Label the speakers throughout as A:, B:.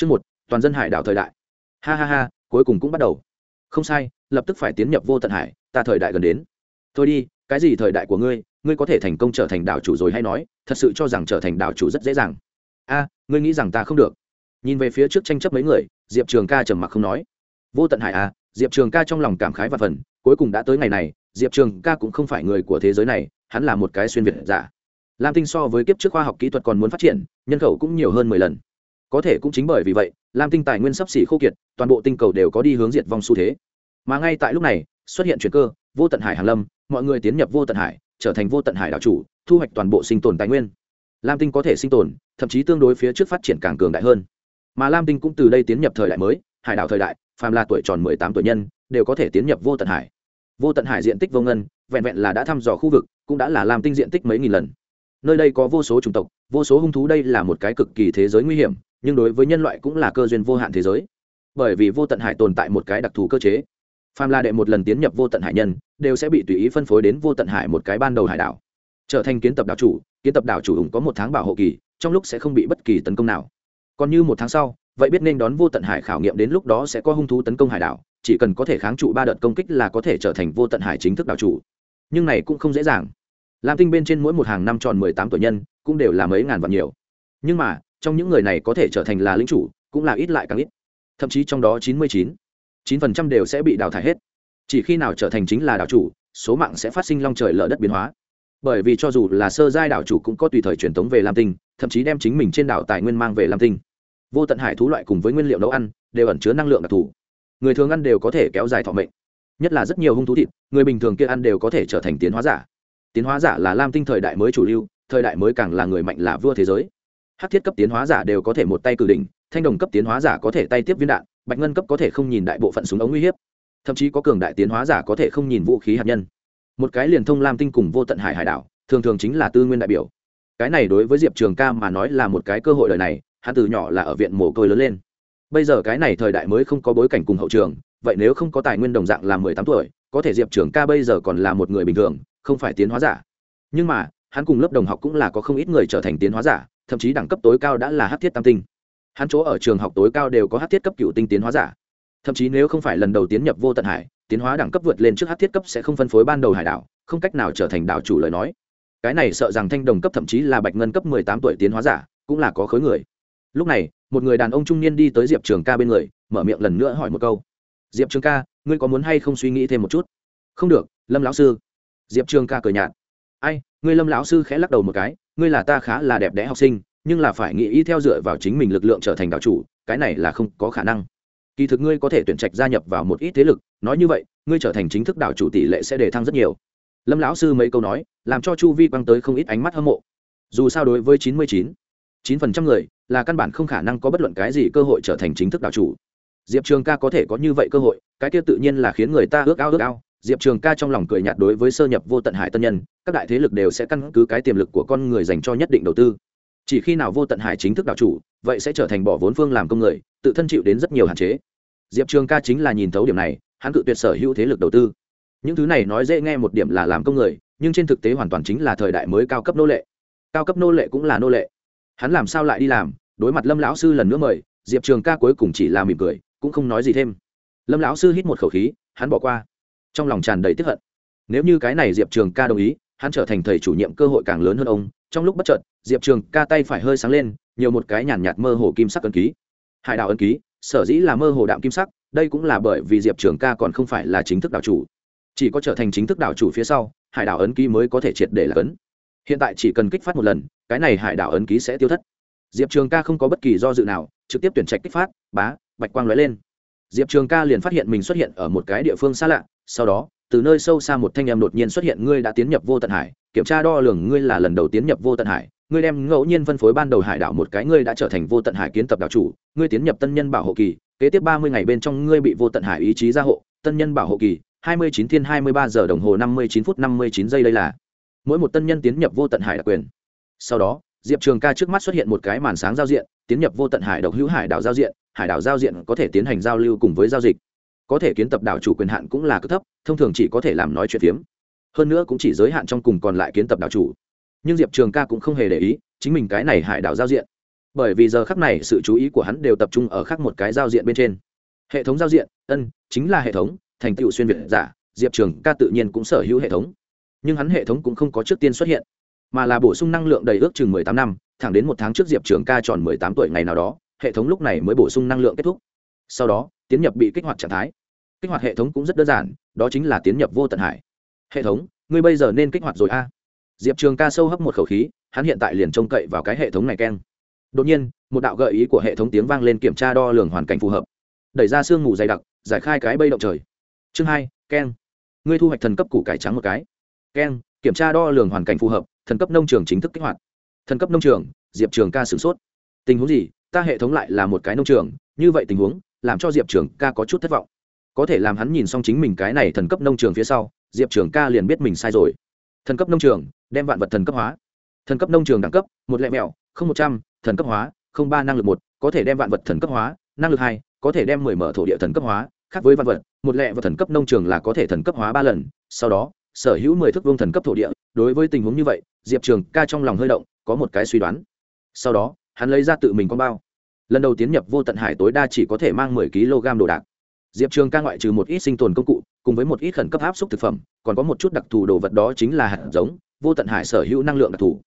A: Chương một, toàn dân hải đảo thời đại. Ha ha ha, cuối cùng cũng bắt đầu. Không sai, lập tức phải tiến nhập vô tận hải, ta thời đại gần đến. Thôi đi, cái gì thời đại của ngươi, ngươi có thể thành công trở thành đảo chủ rồi hay nói, thật sự cho rằng trở thành đảo chủ rất dễ dàng. A, ngươi nghĩ rằng ta không được? Nhìn về phía trước tranh chấp mấy người, Diệp Trường Ca trầm mặc không nói. Vô tận hải a, à, Diệp Trường Ca trong lòng cảm khái và phần, cuối cùng đã tới ngày này, Diệp Trường Ca cũng không phải người của thế giới này, hắn là một cái xuyên việt giả. Lam Tinh so với kiếp trước khoa học kỹ thuật còn muốn phát triển, nhân khẩu cũng nhiều hơn mười lần có thể cũng chính bởi vì vậy, lam tinh tài nguyên sắp xỉ khô kiệt, toàn bộ tinh cầu đều có đi hướng diệt vong xu thế. Mà ngay tại lúc này, xuất hiện chuyển cơ, vô tận hải hàn lâm, mọi người tiến nhập vô tận hải, trở thành vô tận hải đảo chủ, thu hoạch toàn bộ sinh tồn tài nguyên. Lam tinh có thể sinh tồn, thậm chí tương đối phía trước phát triển càng cường đại hơn. Mà lam tinh cũng từ đây tiến nhập thời đại mới, hải đảo thời đại, phàm là tuổi tròn mười tám tuổi nhân, đều có thể tiến nhập vô tận hải. Vô tận hải diện tích vô ngân, vẹn vẹn là đã thăm dò khu vực, cũng đã là lam tinh diện tích mấy nghìn lần. Nơi đây có vô số chủng tộc, vô số hung thú, đây là một cái cực kỳ thế giới nguy hiểm nhưng đối với nhân loại cũng là cơ duyên vô hạn thế giới. Bởi vì vô tận hải tồn tại một cái đặc thù cơ chế. Phàm la đệ một lần tiến nhập vô tận hải nhân, đều sẽ bị tùy ý phân phối đến vô tận hải một cái ban đầu hải đảo. Trở thành kiến tập đảo chủ, kiến tập đảo chủ ủng có một tháng bảo hộ kỳ, trong lúc sẽ không bị bất kỳ tấn công nào. Còn như một tháng sau, vậy biết nên đón vô tận hải khảo nghiệm đến lúc đó sẽ có hung thú tấn công hải đảo, chỉ cần có thể kháng trụ ba đợt công kích là có thể trở thành vô tận hải chính thức đảo chủ. Nhưng này cũng không dễ dàng. Lam tinh bên trên mỗi một hàng năm tròn mười tám tuổi nhân, cũng đều là mấy ngàn vạn nhiều. Nhưng mà trong những người này có thể trở thành là lính chủ, cũng là ít lại càng ít. Thậm chí trong đó chín mươi chín chín phần trăm đều sẽ bị đào thải hết. Chỉ khi nào trở thành chính là đảo chủ, số mạng sẽ phát sinh long trời lở đất biến hóa. Bởi vì cho dù là sơ giai đảo chủ cũng có tùy thời truyền thống về lam tinh, thậm chí đem chính mình trên đảo tài nguyên mang về lam tinh. Vô tận hải thú loại cùng với nguyên liệu nấu ăn, đều ẩn chứa năng lượng đặc thù. Người thường ăn đều có thể kéo dài thọ mệnh. Nhất là rất nhiều hung thú thịt, người bình thường kia ăn đều có thể trở thành tiến hóa giả. Tiến hóa giả là lam tinh thời đại mới chủ lưu, thời đại mới càng là người mạnh là vua thế giới hát thiết cấp tiến hóa giả đều có thể một tay cử đỉnh, thanh đồng cấp tiến hóa giả có thể tay tiếp viên đạn, bạch ngân cấp có thể không nhìn đại bộ phận súng ống uy hiếp. Thậm chí có cường đại tiến hóa giả có thể không nhìn vũ khí hạt nhân. Một cái liền thông lam tinh cùng vô tận hải hải đảo, thường thường chính là tư nguyên đại biểu. Cái này đối với diệp trường ca mà nói là một cái cơ hội đời này, hắn từ nhỏ là ở viện mồ côi lớn lên. Bây giờ cái này thời đại mới không có bối cảnh cùng hậu trường, vậy nếu không có tài nguyên đồng dạng là mười tám tuổi, có thể diệp trường ca bây giờ còn là một người bình thường, không phải tiến hóa giả. Nhưng mà, hắn cùng lớp đồng học cũng là có không ít người trở thành tiến hóa giả thậm chí đẳng cấp tối cao đã là hát thiết tam tinh. Hắn chỗ ở trường học tối cao đều có hát thiết cấp cựu tinh tiến hóa giả. Thậm chí nếu không phải lần đầu tiến nhập vô tận hải, tiến hóa đẳng cấp vượt lên trước hát thiết cấp sẽ không phân phối ban đầu hải đảo, không cách nào trở thành đảo chủ lời nói. Cái này sợ rằng thanh đồng cấp thậm chí là bạch ngân cấp mười tám tuổi tiến hóa giả, cũng là có khối người. Lúc này, một người đàn ông trung niên đi tới diệp trường ca bên người, mở miệng lần nữa hỏi một câu. Diệp trường ca, ngươi có muốn hay không suy nghĩ thêm một chút? Không được, lâm lão sư. Diệp trường ca cười nhạt. Ai, ngươi lâm lão sư khẽ lắc đầu một cái ngươi là ta khá là đẹp đẽ học sinh, nhưng là phải nghĩ y theo dựa vào chính mình lực lượng trở thành đạo chủ, cái này là không có khả năng. Kỳ thực ngươi có thể tuyển trạch gia nhập vào một ít thế lực, nói như vậy, ngươi trở thành chính thức đạo chủ tỷ lệ sẽ đề thăng rất nhiều. Lâm lão sư mấy câu nói, làm cho chu vi quăng tới không ít ánh mắt hâm mộ. Dù sao đối với chín mươi chín chín phần trăm người, là căn bản không khả năng có bất luận cái gì cơ hội trở thành chính thức đạo chủ. Diệp trường ca có thể có như vậy cơ hội, cái kia tự nhiên là khiến người ta ước ao ước ao diệp trường ca trong lòng cười nhạt đối với sơ nhập vô tận hải tân nhân, các đại thế lực đều sẽ căn cứ cái tiềm lực của con người dành cho nhất định đầu tư. Chỉ khi nào vô tận hải chính thức đạo chủ, vậy sẽ trở thành bỏ vốn phương làm công người, tự thân chịu đến rất nhiều hạn chế. Diệp trường ca chính là nhìn thấu điểm này, hắn cự tuyệt sở hữu thế lực đầu tư. Những thứ này nói dễ nghe một điểm là làm công người, nhưng trên thực tế hoàn toàn chính là thời đại mới cao cấp nô lệ. Cao cấp nô lệ cũng là nô lệ. Hắn làm sao lại đi làm? Đối mặt lâm lão sư lần nữa mời, diệp trường ca cuối cùng chỉ là mỉm cười, cũng không nói gì thêm. Lâm lão sư hít một khẩu khí, hắn bỏ qua trong lòng tràn đầy tiếp hận. Nếu như cái này diệp trường ca đồng ý, hắn trở thành thầy chủ nhiệm cơ hội càng lớn hơn ông. Trong lúc bất chợt, diệp trường ca tay phải hơi sáng lên, nhiều một cái nhàn nhạt mơ hồ kim sắc ấn ký. Hải đảo ấn ký, sở dĩ là mơ hồ đạm kim sắc, đây cũng là bởi vì diệp trường ca còn không phải là chính thức đảo chủ. Chỉ có trở thành chính thức đảo chủ phía sau, hải đảo ấn ký mới có thể triệt để là ấn. Hiện tại chỉ cần kích phát một lần, cái này hải đảo ấn ký sẽ tiêu thất. Diệp trường ca không có bất kỳ do dự nào, trực tiếp tuyển trạch kích phát, bá, bạch quang lóe lên. Diệp trường ca liền phát hiện mình xuất hiện ở một cái địa phương xa lạ sau đó, từ nơi sâu xa một thanh em đột nhiên xuất hiện, ngươi đã tiến nhập vô tận hải, kiểm tra đo lường ngươi là lần đầu tiến nhập vô tận hải, ngươi đem ngẫu nhiên phân phối ban đầu hải đảo một cái, ngươi đã trở thành vô tận hải kiến tập đảo chủ, ngươi tiến nhập tân nhân bảo hộ kỳ, kế tiếp ba mươi ngày bên trong ngươi bị vô tận hải ý chí gia hộ, tân nhân bảo hộ kỳ, hai mươi chín thiên hai mươi ba giờ đồng hồ năm mươi chín phút năm mươi chín giây đây là. Mỗi một tân nhân tiến nhập vô tận hải đặc quyền. Sau đó, diệp trường ca trước mắt xuất hiện một cái màn sáng giao diện, tiến nhập vô tận hải độc hữu hải đảo giao diện, hải đảo giao diện có thể tiến hành giao lưu cùng với giao dịch có thể kiến tập đảo chủ quyền hạn cũng là cực thấp, thông thường chỉ có thể làm nói chuyện phiếm. Hơn nữa cũng chỉ giới hạn trong cùng còn lại kiến tập đảo chủ. Nhưng diệp trường ca cũng không hề để ý, chính mình cái này hải đảo giao diện. Bởi vì giờ khắc này sự chú ý của hắn đều tập trung ở khác một cái giao diện bên trên. Hệ thống giao diện, ân, chính là hệ thống, thành tựu xuyên việt giả, diệp trường ca tự nhiên cũng sở hữu hệ thống. Nhưng hắn hệ thống cũng không có trước tiên xuất hiện, mà là bổ sung năng lượng đầy ước chừng mười tám năm, thẳng đến một tháng trước diệp trường ca tròn mười tám tuổi ngày nào đó, hệ thống lúc này mới bổ sung năng lượng kết thúc. Sau đó, tiến nhập bị kích hoạt trạng thái kích hoạt hệ thống cũng rất đơn giản, đó chính là tiến nhập vô tận hải. Hệ thống, ngươi bây giờ nên kích hoạt rồi a. Diệp trường ca sâu hấp một khẩu khí, hắn hiện tại liền trông cậy vào cái hệ thống này keng. Đột nhiên, một đạo gợi ý của hệ thống tiếng vang lên kiểm tra đo lường hoàn cảnh phù hợp. Đẩy ra sương mù dày đặc, giải khai cái bây động trời. Chương hai, keng. Ngươi thu hoạch thần cấp củ cải trắng một cái. Keng, kiểm tra đo lường hoàn cảnh phù hợp, thần cấp nông trường chính thức kích hoạt. Thần cấp nông trường, diệp trường ca sửng sốt. Tình huống gì? Ta hệ thống lại là một cái nông trường, như vậy tình huống, làm cho diệp trường ca có chút thất vọng có thể làm hắn nhìn xong chính mình cái này thần cấp nông trường phía sau, diệp trường ca liền biết mình sai rồi. Thần cấp nông trường, đem vạn vật thần cấp hóa. Thần cấp nông trường đẳng cấp, một lẹ mẹo, không một trăm, thần cấp hóa, không ba, năng lực một, có thể đem vạn vật thần cấp hóa, năng lực hai, có thể đem mười mở thổ địa thần cấp hóa, khác với vạn vật, một lẹ và thần cấp nông trường là có thể thần cấp hóa ba lần. Sau đó, sở hữu mười thước vương thần cấp thổ địa, đối với tình huống như vậy, diệp trường ca trong lòng hơi động, có một cái suy đoán. Sau đó, hắn lấy ra tự mình con bao. Lần đầu tiến nhập vô tận hải tối đa chỉ có thể mang mười kg đồ đạc diệp trường ca ngoại trừ một ít sinh tồn công cụ, cùng với một ít khẩn cấp áp suất thực phẩm, còn có một chút đặc thù đồ vật đó chính là hạt giống, vô tận hải sở hữu năng lượng đặc thù.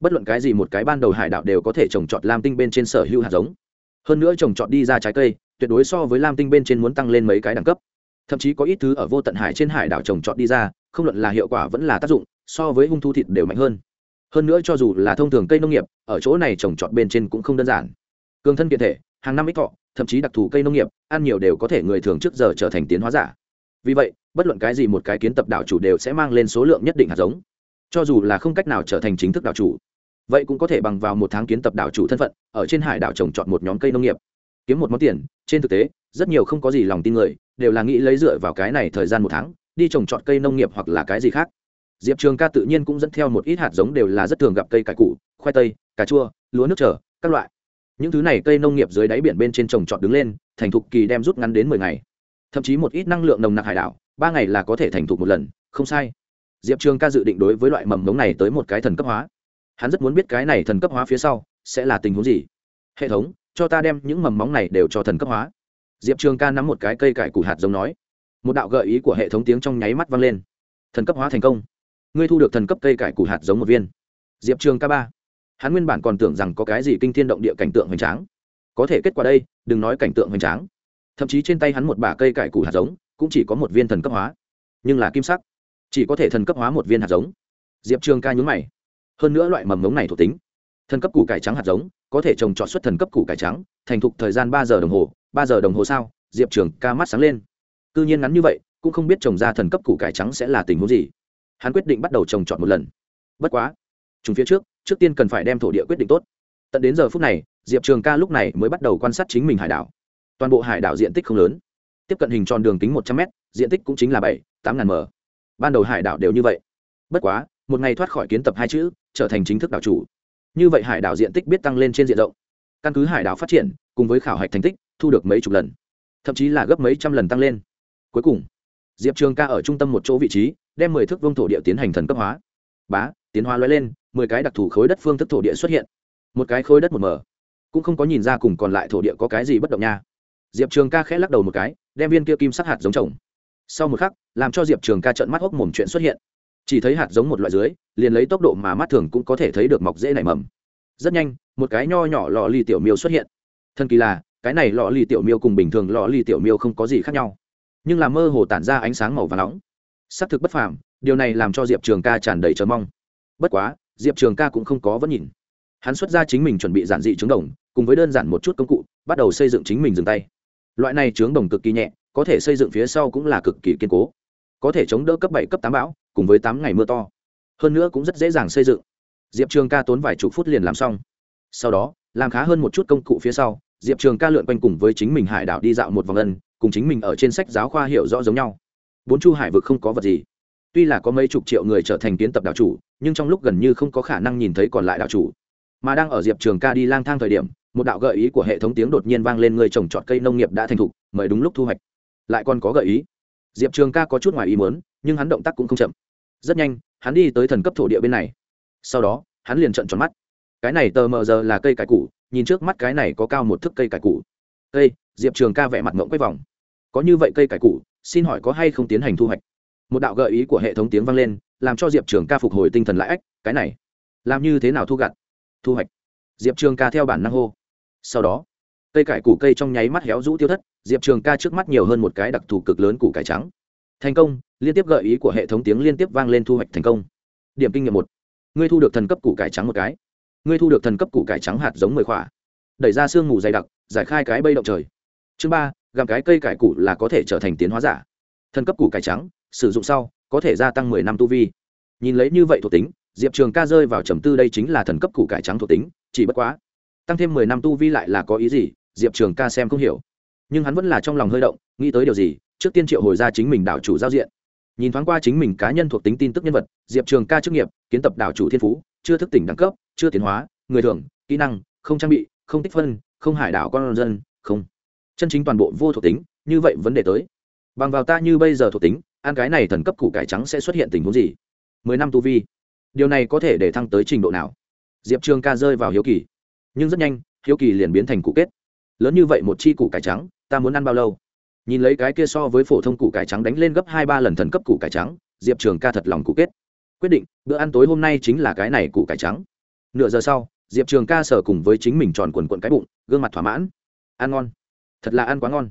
A: Bất luận cái gì một cái ban đầu hải đạo đều có thể trồng trọt lam tinh bên trên sở hữu hạt giống. Hơn nữa trồng trọt đi ra trái cây, tuyệt đối so với lam tinh bên trên muốn tăng lên mấy cái đẳng cấp. Thậm chí có ít thứ ở vô tận hải trên hải đảo trồng trọt đi ra, không luận là hiệu quả vẫn là tác dụng, so với hung thu thịt đều mạnh hơn. Hơn nữa cho dù là thông thường cây nông nghiệp, ở chỗ này trồng trọt bên trên cũng không đơn giản. Cường thân kiện thể, hàng năm ít thọ thậm chí đặc thù cây nông nghiệp, ăn nhiều đều có thể người thường trước giờ trở thành tiến hóa giả. Vì vậy, bất luận cái gì một cái kiến tập đảo chủ đều sẽ mang lên số lượng nhất định hạt giống. Cho dù là không cách nào trở thành chính thức đảo chủ, vậy cũng có thể bằng vào một tháng kiến tập đảo chủ thân phận, ở trên hải đảo trồng chọn một nhóm cây nông nghiệp. Kiếm một món tiền, trên thực tế, rất nhiều không có gì lòng tin người, đều là nghĩ lấy dựa vào cái này thời gian một tháng, đi trồng trọt cây nông nghiệp hoặc là cái gì khác. Diệp trường ca tự nhiên cũng dẫn theo một ít hạt giống đều là rất thường gặp cây cải củ, khoai tây, cà chua, lúa nước trở, các loại những thứ này cây nông nghiệp dưới đáy biển bên trên trồng trọt đứng lên, thành thục kỳ đem rút ngắn đến mười ngày. Thậm chí một ít năng lượng nồng nặc hải đảo, ba ngày là có thể thành thục một lần, không sai. Diệp trường ca dự định đối với loại mầm ngống này tới một cái thần cấp hóa. Hắn rất muốn biết cái này thần cấp hóa phía sau sẽ là tình huống gì. Hệ thống, cho ta đem những mầm móng này đều cho thần cấp hóa. Diệp trường ca nắm một cái cây cải củ hạt giống nói. Một đạo gợi ý của hệ thống tiếng trong nháy mắt vang lên. Thần cấp hóa thành công. Ngươi thu được thần cấp cây cải củ hạt giống một viên. Diệp trường ca ba hắn nguyên bản còn tưởng rằng có cái gì kinh thiên động địa cảnh tượng hoành tráng. Có thể kết quả đây, đừng nói cảnh tượng hoành tráng. Thậm chí trên tay hắn một bả cây cải củ hạt giống, cũng chỉ có một viên thần cấp hóa. Nhưng là kim sắc, chỉ có thể thần cấp hóa một viên hạt giống. Diệp trường ca nhún mày. Hơn nữa loại mầm mống này thuộc tính. Thần cấp củ cải trắng hạt giống, có thể trồng trọt xuất thần cấp củ cải trắng, thành thục thời gian ba giờ đồng hồ, ba giờ đồng hồ sao diệp trường ca mắt sáng lên. C nhiên ngắn như vậy, cũng không biết trồng ra thần cấp củ cải trắng sẽ là tình huống gì. Hắn quyết định bắt đầu trồng trọt một lần. Bất quá chúng phía trước trước tiên cần phải đem thổ địa quyết định tốt. Tận đến giờ phút này, diệp trường ca lúc này mới bắt đầu quan sát chính mình hải đảo. Toàn bộ hải đảo diện tích không lớn. Tiếp cận hình tròn đường kính một trăm m diện tích cũng chính là bảy, tám ngàn m. Ban đầu hải đảo đều như vậy. Bất quá, một ngày thoát khỏi kiến tập hai chữ, trở thành chính thức đảo chủ. Như vậy hải đảo diện tích biết tăng lên trên diện rộng. Căn cứ hải đảo phát triển, cùng với khảo hạch thành tích, thu được mấy chục lần. Thậm chí là gấp mấy trăm lần tăng lên. Cuối cùng, diệp trường ca ở trung tâm một chỗ vị trí, đem mười thước vương thổ địa tiến hành thần cấp hóa. Bá, tiến hóa l lên mười cái đặc thù khối đất phương thức thổ địa xuất hiện. Một cái khối đất một mở, cũng không có nhìn ra cùng còn lại thổ địa có cái gì bất động nha. Diệp trường ca khẽ lắc đầu một cái đem viên kia kim sắc hạt giống trồng. Sau một khắc làm cho diệp trường ca trận mắt hốc mồm chuyện xuất hiện. Chỉ thấy hạt giống một loại dưới liền lấy tốc độ mà mắt thường cũng có thể thấy được mọc dễ nảy mầm. Rất nhanh một cái nho nhỏ lò ly tiểu miêu xuất hiện. Thân kỳ là cái này lò ly tiểu miêu cùng bình thường lò ly tiểu miêu không có gì khác nhau. Nhưng là mơ hồ tản ra ánh sáng màu và nóng. S ắ c thực bất phàm điều này làm cho diệp trường ca tràn đầy chờ mong. Bất quá diệp trường ca cũng không có vẫn nhìn. Hắn xuất ra chính mình chuẩn bị giản dị trứng đồng, cùng với đơn giản một chút công cụ, bắt đầu xây dựng chính mình dừng tay. Loại này trướng đồng cực kỳ nhẹ, có thể xây dựng phía sau cũng là cực kỳ kiên cố. Có thể chống đỡ cấp bảy, cấp tám bão, cùng với tám ngày mưa to. Hơn nữa cũng rất dễ dàng xây dựng. Diệp trường ca tốn vài chục phút liền làm xong. Sau đó, làm khá hơn một chút công cụ phía sau, diệp trường ca lượn quanh cùng với chính mình hải đảo đi dạo một vòng ân, cùng chính mình ở trên sách giáo khoa hiểu rõ giống nhau. Bốn chu hải vực không có vật gì tuy là có mấy chục triệu người trở thành kiến tập đảo chủ, nhưng trong lúc gần như không có khả năng nhìn thấy còn lại đảo chủ. Mà đang ở diệp trường ca đi lang thang thời điểm, một đạo gợi ý của hệ thống tiếng đột nhiên vang lên người trồng trọt cây nông nghiệp đã thành thục, mời đúng lúc thu hoạch. Lại còn có gợi ý. Diệp trường ca có chút ngoài ý muốn, nhưng hắn động tác cũng không chậm. Rất nhanh, hắn đi tới thần cấp thổ địa bên này. Sau đó, hắn liền trận tròn mắt. Cái này tờ mờ giờ là cây cải củ, nhìn trước mắt cái này có cao một thước cây cải củ. Cây diệp trường ca vẽ mặt ngộng quay vòng. Có như vậy cây cải củ, xin hỏi có hay không tiến hành thu hoạch? Một đạo gợi ý của hệ thống tiếng vang lên, làm cho diệp trường ca phục hồi tinh thần lại ách, cái này, làm như thế nào thu gặt? Thu hoạch. Diệp trường ca theo bản năng hô. Sau đó, cây cải củ cây trong nháy mắt héo rũ tiêu thất, diệp trường ca trước mắt nhiều hơn một cái đặc thù cực lớn củ cải trắng. Thành công, liên tiếp gợi ý của hệ thống tiếng liên tiếp vang lên thu hoạch thành công. Điểm kinh nghiệm một. Ngươi thu được thần cấp củ cải trắng một cái. Ngươi thu được thần cấp củ cải trắng hạt giống mười khỏa. Đẩy ra sương mù dày đặc, giải khai cái bây động trời. Chương ba, gặm cái cây cải củ là có thể trở thành tiến hóa giả. Thần cấp củ cải trắng sử dụng sau, có thể gia tăng mười năm tu vi. Nhìn lấy như vậy thuộc tính, diệp trường ca rơi vào trầm tư đây chính là thần cấp củ cải trắng thuộc tính, chỉ bất quá, tăng thêm mười năm tu vi lại là có ý gì, diệp trường ca xem không hiểu. Nhưng hắn vẫn là trong lòng hơi động, nghĩ tới điều gì, trước tiên triệu hồi ra chính mình đảo chủ giao diện. Nhìn thoáng qua chính mình cá nhân thuộc tính tin tức nhân vật, diệp trường ca chức nghiệp, kiến tập đảo chủ thiên phú, chưa thức tỉnh đẳng cấp, chưa tiến hóa, người thường, kỹ năng, không trang bị, không tích phân, không hải đảo con dân, không. Chân chính toàn bộ vô thuộc tính, như vậy vấn đề tới. Bằng vào ta như bây giờ thuộc tính ăn cái này thần cấp củ cải trắng sẽ xuất hiện tình huống gì? Mười năm tu vi. Điều này có thể để thăng tới trình độ nào? Diệp trường ca rơi vào hiếu kỳ. Nhưng rất nhanh, hiếu kỳ liền biến thành cụ kết. Lớn như vậy một chi củ cải trắng, ta muốn ăn bao lâu? Nhìn lấy cái kia so với phổ thông củ cải trắng đánh lên gấp hai ba lần thần cấp củ cải trắng, diệp trường ca thật lòng cụ kết. Quyết định, bữa ăn tối hôm nay chính là cái này củ cải trắng. Nửa giờ sau, diệp trường ca sở cùng với chính mình tròn quần quận cái bụng, gương mặt thỏa mãn. Ăn ngon. Thật là ăn quá ngon.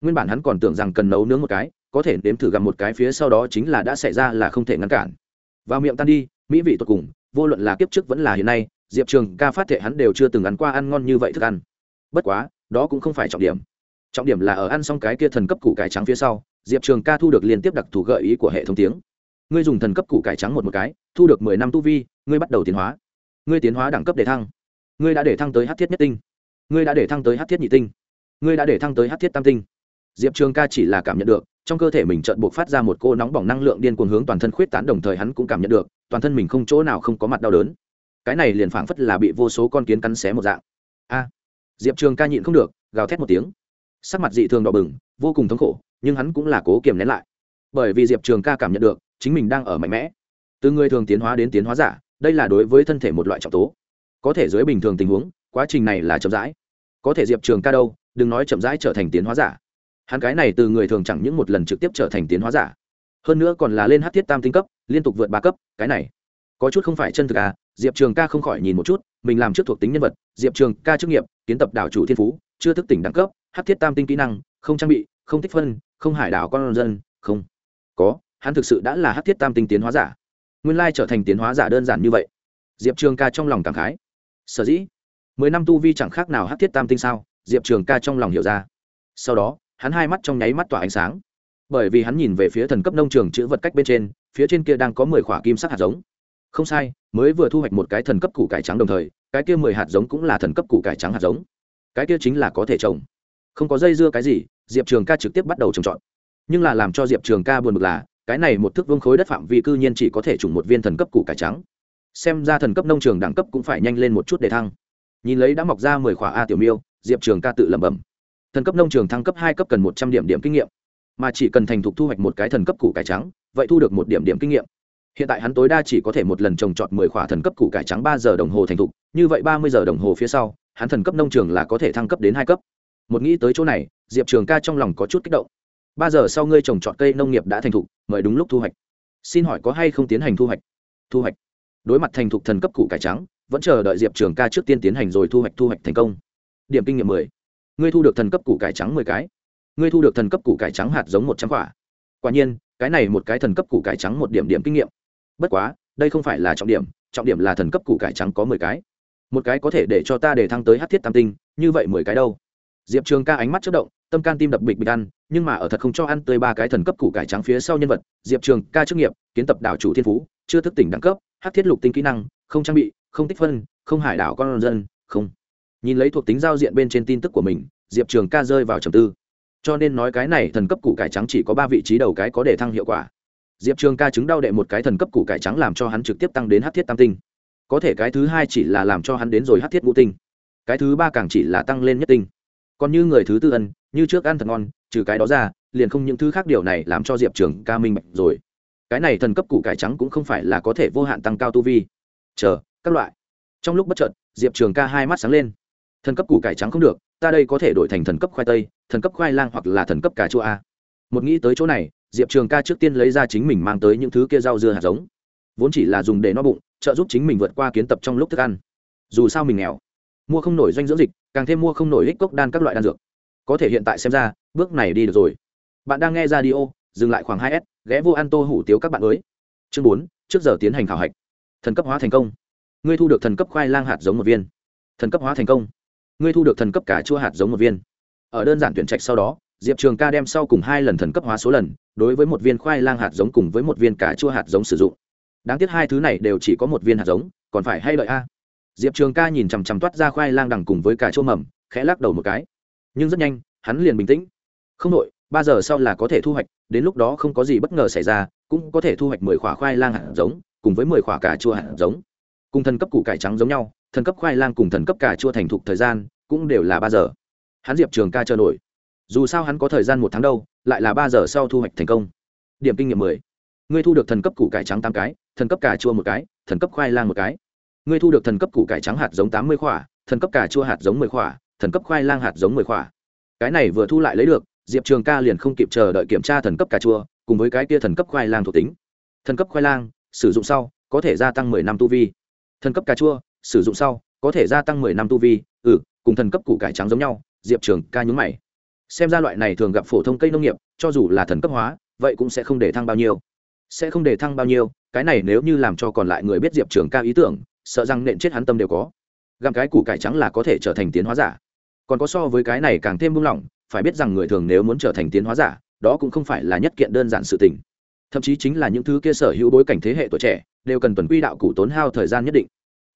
A: Nguyên bản hắn còn tưởng rằng cần nấu nướng một cái có thể nếm thử gặm một cái phía sau đó chính là đã xảy ra là không thể ngăn cản. Vào miệng tan đi, mỹ vị tột cùng, vô luận là kiếp trước vẫn là hiện nay, diệp trường ca phát thệ hắn đều chưa từng ăn qua ăn ngon như vậy thức ăn. Bất quá, đó cũng không phải trọng điểm. Trọng điểm là ở ăn xong cái kia thần cấp củ cải trắng phía sau, diệp trường ca thu được liên tiếp đặc thù gợi ý của hệ thống tiếng. Ngươi dùng thần cấp củ cải trắng một một cái, thu được mười năm tu vi, ngươi bắt đầu tiến hóa. Ngươi tiến hóa đẳng cấp để thăng. Ngươi đã để thăng tới hát thiết nhất tinh. Ngươi đã để thăng tới hát thiết nhị tinh. Ngươi đã để thăng tới hát thiết tam tinh. Diệp trường ca chỉ là cảm nhận được trong cơ thể mình chợt buộc phát ra một cô nóng bỏng năng lượng điên cuồng hướng toàn thân khuyết tán, đồng thời hắn cũng cảm nhận được, toàn thân mình không chỗ nào không có mặt đau đớn. Cái này liền phảng phất là bị vô số con kiến cắn xé một dạng. A! Diệp trường ca nhịn không được, gào thét một tiếng. Sắc mặt dị thường đỏ bừng, vô cùng thống khổ, nhưng hắn cũng là cố kiềm nén lại. Bởi vì diệp trường ca cảm nhận được, chính mình đang ở mạnh mẽ. Từ người thường tiến hóa đến tiến hóa giả, đây là đối với thân thể một loại trọng tố. Có thể dưới bình thường tình huống, quá trình này là chậm rãi. Có thể diệp trường ca đâu, đừng nói chậm rãi trở thành tiến hóa giả hắn cái này từ người thường chẳng những một lần trực tiếp trở thành tiến hóa giả, hơn nữa còn là lên hát thiết tam tinh cấp, liên tục vượt ba cấp, cái này có chút không phải chân thực à? Diệp trường ca không khỏi nhìn một chút, mình làm trước thuộc tính nhân vật, diệp trường ca chức nghiệp, kiến tập đảo chủ thiên phú, chưa thức tỉnh đẳng cấp, hát thiết tam tinh kỹ năng, không trang bị, không tích phân, không hải đảo con dân, không có. Hắn thực sự đã là hát thiết tam tinh tiến hóa giả. Nguyên lai trở thành tiến hóa giả đơn giản như vậy. Diệp trường ca trong lòng cảm khái. Sở dĩ? Mười năm tu vi chẳng khác nào hát thiết tam tinh sao? Diệp trường ca trong lòng hiểu ra. Sau đó hắn hai mắt trong nháy mắt tỏa ánh sáng. Bởi vì hắn nhìn về phía thần cấp nông trường chữ vật cách bên trên, phía trên kia đang có mười khỏa kim sắc hạt giống. Không sai, mới vừa thu hoạch một cái thần cấp củ cải trắng đồng thời, cái kia mười hạt giống cũng là thần cấp củ cải trắng hạt giống. Cái kia chính là có thể trồng. Không có dây dưa cái gì, diệp trường ca trực tiếp bắt đầu trồng trọt. Nhưng là làm cho diệp trường ca buồn bực là, cái này một thước vương khối đất phạm vi cư nhiên chỉ có thể trùng một viên thần cấp củ cải trắng. Xem ra thần cấp nông trường đẳng cấp cũng phải nhanh lên một chút để thăng. Nhìn lấy đã mọc ra mười khỏa a tiểu miêu, diệp trường ca tự lẩm bẩm thần cấp nông trường thăng cấp hai cấp cần một trăm điểm điểm kinh nghiệm, mà chỉ cần thành thục thu hoạch một cái thần cấp củ cải trắng, vậy thu được một điểm điểm kinh nghiệm. Hiện tại hắn tối đa chỉ có thể một lần trồng trọt mười khỏa thần cấp củ cải trắng ba giờ đồng hồ thành thục, như vậy ba mươi giờ đồng hồ phía sau, hắn thần cấp nông trường là có thể thăng cấp đến hai cấp. Một nghĩ tới chỗ này, diệp trường ca trong lòng có chút kích động. Ba giờ sau ngươi trồng trọt cây nông nghiệp đã thành thục, mời đúng lúc thu hoạch. Xin hỏi có hay không tiến hành thu hoạch? Thu hoạch. Đối mặt thành thục thần cấp củ cải trắng, vẫn chờ đợi diệp trường ca trước tiên tiến hành rồi thu hoạch thu hoạch thành công. Điểm kinh nghiệm mười ngươi thu được thần cấp củ cải trắng mười cái. Ngươi thu được thần cấp củ cải trắng hạt giống một trăm quả. Quả nhiên, cái này một cái thần cấp củ cải trắng một điểm điểm kinh nghiệm. Bất quá, đây không phải là trọng điểm trọng điểm là thần cấp củ cải trắng có mười cái. Một cái có thể để cho ta để thăng tới hát thiết tam tinh, như vậy mười cái đâu? Diệp trường ca ánh mắt chất động, tâm can tim đập bịch bịch ăn, nhưng mà ở thật không cho ăn tới ba cái thần cấp củ cải trắng phía sau nhân vật, diệp trường ca chức nghiệp, kiến tập đảo chủ thiên phú, chưa thức tỉnh đẳng cấp hát thiết lục tinh kỹ năng, không trang bị, không tích phân, không hải đảo con dân, không nhìn lấy thuộc tính giao diện bên trên tin tức của mình, diệp trường ca rơi vào trầm tư. Cho nên nói cái này thần cấp củ cải trắng chỉ có ba vị trí đầu cái có để thăng hiệu quả. Diệp trường ca chứng đau đệ một cái thần cấp củ cải trắng làm cho hắn trực tiếp tăng đến hát thiết tam tinh. Có thể cái thứ hai chỉ là làm cho hắn đến rồi hát thiết ngũ tinh. Cái thứ ba càng chỉ là tăng lên nhất tinh. Còn như người thứ tư ân, như trước ăn thật ngon, trừ cái đó ra, liền không những thứ khác điều này làm cho diệp trường ca minh bạch rồi. Cái này thần cấp củ cải trắng cũng không phải là có thể vô hạn tăng cao tu vi. Chờ, các loại. Trong lúc bất chợt, diệp trường ca hai mắt sáng lên thần cấp củ cải trắng không được, ta đây có thể đổi thành thần cấp khoai tây, thần cấp khoai lang hoặc là thần cấp cà chua a. Một nghĩ tới chỗ này, diệp trường ca trước tiên lấy ra chính mình mang tới những thứ kia rau dưa hạt giống. Vốn chỉ là dùng để no bụng, trợ giúp chính mình vượt qua kiến tập trong lúc thức ăn. Dù sao mình nghèo, mua không nổi doanh dưỡng dịch, càng thêm mua không nổi ích cốc đan các loại đan dược. Có thể hiện tại xem ra, bước này đi được rồi. Bạn đang nghe ra đi ô dừng lại khoảng hai s, ghé vô ăn tô hủ tiếu các bạn mới. Chương bốn, trước giờ tiến hành khảo hạch. Thần cấp hóa thành công. Ngươi thu được thần cấp khoai lang hạt giống một viên. Thần cấp hóa thành công ngươi thu được thần cấp cả chua hạt giống một viên. Ở đơn giản tuyển trạch sau đó, diệp trường ca đem sau cùng hai lần thần cấp hóa số lần, đối với một viên khoai lang hạt giống cùng với một viên cả chua hạt giống sử dụng. Đáng tiếc hai thứ này đều chỉ có một viên hạt giống, còn phải hay lợi a? Diệp trường ca nhìn chằm chằm toát ra khoai lang đằng cùng với cả chua mầm, khẽ lắc đầu một cái. Nhưng rất nhanh, hắn liền bình tĩnh. Không đội ba giờ sau là có thể thu hoạch, đến lúc đó không có gì bất ngờ xảy ra, cũng có thể thu hoạch mười quả khoai lang hạt giống, cùng với mười quả cà chua hạt giống. Cùng thần cấp củ cải trắng giống nhau thần cấp khoai lang cùng thần cấp cà chua thành thục thời gian cũng đều là ba giờ hắn diệp trường ca chờ nổi dù sao hắn có thời gian một tháng đâu lại là ba giờ sau thu hoạch thành công điểm kinh nghiệm mười ngươi thu được thần cấp củ cải trắng tám cái thần cấp cà chua một cái thần cấp khoai lang một cái ngươi thu được thần cấp củ cải trắng hạt giống tám mươi khỏa thần cấp cà chua hạt giống mười khỏa thần cấp khoai lang hạt giống mười khỏa cái này vừa thu lại lấy được diệp trường ca liền không kịp chờ đợi kiểm tra thần cấp cà chua cùng với cái kia thần cấp khoai lang thuộc tính thần cấp khoai lang sử dụng sau có thể gia tăng mười năm tu vi thần cấp cà chua sử dụng sau, có thể gia tăng mười năm tu vi ừ cùng thần cấp củ cải trắng giống nhau, diệp trường ca nhúng mày. Xem ra loại này thường gặp phổ thông cây nông nghiệp, cho dù là thần cấp hóa, vậy cũng sẽ không để thăng bao nhiêu. Sẽ không để thăng bao nhiêu, cái này nếu như làm cho còn lại người biết diệp trường ca ý tưởng, sợ rằng nện chết hắn tâm đều có. Gặm cái củ cải trắng là có thể trở thành tiến hóa giả. Còn có so với cái này càng thêm buông lỏng, phải biết rằng người thường nếu muốn trở thành tiến hóa giả, đó cũng không phải là nhất kiện đơn giản sự tình. Thậm chí chính là những thứ kia sở hữu bối cảnh thế hệ tuổi trẻ, đều cần tuần quy đạo cụ tốn hao thời gian nhất định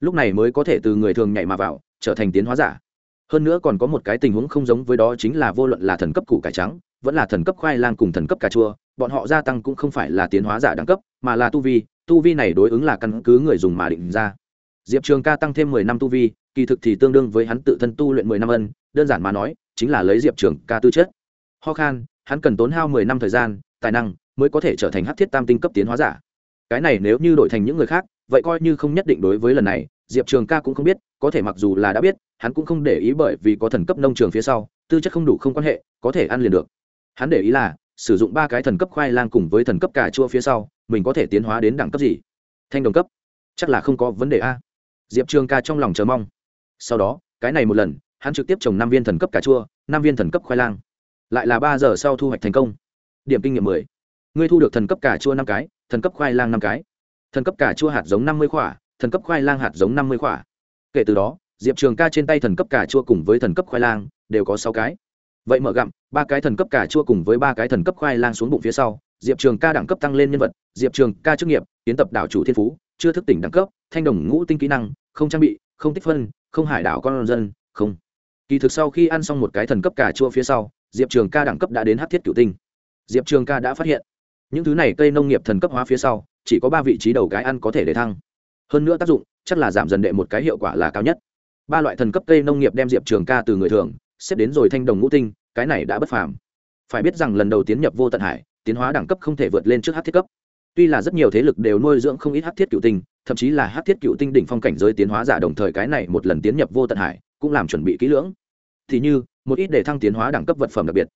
A: lúc này mới có thể từ người thường nhảy mà vào, trở thành tiến hóa giả. Hơn nữa còn có một cái tình huống không giống với đó chính là vô luận là thần cấp củ cải trắng, vẫn là thần cấp khoai lang cùng thần cấp cà chua, bọn họ gia tăng cũng không phải là tiến hóa giả đẳng cấp, mà là tu vi. Tu vi này đối ứng là căn cứ người dùng mà định ra. Diệp trường ca tăng thêm mười năm tu vi, kỳ thực thì tương đương với hắn tự thân tu luyện mười năm ân, đơn giản mà nói, chính là lấy diệp trường ca tư chất. Ho khan, hắn cần tốn hao mười năm thời gian, tài năng mới có thể trở thành hát thiết tam tinh cấp tiến hóa giả. Cái này nếu như đổi thành những người khác vậy coi như không nhất định đối với lần này, diệp trường ca cũng không biết, có thể mặc dù là đã biết, hắn cũng không để ý bởi vì có thần cấp nông trường phía sau, tư chất không đủ không quan hệ, có thể ăn liền được. Hắn để ý là, sử dụng ba cái thần cấp khoai lang cùng với thần cấp cà chua phía sau, mình có thể tiến hóa đến đẳng cấp gì? Thanh đồng cấp? Chắc là không có vấn đề a. Diệp trường ca trong lòng chờ mong. Sau đó, cái này một lần, hắn trực tiếp trồng năm viên thần cấp cà chua, năm viên thần cấp khoai lang. Lại là ba giờ sau thu hoạch thành công. Điểm kinh nghiệm mười. Ngươi thu được thần cấp cà chua năm cái, thần cấp khoai lang năm cái thần cấp cà chua hạt giống năm mươi khỏa, thần cấp khoai lang hạt giống năm mươi khỏa. Kể từ đó, diệp trường ca trên tay thần cấp cà chua cùng với thần cấp khoai lang đều có sáu cái. Vậy mở gặm, ba cái thần cấp cà chua cùng với ba cái thần cấp khoai lang xuống bụng phía sau, diệp trường ca đẳng cấp tăng lên nhân vật, diệp trường ca chức nghiệp tiến tập đảo chủ thiên phú, chưa thức tỉnh đẳng cấp, thanh đồng ngũ tinh kỹ năng, không trang bị, không tích phân, không hải đảo con dân, không. Kỳ thực sau khi ăn xong một cái thần cấp cà chua phía sau, diệp trường ca đẳng cấp đã đến hát thiết cựu tinh. Diệp trường ca đã phát hiện, những thứ này cây nông nghiệp thần cấp hóa phía sau chỉ có ba vị trí đầu cái ăn có thể để thăng. Hơn nữa tác dụng, chắc là giảm dần đệ một cái hiệu quả là cao nhất. Ba loại thần cấp cây nông nghiệp đem diệp trường ca từ người thường, xếp đến rồi thanh đồng ngũ tinh, cái này đã bất phàm. Phải biết rằng lần đầu tiến nhập vô tận hải, tiến hóa đẳng cấp không thể vượt lên trước hát thiết cấp. Tuy là rất nhiều thế lực đều nuôi dưỡng không ít hát thiết cựu tinh, thậm chí là hát thiết cựu tinh đỉnh phong cảnh giới tiến hóa giả đồng thời cái này một lần tiến nhập vô tận hải, cũng làm chuẩn bị kỹ lưỡng. Thì như, một ít để thăng tiến hóa đẳng cấp vật phẩm đặc biệt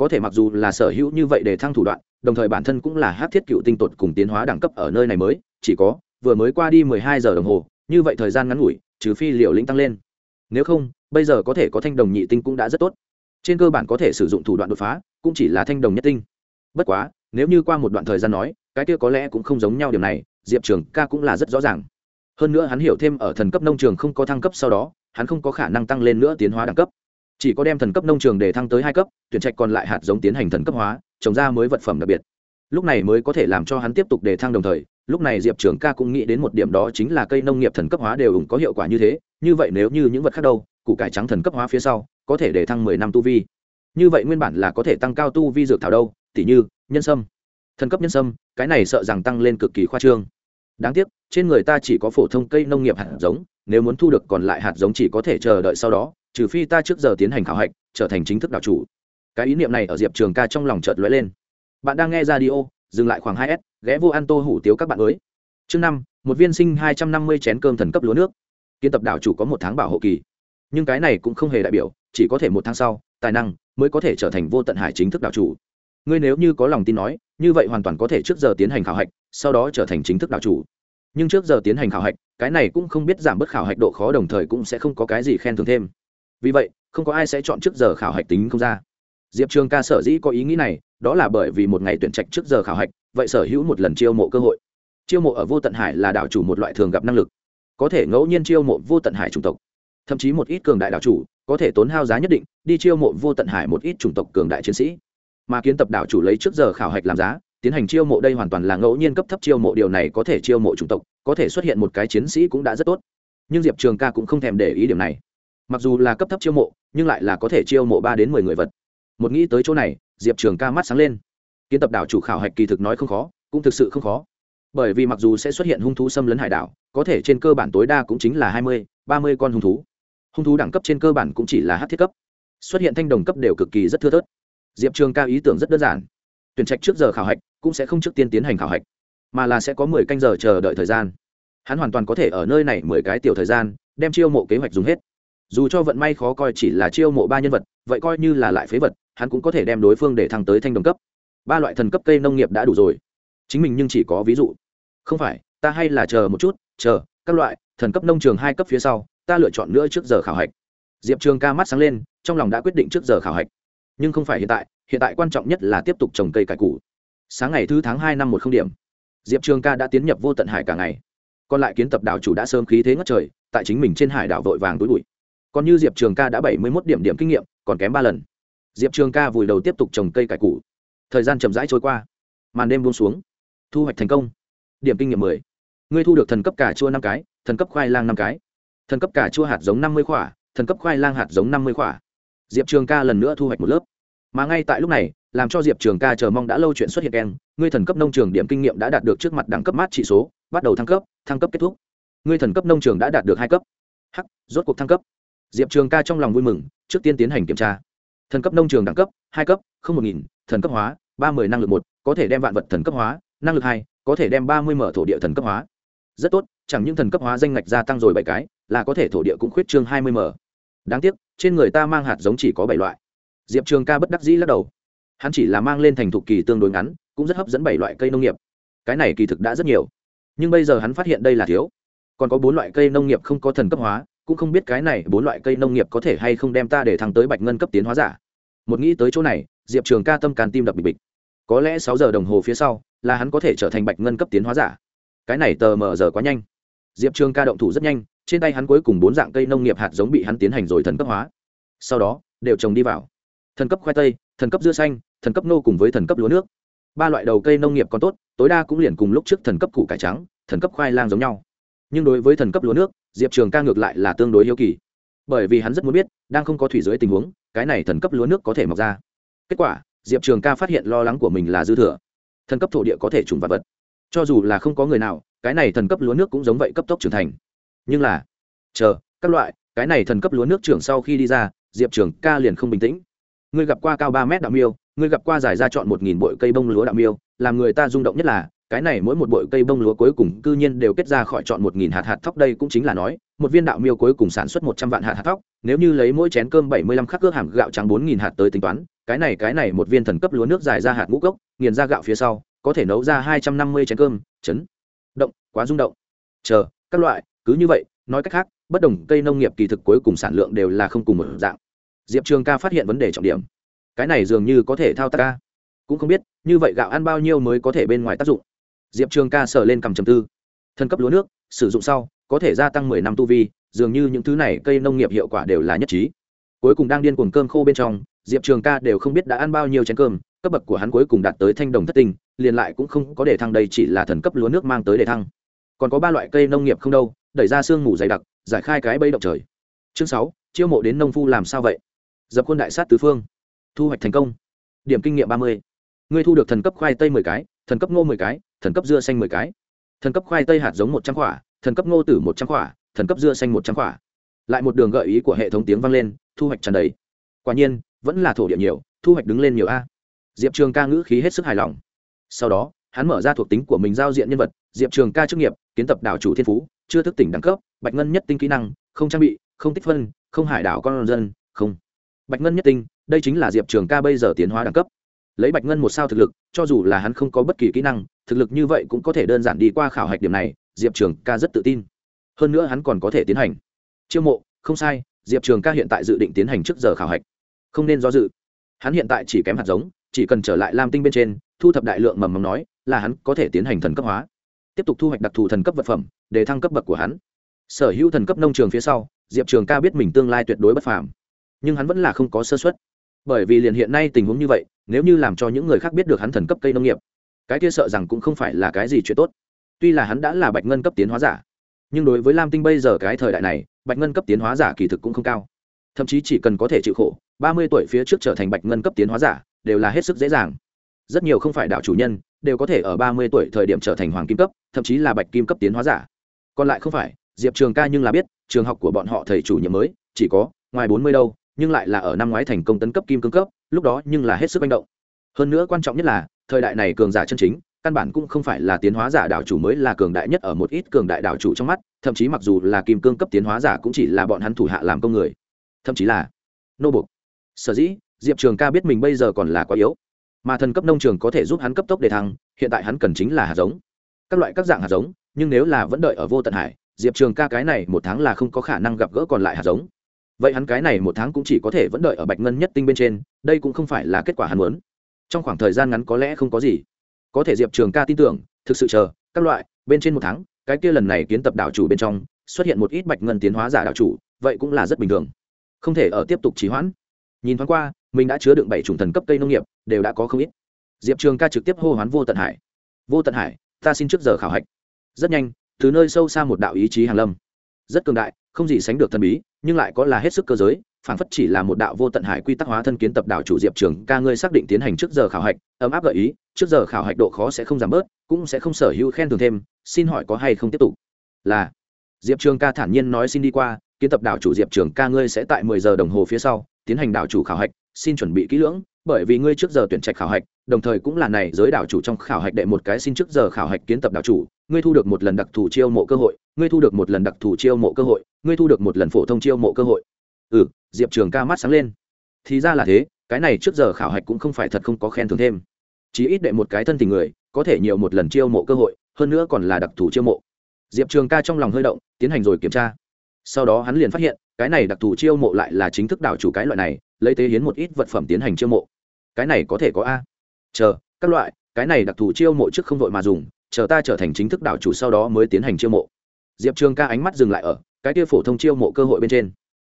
A: có thể mặc dù là sở hữu như vậy để thăng thủ đoạn, đồng thời bản thân cũng là hát thiết cựu tinh tột cùng tiến hóa đẳng cấp ở nơi này mới, chỉ có, vừa mới qua đi mười hai giờ đồng hồ, như vậy thời gian ngắn ngủi, trừ phi liệu lĩnh tăng lên. Nếu không, bây giờ có thể có thanh đồng nhị tinh cũng đã rất tốt. Trên cơ bản có thể sử dụng thủ đoạn đột phá, cũng chỉ là thanh đồng nhất tinh. Bất quá, nếu như qua một đoạn thời gian nói, cái kia có lẽ cũng không giống nhau điểm này, diệp trường ca cũng là rất rõ ràng. Hơn nữa hắn hiểu thêm ở thần cấp nông trường không có thăng cấp sau đó, hắn không có khả năng tăng lên nữa tiến hóa đẳng cấp chỉ có đem thần cấp nông trường để thăng tới hai cấp, tuyển trạch còn lại hạt giống tiến hành thần cấp hóa, trồng ra mới vật phẩm đặc biệt. Lúc này mới có thể làm cho hắn tiếp tục để thăng đồng thời, lúc này diệp trường ca cũng nghĩ đến một điểm đó chính là cây nông nghiệp thần cấp hóa đều ủng có hiệu quả như thế, như vậy nếu như những vật khác đâu, củ cải trắng thần cấp hóa phía sau, có thể để thăng mười năm tu vi. Như vậy nguyên bản là có thể tăng cao tu vi dược thảo đâu, tỉ như, nhân sâm. Thần cấp nhân sâm, cái này sợ rằng tăng lên cực kỳ khoa trương. Đáng tiếc, trên người ta chỉ có phổ thông cây nông nghiệp hạt giống, nếu muốn thu được còn lại hạt giống chỉ có thể chờ đợi sau đó trừ phi ta trước giờ tiến hành khảo hạch, trở thành chính thức đạo chủ. Cái ý niệm này ở diệp trường ca trong lòng chợt lóe lên. Bạn đang nghe ra đi ô dừng lại khoảng hai s, ghé vô ăn tô hủ tiếu các bạn mới. Chương năm, một viên sinh hai trăm năm mươi chén cơm thần cấp lúa nước. Kiến tập đảo chủ có một tháng bảo hộ kỳ. Nhưng cái này cũng không hề đại biểu, chỉ có thể một tháng sau, tài năng mới có thể trở thành vô tận hải chính thức đạo chủ. Ngươi nếu như có lòng tin nói, như vậy hoàn toàn có thể trước giờ tiến hành khảo hạch, sau đó trở thành chính thức đạo chủ. Nhưng trước giờ tiến hành khảo hạch, cái này cũng không biết giảm bớt khảo hạch độ khó, đồng thời cũng sẽ không có cái gì khen thưởng thêm vì vậy, không có ai sẽ chọn trước giờ khảo hạch tính không ra. Diệp trường ca sở dĩ có ý nghĩ này, đó là bởi vì một ngày tuyển trạch trước giờ khảo hạch, vậy sở hữu một lần chiêu mộ cơ hội. Chiêu mộ ở vô tận hải là đảo chủ một loại thường gặp năng lực. Có thể ngẫu nhiên chiêu mộ vô tận hải chủng tộc. Thậm chí một ít cường đại đảo chủ, có thể tốn hao giá nhất định, đi chiêu mộ vô tận hải một ít chủng tộc cường đại chiến sĩ. Mà kiến tập đảo chủ lấy trước giờ khảo hạch làm giá, tiến hành chiêu mộ đây hoàn toàn là ngẫu nhiên cấp thấp chiêu mộ, điều này có thể chiêu mộ chủng tộc, có thể xuất hiện một cái chiến sĩ cũng đã rất tốt. Nhưng diệp trường ca cũng không thèm để ý điểm này mặc dù là cấp thấp chiêu mộ, nhưng lại là có thể chiêu mộ ba đến mười người vật. Một nghĩ tới chỗ này, diệp trường ca mắt sáng lên. Kiến tập đảo chủ khảo hạch kỳ thực nói không khó, cũng thực sự không khó. Bởi vì mặc dù sẽ xuất hiện hung thú xâm lấn hải đảo, có thể trên cơ bản tối đa cũng chính là hai mươi, ba mươi con hung thú. Hung thú đẳng cấp trên cơ bản cũng chỉ là hát thiết cấp. Xuất hiện thanh đồng cấp đều cực kỳ rất thưa thớt. Diệp trường ca ý tưởng rất đơn giản. Tuyển trạch trước giờ khảo hạch, cũng sẽ không trước tiên tiến hành khảo hạch, mà là sẽ có mười canh giờ chờ đợi thời gian. Hắn hoàn toàn có thể ở nơi này mười cái tiểu thời gian, đem chiêu mộ kế hoạch dùng hết dù cho vận may khó coi chỉ là chiêu mộ ba nhân vật, vậy coi như là lại phế vật, hắn cũng có thể đem đối phương để thăng tới thanh đồng cấp. Ba loại thần cấp cây nông nghiệp đã đủ rồi. Chính mình nhưng chỉ có ví dụ. Không phải, ta hay là chờ một chút, chờ, các loại, thần cấp nông trường hai cấp phía sau, ta lựa chọn nữa trước giờ khảo hạch. Diệp trường ca mắt sáng lên, trong lòng đã quyết định trước giờ khảo hạch. Nhưng không phải hiện tại hiện tại quan trọng nhất là tiếp tục trồng cây cải củ. Sáng ngày thứ tháng hai năm một không điểm, diệp trường ca đã tiến nhập vô tận hải cả ngày. Còn lại kiến tập đảo chủ đã sớm khí thế ngất trời, tại chính mình trên hải đảo vội vàng túi bụi còn như diệp trường ca đã bảy mươi một điểm điểm kinh nghiệm, còn kém ba lần. Diệp trường ca vùi đầu tiếp tục trồng cây cải củ. Thời gian chậm rãi trôi qua. Màn đêm buông xuống. Thu hoạch thành công. Điểm kinh nghiệm mười. Ngươi thu được thần cấp cà chua năm cái, thần cấp khoai lang năm cái. Thần cấp cà chua hạt giống năm mươi khỏa, thần cấp khoai lang hạt giống năm mươi khỏa. Diệp trường ca lần nữa thu hoạch một lớp. Mà ngay tại lúc này, làm cho diệp trường ca chờ mong đã lâu chuyện xuất hiện đen ngươi thần cấp nông trường điểm kinh nghiệm đã đạt được trước mặt đẳng cấp mát trị số, bắt đầu thăng cấp thăng cấp kết thúc. Ngươi thần cấp nông trường đã đạt được hai cấp. Hắc, rốt cuộc thăng cấp diệp trường ca trong lòng vui mừng, trước tiên tiến hành kiểm tra. Thần cấp nông trường đẳng cấp, hai cấp, không một nghìn, thần cấp hóa, ba mươi năng lực một, có thể đem vạn vật thần cấp hóa, năng lực hai, có thể đem ba mươi mở thổ địa thần cấp hóa. Rất tốt, chẳng những thần cấp hóa danh ngạch gia tăng rồi bảy cái, là có thể thổ địa cũng khuyết trương hai mươi mở. Đáng tiếc, trên người ta mang hạt giống chỉ có bảy loại. Diệp trường ca bất đắc dĩ lắc đầu. Hắn chỉ là mang lên thành thục kỳ tương đối ngắn, cũng rất hấp dẫn bảy loại cây nông nghiệp. Cái này kỳ thực đã rất nhiều. Nhưng bây giờ hắn phát hiện đây là thiếu. Còn có bốn loại cây nông nghiệp không có thần cấp hóa cũng không biết cái này bốn loại cây nông nghiệp có thể hay không đem ta để thăng tới bạch ngân cấp tiến hóa giả. Một nghĩ tới chỗ này, diệp trường ca tâm càn tim đập bịch bịch. Có lẽ sáu giờ đồng hồ phía sau, là hắn có thể trở thành bạch ngân cấp tiến hóa giả. Cái này tờ mờ giờ quá nhanh. Diệp trường ca động thủ rất nhanh, trên tay hắn cuối cùng bốn dạng cây nông nghiệp hạt giống bị hắn tiến hành rồi thần cấp hóa. Sau đó, đều trồng đi vào. Thần cấp khoai tây, thần cấp dưa xanh, thần cấp nô cùng với thần cấp lúa nước. Ba loại đầu cây nông nghiệp còn tốt, tối đa cũng liền cùng lúc trước thần cấp củ cải trắng, thần cấp khoai lang giống nhau nhưng đối với thần cấp lúa nước, diệp trường ca ngược lại là tương đối hiếu kỳ. Bởi vì hắn rất muốn biết, đang không có thủy dưới tình huống, cái này thần cấp lúa nước có thể mọc ra. Kết quả, diệp trường ca phát hiện lo lắng của mình là dư thừa. Thần cấp thổ địa có thể trùng vật vật. Cho dù là không có người nào, cái này thần cấp lúa nước cũng giống vậy cấp tốc trưởng thành. Nhưng là, chờ, các loại, cái này thần cấp lúa nước trưởng sau khi đi ra, diệp trường ca liền không bình tĩnh. Ngươi gặp qua cao ba mét đạo miêu, ngươi gặp qua giải ra chọn một nghìn bội cây bông lúa đạo miêu, làm người ta rung động nhất là cái này mỗi một bội cây bông lúa cuối cùng cư nhiên đều kết ra khỏi chọn một nghìn hạt hạt thóc đây cũng chính là nói, một viên đạo miêu cuối cùng sản xuất một trăm vạn hạt hạt thóc, nếu như lấy mỗi chén cơm bảy mươi lăm khắc ước hàm gạo trắng bốn nghìn hạt tới tính toán, cái này cái này một viên thần cấp lúa nước dài ra hạt ngũ cốc, nghiền ra gạo phía sau, có thể nấu ra hai trăm năm mươi chén cơm, chấn, động, quá rung động. Chờ, các loại, cứ như vậy, nói cách khác, bất đồng cây nông nghiệp kỳ thực cuối cùng sản lượng đều là không cùng một dạng. Diệp trường ca phát hiện vấn đề trọng điểm. Cái này dường như có thể thao tác ca. Cũng không biết, như vậy gạo ăn bao nhiêu mới có thể bên ngoài tác dụng diệp trường ca sờ lên cầm chầm tư. Thân cấp lúa nước, sử dụng sau, có thể gia tăng mười năm tu vi, dường như những thứ này cây nông nghiệp hiệu quả đều là nhất trí. Cuối cùng đang điên cuồng cơm khô bên trong, diệp trường ca đều không biết đã ăn bao nhiêu chén cơm, cấp bậc của hắn cuối cùng đạt tới thanh đồng thất tinh, liền lại cũng không có để thăng đây chỉ là thần cấp lúa nước mang tới để thăng. Còn có ba loại cây nông nghiệp không đâu, đẩy ra sương mù dày đặc, giải khai cái bẫy động trời. Chương sáu, chiêu mộ đến nông phu làm sao vậy? Dập khuôn đại sát tứ phương. Thu hoạch thành công. Điểm kinh nghiệm ba mươi. Ngươi thu được thần cấp khoai tây mười cái, thần cấp ngô mười cái thần cấp dưa xanh mười cái, thần cấp khoai tây hạt giống một trăm quả, thần cấp ngô tử một trăm quả, thần cấp dưa xanh một trăm quả. Lại một đường gợi ý của hệ thống tiếng vang lên, thu hoạch tràn đầy. Quả nhiên, vẫn là thổ địa nhiều, thu hoạch đứng lên nhiều a. Diệp trường ca ngữ khí hết sức hài lòng. Sau đó, hắn mở ra thuộc tính của mình giao diện nhân vật, diệp trường ca chức nghiệp, kiến tập đảo chủ thiên phú, chưa thức tỉnh đẳng cấp, bạch ngân nhất tinh kỹ năng, không trang bị, không tích phân, không hải đảo con dân, không. Bạch ngân nhất tinh, đây chính là diệp trường ca bây giờ tiến hóa đẳng cấp. Lấy bạch ngân một sao thực lực, cho dù là hắn không có bất kỳ kỹ năng thực lực như vậy cũng có thể đơn giản đi qua khảo hạch điểm này, diệp trường ca rất tự tin. Hơn nữa hắn còn có thể tiến hành. Chiêu mộ, không sai, diệp trường ca hiện tại dự định tiến hành trước giờ khảo hạch. Không nên do dự. Hắn hiện tại chỉ kém hạt giống, chỉ cần trở lại lam tinh bên trên, thu thập đại lượng mầm mầm nói, là hắn có thể tiến hành thần cấp hóa. Tiếp tục thu hoạch đặc thù thần cấp vật phẩm, để thăng cấp bậc của hắn. Sở hữu thần cấp nông trường phía sau, diệp trường ca biết mình tương lai tuyệt đối bất phàm. Nhưng hắn vẫn là không có sơ xuất bởi vì liền hiện nay tình huống như vậy, nếu như làm cho những người khác biết được hắn thần cấp cây nông nghiệp cái kia sợ rằng cũng không phải là cái gì chuyện tốt. Tuy là hắn đã là bạch ngân cấp tiến hóa giả, nhưng đối với lam tinh bây giờ cái thời đại này, bạch ngân cấp tiến hóa giả kỳ thực cũng không cao. Thậm chí chỉ cần có thể chịu khổ, ba mươi tuổi phía trước trở thành bạch ngân cấp tiến hóa giả, đều là hết sức dễ dàng. Rất nhiều không phải đạo chủ nhân, đều có thể ở ba mươi tuổi thời điểm trở thành hoàng kim cấp, thậm chí là bạch kim cấp tiến hóa giả. Còn lại không phải, diệp trường ca nhưng là biết, trường học của bọn họ thầy chủ nhiệm mới, chỉ có, ngoài bốn mươi đâu, nhưng lại là ở năm ngoái thành công tấn cấp kim cương cấp, lúc đó nhưng là hết sức manh động. Hơn nữa quan trọng nhất là thời đại này cường giả chân chính, căn bản cũng không phải là tiến hóa giả đảo chủ mới là cường đại nhất ở một ít cường đại đảo chủ trong mắt, thậm chí mặc dù là kim cương cấp tiến hóa giả cũng chỉ là bọn hắn thủ hạ làm công người. Thậm chí là nô bục sở dĩ, diệp trường ca biết mình bây giờ còn là quá yếu. Mà thần cấp nông trường có thể giúp hắn cấp tốc để thăng, hiện tại hắn cần chính là hạt giống. Các loại các dạng hạt giống, nhưng nếu là vẫn đợi ở vô tận hải, diệp trường ca cái này một tháng là không có khả năng gặp gỡ còn lại hạt giống. Vậy hắn cái này một tháng cũng chỉ có thể vẫn đợi ở bạch ngân nhất tinh bên trên, đây cũng không phải là kết quả hắn muốn trong khoảng thời gian ngắn có lẽ không có gì. Có thể diệp trường ca tin tưởng, thực sự chờ, các loại, bên trên một tháng, cái kia lần này kiến tập đảo chủ bên trong, xuất hiện một ít bạch ngân tiến hóa giả đảo chủ, vậy cũng là rất bình thường. Không thể ở tiếp tục trì hoãn. Nhìn thoáng qua, mình đã chứa đựng bảy chủng thần cấp cây nông nghiệp, đều đã có không ít. Diệp trường ca trực tiếp hô hoán vô tận hải. Vô tận hải, ta xin trước giờ khảo hạch. Rất nhanh, từ nơi sâu xa một đạo ý chí hàn lâm. Rất cường đại, không gì sánh được thần bí, nhưng lại có là hết sức cơ giới phản phất chỉ là một đạo vô tận hải quy tắc hóa thân kiến tập đạo chủ diệp trường, ca ngươi xác định tiến hành trước giờ khảo hạch, ấm áp gợi ý, trước giờ khảo hạch độ khó sẽ không giảm bớt, cũng sẽ không sở hữu khen thưởng thêm, xin hỏi có hay không tiếp tục? Là. Diệp trường, ca thản nhiên nói xin đi qua, kiến tập đạo chủ diệp trường, ca ngươi sẽ tại mười giờ đồng hồ phía sau, tiến hành đạo chủ khảo hạch, xin chuẩn bị kỹ lưỡng, bởi vì ngươi trước giờ tuyển trạch khảo hạch, đồng thời cũng là này, giới đạo chủ trong khảo hạch đệ một cái xin trước giờ khảo hạch kiến tập đạo chủ, ngươi thu được một lần đặc thù chiêu mộ cơ hội, ngươi thu được một lần đặc thù chiêu mộ cơ hội, ngươi thu được một lần phổ thông chiêu mộ cơ hội. Ừ diệp trường ca mắt sáng lên. Thì ra là thế, cái này trước giờ khảo hạch cũng không phải thật không có khen thưởng thêm. Chỉ ít đệ một cái thân tình người, có thể nhiều một lần chiêu mộ cơ hội, hơn nữa còn là đặc thù chiêu mộ. Diệp trường ca trong lòng hơi động, tiến hành rồi kiểm tra. Sau đó hắn liền phát hiện, cái này đặc thù chiêu mộ lại là chính thức đảo chủ cái loại này, lấy tế hiến một ít vật phẩm tiến hành chiêu mộ. Cái này có thể có a. Chờ, các loại, cái này đặc thù chiêu mộ trước không vội mà dùng, chờ ta trở thành chính thức đảo chủ sau đó mới tiến hành chiêu mộ. Diệp trường ca ánh mắt dừng lại ở, cái kia phổ thông chiêu mộ cơ hội bên trên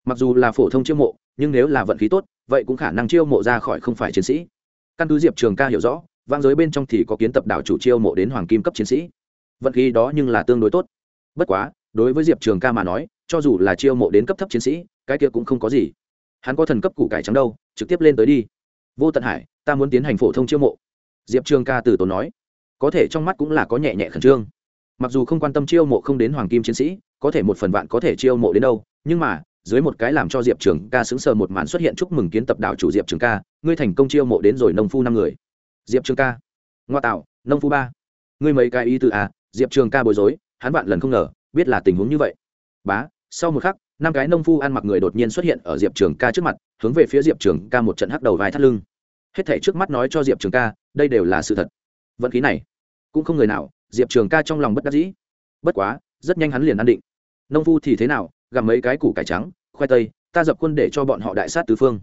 A: mặc dù là phổ thông chiêu mộ, nhưng nếu là vận khí tốt, vậy cũng khả năng chiêu mộ ra khỏi không phải chiến sĩ. Căn cứ diệp trường ca hiểu rõ vang giới bên trong thì có kiến tập đảo chủ chiêu mộ đến hoàng kim cấp chiến sĩ. Vận khí đó nhưng là tương đối tốt. Bất quá, đối với diệp trường ca mà nói, cho dù là chiêu mộ đến cấp thấp chiến sĩ, cái kia cũng không có gì. Hắn có thần cấp củ cải trắng đâu, trực tiếp lên tới đi. Vô tận hải, ta muốn tiến hành phổ thông chiêu mộ. Diệp trường ca từ tốn nói. Có thể trong mắt cũng là có nhẹ nhẹ khẩn trương. Mặc dù không quan tâm chiêu mộ không đến hoàng kim chiến sĩ, có thể một phần vạn có thể chiêu mộ đến đâu, nhưng mà dưới một cái làm cho diệp trường ca xứng sờ một màn xuất hiện chúc mừng kiến tập đảo chủ diệp trường ca, ngươi thành công chiêu mộ đến rồi nông phu năm người. Diệp trường ca. Ngoa tạo, nông phu ba. Ngươi mấy cái ý từ à diệp trường ca bối rối, hắn bạn lần không ngờ, biết là tình huống như vậy. Bá, sau một khắc, năm cái nông phu ăn mặc người đột nhiên xuất hiện ở diệp trường ca trước mặt, hướng về phía diệp trường ca một trận hắc đầu vai thắt lưng. Hết thể trước mắt nói cho diệp trường ca, đây đều là sự thật. Vận khí này, cũng không người nào, diệp trường ca trong lòng bất đắc dĩ. Bất quá, rất nhanh hắn liền an định. Nông phu thì thế nào gặm mấy cái củ cải trắng, khoai tây, ta dập quân để cho bọn họ đại sát tứ phương.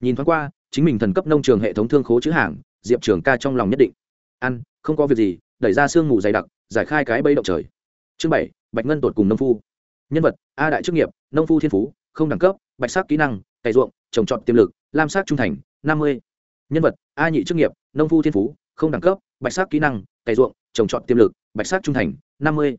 A: Nhìn thoáng qua, chính mình thần cấp nông trường hệ thống thương khố chữ hàng, diệp trường ca trong lòng nhất định. Ăn, không có việc gì, đẩy ra sương mù dày đặc, giải khai cái bẫy động trời. Chương bảy, bạch ngân tột cùng nông phu. Nhân vật, a đại chức nghiệp, nông phu thiên phú, không đẳng cấp, bạch sắc kỹ năng, cày ruộng, trồng trọt tiềm lực, lam sắc trung thành, năm mươi. Nhân vật, a nhị chức nghiệp, nông phu thiên phú, không đẳng cấp, bạch sắc kỹ năng, cày ruộng, trồng trọt tiềm lực, bạch sắc trung thành, năm mươi.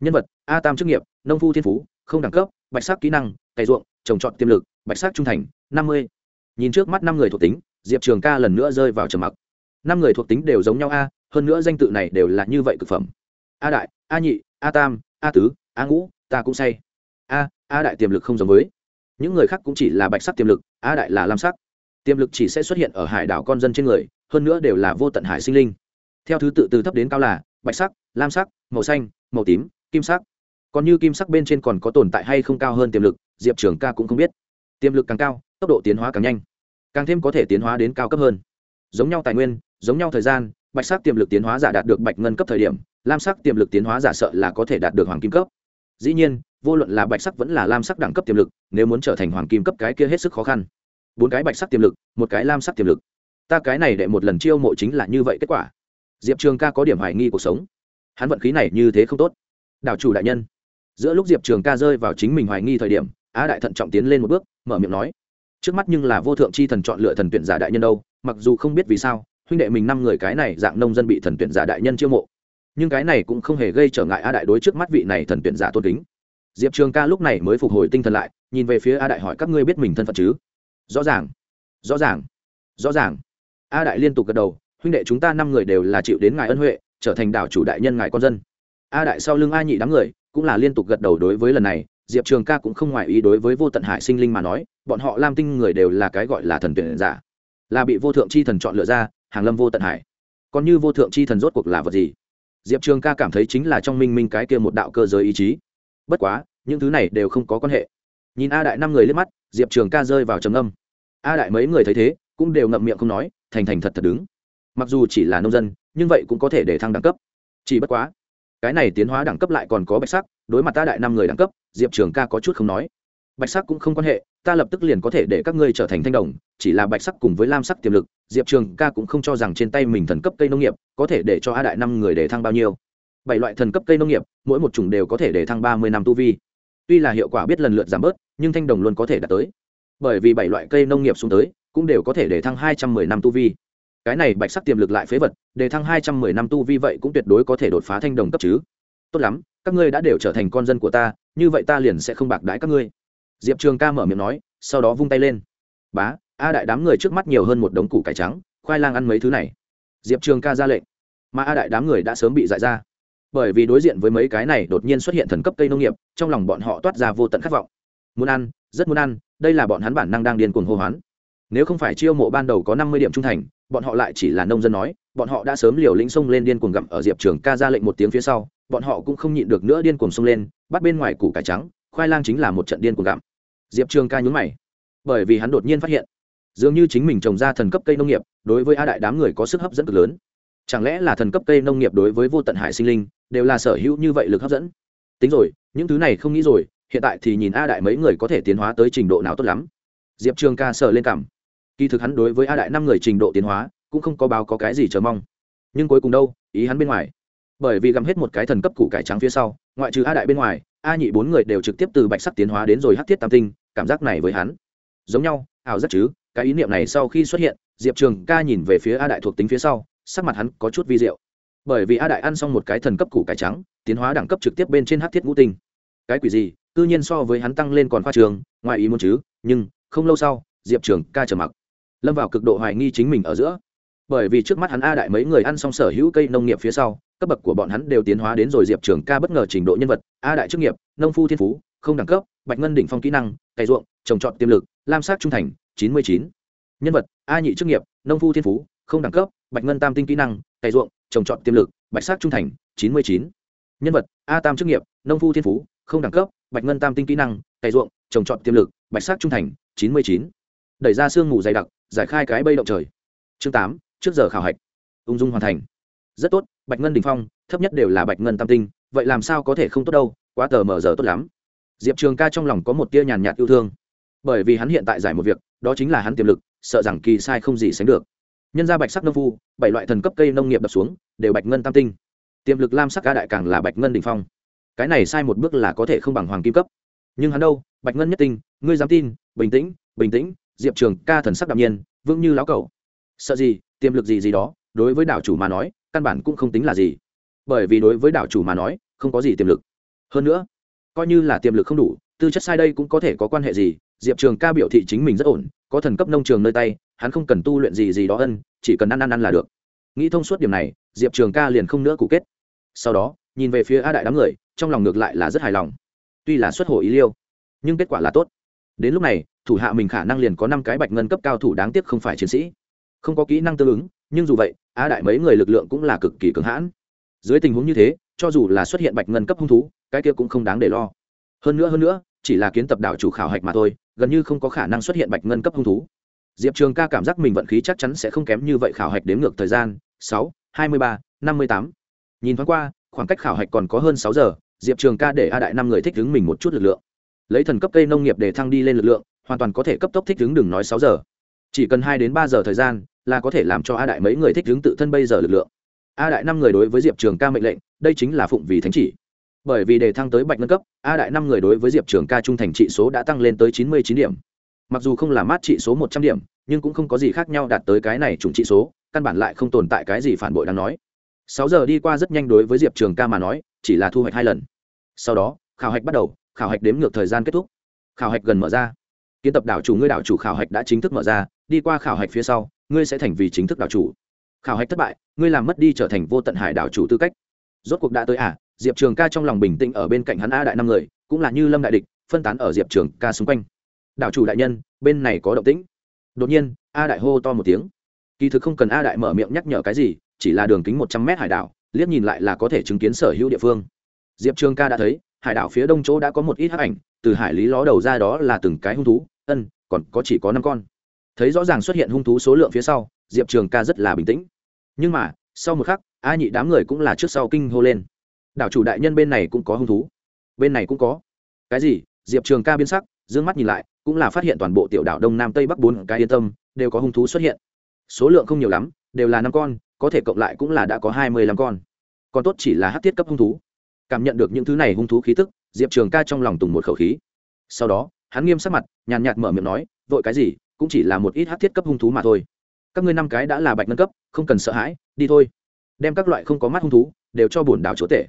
A: Nhân vật, a tam chức nghiệp, nông phu thiên phú, không đẳng cấp bạch sắc kỹ năng, cày ruộng, trồng trọt tiềm lực, bạch sắc trung thành, năm mươi. Nhìn trước mắt năm người thuộc tính, diệp trường ca lần nữa rơi vào trầm mặc. Năm người thuộc tính đều giống nhau a, hơn nữa danh tự này đều là như vậy cực phẩm. A đại, a nhị, a tam, a tứ, a ngũ, ta cũng say. A a đại tiềm lực không giống với. Những người khác cũng chỉ là bạch sắc tiềm lực, a đại là lam sắc. Tiềm lực chỉ sẽ xuất hiện ở hải đảo con dân trên người, hơn nữa đều là vô tận hải sinh linh. Theo thứ tự từ thấp đến cao là bạch sắc, lam sắc, màu xanh, màu tím, kim sắc còn như kim sắc bên trên còn có tồn tại hay không cao hơn tiềm lực, diệp trường ca cũng không biết. Tiềm lực càng cao, tốc độ tiến hóa càng nhanh. Càng thêm có thể tiến hóa đến cao cấp hơn. Giống nhau tài nguyên, giống nhau thời gian, bạch sắc tiềm lực tiến hóa giả đạt được bạch ngân cấp thời điểm, lam sắc tiềm lực tiến hóa giả sợ là có thể đạt được hoàng kim cấp. Dĩ nhiên, vô luận là bạch sắc vẫn là lam sắc đẳng cấp tiềm lực, nếu muốn trở thành hoàng kim cấp cái kia hết sức khó khăn. Bốn cái bạch sắc tiềm lực, một cái lam sắc tiềm lực. Ta cái này đệ một lần chiêu mộ chính là như vậy kết quả. Diệp trường ca có điểm hoài nghi cuộc sống. Hắn vận khí này như thế không tốt. Đảo chủ đại nhân giữa lúc diệp trường ca rơi vào chính mình hoài nghi thời điểm, á đại thận trọng tiến lên một bước, mở miệng nói, trước mắt nhưng là vô thượng c h i thần chọn lựa thần tuyển giả đại nhân đâu, mặc dù không biết vì sao, huynh đệ mình năm người cái này dạng nông dân bị thần tuyển giả đại nhân chiêu mộ. Nhưng cái này cũng không hề gây trở ngại a đại đối trước mắt vị này thần tuyển giả tôn kính. Diệp trường ca lúc này mới phục hồi tinh thần lại, nhìn về phía a đại hỏi, các ngươi biết mình thân phận chứ? Rõ ràng rõ ràng rõ ràng. A đại liên tục gật đầu, huynh đệ chúng ta năm người đều là chịu đến ngài ân huệ, trở thành đảo chủ đại nhân ngài con dân. A đại sau lưng a nhị đám người cũng là liên tục gật đầu đối với lần này, diệp trường ca cũng không ngoại ý đối với vô tận hải sinh linh mà nói, bọn họ lam tinh người đều là cái gọi là thần tuyển giả, là bị vô thượng c h i thần chọn lựa ra, hàng lâm vô tận hải. Còn như vô thượng c h i thần rốt cuộc là vật gì? Diệp trường ca cảm thấy chính là trong minh minh cái kia một đạo cơ giới ý chí. Bất quá, những thứ này đều không có quan hệ. Nhìn a đại năm người liếc mắt, diệp trường ca rơi vào trầm âm a đại mấy người thấy thế, cũng đều ngậm miệng không nói, thành thành thật thật đứng. Mặc dù chỉ là nông dân, nhưng vậy cũng có thể để thăng đẳng cấp. Chỉ bất quá cái này tiến hóa đẳng cấp lại còn có bạch sắc, đối mặt ta đại năm người đẳng cấp, diệp trường ca có chút không nói. Bạch sắc cũng không quan hệ, ta lập tức liền có thể để các ngươi trở thành thanh đồng, chỉ là bạch sắc cùng với lam sắc tiềm lực, diệp trường ca cũng không cho rằng trên tay mình thần cấp cây nông nghiệp có thể để cho a đại năm người để thăng bao nhiêu. Bảy loại thần cấp cây nông nghiệp, mỗi một chủng đều có thể để thăng ba mươi năm tu vi. Tuy là hiệu quả biết lần lượt giảm bớt, nhưng thanh đồng luôn có thể đạt tới. Bởi vì bảy loại cây nông nghiệp xuống tới, cũng đều có thể để thăng hai trăm mười năm tu vi cái này bạch sắc tiềm lực lại phế vật, đề thăng hai trăm mười năm tu vi vậy cũng tuyệt đối có thể đột phá thanh đồng cấp chứ. Tốt lắm, các ngươi đã đều trở thành con dân của ta, như vậy ta liền sẽ không bạc đãi các ngươi. Diệp trường ca mở miệng nói, sau đó vung tay lên. Bá, a đại đám người trước mắt nhiều hơn một đống củ cải trắng, khoai lang ăn mấy thứ này. Diệp trường ca ra lệnh. Mà a đại đám người đã sớm bị dại ra. Bởi vì đối diện với mấy cái này đột nhiên xuất hiện thần cấp cây nông nghiệp, trong lòng bọn họ toát ra vô tận khát vọng. Muốn ăn, rất muốn ăn, đây là bọn hắn bản năng đang điên cuồng hô hoán nếu không phải chiêu mộ ban đầu có năm mươi điểm trung thành, bọn họ lại chỉ là nông dân nói, bọn họ đã sớm liều lĩnh xông lên điên cuồng gặm ở diệp trường ca ra lệnh một tiếng phía sau, bọn họ cũng không nhịn được nữa điên cuồng xông lên, bắt bên ngoài củ cải trắng, khoai lang chính là một trận điên cuồng gặm. Diệp trường ca nhún mày, bởi vì hắn đột nhiên phát hiện, dường như chính mình trồng ra thần cấp cây nông nghiệp, đối với a đại đám người có sức hấp dẫn cực lớn. Chẳng lẽ là thần cấp cây nông nghiệp đối với vô tận hải sinh linh, đều là sở hữu như vậy lực hấp dẫn? Tính rồi, những thứ này không nghĩ rồi, hiện tại thì nhìn a đại mấy người có thể tiến hóa tới trình độ nào tốt lắm. Diệp trường ca sợ lên cảm kỳ thực hắn đối với a đại năm người trình độ tiến hóa, cũng không có báo có cái gì chờ mong. Nhưng cuối cùng đâu, ý hắn bên ngoài. Bởi vì gắm hết một cái thần cấp củ cải trắng phía sau, ngoại trừ a đại bên ngoài, a nhị bốn người đều trực tiếp từ bạch sắc tiến hóa đến rồi hắc thiết tam tinh, cảm giác này với hắn. Giống nhau, ảo rất chứ, cái ý niệm này sau khi xuất hiện, diệp trường ca nhìn về phía a đại thuộc tính phía sau, sắc mặt hắn có chút vi diệu. Bởi vì a đại ăn xong một cái thần cấp củ cải trắng, tiến hóa đẳng cấp trực tiếp bên trên hát thiết ngũ tinh. Cái quỷ gì tự nhiên so với hắn tăng lên còn khoa trường, ngoài ý muốn chứ, nhưng, không lâu sau, diệp trường ca trở mặc lâm vào cực độ hoài nghi chính mình ở giữa. Bởi vì trước mắt hắn a đại mấy người ăn xong sở hữu cây nông nghiệp phía sau, cấp bậc của bọn hắn đều tiến hóa đến rồi diệp trường ca bất ngờ trình độ nhân vật, a đại chức nghiệp, nông phu thiên phú, không đẳng cấp, bạch ngân đỉnh phong kỹ năng, cày ruộng, trồng trọt tiềm lực, lam sắc trung thành, chín mươi chín. Nhân vật, a nhị chức nghiệp, nông phu thiên phú, không đẳng cấp, bạch ngân tam tinh kỹ năng, cày ruộng, trồng trọt tiềm lực, bạch sắc trung thành, chín mươi chín. Nhân vật, a tam chức nghiệp, nông phu thiên phú, không đẳng cấp, bạch ngân tam tinh kỹ năng, cày ruộng, trồng trọt tiềm lực, bạch sắc trung thành, chín mươi chín. Đẩy ra sương mù dày đặc giải khai cái bây động trời. Chương tám, trước giờ khảo hạch. Ung dung hoàn thành. Rất tốt, bạch ngân đình phong, thấp nhất đều là bạch ngân tam tinh, vậy làm sao có thể không tốt đâu, quá tờ mờ giờ tốt lắm. Diệp trường ca trong lòng có một tia nhàn nhạt yêu thương. Bởi vì hắn hiện tại giải một việc, đó chính là hắn tiềm lực, sợ rằng kỳ sai không gì sánh được. Nhân ra bạch sắc nông phu, bảy loại thần cấp cây nông nghiệp đập xuống, đều bạch ngân tam tinh. Tiềm lực lam sắc ca đại càng là bạch ngân đình phong. Cái này sai một bước là có thể không bằng hoàng kim cấp. Nhưng hắn đâu, bạch ngân nhất tinh, ngươi dám tin, bình tĩnh bình tĩnh, diệp trường ca thần sắc đạm nhiên vững như lão cẩu. Sợ gì, tiềm lực gì gì đó, đối với đảo chủ mà nói, căn bản cũng không tính là gì. Bởi vì đối với đảo chủ mà nói, không có gì tiềm lực. Hơn nữa, coi như là tiềm lực không đủ, tư chất sai đây cũng có thể có quan hệ gì. Diệp trường ca biểu thị chính mình rất ổn, có thần cấp nông trường nơi tay, hắn không cần tu luyện gì gì đó ân, chỉ cần ăn ăn ăn là được. Nghĩ thông suốt điểm này, diệp trường ca liền không nữa cụ kết. Sau đó, nhìn về phía a đại đám người, trong lòng ngược lại là rất hài lòng. Tuy là xuất hồ ý liêu, nhưng kết quả là tốt đến lúc này, thủ hạ mình khả năng liền có năm cái bạch ngân cấp cao thủ đáng tiếc không phải chiến sĩ. Không có kỹ năng tương ứng, nhưng dù vậy a đại mấy người lực lượng cũng là cực kỳ cứng hãn. Dưới tình huống như thế, cho dù là xuất hiện bạch ngân cấp hung thú, cái kia cũng không đáng để lo. Hơn nữa hơn nữa, chỉ là kiến tập đạo chủ khảo hạch mà thôi, gần như không có khả năng xuất hiện bạch ngân cấp hung thú. Diệp trường ca cảm giác mình vận khí chắc chắn sẽ không kém như vậy khảo hạch đếm ngược thời gian, sáu, hai mươi ba, năm mươi tám. Nhìn thoáng qua, khoảng cách khảo hạch còn có hơn sáu giờ, diệp trường ca để a đại năm người thích ứng mình một chút lực lượng lấy thần cấp cây nông nghiệp để thăng đi lên lực lượng, hoàn toàn có thể cấp tốc thích ứng đừng nói sáu giờ. Chỉ cần hai đến ba giờ thời gian là có thể làm cho a đại mấy người thích ứng tự thân bây giờ lực lượng. A đại năm người đối với diệp trường ca mệnh lệnh, đây chính là phụng vì thánh chỉ. Bởi vì để thăng tới bạch nâng cấp, a đại năm người đối với diệp trường ca trung thành trị số đã tăng lên tới chín mươi chín điểm. Mặc dù không là mát trị số một trăm điểm, nhưng cũng không có gì khác nhau đạt tới cái này chủng trị số, căn bản lại không tồn tại cái gì phản bội đáng nói. Sáu giờ đi qua rất nhanh đối với diệp trường ca mà nói, chỉ là thu hoạch hai lần. Sau đó, khảo hạch bắt đầu khảo hạch đếm ngược thời gian kết thúc. Khảo hạch gần mở ra. Kiến tập đảo chủ ngươi đảo chủ khảo hạch đã chính thức mở ra, đi qua khảo hạch phía sau, ngươi sẽ thành vì chính thức đảo chủ. Khảo hạch thất bại, ngươi làm mất đi trở thành vô tận hải đảo chủ tư cách. Rốt cuộc đã tới à diệp trường ca trong lòng bình tĩnh ở bên cạnh hắn a đại năm người, cũng là như lâm đại địch, phân tán ở diệp trường ca xung quanh. Đảo chủ đại nhân, bên này có động tĩnh. Đột nhiên, a đại hô to một tiếng. Kỳ thực không cần a đại mở miệng nhắc nhở cái gì, chỉ là đường kính một trăm mét hải đảo, liếc nhìn lại là có thể chứng kiến sở hữu địa phương. Diệp trường ca đã thấy hải đảo phía đông chỗ đã có một ít hắc ảnh, từ hải lý ló đầu ra đó là từng cái hung thú, ân, còn có chỉ có năm con. Thấy rõ ràng xuất hiện hung thú số lượng phía sau, diệp trường ca rất là bình tĩnh. Nhưng mà, sau một khắc, a nhị đám người cũng là trước sau kinh hô lên. Đảo chủ đại nhân bên này cũng có hung thú. Bên này cũng có. Cái gì? Diệp trường ca biến sắc d ư ơ n g mắt nhìn lại, cũng là phát hiện toàn bộ tiểu đảo đông nam tây bắc bốn cái yên tâm, đều có hung thú xuất hiện. Số lượng không nhiều lắm, đều là năm con, có thể cộng lại cũng là đã có hai mươi lăm con. Còn tốt chỉ là hát thiết cấp hung thú cảm nhận được những thứ này hung thú khí tức, diệp trường ca trong lòng tùng một khẩu khí. Sau đó, hắn nghiêm sắc mặt, nhàn nhạt mở miệng nói, vội cái gì, cũng chỉ là một ít hát thiết cấp hung thú mà thôi. Các ngươi năm cái đã là bạch nâng cấp, không cần sợ hãi, đi thôi. Đem các loại không có mắt hung thú, đều cho bổn đảo chúa tể.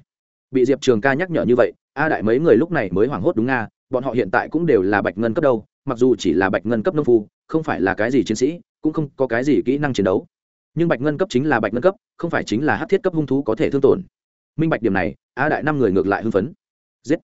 A: Bị diệp trường ca nhắc nhở như vậy, a đại mấy người lúc này mới hoảng hốt đúng nga, bọn họ hiện tại cũng đều là bạch ngân cấp đâu, mặc dù chỉ là bạch ngân cấp nông phu, không phải là cái gì chiến sĩ, cũng không có cái gì kỹ năng chiến đấu. Nhưng bạch ngân cấp chính là bạch ngân cấp, không phải chính là hát thiết cấp hung thú có thể thương tổn minh bạch điểm này a đại năm người ngược lại hưng phấn. Giết.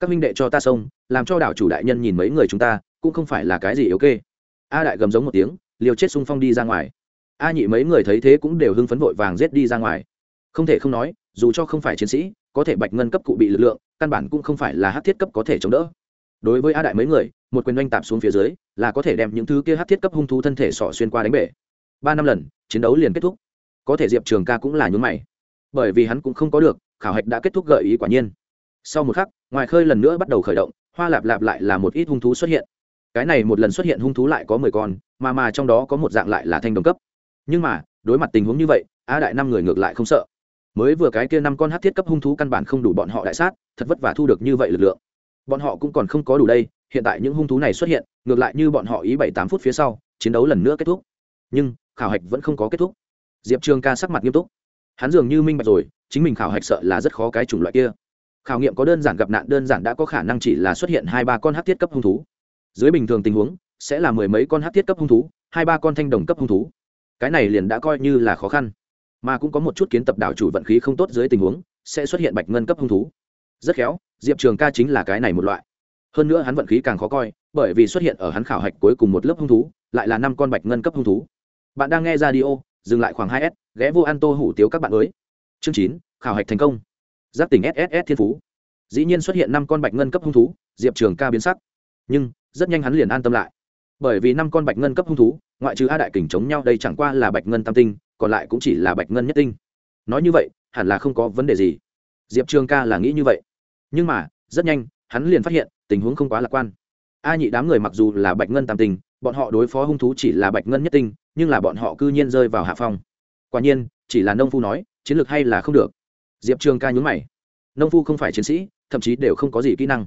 A: Các minh đệ cho ta xông, làm cho đảo chủ đại nhân nhìn mấy người chúng ta, cũng không phải là cái gì yếu kê. A đại gầm giống một tiếng, liều chết xung phong đi ra ngoài. A nhị mấy người thấy thế cũng đều hưng phấn vội vàng giết đi ra ngoài. Không thể không nói, dù cho không phải chiến sĩ, có thể bạch ngân cấp cụ bị lực lượng, căn bản cũng không phải là hát thiết cấp có thể chống đỡ. Đối với a đại mấy người, một quyền oanh tạp xuống phía dưới, là có thể đem những thứ kia hát thiết cấp hung thú thân thể sỏ xuyên qua đánh bể. Ba năm lần, chiến đấu liền kết thúc. Có thể diệp trường ca cũng là nhún mày bởi vì hắn cũng không có được, khảo hạch đã kết thúc gợi ý quả nhiên. Sau một khắc, ngoài khơi lần nữa bắt đầu khởi động, hoa lạp lạp lại là một ít hung thú xuất hiện. Cái này một lần xuất hiện hung thú lại có mười con, mà mà trong đó có một dạng lại là thanh đồng cấp. Nhưng mà, đối mặt tình huống như vậy, a đại năm người ngược lại không sợ. Mới vừa cái kia năm con hát thiết cấp hung thú căn bản không đủ bọn họ đại sát, thật vất vả thu được như vậy lực lượng. Bọn họ cũng còn không có đủ đây, hiện tại những hung thú này xuất hiện, ngược lại như bọn họ ý bảy tám phút phía sau, chiến đấu lần nữa kết thúc. Nhưng, khảo hạch vẫn không có kết thúc. Diệp trường ca sắc mặt nghiêm túc hắn dường như minh bạch rồi, chính mình khảo hạch sợ là rất khó cái chủng loại kia. Khảo nghiệm có đơn giản gặp nạn, đơn giản đã có khả năng chỉ là xuất hiện hai ba con hát thiết cấp hung thú. Dưới bình thường tình huống, sẽ là mười mấy con hát thiết cấp hung thú, hai ba con thanh đồng cấp hung thú. Cái này liền đã coi như là khó khăn. Mà cũng có một chút kiến tập đảo chủ vận khí không tốt dưới tình huống, sẽ xuất hiện bạch ngân cấp hung thú. Rất khéo, diệp trường ca chính là cái này một loại. Hơn nữa hắn vận khí càng khó coi, bởi vì xuất hiện ở hắn khảo hạch cuối cùng một lớp hung thú, lại là năm con bạch ngân cấp hung thú. Bạn đang nghe ra d i o dừng lại khoảng hai s, ghé vô an tô hủ tiếu các bạn mới chương chín, khảo hạch thành công. Giáp tỉnh sss thiên phú. Dĩ nhiên xuất hiện năm con bạch ngân cấp hung thú, diệp trường ca biến sắc. Nhưng, rất nhanh hắn liền an tâm lại. Bởi vì năm con bạch ngân cấp hung thú, ngoại trừ a đại kình chống nhau đây chẳng qua là bạch ngân tam tinh, còn lại cũng chỉ là bạch ngân nhất tinh. Nói như vậy, hẳn là không có vấn đề gì. Diệp trường ca là nghĩ như vậy. Nhưng mà, rất nhanh, hắn liền phát hiện, tình huống không quá lạc quan. A nhị đám người mặc dù là bạch ngân tam tinh, bọn họ đối phó hung thú chỉ là bạch ngân nhất tinh nhưng là bọn họ cư nhiên rơi vào hạ phong. Quả nhiên chỉ là nông phu nói chiến lược hay là không được. Diệp trường ca nhún mày. Nông phu không phải chiến sĩ thậm chí đều không có gì kỹ năng.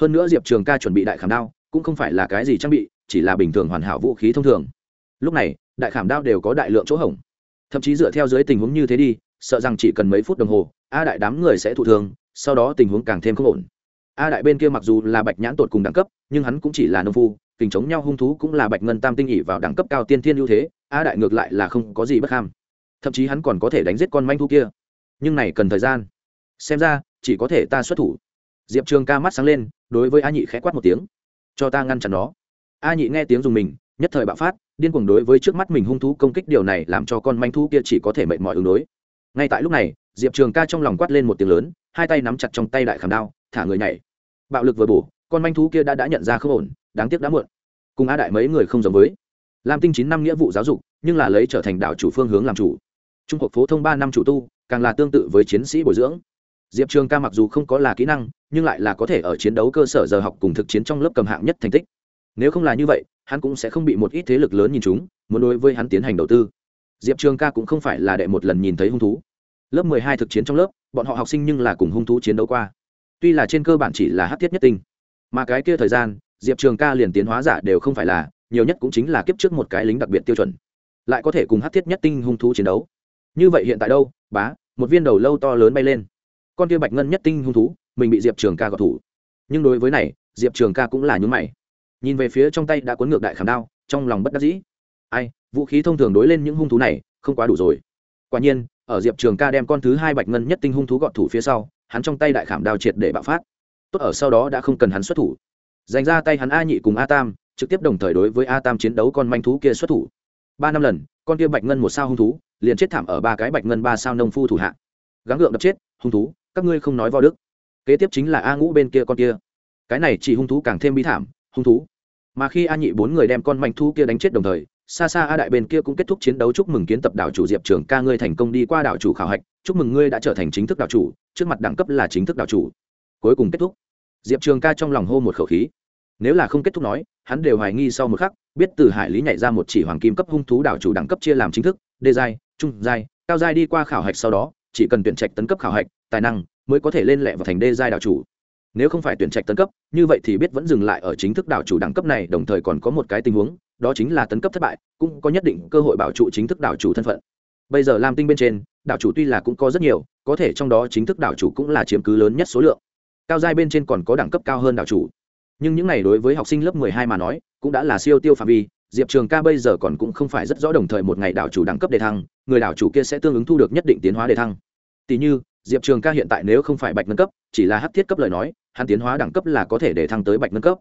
A: Hơn nữa diệp trường ca chuẩn bị đại khảm đao cũng không phải là cái gì trang bị chỉ là bình thường hoàn hảo vũ khí thông thường. Lúc này đại khảm đao đều có đại lượng chỗ hỏng thậm chí dựa theo dưới tình huống như thế đi sợ rằng chỉ cần mấy phút đồng hồ a đại đám người sẽ thụ thương, sau đó tình huống càng thêm không ổn. A đại bên kia mặc dù là bạch nhãn tột cùng đẳng cấp nhưng hắn cũng chỉ là nông phu kình chống nhau hung thú cũng là bạch ngân tam tinh ỉ vào đẳng cấp cao tiên thiên ưu thế, a đại ngược lại là không có gì bất ham. Thậm chí hắn còn có thể đánh giết con manh thú kia. Nhưng này cần thời gian. Xem ra, chỉ có thể ta xuất thủ. Diệp trường ca mắt sáng lên, đối với a nhị khẽ quát một tiếng. Cho ta ngăn chặn nó. A nhị nghe tiếng dùng mình, nhất thời bạo phát, điên cuồng đối với trước mắt mình hung thú công kích điều này làm cho con manh thú kia chỉ có thể mệt mỏi ứng đối. Ngay tại lúc này, diệp trường ca trong lòng quát lên một tiếng lớn, hai tay nắm chặt trong tay đại khảm đao, thả người nhảy. Bạo lực vừa bổ con manh thú kia đã đã nhận ra không ổn, đáng tiếc đã muộn. Cùng a đại mấy người không giống với. Làm tinh chín năm nghĩa vụ giáo dục, nhưng là lấy trở thành đảo chủ phương hướng làm chủ. Trung học phổ thông ba năm chủ tu, càng là tương tự với chiến sĩ bồi dưỡng. Diệp trường ca mặc dù không có là kỹ năng, nhưng lại là có thể ở chiến đấu cơ sở giờ học cùng thực chiến trong lớp cầm hạng nhất thành tích. Nếu không là như vậy, hắn cũng sẽ không bị một ít thế lực lớn nhìn chúng muốn đối với hắn tiến hành đầu tư. Diệp trường ca cũng không phải là đệ một lần nhìn thấy hung thú. Lớp mười hai thực chiến trong lớp, bọn họ học sinh nhưng là cùng hung thú chiến đấu qua. Tuy là trên cơ bản chỉ là hát thiết nhất tinh mà cái kia thời gian, diệp trường ca liền tiến hóa giả đều không phải là, nhiều nhất cũng chính là kiếp trước một cái lính đặc biệt tiêu chuẩn. Lại có thể cùng hát thiết nhất tinh hung thú chiến đấu. Như vậy hiện tại đâu, bá, một viên đầu lâu to lớn bay lên. Con kia bạch ngân nhất tinh hung thú, mình bị diệp trường ca gọt thủ. Nhưng đối với này, diệp trường ca cũng là nhún mày. Nhìn về phía trong tay đã cuốn ngược đại khảm đao, trong lòng bất đắc dĩ. Ai, vũ khí thông thường đối lên những hung thú này, không quá đủ rồi. Quả nhiên, ở diệp trường ca đem con thứ hai bạch ngân nhất tinh hung thú gọt thủ phía sau, hắn trong tay đại khảm đao triệt để bạo phát tốt ở sau đó đã không cần hắn xuất thủ. Dành ra tay hắn a nhị cùng a tam, trực tiếp đồng thời đối với a tam chiến đấu con manh thú kia xuất thủ. Ba năm lần, con kia bạch ngân một sao hung thú, liền chết thảm ở ba cái bạch ngân ba sao nông phu thủ hạ. Gắng gượng đập chết, hung thú, các ngươi không nói vo đức. Kế tiếp chính là a ngũ bên kia con kia. Cái này chỉ hung thú càng thêm bi thảm, hung thú. Mà khi a nhị bốn người đem con manh thú kia đánh chết đồng thời, xa xa a đại bên kia cũng kết thúc chiến đấu chúc mừng kiến tập đảo chủ diệp trường ca ngươi thành công đi qua đảo chủ khảo hạch, chúc mừng ngươi đã trở thành chính thức đảo chủ, trước mặt đẳng cấp là chính thức đảo chủ. Cuối cùng kết thúc diệp trường ca trong lòng hô một khẩu khí. Nếu là không kết thúc nói, hắn đều hoài nghi sau một khắc, biết từ hải lý nhảy ra một chỉ hoàng kim cấp hung thú đảo chủ đẳng cấp chia làm chính thức, đê giai, trung giai, cao giai đi qua khảo hạch sau đó, chỉ cần tuyển trạch tấn cấp khảo hạch, tài năng mới có thể lên lẹ vào thành đê giai đảo chủ. Nếu không phải tuyển trạch tấn cấp, như vậy thì biết vẫn dừng lại ở chính thức đảo chủ đẳng cấp này, đồng thời còn có một cái tình huống, đó chính là tấn cấp thất bại, cũng có nhất định cơ hội bảo trụ chính thức đảo chủ thân phận. Bây giờ lam tinh bên trên, đảo chủ tuy là cũng có rất nhiều, có thể trong đó chính thức đảo chủ cũng là chiếm cứ lớn nhất số lượng cao giai bên trên còn có đẳng cấp cao hơn đảo chủ. Nhưng những này đối với học sinh lớp mười hai mà nói, cũng đã là siêu tiêu phạm vi. Diệp trường ca bây giờ còn cũng không phải rất rõ đồng thời một ngày đảo chủ đẳng cấp đề thăng, người đảo chủ kia sẽ tương ứng thu được nhất định tiến hóa đề thăng. Tỷ như, diệp trường ca hiện tại nếu không phải bạch nâng cấp, chỉ là hắc thiết cấp lời nói, hắn tiến hóa đẳng cấp là có thể để thăng tới bạch nâng cấp.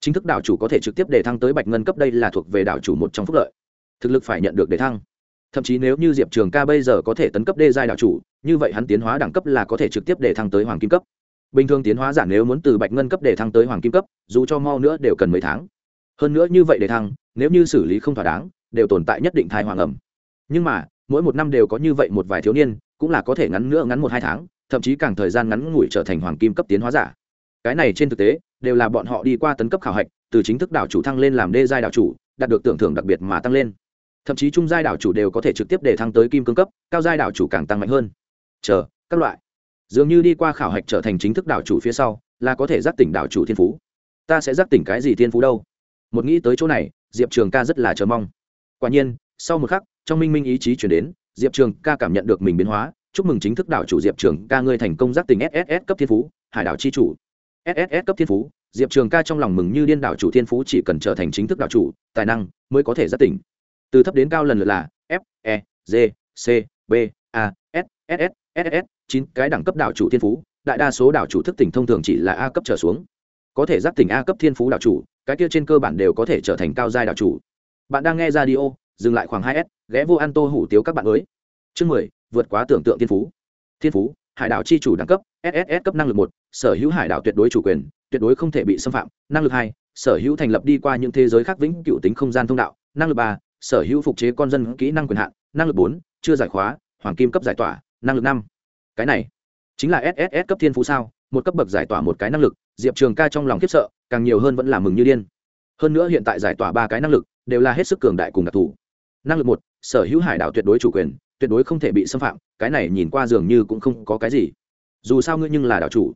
A: Chính thức đảo chủ có thể trực tiếp để thăng tới bạch ngân cấp đây là thuộc về đảo chủ một trong phúc lợi. Thực lực phải nhận được để thăng. Thậm chí nếu như diệp trường ca bây giờ có thể tấn cấp đê giai đảo chủ, như vậy hắn tiến hóa đẳng cấp là có thể trực tiếp để thăng tới hoàng kim cấp bình thường tiến hóa giả nếu muốn từ bạch ngân cấp để thăng tới hoàng kim cấp, dù cho mau nữa đều cần mấy tháng. Hơn nữa như vậy để thăng, nếu như xử lý không thỏa đáng, đều tồn tại nhất định thai hoàng ẩm. Nhưng mà, mỗi một năm đều có như vậy một vài thiếu niên, cũng là có thể ngắn nữa ngắn một hai tháng, thậm chí càng thời gian ngắn ngủi trở thành hoàng kim cấp tiến hóa giả. Cái này trên thực tế, đều là bọn họ đi qua tấn cấp khảo hạch, từ chính thức đảo chủ thăng lên làm đê giai đảo chủ, đạt được tưởng thưởng đặc biệt mà tăng lên. Thậm chí trung giai đảo chủ đều có thể trực tiếp để thăng tới kim cương cấp, cao giai đảo chủ càng tăng mạnh hơn. Chờ, các loại dường như đi qua khảo hạch trở thành chính thức đảo chủ phía sau, là có thể giác tỉnh đảo chủ thiên phú. Ta sẽ giác tỉnh cái gì thiên phú đâu? Một nghĩ tới chỗ này, diệp trường ca rất là chờ mong. Quả nhiên, sau một khắc, trong minh minh ý chí chuyển đến, diệp trường ca cảm nhận được mình biến hóa. Chúc mừng chính thức đảo chủ diệp trường ca, ngươi thành công giác tỉnh sss cấp thiên phú, hải đảo c h i chủ sss cấp thiên phú, diệp trường ca trong lòng mừng như điên đảo chủ thiên phú chỉ cần trở thành chính thức đảo chủ, tài năng mới có thể giác tỉnh. Từ thấp đến cao lần lượt là f e g, c, b, a s s s s chín cái đẳng cấp đảo chủ thiên phú, đại đa số đảo chủ thức tỉnh thông thường chỉ là a cấp trở xuống. Có thể giác tỉnh a cấp thiên phú đảo chủ, cái kia trên cơ bản đều có thể trở thành cao giai đảo chủ. Bạn đang nghe radio, dừng lại khoảng hai s, ghé vô ăn tô hủ tiếu các bạn mới chương mười, vượt quá tưởng tượng thiên phú. Thiên phú, hải đảo chi chủ đẳng cấp sss cấp năng lực một, sở hữu hải đảo tuyệt đối chủ quyền, tuyệt đối không thể bị xâm phạm. Năng lực hai, sở hữu thành lập đi qua những thế giới khác vĩnh cựu tính không gian thông đạo. Năng lực ba, sở hữu phục chế con dân kỹ năng quyền hạn. Năng lực bốn, chưa giải khóa, hoàng kim cấp giải tỏa năng lực năm. Cái này chính là sss cấp thiên phú sao? Một cấp bậc giải tỏa một cái năng lực, diệp trường ca trong lòng khiếp sợ, càng nhiều hơn vẫn là mừng như điên. Hơn nữa hiện tại giải tỏa ba cái năng lực, đều là hết sức cường đại cùng đặc thù. Năng lực một, sở hữu hải đảo tuyệt đối chủ quyền, tuyệt đối không thể bị xâm phạm, cái này nhìn qua dường như cũng không có cái gì. Dù sao ngươi nhưng là đảo chủ.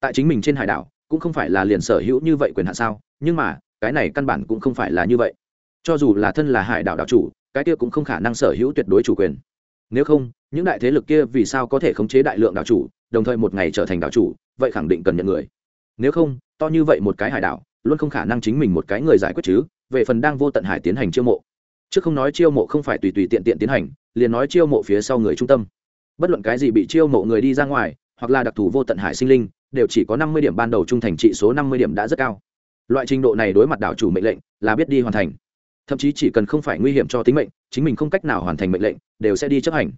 A: Tại chính mình trên hải đảo, cũng không phải là liền sở hữu như vậy quyền hạn sao? Nhưng mà, cái này căn bản cũng không phải là như vậy. Cho dù là thân là hải đảo đảo chủ, cái kia cũng không khả năng sở hữu tuyệt đối chủ quyền nếu không, những đại thế lực kia vì sao có thể khống chế đại lượng đảo chủ, đồng thời một ngày trở thành đảo chủ, vậy khẳng định cần nhận người. Nếu không, to như vậy một cái hải đảo, luôn không khả năng chính mình một cái người giải quyết chứ, về phần đang vô tận hải tiến hành chiêu mộ. Chứ không nói chiêu mộ không phải tùy tùy tiện tiện tiến hành, liền nói chiêu mộ phía sau người trung tâm. Bất luận cái gì bị chiêu mộ người đi ra ngoài, hoặc là đặc thù vô tận hải sinh linh, đều chỉ có năm mươi điểm ban đầu trung thành trị số năm mươi điểm đã rất cao. Loại trình độ này đối mặt đảo chủ mệnh lệnh là biết đi hoàn thành thậm chí chỉ cần không phải nguy hiểm cho tính mệnh, chính mình không cách nào hoàn thành mệnh lệnh, đều sẽ đi chấp hành.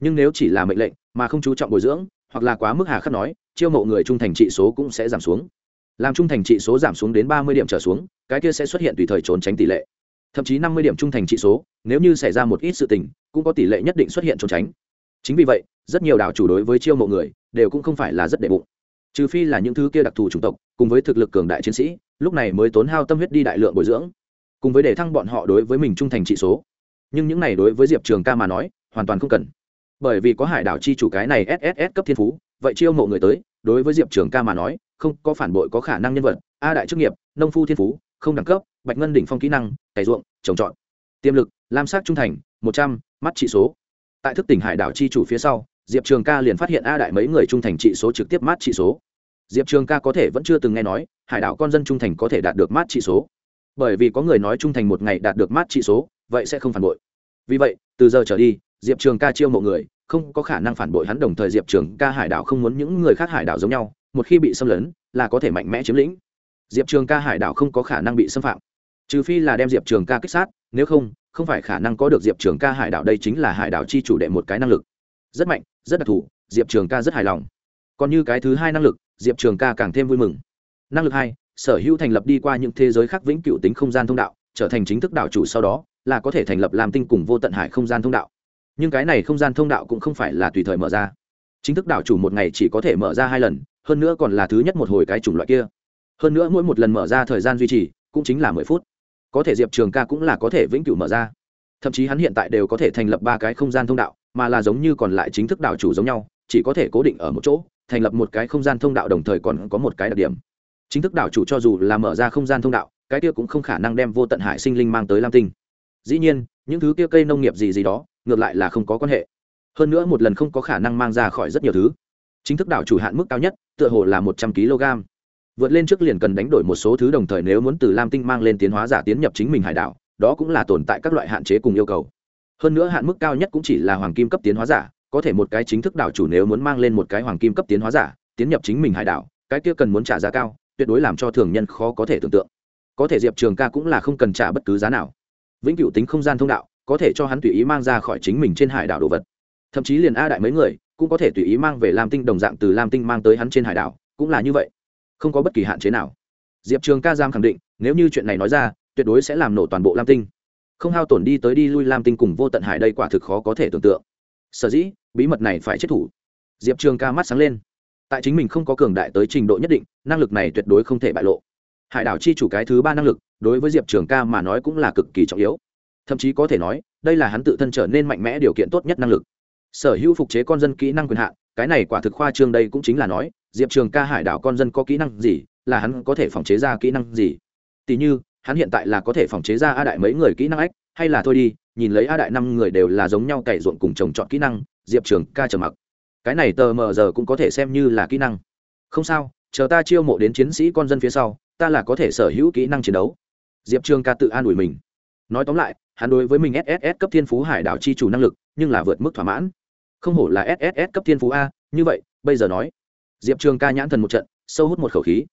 A: Nhưng nếu chỉ là mệnh lệnh, mà không chú trọng bồi dưỡng, hoặc là quá mức hà khắc nói, chiêu mộ người trung thành trị số cũng sẽ giảm xuống. Làm trung thành trị số giảm xuống đến ba mươi điểm trở xuống, cái kia sẽ xuất hiện tùy thời trốn tránh tỷ lệ. Thậm chí năm mươi điểm trung thành trị số, nếu như xảy ra một ít sự tình, cũng có tỷ lệ nhất định xuất hiện trốn tránh. Chính vì vậy, rất nhiều đảo chủ đối với chiêu mộ người, đều cũng không phải là rất đệ bụng. Trừ phi là những thứ kia đặc thù chủng tộc, cùng với thực lực cường đại chiến sĩ, lúc này mới tốn hao tâm huyết đi đại lượng bồi dưỡng cùng với để thăng bọn họ đối với mình trung thành trị số. Nhưng những này đối với diệp trường ca mà nói, hoàn toàn không cần. Bởi vì có hải đảo chi chủ cái này sss cấp thiên phú, vậy chiêu mộ người tới, đối với diệp trường ca mà nói, không có phản bội có khả năng nhân vật, a đại chức nghiệp, nông phu thiên phú, không đẳng cấp, bạch ngân đỉnh phong kỹ năng, cày ruộng, trồng trọt. Tiềm lực, lam sắc trung thành, một trăm, mắt trị số. Tại thức tỉnh hải đảo chi chủ phía sau, diệp trường ca liền phát hiện a đại mấy người trung thành trị số trực tiếp mát trị số. Diệp trường ca có thể vẫn chưa từng nghe nói, hải đảo con dân trung thành có thể đạt được mát trị số bởi vì có người nói trung thành một ngày đạt được mát trị số, vậy sẽ không phản bội. Vì vậy, từ giờ trở đi, diệp trường ca chiêu mộ người, không có khả năng phản bội hắn đồng thời diệp trường ca hải đảo không muốn những người khác hải đảo giống nhau, một khi bị xâm lấn, là có thể mạnh mẽ chiếm lĩnh. Diệp trường ca hải đảo không có khả năng bị xâm phạm. Trừ phi là đem diệp trường ca kích sát, nếu không không phải khả năng có được diệp trường ca hải đảo, đây chính là hải đảo chi chủ đệ một cái năng lực. Rất mạnh, rất đặc thù, diệp trường ca rất hài lòng. Còn như cái thứ hai năng lực, diệp trường ca càng thêm vui mừng. Năng lực hai sở hữu thành lập đi qua những thế giới khác vĩnh cựu tính không gian thông đạo, trở thành chính thức đảo chủ sau đó, là có thể thành lập làm tinh cùng vô tận hải không gian thông đạo. Nhưng cái này không gian thông đạo cũng không phải là tùy thời mở ra. Chính thức đảo chủ một ngày chỉ có thể mở ra hai lần, hơn nữa còn là thứ nhất một hồi cái chủng loại kia. Hơn nữa mỗi một lần mở ra thời gian duy trì, cũng chính là mười phút. Có thể diệp trường ca cũng là có thể vĩnh cửu mở ra. Thậm chí hắn hiện tại đều có thể thành lập ba cái không gian thông đạo, mà là giống như còn lại chính thức đảo chủ giống nhau, chỉ có thể cố định ở một chỗ, thành lập một cái không gian thông đạo đồng thời còn có một cái đặc điểm chính thức đảo chủ cho dù là mở ra không gian thông đạo, cái kia cũng không khả năng đem vô tận hải sinh linh mang tới lam tinh. Dĩ nhiên, những thứ kia cây nông nghiệp gì gì đó, ngược lại là không có quan hệ. Hơn nữa một lần không có khả năng mang ra khỏi rất nhiều thứ. Chính thức đảo chủ hạn mức cao nhất, tựa hồ là một trăm kg. Vượt lên trước liền cần đánh đổi một số thứ đồng thời nếu muốn từ lam tinh mang lên tiến hóa giả tiến nhập chính mình hải đảo, đó cũng là tồn tại các loại hạn chế cùng yêu cầu. Hơn nữa hạn mức cao nhất cũng chỉ là hoàng kim cấp tiến hóa giả, có thể một cái chính thức đảo chủ nếu muốn mang lên một cái hoàng kim cấp tiến hóa giả, tiến nhập chính mình hải đảo, cái kia cần muốn trả giá cao tuyệt đối làm cho thường nhân khó có thể tưởng tượng. Có thể diệp trường ca cũng là không cần trả bất cứ giá nào. Vĩnh cửu tính không gian thông đạo, có thể cho hắn tùy ý mang ra khỏi chính mình trên hải đảo đồ vật. Thậm chí liền a đại mấy người, cũng có thể tùy ý mang về lam tinh đồng dạng từ lam tinh mang tới hắn trên hải đảo, cũng là như vậy. Không có bất kỳ hạn chế nào. Diệp trường ca giam khẳng định, nếu như chuyện này nói ra, tuyệt đối sẽ làm nổ toàn bộ lam tinh. Không hao tổn đi tới đi lui lam tinh cùng vô tận hải đây quả thực khó có thể tưởng tượng. Sở dĩ, bí mật này phải chết thủ. Diệp trường ca mắt sáng lên tại chính mình không có cường đại tới trình độ nhất định, năng lực này tuyệt đối không thể bại lộ. Hải đảo chi chủ cái thứ ba năng lực, đối với diệp trường ca mà nói cũng là cực kỳ trọng yếu. Thậm chí có thể nói, đây là hắn tự thân trở nên mạnh mẽ điều kiện tốt nhất năng lực. Sở hữu phục chế con dân kỹ năng quyền hạn, cái này quả thực khoa trương đây cũng chính là nói, diệp trường ca hải đảo con dân có kỹ năng gì, là hắn có thể phòng chế ra kỹ năng gì. Tỉ như, hắn hiện tại là có thể phòng chế ra a đại mấy người kỹ năng ách hay là thôi đi, nhìn lấy a đại năm người đều là giống nhau cày ruộng cùng trồng chọn kỹ năng, diệp trường ca trở mặc cái này tờ mờ giờ cũng có thể xem như là kỹ năng. Không sao, chờ ta chiêu mộ đến chiến sĩ con dân phía sau, ta là có thể sở hữu kỹ năng chiến đấu. Diệp trường ca tự an ủi mình. Nói tóm lại, hắn đối với mình sss cấp thiên phú hải đảo chi chủ năng lực, nhưng là vượt mức thỏa mãn. Không hổ là sss cấp thiên phú a, như vậy, bây giờ nói. Diệp trường ca nhãn thần một trận, sâu hút một khẩu khí.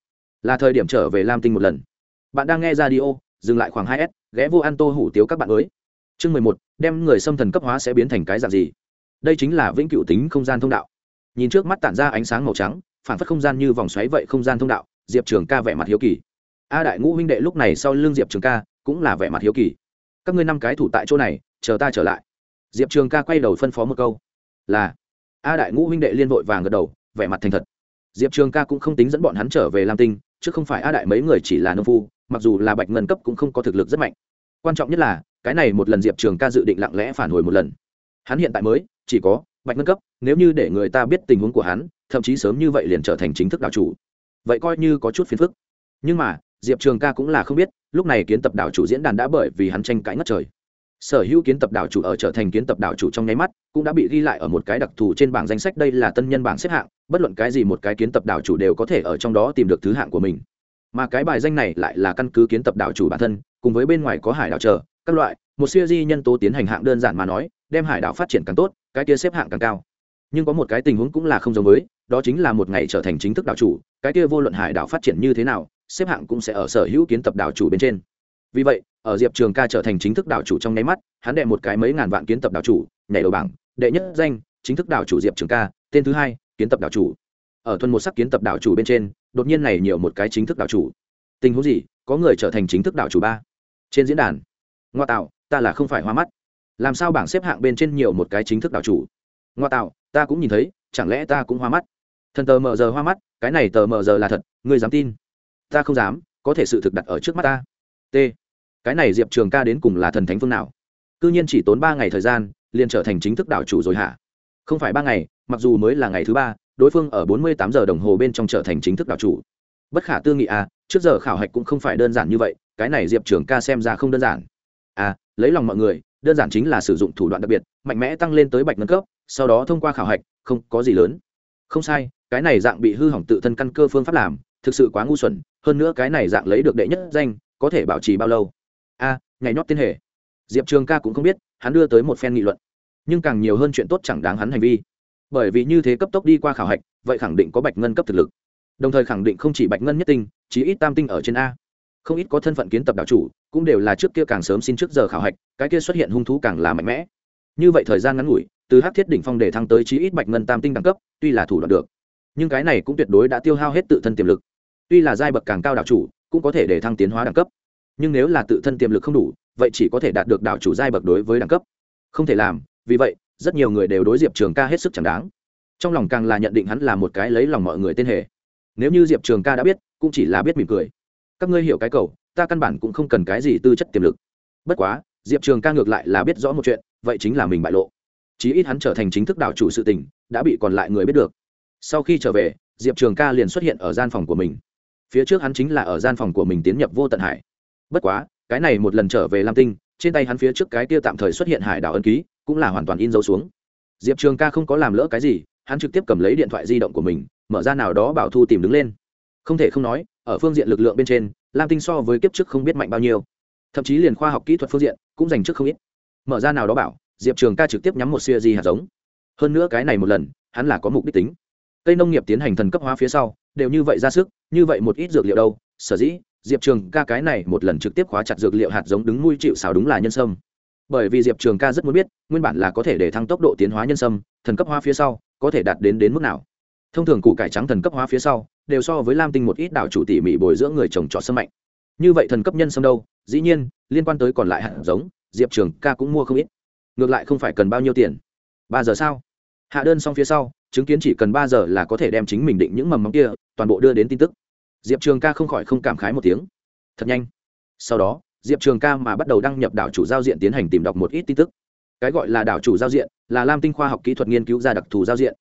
A: Là thời điểm trở về lam tinh một lần. Bạn đang nghe ra đi ô dừng lại khoảng hai s, ghé vô an tô hủ tiếu các bạn mới chương mười một, đem người xâm thần cấp hóa sẽ biến thành cái dạng gì? Đây chính là vĩnh cửu tính không gian thông đạo. Nhìn trước mắt tản ra ánh sáng màu trắng, phản phất không gian như vòng xoáy vậy không gian thông đạo, diệp trường ca vẻ mặt hiếu kỳ. A đại ngũ huynh đệ lúc này sau l ư n g diệp trường ca cũng là vẻ mặt hiếu kỳ. Các ngươi năm cái thủ tại chỗ này, chờ ta trở lại. Diệp trường ca quay đầu phân phó một câu. Là. A đại ngũ huynh đệ liên vội vàng gật đầu, vẻ mặt thành thật. Diệp trường ca cũng không tính dẫn bọn hắn trở về lam tinh, chứ không phải a đại mấy người chỉ là nông phu, mặc dù là bạch ngân cấp cũng không có thực lực rất mạnh. Quan trọng nhất là, cái này một lần diệp trường ca dự định lặng lẽ phản hồi một lần. Hắn hiện tại mới chỉ có, bạch ngân cấp, nếu như để người ta biết tình huống của hắn, thậm chí sớm như vậy liền trở thành chính thức đảo chủ. Vậy coi như có chút phiền phức. Nhưng mà, diệp trường ca cũng là không biết, lúc này kiến tập đảo chủ diễn đàn đã bởi vì hắn tranh cãi ngất trời. Sở hữu kiến tập đảo chủ ở trở thành kiến tập đảo chủ trong nháy mắt, cũng đã bị ghi lại ở một cái đặc thù trên bảng danh sách, đây là tân nhân bảng xếp hạng, bất luận cái gì một cái kiến tập đảo chủ đều có thể ở trong đó tìm được thứ hạng của mình. Mà cái bài danh này lại là căn cứ kiến tập đảo chủ bản thân, cùng với bên ngoài có hải đảo chờ, các loại, một siêu di nhân tố tiến hành hạng đơn giản mà nói, đem hải đảo phát triển càng tốt cái kia xếp hạng càng cao. Nhưng có một cái tình huống cũng là không giống với, đó chính là một ngày trở thành chính thức đảo chủ, cái kia vô luận hải đảo phát triển như thế nào, xếp hạng cũng sẽ ở sở hữu kiến tập đảo chủ bên trên. Vì vậy, ở diệp trường ca trở thành chính thức đảo chủ trong nháy mắt, hắn đệ một cái mấy ngàn vạn kiến tập đảo chủ, nhảy đầu bảng, đệ nhất danh, chính thức đảo chủ diệp trường ca, tên thứ hai, kiến tập đảo chủ. Ở thuần một sắc kiến tập đảo chủ bên trên, đột nhiên này nhiều một cái chính thức đảo chủ. Tình huống gì? Có người trở thành chính thức đảo chủ ba. Trên diễn đàn. Ngoa tạo, ta là không phải hoa mắt làm sao bảng xếp hạng bên trên nhiều một cái chính thức đảo chủ? Ngoa tạo, ta cũng nhìn thấy, chẳng lẽ ta cũng hoa mắt? Thần tờ mờ giờ hoa mắt, cái này tờ mờ giờ là thật, ngươi dám tin? Ta không dám, có thể sự thực đặt ở trước mắt ta. T. Cái này diệp trường ca đến cùng là thần thánh phương nào? C ư nhiên chỉ tốn ba ngày thời gian, liền trở thành chính thức đảo chủ rồi hả? Không phải ba ngày, mặc dù mới là ngày thứ ba, đối phương ở bốn mươi tám giờ đồng hồ bên trong trở thành chính thức đảo chủ. Bất khả tư nghị à trước giờ khảo hạch cũng không phải đơn giản như vậy, cái này diệp trường ca xem ra không đơn giản. À lấy lòng mọi người đơn giản chính là sử dụng thủ đoạn đặc biệt mạnh mẽ tăng lên tới bạch nâng cấp sau đó thông qua khảo hạch không có gì lớn. Không sai cái này dạng bị hư hỏng tự thân căn cơ phương pháp làm thực sự quá ngu xuẩn hơn nữa cái này dạng lấy được đệ nhất danh có thể bảo trì bao lâu? A à, ngày nhót tiên hệ diệp trường ca cũng không biết hắn đưa tới một phen nghị luận. Nhưng càng nhiều hơn chuyện tốt chẳng đáng hắn hành vi. Bởi vì như thế cấp tốc đi qua khảo hạch vậy khẳng định có bạch ngân cấp thực lực. Đồng thời khẳng định không chỉ bạch ngân nhất tinh chỉ ít tam tinh ở trên a. Không ít có thân phận kiến tập đạo chủ cũng đều là trước kia càng sớm xin trước giờ khảo hạch, cái kia xuất hiện hung thú càng là mạnh mẽ. Như vậy thời gian ngắn ngủi, từ hắc thiết đỉnh phong để thăng tới chí ít bạch ngân tam tinh đẳng cấp, tuy là thủ đoạn được, nhưng cái này cũng tuyệt đối đã tiêu hao hết tự thân tiềm lực. Tuy là giai bậc càng cao đạo chủ, cũng có thể để thăng tiến hóa đẳng cấp, nhưng nếu là tự thân tiềm lực không đủ, vậy chỉ có thể đạt được đạo chủ giai bậc đối với đẳng cấp. Không thể làm, vì vậy, rất nhiều người đều đối diệp trường ca hết sức chẳng đáng. Trong lòng càng là nhận định hắn là một cái lấy lòng mọi người tên hề. Nếu như diệp trường ca đã biết, cũng chỉ là biết mỉm cười. Các ngươi hiểu cái cầu ta căn bản cũng không cần cái gì tư chất tiềm lực. Bất quá, diệp trường ca ngược lại là biết rõ một chuyện, vậy chính là mình bại lộ. Chí ít hắn trở thành chính thức đảo chủ sự tình, đã bị còn lại người biết được. Sau khi trở về, diệp trường ca liền xuất hiện ở gian phòng của mình. Phía trước hắn chính là ở gian phòng của mình tiến nhập vô tận hải. Bất quá, cái này một lần trở về lam tinh, trên tay hắn phía trước cái kia tạm thời xuất hiện hải đảo ân ký, cũng là hoàn toàn in dấu xuống. Diệp trường ca không có làm lỡ cái gì, hắn trực tiếp cầm lấy điện thoại di động của mình, mở ra nào đó bảo thu tìm đứng lên. Không thể không nói, ở phương diện lực lượng bên trên lam tinh so với kiếp trước không biết mạnh bao nhiêu. Thậm chí liền khoa học kỹ thuật phương diện cũng dành trước không ít. Mở ra nào đó bảo, diệp trường ca trực tiếp nhắm một siêu di hạt giống. Hơn nữa cái này một lần, hắn là có mục đích tính. Cây nông nghiệp tiến hành thần cấp hóa phía sau, đều như vậy ra sức, như vậy một ít dược liệu đâu, sở dĩ, diệp trường ca cái này một lần trực tiếp khóa chặt dược liệu hạt giống đứng nuôi chịu xào đúng là nhân sâm. Bởi vì diệp trường ca rất muốn biết, nguyên bản là có thể để thăng tốc độ tiến hóa nhân sâm, thần cấp hóa phía sau, có thể đạt đến đến mức nào. Thông thường củ cải trắng thần cấp hóa phía sau đều so với lam tinh một ít đảo chủ tỉ mỉ bồi dưỡng người trồng trọt sâm mạnh. Như vậy thần cấp nhân sâm đâu? Dĩ nhiên, liên quan tới còn lại hạt giống, diệp trường ca cũng mua không ít. Ngược lại không phải cần bao nhiêu tiền. Ba giờ sao hạ đơn xong phía sau, chứng kiến chỉ cần ba giờ là có thể đem chính mình định những mầm móng kia, toàn bộ đưa đến tin tức. Diệp trường ca không khỏi không cảm khái một tiếng. Thật nhanh. Sau đó, diệp trường ca mà bắt đầu đăng nhập đảo chủ giao diện tiến hành tìm đọc một ít tin tức. Cái gọi là đảo chủ giao diện là lam tinh khoa học kỹ thuật nghiên cứu ra đặc thù giao diện.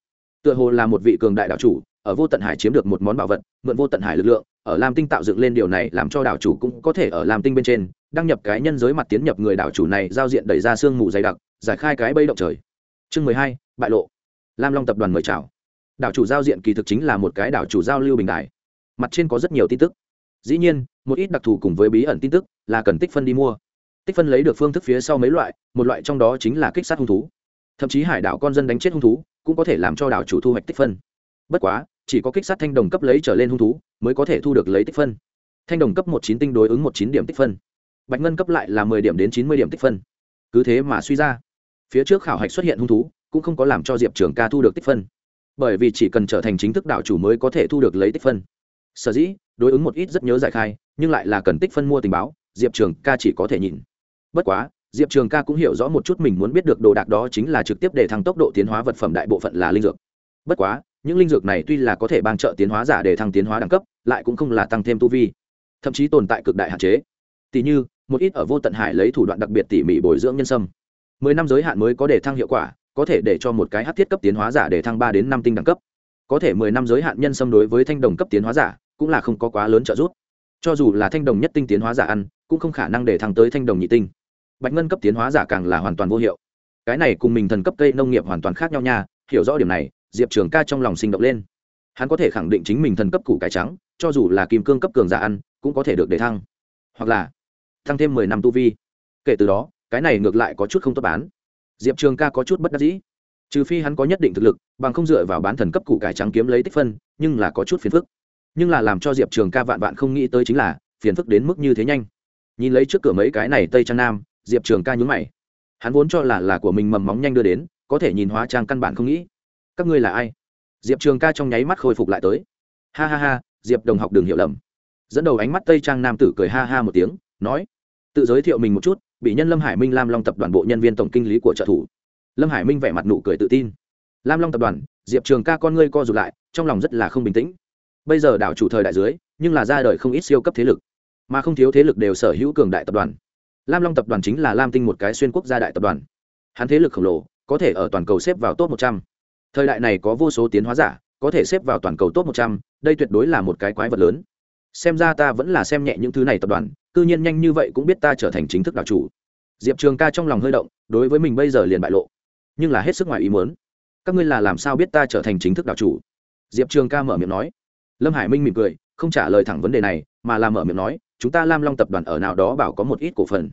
A: Tựa hồ là một vị cường đại đảo chủ ở vô tận hải chiếm được một món bảo vật, mượn vô tận hải lực lượng, ở lam tinh tạo dựng lên điều này làm cho đảo chủ cũng có thể ở lam tinh bên trên, đăng nhập cái nhân giới mặt tiến nhập người đảo chủ này giao diện đẩy ra sương mù dày đặc, giải khai cái bây động trời. Chương mười hai, bại lộ. Lam long tập đoàn mời chào. Đảo chủ giao diện kỳ thực chính là một cái đảo chủ giao lưu bình đài. Mặt trên có rất nhiều tin tức. Dĩ nhiên, một ít đặc thù cùng với bí ẩn tin tức là cần tích phân đi mua. Tích phân lấy được phương thức phía sau mấy loại, một loại trong đó chính là kích sát hung thú. Thậm chí hải đảo con dân đánh chết hung thú cũng có thể làm cho đảo chủ thu hoạch tích phân. Bất quá chỉ có kích sát thanh đồng cấp lấy trở lên hung thú mới có thể thu được lấy tích phân. Thanh đồng cấp một chín tinh đối ứng một chín điểm tích phân. Bạch ngân cấp lại là mười điểm đến chín mươi điểm tích phân. Cứ thế mà suy ra, phía trước khảo hạch xuất hiện hung thú cũng không có làm cho diệp trường ca thu được tích phân. Bởi vì chỉ cần trở thành chính thức đạo chủ mới có thể thu được lấy tích phân. Sở dĩ, đối ứng một ít rất nhớ giải khai, nhưng lại là cần tích phân mua tình báo, diệp trường ca chỉ có thể nhìn bất quá, diệp trường ca cũng hiểu rõ một chút mình muốn biết được đồ đạc đó chính là trực tiếp để thăng tốc độ tiến hóa vật phẩm đại bộ phận là linh dược. Bất quá những linh dược này tuy là có thể ban trợ tiến hóa giả để thăng tiến hóa đẳng cấp, lại cũng không là tăng thêm tu vi, thậm chí tồn tại cực đại hạn chế. Tỷ như, một ít ở vô tận hải lấy thủ đoạn đặc biệt tỉ mỉ bồi dưỡng nhân sâm. Mười năm giới hạn mới có để thăng hiệu quả, có thể để cho một cái hát thiết cấp tiến hóa giả để thăng ba đến năm tinh đẳng cấp. Có thể mười năm giới hạn nhân sâm đối với thanh đồng cấp tiến hóa giả, cũng là không có quá lớn trợ giúp. Cho dù là thanh đồng nhất tinh tiến hóa giả ăn, cũng không khả năng để thăng tới thanh đồng nhị tinh. Bạch ngân cấp tiến hóa giả càng là hoàn toàn vô hiệu. Cái này cùng mình thần cấp cây nông nghiệp hoàn toàn khác nhau nha, hiểu rõ điểm này diệp trường ca trong lòng sinh động lên. Hắn có thể khẳng định chính mình thần cấp củ cải trắng, cho dù là kim cương cấp cường giả ăn, cũng có thể được để thăng. Hoặc là thăng thêm mười năm tu vi. Kể từ đó, cái này ngược lại có chút không tốt bán. Diệp trường ca có chút bất đắc dĩ. Trừ phi hắn có nhất định thực lực, bằng không dựa vào bán thần cấp củ cải trắng kiếm lấy tích phân, nhưng là có chút phiền phức. Nhưng là làm cho diệp trường ca vạn vạn không nghĩ tới chính là, phiền phức đến mức như thế nhanh. Nhìn lấy trước cửa mấy cái này tây trang nam, diệp trường ca nhúng mày. Hắn vốn cho là là của mình mầm móng nhanh đưa đến, có thể nhìn hóa trang căn bản không nghĩ các ngươi là ai? Diệp trường ca trong nháy mắt khôi phục lại tới. Ha ha ha, diệp đồng học đừng hiểu lầm. Dẫn đầu ánh mắt tây trang nam tử cười ha ha một tiếng, nói, tự giới thiệu mình một chút, bị nhân lâm hải minh lam long tập đoàn bộ nhân viên tổng kinh lý của trợ thủ. Lâm hải minh vẻ mặt nụ cười tự tin. Lam long tập đoàn, diệp trường ca con ngươi co rụt lại, trong lòng rất là không bình tĩnh. Bây giờ đảo chủ thời đại dưới, nhưng là ra đời không ít siêu cấp thế lực, mà không thiếu thế lực đều sở hữu cường đại tập đoàn. Lam long tập đoàn chính là lam tinh một cái xuyên quốc gia đại tập đoàn. Hắn thế lực khổng lồ, có thể ở toàn cầu xếp vào top một trăm thời đại này có vô số tiến hóa giả, có thể xếp vào toàn cầu top một trăm, đây tuyệt đối là một cái quái vật lớn. Xem ra ta vẫn là xem nhẹ những thứ này tập đoàn, cư nhiên nhanh như vậy cũng biết ta trở thành chính thức đạo chủ. Diệp trường ca trong lòng hơi động, đối với mình bây giờ liền bại lộ. Nhưng là hết sức ngoài ý muốn. Các ngươi là làm sao biết ta trở thành chính thức đạo chủ? Diệp trường ca mở miệng nói. Lâm hải minh mỉm cười, không trả lời thẳng vấn đề này, mà là mở miệng nói, chúng ta lam long tập đoàn ở nào đó bảo có một ít cổ phần.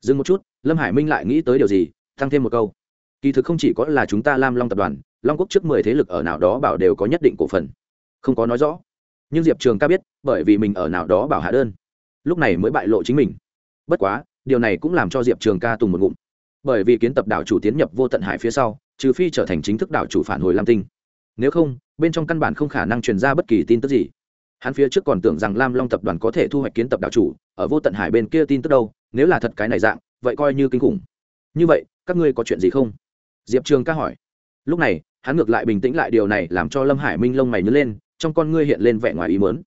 A: Dừng một chút, lâm hải minh lại nghĩ tới điều gì? Tăng thêm một câu. Kỳ thực không chỉ có là chúng ta lam long tập đoàn long quốc trước mười thế lực ở nào đó bảo đều có nhất định cổ phần. Không có nói rõ. Nhưng diệp trường ca biết, bởi vì mình ở nào đó bảo hạ đơn. Lúc này mới bại lộ chính mình. Bất quá, điều này cũng làm cho diệp trường ca tùng một ngụm. Bởi vì kiến tập đảo chủ tiến nhập vô tận hải phía sau, trừ phi trở thành chính thức đảo chủ phản hồi lam tinh. Nếu không, bên trong căn bản không khả năng truyền ra bất kỳ tin tức gì. Hắn phía trước còn tưởng rằng lam long tập đoàn có thể thu hoạch kiến tập đảo chủ, ở vô tận hải bên kia tin tức đâu, nếu là thật cái này dạng, vậy coi như kinh khủng. Như vậy, các ngươi có chuyện gì không? Diệp trường ca hỏi lúc này, hắn ngược lại bình tĩnh lại, điều này làm cho lâm hải minh lông mày nhớ lên, trong con ngươi hiện lên vẻ ngoài ý mớn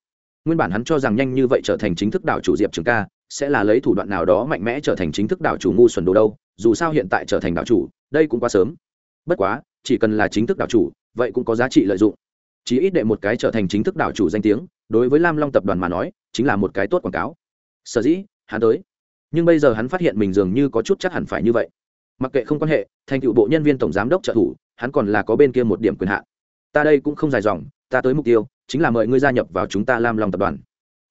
A: nguyên bản hắn cho rằng nhanh như vậy trở thành chính thức đảo chủ diệp trường ca, sẽ là lấy thủ đoạn nào đó mạnh mẽ trở thành chính thức đảo chủ ngu xuẩn đồ đâu, dù sao hiện tại trở thành đảo chủ, đây cũng quá sớm. Bất quá, chỉ cần là chính thức đảo chủ, vậy cũng có giá trị lợi dụng. Chỉ ít đệ một cái trở thành chính thức đảo chủ danh tiếng, đối với lam long tập đoàn mà nói, chính là một cái tốt quảng cáo. Sở dĩ, hắn tới. Nhưng bây giờ hắn phát hiện mình dường như có chút chắc hẳn phải như vậy. Mặc kệ không quan hệ, thành cựu bộ nhân viên tổng giám đốc trợ thủ hắn còn là có bên kia một điểm quyền hạn. Ta đây cũng không dài dòng, ta tới mục tiêu, chính là mời ngươi gia nhập vào chúng ta lam long tập đoàn.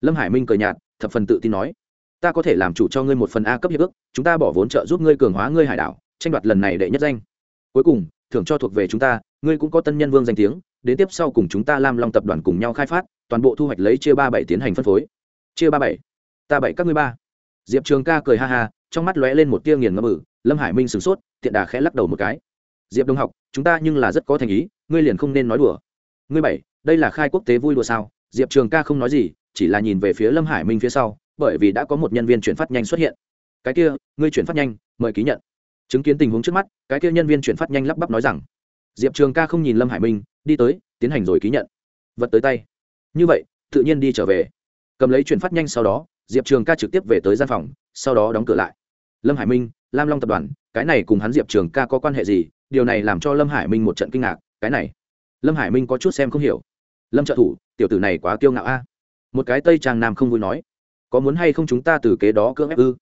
A: Lâm hải minh cười nhạt, thập phần tự tin nói, ta có thể làm chủ cho ngươi một phần a cấp hiệp ước, chúng ta bỏ vốn trợ giúp ngươi cường hóa ngươi hải đảo, tranh đoạt lần này đệ nhất danh. Cuối cùng, thưởng cho thuộc về chúng ta, ngươi cũng có tân nhân vương danh tiếng, đến tiếp sau cùng chúng ta lam long tập đoàn cùng nhau khai phát, toàn bộ thu hoạch lấy chia ba bảy tiến hành phân phối. Chia ba bảy? Ta bảy các ngươi ba. Diệp trường ca cười ha ha, trong mắt lóe lên một tia nghiền ngẫm ử lâm hải minh sửng sốt, tiện đà khẽ lắc đầu một cái diệp đông học, chúng ta nhưng là rất có thành ý, ngươi liền không nên nói đùa. Ngươi bảy, đây là khai quốc tế vui đùa sao? Diệp trường ca không nói gì, chỉ là nhìn về phía lâm hải minh phía sau, bởi vì đã có một nhân viên chuyển phát nhanh xuất hiện. Cái kia, ngươi chuyển phát nhanh, mời ký nhận. Chứng kiến tình huống trước mắt, cái kia nhân viên chuyển phát nhanh lắp bắp nói rằng. Diệp trường ca không nhìn lâm hải minh, đi tới, tiến hành rồi ký nhận. Vật tới tay. Như vậy, tự nhiên đi trở về. Cầm lấy chuyển phát nhanh sau đó, diệp trường ca trực tiếp về tới gian phòng, sau đó đóng cửa lại. Lâm hải minh, lam long tập đoàn, cái này cùng hắn diệp trường ca có quan hệ gì? Điều này làm cho lâm hải minh một trận kinh ngạc, cái này, lâm hải minh có chút xem không hiểu. Lâm trợ thủ, tiểu tử này quá kiêu ngạo a. Một cái tây trang nam không vui nói, có muốn hay không chúng ta từ kế đó cưỡng ép ư?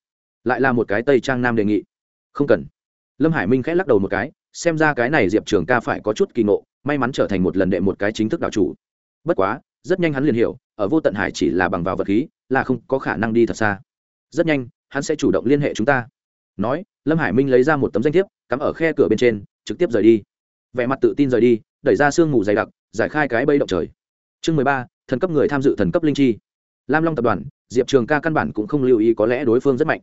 A: Lại là một cái tây trang nam đề nghị. Không cần. Lâm hải minh khẽ lắc đầu một cái, xem ra cái này diệp trường ca phải có chút kỳ ngộ, may mắn trở thành một lần đệ một cái chính thức đạo chủ. Bất quá, rất nhanh hắn liền hiểu, ở vô tận hải chỉ là bằng vào vật khí, là không có khả năng đi thật xa. Rất nhanh, hắn sẽ chủ động liên hệ chúng ta. Nói, lâm hải minh lấy ra một tấm danh thiếp, cắm ở khe cửa bên trên trực tiếp rời đi. Vẻ mặt tự tin rời đi, đẩy ra sương mù dày đặc, giải khai cái bây động trời. Chương mười ba, thần cấp người tham dự thần cấp linh chi. Lam long tập đoàn, diệp trường ca căn bản cũng không lưu ý có lẽ đối phương rất mạnh.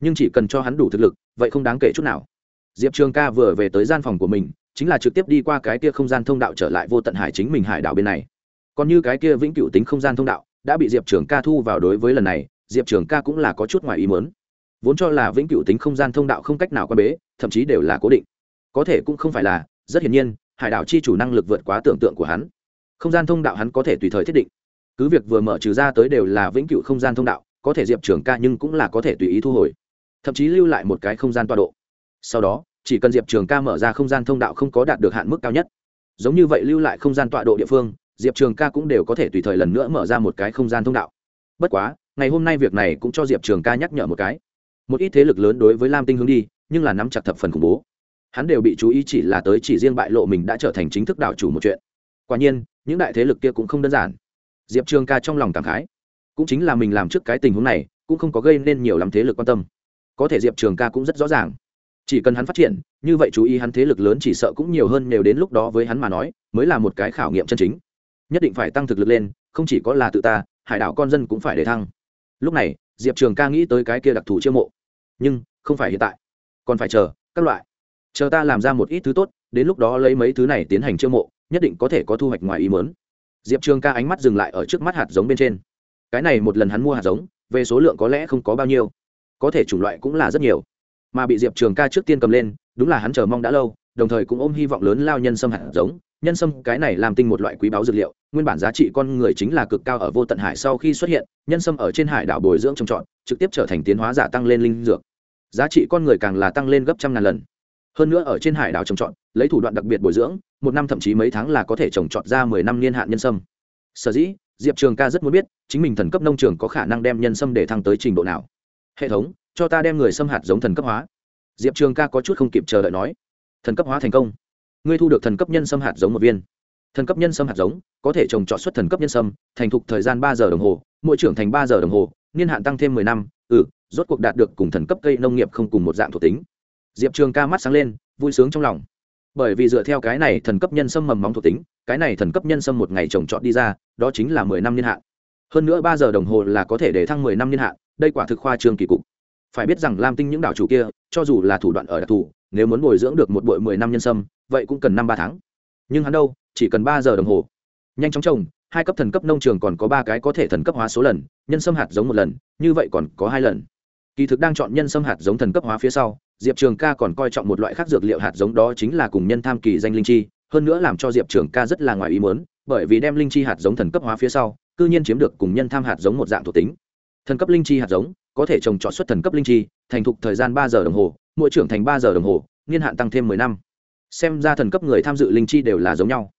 A: Nhưng chỉ cần cho hắn đủ thực lực, vậy không đáng kể chút nào. Diệp trường ca vừa về tới gian phòng của mình, chính là trực tiếp đi qua cái kia không gian thông đạo trở lại vô tận hải chính mình hải đảo bên này. Còn như cái kia vĩnh cửu tính không gian thông đạo, đã bị diệp trường ca thu vào đối với lần này, diệp trường ca cũng là có chút ngoài ý mớn vốn cho là vĩnh cửu tính không gian thông đạo không cách nào qua bế, thậm chí đều là cố định có thể cũng không phải là, rất hiển nhiên, hải đảo chi chủ năng lực vượt quá tưởng tượng của hắn. Không gian thông đạo hắn có thể tùy thời thiết định. Cứ việc vừa mở trừ ra tới đều là vĩnh cửu không gian thông đạo, có thể diệp trường ca nhưng cũng là có thể tùy ý thu hồi. Thậm chí lưu lại một cái không gian tọa độ. Sau đó, chỉ cần diệp trường ca mở ra không gian thông đạo không có đạt được hạn mức cao nhất. Giống như vậy lưu lại không gian tọa độ địa phương, diệp trường ca cũng đều có thể tùy thời lần nữa mở ra một cái không gian thông đạo. Bất quá, ngày hôm nay việc này cũng cho diệp trường ca nhắc nhở một cái. Một ít thế lực lớn đối với lam tinh hướng đi, nhưng là nắm chặt thập phần khủng bố hắn đều bị chú ý chỉ là tới chỉ riêng bại lộ mình đã trở thành chính thức đảo chủ một chuyện. Quả nhiên, những đại thế lực kia cũng không đơn giản. Diệp trường ca trong lòng cảm khái. Cũng chính là mình làm trước cái tình huống này, cũng không có gây nên nhiều lắm thế lực quan tâm. Có thể diệp trường ca cũng rất rõ ràng. Chỉ cần hắn phát triển, như vậy chú ý hắn thế lực lớn chỉ sợ cũng nhiều hơn nếu đến lúc đó với hắn mà nói, mới là một cái khảo nghiệm chân chính. Nhất định phải tăng thực lực lên, không chỉ có là tự ta, hải đảo con dân cũng phải để thăng. Lúc này, diệp trường ca nghĩ tới cái kia đặc thù chiêu mộ. Nhưng, không phải hiện tại. Còn phải chờ các loại chờ ta làm ra một ít thứ tốt, đến lúc đó lấy mấy thứ này tiến hành chiêu mộ, nhất định có thể có thu hoạch ngoài ý mớn diệp trường ca ánh mắt dừng lại ở trước mắt hạt giống bên trên. Cái này một lần hắn mua hạt giống, về số lượng có lẽ không có bao nhiêu. Có thể chủng loại cũng là rất nhiều. Mà bị diệp trường ca trước tiên cầm lên, đúng là hắn chờ mong đã lâu, đồng thời cũng ôm hy vọng lớn lao nhân sâm hạt giống. Nhân sâm, cái này làm tinh một loại quý báu dược liệu, nguyên bản giá trị con người chính là cực cao ở vô tận hải sau khi xuất hiện, nhân sâm ở trên hải đảo bồi dưỡng trồng trọt, trực tiếp trở thành tiến hóa giả tăng lên linh dược. Giá trị con người càng là tăng lên gấp trăm ngàn lần hơn nữa ở trên hải đảo trồng trọt, lấy thủ đoạn đặc biệt bồi dưỡng, một năm thậm chí mấy tháng là có thể trồng trọt ra mười năm niên hạn nhân sâm. Sở dĩ, diệp trường ca rất muốn biết, chính mình thần cấp nông trường có khả năng đem nhân sâm để thăng tới trình độ nào. Hệ thống, cho ta đem người xâm hạt giống thần cấp hóa. Diệp trường ca có chút không kịp chờ đợi nói. Thần cấp hóa thành công. Ngươi thu được thần cấp nhân sâm hạt giống một viên. Thần cấp nhân sâm hạt giống, có thể trồng trọt xuất thần cấp nhân sâm, thành thục thời gian ba giờ đồng hồ, mỗi trưởng thành ba giờ đồng hồ, niên hạn tăng thêm mười năm ừ rốt cuộc đạt được cùng thần cấp cây nông nghiệp không cùng một dạng thuộc tính diệp trường ca mắt sáng lên, vui sướng trong lòng. Bởi vì dựa theo cái này thần cấp nhân sâm mầm móng thuộc tính, cái này thần cấp nhân sâm một ngày trồng trọt đi ra, đó chính là mười năm niên hạn. Hơn nữa ba giờ đồng hồ là có thể để thăng mười năm niên hạn, đây quả thực khoa trường kỳ cục. Phải biết rằng lam tinh những đảo chủ kia, cho dù là thủ đoạn ở đặc thù, nếu muốn bồi dưỡng được một bội mười năm nhân sâm, vậy cũng cần năm ba tháng. Nhưng hắn đâu, chỉ cần ba giờ đồng hồ. Nhanh chóng trồng, hai cấp thần cấp nông trường còn có ba cái có thể thần cấp hóa số lần, nhân sâm hạt giống một lần, như vậy còn có hai lần kỳ thực đang chọn nhân sâm hạt giống thần cấp hóa phía sau, diệp trường ca còn coi trọng một loại khác dược liệu hạt giống đó chính là cùng nhân tham kỳ danh linh chi, hơn nữa làm cho diệp trường ca rất là ngoài ý muốn, bởi vì đem linh chi hạt giống thần cấp hóa phía sau, cư nhiên chiếm được cùng nhân tham hạt giống một dạng thuộc tính. Thần cấp linh chi hạt giống, có thể trồng trọt xuất thần cấp linh chi, thành thục thời gian ba giờ đồng hồ, mỗi trưởng thành ba giờ đồng hồ, niên hạn tăng thêm mười năm. Xem ra thần cấp người tham dự linh chi đều là giống nhau.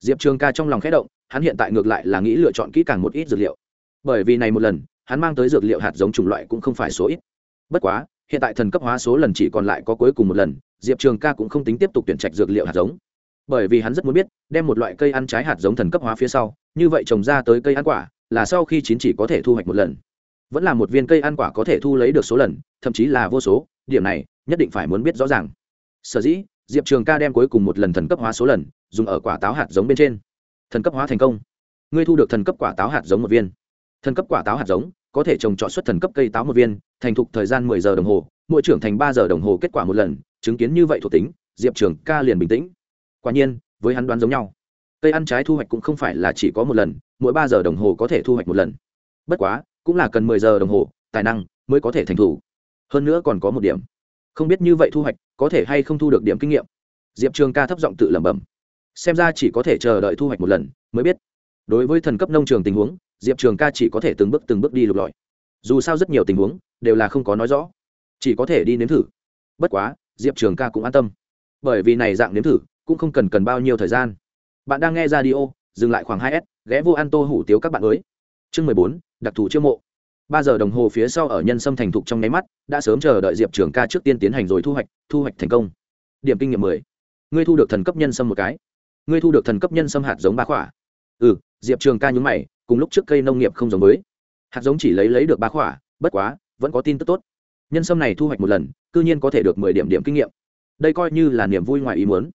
A: Diệp trường ca trong lòng khẽ động, hắn hiện tại ngược lại là nghĩ lựa chọn kỹ càng một ít dược liệu. Bởi vì này một lần hắn mang tới dược liệu hạt giống chủng loại cũng không phải số ít. Bất quá, hiện tại thần cấp hóa số lần chỉ còn lại có cuối cùng một lần, diệp trường ca cũng không tính tiếp tục tuyển trạch dược liệu hạt giống. Bởi vì hắn rất muốn biết, đem một loại cây ăn trái hạt giống thần cấp hóa phía sau, như vậy trồng ra tới cây ăn quả, là sau khi chín chỉ có thể thu hoạch một lần. Vẫn là một viên cây ăn quả có thể thu lấy được số lần, thậm chí là vô số, điểm này, nhất định phải muốn biết rõ ràng. Sở dĩ, diệp trường ca đem cuối cùng một lần thần cấp hóa số lần, dùng ở quả táo hạt giống bên trên. Thần cấp hóa thành công. Ngươi thu được thần cấp quả táo hạt giống một viên thần cấp quả táo hạt giống, có thể trồng trọt xuất thần cấp cây táo một viên, thành thục thời gian mười giờ đồng hồ, mỗi trưởng thành ba giờ đồng hồ kết quả một lần, chứng kiến như vậy thuộc tính, diệp trường ca liền bình tĩnh. Quả nhiên, với hắn đoán giống nhau. Cây ăn trái thu hoạch cũng không phải là chỉ có một lần, mỗi ba giờ đồng hồ có thể thu hoạch một lần. Bất quá, cũng là cần mười giờ đồng hồ, tài năng mới có thể thành thủ. Hơn nữa còn có một điểm. Không biết như vậy thu hoạch, có thể hay không thu được điểm kinh nghiệm. Diệp trường ca thấp giọng tự lẩm bẩm. Xem ra chỉ có thể chờ đợi thu hoạch một lần, mới biết. Đối với thần cấp nông trường tình huống diệp trường ca chỉ có thể từng bước từng bước đi lục lọi dù sao rất nhiều tình huống đều là không có nói rõ chỉ có thể đi nếm thử bất quá diệp trường ca cũng an tâm bởi vì này dạng nếm thử cũng không cần cần bao nhiêu thời gian bạn đang nghe ra đi ô dừng lại khoảng hai s ghé vô ăn tô hủ tiếu các bạn mới chương mười bốn đặc thù chiêu mộ ba giờ đồng hồ phía sau ở nhân sâm thành thục trong nháy mắt đã sớm chờ đợi diệp trường ca trước tiên tiến hành rồi thu hoạch thu hoạch thành công điểm kinh nghiệm mười ngươi thu được thần cấp nhân sâm một cái ngươi thu được thần cấp nhân sâm hạt giống ba khỏa ừ diệp trường ca nhúng mày cùng lúc trước cây nông nghiệp không giống với. Hạt giống chỉ lấy lấy được ba khỏa, bất quá, vẫn có tin tức tốt. Nhân sâm này thu hoạch một lần c ư nhiên có thể được mười điểm điểm kinh nghiệm. Đây coi như là niềm vui ngoài ý muốn.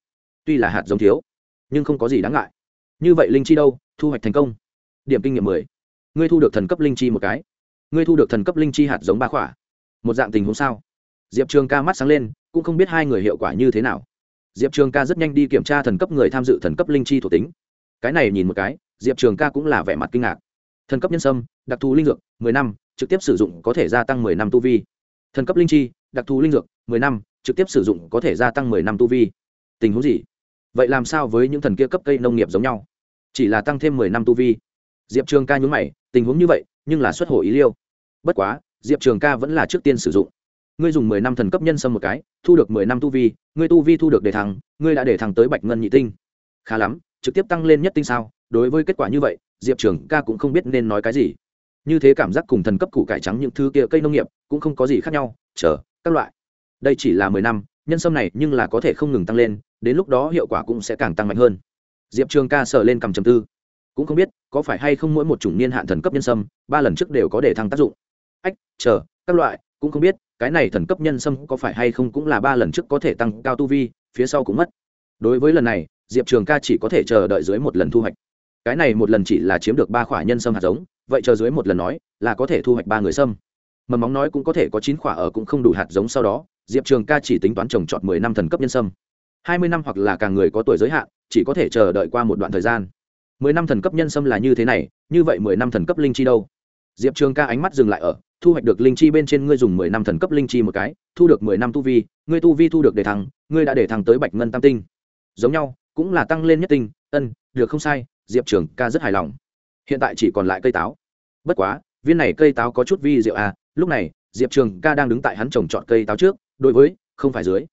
A: Tuy là hạt giống thiếu, nhưng không có gì đáng ngại. Như vậy linh chi đâu, thu hoạch thành công. Điểm kinh nghiệm mười. Ngươi thu được thần cấp linh chi một cái. Ngươi thu được thần cấp linh chi hạt giống ba khỏa. Một dạng tình huống sao? Diệp trường ca mắt sáng lên, cũng không biết hai người hiệu quả như thế nào. Diệp trường ca rất nhanh đi kiểm tra thần cấp người tham dự thần cấp linh chi thuộc tính. Cái này nhìn một cái diệp trường ca cũng là vẻ mặt kinh ngạc. Thần cấp nhân sâm, đặc thù linh dược, mười năm, trực tiếp sử dụng có thể gia tăng mười năm tu vi. Thần cấp linh chi, đặc thù linh dược, mười năm, trực tiếp sử dụng có thể gia tăng mười năm tu vi. Tình huống gì? Vậy làm sao với những thần kia cấp cây nông nghiệp giống nhau? Chỉ là tăng thêm mười năm tu vi. Diệp trường ca nhún mày, tình huống như vậy, nhưng là xuất hồ ý liêu. Bất quá, diệp trường ca vẫn là trước tiên sử dụng. Ngươi dùng mười năm thần cấp nhân sâm một cái, thu được mười năm tu vi, ngươi tu vi thu được đề thăng, ngươi đã để thăng tới bạch ngân nhị tinh. Khá lắm, trực tiếp tăng lên nhất tinh sao? Đối với kết quả như vậy, diệp trường ca cũng không biết nên nói cái gì. Như thế cảm giác cùng thần cấp củ cải trắng những thứ kia cây nông nghiệp cũng không có gì khác nhau, chờ, các loại. Đây chỉ là mười năm, nhân sâm này nhưng là có thể không ngừng tăng lên, đến lúc đó hiệu quả cũng sẽ càng tăng mạnh hơn. Diệp trường ca sờ lên cầm chầm tư. Cũng không biết, có phải hay không mỗi một chủng niên hạn thần cấp nhân sâm, ba lần trước đều có để thăng tác dụng. Ách, chờ, các loại, cũng không biết, cái này thần cấp nhân sâm có phải hay không cũng là ba lần trước có thể tăng cao tu vi, phía sau cũng mất. Đối với lần này, diệp trường ca chỉ có thể chờ đợi dưới một lần thu hoạch cái này một lần chỉ là chiếm được ba khỏa nhân sâm hạt giống, vậy chờ dưới một lần nói, là có thể thu hoạch ba người sâm. Mầm móng nói cũng có thể có chín khỏa ở cũng không đủ hạt giống sau đó, diệp trường ca chỉ tính toán trồng trọt mười năm thần cấp nhân sâm. Hai mươi năm hoặc là càng người có tuổi giới hạn, chỉ có thể chờ đợi qua một đoạn thời gian. Mười năm thần cấp nhân sâm là như thế này, như vậy mười năm thần cấp linh chi đâu? Diệp trường ca ánh mắt dừng lại ở, thu hoạch được linh chi bên trên ngươi dùng mười năm thần cấp linh chi một cái, thu được mười năm tu vi, ngươi tu vi thu được để thăng, ngươi đã để thăng tới bạch ngân tam tinh. Giống nhau, cũng là tăng lên nhất tinh, ân, được không sai diệp trường ca rất hài lòng. Hiện tại chỉ còn lại cây táo. Bất quá, viên này cây táo có chút vi rượu à lúc này, diệp trường ca đang đứng tại hắn trồng trọt cây táo trước, đối với, không phải dưới.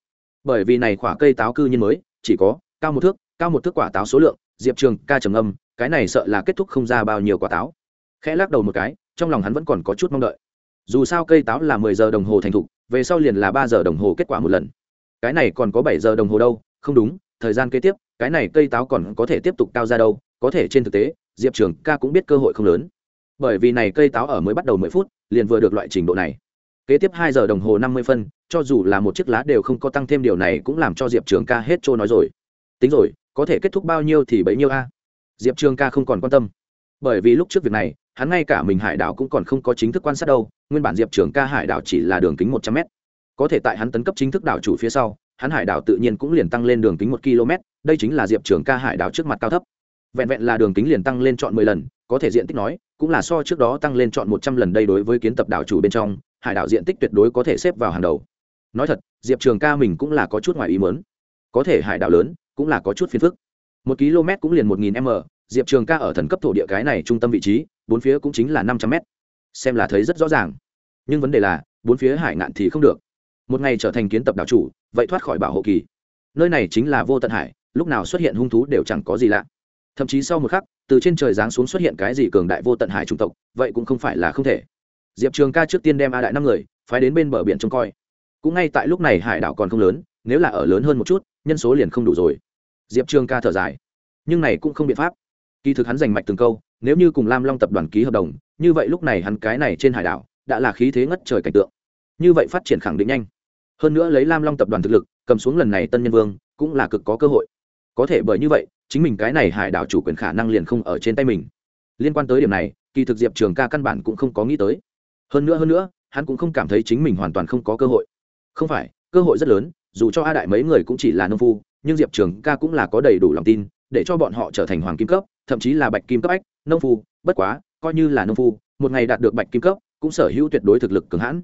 A: Bởi vì này quả cây táo cư nhiên mới, chỉ có, cao một thước, cao một thước quả táo số lượng, diệp trường ca trầm âm cái này sợ là kết thúc không ra bao nhiêu quả táo. Khẽ lắc đầu một cái, trong lòng hắn vẫn còn có chút mong đợi. Dù sao cây táo là mười giờ đồng hồ thành thục, về sau liền là ba giờ đồng hồ kết quả một lần. Cái này còn có bảy giờ đồng hồ đâu, không đúng, thời gian kế tiếp, cái này cây táo còn có thể tiếp tục cao ra đâu có thể trên thực tế, diệp trường ca cũng biết cơ hội không lớn. Bởi vì này cây táo ở mới bắt đầu mười phút, liền vừa được loại trình độ này. Kế tiếp hai giờ đồng hồ năm mươi phân, cho dù là một chiếc lá đều không có tăng thêm điều này cũng làm cho diệp trường ca hết trôi nói rồi. Tính rồi, có thể kết thúc bao nhiêu thì bấy nhiêu a. Diệp trường ca không còn quan tâm. Bởi vì lúc trước việc này, hắn ngay cả mình hải đảo cũng còn không có chính thức quan sát đâu, nguyên bản diệp trường ca hải đảo chỉ là đường kính một trăm mét. Có thể tại hắn tấn cấp chính thức đảo chủ phía sau, hắn hải đảo tự nhiên cũng liền tăng lên đường kính một km đây chính là diệp trường ca hải đảo trước mặt cao thấp vẹn vẹn là đường kính liền tăng lên chọn mười lần, có thể diện tích nói, cũng là so trước đó tăng lên chọn một trăm lần đây đối với kiến tập đảo chủ bên trong, hải đảo diện tích tuyệt đối có thể xếp vào hàng đầu. Nói thật, diệp trường ca mình cũng là có chút ngoài ý mớn có thể hải đảo lớn, cũng là có chút phiền phức. Một km cũng liền một nghìn m, diệp trường ca ở thần cấp thổ địa cái này trung tâm vị trí, bốn phía cũng chính là năm trăm m xem là thấy rất rõ ràng. Nhưng vấn đề là, bốn phía hải ngạn thì không được. Một ngày trở thành kiến tập đảo chủ, vậy thoát khỏi bảo hộ kỳ. Nơi này chính là vô tận hải, lúc nào xuất hiện hung thú đều chẳng có gì lạ thậm chí sau một khắc, từ trên trời giáng xuống xuất hiện cái gì cường đại vô tận hải trung tộc, vậy cũng không phải là không thể. Diệp trường ca trước tiên đem a đại năm người, phái đến bên bờ biển trông coi. Cũng ngay tại lúc này hải đảo còn không lớn, nếu là ở lớn hơn một chút, nhân số liền không đủ rồi. Diệp trường ca thở dài. Nhưng này cũng không biện pháp. Kỳ thực hắn giành mạch từng câu, nếu như cùng lam long tập đoàn ký hợp đồng, như vậy lúc này hắn cái này trên hải đảo, đã là khí thế ngất trời cảnh tượng. Như vậy phát triển khẳng định nhanh. Hơn nữa lấy lam long tập đoàn thực lực, cầm xuống lần này tân nhân vương, cũng là cực có cơ hội có thể bởi như vậy, chính mình cái này hải đảo chủ quyền khả năng liền không ở trên tay mình. Liên quan tới điểm này, kỳ thực diệp trường ca căn bản cũng không có nghĩ tới. Hơn nữa hơn nữa, hắn cũng không cảm thấy chính mình hoàn toàn không có cơ hội. Không phải, cơ hội rất lớn, dù cho a đại mấy người cũng chỉ là nông phu, nhưng diệp trường ca cũng là có đầy đủ lòng tin, để cho bọn họ trở thành hoàng kim cấp, thậm chí là bạch kim cấp ách, nông phu, bất quá, coi như là nông phu, một ngày đạt được bạch kim cấp, cũng sở hữu tuyệt đối thực lực cường hãn.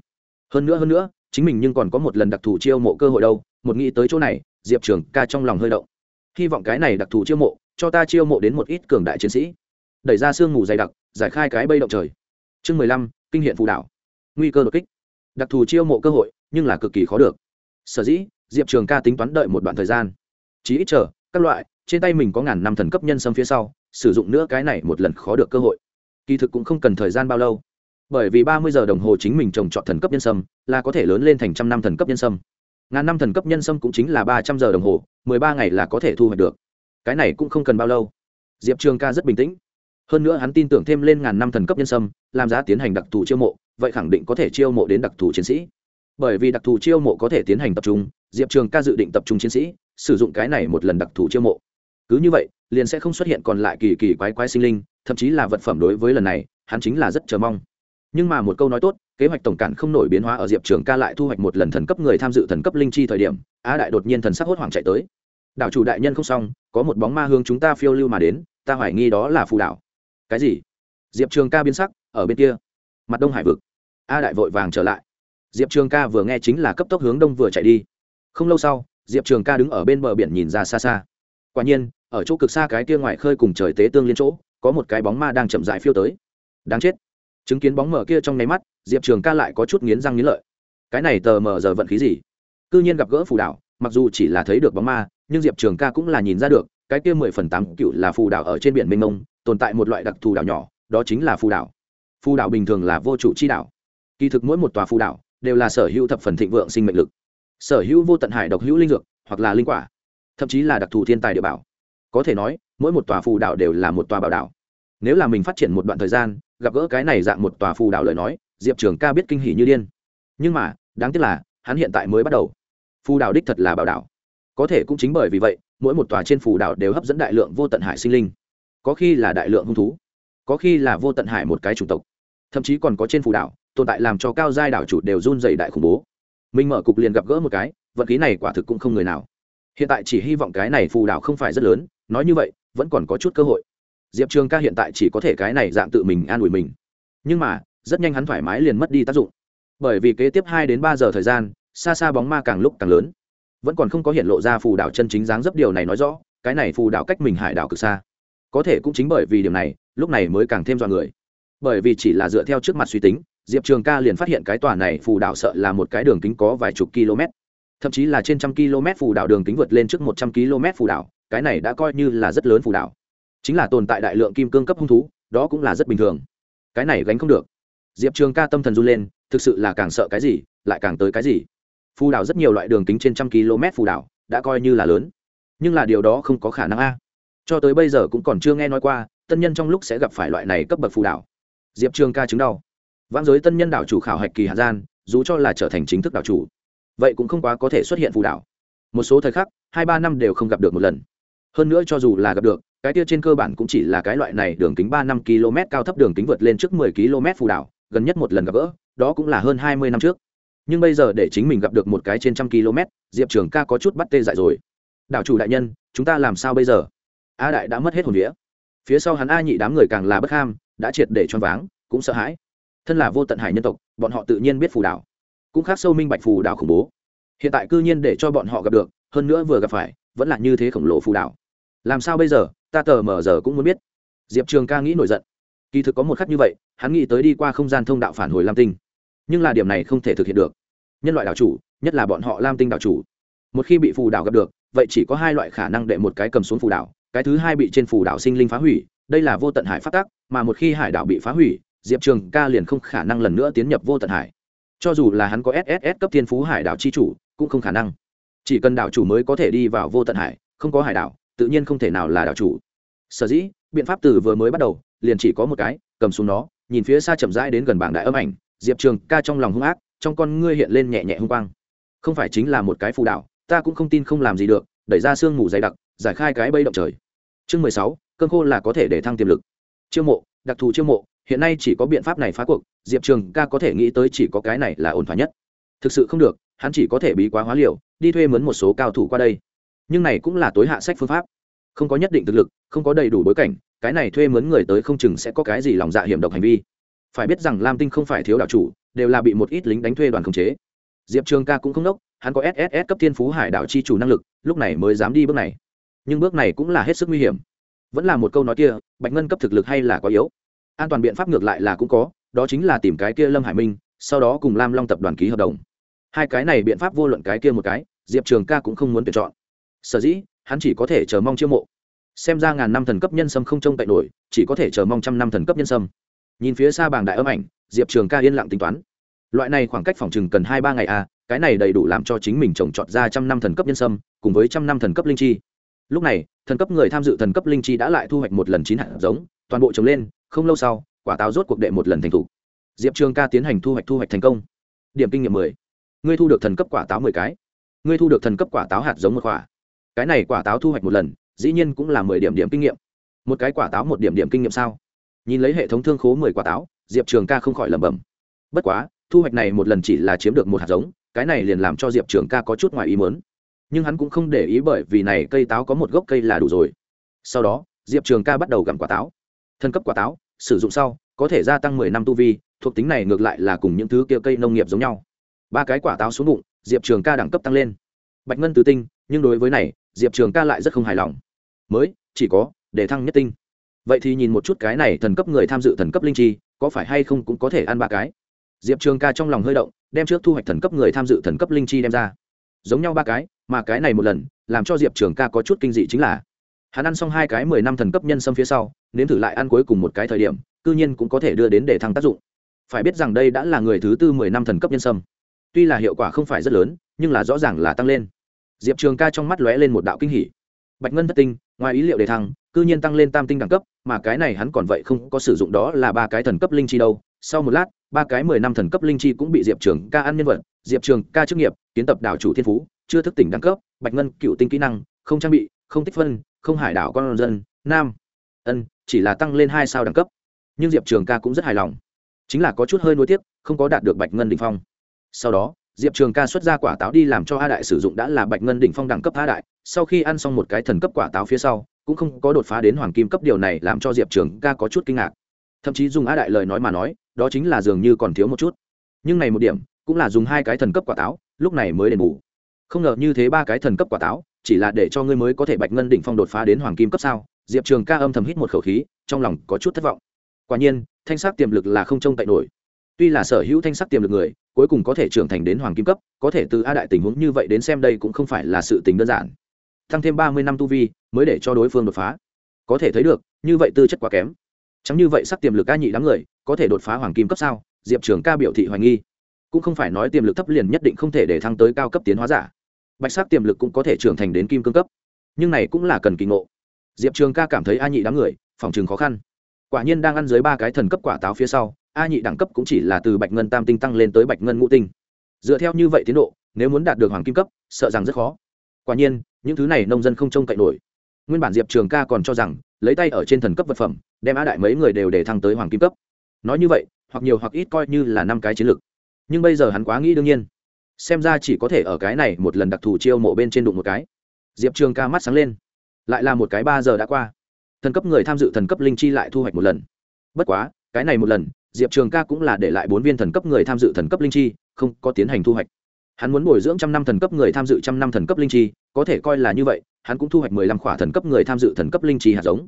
A: Hơn nữa hơn nữa, chính mình nhưng còn có một lần đặc thù chiêu mộ cơ hội đâu, một nghĩ tới chỗ này, diệp trường ca trong lòng hơi động hy vọng cái này đặc thù chiêu mộ, cho ta chiêu mộ đến một ít cường đại chiến sĩ. Đẩy ra sương mù dày đặc, giải khai cái bây động trời. Chương mười lăm, kinh hiện phù đảo nguy cơ đột kích. Đặc thù chiêu mộ cơ hội, nhưng là cực kỳ khó được. Sở dĩ, diệp trường ca tính toán đợi một đoạn thời gian. Chí ít chờ, các loại, trên tay mình có ngàn năm thần cấp nhân sâm phía sau, sử dụng nữa cái này một lần khó được cơ hội. Kỳ thực cũng không cần thời gian bao lâu. Bởi vì ba mươi giờ đồng hồ chính mình trồng trọt thần cấp nhân sâm, là có thể lớn lên thành trăm năm thần cấp nhân sâm ngàn năm thần cấp nhân sâm cũng chính là ba trăm giờ đồng hồ, mười ba ngày là có thể thu hoạch được. Cái này cũng không cần bao lâu. Diệp trường ca rất bình tĩnh. Hơn nữa hắn tin tưởng thêm lên ngàn năm thần cấp nhân sâm, làm giá tiến hành đặc thù chiêu mộ, vậy khẳng định có thể chiêu mộ đến đặc thù chiến sĩ. Bởi vì đặc thù chiêu mộ có thể tiến hành tập trung, diệp trường ca dự định tập trung chiến sĩ, sử dụng cái này một lần đặc thù chiêu mộ. Cứ như vậy, liền sẽ không xuất hiện còn lại kỳ kỳ quái quái sinh linh, thậm chí là vật phẩm đối với lần này, hắn chính là rất chờ mong nhưng mà một câu nói tốt, kế hoạch tổng cản không nổi biến hóa ở diệp trường ca lại thu hoạch một lần thần cấp người tham dự thần cấp linh chi thời điểm, á đại đột nhiên thần sắc hốt hoảng chạy tới. Đảo chủ đại nhân không xong, có một bóng ma hướng chúng ta phiêu lưu mà đến, ta hoài nghi đó là phù đảo. Cái gì? Diệp trường ca biến sắc, ở bên kia. Mặt đông hải vực. A đại vội vàng trở lại. Diệp trường ca vừa nghe chính là cấp tốc hướng đông vừa chạy đi. Không lâu sau, diệp trường ca đứng ở bên bờ biển nhìn ra xa xa. Quả nhiên, ở chỗ cực xa cái kia ngoài khơi cùng trời tế tương liên chỗ, có một cái bóng ma đang chậm dại phiêu tới. Đáng chết chứng kiến bóng mở kia trong nháy mắt, diệp trường ca lại có chút nghiến răng nghiến lợi. Cái này tờ mờ giờ vận khí gì? C ư nhiên gặp gỡ phù đảo, mặc dù chỉ là thấy được bóng ma, nhưng diệp trường ca cũng là nhìn ra được, cái kia mười phần tám cựu là phù đảo ở trên biển mênh mông, tồn tại một loại đặc thù đảo nhỏ, đó chính là phù đảo. Phù đảo bình thường là vô chủ chi đảo. Kỳ thực mỗi một tòa phù đảo đều là sở hữu thập phần thịnh vượng sinh mệnh lực. Sở hữu vô tận hải độc hữu linh dược, hoặc là linh quả, thậm chí là đặc thù thiên tài địa bảo. Có thể nói, mỗi một tòa phù đảo đều là một tòa bảo đảo. Nếu là mình phát triển một đoạn thời gian gặp gỡ cái này dạng một tòa phù đảo lời nói, diệp trường ca biết kinh hỉ như điên. Nhưng mà, đáng tiếc là, hắn hiện tại mới bắt đầu. Phù đảo đích thật là bảo đảo. Có thể cũng chính bởi vì vậy, mỗi một tòa trên phù đảo đều hấp dẫn đại lượng vô tận hải sinh linh. Có khi là đại lượng hung thú, có khi là vô tận hải một cái chủng tộc. Thậm chí còn có trên phù đảo, tồn tại làm cho cao giai đảo chủ đều run dày đại khủng bố. Mình mở cục liền gặp gỡ một cái vận khí này quả thực cũng không người nào. Hiện tại chỉ hy vọng cái này phù đảo không phải rất lớn, nói như vậy, vẫn còn có chút cơ hội diệp trường ca hiện tại chỉ có thể cái này dạng tự mình an ủi mình. Nhưng mà, rất nhanh hắn thoải mái liền mất đi tác dụng. Bởi vì kế tiếp hai đến ba giờ thời gian, xa xa bóng ma càng lúc càng lớn. Vẫn còn không có hiện lộ ra phù đảo chân chính dáng dấp điều này nói rõ, cái này phù đảo cách mình hải đảo cực xa. Có thể cũng chính bởi vì điều này, lúc này mới càng thêm dọn người. Bởi vì chỉ là dựa theo trước mặt suy tính, diệp trường ca liền phát hiện cái tòa này phù đảo sợ là một cái đường kính có vài chục km. Thậm chí là trên trăm km phù đảo đường kính vượt lên trước một trăm km phù đảo, cái này đã coi như là rất lớn phù đảo chính là tồn tại đại lượng kim cương cấp hung thú, đó cũng là rất bình thường. Cái này gánh không được. Diệp trường ca tâm thần run lên, thực sự là càng sợ cái gì, lại càng tới cái gì. Phù đảo rất nhiều loại đường kính trên trăm km phù đảo, đã coi như là lớn. Nhưng là điều đó không có khả năng a. Cho tới bây giờ cũng còn chưa nghe nói qua, tân nhân trong lúc sẽ gặp phải loại này cấp bậc phù đảo. Diệp trường ca chứng đau. Vãng giới tân nhân đảo chủ khảo hạch kỳ hà gian, dù cho là trở thành chính thức đảo chủ, vậy cũng không quá có thể xuất hiện phù đảo. Một số thời khắc, hai ba năm đều không gặp được một lần. Hơn nữa cho dù là gặp được cái kia trên cơ bản cũng chỉ là cái loại này đường kính ba năm km cao thấp đường kính vượt lên trước mười km phù đảo, gần nhất một lần gặp gỡ, đó cũng là hơn hai mươi năm trước. Nhưng bây giờ để chính mình gặp được một cái trên trăm km, diệp trường ca có chút bắt tê dại rồi. Đảo chủ đại nhân, chúng ta làm sao bây giờ? A đại đã mất hết hồn vía. Phía sau hắn a nhị đám người càng là bất ham, đã triệt để choáng váng, cũng sợ hãi. Thân là vô tận hải nhân tộc, bọn họ tự nhiên biết phù đảo. Cũng khác sâu minh bạch phù đảo khủng bố. Hiện tại cư nhiên để cho bọn họ gặp được, hơn nữa vừa gặp phải, vẫn là như thế khổng lồ phù đảo. Làm sao bây giờ? Ta tờ mờ giờ cũng muốn biết. Diệp trường ca nghĩ nổi giận. Kỳ thực có một khắc như vậy, hắn nghĩ tới đi qua không gian thông đạo phản hồi lam tinh. Nhưng là điểm này không thể thực hiện được. Nhân loại đảo chủ, nhất là bọn họ lam tinh đảo chủ. Một khi bị phù đảo gặp được, vậy chỉ có hai loại khả năng để một cái cầm xuống phù đảo, cái thứ hai bị trên phù đảo sinh linh phá hủy, đây là vô tận hải phát tác, mà một khi hải đảo bị phá hủy, diệp trường ca liền không khả năng lần nữa tiến nhập vô tận hải. Cho dù là hắn có sss cấp thiên phú hải đảo c h i chủ, cũng không khả năng. Chỉ cần đảo chủ mới có thể đi vào vô tận hải, không có hải đảo tự nhiên không thể nào là đảo chủ. Sở dĩ, biện pháp từ vừa mới bắt đầu, liền chỉ có một cái, cầm xuống nó, nhìn phía xa chậm rãi đến gần bảng đại âm ảnh, diệp trường ca trong lòng hung ác, trong con ngươi hiện lên nhẹ nhẹ hung quang. Không phải chính là một cái phù đảo ta cũng không tin không làm gì được, đẩy ra sương mù dày đặc, giải khai cái bây động trời. Chương mười sáu, cơn khô là có thể để thăng tiềm lực. Chiêu mộ, đặc thù chiêu mộ, hiện nay chỉ có biện pháp này phá cuộc, diệp trường ca có thể nghĩ tới chỉ có cái này là ổn thỏa nhất. Thực sự không được, hắn chỉ có thể bí quá hóa liều, đi thuê mướn một số cao thủ qua đây nhưng này cũng là tối hạ sách phương pháp. Không có nhất định thực lực, không có đầy đủ bối cảnh, cái này thuê mướn người tới không chừng sẽ có cái gì lòng dạ hiểm độc hành vi. Phải biết rằng lam tinh không phải thiếu đạo chủ, đều là bị một ít lính đánh thuê đoàn khống chế. Diệp trường ca cũng không đốc, hắn có sss cấp thiên phú hải đảo chi chủ năng lực, lúc này mới dám đi bước này. Nhưng bước này cũng là hết sức nguy hiểm. Vẫn là một câu nói kia, bạch ngân cấp thực lực hay là quá yếu? An toàn biện pháp ngược lại là cũng có, đó chính là tìm cái kia lâm hải minh, sau đó cùng lam long tập đoàn ký hợp đồng. Hai cái này biện pháp vô luận cái kia một cái, diệp trường ca cũng không muốn tuyển chọn sở dĩ, hắn chỉ có thể chờ mong chiêu mộ. Xem ra ngàn năm thần cấp nhân sâm không trông cậy nổi, chỉ có thể chờ mong trăm năm thần cấp nhân sâm. Nhìn phía xa bảng đại âm ảnh, diệp trường ca yên lặng tính toán. Loại này khoảng cách phòng chừng cần hai ba ngày à cái này đầy đủ làm cho chính mình trồng trọt ra trăm năm thần cấp nhân sâm, cùng với trăm năm thần cấp linh chi. Lúc này, thần cấp người tham dự thần cấp linh chi đã lại thu hoạch một lần chín hạt giống, toàn bộ trồng lên, không lâu sau, quả táo rốt cuộc đệ một lần thành thủ. Diệp trường ca tiến hành thu hoạch thu hoạch thành công. Điểm kinh nghiệm mười. Ngươi thu được thần cấp quả táo mười cái. Ngươi thu được thần cấp quả táo hạt giống một quả cái này quả táo thu hoạch một lần, dĩ nhiên cũng là mười điểm điểm kinh nghiệm. Một cái quả táo một điểm điểm kinh nghiệm sao? Nhìn lấy hệ thống thương khố mười quả táo, diệp trường ca không khỏi lẩm bẩm. Bất quá, thu hoạch này một lần chỉ là chiếm được một hạt giống, cái này liền làm cho diệp trường ca có chút ngoài ý mớn nhưng hắn cũng không để ý bởi vì này cây táo có một gốc cây là đủ rồi. Sau đó, diệp trường ca bắt đầu gặm quả táo. Thân cấp quả táo, sử dụng sau, có thể gia tăng mười năm tu vi, thuộc tính này ngược lại là cùng những thứ kia cây nông nghiệp giống nhau. Ba cái quả táo xuống bụng, diệp trường ca đẳng cấp tăng lên bạch ngân tứ tinh, nhưng đối với này, diệp trường ca lại rất không hài lòng. Mới, chỉ có, để thăng nhất tinh. Vậy thì nhìn một chút cái này thần cấp người tham dự thần cấp linh chi, có phải hay không cũng có thể ăn ba cái? Diệp trường ca trong lòng hơi động, đem trước thu hoạch thần cấp người tham dự thần cấp linh chi đem ra. Giống nhau ba cái, mà cái này một lần, làm cho diệp trường ca có chút kinh dị chính là, hắn ăn xong hai cái mười năm thần cấp nhân sâm phía sau, nếm thử lại ăn cuối cùng một cái thời điểm, cư nhiên cũng có thể đưa đến để thăng tác dụng. Phải biết rằng đây đã là người thứ tư mười năm thần cấp nhân sâm. Tuy là hiệu quả không phải rất lớn nhưng là rõ ràng là tăng lên. Diệp trường ca trong mắt lóe lên một đạo kinh hỉ. Bạch ngân thất tinh, ngoài ý liệu đề thăng, cư nhiên tăng lên tam tinh đẳng cấp, mà cái này hắn còn vậy không có sử dụng đó là ba cái thần cấp linh chi đâu. Sau một lát, ba cái mười năm thần cấp linh chi cũng bị diệp trường ca ăn nhân vật, diệp trường ca chức nghiệp, kiến tập đảo chủ thiên phú, chưa thức tỉnh đẳng cấp, bạch ngân cựu tinh kỹ năng, không trang bị, không tích phân, không hải đảo con dân, nam. Ân, chỉ là tăng lên hai sao đẳng cấp. Nhưng diệp trường ca cũng rất hài lòng. Chính là có chút hơi nuối tiếc, không có đạt được bạch ngân đ ỉ n h phong. Sau đó diệp trường ca xuất ra quả táo đi làm cho a đại sử dụng đã là bạch ngân đỉnh phong đẳng cấp a đại. Sau khi ăn xong một cái thần cấp quả táo phía sau, cũng không có đột phá đến hoàng kim cấp, điều này làm cho diệp trường ca có chút kinh ngạc. Thậm chí dùng a đại lời nói mà nói, đó chính là dường như còn thiếu một chút. Nhưng này một điểm, cũng là dùng hai cái thần cấp quả táo, lúc này mới đền bù. Không ngờ như thế ba cái thần cấp quả táo, chỉ là để cho ngươi mới có thể bạch ngân đỉnh phong đột phá đến hoàng kim cấp sao? Diệp trường ca âm thầm hít một khẩu khí, trong lòng có chút thất vọng. Quả nhiên, thanh sắc tiềm lực là không trông cậy nổi tuy là sở hữu thanh sắc tiềm lực người, cuối cùng có thể trưởng thành đến hoàng kim cấp, có thể từ a đại tình huống như vậy đến xem đây cũng không phải là sự tình đơn giản. Tăng thêm ba mươi năm tu vi, mới để cho đối phương đột phá. Có thể thấy được, như vậy tư chất quá kém. Chẳng như vậy sắc tiềm lực ca nhị đám người, có thể đột phá hoàng kim cấp sao? Diệp trường ca biểu thị hoài nghi. Cũng không phải nói tiềm lực thấp liền nhất định không thể để thăng tới cao cấp tiến hóa giả. Bạch sắc tiềm lực cũng có thể trưởng thành đến kim cương cấp. Nhưng này cũng là cần kỳ ngộ. Diệp trường ca cảm thấy a nhị đám người, phòng trường khó khăn. Quả nhiên đang ăn dưới ba cái thần cấp quả táo phía sau a nhị đẳng cấp cũng chỉ là từ bạch ngân tam tinh tăng lên tới bạch ngân ngũ tinh. Dựa theo như vậy tiến độ, nếu muốn đạt được hoàng kim cấp, sợ rằng rất khó. Quả nhiên, những thứ này nông dân không trông cậy nổi. Nguyên bản diệp trường ca còn cho rằng, lấy tay ở trên thần cấp vật phẩm, đem a đại mấy người đều để thăng tới hoàng kim cấp. Nói như vậy, hoặc nhiều hoặc ít coi như là năm cái chiến lược. Nhưng bây giờ hắn quá nghĩ đương nhiên. Xem ra chỉ có thể ở cái này một lần đặc thù chiêu mộ bên trên đụng một cái. Diệp trường ca mắt sáng lên. Lại là một cái ba giờ đã qua. Thần cấp người tham dự thần cấp linh chi lại thu hoạch một lần. Bất quá, cái này một lần diệp trường ca cũng là để lại bốn viên thần cấp người tham dự thần cấp linh chi không có tiến hành thu hoạch hắn muốn bồi dưỡng trăm năm thần cấp người tham dự trăm năm thần cấp linh chi có thể coi là như vậy hắn cũng thu hoạch mười lăm khỏa thần cấp người tham dự thần cấp linh chi hạt giống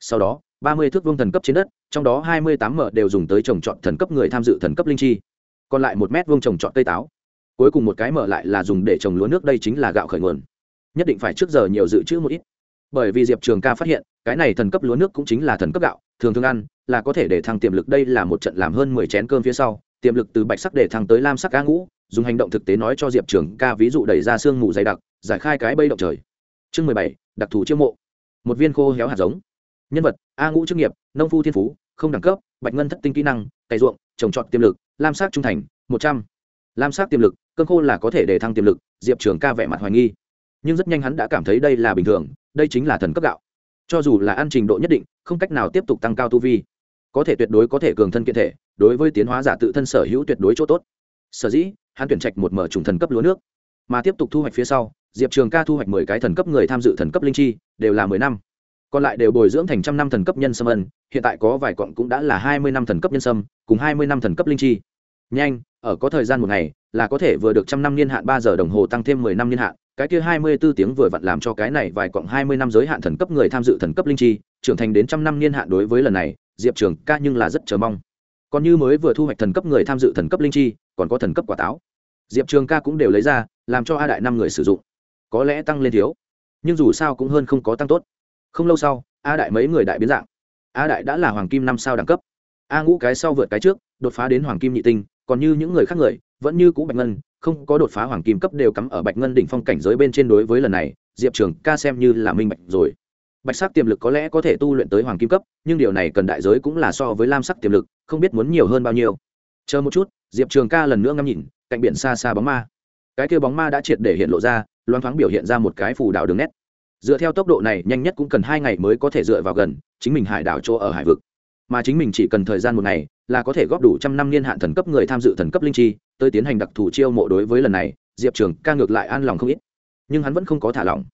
A: sau đó ba mươi thước vương thần cấp trên đất trong đó hai mươi tám mở đều dùng tới trồng trọt thần cấp người tham dự thần cấp linh chi còn lại một mét vuông trồng trọt cây táo cuối cùng một cái mở lại là dùng để trồng lúa nước đây chính là gạo khởi nguồn nhất định phải trước giờ nhiều dự trữ một ít bởi vì diệp trường ca phát hiện cái này thần cấp lúa nước cũng chính là thần cấp gạo thường thường ăn, là có thể để thăng tiềm lực. Đây là một trận làm hơn mười chén cơm phía sau, tiềm lực từ bạch sắc để thăng tới lam sắc ca ngũ, dùng hành động thực tế nói cho diệp trường ca, ví dụ đẩy ra sương mù dày đặc, giải khai cái bây động trời. Chương mười bảy, đặc thù chiêu mộ. Một viên khô héo hạt giống. Nhân vật, a ngũ chức nghiệp, nông phu thiên phú, không đẳng cấp, bạch ngân thất tinh kỹ năng, cày ruộng, trồng trọt tiềm lực, lam sắc trung thành, một trăm. Lam sắc tiềm lực, cơn khô là có thể để thăng tiềm lực, diệp trường ca vẻ mặt hoài nghi. Nhưng rất nhanh hắn đã cảm thấy đây là bình thường, đây chính là thần cấp gạo cho dù là ăn trình độ nhất định, không cách nào tiếp tục tăng cao tu vi. Có thể tuyệt đối có thể cường thân kiện thể, đối với tiến hóa giả tự thân sở hữu tuyệt đối chỗ tốt. Sở dĩ, hắn tuyển trạch một mở trùng thần cấp lúa nước, mà tiếp tục thu hoạch phía sau, diệp trường ca thu hoạch mười cái thần cấp người tham dự thần cấp linh chi, đều là mười năm. Còn lại đều bồi dưỡng thành trăm năm thần cấp nhân sâm ân, hiện tại có vài cọn cũng đã là hai mươi năm thần cấp nhân sâm, cùng hai mươi năm thần cấp linh chi. Nhanh, ở có thời gian một ngày, là có thể vừa được trăm năm niên hạn ba giờ đồng hồ tăng thêm mười năm niên hạn cái kia hai mươi 24 tiếng vừa vặn làm cho cái này vài quặng hai mươi năm giới hạn thần cấp người tham dự thần cấp linh chi, trưởng thành đến trăm năm niên hạn đối với lần này, diệp trường ca nhưng là rất chờ mong. Còn như mới vừa thu hoạch thần cấp người tham dự thần cấp linh chi, còn có thần cấp quả táo. Diệp trường ca cũng đều lấy ra, làm cho a đại năm người sử dụng. Có lẽ tăng lên thiếu, nhưng dù sao cũng hơn không có tăng tốt. Không lâu sau, a đại mấy người đại biến dạng. A đại đã là hoàng kim năm sao đẳng cấp. A ngũ cái sau vượt cái trước, đột phá đến hoàng kim nhị tinh, còn như những người khác người, vẫn như cũ bạch ngân không có đột phá hoàng kim cấp đều cắm ở bạch ngân đỉnh phong cảnh giới bên trên đối với lần này, diệp trường ca xem như là minh bạch rồi. Bạch sắc tiềm lực có lẽ có thể tu luyện tới hoàng kim cấp, nhưng điều này cần đại giới cũng là so với lam sắc tiềm lực, không biết muốn nhiều hơn bao nhiêu. Chờ một chút, diệp trường ca lần nữa ngắm nhìn, cạnh biển xa xa bóng ma. Cái kia bóng ma đã triệt để hiện lộ ra loan thoáng biểu hiện ra một cái phù đảo đường nét. Dựa theo tốc độ này, nhanh nhất cũng cần hai ngày mới có thể dựa vào gần, chính mình hải đảo chỗ ở hải vực mà chính mình chỉ cần thời gian một ngày là có thể góp đủ trăm năm niên hạn thần cấp người tham dự thần cấp linh chi, tới tiến hành đặc thù chiêu mộ đối với lần này, diệp trường ca ngược lại an lòng không ít. Nhưng hắn vẫn không có thả lỏng.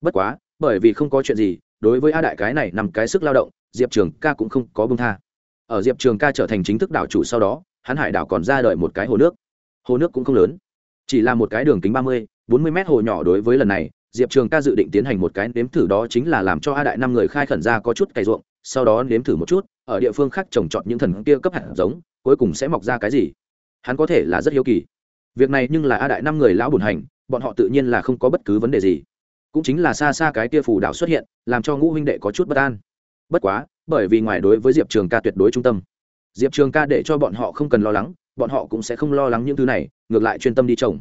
A: Bất quá, bởi vì không có chuyện gì, đối với a đại cái này nằm cái sức lao động, diệp trường ca cũng không có bông tha. Ở diệp trường ca trở thành chính thức đảo chủ sau đó, hắn hải đảo còn ra đợi một cái hồ nước. Hồ nước cũng không lớn, chỉ là một cái đường kính ba mươi, bốn mươi mét hồ nhỏ đối với lần này, diệp trường ca dự định tiến hành một cái nếm thử đó chính là làm cho a đại năm người khai khẩn ra có chút cày ruộng sau đó nếm thử một chút, ở địa phương khác trồng trọt những thần kia cấp hạt giống, cuối cùng sẽ mọc ra cái gì? Hắn có thể là rất hiếu kỳ. Việc này nhưng là a đại năm người lão bùn hành, bọn họ tự nhiên là không có bất cứ vấn đề gì. Cũng chính là xa xa cái kia phù đảo xuất hiện, làm cho ngũ huynh đệ có chút bất an. Bất quá, bởi vì ngoài đối với diệp trường ca tuyệt đối trung tâm. Diệp trường ca để cho bọn họ không cần lo lắng, bọn họ cũng sẽ không lo lắng những thứ này, ngược lại chuyên tâm đi trồng.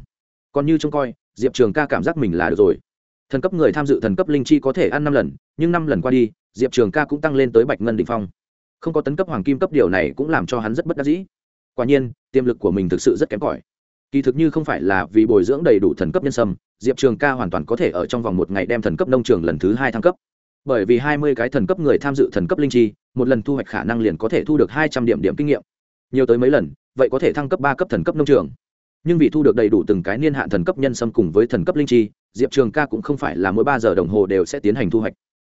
A: Còn như trông coi, diệp trường ca cảm giác mình là được rồi thần cấp người tham dự thần cấp linh chi có thể ăn năm lần, nhưng năm lần qua đi, diệp trường ca cũng tăng lên tới bạch ngân định phong. Không có tấn cấp hoàng kim cấp điều này cũng làm cho hắn rất bất đắc dĩ. Quả nhiên, tiềm lực của mình thực sự rất kém cỏi. Kỳ thực như không phải là vì bồi dưỡng đầy đủ thần cấp nhân sâm, diệp trường ca hoàn toàn có thể ở trong vòng một ngày đem thần cấp nông trường lần thứ hai thăng cấp. Bởi vì hai mươi cái thần cấp người tham dự thần cấp linh chi, một lần thu hoạch khả năng liền có thể thu được hai trăm điểm điểm kinh nghiệm. Nhiều tới mấy lần, vậy có thể thăng cấp ba cấp thần cấp nông trường. Nhưng vì thu được đầy đủ từng cái niên hạn thần cấp nhân sâm cùng với thần cấp linh chi diệp trường ca cũng không phải là mỗi ba giờ đồng hồ đều sẽ tiến hành thu hoạch.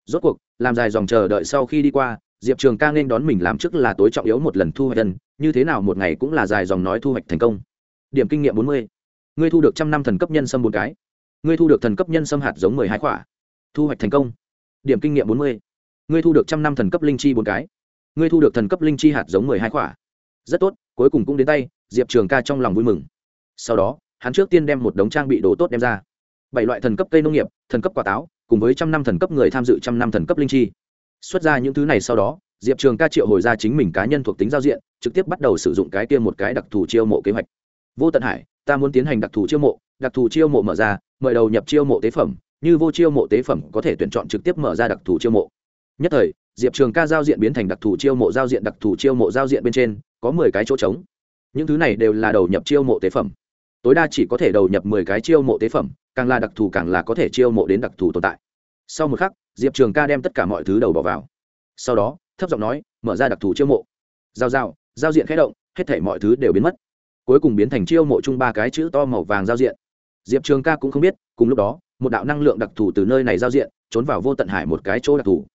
A: Rốt cuộc, làm dài dòng chờ đợi sau khi đi qua, diệp trường ca nên đón mình làm trước là tối trọng yếu một lần thu hoạch tân như thế nào một ngày cũng là dài dòng nói thu hoạch thành công. Điểm kinh nghiệm bốn mươi. Ngươi thu được trăm năm thần cấp nhân sâm bốn cái. Ngươi thu được thần cấp nhân sâm hạt giống mười hai quả. Thu hoạch thành công. Điểm kinh nghiệm bốn mươi. Ngươi thu được trăm năm thần cấp linh chi bốn cái. Ngươi thu được thần cấp linh chi hạt giống mười hai quả. Rất tốt, cuối cùng cũng đến tay, diệp trường ca trong lòng vui mừng. Sau đó, hắn trước tiên đem một đống trang bị đồ tốt đem ra bảy loại thần cấp cây nông nghiệp, thần cấp quả táo, cùng với trăm năm thần cấp người tham dự trăm năm thần cấp linh chi. Xuất ra những thứ này sau đó, diệp trường ca triệu hồi ra chính mình cá nhân thuộc tính giao diện, trực tiếp bắt đầu sử dụng cái kia một cái đặc thù chiêu mộ kế hoạch. Vô tận hải, ta muốn tiến hành đặc thù chiêu mộ, đặc thù chiêu mộ mở ra, mời đầu nhập chiêu mộ tế phẩm, như vô chiêu mộ tế phẩm có thể tuyển chọn trực tiếp mở ra đặc thù chiêu mộ. Nhất thời, diệp trường ca giao diện biến thành đặc thù chiêu mộ giao diện đặc thù chiêu mộ giao diện bên trên, có mười cái chỗ trống. Những thứ này đều là đầu nhập chiêu mộ tế phẩm. Tối đa chỉ có thể đầu nhập mười cái chiêu mộ tế phẩm càng là đặc thù càng là có thể chiêu mộ đến đặc thù tồn tại. Sau một khắc, diệp trường ca đem tất cả mọi thứ đầu bỏ vào. Sau đó, thấp giọng nói, mở ra đặc thù chiêu mộ. Giao giao giao diện khé động, hết thể mọi thứ đều biến mất. Cuối cùng biến thành chiêu mộ chung ba cái chữ to màu vàng giao diện. Diệp trường ca cũng không biết, cùng lúc đó, một đạo năng lượng đặc thù từ nơi này giao diện, trốn vào vô tận hải một cái chỗ đặc thù.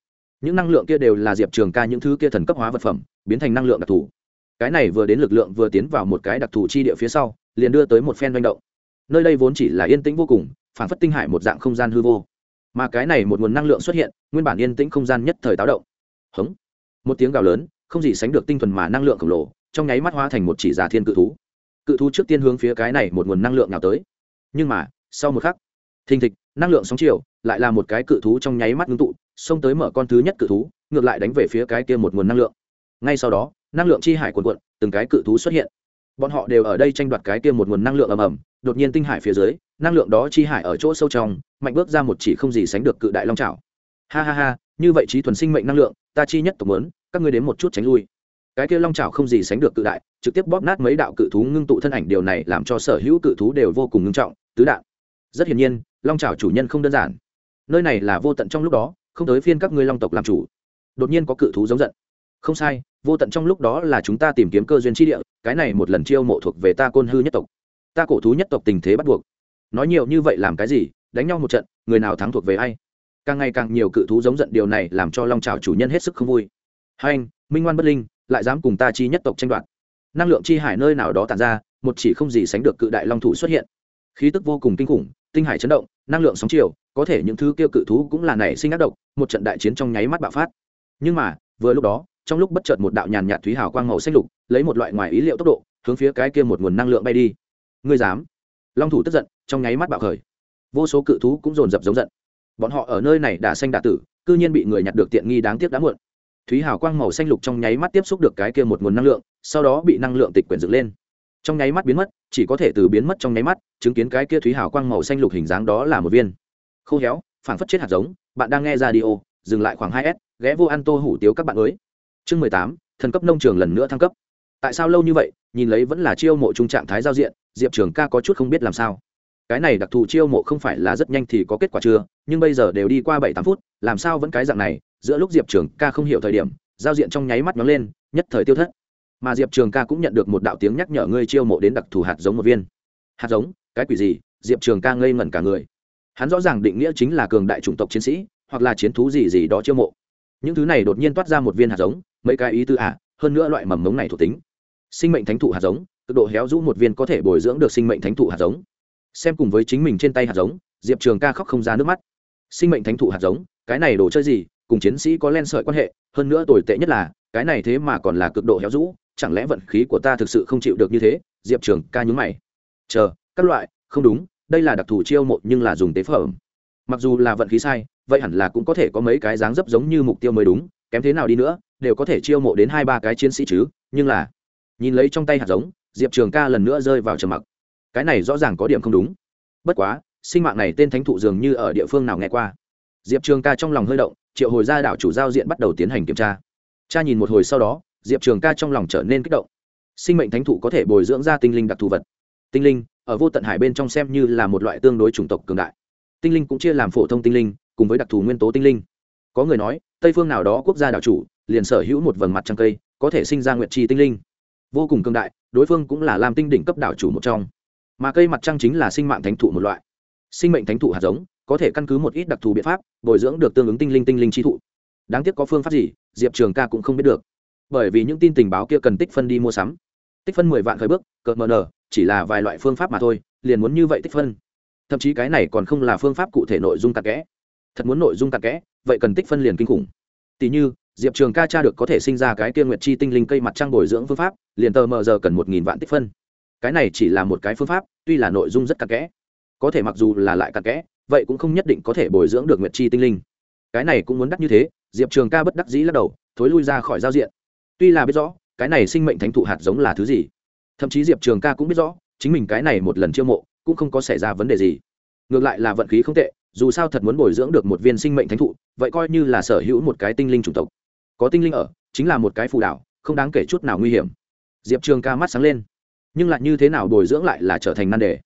A: Những năng lượng kia đều là diệp trường ca những thứ kia thần cấp hóa vật phẩm, biến thành năng lượng đặc thù. Cái này vừa đến lực lượng vừa tiến vào một cái đặc thù chi địa phía sau, liền đưa tới một phen manh động nơi đây vốn chỉ là yên tĩnh vô cùng phản phất tinh hải một dạng không gian hư vô. Mà cái này một nguồn năng lượng xuất hiện, nguyên bản yên tĩnh không gian nhất thời táo động. Hống! Một tiếng gào lớn, không gì sánh được tinh thuần mà năng lượng khổng lồ, trong nháy mắt hóa thành một chỉ giả thiên cự thú. Cự thú trước tiên hướng phía cái này một nguồn năng lượng nào tới. Nhưng mà, sau một khắc, thình thịch, năng lượng sóng chiều, lại là một cái cự thú trong nháy mắt ngưng tụ, xông tới mở con thứ nhất cự thú, ngược lại đánh về phía cái kia một nguồn năng lượng. Ngay sau đó, năng lượng chi hải cuồn cuộn, từng cái cự thú xuất hiện. Bọn họ đều ở đây tranh đoạt cái kia một nguồn năng lượng ầm ầm đột nhiên tinh hải phía dưới, năng lượng đó chi hải ở chỗ sâu trong, mạnh bước ra một chỉ không gì sánh được cự đại long trào ha ha ha, như vậy trí thuần sinh mệnh năng lượng, ta chi nhất tổng lớn các ngươi đến một chút tránh lui. Cái kia long trào không gì sánh được cự đại, trực tiếp bóp nát mấy đạo cự thú ngưng tụ thân ảnh, điều này làm cho sở hữu cự thú đều vô cùng ngưng trọng, tứ đạn. Rất hiển nhiên, long trào chủ nhân không đơn giản. Nơi này là vô tận trong lúc đó, không tới phiên các ngươi long tộc làm chủ. Đột nhiên có cự thú giống giận. Không sai, vô tận trong lúc đó là chúng ta tìm kiếm cơ duyên tri địa, cái này một lần chiêu mộ thuộc về ta côn hư nhất tộc ta cổ thú nhất tộc tình thế bắt buộc. Nói nhiều như vậy làm cái gì, đánh nhau một trận, người nào thắng thuộc về ai? Càng ngày càng nhiều cự thú giống giận điều này làm cho long trào chủ nhân hết sức không vui. Hai anh, minh ngoan bất linh, lại dám cùng ta chi nhất tộc tranh đoạt. Năng lượng chi hải nơi nào đó tàn ra, một chỉ không gì sánh được cự đại long thủ xuất hiện. Khí tức vô cùng kinh khủng, tinh hải chấn động, năng lượng sóng chiều, có thể những thứ kêu cự thú cũng là nảy sinh ác độc, một trận đại chiến trong nháy mắt bạo phát. Nhưng mà, vừa lúc đó, trong lúc bất chợt một đạo nhàn nhạt thúy hào quang màu xanh lục, lấy một loại ngoài ý liệu tốc độ, hướng phía cái kia một nguồn năng lượng bay đi ngươi dám. Long thủ tức giận, trong nháy mắt bạo khởi. Vô số cự thú cũng dồn dập giống giận. Bọn họ ở nơi này đã xanh đạ tử, cư nhiên bị người nhặt được tiện nghi đáng tiếc đã muộn. Thúy hào quang màu xanh lục trong nháy mắt tiếp xúc được cái kia một nguồn năng lượng, sau đó bị năng lượng tịch quyển dựng lên. Trong nháy mắt biến mất, chỉ có thể từ biến mất trong nháy mắt, chứng kiến cái kia thúy hào quang màu xanh lục hình dáng đó là một viên. Khô héo phản phất chết hạt giống, bạn đang nghe ra đi ô dừng lại khoảng hai s, ghé vô ăn tô hủ tiếu các bạn mới chương mười tám, thần cấp nông trường lần nữa thăng cấp. Tại sao lâu như vậy, nhìn lấy vẫn là chiêu mộ trung trạng thái giao diện diệp trường ca có chút không biết làm sao. Cái này đặc thù chiêu mộ không phải là rất nhanh thì có kết quả chưa nhưng bây giờ đều đi qua bảy tám phút làm sao vẫn cái dạng này giữa lúc diệp trường ca không hiểu thời điểm giao diện trong nháy mắt nhóng lên nhất thời tiêu thất. Mà diệp trường ca cũng nhận được một đạo tiếng nhắc nhở ngươi chiêu mộ đến đặc thù hạt giống một viên. Hạt giống? Cái quỷ gì? Diệp trường ca ngây ngẩn cả người. Hắn rõ ràng định nghĩa chính là cường đại chủng tộc chiến sĩ hoặc là chiến thú gì gì đó chiêu mộ. Những thứ này đột nhiên toát ra một viên hạt giống mấy cái ý tư ạ à, hơn nữa loại mầm mống này thuộc tính. Sinh mệnh thánh thụ hạt giống cực độ héo rũ một viên có thể bồi dưỡng được sinh mệnh thánh thụ hạt giống. Xem cùng với chính mình trên tay hạt giống, diệp trường ca khóc không ra nước mắt. Sinh mệnh thánh thụ hạt giống, cái này đồ chơi gì, cùng chiến sĩ có len sợi quan hệ, hơn nữa tồi tệ nhất là, cái này thế mà còn là cực độ héo rũ, chẳng lẽ vận khí của ta thực sự không chịu được như thế? Diệp trường ca nhúng mày. Chờ, các loại, không đúng, đây là đặc thù chiêu mộ nhưng là dùng tế phẩm. Mặc dù là vận khí sai, vậy hẳn là cũng có thể có mấy cái dáng dấp giống như mục tiêu mới đúng, kém thế nào đi nữa, đều có thể chiêu mộ đến hai ba cái chiến sĩ chứ, nhưng là, nhìn lấy trong tay hạt giống diệp trường ca lần nữa rơi vào trầm mặc. Cái này rõ ràng có điểm không đúng. Bất quá, sinh mạng này tên thánh thụ dường như ở địa phương nào nghe qua. Diệp trường ca trong lòng hơi động, triệu hồi ra đảo chủ giao diện bắt đầu tiến hành kiểm tra. Cha nhìn một hồi sau đó, diệp trường ca trong lòng trở nên kích động. Sinh mệnh thánh thụ có thể bồi dưỡng ra tinh linh đặc thù vật. Tinh linh, ở vô tận hải bên trong xem như là một loại tương đối chủng tộc cường đại. Tinh linh cũng chia làm phổ thông tinh linh, cùng với đặc thù nguyên tố tinh linh. Có người nói, tây phương nào đó quốc gia đảo chủ, liền sở hữu một vầng mặt trăng cây, có thể sinh ra nguyện trì tinh linh vô cùng cường đại, đối phương cũng là lam tinh đỉnh cấp đảo chủ một trong. Mà cây mặt trăng chính là sinh mạng thánh thụ một loại. Sinh mệnh thánh thụ hạt giống, có thể căn cứ một ít đặc thù biện pháp, bồi dưỡng được tương ứng tinh linh tinh linh chi thụ. Đáng tiếc có phương pháp gì, diệp trường ca cũng không biết được. Bởi vì những tin tình báo kia cần tích phân đi mua sắm. Tích phân mười vạn khởi bước, cợt mờ nở, chỉ là vài loại phương pháp mà thôi, liền muốn như vậy tích phân. Thậm chí cái này còn không là phương pháp cụ thể nội dung tạc kẽ. Thật muốn nội dung tạc kẽ, vậy cần tích phân liền kinh khủng. Tỷ như diệp trường ca cha được có thể sinh ra cái tiên nguyệt chi tinh linh cây mặt trăng bồi dưỡng phương pháp, liền tờ mờ giờ cần một nghìn vạn tích phân. Cái này chỉ là một cái phương pháp, tuy là nội dung rất cặn kẽ, có thể mặc dù là lại cặn kẽ, vậy cũng không nhất định có thể bồi dưỡng được nguyệt chi tinh linh. Cái này cũng muốn đắt như thế, diệp trường ca bất đắc dĩ lắc đầu, thối lui ra khỏi giao diện. Tuy là biết rõ, cái này sinh mệnh thánh thụ hạt giống là thứ gì, thậm chí diệp trường ca cũng biết rõ, chính mình cái này một lần chiêu mộ, cũng không có xảy ra vấn đề gì. Ngược lại là vận khí không tệ, dù sao thật muốn bồi dưỡng được một viên sinh mệnh thánh thụ, vậy coi như là sở hữu một cái tinh linh chủng tộc có tinh linh ở, chính là một cái phù đảo, không đáng kể chút nào nguy hiểm. Diệp trường ca mắt sáng lên. Nhưng lại như thế nào bồi dưỡng lại là trở thành nan đề.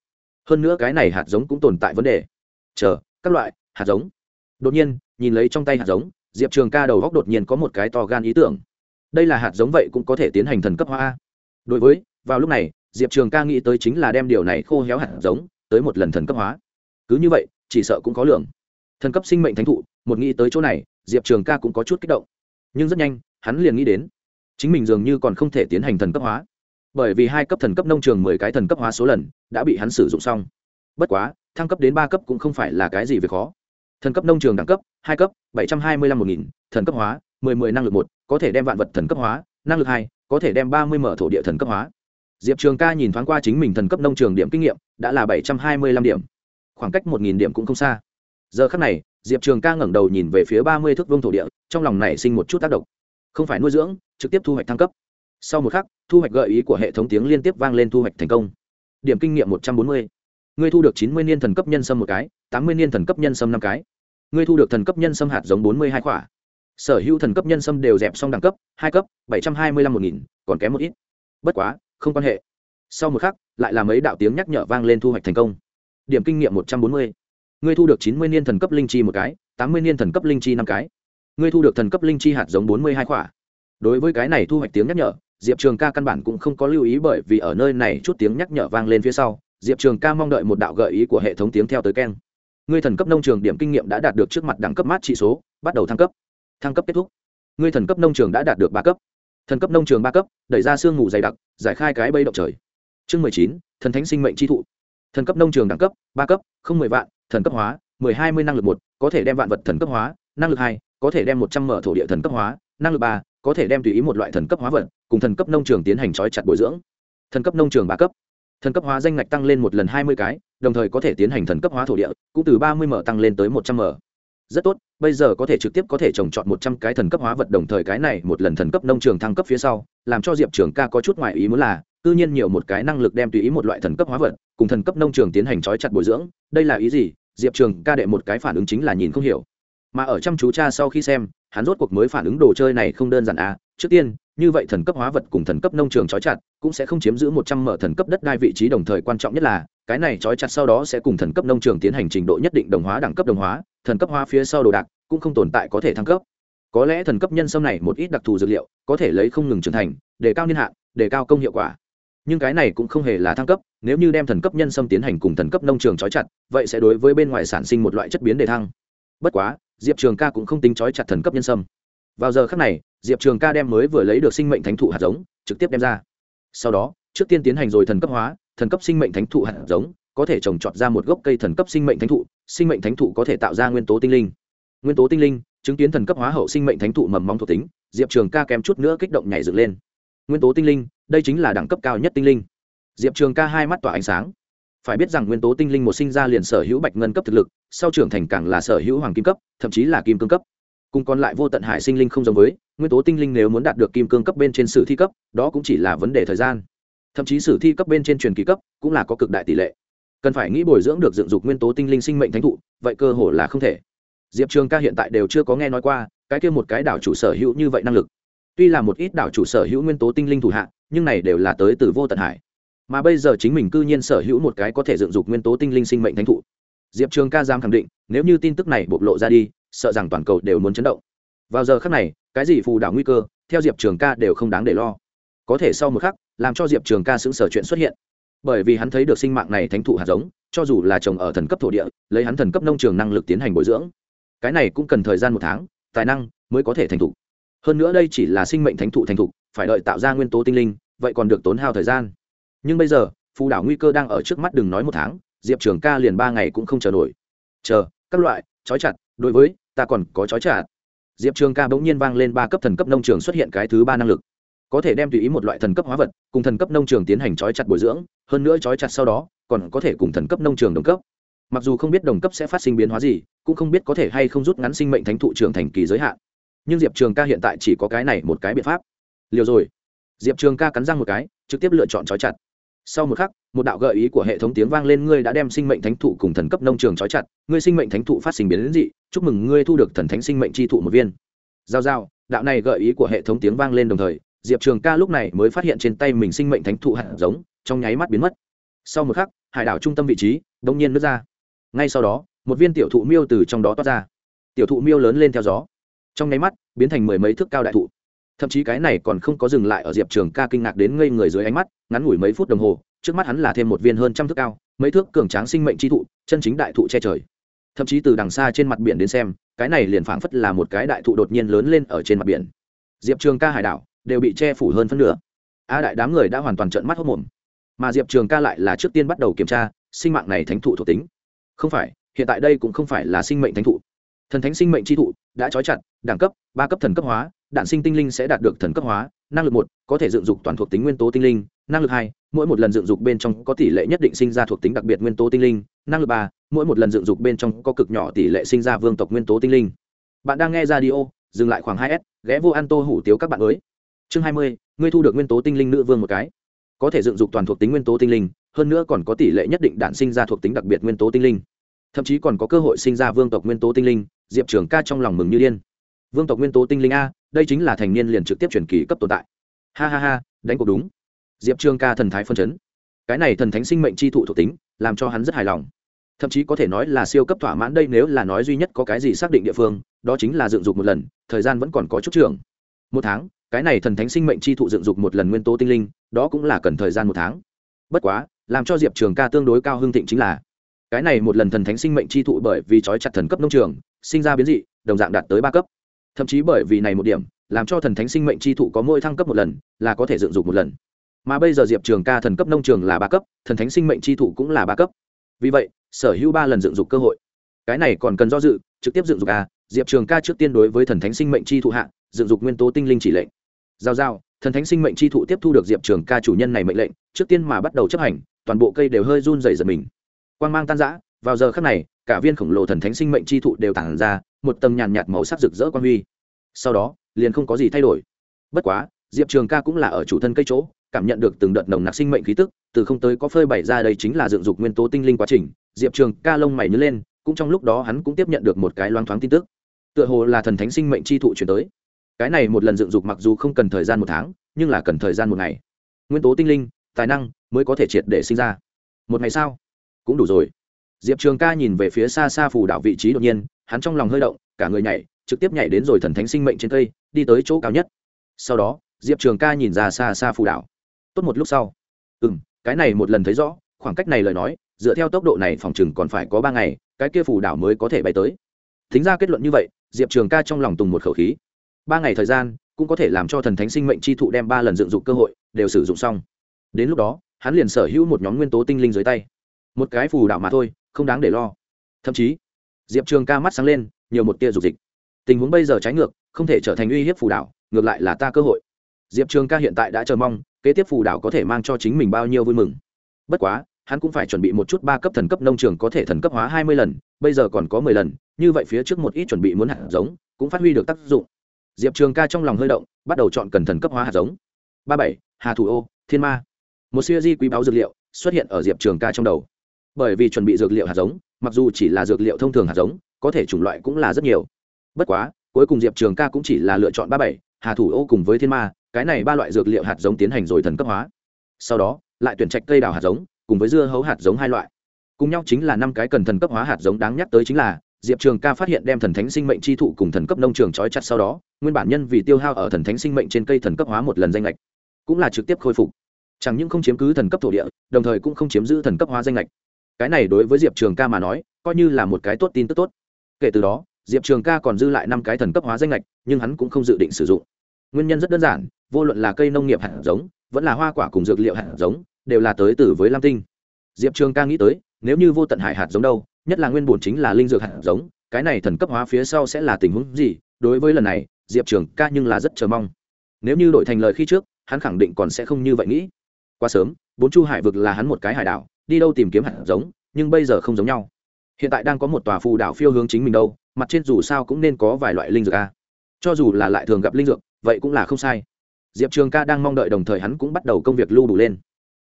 A: Hơn nữa cái này hạt giống cũng tồn tại vấn đề. Chờ, các loại, hạt giống. Đột nhiên, nhìn lấy trong tay hạt giống, diệp trường ca đầu góc đột nhiên có một cái to gan ý tưởng. Đây là hạt giống vậy cũng có thể tiến hành thần cấp hóa. Đối với, vào lúc này, diệp trường ca nghĩ tới chính là đem điều này khô héo hạt giống tới một lần thần cấp hóa. Cứ như vậy, chỉ sợ cũng có lượng thần cấp sinh mệnh thánh thụ, một nghĩ tới chỗ này, diệp trường ca cũng có chút kích động nhưng rất nhanh, hắn liền nghĩ đến, chính mình dường như còn không thể tiến hành thần cấp hóa. Bởi vì hai cấp thần cấp nông trường mười cái thần cấp hóa số lần đã bị hắn sử dụng xong. Bất quá, thăng cấp đến ba cấp cũng không phải là cái gì về khó. Thần cấp nông trường đẳng cấp, hai cấp, bảy trăm hai mươi lăm một nghìn, thần cấp hóa, mười mười năng lực một, có thể đem vạn vật thần cấp hóa, năng lực hai, có thể đem ba mươi mở thổ địa thần cấp hóa. Diệp trường ca nhìn thoáng qua chính mình thần cấp nông trường điểm kinh nghiệm, đã là bảy trăm hai mươi lăm điểm. Khoảng cách một nghìn điểm cũng không xa. Giờ khắc này diệp trường ca ngẩng đầu nhìn về phía ba mươi thước vuông thổ địa, trong lòng nảy sinh một chút tác động. Không phải nuôi dưỡng, trực tiếp thu hoạch thăng cấp. Sau một khắc, thu hoạch gợi ý của hệ thống tiếng liên tiếp vang lên thu hoạch thành công. Điểm kinh nghiệm một trăm bốn mươi. Ngươi thu được chín mươi niên thần cấp nhân sâm một cái, tám mươi niên thần cấp nhân sâm năm cái. Ngươi thu được thần cấp nhân sâm hạt giống bốn mươi hai quả sở hữu thần cấp nhân sâm đều dẹp xong đẳng cấp, hai cấp, bảy trăm hai mươi lăm một nghìn, còn kém một ít. Bất quá, không quan hệ. Sau một khắc, lại là mấy đạo tiếng nhắc nhở vang lên thu hoạch thành công. Điểm kinh nghiệm một trăm bốn mươi ngươi thu được chín mươi niên thần cấp linh chi một cái, tám mươi niên thần cấp linh chi năm cái. Ngươi thu được thần cấp linh chi hạt giống bốn mươi hai quả đối với cái này thu hoạch tiếng nhắc nhở, diệp trường ca căn bản cũng không có lưu ý bởi vì ở nơi này chút tiếng nhắc nhở vang lên phía sau, diệp trường ca mong đợi một đạo gợi ý của hệ thống tiếng theo tới keng. Ngươi thần cấp nông trường điểm kinh nghiệm đã đạt được trước mặt đẳng cấp mát trị số, bắt đầu thăng cấp. Thăng cấp kết thúc. Ngươi thần cấp nông trường đã đạt được ba cấp. Thần cấp nông trường ba cấp, đẩy ra sương ngủ dày đặc, giải khai cái bây động trời. Chương mười chín, thần thánh sinh mệnh tri thụ. Thần cấp nông trường đẳng cấp, ba cấp, không mười vạn thần cấp hóa, mười hai mươi năng lực một, có thể đem vạn vật thần cấp hóa, năng lực hai, có thể đem một trăm mở thổ địa thần cấp hóa, năng lực ba, có thể đem tùy ý một loại thần cấp hóa vật, cùng thần cấp nông trường tiến hành trói chặt bồi dưỡng. Thần cấp nông trường ba cấp. Thần cấp hóa danh ngạch tăng lên một lần hai mươi cái, đồng thời có thể tiến hành thần cấp hóa thổ địa, cũng từ ba mươi tăng lên tới một trăm rất tốt, bây giờ có thể trực tiếp có thể trồng trọt một trăm cái thần cấp hóa vật, đồng thời cái này một lần thần cấp nông trường thăng cấp phía sau, làm cho diệp trường ca có chút ngoại ý muốn là tự nhiên nhiều một cái năng lực đem tùy ý một loại thần cấp hóa vật, cùng thần cấp nông trường tiến hành trói chặt bồi dưỡng, đây là ý gì? Diệp trường ca đệ một cái phản ứng chính là nhìn không hiểu. Mà ở chăm chú cha sau khi xem, hắn rốt cuộc mới phản ứng đồ chơi này không đơn giản à? Trước tiên, như vậy thần cấp hóa vật cùng thần cấp nông trường trói chặt cũng sẽ không chiếm giữ một trăm mở thần cấp đất đai vị trí đồng thời quan trọng nhất là, cái này trói chặt sau đó sẽ cùng thần cấp nông trường tiến hành trình độ nhất định đồng hóa, đẳng cấp đồng hóa, thần cấp hóa phía sau đồ đạc cũng không tồn tại có thể thăng cấp. Có lẽ thần cấp nhân sâm này một ít đặc thù dược liệu có thể lấy không ngừng trưởng thành để cao niên hạn để cao công hiệu quả nhưng cái này cũng không hề là thăng cấp, nếu như đem thần cấp nhân sâm tiến hành cùng thần cấp nông trường trói chặt, vậy sẽ đối với bên ngoài sản sinh một loại chất biến đề thăng. Bất quá, diệp trường ca cũng không tính trói chặt thần cấp nhân sâm. Vào giờ khác này, diệp trường ca đem mới vừa lấy được sinh mệnh thánh thụ hạt giống, trực tiếp đem ra. Sau đó, trước tiên tiến hành rồi thần cấp hóa, thần cấp sinh mệnh thánh thụ hạt giống, có thể trồng trọt ra một gốc cây thần cấp sinh mệnh thánh thụ, sinh mệnh thánh thụ có thể tạo ra nguyên tố tinh linh. Nguyên tố tinh linh, chứng kiến thần cấp hóa hậu sinh mệnh thánh thụ mầm mong thuộc tính, diệp trường ca kém chút nữa kích động nhảy dựng lên. Nguyên tố tinh linh đây chính là đẳng cấp cao nhất tinh linh. Diệp trường ca hai mắt tỏa ánh sáng. Phải biết rằng nguyên tố tinh linh một sinh ra liền sở hữu bạch ngân cấp thực lực, sau trưởng thành càng là sở hữu hoàng kim cấp, thậm chí là kim cương cấp. Cùng còn lại vô tận hải sinh linh không giống với, nguyên tố tinh linh nếu muốn đạt được kim cương cấp bên trên sử thi cấp, đó cũng chỉ là vấn đề thời gian. Thậm chí sử thi cấp bên trên truyền kỳ cấp cũng là có cực đại tỷ lệ. Cần phải nghĩ bồi dưỡng được dựng dục nguyên tố tinh linh sinh mệnh thánh thụ, vậy cơ hồ là không thể. Diệp trường ca hiện tại đều chưa có nghe nói qua, cái kia một cái đảo chủ sở hữu như vậy năng lực tuy là một ít đảo chủ sở hữu nguyên tố tinh linh thủ hạ, nhưng này đều là tới từ vô tận hải. Mà bây giờ chính mình cư nhiên sở hữu một cái có thể dựng dục nguyên tố tinh linh sinh mệnh thánh thụ. Diệp trường ca giam khẳng định, nếu như tin tức này bộc lộ ra đi, sợ rằng toàn cầu đều muốn chấn động. Vào giờ khắc này, cái gì phù đảo nguy cơ, theo diệp trường ca đều không đáng để lo. Có thể sau một khắc, làm cho diệp trường ca xứng sở chuyện xuất hiện. Bởi vì hắn thấy được sinh mạng này thánh thụ hạt giống, cho dù là trồng ở thần cấp thổ địa, lấy hắn thần cấp nông trường năng lực tiến hành bồi dưỡng. Cái này cũng cần thời gian một tháng, tài năng mới có thể thành thục hơn nữa đây chỉ là sinh mệnh thánh thụ thành thụ phải đợi tạo ra nguyên tố tinh linh, vậy còn được tốn hao thời gian. Nhưng bây giờ, phù đảo nguy cơ đang ở trước mắt đừng nói một tháng, diệp trường ca liền ba ngày cũng không chờ nổi. Chờ, các loại, trói chặt, đối với, ta còn có trói chặt. Diệp trường ca bỗng nhiên vang lên ba cấp thần cấp nông trường xuất hiện cái thứ ba năng lực. Có thể đem tùy ý một loại thần cấp hóa vật, cùng thần cấp nông trường tiến hành trói chặt bồi dưỡng, hơn nữa trói chặt sau đó, còn có thể cùng thần cấp nông trường đồng cấp. Mặc dù không biết đồng cấp sẽ phát sinh biến hóa gì, cũng không biết có thể hay không rút ngắn sinh mệnh thánh thụ trường thành kỳ giới hạn nhưng diệp trường ca hiện tại chỉ có cái này một cái biện pháp. Liều rồi. Diệp trường ca cắn răng một cái, trực tiếp lựa chọn trói chặt. Sau một khắc, một đạo gợi ý của hệ thống tiếng vang lên, ngươi đã đem sinh mệnh thánh thụ cùng thần cấp nông trường trói chặt, ngươi sinh mệnh thánh thụ phát sinh biến đến dị, chúc mừng ngươi thu được thần thánh sinh mệnh tri thụ một viên. Giao giao, đạo này gợi ý của hệ thống tiếng vang lên đồng thời, diệp trường ca lúc này mới phát hiện trên tay mình sinh mệnh thánh thụ hạt giống, trong nháy mắt biến mất. Sau một khắc, hải đảo trung tâm vị trí đ ỗ n g nhiên nước ra. Ngay sau đó, một viên tiểu thụ miêu từ trong đó toát ra. Tiểu thụ miêu lớn lên theo gió trong nháy mắt, biến thành mười mấy thước cao đại thụ. Thậm chí cái này còn không có dừng lại ở diệp trường ca kinh ngạc đến ngây người dưới ánh mắt, ngắn ngủi mấy phút đồng hồ, trước mắt hắn là thêm một viên hơn trăm thước cao, mấy thước cường tráng sinh mệnh tri thụ, chân chính đại thụ che trời. Thậm chí từ đằng xa trên mặt biển đến xem, cái này liền phảng phất là một cái đại thụ đột nhiên lớn lên ở trên mặt biển. Diệp trường ca hải đảo đều bị che phủ hơn phân nửa. A đại đám người đã hoàn toàn trợn mắt hốc mồm. Mà diệp trường ca lại là trước tiên bắt đầu kiểm tra, sinh mạng này thánh thụ thuộc tính. Không phải, hiện tại đây cũng không phải là sinh mệnh thánh thụ thần thánh sinh mệnh tri thụ, đã trói chặt, đẳng cấp, ba cấp thần cấp hóa, đạn sinh tinh linh sẽ đạt được thần cấp hóa, năng lực một, có thể dựng dục toàn thuộc tính nguyên tố tinh linh, năng lực hai, mỗi một lần dựng dục bên trong có tỷ lệ nhất định sinh ra thuộc tính đặc biệt nguyên tố tinh linh, năng lực ba, mỗi một lần dựng dục bên trong có cực nhỏ tỷ lệ sinh ra vương tộc nguyên tố tinh linh. Bạn đang nghe ra đi ô dừng lại khoảng hai s, ghé vô an tô hủ tiếu các bạn mới chương hai mươi, ngươi thu được nguyên tố tinh linh nữ vương một cái. Có thể dựng dục toàn thuộc tính nguyên tố tinh linh, hơn nữa còn có tỷ lệ nhất định đạn sinh ra thuộc tính đặc biệt nguyên tố tinh linh thậm chí còn có cơ hội sinh ra vương tộc nguyên tố tinh linh, diệp trường ca trong lòng mừng như điên. Vương tộc nguyên tố tinh linh a, đây chính là thành niên liền trực tiếp truyền kỳ cấp tồn tại. Ha ha ha, đánh cuộc đúng. Diệp trường ca thần thái phân chấn. Cái này thần thánh sinh mệnh chi thụ thuộc tính, làm cho hắn rất hài lòng. Thậm chí có thể nói là siêu cấp thỏa mãn đây nếu là nói duy nhất có cái gì xác định địa phương, đó chính là dựng dục một lần, thời gian vẫn còn có chút trường. Một tháng, cái này thần thánh sinh mệnh chi thụ dựng dục một lần nguyên tố tinh linh, đó cũng là cần thời gian một tháng. Bất quá, làm cho diệp trường ca tương đối cao hưng thịnh chính là cái này một lần thần thánh sinh mệnh chi thụ bởi vì trói chặt thần cấp nông trường, sinh ra biến dị, đồng dạng đạt tới ba cấp. Thậm chí bởi vì này một điểm, làm cho thần thánh sinh mệnh chi thụ có mỗi thăng cấp một lần, là có thể dựng dục một lần. Mà bây giờ diệp trường ca thần cấp nông trường là ba cấp, thần thánh sinh mệnh chi thụ cũng là ba cấp. Vì vậy, sở hữu ba lần dựng dục cơ hội. Cái này còn cần do dự, trực tiếp dựng dục a diệp trường ca trước tiên đối với thần thánh sinh mệnh chi thụ hạ, dựng dục nguyên tố tinh linh chỉ lệnh. Giao giao, thần thánh sinh mệnh chi thụ tiếp thu được diệp trường ca chủ nhân này mệnh lệnh, trước tiên mà bắt đầu chấp hành, toàn bộ cây đều hơi run dày giật mình quan g mang tan giã vào giờ khắc này, cả viên khổng lồ thần thánh sinh mệnh chi thụ đều tản ra, một tầm nhàn nhạt màu sắc rực rỡ quan huy. Sau đó, liền không có gì thay đổi. Bất quá, diệp trường ca cũng là ở chủ thân cây chỗ, cảm nhận được từng đợt nồng nặc sinh mệnh khí tức, từ không tới có phơi bày ra đây chính là dựng dục nguyên tố tinh linh quá trình, diệp trường ca lông mày nhớ lên, cũng trong lúc đó hắn cũng tiếp nhận được một cái loang thoáng tin tức. Tựa hồ là thần thánh sinh mệnh chi thụ chuyển tới. Cái này một lần dựng dục mặc dù không cần thời gian một tháng, nhưng là cần thời gian một ngày. Nguyên tố tinh linh, tài năng mới có thể triệt để sinh ra. Một ngày sau cũng đủ rồi. Diệp trường ca nhìn về phía xa xa phù đảo vị trí đột nhiên, hắn trong lòng hơi động, cả người nhảy, trực tiếp nhảy đến rồi thần thánh sinh mệnh trên cây, đi tới chỗ cao nhất. Sau đó, diệp trường ca nhìn ra xa xa phù đảo. Tốt một lúc sau. Ừ m cái này một lần thấy rõ, khoảng cách này lời nói, dựa theo tốc độ này phòng chừng còn phải có ba ngày, cái kia phù đảo mới có thể bay tới. Thính ra kết luận như vậy, diệp trường ca trong lòng tùng một khẩu khí. Ba ngày thời gian, cũng có thể làm cho thần thánh sinh mệnh chi thụ đem ba lần dựng dụng cơ hội, đều sử dụng xong. Đến lúc đó, hắn liền sở hữu một nhóm nguyên tố tinh linh dưới tay một cái phù đảo mà thôi, không đáng để lo. Thậm chí, diệp trường ca mắt sáng lên, nhiều một tia dục dịch. Tình huống bây giờ trái ngược, không thể trở thành uy hiếp phù đảo, ngược lại là ta cơ hội. Diệp trường ca hiện tại đã chờ mong, kế tiếp phù đảo có thể mang cho chính mình bao nhiêu vui mừng. Bất quá, hắn cũng phải chuẩn bị một chút ba cấp thần cấp nông trường có thể thần cấp hóa hai mươi lần, bây giờ còn có mười lần, như vậy phía trước một ít chuẩn bị muốn hạt giống, cũng phát huy được tác dụng. Diệp trường ca trong lòng hơi động, bắt đầu chọn cần thần cấp hóa hạt giống. Ba bảy, hà thủ ô, thiên ma. Một siêu di quý báo dược liệu xuất hiện ở diệp trường ca trong đầu bởi vì chuẩn bị dược liệu hạt giống, mặc dù chỉ là dược liệu thông thường hạt giống, có thể chủng loại cũng là rất nhiều. Bất quá, cuối cùng diệp trường ca cũng chỉ là lựa chọn ba bảy, hà thủ ô cùng với thiên ma, cái này ba loại dược liệu hạt giống tiến hành rồi thần cấp hóa. Sau đó, lại tuyển trạch cây đào hạt giống, cùng với dưa hấu hạt giống hai loại. Cùng nhau chính là năm cái cần thần cấp hóa hạt giống đáng nhắc tới chính là, diệp trường ca phát hiện đem thần thánh sinh mệnh chi thụ cùng thần cấp nông trường trói chặt sau đó, nguyên bản nhân vì tiêu hao ở thần thánh sinh mệnh trên cây thần cấp hóa một lần danh lệch, cũng là trực tiếp khôi phục. Chẳng những không chiếm cứ thần cấp thổ địa, đồng thời cũng không chiếm giữ thần cấp hóa danh lệch cái này đối với diệp trường ca mà nói, coi như là một cái tốt tin tức tốt. Kể từ đó, diệp trường ca còn dư lại năm cái thần cấp hóa danh lệch nhưng hắn cũng không dự định sử dụng. Nguyên nhân rất đơn giản, vô luận là cây nông nghiệp hạt giống, vẫn là hoa quả cùng dược liệu hạt giống, đều là tới từ với lam tinh. Diệp trường ca nghĩ tới, nếu như vô tận hải hạt giống đâu, nhất là nguyên bổn chính là linh dược hạt giống, cái này thần cấp hóa phía sau sẽ là tình huống gì? Đối với lần này, diệp trường ca nhưng là rất chờ mong. Nếu như đổi thành lời khi trước, hắn khẳng định còn sẽ không như vậy nghĩ. Quá sớm, bốn chu hải vực là hắn một cái hải đảo đi đâu tìm kiếm hạt giống, nhưng bây giờ không giống nhau. Hiện tại đang có một tòa phù đảo phiêu hướng chính mình đâu, mặt trên dù sao cũng nên có vài loại linh dược a. Cho dù là lại thường gặp linh dược, vậy cũng là không sai. Diệp trường ca đang mong đợi đồng thời hắn cũng bắt đầu công việc lưu đủ lên.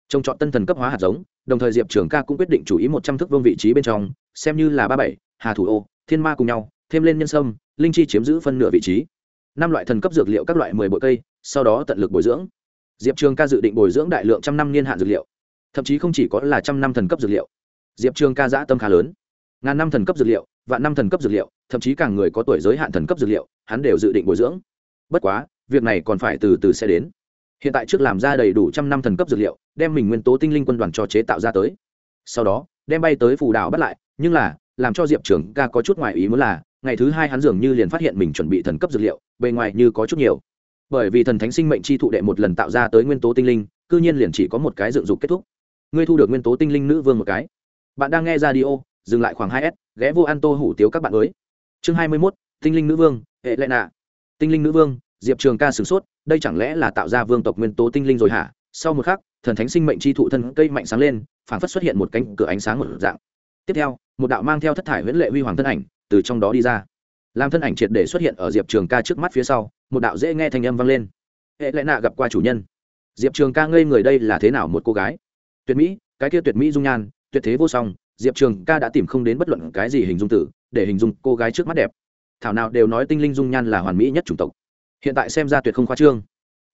A: Trông chọn tân thần cấp hóa hạt giống, đồng thời diệp trường ca cũng quyết định chủ ý một trăm thước vương vị trí bên trong, xem như là ba bảy, hà thủ ô, thiên ma cùng nhau, thêm lên nhân sâm, linh chi chiếm giữ phân nửa vị trí. Năm loại thần cấp dược liệu các loại mười bội cây, sau đó tận lực bồi dưỡng. Diệp trường ca dự định bồi dưỡng đại lượng trăm năm niên hạn dược liệu thậm chí không chỉ có là trăm năm thần cấp dược liệu. Diệp trường ca giã tâm khá lớn. Ngàn năm thần cấp dược liệu, vạn năm thần cấp dược liệu, thậm chí càng người có tuổi giới hạn thần cấp dược liệu, hắn đều dự định bồi dưỡng. Bất quá, việc này còn phải từ từ sẽ đến. Hiện tại trước làm ra đầy đủ trăm năm thần cấp dược liệu, đem mình nguyên tố tinh linh quân đoàn cho chế tạo ra tới. Sau đó, đem bay tới phù đảo bắt lại, nhưng là, làm cho diệp trường ca có chút ngoài ý muốn là, ngày thứ hai hắn dường như liền phát hiện mình chuẩn bị thần cấp dược liệu, bề ngoài như có chút nhiều. Bởi vì thần thánh sinh mệnh chi thụ đệ một lần tạo ra tới nguyên tố tinh linh, cư nhiên liền chỉ có một cái dựng dục kết thúc ngươi thu được nguyên tố tinh linh nữ vương một cái. Bạn đang nghe ra đi ô dừng lại khoảng hai s, ghé vô ăn tô hủ tiếu các bạn mới. Chương hai mươi mốt, tinh linh nữ vương, hệ lệ nạ. Tinh linh nữ vương, diệp trường ca sửng sốt, đây chẳng lẽ là tạo ra vương tộc nguyên tố tinh linh rồi hả? Sau một khắc, thần thánh sinh mệnh chi thụ thân cây mạnh sáng lên, phảng phất xuất hiện một cánh cửa ánh sáng một dạng. Tiếp theo, một đạo mang theo thất thải huyễn lệ huy hoàng thân ảnh từ trong đó đi ra. Làm thân ảnh triệt để xuất hiện ở diệp trường ca trước mắt phía sau, một đạo dễ nghe thanh âm vang lên. Hệ lẽ nạ gặp qua chủ nhân. Diệp trường ca ngây người, đây là thế nào một cô gái? Tuyệt mỹ, cái kia tuyệt mỹ dung nhan, tuyệt thế vô song, diệp trường ca đã tìm không đến bất luận cái gì hình dung tử, để hình dung cô gái trước mắt đẹp. Thảo nào đều nói tinh linh dung nhan là hoàn mỹ nhất chủng tộc. Hiện tại xem ra tuyệt không khoa trương.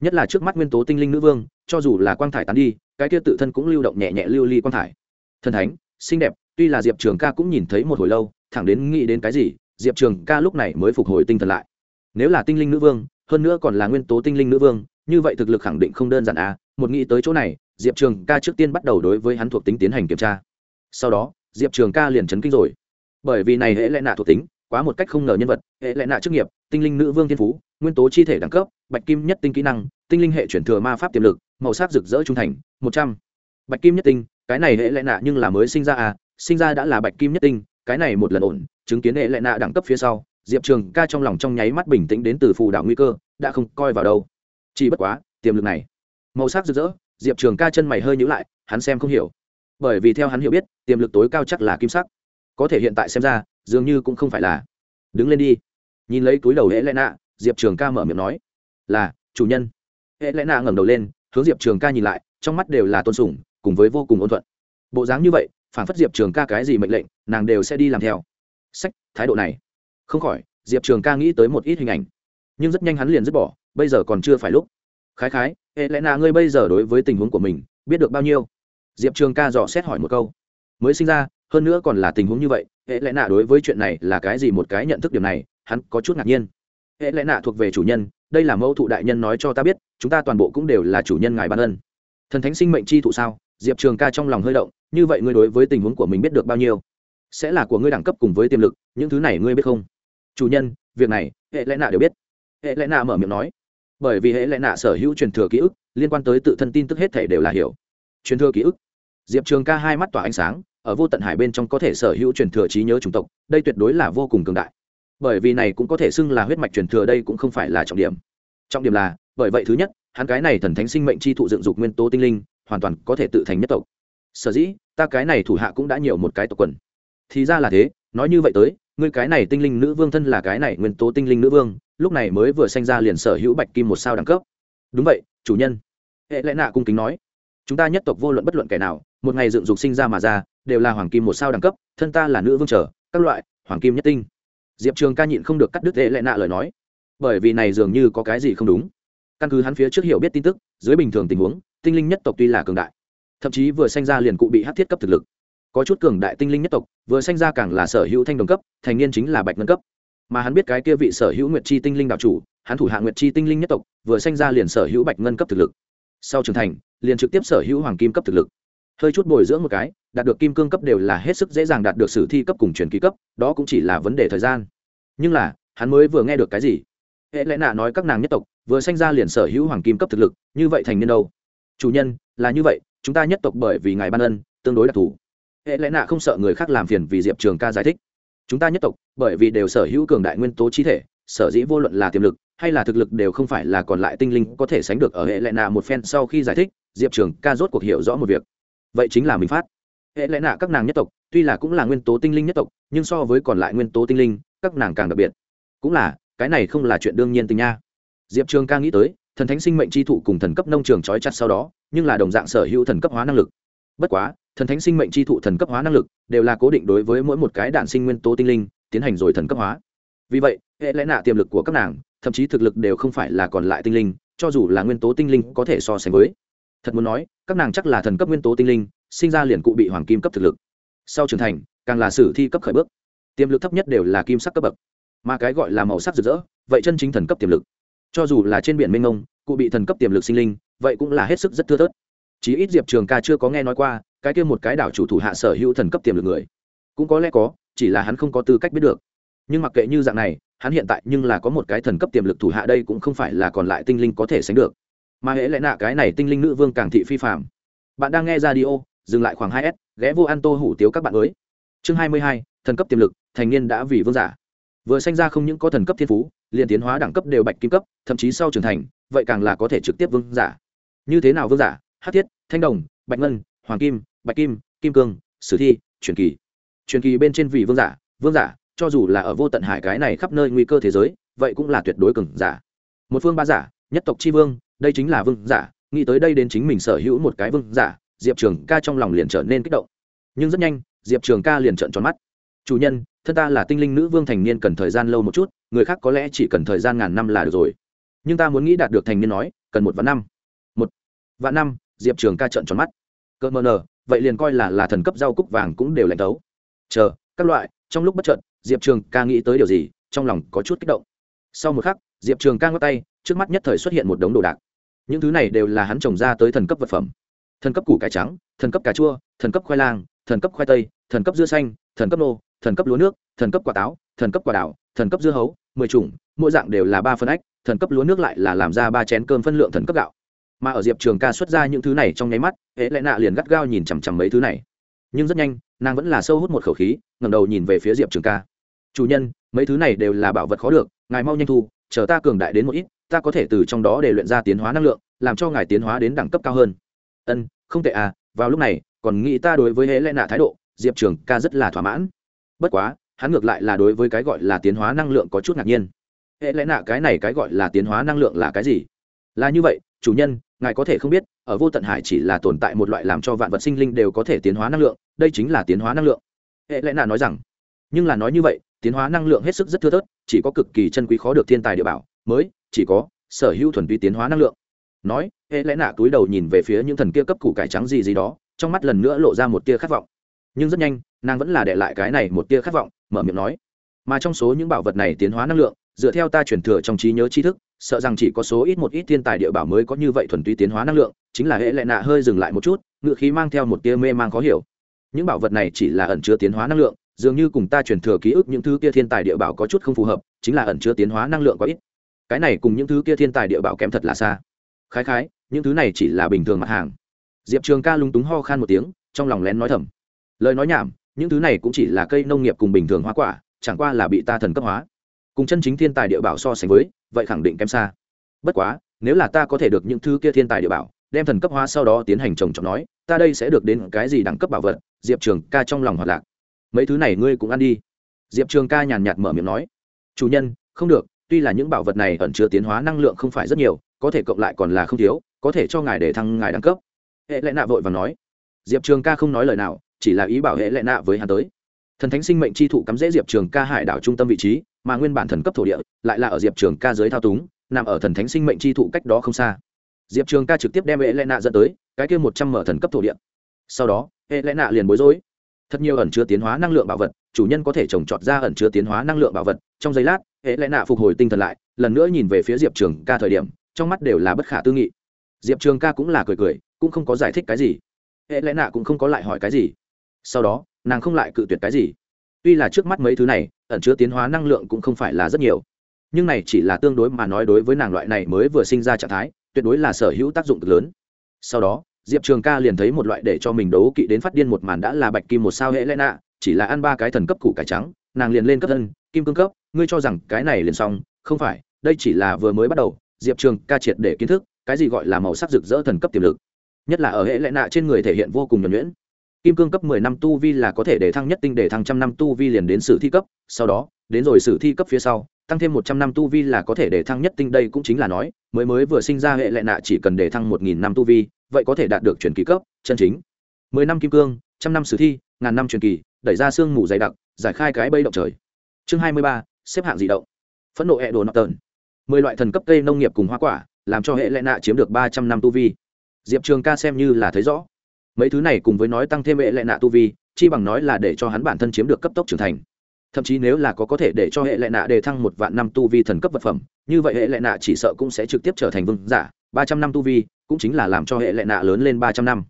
A: Nhất là trước mắt nguyên tố tinh linh nữ vương, cho dù là quang thải tán đi, cái kia tự thân cũng lưu động nhẹ nhẹ lưu ly quang thải. Thần thánh, xinh đẹp, tuy là diệp trường ca cũng nhìn thấy một hồi lâu, thẳng đến nghĩ đến cái gì, diệp trường ca lúc này mới phục hồi tinh thần lại. Nếu là tinh linh nữ vương, hơn nữa còn là nguyên tố tinh linh nữ vương, như vậy thực lực khẳng định không đơn giản à một nghĩ tới chỗ này diệp trường ca trước tiên bắt đầu đối với hắn thuộc tính tiến hành kiểm tra. Sau đó, diệp trường ca liền chấn kinh rồi. Bởi vì này hễ lẽ nạ thuộc tính, quá một cách không ngờ nhân vật, hệ lẽ nạ chức nghiệp, tinh linh nữ vương thiên phú, nguyên tố chi thể đẳng cấp, bạch kim nhất tinh kỹ năng, tinh linh hệ chuyển thừa ma pháp tiềm lực, màu sắc rực rỡ trung thành, một trăm. Bạch kim nhất tinh, cái này hệ lẽ nạ nhưng là mới sinh ra à sinh ra đã là bạch kim nhất tinh, cái này một lần ổn, chứng kiến hệ lẽ nạ đẳng cấp phía sau, diệp trường ca trong lòng trong nháy mắt bình tĩnh đến từ phù đảo nguy cơ, đã không coi vào đâu. Chỉ bất quá, tiềm lực này, màu sắc rực rỡ diệp trường ca chân mày hơi nhữ lại, hắn xem không hiểu. Bởi vì theo hắn hiểu biết, tiềm lực tối cao chắc là kim sắc. Có thể hiện tại xem ra, dường như cũng không phải là. Đứng lên đi. Nhìn lấy túi đầu hễ lẽ nạ diệp trường ca mở miệng nói, là, chủ nhân. Hễ lẽ nạ ngẩng đầu lên, hướng diệp trường ca nhìn lại, trong mắt đều là tôn sùng, cùng với vô cùng ôn thuận. Bộ dáng như vậy, phản phất diệp trường ca cái gì mệnh lệnh, nàng đều sẽ đi làm theo. Sách, thái độ này. Không khỏi, diệp trường ca nghĩ tới một ít hình ảnh. Nhưng rất nhanh hắn liền dứt bỏ, bây giờ còn chưa phải lúc. Khái khái hệ lẽ nạ ngươi bây giờ đối với tình huống của mình, biết được bao nhiêu? Diệp trường ca dò xét hỏi một câu. Mới sinh ra, hơn nữa còn là tình huống như vậy hệ lẽ nạ đối với chuyện này là cái gì một cái nhận thức điểm này, hắn có chút ngạc nhiên. Hệ lẽ nạ thuộc về chủ nhân, đây là mẫu thụ đại nhân nói cho ta biết, chúng ta toàn bộ cũng đều là chủ nhân ngài ban ân. Thần thánh sinh mệnh chi thụ sao? Diệp trường ca trong lòng hơi động, như vậy ngươi đối với tình huống của mình biết được bao nhiêu? Sẽ là của ngươi đẳng cấp cùng với tiềm lực, những thứ này ngươi biết không? Chủ nhân, việc này hệ lẽ nạ đều biết? Hệ lẽ nạ mở miệng nói? Bởi vì hệ lẽ nạ sở hữu truyền thừa ký ức, liên quan tới tự thân tin tức hết thể đều là hiểu. Truyền thừa ký ức. Diệp trường ca hai mắt tỏa ánh sáng, ở vô tận hải bên trong có thể sở hữu truyền thừa trí nhớ chủng tộc, đây tuyệt đối là vô cùng cường đại. Bởi vì này cũng có thể xưng là huyết mạch truyền thừa đây cũng không phải là trọng điểm. Trọng điểm là, bởi vậy thứ nhất, hắn cái này thần thánh sinh mệnh chi thụ dựng dục nguyên tố tinh linh, hoàn toàn có thể tự thành nhất tộc. Sở dĩ, ta cái này thủ hạ cũng đã nhiều một cái tộc quần. Thì ra là thế, nói như vậy tới, ngươi cái này tinh linh nữ vương thân là cái này nguyên tố tinh linh nữ vương lúc này mới vừa sanh ra liền sở hữu bạch kim một sao đẳng cấp. Đúng vậy, chủ nhân. Hệ lẽ nạ cung kính nói. Chúng ta nhất tộc vô luận bất luận kẻ nào, một ngày dựng dục sinh ra mà ra, đều là hoàng kim một sao đẳng cấp, thân ta là nữ vương trở, các loại, hoàng kim nhất tinh. Diệp trường ca nhịn không được cắt đứt hệ lẽ nạ lời nói. Bởi vì này dường như có cái gì không đúng. Căn cứ hắn phía trước hiểu biết tin tức, dưới bình thường tình huống, tinh linh nhất tộc tuy là cường đại, thậm chí vừa sanh ra liền cụ bị hát thiết cấp thực lực. Có chút cường đại tinh linh nhất tộc, vừa sanh ra càng là sở hữu thanh đồng cấp, thành niên chính là bạch ngân cấp mà hắn biết cái kia vị sở hữu nguyệt chi tinh linh đạo chủ, hắn thủ hạ nguyệt chi tinh linh nhất tộc, vừa sanh ra liền sở hữu bạch ngân cấp thực lực. Sau trưởng thành, liền trực tiếp sở hữu hoàng kim cấp thực lực. Hơi chút bồi dưỡng một cái, đạt được kim cương cấp đều là hết sức dễ dàng đạt được sử thi cấp cùng truyền ký cấp, đó cũng chỉ là vấn đề thời gian. Nhưng là, hắn mới vừa nghe được cái gì? Hệ lẽ nạ nói các nàng nhất tộc, vừa sanh ra liền sở hữu hoàng kim cấp thực lực, như vậy thành niên đâu? Chủ nhân, là như vậy, chúng ta nhất tộc bởi vì ngài ban ân, tương đối đặc thù. Hệ lẽ nạ không sợ người khác làm phiền vì diệp trường ca giải thích chúng ta nhất tộc, bởi vì đều sở hữu cường đại nguyên tố chi thể, sở dĩ vô luận là tiềm lực hay là thực lực đều không phải là còn lại tinh linh có thể sánh được ở hệ lệ nạ một phen sau khi giải thích, diệp trường ca rốt cuộc hiểu rõ một việc. Vậy chính là mình phát. Hệ lệ nạ các nàng nhất tộc, tuy là cũng là nguyên tố tinh linh nhất tộc, nhưng so với còn lại nguyên tố tinh linh, các nàng càng đặc biệt. Cũng là, cái này không là chuyện đương nhiên tình nha. Diệp trường ca nghĩ tới, thần thánh sinh mệnh tri thụ cùng thần cấp nông trường trói chặt sau đó, nhưng là đồng dạng sở hữu thần cấp hóa năng lực bất quá, thần thánh sinh mệnh chi thụ thần cấp hóa năng lực đều là cố định đối với mỗi một cái đạn sinh nguyên tố tinh linh tiến hành rồi thần cấp hóa. Vì vậy, hệ lẽ nạ tiềm lực của các nàng, thậm chí thực lực đều không phải là còn lại tinh linh, cho dù là nguyên tố tinh linh có thể so sánh với. Thật muốn nói, các nàng chắc là thần cấp nguyên tố tinh linh, sinh ra liền cụ bị hoàng kim cấp thực lực. Sau trưởng thành, càng là sử thi cấp khởi bước. Tiềm lực thấp nhất đều là kim sắc cấp bậc. Mà cái gọi là màu sắc rực rỡ, vậy chân chính thần cấp tiềm lực. Cho dù là trên biển mênh mông, cụ bị thần cấp tiềm lực sinh linh, vậy cũng là hết sức rất thưa thớt chí ít diệp trường ca chưa có nghe nói qua, cái kia một cái đảo chủ thủ hạ sở hữu thần cấp tiềm lực người. Cũng có lẽ có, chỉ là hắn không có tư cách biết được. Nhưng mặc kệ như dạng này, hắn hiện tại nhưng là có một cái thần cấp tiềm lực thủ hạ đây cũng không phải là còn lại tinh linh có thể sánh được. Mà hễ lẽ nạ cái này tinh linh nữ vương càng thị phi phạm bạn đang nghe ra đi ô dừng lại khoảng hai s, ghé vô an tô hủ tiếu các bạn mới. Chương hai mươi hai, thần cấp tiềm lực, thành niên đã vì vương giả. Vừa sanh ra không những có thần cấp thiên phú, liền tiến hóa đẳng cấp đều bạch kim cấp, thậm chí sau trưởng thành, vậy càng là có thể trực tiếp vương giả. Như thế nào vương giả? Hát thiết, thanh đồng, bạch ngân, hoàng kim, bạch kim kim cương, sử thi, truyền kỳ. Truyền kỳ bên trên vị vương giả vương giả, cho dù là ở vô tận hải cái này khắp nơi nguy cơ thế giới, vậy cũng là tuyệt đối cường giả. Một phương ba giả, nhất tộc c h i vương, đây chính là vương giả, nghĩ tới đây đến chính mình sở hữu một cái vương giả, diệp trường ca trong lòng liền trở nên kích động. Nhưng rất nhanh, diệp trường ca liền trợn tròn mắt. Chủ nhân, thân ta là tinh linh nữ vương thành niên cần thời gian lâu một chút, người khác có lẽ chỉ cần thời gian ngàn năm là được rồi. Nhưng ta muốn nghĩ đạt được thành niên nói, cần một vạn năm. Một vạn năm? Diệp trường ca trợn tròn mắt cơ mờ nờ vậy liền coi là là thần cấp rau cúc vàng cũng đều lạnh tấu chờ các loại trong lúc bất trợn diệp trường ca nghĩ tới điều gì trong lòng có chút kích động sau một khắc diệp trường ca ngắt tay trước mắt nhất thời xuất hiện một đống đồ đạc những thứ này đều là hắn trồng ra tới thần cấp vật phẩm thần cấp củ cải trắng thần cấp cà chua thần cấp khoai lang thần cấp khoai tây thần cấp dưa xanh thần cấp nô thần cấp lúa nước thần cấp quả táo thần cấp quả đảo thần cấp dưa hấu mười chủng mỗi dạng đều là ba phân ách thần cấp lúa nước lại là làm ra ba chén cơm phân lượng thần cấp gạo mà ở diệp trường ca xuất ra những thứ này trong nháy mắt, hễ lẽ nạ liền gắt gao nhìn chằm chằm mấy thứ này. Nhưng rất nhanh, nàng vẫn là sâu hút một khẩu khí, ngẩng đầu nhìn về phía diệp trường ca. Chủ nhân, mấy thứ này đều là bảo vật khó được, ngài mau nhanh thu, chờ ta cường đại đến một ít, ta có thể từ trong đó để luyện ra tiến hóa năng lượng, làm cho ngài tiến hóa đến đẳng cấp cao hơn. Ân, không tệ à vào lúc này, còn nghĩ ta đối với hễ lẽ nạ thái độ, diệp trường ca rất là thỏa mãn. Bất quá, hắn ngược lại là đối với cái gọi là tiến hóa năng lượng có chút ngạc nhiên. Hễ lẽ nạ cái này cái gọi là tiến hóa năng lượng là cái gì? Là như vậy chủ nhân, ngài có thể không biết, ở vô tận hải chỉ là tồn tại một loại làm cho vạn vật sinh linh đều có thể tiến hóa năng lượng, đây chính là tiến hóa năng lượng. Hệ lẽ nạ nói rằng. Nhưng là nói như vậy, tiến hóa năng lượng hết sức rất thưa thớt, chỉ có cực kỳ chân quý khó được thiên tài địa bảo, mới chỉ có sở hữu thuần túy tiến hóa năng lượng. Nói hệ lẽ nạ túi đầu nhìn về phía những thần kia cấp củ cải trắng gì gì đó, trong mắt lần nữa lộ ra một tia khát vọng. Nhưng rất nhanh, nàng vẫn là để lại cái này một tia khát vọng, mở miệng nói. Mà trong số những bảo vật này tiến hóa năng lượng dựa theo ta truyền thừa trong trí nhớ tri thức, sợ rằng chỉ có số ít một ít thiên tài địa bảo mới có như vậy thuần túy tiến hóa năng lượng, chính là hệ lệ nạ hơi dừng lại một chút ngự khí mang theo một tia mê mang khó hiểu. Những bảo vật này chỉ là ẩn chứa tiến hóa năng lượng, dường như cùng ta truyền thừa ký ức những thứ kia thiên tài địa bảo có chút không phù hợp, chính là ẩn chứa tiến hóa năng lượng có ít. Cái này cùng những thứ kia thiên tài địa bảo kém thật là xa. Khái khái, những thứ này chỉ là bình thường mặt hàng. Diệp trường ca lúng túng ho khan một tiếng, trong lòng lén nói thầm. Lời nói nhảm, những thứ này cũng chỉ là cây nông nghiệp cùng bình thường hoa quả, chẳng qua là bị ta thần cấp hóa cùng chân chính thiên tài địa bảo so sánh với, vậy khẳng định kém xa. Bất quá, nếu là ta có thể được những thứ kia thiên tài địa bảo, đem thần cấp hóa sau đó tiến hành trồng trọt nói, ta đây sẽ được đến cái gì đẳng cấp bảo vật? Diệp trường ca trong lòng hoạt lạc. Mấy thứ này ngươi cũng ăn đi. Diệp trường ca nhàn nhạt mở miệng nói. Chủ nhân, không được, tuy là những bảo vật này ẩn chứa tiến hóa năng lượng không phải rất nhiều, có thể cộng lại còn là không thiếu, có thể cho ngài để thăng ngài đẳng cấp. Hệ Lệ nạ vội và nói. Diệp trường ca không nói lời nào, chỉ là ý bảo hệ lệ nạ với hắn tới. Thần thánh sinh mệnh chi thụ cắm dễ diệp trường ca hải đảo trung tâm vị trí mà nguyên bản thần cấp thổ địa lại là ở diệp trường ca dưới thao túng, nằm ở thần thánh sinh mệnh chi thụ cách đó không xa. Diệp trường ca trực tiếp đem hệ lệ nạ dẫn tới, cái kia một trăm mở thần cấp thổ địa. Sau đó hệ lệ nạ liền bối rối. Thật nhiều ẩn chứa tiến hóa năng lượng bảo vật, chủ nhân có thể trồng trọt ra ẩn chứa tiến hóa năng lượng bảo vật. Trong giây lát hệ lệ nạ phục hồi tinh thần lại, lần nữa nhìn về phía diệp trường ca thời điểm, trong mắt đều là bất khả tư nghị. Diệp trường ca cũng là cười cười, cũng không có giải thích cái gì. Hệ lẽ nạ cũng không có lại hỏi cái gì. Sau đó, nàng không lại cự tuyệt cái gì. Tuy là trước mắt mấy thứ này ẩn chứa tiến hóa năng lượng cũng không phải là rất nhiều. Nhưng này chỉ là tương đối mà nói đối với nàng loại này mới vừa sinh ra trạng thái, tuyệt đối là sở hữu tác dụng cực lớn. Sau đó, diệp trường ca liền thấy một loại để cho mình đấu kỵ đến phát điên một màn đã là bạch kim một sao hệ lẽ nạ, chỉ là ăn ba cái thần cấp củ cải trắng, nàng liền lên cấp thân, kim cương cấp, ngươi cho rằng cái này liền xong, không phải, đây chỉ là vừa mới bắt đầu, diệp trường ca triệt để kiến thức, cái gì gọi là màu sắc rực rỡ thần cấp tiềm lực. Nhất là ở hệ lẽ nạ trên người thể hiện vô cùng nhuẩn nhuyễn kim cương cấp mười năm tu vi là có thể để thăng nhất tinh để thăng trăm năm tu vi liền đến sử thi cấp, sau đó, đến rồi sử thi cấp phía sau, tăng thêm một trăm năm tu vi là có thể để thăng nhất tinh, đây cũng chính là nói, mới mới vừa sinh ra hệ lệ nạ chỉ cần để thăng một nghìn năm tu vi, vậy có thể đạt được truyền kỳ cấp, chân chính. Mười năm kim cương, trăm năm sử thi, ngàn năm truyền kỳ, đẩy ra sương mù dày đặc, giải khai cái bây động trời. Chương hai mươi ba, xếp hạng dị động. Phẫn nộ hệ đồ nọ tợn mười loại thần cấp cây nông nghiệp cùng hoa quả, làm cho hệ lệ nạ chiếm được ba trăm năm tu vi. Diệp trường ca xem như là thấy rõ mấy thứ này cùng với nói tăng thêm hệ lệ nạ tu vi, chi bằng nói là để cho hắn bản thân chiếm được cấp tốc trưởng thành. Thậm chí nếu là có có thể để cho hệ lệ nạ đề thăng một vạn năm tu vi thần cấp vật phẩm, như vậy hệ lệ nạ chỉ sợ cũng sẽ trực tiếp trở thành vương giả, ba trăm năm tu vi, cũng chính là làm cho hệ lệ nạ lớn lên ba trăm năm.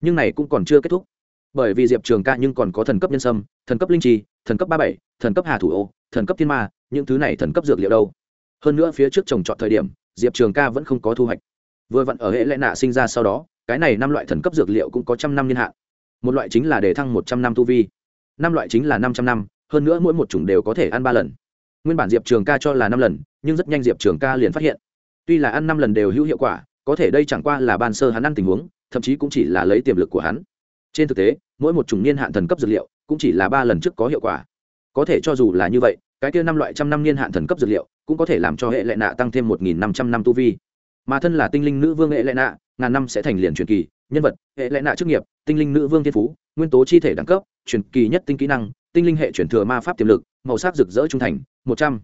A: Nhưng này cũng còn chưa kết thúc. Bởi vì diệp trường ca nhưng còn có thần cấp nhân sâm, thần cấp linh trì, thần cấp ba bảy, thần cấp hà thủ ô, thần cấp thiên ma, những thứ này thần cấp dược liệu đâu? Hơn nữa phía trước trồng trọt thời điểm, diệp trường ca vẫn không có thu hoạch. Vừa vặn ở hệ lệ nạ sinh ra sau đó cái này năm loại thần cấp dược liệu cũng có trăm năm niên hạn. Một loại chính là để thăng một trăm năm tu vi, năm loại chính là năm trăm năm, hơn nữa mỗi một chủng đều có thể ăn ba lần. Nguyên bản diệp trường ca cho là năm lần, nhưng rất nhanh diệp trường ca liền phát hiện. Tuy là ăn năm lần đều hữu hiệu quả, có thể đây chẳng qua là ban sơ hắn ăn tình huống, thậm chí cũng chỉ là lấy tiềm lực của hắn. Trên thực tế, mỗi một chủng niên hạn thần cấp dược liệu cũng chỉ là ba lần trước có hiệu quả. Có thể cho dù là như vậy, cái kia năm loại trăm năm niên hạn thần cấp dược liệu cũng có thể làm cho hệ lệ nạ tăng thêm một nghìn năm trăm năm tu vi mà thân là tinh linh nữ vương hệ lệ nạ, ngàn năm sẽ thành liền truyền kỳ, nhân vật, hệ lệ nạ chức nghiệp, tinh linh nữ vương thiên phú, nguyên tố chi thể đẳng cấp, truyền kỳ nhất tinh kỹ năng, tinh linh hệ chuyển thừa ma pháp tiềm lực, màu sắc rực rỡ trung thành, một trăm.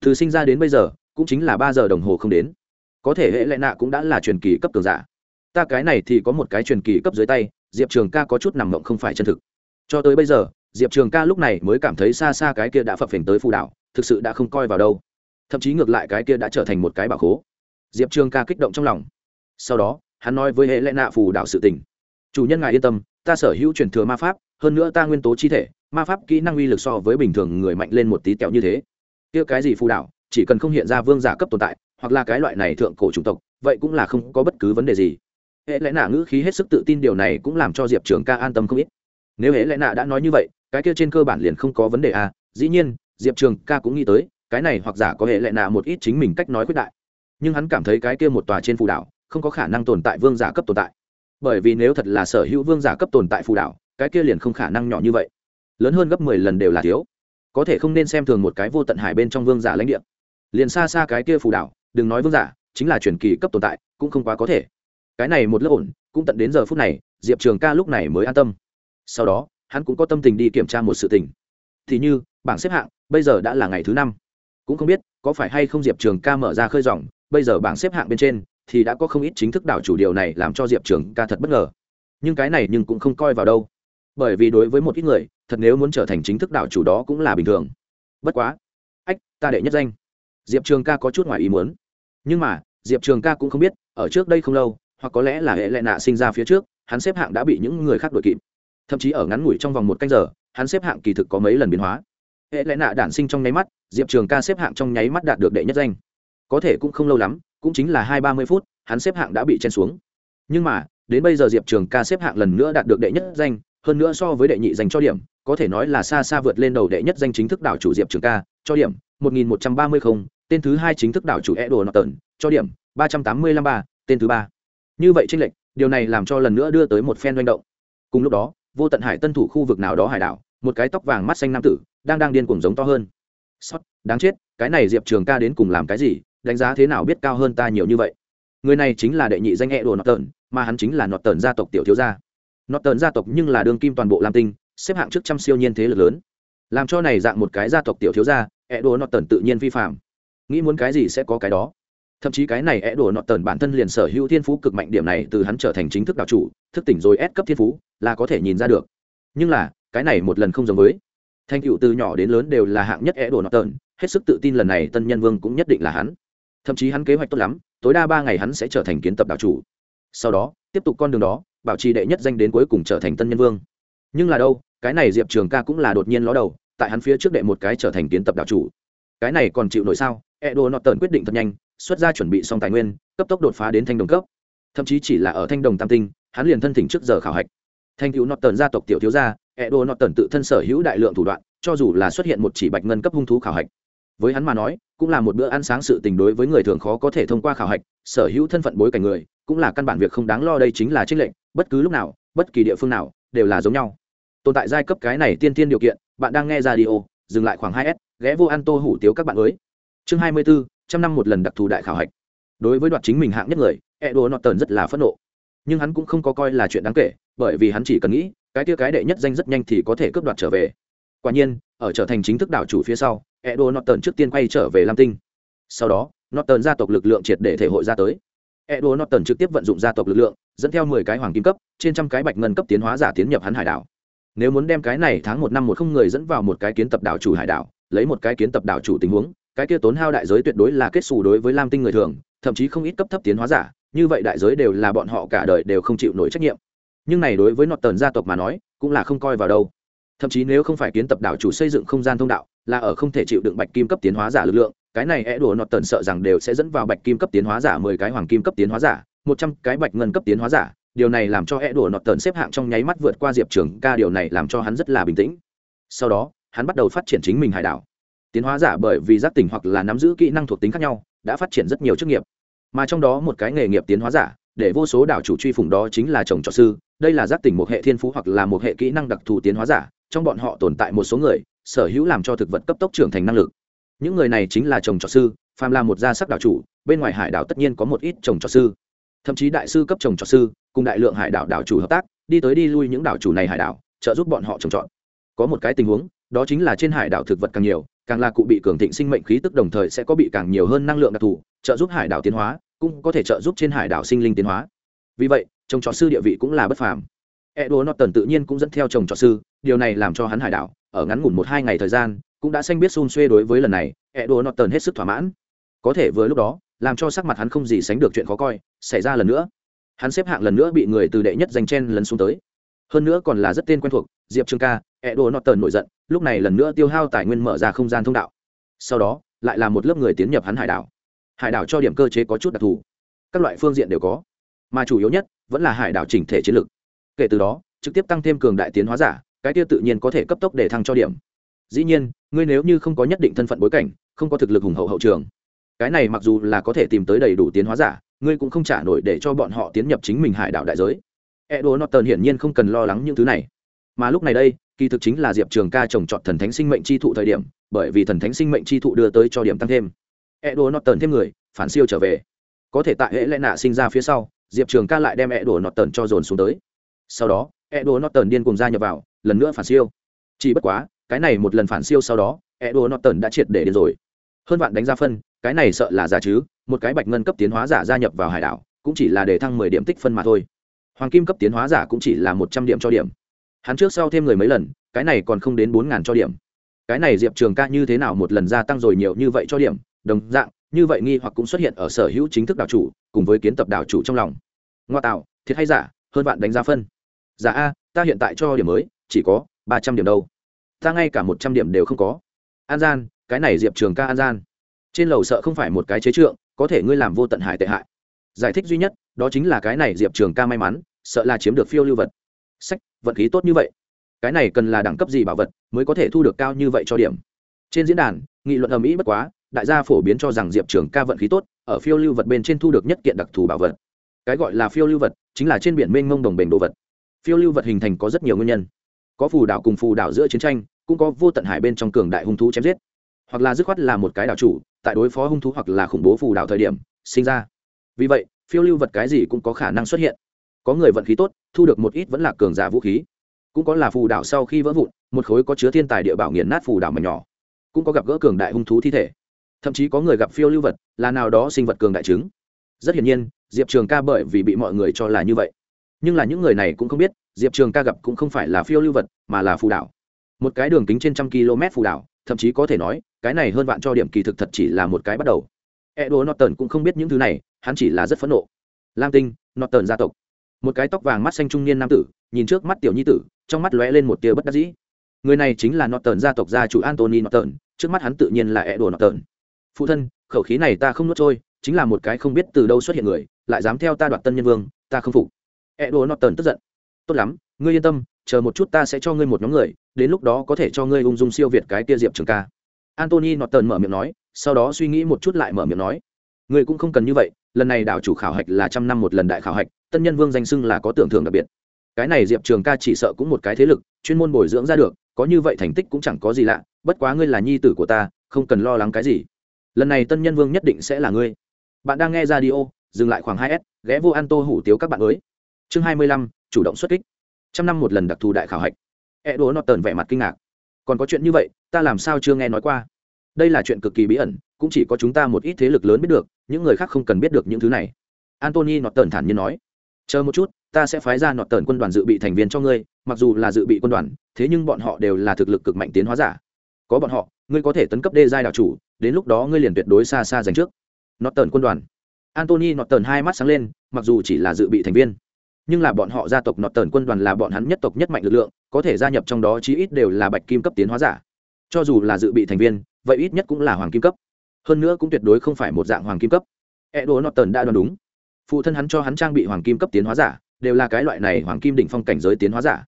A: Từ sinh ra đến bây giờ, cũng chính là ba giờ đồng hồ không đến. Có thể hệ lệ nạ cũng đã là truyền kỳ cấp cường giả. Ta cái này thì có một cái truyền kỳ cấp dưới tay, diệp trường ca có chút nằm mộng không phải chân thực. Cho tới bây giờ, diệp trường ca lúc này mới cảm thấy xa xa cái kia đã phập phình tới phù đảo thực sự đã không coi vào đâu. Thậm chí ngược lại cái kia đã trở thành một cái bảo khố diệp trường ca kích động trong lòng. Sau đó, hắn nói với hệ lệ nạ phù đảo sự tình. Chủ nhân ngài yên tâm, ta sở hữu truyền thừa ma pháp, hơn nữa ta nguyên tố chi thể, ma pháp kỹ năng uy lực so với bình thường người mạnh lên một tí kẹo như thế. Kia cái gì phù đảo chỉ cần không hiện ra vương giả cấp tồn tại, hoặc là cái loại này thượng cổ chủng tộc, vậy cũng là không có bất cứ vấn đề gì. Hệ lẽ nạ ngữ khí hết sức tự tin điều này cũng làm cho diệp trường ca an tâm không ít. Nếu hệ lẽ nạ đã nói như vậy, cái kia trên cơ bản liền không có vấn đề à. Dĩ nhiên, diệp trường ca cũng nghĩ tới, cái này hoặc giả có hệ lẽ nạ một ít chính mình cách nói quyết đại nhưng hắn cảm thấy cái kia một tòa trên phù đảo không có khả năng tồn tại vương giả cấp tồn tại. Bởi vì nếu thật là sở hữu vương giả cấp tồn tại phù đảo, cái kia liền không khả năng nhỏ như vậy. Lớn hơn gấp mười lần đều là thiếu. Có thể không nên xem thường một cái vô tận hải bên trong vương giả lãnh địa. Liền xa xa cái kia phù đảo, đừng nói vương giả, chính là truyền kỳ cấp tồn tại, cũng không quá có thể. Cái này một lớp ổn, cũng tận đến giờ phút này, diệp trường ca lúc này mới an tâm. Sau đó, hắn cũng có tâm tình đi kiểm tra một sự tình. Thì như, bảng xếp hạng, bây giờ đã là ngày thứ năm. Cũng không biết, có phải hay không diệp trường ca mở ra khơi dòng bây giờ bảng xếp hạng bên trên thì đã có không ít chính thức đảo chủ điều này làm cho diệp trường ca thật bất ngờ. Nhưng cái này nhưng cũng không coi vào đâu. Bởi vì đối với một ít người, thật nếu muốn trở thành chính thức đảo chủ đó cũng là bình thường. Bất quá. Ách, ta đệ nhất danh. Diệp trường ca có chút ngoài ý muốn. Nhưng mà, diệp trường ca cũng không biết, ở trước đây không lâu, hoặc có lẽ là hệ lệ nạ sinh ra phía trước, hắn xếp hạng đã bị những người khác đuổi kịp. Thậm chí ở ngắn ngủi trong vòng một canh giờ, hắn xếp hạng kỳ thực có mấy lần biến hóa. Hệ lệ nạ đản sinh trong nháy mắt, diệp trường ca xếp hạng trong nháy mắt đạt được đệ nhất danh có thể cũng không lâu lắm, cũng chính là hai ba mươi phút, hắn xếp hạng đã bị chen xuống. Nhưng mà, đến bây giờ diệp trường ca xếp hạng lần nữa đạt được đệ nhất danh, hơn nữa so với đệ nhị dành cho điểm, có thể nói là xa xa vượt lên đầu đệ nhất danh chính thức đảo chủ diệp trường ca, cho điểm, một nghìn một trăm ba mươi không, tên thứ hai chính thức đảo chủ edo tần cho điểm, ba trăm tám mươi lăm ba, tên thứ ba. Như vậy tranh lệch, điều này làm cho lần nữa đưa tới một phen doanh động. Cùng lúc đó, vô tận hải tân thủ khu vực nào đó hải đảo, một cái tóc vàng mắt xanh nam tử, đang đang điên cuồng giống to hơn. Sót, đáng chết, cái này diệp trường ca đến cùng làm cái gì? Đánh giá thế nào biết cao hơn ta nhiều như vậy? Người này chính là đệ nhị danh hẹ đồ nọt tờn mà hắn chính là nọt tờn gia tộc tiểu thiếu gia. Nọt tờn gia tộc nhưng là đương kim toàn bộ lam tinh, xếp hạng trước trăm siêu nhiên thế lực lớn. Làm cho này dạng một cái gia tộc tiểu thiếu gia hẹ đồ nọt tờn tự nhiên vi phạm. Nghĩ muốn cái gì sẽ có cái đó. Thậm chí cái này é đồ nọt tần bản thân liền sở hữu thiên phú cực mạnh điểm này từ hắn trở thành chính thức đạo chủ, thức tỉnh rồi ép cấp thiên phú, là có thể nhìn ra được. Nhưng là, cái này một lần không giống với. Thanh tựu từ nhỏ đến lớn đều là hạng nhất é đồ nọt tần hết sức tự tin lần này tân nhân vương cũng nhất định là hắn thậm chí hắn kế hoạch tốt lắm, tối đa ba ngày hắn sẽ trở thành kiến tập đạo chủ. Sau đó, tiếp tục con đường đó, bảo trì đệ nhất danh đến cuối cùng trở thành tân nhân vương. Nhưng là đâu, cái này diệp trường ca cũng là đột nhiên ló đầu, tại hắn phía trước đệ một cái trở thành kiến tập đạo chủ. Cái này còn chịu nổi sao? Edo tần quyết định thật nhanh, xuất ra chuẩn bị xong tài nguyên, cấp tốc đột phá đến thanh đồng cấp. Thậm chí chỉ là ở thanh đồng tam tinh, hắn liền thân thỉnh trước giờ khảo hạch. Thanh cứu tần gia tộc tiểu thiếu gia edo tần tự thân sở hữu đại lượng thủ đoạn, cho dù là xuất hiện một chỉ bạch ngân cấp hung thú khảo hạch với hắn mà nói, cũng là một bữa ăn sáng sự tình đối với người thường khó có thể thông qua khảo hạch, sở hữu thân phận bối cảnh người, cũng là căn bản việc không đáng lo đây chính là trích lệnh bất cứ lúc nào, bất kỳ địa phương nào, đều là giống nhau. Tồn tại giai cấp cái này tiên tiên điều kiện, bạn đang nghe ra đi ô dừng lại khoảng hai s, ghé vô ăn tô hủ tiếu các bạn mới chương hai mươi bốn trăm năm một lần đặc thù đại khảo hạch. Đối với đoạt chính mình hạng nhất người, edo tần rất là phẫn nộ. Nhưng hắn cũng không có coi là chuyện đáng kể, bởi vì hắn chỉ cần nghĩ, cái kia cái đệ nhất danh rất nhanh thì có thể cướp đoạt trở về. Quả nhiên, ở trở thành chính thức đảo chủ phía sau edo norton trước tiên quay trở về lam tinh. Sau đó, norton gia tộc lực lượng triệt để thể hội ra tới. Edo norton trực tiếp vận dụng gia tộc lực lượng, dẫn theo mười cái hoàng kim cấp, trên trăm cái bạch ngân cấp tiến hóa giả tiến nhập hắn hải đảo. Nếu muốn đem cái này tháng một năm một không người dẫn vào một cái kiến tập đảo chủ hải đảo, lấy một cái kiến tập đảo chủ tình huống, cái kia tốn hao đại giới tuyệt đối là kết xù đối với lam tinh người thường, thậm chí không ít cấp thấp tiến hóa giả, như vậy đại giới đều là bọn họ cả đời đều không chịu nổi trách nhiệm. Nhưng này đối với nọt tần gia tộc mà nói, cũng là không coi vào đâu. Thậm chí nếu không phải kiến tập đảo chủ xây dựng không gian thông đạo là ở không thể chịu đựng bạch kim cấp tiến hóa giả lực lượng, cái này é đùa nọt tần sợ rằng đều sẽ dẫn vào bạch kim cấp tiến hóa giả, mười cái hoàng kim cấp tiến hóa giả, một trăm cái bạch ngân cấp tiến hóa giả. Điều này làm cho é đùa nọt tần xếp hạng trong nháy mắt vượt qua diệp trường ca, điều này làm cho hắn rất là bình tĩnh. Sau đó, hắn bắt đầu phát triển chính mình hải đảo. Tiến hóa giả bởi vì giác tỉnh hoặc là nắm giữ kỹ năng thuộc tính khác nhau, đã phát triển rất nhiều chức nghiệp. Mà trong đó một cái nghề nghiệp tiến hóa giả, để vô số đảo chủ truy phủng đó chính là chồng trọ sư. Đây là giác tỉnh một hệ thiên phú hoặc là một hệ kỹ năng đặc thù tiến hóa giả, trong bọn họ tồn tại một số người sở hữu làm cho thực vật cấp tốc trưởng thành năng lực. Những người này chính là trồng trọt sư phàm là một gia sắc đảo chủ bên ngoài hải đảo tất nhiên có một ít trồng trọt sư. Thậm chí đại sư cấp trồng trọt sư cùng đại lượng hải đảo đảo chủ hợp tác đi tới đi lui những đảo chủ này hải đảo trợ giúp bọn họ trồng trọt. Có một cái tình huống đó chính là trên hải đảo thực vật càng nhiều càng là cụ bị cường thịnh sinh mệnh khí tức đồng thời sẽ có bị càng nhiều hơn năng lượng đặc thù trợ giúp hải đảo tiến hóa cũng có thể trợ giúp trên hải đảo sinh linh tiến hóa. Vì vậy trồng trọt sư địa vị cũng là bất phàm. Edward Norton tự nhiên cũng dẫn theo trồng trọt sư, điều này làm cho hắn hải đảo, ở ngắn ngủn một hai ngày thời gian, cũng đã xanh biết xun xuê đối với lần này, Edward Norton hết sức thỏa mãn. Có thể vừa lúc đó, làm cho sắc mặt hắn không gì sánh được chuyện khó coi, xảy ra lần nữa. Hắn xếp hạng lần nữa bị người từ đệ nhất danh chen lần xuống tới. Hơn nữa còn là rất tên quen thuộc, Diệp Trương Ca, Edward Norton nổi giận, lúc này lần nữa tiêu hao tài nguyên mở ra không gian thông đạo. Sau đó, lại là một lớp người tiến nhập hắn hải đảo. Hải đảo cho điểm cơ chế có chút đặc thù, các loại phương diện đều có, mà chủ yếu nhất vẫn là hải đảo chỉnh thể chiến lược kể từ đó trực tiếp tăng thêm cường đại tiến hóa giả cái kia tự nhiên có thể cấp tốc để thăng cho điểm. Dĩ nhiên, ngươi nếu như không có nhất định thân phận bối cảnh, không có thực lực hùng hậu hậu trường, cái này mặc dù là có thể tìm tới đầy đủ tiến hóa giả, ngươi cũng không trả nổi để cho bọn họ tiến nhập chính mình hải đảo đại giới. Edo norton hiển nhiên không cần lo lắng những thứ này. Mà lúc này đây, kỳ thực chính là diệp trường ca trồng trọt thần thánh sinh mệnh chi thụ thời điểm, bởi vì thần thánh sinh mệnh chi thụ đưa tới cho điểm tăng thêm. Edo norton thêm người, phản siêu trở về. Có thể tại hệ lẽ nạ sinh ra phía sau, diệp trường ca lại đem edo norton cho dồn xuống tới. Sau đó, edo norton điên cùng gia nhập vào lần nữa phản siêu. Chỉ bất quá, cái này một lần phản siêu sau đó, edo norton đã triệt để đến rồi. Hơn vạn đánh ra phân, cái này sợ là giả chứ, một cái bạch ngân cấp tiến hóa giả gia nhập vào hải đảo, cũng chỉ là để thăng mười điểm tích phân mà thôi. Hoàng kim cấp tiến hóa giả cũng chỉ là một trăm điểm cho điểm. Hắn trước sau thêm người mấy lần, cái này còn không đến bốn ngàn cho điểm. Cái này diệp trường ca như thế nào một lần gia tăng rồi nhiều như vậy cho điểm, đồng dạng, như vậy nghi hoặc cũng xuất hiện ở sở hữu chính thức đảo chủ, cùng với kiến tập đảo chủ trong lòng. Ngoa tạo, thiệt hay giả, hơn bạn đánh giá phân. Giả a, ta hiện tại cho điểm mới chỉ có ba trăm điểm đâu. Ta ngay cả một trăm điểm đều không có. An gian, cái này diệp trường ca an gian. Trên lầu sợ không phải một cái chế trượng, có thể ngươi làm vô tận hại tệ hại. Giải thích duy nhất, đó chính là cái này diệp trường ca may mắn, sợ là chiếm được phiêu lưu vật. Sách vận khí tốt như vậy. Cái này cần là đẳng cấp gì bảo vật mới có thể thu được cao như vậy cho điểm? Trên diễn đàn, nghị luận ầm ĩ bất quá, đại gia phổ biến cho rằng diệp trường ca vận khí tốt, ở phiêu lưu vật bên trên thu được nhất kiện đặc thù bảo vật. Cái gọi là phiêu lưu vật chính là trên biển mênh mông đồng bền đồ vật. Phiêu lưu vật hình thành có rất nhiều nguyên nhân có phù đảo cùng phù đảo giữa chiến tranh, cũng có vô tận hải bên trong cường đại hung thú chém giết. Hoặc là dứt khoát là một cái đảo chủ, tại đối phó hung thú hoặc là khủng bố phù đảo thời điểm, sinh ra. Vì vậy, phiêu lưu vật cái gì cũng có khả năng xuất hiện. Có người vận khí tốt, thu được một ít vẫn là cường giả vũ khí. Cũng có là phù đảo sau khi vỡ vụn, một khối có chứa thiên tài địa bảo nghiền nát phù đảo mà nhỏ. Cũng có gặp gỡ cường đại hung thú thi thể. Thậm chí có người gặp phiêu lưu vật, là nào đó sinh vật cường đại trứng rất hiển nhiên, diệp trường ca bởi vì bị mọi người cho là như vậy nhưng là những người này cũng không biết, diệp trường ca gặp cũng không phải là phiêu lưu vật, mà là phù đảo. Một cái đường kính trên trăm km phù đảo, thậm chí có thể nói, cái này hơn vạn cho điểm kỳ thực thật chỉ là một cái bắt đầu. Edo norton cũng không biết những thứ này, hắn chỉ là rất phẫn nộ. Lam tinh, norton gia tộc. Một cái tóc vàng mắt xanh trung niên nam tử, nhìn trước mắt tiểu nhi tử, trong mắt lóe lên một tia bất đắc dĩ. Người này chính là norton gia tộc gia chủ antony norton, trước mắt hắn tự nhiên là edo norton. Phụ thân, khẩu khí này ta không nuốt trôi, chính là một cái không biết từ đâu xuất hiện người, lại dám theo ta đoạt tân nhân vương, ta không phục edo norton tức giận. Tốt lắm, ngươi yên tâm, chờ một chút ta sẽ cho ngươi một nhóm người, đến lúc đó có thể cho ngươi ung dung siêu việt cái kia diệp trường ca. Antony norton mở miệng nói, sau đó suy nghĩ một chút lại mở miệng nói, ngươi cũng không cần như vậy, lần này đảo chủ khảo hạch là trăm năm một lần đại khảo hạch, tân nhân vương danh xưng là có tưởng thưởng đặc biệt. Cái này diệp trường ca chỉ sợ cũng một cái thế lực, chuyên môn bồi dưỡng ra được, có như vậy thành tích cũng chẳng có gì lạ, bất quá ngươi là nhi tử của ta, không cần lo lắng cái gì. Lần này tân nhân vương nhất định sẽ là ngươi. Bạn đang nghe ra d i o dừng lại khoảng hai s, ghé vô an tô hủ tiếu các bạn mới chương hai mươi lăm, chủ động xuất kích. Trăm năm một lần đặc thù đại khảo hạch. E đố nó tờn vẻ mặt kinh ngạc. Còn có chuyện như vậy, ta làm sao chưa nghe nói qua? Đây là chuyện cực kỳ bí ẩn, cũng chỉ có chúng ta một ít thế lực lớn biết được, những người khác không cần biết được những thứ này. Antony nọt tờn thản nhiên nói. Chờ một chút, ta sẽ phái ra nọt tờn quân đoàn dự bị thành viên cho ngươi, mặc dù là dự bị quân đoàn, thế nhưng bọn họ đều là thực lực cực mạnh tiến hóa giả. Có bọn họ, ngươi có thể tấn cấp đê giai đạo chủ, đến lúc đó ngươi liền tuyệt đối xa xa giành trước. Nọt tờn quân đoàn. Antony nọt tờn hai mắt sáng lên, mặc dù chỉ là dự bị thành viên nhưng là bọn họ gia tộc nọt tần quân đoàn là bọn hắn nhất tộc nhất mạnh lực lượng, có thể gia nhập trong đó chí ít đều là bạch kim cấp tiến hóa giả. Cho dù là dự bị thành viên, vậy ít nhất cũng là hoàng kim cấp. Hơn nữa cũng tuyệt đối không phải một dạng hoàng kim cấp. E đồ nọt tần đã đoán đúng. Phụ thân hắn cho hắn trang bị hoàng kim cấp tiến hóa giả, đều là cái loại này hoàng kim đỉnh phong cảnh giới tiến hóa giả.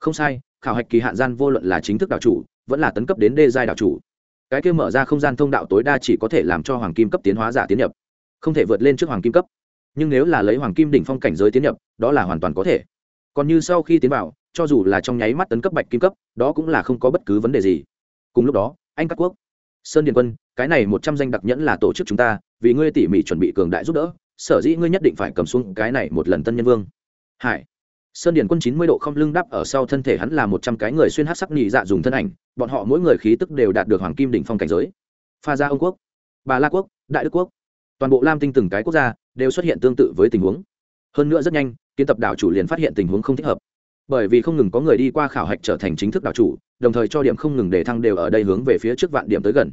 A: Không sai, khảo hạch kỳ hạn gian vô luận là chính thức đạo chủ, vẫn là tấn cấp đến đê giai đạo chủ. Cái kia mở ra không gian thông đạo tối đa chỉ có thể làm cho hoàng kim cấp tiến hóa giả tiến nhập, không thể vượt lên trước hoàng kim cấp nhưng nếu là lấy hoàng kim đỉnh phong cảnh giới tiến nhập, đó là hoàn toàn có thể. Còn như sau khi tiến vào, cho dù là trong nháy mắt tấn cấp bạch kim cấp, đó cũng là không có bất cứ vấn đề gì. Cùng lúc đó, anh các quốc, sơn điền quân, cái này một trăm danh đặc nhẫn là tổ chức chúng ta, vì ngươi tỉ mỉ chuẩn bị cường đại giúp đỡ, sở dĩ ngươi nhất định phải cầm xuống cái này một lần tân nhân vương. Hải, sơn điền quân chín mươi độ không lưng đắp ở sau thân thể hắn là một trăm cái người xuyên hát sắc nhị dạ dùng thân ảnh, bọn họ mỗi người khí tức đều đạt được hoàng kim đỉnh phong cảnh giới. Pha gia ông quốc, bà la quốc, đại đức quốc, toàn bộ lam tinh từng cái quốc gia đều xuất hiện tương tự với tình huống. Hơn nữa rất nhanh, kiến tập đảo chủ liền phát hiện tình huống không thích hợp. Bởi vì không ngừng có người đi qua khảo hạch trở thành chính thức đảo chủ, đồng thời cho điểm không ngừng để thăng đều ở đây hướng về phía trước vạn điểm tới gần.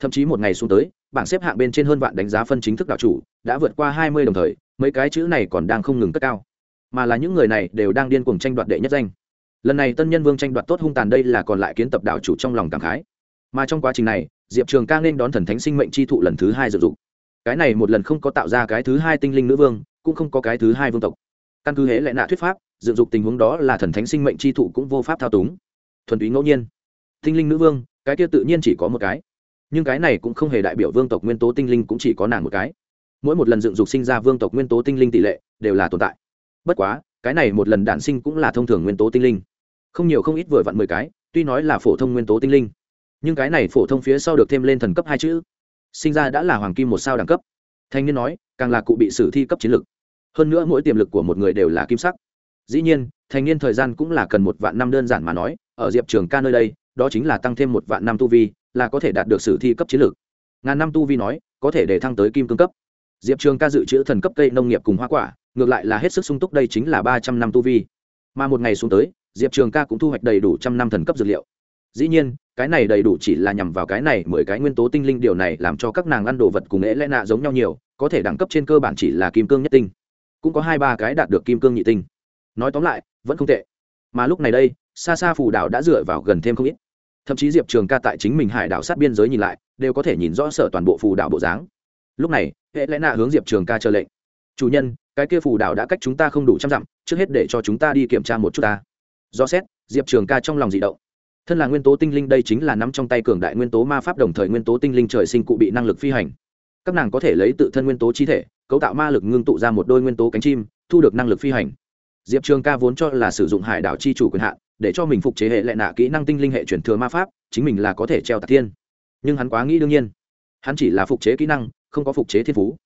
A: Thậm chí một ngày xuống tới, bảng xếp hạng bên trên hơn vạn đánh giá phân chính thức đảo chủ, đã vượt qua hai mươi đồng thời, mấy cái chữ này còn đang không ngừng cất cao. Mà là những người này đều đang điên cuồng tranh đoạt đệ nhất danh. Lần này tân nhân vương tranh đoạt tốt hung tàn đây là còn lại kiến tập đảo chủ trong lòng cảm khái. Mà trong quá trình này, diệp trường ca nên đón thần thánh sinh mệnh chi thụ lần thứ hai dự dụng cái này một lần không có tạo ra cái thứ hai tinh linh nữ vương, cũng không có cái thứ hai vương tộc. Căn cứ hễ lại nạ thuyết pháp, dựng dục tình huống đó là thần thánh sinh mệnh chi thụ cũng vô pháp thao túng. Thuần túy ngẫu nhiên, tinh linh nữ vương, cái kia tự nhiên chỉ có một cái. Nhưng cái này cũng không hề đại biểu vương tộc nguyên tố tinh linh cũng chỉ có nàng một cái. Mỗi một lần dựng dục sinh ra vương tộc nguyên tố tinh linh tỷ lệ đều là tồn tại. Bất quá, cái này một lần đản sinh cũng là thông thường nguyên tố tinh linh. Không nhiều không ít vừa vặn mười cái, tuy nói là phổ thông nguyên tố tinh linh. Nhưng cái này phổ thông phía sau được thêm lên thần cấp hai chữ sinh ra đã là hoàng kim một sao đẳng cấp. Thanh niên nói, càng là cụ bị sử thi cấp chiến lực. Hơn nữa mỗi tiềm lực của một người đều là kim sắc. Dĩ nhiên, thanh niên thời gian cũng là cần một vạn năm đơn giản mà nói, ở diệp trường ca nơi đây, đó chính là tăng thêm một vạn năm tu vi, là có thể đạt được sử thi cấp chiến lược ngàn năm tu vi nói, có thể để thăng tới kim cương cấp. Diệp trường ca dự trữ thần cấp cây nông nghiệp cùng hoa quả, ngược lại là hết sức sung túc đây chính là ba trăm năm tu vi. Mà một ngày xuống tới, diệp trường ca cũng thu hoạch đầy đủ trăm năm thần cấp dược liệu dĩ nhiên, cái này đầy đủ chỉ là nhằm vào cái này mười cái nguyên tố tinh linh, điều này làm cho các nàng ăn đồ vật cùng ế lẽ nạ giống nhau nhiều, có thể đẳng cấp trên cơ bản chỉ là kim cương nhất tinh. Cũng có hai ba cái đạt được kim cương nhị tinh. Nói tóm lại, vẫn không tệ. Mà lúc này đây, xa xa phù đảo đã dựa vào gần thêm không ít. Thậm chí diệp trường ca tại chính mình hải đảo sát biên giới nhìn lại, đều có thể nhìn rõ sở toàn bộ phù đảo bộ dáng. Lúc này, hệ lẽ nạ hướng diệp trường ca chờ lệnh. Chủ nhân, cái kia phù đảo đã cách chúng ta không đủ trăm dặm, trước hết để cho chúng ta đi kiểm tra một chút ta. Do xét, diệp trường ca trong lòng dị động thân là nguyên tố tinh linh đây chính là nắm trong tay cường đại nguyên tố ma pháp đồng thời nguyên tố tinh linh trời sinh cụ bị năng lực phi hành. Các nàng có thể lấy tự thân nguyên tố chi thể, cấu tạo ma lực ngưng tụ ra một đôi nguyên tố cánh chim, thu được năng lực phi hành. Diệp trường ca vốn cho là sử dụng hải đảo chi chủ quyền hạn, để cho mình phục chế hệ lệ nạ kỹ năng tinh linh hệ chuyển thừa ma pháp, chính mình là có thể treo tạc thiên. Nhưng hắn quá nghĩ đương nhiên. Hắn chỉ là phục chế kỹ năng, không có phục chế thiên phú.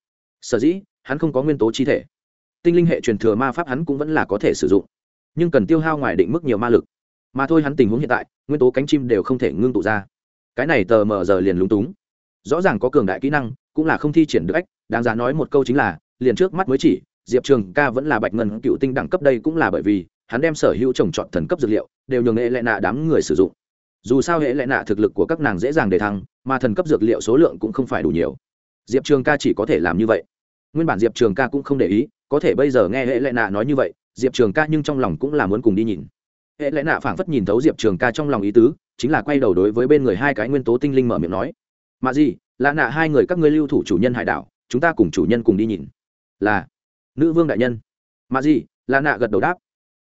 A: Sở dĩ, hắn không có nguyên tố chi thể. Tinh linh hệ truyền thừa ma pháp hắn cũng vẫn là có thể sử dụng. Nhưng cần tiêu hao ngoài định mức nhiều ma lực mà thôi hắn tình huống hiện tại, nguyên tố cánh chim đều không thể ngưng tụ ra. Cái này tờ mờ giờ liền lúng túng. Rõ ràng có cường đại kỹ năng, cũng là không thi triển được ách, đáng giá nói một câu chính là, liền trước mắt mới chỉ, diệp trường ca vẫn là bạch ngân cựu tinh đẳng cấp đây cũng là bởi vì, hắn đem sở hữu trồng trọt thần cấp dược liệu, đều nhường hệ lệ nạ đám người sử dụng. Dù sao hệ lệ nạ thực lực của các nàng dễ dàng để thăng, mà thần cấp dược liệu số lượng cũng không phải đủ nhiều. Diệp trường ca chỉ có thể làm như vậy. Nguyên bản diệp trường ca cũng không để ý, có thể bây giờ nghe hệ lệ nạ nói như vậy, diệp trường ca nhưng trong lòng cũng là muốn cùng đi nhìn hệ lẽ nạ phảng phất nhìn thấu diệp trường ca trong lòng ý tứ, chính là quay đầu đối với bên người hai cái nguyên tố tinh linh mở miệng nói mà gì là nạ hai người các ngươi lưu thủ chủ nhân hải đảo, chúng ta cùng chủ nhân cùng đi nhìn. Là, nữ vương đại nhân. Mà gì là nạ gật đầu đáp.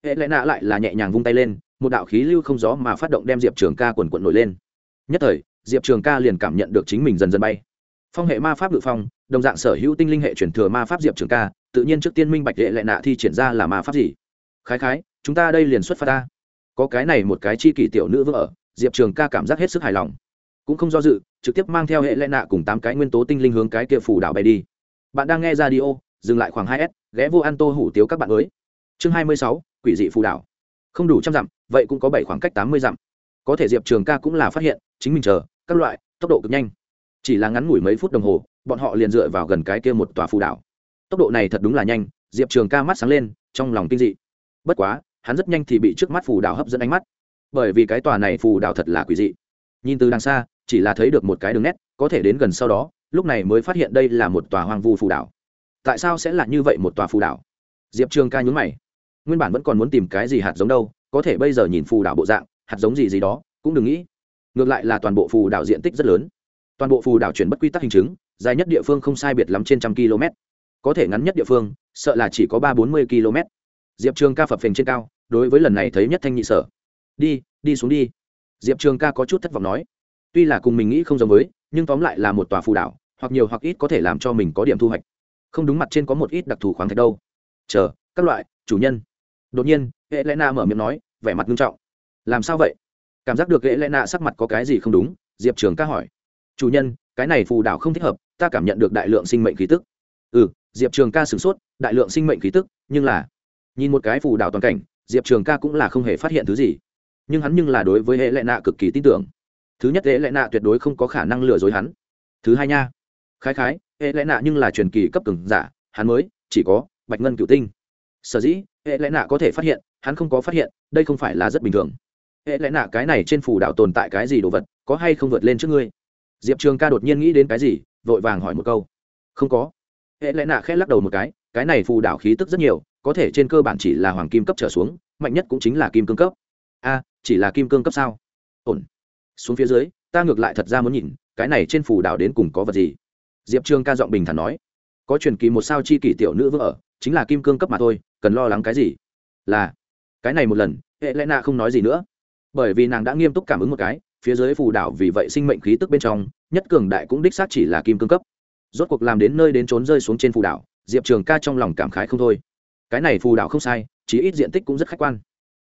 A: Hệ lẽ nạ lại là nhẹ nhàng vung tay lên, một đạo khí lưu không gió mà phát động đem diệp trường ca quần quận nổi lên. Nhất thời, diệp trường ca liền cảm nhận được chính mình dần dần bay. Phong hệ ma pháp ngự phong, đồng dạng sở hữu tinh linh hệ truyền thừa ma pháp diệp trường ca, tự nhiên trước tiên minh bạch hệ lệ nạ thi triển ra là ma pháp gì. Khái khái, chúng ta đây liền xuất phát ta có cái này một cái chi kỷ tiểu nữ vương ở, diệp trường ca cảm giác hết sức hài lòng. Cũng không do dự, trực tiếp mang theo hệ lệ nạ cùng tám cái nguyên tố tinh linh hướng cái kia phủ đảo bay đi. Bạn đang nghe ra đi ô dừng lại khoảng hai s, ghé vô ăn tô hủ tiếu các bạn mới chương hai mươi sáu, quỷ dị phù đảo. Không đủ trăm dặm, vậy cũng có bảy khoảng cách tám mươi dặm. Có thể diệp trường ca cũng là phát hiện, chính mình chờ, các loại, tốc độ cực nhanh. Chỉ là ngắn ngủi mấy phút đồng hồ, bọn họ liền dựa vào gần cái kia một tòa phù đảo. Tốc độ này thật đúng là nhanh, diệp trường ca mắt sáng lên, trong lòng kinh dị. Bất quá hắn rất nhanh thì bị trước mắt phù đảo hấp dẫn ánh mắt. Bởi vì cái tòa này phù đảo thật là quỷ dị. Nhìn từ đằng xa, chỉ là thấy được một cái đường nét, có thể đến gần sau đó, lúc này mới phát hiện đây là một tòa hoang vu phù đảo. Tại sao sẽ là như vậy một tòa phù đảo? Diệp trường ca nhún mày. Nguyên bản vẫn còn muốn tìm cái gì hạt giống đâu, có thể bây giờ nhìn phù đảo bộ dạng, hạt giống gì gì đó, cũng đừng nghĩ. Ngược lại là toàn bộ phù đảo diện tích rất lớn. Toàn bộ phù đảo chuyển bất quy tắc hình chứng, dài nhất địa phương không sai biệt lắm trên trăm km có thể ngắn nhất địa phương, sợ là chỉ có ba bốn mươi km diệp trường ca phập phình trên cao, đối với lần này thấy nhất thanh nhị sở. Đi đi xuống đi. Diệp trường ca có chút thất vọng nói. Tuy là cùng mình nghĩ không giống với, nhưng tóm lại là một tòa phù đảo, hoặc nhiều hoặc ít có thể làm cho mình có điểm thu hoạch. Không đúng mặt trên có một ít đặc thù khoáng thạch đâu. Chờ, các loại, chủ nhân. Đột nhiên, hệ lẽ na mở miệng nói, vẻ mặt nghiêm trọng. Làm sao vậy? Cảm giác được hệ lẽ na sắc mặt có cái gì không đúng, diệp trường ca hỏi. Chủ nhân, cái này phù đảo không thích hợp, ta cảm nhận được đại lượng sinh mệnh khí tức. Ừ diệp trường ca sửng sốt, đại lượng sinh mệnh khí tức, nhưng là nhìn một cái phù đảo toàn cảnh, diệp trường ca cũng là không hề phát hiện thứ gì. Nhưng hắn nhưng là đối với hệ lệ nạ cực kỳ tin tưởng. Thứ nhất, hệ lệ nạ tuyệt đối không có khả năng lừa dối hắn. Thứ hai nha, khái khái, hệ lệ nạ nhưng là truyền kỳ cấp cường giả, hắn mới chỉ có bạch ngân cựu tinh. Sở dĩ, hệ lệ nạ có thể phát hiện, hắn không có phát hiện, đây không phải là rất bình thường. Hệ lệ nạ cái này trên phù đảo tồn tại cái gì đồ vật, có hay không vượt lên trước ngươi? Diệp trường ca đột nhiên nghĩ đến cái gì, vội vàng hỏi một câu. Không có. Hệ Lệ nạ khẽ lắc đầu một cái cái này phù đảo khí tức rất nhiều có thể trên cơ bản chỉ là hoàng kim cấp trở xuống, mạnh nhất cũng chính là kim cương cấp. A, chỉ là kim cương cấp sao? Ổn. Xuống phía dưới, ta ngược lại thật ra muốn nhìn, cái này trên phù đảo đến cùng có vật gì? Diệp trường ca giọng bình thản nói. Có truyền kỳ một sao chi kỷ tiểu nữ vỡ ở, chính là kim cương cấp mà thôi, cần lo lắng cái gì? Là, cái này một lần hệ lẽ nạ không nói gì nữa. Bởi vì nàng đã nghiêm túc cảm ứng một cái, phía dưới phù đảo vì vậy sinh mệnh khí tức bên trong, nhất cường đại cũng đích xác chỉ là kim cương cấp. Rốt cuộc làm đến nơi đến trốn rơi xuống trên phù đảo, diệp trường ca trong lòng cảm khái không thôi cái này phù đảo không sai chỉ ít diện tích cũng rất khách quan.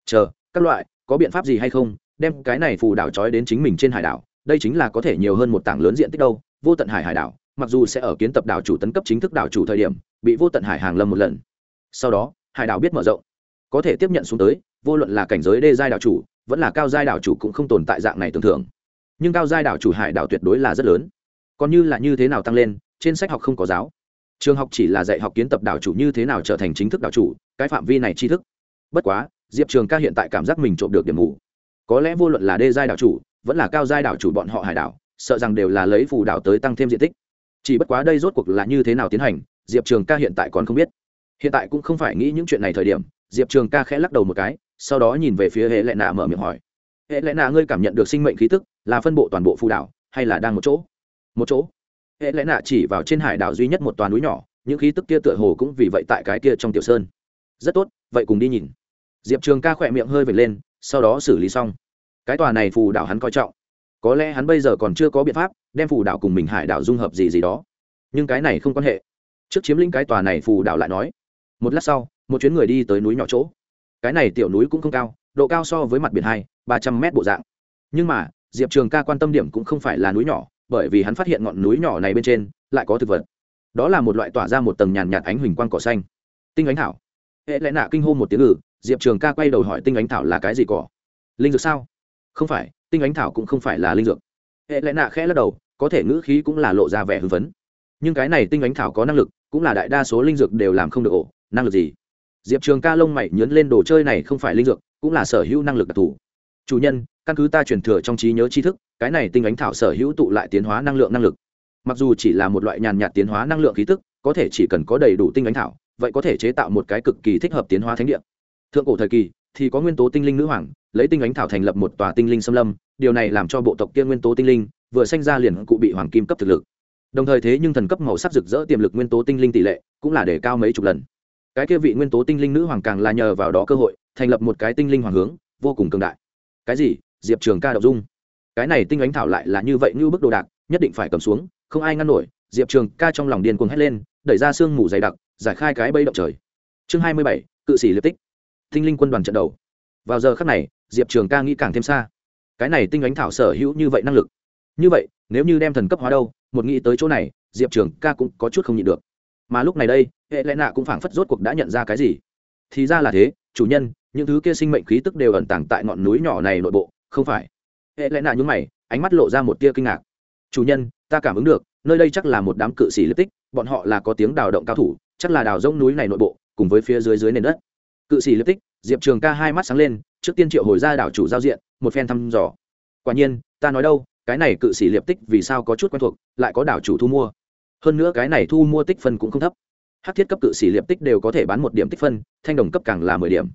A: Chờ, các loại, có biện pháp gì hay không, đem cái này phù đảo trói đến chính mình trên hải đảo, đây chính là có thể nhiều hơn một tảng lớn diện tích đâu, vô tận hải hải đảo, mặc dù sẽ ở kiến tập đảo chủ tấn cấp chính thức đảo chủ thời điểm, bị vô tận hải hàng lâm một lần. Sau đó, hải đảo biết mở rộng. Có thể tiếp nhận xuống tới, vô luận là cảnh giới đê giai đảo chủ, vẫn là cao giai đảo chủ cũng không tồn tại dạng này tưởng thưởng. Nhưng cao giai đảo chủ hải đảo tuyệt đối là rất lớn. Còn như là như thế nào tăng lên, trên sách học không có giáo trường học chỉ là dạy học kiến tập đảo chủ như thế nào trở thành chính thức đảo chủ, cái phạm vi này tri thức. Bất quá, diệp trường ca hiện tại cảm giác mình trộm được điểm mù. Có lẽ vô luận là đê giai đảo chủ, vẫn là cao giai đảo chủ bọn họ hải đảo, sợ rằng đều là lấy phù đảo tới tăng thêm diện tích. Chỉ bất quá đây rốt cuộc là như thế nào tiến hành, diệp trường ca hiện tại còn không biết. Hiện tại cũng không phải nghĩ những chuyện này thời điểm, diệp trường ca khẽ lắc đầu một cái, sau đó nhìn về phía hệ lệ nạ mở miệng hỏi. Hệ lệ nạ, ngươi cảm nhận được sinh mệnh khí tức, là phân bộ toàn bộ phù đảo, hay là đang một chỗ? Một chỗ hệ lẽ nạ chỉ vào trên hải đảo duy nhất một toàn núi nhỏ, những khí tức kia tựa hồ cũng vì vậy tại cái kia trong tiểu sơn. Rất tốt, vậy cùng đi nhìn. Diệp trường ca khỏe miệng hơi vệt lên, sau đó xử lý xong. Cái tòa này phù đảo hắn coi trọng. Có lẽ hắn bây giờ còn chưa có biện pháp đem phù đảo cùng mình hải đảo dung hợp gì gì đó. Nhưng cái này không quan hệ. Trước chiếm lĩnh cái tòa này phù đảo lại nói. Một lát sau, một chuyến người đi tới núi nhỏ chỗ. Cái này tiểu núi cũng không cao, độ cao so với mặt biển hai, ba trăm mét bộ dạng. Nhưng mà, diệp trường ca quan tâm điểm cũng không phải là núi nhỏ bởi vì hắn phát hiện ngọn núi nhỏ này bên trên lại có thực vật. Đó là một loại tỏa ra một tầng nhàn nhạt ánh huỳnh quang cỏ xanh. Tinh ánh thảo. Hệ lẽ nạ kinh hô một tiếng ngừ diệp trường ca quay đầu hỏi tinh ánh thảo là cái gì cỏ? Linh dược sao? Không phải, tinh ánh thảo cũng không phải là linh dược. Hệ lẽ nạ khẽ lắc đầu, có thể ngữ khí cũng là lộ ra vẻ hưng phấn. Nhưng cái này tinh ánh thảo có năng lực, cũng là đại đa số linh dược đều làm không được ổ, năng lực gì? Diệp trường ca lông mày nhấn lên đồ chơi này không phải linh dược, cũng là sở hữu năng lực đặc thù. Chủ nhân, căn cứ ta truyền thừa trong trí nhớ tri thức cái này tinh ánh thảo sở hữu tụ lại tiến hóa năng lượng năng lực. Mặc dù chỉ là một loại nhàn nhạt tiến hóa năng lượng khí tức, có thể chỉ cần có đầy đủ tinh ánh thảo, vậy có thể chế tạo một cái cực kỳ thích hợp tiến hóa thánh địa. Thượng cổ thời kỳ, thì có nguyên tố tinh linh nữ hoàng, lấy tinh ánh thảo thành lập một tòa tinh linh xâm lâm, điều này làm cho bộ tộc kia nguyên tố tinh linh vừa sanh ra liền cụ bị hoàng kim cấp thực lực. Đồng thời thế nhưng thần cấp màu sắc rực rỡ tiềm lực nguyên tố tinh linh tỷ lệ cũng là để cao mấy chục lần. Cái kia vị nguyên tố tinh linh nữ hoàng càng là nhờ vào đó cơ hội, thành lập một cái tinh linh hoàng hướng, vô cùng cường đại. Cái gì? Diệp trường ca đậu dung cái này tinh ánh thảo lại là như vậy như bức đồ đạc, nhất định phải cầm xuống, không ai ngăn nổi, diệp trường ca trong lòng điên cuồng hét lên, đẩy ra sương mù dày đặc, giải khai cái bây động trời. Chương hai mươi bảy, cự sĩ liệt tích. Tinh linh quân đoàn trận đầu. Vào giờ khắc này, diệp trường ca nghĩ càng thêm xa. Cái này tinh ánh thảo sở hữu như vậy năng lực. Như vậy, nếu như đem thần cấp hóa đâu, một nghĩ tới chỗ này, diệp trường ca cũng có chút không nhịn được. Mà lúc này đây, hệ lẽ nạ cũng phảng phất rốt cuộc đã nhận ra cái gì. Thì ra là thế, chủ nhân, những thứ kia sinh mệnh khí tức đều ẩn tàng tại ngọn núi nhỏ này nội bộ, không phải hệ lẽ nạ nhúng mày, ánh mắt lộ ra một tia kinh ngạc. Chủ nhân, ta cảm ứng được, nơi đây chắc là một đám cự sĩ lập tích bọn họ là có tiếng đào động cao thủ, chắc là đào rông núi này nội bộ, cùng với phía dưới dưới nền đất. Cự sĩ lập tích diệp trường ca hai mắt sáng lên, trước tiên triệu hồi ra đảo chủ giao diện, một phen thăm dò. Quả nhiên, ta nói đâu, cái này cự sĩ liệp tích vì sao có chút quen thuộc, lại có đảo chủ thu mua. Hơn nữa cái này thu mua tích phân cũng không thấp. Hát thiết cấp cự sĩ liệp tích đều có thể bán một điểm tích phân, thanh đồng cấp càng là mười điểm.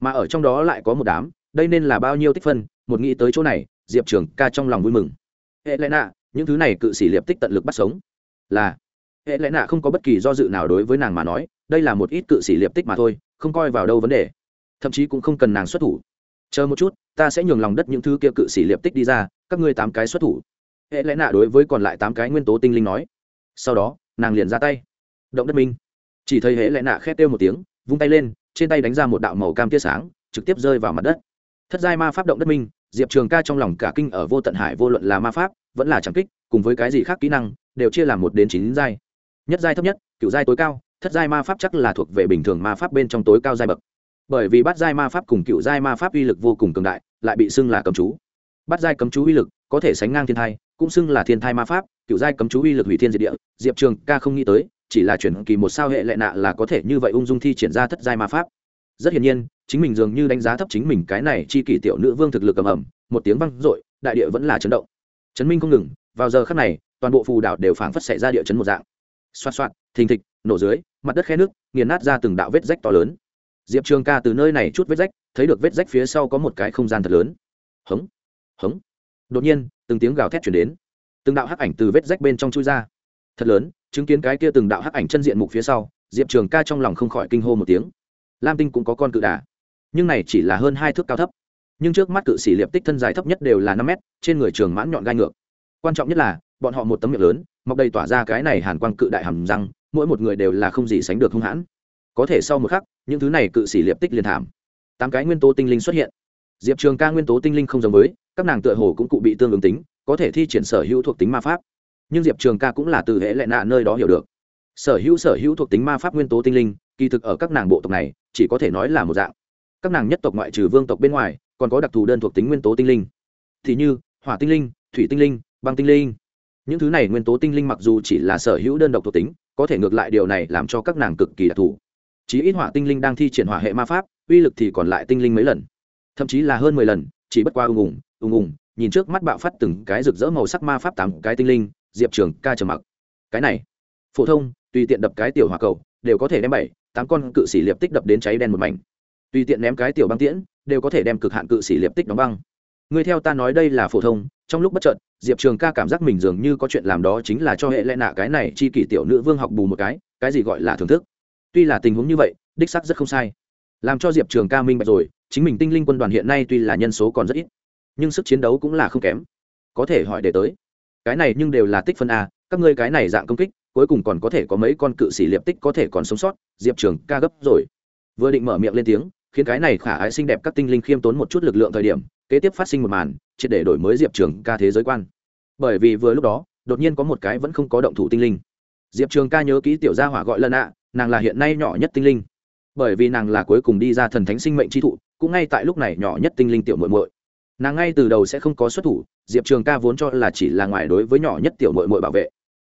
A: Mà ở trong đó lại có một đám, đây nên là bao nhiêu tích phân, một nghĩ tới chỗ này diệp trường ca trong lòng vui mừng. Hệ lẽ nạ, những thứ này cự sĩ liệp tích tận lực bắt sống. Là, hệ lẽ nạ không có bất kỳ do dự nào đối với nàng mà nói, đây là một ít cự sĩ liệp tích mà thôi, không coi vào đâu vấn đề. Thậm chí cũng không cần nàng xuất thủ. Chờ một chút, ta sẽ nhường lòng đất những thứ kia cự sĩ liệp tích đi ra, các ngươi tám cái xuất thủ. Hệ lẽ nạ đối với còn lại tám cái nguyên tố tinh linh nói. Sau đó, nàng liền ra tay. Động đất minh. Chỉ thấy hễ lẽ nạ khét kêu một tiếng, vung tay lên, trên tay đánh ra một đạo màu cam tia sáng, trực tiếp rơi vào mặt đất. Thất giai ma pháp động đất minh diệp trường ca trong lòng cả kinh ở vô tận hải vô luận là ma pháp, vẫn là trảm kích, cùng với cái gì khác kỹ năng, đều chia làm một đến chín giai. Nhất giai thấp nhất, cựu giai tối cao, thất giai ma pháp chắc là thuộc về bình thường ma pháp bên trong tối cao giai bậc. Bởi vì bát giai ma pháp cùng cựu giai ma pháp uy lực vô cùng cường đại, lại bị xưng là cầm chú. Bát giai cấm chú uy lực có thể sánh ngang thiên thai, cũng xưng là thiên thai ma pháp, cựu giai cấm chú uy lực hủy thiên diệt địa, diệp trường ca không nghĩ tới, chỉ là chuyển kỳ một sao hệ lệ nạ là có thể như vậy ung dung thi triển ra thất giai ma pháp. Rất hiển nhiên chính mình dường như đánh giá thấp chính mình cái này chi kỷ tiểu nữ vương thực lực cầm ẩm một tiếng văng r ộ i đại địa vẫn là chấn động. Chấn minh không ngừng, vào giờ khắc này, toàn bộ phù đảo đều phảng phất xảy ra địa chấn một dạng. Xoạt xoạt, thình thịch, nổ dưới, mặt đất khe nước, nghiền nát ra từng đạo vết rách to lớn. Diệp trường ca từ nơi này chút vết rách, thấy được vết rách phía sau có một cái không gian thật lớn. Hống hống. Đột nhiên, từng tiếng gào thét chuyển đến. Từng đạo hắc ảnh từ vết rách bên trong chui ra. Thật lớn, chứng kiến cái kia từng đạo hắc ảnh chân diện mục phía sau, diệp trường ca trong lòng không khỏi kinh hô một tiếng. Lam tinh cũng có con cự đà nhưng này chỉ là hơn hai thước cao thấp. Nhưng trước mắt cự sĩ liệp tích thân dài thấp nhất đều là năm mét, trên người trường mãn nhọn gai ngược. Quan trọng nhất là, bọn họ một tấm miệng lớn, mọc đầy tỏa ra cái này hàn quang cự đại hầm răng, mỗi một người đều là không gì sánh được hung hãn. Có thể sau một khắc, những thứ này cự sĩ liệp tích liền thảm. Tám cái nguyên tố tinh linh xuất hiện. Diệp trường ca nguyên tố tinh linh không giống với, các nàng tựa hồ cũng cụ bị tương ứng tính, có thể thi triển sở hữu thuộc tính ma pháp. Nhưng diệp trường ca cũng là từ hệ lệ nạ nơi đó hiểu được. Sở hữu sở hữu thuộc tính ma pháp nguyên tố tinh linh, kỳ thực ở các nàng bộ tộc này, chỉ có thể nói là một dạng các nàng nhất tộc ngoại trừ vương tộc bên ngoài, còn có đặc thù đơn thuộc tính nguyên tố tinh linh. Thì như, hỏa tinh linh, thủy tinh linh, băng tinh linh. Những thứ này nguyên tố tinh linh mặc dù chỉ là sở hữu đơn độc thuộc tính, có thể ngược lại điều này làm cho các nàng cực kỳ đặc thù. Chí ít hỏa tinh linh đang thi triển hỏa hệ ma pháp, uy lực thì còn lại tinh linh mấy lần. Thậm chí là hơn mười lần, chỉ bất qua ung ùng ung ùng nhìn trước mắt bạo phát từng cái rực rỡ màu sắc ma pháp tám cái tinh linh, diệp trường ca trầm mặc. Cái này, phổ thông, tùy tiện đập cái tiểu hỏa cầu, đều có thể đem bảy, tám con cự sĩ liệp tích đập đến cháy đen một mảnh tùy tiện ném cái tiểu băng tiễn, đều có thể đem cực hạn cự sĩ liệp tích đóng băng. Người theo ta nói đây là phổ thông, trong lúc bất chợt, diệp trường ca cảm giác mình dường như có chuyện làm đó chính là cho hệ lẽ nạ cái này chi kỷ tiểu nữ vương học bù một cái cái gì gọi là thưởng thức. Tuy là tình huống như vậy, đích sắc rất không sai. Làm cho diệp trường ca minh bạch rồi, chính mình tinh linh quân đoàn hiện nay tuy là nhân số còn rất ít, nhưng sức chiến đấu cũng là không kém. Có thể hỏi để tới. Cái này nhưng đều là tích phân a, các ngươi cái này dạng công kích, cuối cùng còn có thể có mấy con cự sĩ liệp tích có thể còn sống sót, diệp trường ca gấp rồi. Vừa định mở miệng lên tiếng khiến cái này khả ái xinh đẹp các tinh linh khiêm tốn một chút lực lượng thời điểm, kế tiếp phát sinh một màn, triệt để đổi mới diệp trường ca thế giới quan. Bởi vì vừa lúc đó, đột nhiên có một cái vẫn không có động thủ tinh linh. Diệp trường ca nhớ kỹ tiểu gia hỏa gọi lần ạ nàng là hiện nay nhỏ nhất tinh linh. Bởi vì nàng là cuối cùng đi ra thần thánh sinh mệnh tri thụ, cũng ngay tại lúc này nhỏ nhất tinh linh tiểu muội muội. Nàng ngay từ đầu sẽ không có xuất thủ, diệp trường ca vốn cho là chỉ là ngoài đối với nhỏ nhất tiểu muội muội bảo vệ.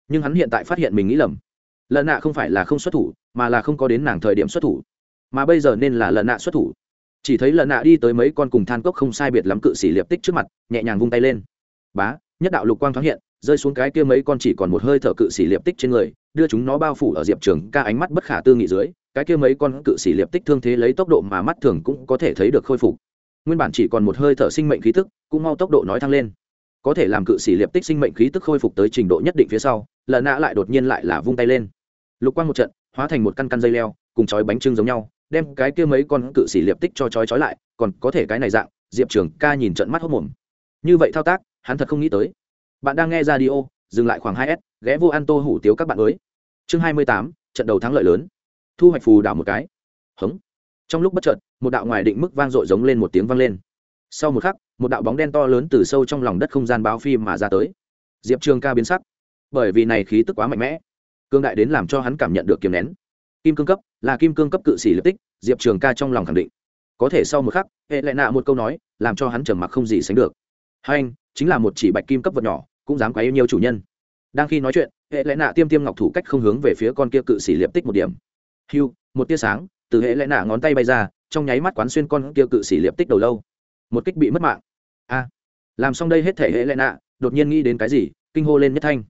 A: Nhưng hắn hiện tại phát hiện mình nghĩ lầm. Lần ạ không phải là không xuất thủ, mà là không có đến nàng thời điểm xuất thủ mà bây giờ nên là lần nạ xuất thủ. Chỉ thấy lần nạ đi tới mấy con cùng than cốc không sai biệt lắm cự sĩ liệp tích trước mặt, nhẹ nhàng vung tay lên. Bá, nhất đạo lục quang thoáng hiện, rơi xuống cái kia mấy con chỉ còn một hơi thở cự sĩ liệp tích trên người, đưa chúng nó bao phủ ở diệp trường ca ánh mắt bất khả tư nghị dưới, cái kia mấy con cự sĩ liệp tích thương thế lấy tốc độ mà mắt thường cũng có thể thấy được khôi phục. Nguyên bản chỉ còn một hơi thở sinh mệnh khí tức, cũng mau tốc độ nói thăng lên. Có thể làm cự sĩ liệp tích sinh mệnh khí tức khôi phục tới trình độ nhất định phía sau lợn nạ lại đột nhiên lại là vung tay lên. Lục quang một trận, hóa thành một căn căn dây leo, cùng chói bánh trưng giống nhau đem cái kia mấy con cự sĩ liệp tích cho chói chói lại, còn có thể cái này dạng, diệp trường ca nhìn trận mắt hốc mồm. Như vậy thao tác, hắn thật không nghĩ tới. Bạn đang nghe ra đi ô dừng lại khoảng hai s, ghé vô ăn tô hủ tiếu các bạn mới. Chương hai mươi tám, trận đầu thắng lợi lớn. Thu hoạch phù đảo một cái. Hống. Trong lúc bất chợt, một đạo ngoài định mức vang dội giống lên một tiếng vang lên. Sau một khắc, một đạo bóng đen to lớn từ sâu trong lòng đất không gian báo phim mà ra tới. Diệp trường ca biến sắc. Bởi vì này khí tức quá mạnh mẽ, cương đại đến làm cho hắn cảm nhận được kiềm nén kim cương cấp, là kim cương cấp cự sĩ lập tích, diệp trường ca trong lòng khẳng định. Có thể sau một khắc, hệ lại nạ một câu nói, làm cho hắn trầm mặc không gì sánh được. Hai anh, chính là một chỉ bạch kim cấp vật nhỏ, cũng dám quá yêu nhiều chủ nhân. Đang khi nói chuyện, hệ lại nạ tiêm tiêm ngọc thủ cách không hướng về phía con kia cự sĩ liệp tích một điểm. Hiu một tia sáng, từ hệ lại nạ ngón tay bay ra, trong nháy mắt quán xuyên con kia cự sĩ liệp tích đầu lâu. Một kích bị mất mạng. A. Làm xong đây hết thể hệ lại nạ, đột nhiên nghĩ đến cái gì, kinh hô lên nhất thanh.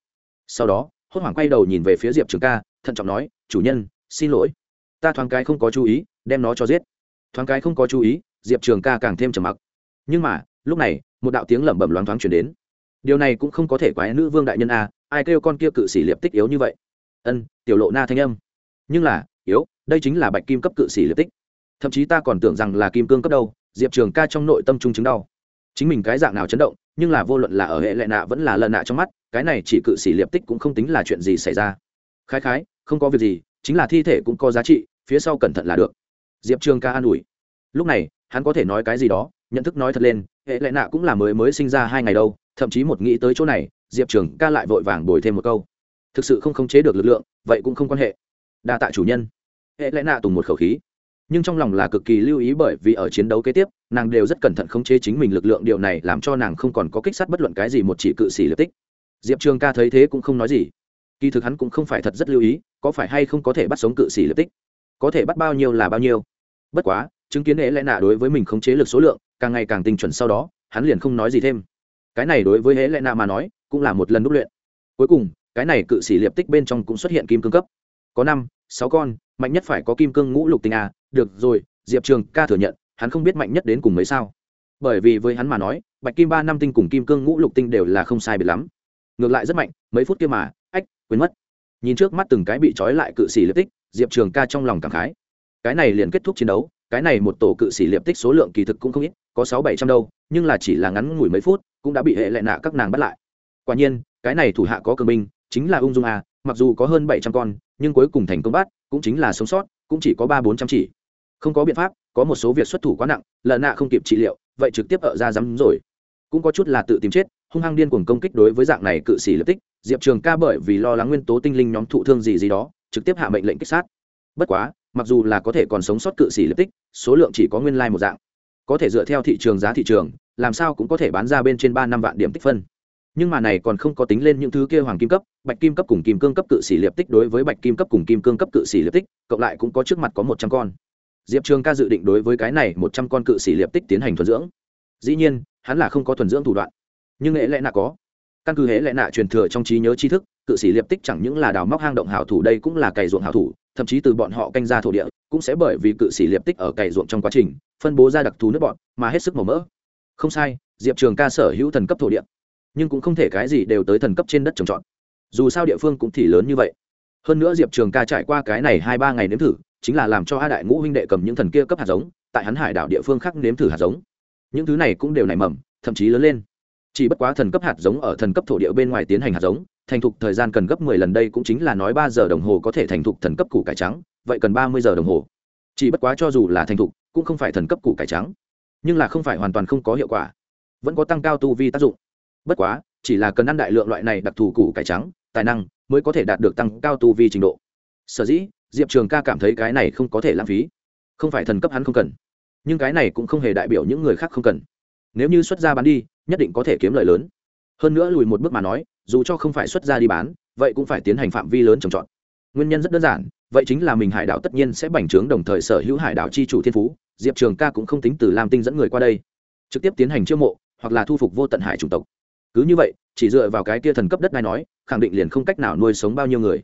A: Sau đó, hốt hoảng quay đầu nhìn về phía diệp trường ca, thận trọng nói, chủ nhân xin lỗi. Ta thoáng cái không có chú ý, đem nó cho giết. Thoáng cái không có chú ý, diệp trường ca càng thêm trầm mặc. Nhưng mà, lúc này, một đạo tiếng lẩm bẩm loáng thoáng chuyển đến. Điều này cũng không có thể quái nữ vương đại nhân a, ai kêu con kia cự sĩ liệp tích yếu như vậy? Ân, tiểu lộ na thanh âm. Nhưng là, yếu, đây chính là bạch kim cấp cự sĩ liệp tích. Thậm chí ta còn tưởng rằng là kim cương cấp đâu, diệp trường ca trong nội tâm trung chứng đau. Chính mình cái dạng nào chấn động, nhưng là vô luận là ở hệ lệ nạ vẫn là lợn nạ trong mắt, cái này chỉ cự sĩ liệp tích cũng không tính là chuyện gì xảy ra. Khái khái, không có việc gì chính là thi thể cũng có giá trị, phía sau cẩn thận là được. Diệp trường ca an ủi. Lúc này, hắn có thể nói cái gì đó, nhận thức nói thật lên, hệ lệ nạ cũng là mới mới sinh ra hai ngày đâu, thậm chí một nghĩ tới chỗ này, diệp trường ca lại vội vàng bồi thêm một câu. Thực sự không khống chế được lực lượng, vậy cũng không quan hệ. Đa tạ chủ nhân. Hệ lệ nạ tùng một khẩu khí. Nhưng trong lòng là cực kỳ lưu ý bởi vì ở chiến đấu kế tiếp, nàng đều rất cẩn thận khống chế chính mình lực lượng, điều này làm cho nàng không còn có kích sát bất luận cái gì một chỉ cự xỉ lập tích. Diệp trường ca thấy thế cũng không nói gì kỳ thực hắn cũng không phải thật rất lưu ý, có phải hay không có thể bắt sống cự sĩ lập tích? Có thể bắt bao nhiêu là bao nhiêu. Bất quá, chứng kiến hệ lẽ nạ đối với mình không chế lực số lượng, càng ngày càng tinh chuẩn sau đó, hắn liền không nói gì thêm. Cái này đối với ế lẽ nạ mà nói, cũng là một lần đúc luyện. Cuối cùng, cái này cự sĩ liệp tích bên trong cũng xuất hiện kim cương cấp. Có năm, sáu con, mạnh nhất phải có kim cương ngũ lục tinh a. Được rồi, diệp trường ca thừa nhận, hắn không biết mạnh nhất đến cùng mấy sao. Bởi vì với hắn mà nói, bạch kim ba năm tinh cùng kim cương ngũ lục tinh đều là không sai biệt lắm. Ngược lại rất mạnh, mấy phút kia mà quên mất. Nhìn trước mắt từng cái bị trói lại cự sĩ liệp tích, diệp trường ca trong lòng cảm khái. Cái này liền kết thúc chiến đấu, cái này một tổ cự sĩ liệp tích số lượng kỳ thực cũng không ít, có sáu bảy trăm đâu, nhưng là chỉ là ngắn ngủi mấy phút, cũng đã bị hệ lệ nạ các nàng bắt lại. Quả nhiên, cái này thủ hạ có cường binh, chính là ung dung a, mặc dù có hơn bảy trăm con, nhưng cuối cùng thành công bắt, cũng chính là sống sót, cũng chỉ có ba bốn trăm chỉ. Không có biện pháp, có một số việc xuất thủ quá nặng lợn nạ không kịp trị liệu, vậy trực tiếp ở ra rắm rồi. Cũng có chút là tự tìm chết hung hăng điên cuồng công kích đối với dạng này cự sĩ lập tích, diệp trường ca bởi vì lo lắng nguyên tố tinh linh nhóm thụ thương gì gì đó, trực tiếp hạ mệnh lệnh kích sát. Bất quá, mặc dù là có thể còn sống sót cự sĩ lập tích, số lượng chỉ có nguyên lai một dạng. Có thể dựa theo thị trường giá thị trường, làm sao cũng có thể bán ra bên trên ba năm vạn điểm tích phân. Nhưng mà này còn không có tính lên những thứ kia hoàng kim cấp, bạch kim cấp cùng kim cương cấp cự sĩ liệp tích đối với bạch kim cấp cùng kim cương cấp cự sĩ liệp tích, cộng lại cũng có trước mặt có một trăm con. Diệp trường ca dự định đối với cái này một trăm con cự sĩ liệp tích tiến hành thuần dưỡng. Dĩ nhiên, hắn là không có thuần dưỡng thủ đoạn nhưng hệ lẽ nạ có. Căn cứ hệ lẽ nạ truyền thừa trong trí nhớ tri thức, cự sĩ liệp tích chẳng những là đào móc hang động hảo thủ đây cũng là cày ruộng hảo thủ, thậm chí từ bọn họ canh ra thổ địa, cũng sẽ bởi vì cự sĩ liệp tích ở cày ruộng trong quá trình, phân bố ra đặc thù nước bọn mà hết sức màu mỡ. Không sai, diệp trường ca sở hữu thần cấp thổ địa, nhưng cũng không thể cái gì đều tới thần cấp trên đất trồng trọt. Dù sao địa phương cũng thì lớn như vậy. Hơn nữa diệp trường ca trải qua cái này hai ba ngày nếm thử, chính là làm cho a đại ngũ huynh đệ cầm những thần kia cấp hạt giống, tại hắn hải đảo địa phương khác nếm thử hạt giống. Những thứ này cũng đều nảy mầm, thậm chí lớn lên chỉ bất quá thần cấp hạt giống ở thần cấp thổ địa bên ngoài tiến hành hạt giống, thành thục thời gian cần gấp mười lần đây cũng chính là nói ba giờ đồng hồ có thể thành thục thần cấp củ cải trắng, vậy cần ba mươi giờ đồng hồ. Chỉ bất quá cho dù là thành thục, cũng không phải thần cấp củ cải trắng. Nhưng là không phải hoàn toàn không có hiệu quả. Vẫn có tăng cao tu vi tác dụng. Bất quá, chỉ là cần ăn đại lượng loại này đặc thù củ cải trắng, tài năng mới có thể đạt được tăng cao tu vi trình độ. Sở dĩ, diệp trường ca cảm thấy cái này không có thể lãng phí. Không phải thần cấp hắn không cần. Nhưng cái này cũng không hề đại biểu những người khác không cần nếu như xuất ra bán đi, nhất định có thể kiếm lời lớn. Hơn nữa lùi một bước mà nói, dù cho không phải xuất ra đi bán, vậy cũng phải tiến hành phạm vi lớn trồng trọt. Nguyên nhân rất đơn giản, vậy chính là mình hải đảo tất nhiên sẽ bành trướng đồng thời sở hữu hải đảo chi chủ thiên phú, diệp trường ca cũng không tính từ lam tinh dẫn người qua đây. Trực tiếp tiến hành chiêu mộ, hoặc là thu phục vô tận hải chủng tộc. Cứ như vậy, chỉ dựa vào cái kia thần cấp đất này nói, khẳng định liền không cách nào nuôi sống bao nhiêu người.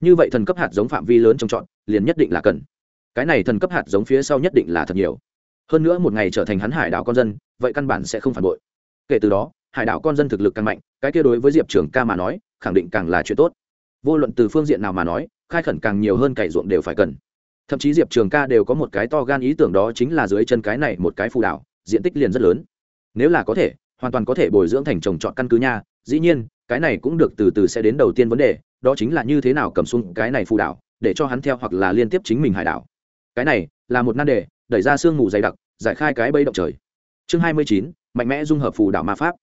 A: Như vậy thần cấp hạt giống phạm vi lớn trồng trọt, liền nhất định là cần. Cái này thần cấp hạt giống phía sau nhất định là thật nhiều hơn nữa một ngày trở thành hắn hải đảo con dân, vậy căn bản sẽ không phản bội. Kể từ đó, hải đảo con dân thực lực càng mạnh, cái kia đối với diệp trường ca mà nói, khẳng định càng là chuyện tốt. Vô luận từ phương diện nào mà nói, khai khẩn càng nhiều hơn cày ruộng đều phải cần. Thậm chí diệp trường ca đều có một cái to gan ý tưởng đó chính là dưới chân cái này một cái phù đảo, diện tích liền rất lớn. Nếu là có thể, hoàn toàn có thể bồi dưỡng thành trồng trọt căn cứ nha, dĩ nhiên, cái này cũng được từ từ sẽ đến đầu tiên vấn đề, đó chính là như thế nào cầm xuống cái này phù đảo, để cho hắn theo hoặc là liên tiếp chính mình hải đảo. Cái này là một nan đề đẩy ra sương mù dày đặc, giải khai cái bây động trời. Chương hai mươi chín, mạnh mẽ dung hợp phù đảo ma pháp.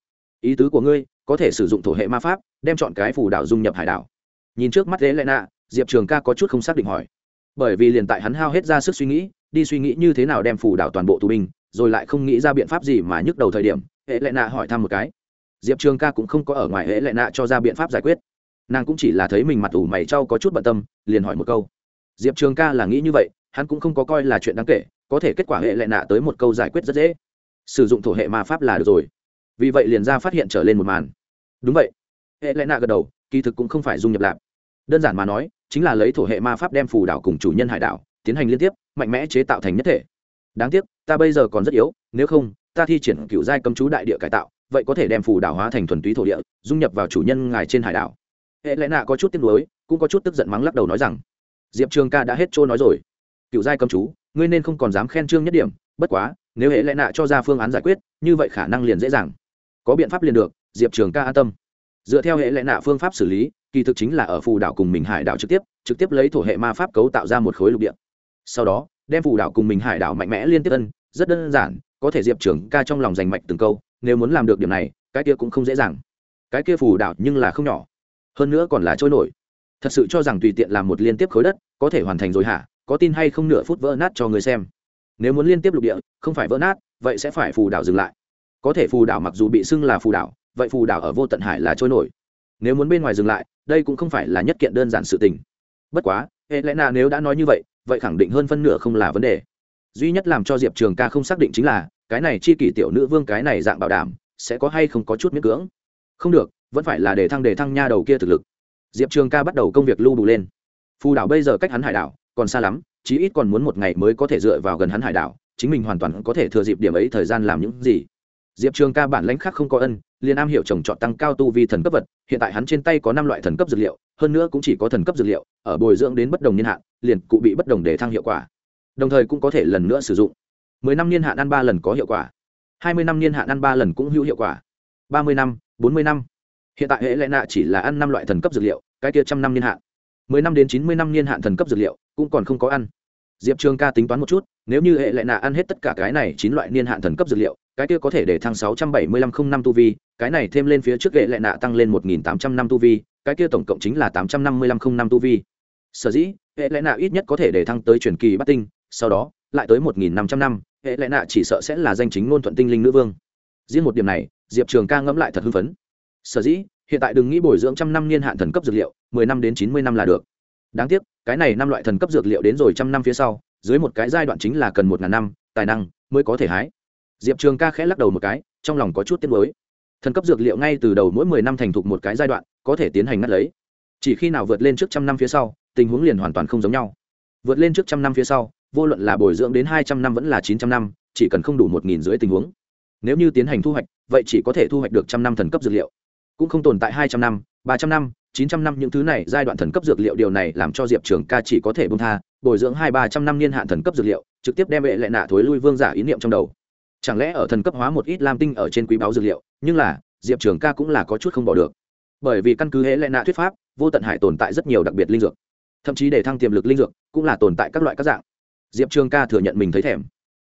A: Ý tứ của ngươi, có thể sử dụng thổ hệ ma pháp, đem chọn cái phù đảo dung nhập hải đảo. Nhìn trước mắt lẽ lẽ nạ diệp trường ca có chút không xác định hỏi. Bởi vì liền tại hắn hao hết ra sức suy nghĩ, đi suy nghĩ như thế nào đem phù đảo toàn bộ tù binh, rồi lại không nghĩ ra biện pháp gì mà nhức đầu thời điểm hệ lệ nạ hỏi thăm một cái. Diệp trường ca cũng không có ở ngoài hệ lệ nạ cho ra biện pháp giải quyết. Nàng cũng chỉ là thấy mình mặt ủ mày trau có chút bận tâm, liền hỏi một câu. Diệp trường ca là nghĩ như vậy, hắn cũng không có coi là chuyện đáng kể có thể kết quả hệ lệ nạ tới một câu giải quyết rất dễ. Sử dụng thổ hệ ma pháp là được rồi. Vì vậy liền ra phát hiện trở lên một màn. Đúng vậy. Hệ lệ nạ gật đầu, kỳ thực cũng không phải dung nhập lạp. Đơn giản mà nói, chính là lấy thổ hệ ma pháp đem phù đảo cùng chủ nhân hải đảo tiến hành liên tiếp, mạnh mẽ chế tạo thành nhất thể. Đáng tiếc, ta bây giờ còn rất yếu, nếu không, ta thi triển cựu giai cấm chú đại địa cải tạo, vậy có thể đem phù đảo hóa thành thuần túy thổ địa, dung nhập vào chủ nhân ngài trên hải đảo. Hệ lẽ nạ có chút tiếc nuối, cũng có chút tức giận mắng lắc đầu nói rằng, diệp trường ca đã hết trôi nói rồi. Cựu giai cấm chú ngươi nên không còn dám khen trương nhất điểm, bất quá, nếu hệ lẽ nạ cho ra phương án giải quyết, như vậy khả năng liền dễ dàng. Có biện pháp liền được, diệp trường ca an tâm. Dựa theo hệ lẽ nạ phương pháp xử lý, kỳ thực chính là ở phù đảo cùng mình hải đảo trực tiếp trực tiếp lấy thổ hệ ma pháp cấu tạo ra một khối lục địa. Sau đó, đem phù đảo cùng mình hải đảo mạnh mẽ liên tiếp ân, rất đơn giản, có thể diệp trường ca trong lòng giành mạch từng câu, nếu muốn làm được điểm này, cái kia cũng không dễ dàng. Cái kia phù đảo nhưng là không nhỏ, hơn nữa còn là trôi nổi. Thật sự cho rằng tùy tiện làm một liên tiếp khối đất, có thể hoàn thành rồi hả? Có tin hay không nửa phút vỡ nát cho người xem. Nếu muốn liên tiếp lục địa, không phải vỡ nát, vậy sẽ phải phù đảo dừng lại. Có thể phù đảo mặc dù bị xưng là phù đảo, vậy phù đảo ở vô tận hải là trôi nổi. Nếu muốn bên ngoài dừng lại, đây cũng không phải là nhất kiện đơn giản sự tình. Bất quá hệ lẽ nào nếu đã nói như vậy vậy khẳng định hơn phân nửa không là vấn đề. Duy nhất làm cho diệp trường ca không xác định chính là, cái này chi kỷ tiểu nữ vương cái này dạng bảo đảm, sẽ có hay không có chút miễn cưỡng. Không được, vẫn phải là để thăng để thăng nha đầu kia thực lực. Diệp trường ca bắt đầu công việc lưu đủ lên. Phù đảo bây giờ cách hắn hải đảo còn xa lắm, chí ít còn muốn một ngày mới có thể dựa vào gần hắn hải đảo, chính mình hoàn toàn có thể thừa dịp điểm ấy thời gian làm những gì. Diệp trường ca bản lãnh khác không có ân, liền am hiểu trồng trọt tăng cao tu vi thần cấp vật, hiện tại hắn trên tay có năm loại thần cấp dược liệu, hơn nữa cũng chỉ có thần cấp dược liệu, ở bồi dưỡng đến bất đồng niên hạn, liền cụ bị bất đồng để thăng hiệu quả. Đồng thời cũng có thể lần nữa sử dụng. Mười năm niên hạn ăn ba lần có hiệu quả. Hai mươi năm niên hạn ăn ba lần cũng hữu hiệu quả. Ba mươi năm, bốn mươi năm. Hiện tại hệ lệ nạ chỉ là ăn năm loại thần cấp dược liệu, cái kia trăm năm niên hạn mười năm đến chín mươi năm niên hạn thần cấp dược liệu, cũng còn không có ăn. Diệp trường ca tính toán một chút, nếu như hệ lệ nạ ăn hết tất cả cái này chín loại niên hạn thần cấp dược liệu, cái kia có thể để thăng sáu trăm bảy mươi lăm không năm tu vi, cái này thêm lên phía trước hệ lệ nạ tăng lên một nghìn tám trăm năm tu vi, cái kia tổng cộng chính là tám trăm năm mươi lăm không năm tu vi. Sở dĩ, hệ lệ nạ ít nhất có thể để thăng tới truyền kỳ bát tinh, sau đó, lại tới một nghìn năm trăm năm, hệ lệ nạ chỉ sợ sẽ là danh chính ngôn thuận tinh linh nữ vương. Riêng một điểm này, diệp trường ca ngẫm lại thật hưng phấn. Sở dĩ hiện tại đừng nghĩ bồi dưỡng trăm năm niên hạn thần cấp dược liệu, mười năm đến chín mươi năm là được. Đáng tiếc, cái này năm loại thần cấp dược liệu đến rồi trăm năm phía sau, dưới một cái giai đoạn chính là cần một ngàn năm, tài năng mới có thể hái. Diệp trường ca khẽ lắc đầu một cái, trong lòng có chút tiếc mới thần cấp dược liệu ngay từ đầu mỗi mười năm thành thục một cái giai đoạn, có thể tiến hành ngắt lấy. Chỉ khi nào vượt lên trước trăm năm phía sau, tình huống liền hoàn toàn không giống nhau. Vượt lên trước trăm năm phía sau, vô luận là bồi dưỡng đến hai trăm năm vẫn là chín trăm năm, chỉ cần không đủ một nghìn dưới tình huống. Nếu như tiến hành thu hoạch, vậy chỉ có thể thu hoạch được trăm năm thần cấp dược liệu cũng không tồn tại hai trăm năm, ba trăm năm, chín trăm năm, những thứ này, giai đoạn thần cấp dược liệu điều này làm cho diệp trường ca chỉ có thể bung tha, bồi dưỡng hai ba trăm năm niên hạn thần cấp dược liệu, trực tiếp đem vệ lệ nạ thối lui vương giả ý niệm trong đầu. Chẳng lẽ ở thần cấp hóa một ít lam tinh ở trên quý báo dược liệu, nhưng là, diệp trường ca cũng là có chút không bỏ được. Bởi vì căn cứ hệ lệ nạ thuyết pháp, vô tận hải tồn tại rất nhiều đặc biệt linh dược. Thậm chí để thăng tiềm lực linh dược cũng là tồn tại các loại các dạng. Diệp trường ca thừa nhận mình thấy thèm.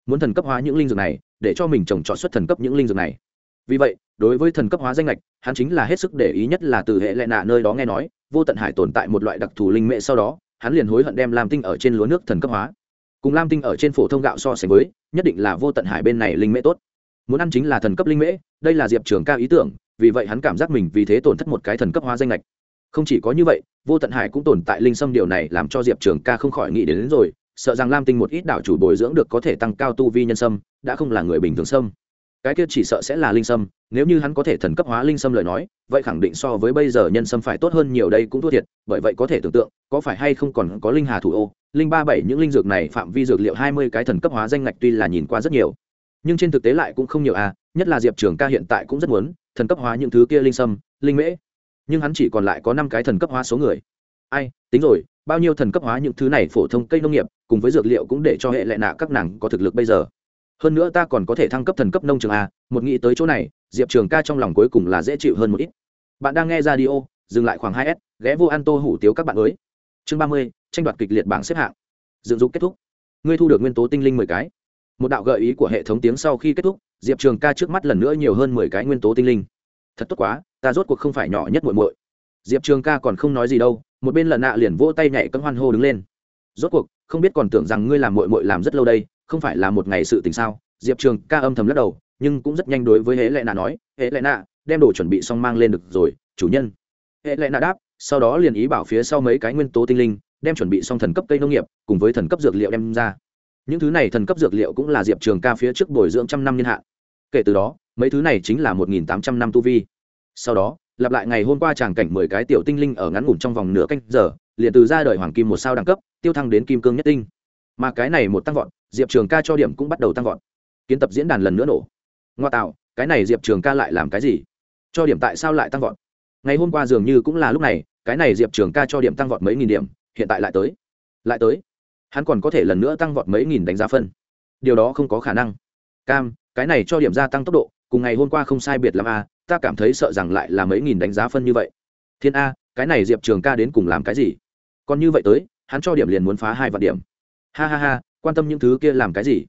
A: Muốn thần cấp hóa những linh dược này, để cho mình trồng trọt xuất thần cấp những linh dược này. Vì vậy đối với thần cấp hóa danh lệch hắn chính là hết sức để ý nhất là từ hệ lệ nạ nơi đó nghe nói vô tận hải tồn tại một loại đặc thù linh mệ sau đó hắn liền hối hận đem lam tinh ở trên lúa nước thần cấp hóa. Cùng lam tinh ở trên phổ thông gạo so sánh với nhất định là vô tận hải bên này linh mễ tốt. Muốn ăn chính là thần cấp linh mễ đây là diệp trường ca ý tưởng vì vậy hắn cảm giác mình vì thế tổn thất một cái thần cấp hóa danh lệch. Không chỉ có như vậy vô tận hải cũng tồn tại linh sâm điều này làm cho diệp trường ca không khỏi nghĩ đến, đến rồi sợ rằng lam tinh một ít đảo chủ bồi dưỡng được có thể tăng cao tu vi nhân sâm đã không là người bình thường sâm cái kia chỉ sợ sẽ là linh sâm, nếu như hắn có thể thần cấp hóa linh sâm lời nói, vậy khẳng định so với bây giờ nhân sâm phải tốt hơn nhiều đây cũng thua thiệt, bởi vậy có thể tưởng tượng, có phải hay không còn có linh hà thủ ô, linh ba bảy những linh dược này phạm vi dược liệu hai mươi cái thần cấp hóa danh ngạch tuy là nhìn qua rất nhiều, nhưng trên thực tế lại cũng không nhiều à nhất là diệp trường ca hiện tại cũng rất muốn thần cấp hóa những thứ kia linh sâm, linh mễ, nhưng hắn chỉ còn lại có năm cái thần cấp hóa số người. Ai, tính rồi, bao nhiêu thần cấp hóa những thứ này phổ thông cây nông nghiệp, cùng với dược liệu cũng để cho hệ lệ nạ các nàng có thực lực bây giờ hơn nữa ta còn có thể thăng cấp thần cấp nông trường a, một nghĩ tới chỗ này, diệp trường ca trong lòng cuối cùng là dễ chịu hơn một ít. Bạn đang nghe ra đi ô dừng lại khoảng hai s, ghé vô an tô hủ tiếu các bạn mới. Chương ba mươi, tranh đoạt kịch liệt bảng xếp hạng. Dựng dục kết thúc. Ngươi thu được nguyên tố tinh linh mười cái. Một đạo gợi ý của hệ thống tiếng sau khi kết thúc, diệp trường ca trước mắt lần nữa nhiều hơn mười cái nguyên tố tinh linh. Thật tốt quá, ta rốt cuộc không phải nhỏ nhất muội muội. Diệp trường ca còn không nói gì đâu, một bên lần nạ liền vỗ tay nhảy cân hoan hô đứng lên. Rốt cuộc, không biết còn tưởng rằng ngươi làm muội muội làm rất lâu đây không phải là một ngày sự tình sao? Diệp trường ca âm thầm lắc đầu, nhưng cũng rất nhanh đối với hễ lệ nạ nói hễ lệ nạ, đem đồ chuẩn bị xong mang lên được rồi, chủ nhân. Hệ lệ nạ đáp, sau đó liền ý bảo phía sau mấy cái nguyên tố tinh linh, đem chuẩn bị xong thần cấp cây nông nghiệp, cùng với thần cấp dược liệu đem ra. Những thứ này thần cấp dược liệu cũng là diệp trường ca phía trước bồi dưỡng trăm năm niên hạn. Kể từ đó, mấy thứ này chính là một nghìn tám trăm năm tu vi. Sau đó, lặp lại ngày hôm qua tràng cảnh mười cái tiểu tinh linh ở ngắn ngủn trong vòng nửa canh giờ, liền từ ra đời hoàng kim một sao đẳng cấp, tiêu thăng đến kim cương nhất tinh. Mà cái này một tăng vọt diệp trường ca cho điểm cũng bắt đầu tăng vọt. Kiến tập diễn đàn lần nữa nổ. Ngoa tạo, cái này diệp trường ca lại làm cái gì? Cho điểm tại sao lại tăng vọt? Ngày hôm qua dường như cũng là lúc này, cái này diệp trường ca cho điểm tăng vọt mấy nghìn điểm, hiện tại lại tới. Lại tới. Hắn còn có thể lần nữa tăng vọt mấy nghìn đánh giá phân. Điều đó không có khả năng. Cam, cái này cho điểm gia tăng tốc độ, cùng ngày hôm qua không sai biệt l a à, ta cảm thấy sợ rằng lại là mấy nghìn đánh giá phân như vậy. Thiên a, cái này diệp trường ca đến cùng làm cái gì? Còn như vậy tới, hắn cho điểm liền muốn phá hai vạn điểm. Ha ha ha quan tâm những thứ kia làm cái gì?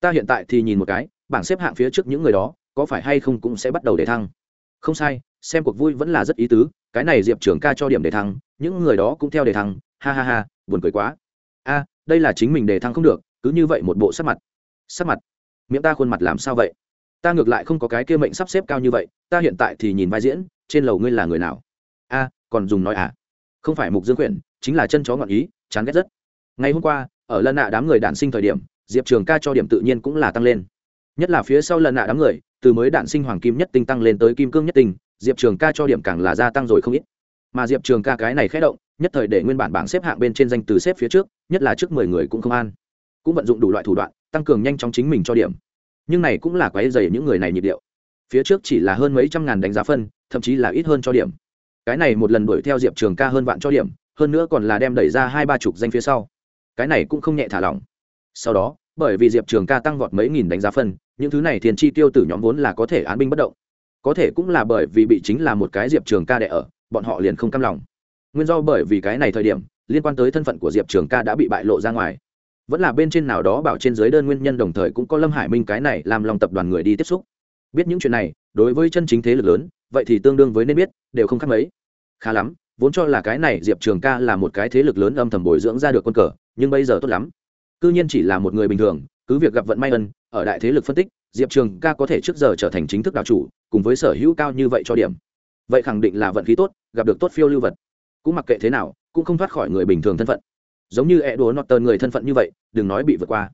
A: Ta hiện tại thì nhìn một cái, bảng xếp hạng phía trước những người đó, có phải hay không cũng sẽ bắt đầu để thăng. Không sai, xem cuộc vui vẫn là rất ý tứ, cái này diệp trưởng ca cho điểm để thăng, những người đó cũng theo để thăng, ha ha ha, buồn cười quá. A, đây là chính mình để thăng không được, cứ như vậy một bộ sắc mặt. Sắc mặt? Miệng ta khuôn mặt làm sao vậy? Ta ngược lại không có cái kia mệnh sắp xếp cao như vậy, ta hiện tại thì nhìn vai diễn, trên lầu ngươi là người nào? A, còn dùng nói à? Không phải mục dương quyển, chính là chân chó ngọn ý, chán ghét rất. Ngày hôm qua ở lần nạ đám người đản sinh thời điểm, diệp trường ca cho điểm tự nhiên cũng là tăng lên. Nhất là phía sau lần nạ đám người, từ mới đản sinh hoàng kim nhất tinh tăng lên tới kim cương nhất tinh, diệp trường ca cho điểm càng là gia tăng rồi không ít. Mà diệp trường ca cái này khé động, nhất thời để nguyên bản bảng xếp hạng bên trên danh từ xếp phía trước, nhất là trước mười người cũng không an. Cũng vận dụng đủ loại thủ đoạn, tăng cường nhanh chóng chính mình cho điểm. Nhưng này cũng là quái dày những người này nhịp điệu. Phía trước chỉ là hơn mấy trăm ngàn đánh giá phân, thậm chí là ít hơn cho điểm. Cái này một lần đuổi theo diệp trường ca hơn vạn cho điểm, hơn nữa còn là đem đẩy ra hai ba chục danh phía sau cái này cũng không nhẹ thả lỏng. Sau đó, bởi vì diệp trường ca tăng vọt mấy nghìn đánh giá phân, những thứ này thiền chi tiêu tử nhóm vốn là có thể án binh bất động. Có thể cũng là bởi vì bị chính là một cái diệp trường ca đẻ ở, bọn họ liền không cam lòng. Nguyên do bởi vì cái này thời điểm, liên quan tới thân phận của diệp trường ca đã bị bại lộ ra ngoài. Vẫn là bên trên nào đó bảo trên dưới đơn nguyên nhân đồng thời cũng có lâm hải minh cái này làm lòng tập đoàn người đi tiếp xúc. Biết những chuyện này, đối với chân chính thế lực lớn, vậy thì tương đương với nên biết, đều không khác mấy. Khá lắm, vốn cho là cái này diệp trường ca là một cái thế lực lớn âm thầm bồi dưỡng ra được quân cờ nhưng bây giờ tốt lắm. Cư nhiên chỉ là một người bình thường, cứ việc gặp vận may ân, ở đại thế lực phân tích, diệp trường ca có thể trước giờ trở thành chính thức đạo chủ, cùng với sở hữu cao như vậy cho điểm. Vậy khẳng định là vận khí tốt, gặp được tốt phiêu lưu vật. Cũng mặc kệ thế nào, cũng không thoát khỏi người bình thường thân phận. Giống như e đồ norton người thân phận như vậy, đừng nói bị vượt qua.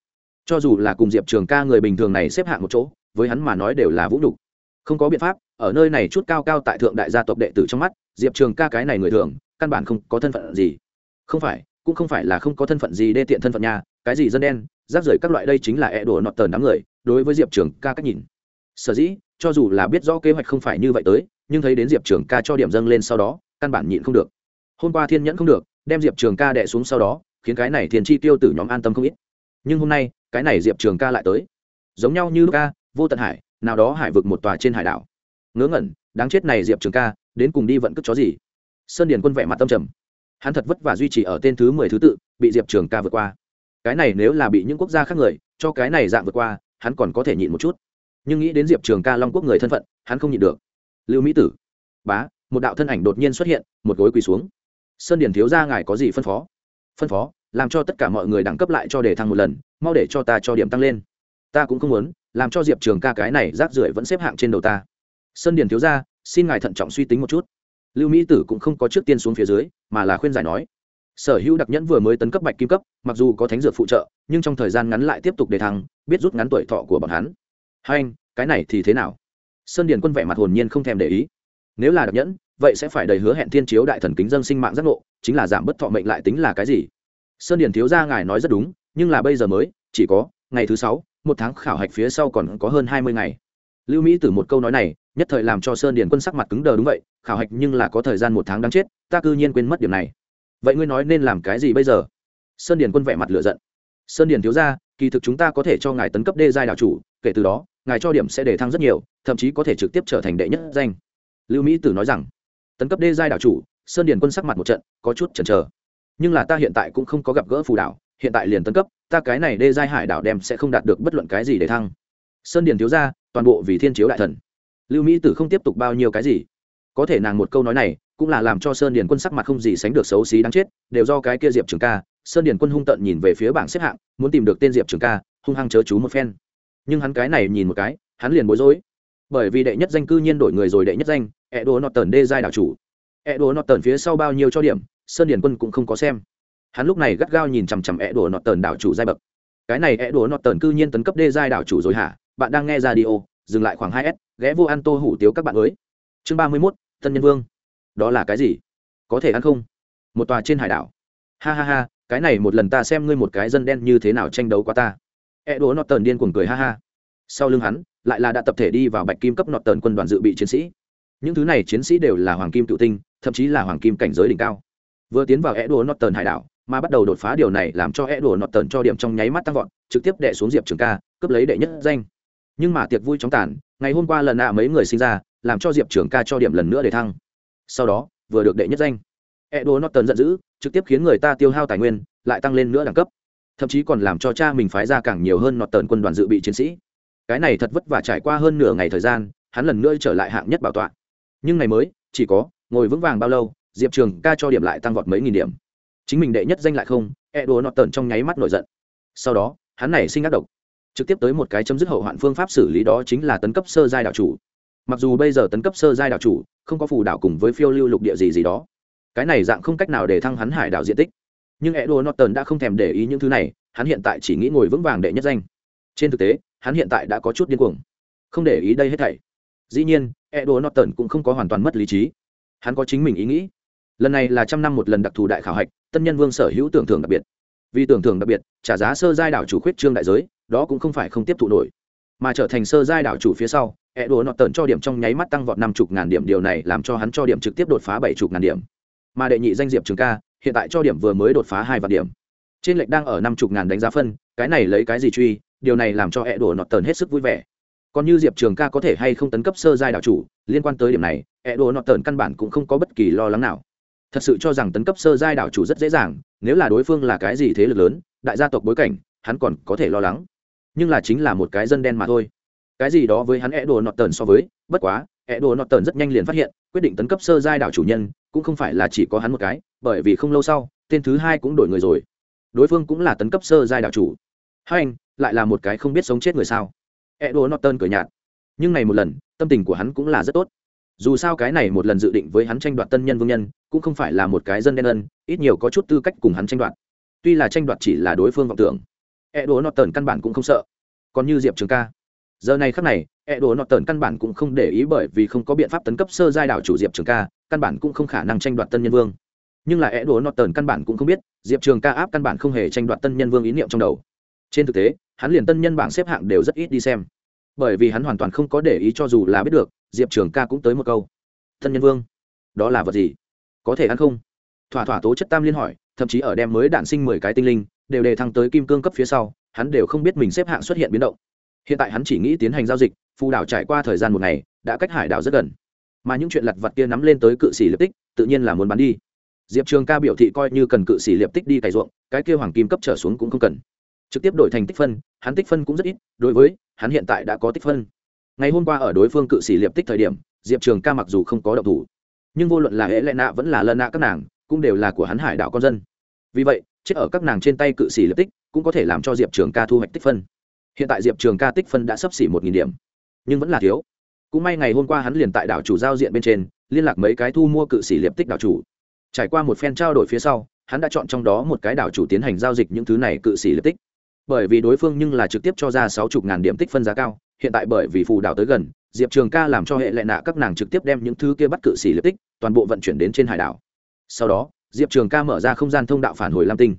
A: Cho dù là cùng diệp trường ca người bình thường này xếp hạng một chỗ, với hắn mà nói đều là vũ nhục. Không có biện pháp, ở nơi này chút cao cao tại thượng đại gia tộc đệ tử trong mắt, diệp trường ca cái này người thường, căn bản không có thân phận gì. Không phải cũng không phải là không có thân phận gì đê tiện thân phận nhà cái gì dân đen, rác rưởi các loại đây chính là e đổ nọt tờn đám người, đối với diệp trường ca cách nhìn. Sở dĩ, cho dù là biết rõ kế hoạch không phải như vậy tới, nhưng thấy đến diệp trường ca cho điểm dâng lên sau đó, căn bản nhịn không được. Hôm qua thiên nhẫn không được, đem diệp trường ca đẻ xuống sau đó, khiến cái này thiền chi tiêu tử nhóm an tâm không ít. Nhưng hôm nay, cái này diệp trường ca lại tới. Giống nhau như ca, vô tận hải, nào đó hải vực một tòa trên hải đảo. Ngớ ngẩn, đáng chết này diệp trường ca, đến cùng đi vận cất chó gì? Sơn điền quân vẻ mặt tâm trầm hắn thật vất vả duy trì ở tên thứ mười thứ tự, bị diệp trường ca vượt qua. Cái này nếu là bị những quốc gia khác người, cho cái này dạng vượt qua, hắn còn có thể nhịn một chút. Nhưng nghĩ đến diệp trường ca long quốc người thân phận, hắn không nhịn được. Lưu mỹ tử. Bá, một đạo thân ảnh đột nhiên xuất hiện, một gối quỳ xuống. Sơn điển thiếu ra ngài có gì phân phó? Phân phó, làm cho tất cả mọi người đẳng cấp lại cho đề thăng một lần, mau để cho ta cho điểm tăng lên. Ta cũng không muốn, làm cho diệp trường ca cái này rác rưởi vẫn xếp hạng trên đầu ta. Sơn điển thiếu ra xin ngài thận trọng suy tính một chút lưu mỹ tử cũng không có trước tiên xuống phía dưới, mà là khuyên giải nói, sở hữu đặc nhẫn vừa mới tấn cấp bạch kim cấp, mặc dù có thánh dược phụ trợ, nhưng trong thời gian ngắn lại tiếp tục đề thăng, biết rút ngắn tuổi thọ của bọn hắn. Hai anh, cái này thì thế nào? Sơn điền quân vẻ mặt hồn nhiên không thèm để ý. Nếu là đặc nhẫn, vậy sẽ phải đầy hứa hẹn thiên chiếu đại thần kính dân sinh mạng giác ngộ, chính là giảm bất thọ mệnh lại tính là cái gì? Sơn điền thiếu gia ngài nói rất đúng, nhưng là bây giờ mới, chỉ có ngày thứ sáu, một tháng khảo hạch phía sau còn có hơn hai mươi ngày. Lưu mỹ từ một câu nói này nhất thời làm cho sơn điền quân sắc mặt cứng đờ đúng vậy, khảo hạch nhưng là có thời gian một tháng đáng chết, ta cư nhiên quên mất điểm này. Vậy ngươi nói nên làm cái gì bây giờ? Sơn điền quân vẻ mặt lửa giận. Sơn điền thiếu gia, kỳ thực chúng ta có thể cho ngài tấn cấp đê giai đạo chủ, kể từ đó, ngài cho điểm sẽ để thăng rất nhiều, thậm chí có thể trực tiếp trở thành đệ nhất danh. Lưu mỹ tử nói rằng, tấn cấp đê giai đạo chủ, sơn điền quân sắc mặt một trận, có chút chần chờ. Nhưng là ta hiện tại cũng không có gặp gỡ phù đảo hiện tại liền tấn cấp, ta cái này đê giai hải đảo đem sẽ không đạt được bất luận cái gì để thăng. Sơn điền thiếu ra toàn bộ vì thiên chiếu đại thần lưu mỹ tử không tiếp tục bao nhiêu cái gì. Có thể nàng một câu nói này, cũng là làm cho sơn điền quân sắc mặt không gì sánh được xấu xí đáng chết, đều do cái kia diệp trường ca. Sơn điền quân hung tợn nhìn về phía bảng xếp hạng, muốn tìm được tên diệp trường ca, hung hăng chớ chú một phen. Nhưng hắn cái này nhìn một cái, hắn liền bối rối. Bởi vì đệ nhất danh cư nhiên đổi người rồi đệ nhất danh ẹ đồ nọt tần đê giai đảo chủ. Ẹ đồ nọt tần phía sau bao nhiêu cho điểm, sơn điền quân cũng không có xem. Hắn lúc này gắt gao nhìn chằm chằm ẹ đồ nọt tần đảo chủ giai bậc. Cái này ẹ đồ nọt tần cư nhiên tấn cấp đê giai đảo chủ rồi hả? Bạn đang nghe ra đi ô dừng lại khoảng hai s ghé vô ăn tô hủ tiếu các bạn mới chương ba mươi mốt tân nhân vương. Đó là cái gì? Có thể ăn không? Một tòa trên hải đảo. Ha ha ha cái này một lần ta xem ngươi một cái dân đen như thế nào tranh đấu qua ta. E đố nọt tần điên cuồng cười ha ha. Sau lưng hắn lại là đã tập thể đi vào bạch kim cấp nọt tần quân đoàn dự bị chiến sĩ. Những thứ này chiến sĩ đều là hoàng kim cựu tinh thậm chí là hoàng kim cảnh giới đỉnh cao. Vừa tiến vào Edo Norton hải đảo, mà bắt đầu đột phá điều này làm cho Edo Norton cho điểm trong nháy mắt tăng vọt, trực tiếp đè xuống Diệp Trường Ca, cướp lấy đệ nhất danh. Nhưng mà tiệc vui chóng tàn, ngày hôm qua lần nạ mấy người sinh ra, làm cho Diệp Trường Ca cho điểm lần nữa để thăng. Sau đó, vừa được đệ nhất danh. Edo Norton giận dữ, trực tiếp khiến người ta tiêu hao tài nguyên, lại tăng lên nữa đẳng cấp. Thậm chí còn làm cho cha mình phái ra càng nhiều hơn Norton quân đoàn dự bị chiến sĩ. Cái này thật vất vả trải qua hơn nửa ngày thời gian, hắn lần nữa trở lại hạng nhất bảo tọa. Nhưng ngày mới, chỉ có ngồi vững vàng bao lâu, diệp trường ca cho điểm lại tăng vọt mấy nghìn điểm chính mình đệ nhất danh lại không e đùa nọt tần trong nháy mắt nổi giận sau đó hắn này sinh ác độc trực tiếp tới một cái chấm dứt hậu hoạn phương pháp xử lý đó chính là tấn cấp sơ giai đạo chủ. Mặc dù bây giờ tấn cấp sơ giai đạo chủ, không có phù đạo cùng với phiêu lưu lục địa gì gì đó. Cái này dạng không cách nào để thăng hắn hải đảo diện tích. Nhưng e đùa đã không thèm để ý những thứ này, hắn hiện tại chỉ nghĩ ngồi vững vàng đệ nhất danh. Trên thực tế, hắn hiện tại đã có chút điên cuồng. Không để ý đây hết thảy. Dĩ nhiên e đùa cũng không có hoàn toàn mất lý trí. Hắn có chính mình ý nghĩ. Lần này là trăm năm một lần đặc thù đại khảo hạch, tân nhân vương sở hữu tưởng thưởng đặc biệt. Vì tưởng thưởng đặc biệt, trả giá sơ giai đảo chủ khuyết trương đại giới đó cũng không phải không tiếp thụ nổi. Mà trở thành sơ giai đảo chủ phía sau e đùa nọt tần cho điểm trong nháy mắt tăng vọt năm chục ngàn điểm, điều này làm cho hắn cho điểm trực tiếp đột phá bảy chục ngàn điểm. Mà đệ nhị danh diệp trường ca, hiện tại cho điểm vừa mới đột phá hai vạn điểm. Trên lệch đang ở năm chục ngàn đánh giá phân, cái này lấy cái gì truy, điều này làm cho e đùa nọt tần hết sức vui vẻ. Còn như diệp trường ca có thể hay không tấn cấp sơ giai đảo chủ, liên quan tới điểm này e đùa nọt tần căn bản cũng không có bất kỳ lo lắng nào. Thật sự cho rằng tấn cấp sơ giai đảo chủ rất dễ dàng, nếu là đối phương là cái gì thế lực lớn, đại gia tộc bối cảnh, hắn còn có thể lo lắng nhưng là chính là một cái dân đen mà thôi. Cái gì đó với hắn e đồ nọt tần so với, bất quá e đồ nọt tần rất nhanh liền phát hiện, quyết định tấn cấp sơ giai đảo chủ nhân, cũng không phải là chỉ có hắn một cái, bởi vì không lâu sau, tên thứ hai cũng đổi người rồi. Đối phương cũng là tấn cấp sơ giai đảo chủ. Hai anh, lại là một cái không biết sống chết người sao? E đồ nọt tần cười nhạt. Nhưng này một lần, tâm tình của hắn cũng là rất tốt. Dù sao cái này một lần dự định với hắn tranh đoạt tân nhân vương nhân, cũng không phải là một cái dân đen ân, ít nhiều có chút tư cách cùng hắn tranh đoạt. Tuy là tranh đoạt chỉ là đối phương vọng tưởng e đồ nọt tần căn bản cũng không sợ. Còn như diệp trường ca. Giờ này khắc này e đồ nọt tần căn bản cũng không để ý bởi vì không có biện pháp tấn cấp sơ giai đảo chủ diệp trường ca, căn bản cũng không khả năng tranh đoạt tân nhân vương. Nhưng là e đồ nọt tần căn bản cũng không biết, diệp trường ca áp căn bản không hề tranh đoạt tân nhân vương ý niệm trong đầu. Trên thực tế, hắn liền tân nhân bảng xếp hạng đều rất ít đi xem. Bởi vì hắn hoàn toàn không có để ý cho dù là biết được, diệp trường ca cũng tới một câu. Tân nhân vương, đó là vật gì? Có thể ăn không? Thỏa thỏa tố chất tam liên hỏi, thậm chí ở đem mới đạn sinh mười cái tinh linh đều đề thăng tới kim cương cấp phía sau, hắn đều không biết mình xếp hạng xuất hiện biến động. Hiện tại hắn chỉ nghĩ tiến hành giao dịch, phù đảo trải qua thời gian một ngày, đã cách hải đảo rất gần. Mà những chuyện lặt vặt kia nắm lên tới cự sĩ liệp tích, tự nhiên là muốn bán đi. Diệp trường ca biểu thị coi như cần cự sĩ liệp tích đi cày ruộng, cái kia hoàng kim cấp trở xuống cũng không cần. Trực tiếp đổi thành tích phân, hắn tích phân cũng rất ít, đối với, hắn hiện tại đã có tích phân. Ngày hôm qua ở đối phương cự sĩ liệp tích thời điểm, diệp trường ca mặc dù không có động thủ, nhưng vô luận là hệ lệ nạ vẫn là lân nạ các nàng, cũng đều là của hắn hải đảo con dân. Vì vậy chết ở các nàng trên tay cự sĩ lập tích, cũng có thể làm cho diệp trường ca thu hoạch tích phân. Hiện tại diệp trường ca tích phân đã sấp xỉ một nghìn điểm, nhưng vẫn là thiếu. Cũng may ngày hôm qua hắn liền tại đảo chủ giao diện bên trên, liên lạc mấy cái thu mua cự sĩ liệp tích đảo chủ. Trải qua một phen trao đổi phía sau, hắn đã chọn trong đó một cái đảo chủ tiến hành giao dịch những thứ này cự sĩ liệp tích. Bởi vì đối phương nhưng là trực tiếp cho ra sáu chục ngàn điểm tích phân giá cao, hiện tại bởi vì phù đảo tới gần, diệp trường ca làm cho hệ lệ nạ các nàng trực tiếp đem những thứ kia bắt cự sĩ liệp tích, toàn bộ vận chuyển đến trên hải đảo. Sau đó diệp trường ca mở ra không gian thông đạo phản hồi lam tinh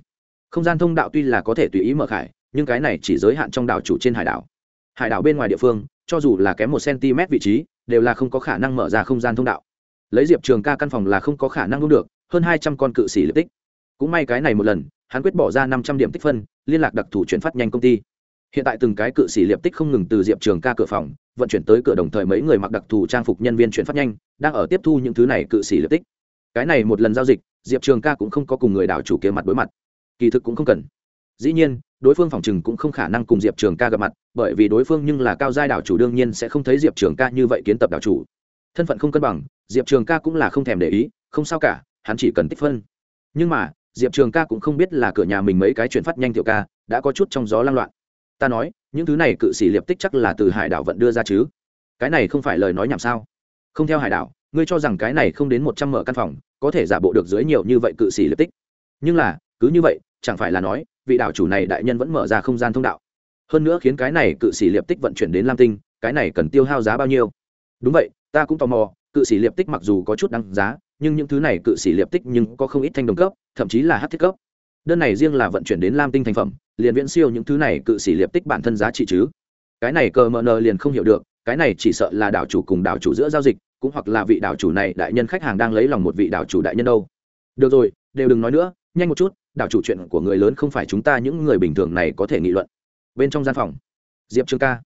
A: không gian thông đạo tuy là có thể tùy ý mở khải nhưng cái này chỉ giới hạn trong đảo chủ trên hải đảo hải đảo bên ngoài địa phương cho dù là kém một cm vị trí đều là không có khả năng mở ra không gian thông đạo lấy diệp trường ca căn phòng là không có khả năng đúng được hơn hai trăm con cự sĩ liệt tích cũng may cái này một lần hắn quyết bỏ ra năm trăm điểm tích phân liên lạc đặc thù chuyển phát nhanh công ty hiện tại từng cái cự sĩ liệp tích không ngừng từ diệp trường ca cửa phòng vận chuyển tới cửa đồng thời mấy người mặc đặc thù trang phục nhân viên chuyển phát nhanh đang ở tiếp thu những thứ này cự sĩ liệp tích cái này một lần giao dịch diệp trường ca cũng không có cùng người đảo chủ kia mặt đối mặt. Kỳ thực cũng không cần. Dĩ nhiên, đối phương phòng chừng cũng không khả năng cùng diệp trường ca gặp mặt, bởi vì đối phương nhưng là cao giai đảo chủ đương nhiên sẽ không thấy diệp trường ca như vậy kiến tập đảo chủ. Thân phận không cân bằng, diệp trường ca cũng là không thèm để ý, không sao cả, hắn chỉ cần tích phân. Nhưng mà, diệp trường ca cũng không biết là cửa nhà mình mấy cái chuyển phát nhanh tiểu ca, đã có chút trong gió lăng loạn. Ta nói, những thứ này cự sĩ liệp tích chắc là từ hải đảo vận đưa ra chứ. Cái này không phải lời nói nhảm sao? Không theo hải đảo ngươi cho rằng cái này không đến một trăm mở căn phòng, có thể giả bộ được dưới nhiều như vậy cự sĩ liệt tích. Nhưng là, cứ như vậy, chẳng phải là nói, vị đảo chủ này đại nhân vẫn mở ra không gian thông đạo. Hơn nữa khiến cái này cự sĩ liệp tích vận chuyển đến lam tinh, cái này cần tiêu hao giá bao nhiêu? Đúng vậy, ta cũng tò mò, cự sĩ liệp tích mặc dù có chút đăng giá, nhưng những thứ này cự sĩ liệp tích nhưng có không ít thanh đồng cấp, thậm chí là hát thiết cấp. Đơn này riêng là vận chuyển đến lam tinh thành phẩm, liền viễn siêu những thứ này cự sĩ liệp tích bản thân giá trị chứ. Cái này cờ mờ nờ liền không hiểu được cái này chỉ sợ là đảo chủ cùng đảo chủ giữa giao dịch, cũng hoặc là vị đảo chủ này đại nhân khách hàng đang lấy lòng một vị đảo chủ đại nhân đâu. Được rồi, đều đừng nói nữa, nhanh một chút, đảo chủ chuyện của người lớn không phải chúng ta, những người bình thường này có thể nghị luận. Bên trong gian phòng, diệp trương ca,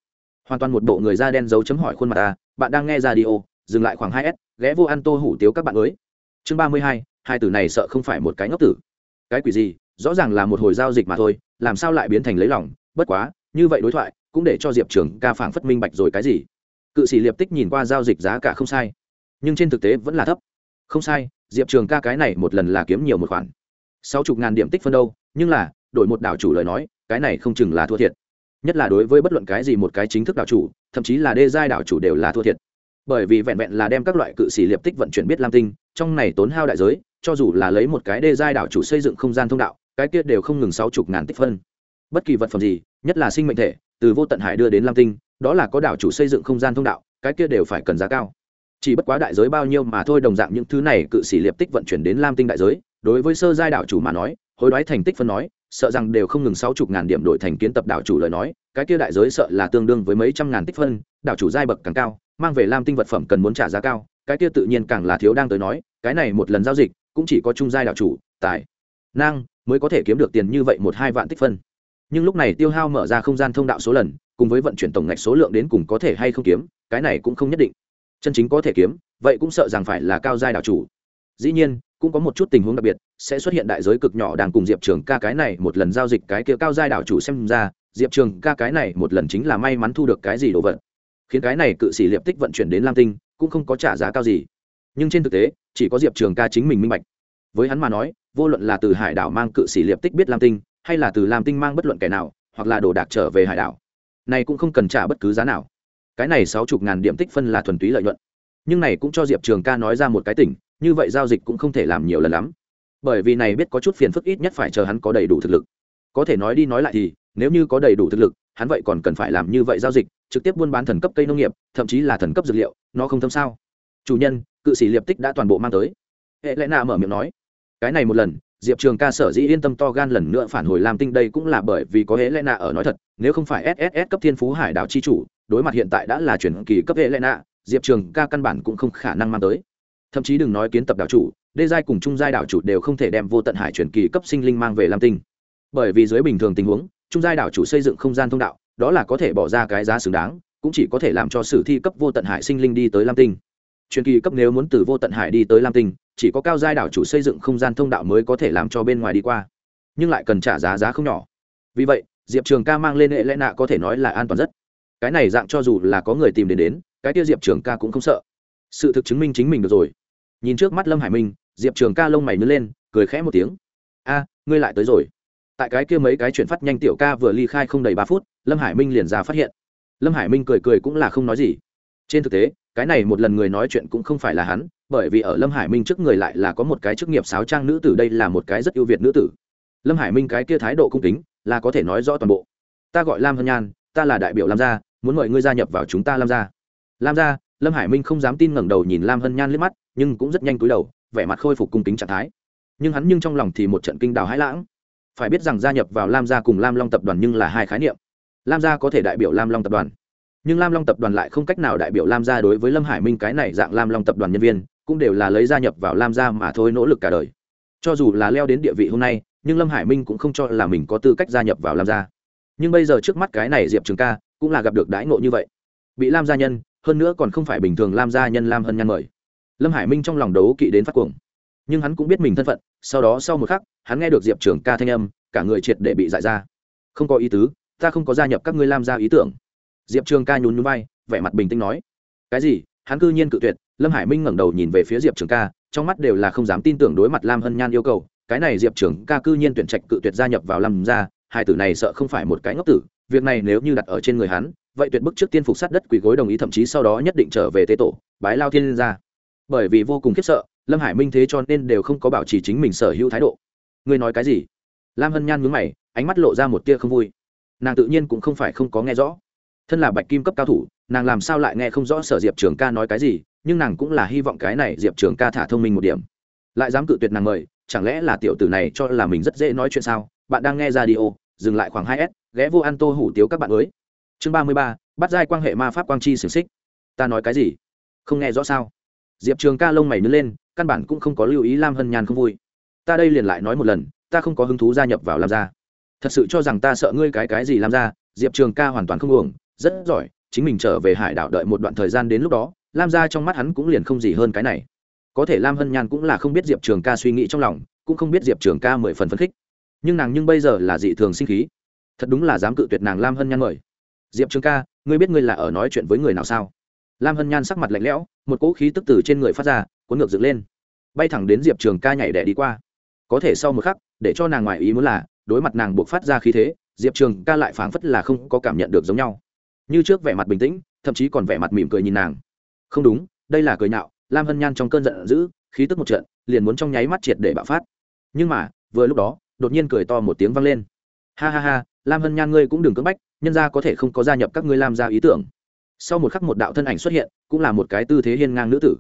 A: hoàn toàn một bộ người da đen dấu chấm hỏi khuôn mặt ta, bạn đang nghe ra đi ô dừng lại khoảng hai s, ghé vô ăn tô hủ tiếu các bạn mới chương ba mươi hai hai từ này sợ không phải một cái ngốc tử. Cái quỷ gì, rõ ràng là một hồi giao dịch mà thôi, làm sao lại biến thành lấy lòng, bất quá, như vậy đối thoại cũng để cho diệp trường ca phảng phất minh bạch rồi cái gì. Cự sĩ liệp tích nhìn qua giao dịch giá cả không sai, nhưng trên thực tế vẫn là thấp. Không sai, diệp trường ca cái này một lần là kiếm nhiều một khoản. Sáu chục ngàn điểm tích phân đâu, nhưng là, đổi một đảo chủ lời nói, cái này không chừng là thua thiệt. Nhất là đối với bất luận cái gì một cái chính thức đảo chủ, thậm chí là đê giai đảo chủ đều là thua thiệt. Bởi vì vẹn vẹn là đem các loại cự sĩ liệp tích vận chuyển biết lam tinh, trong này tốn hao đại giới, cho dù là lấy một cái đê giai đảo chủ xây dựng không gian thông đạo, cái kia đều không ngừng sáu chục ngàn tích phân. Bất kỳ vật phẩm gì, nhất là sinh mệnh thể từ vô tận hải đưa đến lam tinh, đó là có đảo chủ xây dựng không gian thông đạo, cái kia đều phải cần giá cao. Chỉ bất quá đại giới bao nhiêu mà thôi, đồng dạng những thứ này cự sĩ liệp tích vận chuyển đến lam tinh đại giới, đối với sơ giai đảo chủ mà nói, hối đoái thành tích phân nói, sợ rằng đều không ngừng sáu chục ngàn điểm đổi thành kiến tập đảo chủ lời nói, cái kia đại giới sợ là tương đương với mấy trăm ngàn tích phân, đảo chủ giai bậc càng cao, mang về lam tinh vật phẩm cần muốn trả giá cao, cái kia tự nhiên càng là thiếu đang tới nói, cái này một lần giao dịch, cũng chỉ có trung giai đảo chủ, tài năng mới có thể kiếm được tiền như vậy một hai vạn tích phân nhưng lúc này tiêu hao mở ra không gian thông đạo số lần, cùng với vận chuyển tổng ngạch số lượng đến cùng có thể hay không kiếm, cái này cũng không nhất định. Chân chính có thể kiếm, vậy cũng sợ rằng phải là cao giai đảo chủ. Dĩ nhiên, cũng có một chút tình huống đặc biệt, sẽ xuất hiện đại giới cực nhỏ đang cùng diệp trường ca cái này một lần giao dịch cái kia cao giai đảo chủ xem ra, diệp trường ca cái này một lần chính là may mắn thu được cái gì đồ vật. Khiến cái này cự sĩ liệp tích vận chuyển đến lam tinh, cũng không có trả giá cao gì. Nhưng trên thực tế, chỉ có diệp trường ca chính mình minh bạch. Với hắn mà nói, vô luận là từ hải đảo mang cự sĩ liệp tích biết lam tinh hay là từ làm tinh mang bất luận kẻ nào, hoặc là đồ đạc trở về hải đảo. Này cũng không cần trả bất cứ giá nào. Cái này sáu chục ngàn điểm tích phân là thuần túy lợi nhuận. Nhưng này cũng cho diệp trường ca nói ra một cái tỉnh, như vậy giao dịch cũng không thể làm nhiều lần lắm. Bởi vì này biết có chút phiền phức ít nhất phải chờ hắn có đầy đủ thực lực. Có thể nói đi nói lại thì, nếu như có đầy đủ thực lực, hắn vậy còn cần phải làm như vậy giao dịch, trực tiếp buôn bán thần cấp cây nông nghiệp, thậm chí là thần cấp dược liệu, nó không thâm sao. Chủ nhân, cự sĩ liệp tích đã toàn bộ mang tới. Hệ lẽ nạ mở miệng nói, cái này một lần diệp trường ca sở dĩ yên tâm to gan lần nữa phản hồi làm tinh đây cũng là bởi vì có hệ lẽ nạ ở nói thật, nếu không phải sss cấp thiên phú hải đảo chi chủ, đối mặt hiện tại đã là chuyển kỳ cấp hệ lẽ nạ, diệp trường ca căn bản cũng không khả năng mang tới. Thậm chí đừng nói kiến tập đảo chủ, đê giai cùng trung giai đảo chủ đều không thể đem vô tận hải chuyển kỳ cấp sinh linh mang về lam tinh. Bởi vì dưới bình thường tình huống, trung giai đảo chủ xây dựng không gian thông đạo, đó là có thể bỏ ra cái giá xứng đáng, cũng chỉ có thể làm cho sử thi cấp vô tận hải sinh linh đi tới lam tinh. Truyền kỳ cấp nếu muốn từ vô tận hải đi tới lam tinh chỉ có cao giai đảo chủ xây dựng không gian thông đạo mới có thể làm cho bên ngoài đi qua. Nhưng lại cần trả giá giá không nhỏ. Vì vậy, diệp trường ca mang lên hệ lẽ nạ có thể nói là an toàn rất. Cái này dạng cho dù là có người tìm đến đến, cái tiêu diệp trường ca cũng không sợ. Sự thực chứng minh chính mình được rồi. Nhìn trước mắt lâm hải minh, diệp trường ca lông mày nứt lên, cười khẽ một tiếng. A, ngươi lại tới rồi. Tại cái kia mấy cái chuyển phát nhanh tiểu ca vừa ly khai không đầy ba phút, lâm hải minh liền ra phát hiện. Lâm hải minh cười cười cũng là không nói gì. Trên thực tế, cái này một lần người nói chuyện cũng không phải là hắn bởi vì ở lâm hải minh trước người lại là có một cái chức nghiệp sáo trang nữ tử, đây là một cái rất ưu việt nữ tử. Lâm hải minh cái kia thái độ cung kính, là có thể nói rõ toàn bộ. Ta gọi lam hân nhan, ta là đại biểu lam gia, muốn mời ngươi gia nhập vào chúng ta lam gia. Lam gia, lâm hải minh không dám tin ngẩng đầu nhìn lam hân nhan liếc mắt, nhưng cũng rất nhanh cúi đầu, vẻ mặt khôi phục cung kính trạng thái. Nhưng hắn nhưng trong lòng thì một trận kinh đào hãi lãng. Phải biết rằng gia nhập vào lam gia cùng lam long tập đoàn nhưng là hai khái niệm. Lam gia có thể đại biểu lam long tập đoàn, nhưng lam long tập đoàn lại không cách nào đại biểu lam gia đối với lâm hải minh cái này dạng lam long tập đoàn nhân viên cũng đều là lấy gia nhập vào lam gia mà thôi nỗ lực cả đời. Cho dù là leo đến địa vị hôm nay, nhưng lâm hải minh cũng không cho là mình có tư cách gia nhập vào lam gia. Nhưng bây giờ trước mắt cái này diệp trường ca cũng là gặp được đãi ngộ như vậy. Bị lam gia nhân, hơn nữa còn không phải bình thường lam gia nhân lam hân nhan mời. Lâm hải minh trong lòng đấu kỵ đến phát cuồng. Nhưng hắn cũng biết mình thân phận, sau đó sau một khắc, hắn nghe được diệp trường ca thanh âm, cả người triệt để bị dại ra. Không có ý tứ, ta không có gia nhập các ngươi lam gia ý tưởng. Diệp trường ca nhún nhún vai, vẻ mặt bình tĩnh nói. Cái gì? Hắn cư nhiên cự tuyệt lâm hải minh ngẩng đầu nhìn về phía diệp trường ca, trong mắt đều là không dám tin tưởng đối mặt lam hân nhan yêu cầu. Cái này diệp trường ca cư nhiên tuyển trạch cự tuyệt gia nhập vào lam gia, hai tử này sợ không phải một cái ngốc tử, việc này nếu như đặt ở trên người hắn, vậy tuyệt bức trước tiên phục sát đất quỳ gối đồng ý thậm chí sau đó nhất định trở về tế tổ, bái lao thiên ra bởi vì vô cùng khiếp sợ, lâm hải minh thế cho nên đều không có bảo trì chính mình sở hữu thái độ. Ngươi nói cái gì? Lam hân nhan nhướng mày, ánh mắt lộ ra một tia không vui. Nàng tự nhiên cũng không phải không có nghe rõ. Thân là bạch kim cấp cao thủ, nàng làm sao lại nghe không rõ sở diệp trường ca nói cái gì nhưng nàng cũng là hy vọng cái này diệp trường ca thả thông minh một điểm. Lại dám cự tuyệt nàng mời, chẳng lẽ là tiểu tử này cho là mình rất dễ nói chuyện sao? Bạn đang nghe ra đi ô dừng lại khoảng hai s, ghé vô ăn tô hủ tiếu các bạn mới chương ba mươi ba, bắt giai quan hệ ma pháp quang chi xiềng xích. Ta nói cái gì? Không nghe rõ sao? Diệp trường ca lông mày nứt lên, căn bản cũng không có lưu ý lam hân nhàn không vui. Ta đây liền lại nói một lần, ta không có hứng thú gia nhập vào làm ra thật sự cho rằng ta sợ ngươi cái cái gì làm ra diệp trường ca hoàn toàn không uổng. Rất giỏi, chính mình trở về hải đảo đợi một đoạn thời gian đến lúc đó lam gia trong mắt hắn cũng liền không gì hơn cái này. Có thể lam hân nhàn cũng là không biết diệp trường ca suy nghĩ trong lòng, cũng không biết diệp trường ca mười phần phấn khích. Nhưng nàng nhưng bây giờ là dị thường sinh khí. Thật đúng là dám cự tuyệt nàng lam hân nhan mời. Diệp trường ca, ngươi biết ngươi là ở nói chuyện với người nào sao? Lam hân nhan sắc mặt lạnh lẽo, một cỗ khí tức từ trên người phát ra, cuốn ngược dựng lên. Bay thẳng đến diệp trường ca nhảy đẻ đi qua. Có thể sau một khắc, để cho nàng ngoài ý muốn là, đối mặt nàng buộc phát ra khí thế, diệp trường ca lại phảng phất là không có cảm nhận được giống nhau. Như trước vẻ mặt bình tĩnh, thậm chí còn vẻ mặt mỉm cười nhìn nàng không đúng, đây là cười nhạo, lam hân nhan trong cơn giận dữ, khí tức một trận, liền muốn trong nháy mắt triệt để bạo phát. Nhưng mà, vừa lúc đó, đột nhiên cười to một tiếng vang lên. Ha ha ha, lam hân nhan ngươi cũng đừng cưỡng bách, nhân ra có thể không có gia nhập các ngươi Lam ra ý tưởng. Sau một khắc một đạo thân ảnh xuất hiện, cũng là một cái tư thế hiên ngang nữ tử.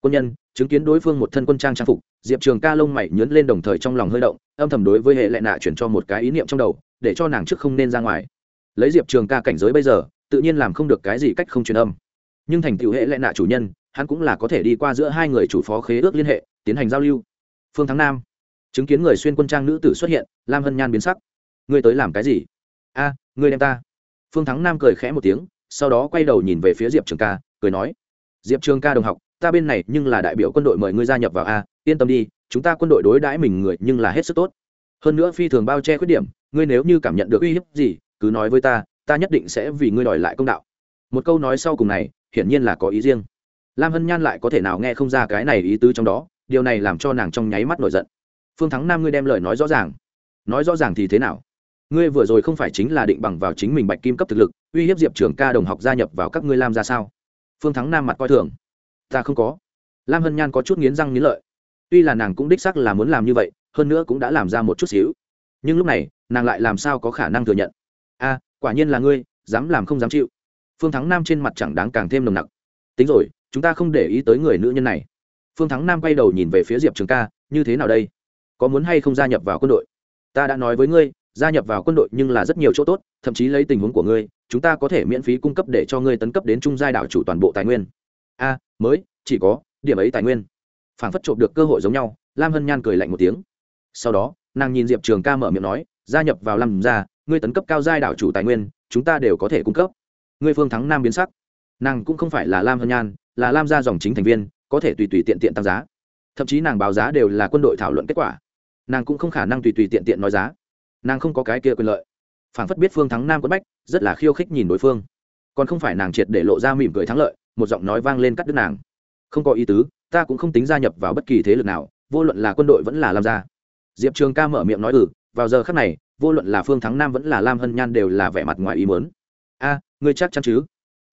A: Quân nhân, chứng kiến đối phương một thân quân trang trang phục, diệp trường ca lông mày nhớn lên đồng thời trong lòng hơi động, âm thầm đối với hệ lệ nạ chuyển cho một cái ý niệm trong đầu, để cho nàng trước không nên ra ngoài. Lấy diệp trường ca cảnh giới bây giờ, tự nhiên làm không được cái gì cách không truyền âm nhưng thành tựu hệ lệ nạ chủ nhân hắn cũng là có thể đi qua giữa hai người chủ phó khế ước liên hệ tiến hành giao lưu. Phương thắng nam. Chứng kiến người xuyên quân trang nữ tử xuất hiện lam hân nhan biến sắc. Ngươi tới làm cái gì? A à, ngươi đem ta. Phương thắng nam cười khẽ một tiếng sau đó quay đầu nhìn về phía diệp trường ca cười nói diệp trường ca đồng học ta bên này nhưng là đại biểu quân đội mời ngươi gia nhập vào a yên tâm đi chúng ta quân đội đối đãi mình người nhưng là hết sức tốt. Hơn nữa phi thường bao che khuyết điểm ngươi nếu như cảm nhận được uy hiếp gì cứ nói với ta ta nhất định sẽ vì ngươi đòi lại công đạo. Một câu nói sau cùng này hiển nhiên là có ý riêng. Lam hân nhan lại có thể nào nghe không ra cái này ý tứ trong đó, điều này làm cho nàng trong nháy mắt nổi giận. Phương thắng nam ngươi đem lời nói rõ ràng. Nói rõ ràng thì thế nào? Ngươi vừa rồi không phải chính là định bằng vào chính mình bạch kim cấp thực lực, uy hiếp diệp trường ca đồng học gia nhập vào các ngươi lam ra sao? Phương thắng nam mặt coi thường. Ta không có. Lam hân nhan có chút nghiến răng nghiến lợi. Tuy là nàng cũng đích sắc là muốn làm như vậy, hơn nữa cũng đã làm ra một chút xíu. Nhưng lúc này, nàng lại làm sao có khả năng thừa nhận? A, quả nhiên là ngươi, dám làm không dám chịu phương thắng nam trên mặt chẳng đáng càng thêm nồng nặc. Tính rồi, chúng ta không để ý tới người nữ nhân này. Phương thắng nam quay đầu nhìn về phía diệp trường ca, như thế nào đây? Có muốn hay không gia nhập vào quân đội? Ta đã nói với ngươi, gia nhập vào quân đội nhưng là rất nhiều chỗ tốt, thậm chí lấy tình huống của ngươi, chúng ta có thể miễn phí cung cấp để cho ngươi tấn cấp đến trung giai đảo chủ toàn bộ tài nguyên. A, mới, chỉ có, điểm ấy tài nguyên. Phản phất trộm được cơ hội giống nhau, lam hân nhan cười lạnh một tiếng. Sau đó, nàng nhìn diệp trường ca mở miệng nói, gia nhập vào làm ra ngươi tấn cấp cao giai đảo chủ tài nguyên, chúng ta đều có thể cung cấp ngươi phương thắng nam biến sắc. Nàng cũng không phải là lam hân nhan, là lam gia dòng chính thành viên, có thể tùy tùy tiện tiện tăng giá. Thậm chí nàng báo giá đều là quân đội thảo luận kết quả. Nàng cũng không khả năng tùy tùy tiện tiện nói giá. Nàng không có cái kia quyền lợi. Phản phất biết phương thắng nam quất bách, rất là khiêu khích nhìn đối phương. Còn không phải nàng triệt để lộ ra mỉm cười thắng lợi, một giọng nói vang lên cắt đứt nàng. Không có ý tứ, ta cũng không tính gia nhập vào bất kỳ thế lực nào, vô luận là quân đội vẫn là lam gia. Diệp trường ca mở miệng nói ừ vào giờ khắc này, vô luận là phương thắng nam vẫn là lam hân nhan đều là vẻ mặt ngoài ý mớn a ngươi chắc chắn chứ?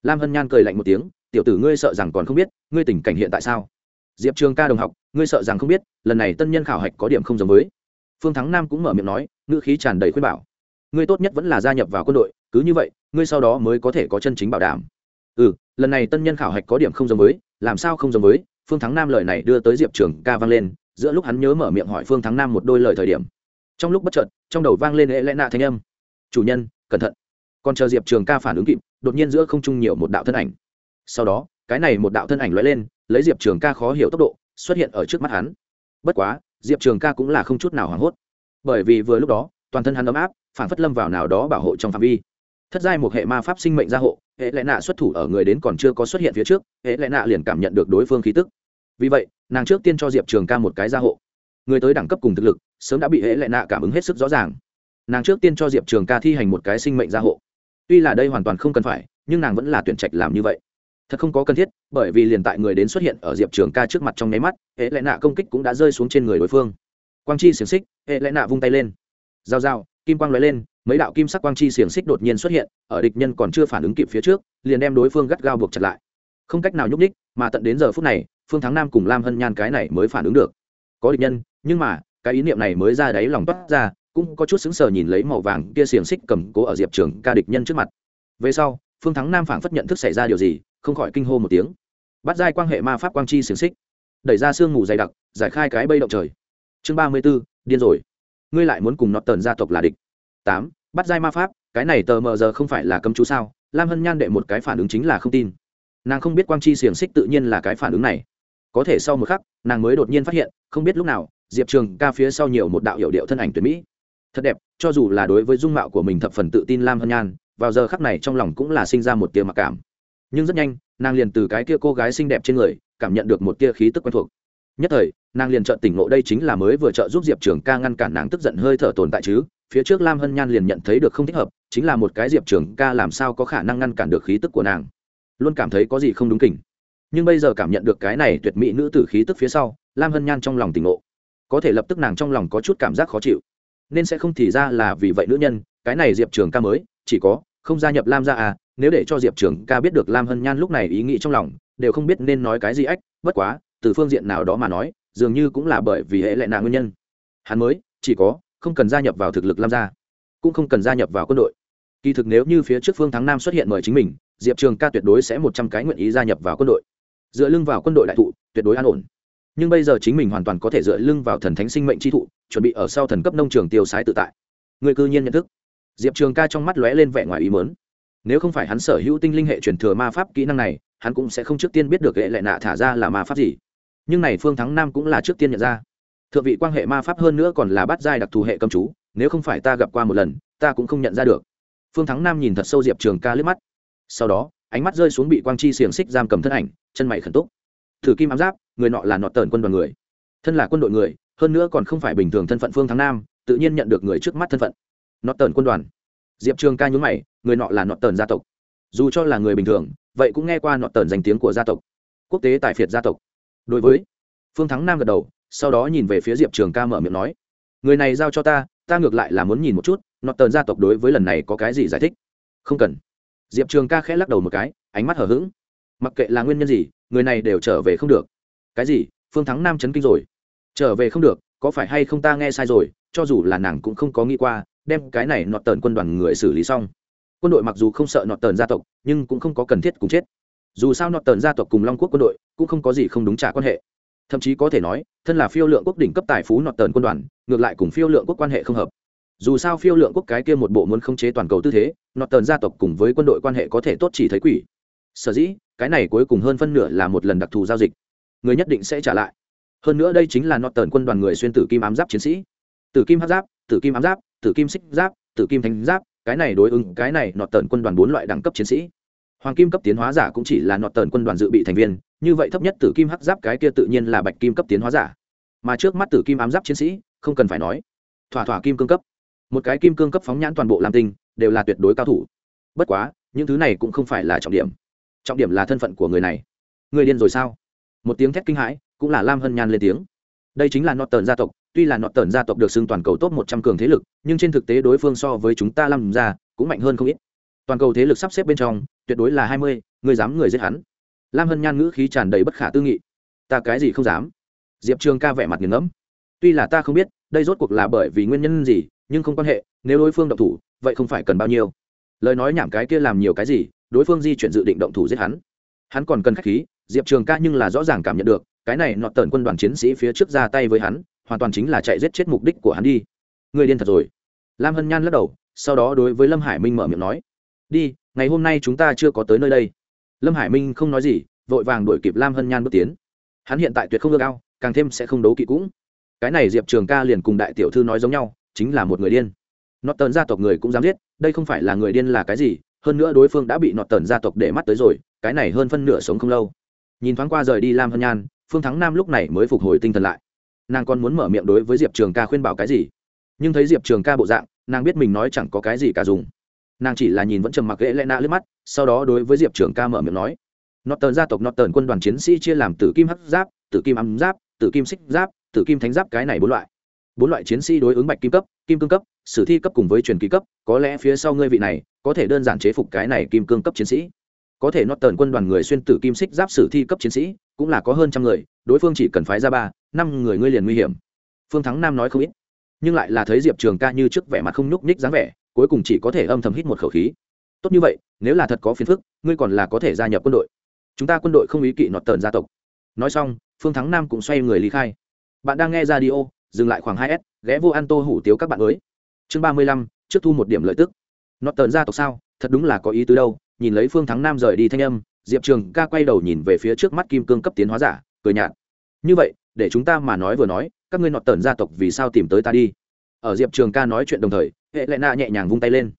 A: Lam hân nhan cười lạnh một tiếng, tiểu tử ngươi sợ rằng còn không biết, ngươi tình cảnh hiện tại sao? Diệp trường ca đồng học, ngươi sợ rằng không biết, lần này tân nhân khảo hạch có điểm không giống với. Phương thắng nam cũng mở miệng nói, ngữ khí tràn đầy khuyên bảo. Ngươi tốt nhất vẫn là gia nhập vào quân đội, cứ như vậy, ngươi sau đó mới có thể có chân chính bảo đảm. Ừ lần này tân nhân khảo hạch có điểm không giống với, làm sao không giống với? Phương thắng nam lời này đưa tới diệp trường ca vang lên, giữa lúc hắn nhớ mở miệng hỏi phương thắng nam một đôi lời thời điểm. Trong lúc bất chợt, trong đầu vang lên lẽ lẽ nạ thanh âm. Chủ nhân, cẩn thận còn chờ diệp trường ca phản ứng kịp, đột nhiên giữa không trung nhiều một đạo thân ảnh. Sau đó, cái này một đạo thân ảnh lóe lên, lấy diệp trường ca khó hiểu tốc độ, xuất hiện ở trước mắt hắn. Bất quá, diệp trường ca cũng là không chút nào hoảng hốt. Bởi vì vừa lúc đó, toàn thân hắn ấm áp phản phất lâm vào nào đó bảo hộ trong phạm vi. Thất giai một hệ ma pháp sinh mệnh gia hộ, hệ lẽ nạ xuất thủ ở người đến còn chưa có xuất hiện phía trước, hệ lẽ nạ liền cảm nhận được đối phương khí tức. Vì vậy, nàng trước tiên cho diệp trường ca một cái gia hộ. Người tới đẳng cấp cùng thực lực, sớm đã bị hệ lẽ nạ cảm ứng hết sức rõ ràng. Nàng trước tiên cho diệp trường ca thi hành một cái sinh mệnh gia hộ tuy là đây hoàn toàn không cần phải, nhưng nàng vẫn là tuyển trạch làm như vậy. Thật không có cần thiết, bởi vì liền tại người đến xuất hiện ở diệp trường ca trước mặt trong nháy mắt, hệ lẽ nạ công kích cũng đã rơi xuống trên người đối phương. Quang chi xiềng xích, hệ lẽ nạ vung tay lên. Dao dao kim quang lóe lên, mấy đạo kim sắc quang chi xiềng xích đột nhiên xuất hiện, ở địch nhân còn chưa phản ứng kịp phía trước, liền đem đối phương gắt gao buộc chặt lại. Không cách nào nhúc ních mà tận đến giờ phút này, phương thắng nam cùng lam hân nhan cái này mới phản ứng được. Có địch nhân, nhưng mà, cái ý niệm này mới ra đáy lòng toát ra cũng có chút xứng sờ nhìn lấy màu vàng kia xiềng xích cầm cố ở diệp trường ca địch nhân trước mặt. Về sau, phương thắng nam phảng phất nhận thức xảy ra điều gì, không khỏi kinh hô một tiếng. Bắt giai quan hệ ma pháp quang chi xiềng xích. Đẩy ra sương mù dày đặc, giải khai cái bây động trời. Chương ba mươi b ố điên rồi. Ngươi lại muốn cùng nọt tần gia tộc là địch. Tám, bắt giai ma pháp, cái này tờ mờ giờ không phải là cấm chú sao? Lam hân nhan đệ một cái phản ứng chính là không tin. Nàng không biết quang chi xiềng xích tự nhiên là cái phản ứng này. Có thể sau một khắc, nàng mới đột nhiên phát hiện, không biết lúc nào, diệp trường ca phía sau nhiều một đạo hiệu điệu thân ảnh tuyển mỹ thật đẹp, cho dù là đối với dung mạo của mình thập phần tự tin lam hân nhan, vào giờ khắc này trong lòng cũng là sinh ra một tia mặc cảm. Nhưng rất nhanh, nàng liền từ cái kia cô gái xinh đẹp trên người, cảm nhận được một tia khí tức quen thuộc. Nhất thời, nàng liền trợn tỉnh ngộ đây chính là mới vừa trợ giúp diệp trường ca ngăn cản nàng tức giận hơi thở tồn tại chứ, phía trước lam hân nhan liền nhận thấy được không thích hợp, chính là một cái diệp trường ca làm sao có khả năng ngăn cản được khí tức của nàng. Luôn cảm thấy có gì không đúng kỉnh. Nhưng bây giờ cảm nhận được cái này tuyệt mỹ nữ tử khí tức phía sau, lam hân nhan trong lòng tỉnh ngộ. Có thể lập tức nàng trong lòng có chút cảm giác khó chịu nên sẽ không thì ra là vì vậy nữ nhân, cái này diệp trường ca mới, chỉ có, không gia nhập lam gia à nếu để cho diệp trường ca biết được lam hân nhan lúc này ý nghĩ trong lòng, đều không biết nên nói cái gì ách, bất quá, từ phương diện nào đó mà nói, dường như cũng là bởi vì hệ lệ nạn nguyên nhân. Hắn mới, chỉ có, không cần gia nhập vào thực lực lam gia, cũng không cần gia nhập vào quân đội. Kỳ thực nếu như phía trước phương thắng nam xuất hiện mời chính mình, diệp trường ca tuyệt đối sẽ một trăm cái nguyện ý gia nhập vào quân đội. Dựa lưng vào quân đội đại thụ, tuyệt đối an ổn nhưng bây giờ chính mình hoàn toàn có thể dựa lưng vào thần thánh sinh mệnh chi thụ, chuẩn bị ở sau thần cấp nông trường tiêu sái tự tại. Người cư nhiên nhận thức. Diệp trường ca trong mắt lóe lên vẻ ngoài ý mớn nếu không phải hắn sở hữu tinh linh hệ truyền thừa ma pháp kỹ năng này, hắn cũng sẽ không trước tiên biết được hệ lệ nạ thả ra là ma pháp gì. Nhưng này phương thắng nam cũng là trước tiên nhận ra. Thượng vị quan hệ ma pháp hơn nữa còn là bắt giai đặc thù hệ cầm chú, nếu không phải ta gặp qua một lần, ta cũng không nhận ra được. Phương thắng nam nhìn thật sâu diệp trường ca liếc mắt. Sau đó, ánh mắt rơi xuống bị quang chi xiềng xích giam cầm thân ảnh, chân mày khẩn túc. Thử kim ám giáp người nọ là nọt tờn quân đoàn người. Thân là quân đội người, hơn nữa còn không phải bình thường thân phận phương thắng nam, tự nhiên nhận được người trước mắt thân phận. Nọt tờn quân đoàn. Diệp trường ca nhún mày, người nọ là nọt tờn gia tộc. Dù cho là người bình thường, vậy cũng nghe qua nọt tờn danh tiếng của gia tộc. Quốc tế tài phiệt gia tộc. Đối với phương thắng nam gật đầu, sau đó nhìn về phía diệp trường ca mở miệng nói, người này giao cho ta ta ngược lại là muốn nhìn một chút, nọt tờn gia tộc đối với lần này có cái gì giải thích? Không cần. Diệp trường ca khẽ lắc đầu một cái, ánh mắt hở h ữ g mặc kệ là nguyên nhân gì, người này đều trở về không được cái gì, phương thắng nam chấn kinh rồi. Trở về không được, có phải hay không ta nghe sai rồi, cho dù là nàng cũng không có nghĩ qua, đem cái này nọt tờn quân đoàn người xử lý xong. Quân đội mặc dù không sợ nọt tờn gia tộc, nhưng cũng không có cần thiết cùng chết. Dù sao nọt tờn gia tộc cùng long quốc quân đội cũng không có gì không đúng trả quan hệ. Thậm chí có thể nói, thân là phiêu lượng quốc đỉnh cấp tài phú nọt tờn quân đoàn, ngược lại cùng phiêu lượng quốc quan hệ không hợp. Dù sao phiêu lượng quốc cái kia một bộ muốn khống chế toàn cầu tư thế, nọt tờn gia tộc cùng với quân đội quan hệ có thể tốt chỉ thấy quỷ. Sở dĩ, cái này cuối cùng hơn phân nửa là một lần đặc thù giao dịch người nhất định sẽ trả lại. Hơn nữa đây chính là nọt tờn quân đoàn người xuyên tử kim ám giáp chiến sĩ. Tử kim hát giáp, tử kim ám giáp, tử kim xích giáp, tử kim thánh giáp, cái này đối ứng cái này nọt tờn quân đoàn bốn loại đẳng cấp chiến sĩ. Hoàng kim cấp tiến hóa giả cũng chỉ là nọt tờn quân đoàn dự bị thành viên, như vậy thấp nhất tử kim hắc giáp cái kia tự nhiên là bạch kim cấp tiến hóa giả. Mà trước mắt tử kim ám giáp chiến sĩ, không cần phải nói. Thỏa thỏa kim cương cấp. Một cái kim cương cấp phóng nhãn toàn bộ lam tinh, đều là tuyệt đối cao thủ. Bất quá, những thứ này cũng không phải là trọng điểm. Trọng điểm là thân phận của người này. Người điên rồi sao? Một tiếng thét kinh hãi, cũng là lam hân nhan lên tiếng. Đây chính là nọt tờn gia tộc, tuy là nọt tờn gia tộc được xưng toàn cầu top một trăm cường thế lực, nhưng trên thực tế đối phương so với chúng ta làm ra cũng mạnh hơn không ít. Toàn cầu thế lực sắp xếp bên trong, tuyệt đối là hai mươi, người dám người giết hắn. Lam hân nhan ngữ khí tràn đầy bất khả tư nghị. Ta cái gì không dám? Diệp trường ca vẻ mặt nghiền ngẫm. Tuy là ta không biết, đây rốt cuộc là bởi vì nguyên nhân gì, nhưng không quan hệ, nếu đối phương động thủ, vậy không phải cần bao nhiêu. Lời nói nhảm cái kia làm nhiều cái gì, đối phương di chuyển dự định động thủ giết hắn. Hắn còn cần khách khí diệp trường ca nhưng là rõ ràng cảm nhận được, cái này nọt tần quân đoàn chiến sĩ phía trước ra tay với hắn, hoàn toàn chính là chạy giết chết mục đích của hắn đi. Người điên thật rồi. Lam hân nhan lắc đầu, sau đó đối với lâm hải minh mở miệng nói, đi, ngày hôm nay chúng ta chưa có tới nơi đây. Lâm hải minh không nói gì, vội vàng đuổi kịp lam hân nhan bước tiến. Hắn hiện tại tuyệt không ưa cao càng thêm sẽ không đấu kỵ cũng. Cái này diệp trường ca liền cùng đại tiểu thư nói giống nhau, chính là một người điên. Nọt tần gia tộc người cũng dám giết, đây không phải là người điên là cái gì, hơn nữa đối phương đã bị nọt tần gia tộc để mắt tới rồi, cái này hơn phân nửa sống không lâu nhìn thoáng qua rời đi lam hân nhan, phương thắng nam lúc này mới phục hồi tinh thần lại. Nàng còn muốn mở miệng đối với diệp trường ca khuyên bảo cái gì? Nhưng thấy diệp trường ca bộ dạng, nàng biết mình nói chẳng có cái gì cả dùng. Nàng chỉ là nhìn vẫn trầm mặc ghệ lẽ nạ lướt mắt, sau đó đối với diệp trường ca mở miệng nói. Nọt tần gia tộc nọt tần quân đoàn chiến sĩ chia làm tử kim hắc giáp, tử kim ấm giáp, tử kim xích giáp, tử kim thánh giáp cái này bốn loại. Bốn loại chiến sĩ đối ứng bạch kim cấp, kim cương cấp, sử thi cấp cùng với truyền kỳ cấp, có lẽ phía sau ngươi vị này, có thể đơn giản chế phục cái này kim cương cấp chiến sĩ có thể nót tần quân đoàn người xuyên tử kim xích giáp sử thi cấp chiến sĩ, cũng là có hơn trăm người, đối phương chỉ cần phái ra ba, năm người ngươi liền nguy hiểm. Phương thắng nam nói không ít, nhưng lại là thấy diệp trường ca như trước vẻ mặt không nhúc nhích dáng vẻ, cuối cùng chỉ có thể âm thầm hít một khẩu khí. Tốt như vậy, nếu là thật có phiền phức, ngươi còn là có thể gia nhập quân đội. Chúng ta quân đội không ý kỵ nọt tờn gia tộc. Nói xong, phương thắng nam cũng xoay người lý khai. Bạn đang nghe ra đi ô dừng lại khoảng hai s, ghé vô ăn tô hủ tiếu các bạn mới. Chương ba mươi lăm, trước thu một điểm lợi tức. Nọt tờn gia tộc sao? Thật đúng là có ý tứ đâu nhìn lấy phương thắng nam rời đi thanh âm, diệp trường ca quay đầu nhìn về phía trước mắt kim cương cấp tiến hóa giả, cười nhạt. Như vậy, để chúng ta mà nói vừa nói, các ngươi nọt tần gia tộc vì sao tìm tới ta đi? Ở diệp trường ca nói chuyện đồng thời, hệ lệ nạ nhẹ nhàng vung tay lên.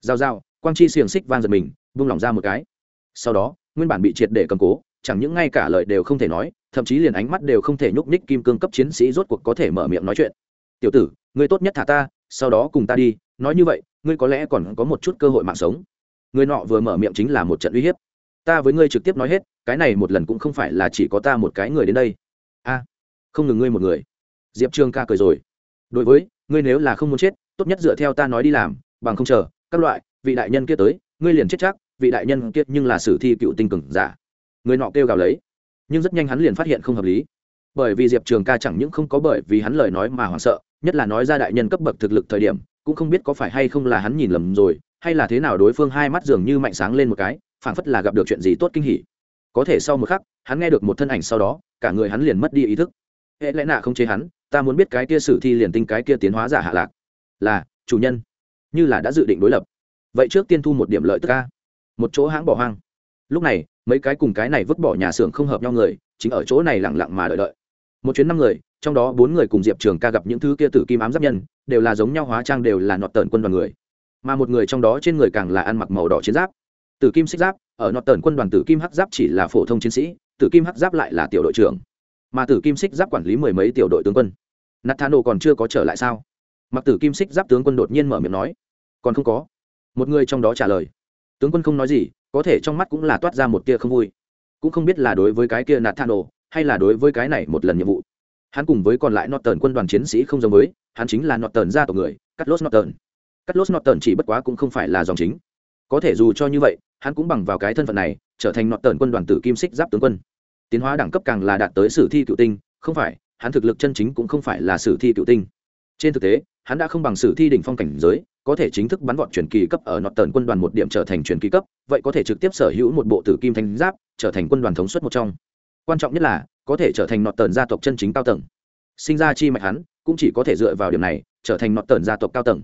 A: Giao giao, quang chi xiềng xích vang giật mình, vung lỏng ra một cái. Sau đó, nguyên bản bị triệt để cầm cố, chẳng những ngay cả lời đều không thể nói, thậm chí liền ánh mắt đều không thể nhúc nhích kim cương cấp chiến sĩ rốt cuộc có thể mở miệng nói chuyện. Tiểu tử, ngươi tốt nhất thả ta, sau đó cùng ta đi, nói như vậy, ngươi có lẽ còn có một chút cơ hội mạng sống người nọ vừa mở miệng chính là một trận uy hiếp. Ta với ngươi trực tiếp nói hết, cái này một lần cũng không phải là chỉ có ta một cái người đến đây. A, không ngừng ngươi một người. Diệp trương ca cười rồi. Đối với, ngươi nếu là không muốn chết, tốt nhất dựa theo ta nói đi làm, bằng không chờ, các loại, vị đại nhân kia tới, ngươi liền chết chắc, vị đại nhân kia nhưng là sử thi cựu tinh cường giả. Người nọ kêu gào lấy. Nhưng rất nhanh hắn liền phát hiện không hợp lý. Bởi vì diệp trường ca chẳng những không có bởi vì hắn lời nói mà hoảng sợ, nhất là nói ra đại nhân cấp bậc thực lực thời điểm, cũng không biết có phải hay không là hắn nhìn lầm rồi hay là thế nào đối phương hai mắt dường như mạnh sáng lên một cái, phảng phất là gặp được chuyện gì tốt kinh hỉ. Có thể sau một khắc, hắn nghe được một thân ảnh sau đó, cả người hắn liền mất đi ý thức. Hệ lẽ nạ không chế hắn, ta muốn biết cái kia sử thi liền tinh cái kia tiến hóa giả hạ lạc. Là, chủ nhân. Như là đã dự định đối lập. Vậy trước tiên thu một điểm lợi tức ca một chỗ hãng bỏ hoang. Lúc này, mấy cái cùng cái này vứt bỏ nhà xưởng không hợp nhau người, chính ở chỗ này lẳng lặng mà đợi đợi. Một chuyến năm người, trong đó bốn người cùng diệp trường ca gặp những thứ kia tử kim ám giáp nhân, đều là giống nhau hóa trang đều là nọt tờn quân đoàn người mà một người trong đó trên người càng là ăn mặc màu đỏ chiến giáp. Tử kim xích giáp, ở nọt tần quân đoàn tử kim hắc giáp chỉ là phổ thông chiến sĩ, tử kim hắc giáp lại là tiểu đội trưởng. Mà tử kim xích giáp quản lý mười mấy tiểu đội tướng quân. Nathano còn chưa có trở lại sao? Mặc tử kim xích giáp tướng quân đột nhiên mở miệng nói. Còn không có. Một người trong đó trả lời. Tướng quân không nói gì, có thể trong mắt cũng là toát ra một tia không vui. Cũng không biết là đối với cái kia nathano hay là đối với cái này một lần nhiệm vụ. Hắn cùng với còn lại norton quân đoàn chiến sĩ không giống với, hắn chính là norton gia tộc người cắt lốt norton cắt lốt nọt tần chỉ bất quá cũng không phải là dòng chính. Có thể dù cho như vậy, hắn cũng bằng vào cái thân phận này, trở thành nọt tần quân đoàn tử kim xích giáp tướng quân. Tiến hóa đẳng cấp càng là đạt tới sử thi cựu tinh, không phải, hắn thực lực chân chính cũng không phải là sử thi cựu tinh. Trên thực tế, hắn đã không bằng sử thi đỉnh phong cảnh giới, có thể chính thức bắn vọt truyền kỳ cấp ở nọt tần quân đoàn một điểm trở thành truyền kỳ cấp, vậy có thể trực tiếp sở hữu một bộ tử kim thanh giáp, trở thành quân đoàn thống suất một trong. Quan trọng nhất là, có thể trở thành nọt tần gia tộc chân chính cao tầng. Sinh ra chi mạch hắn, cũng chỉ có thể dựa vào điểm này, trở thành nọt tần gia tộc cao tầng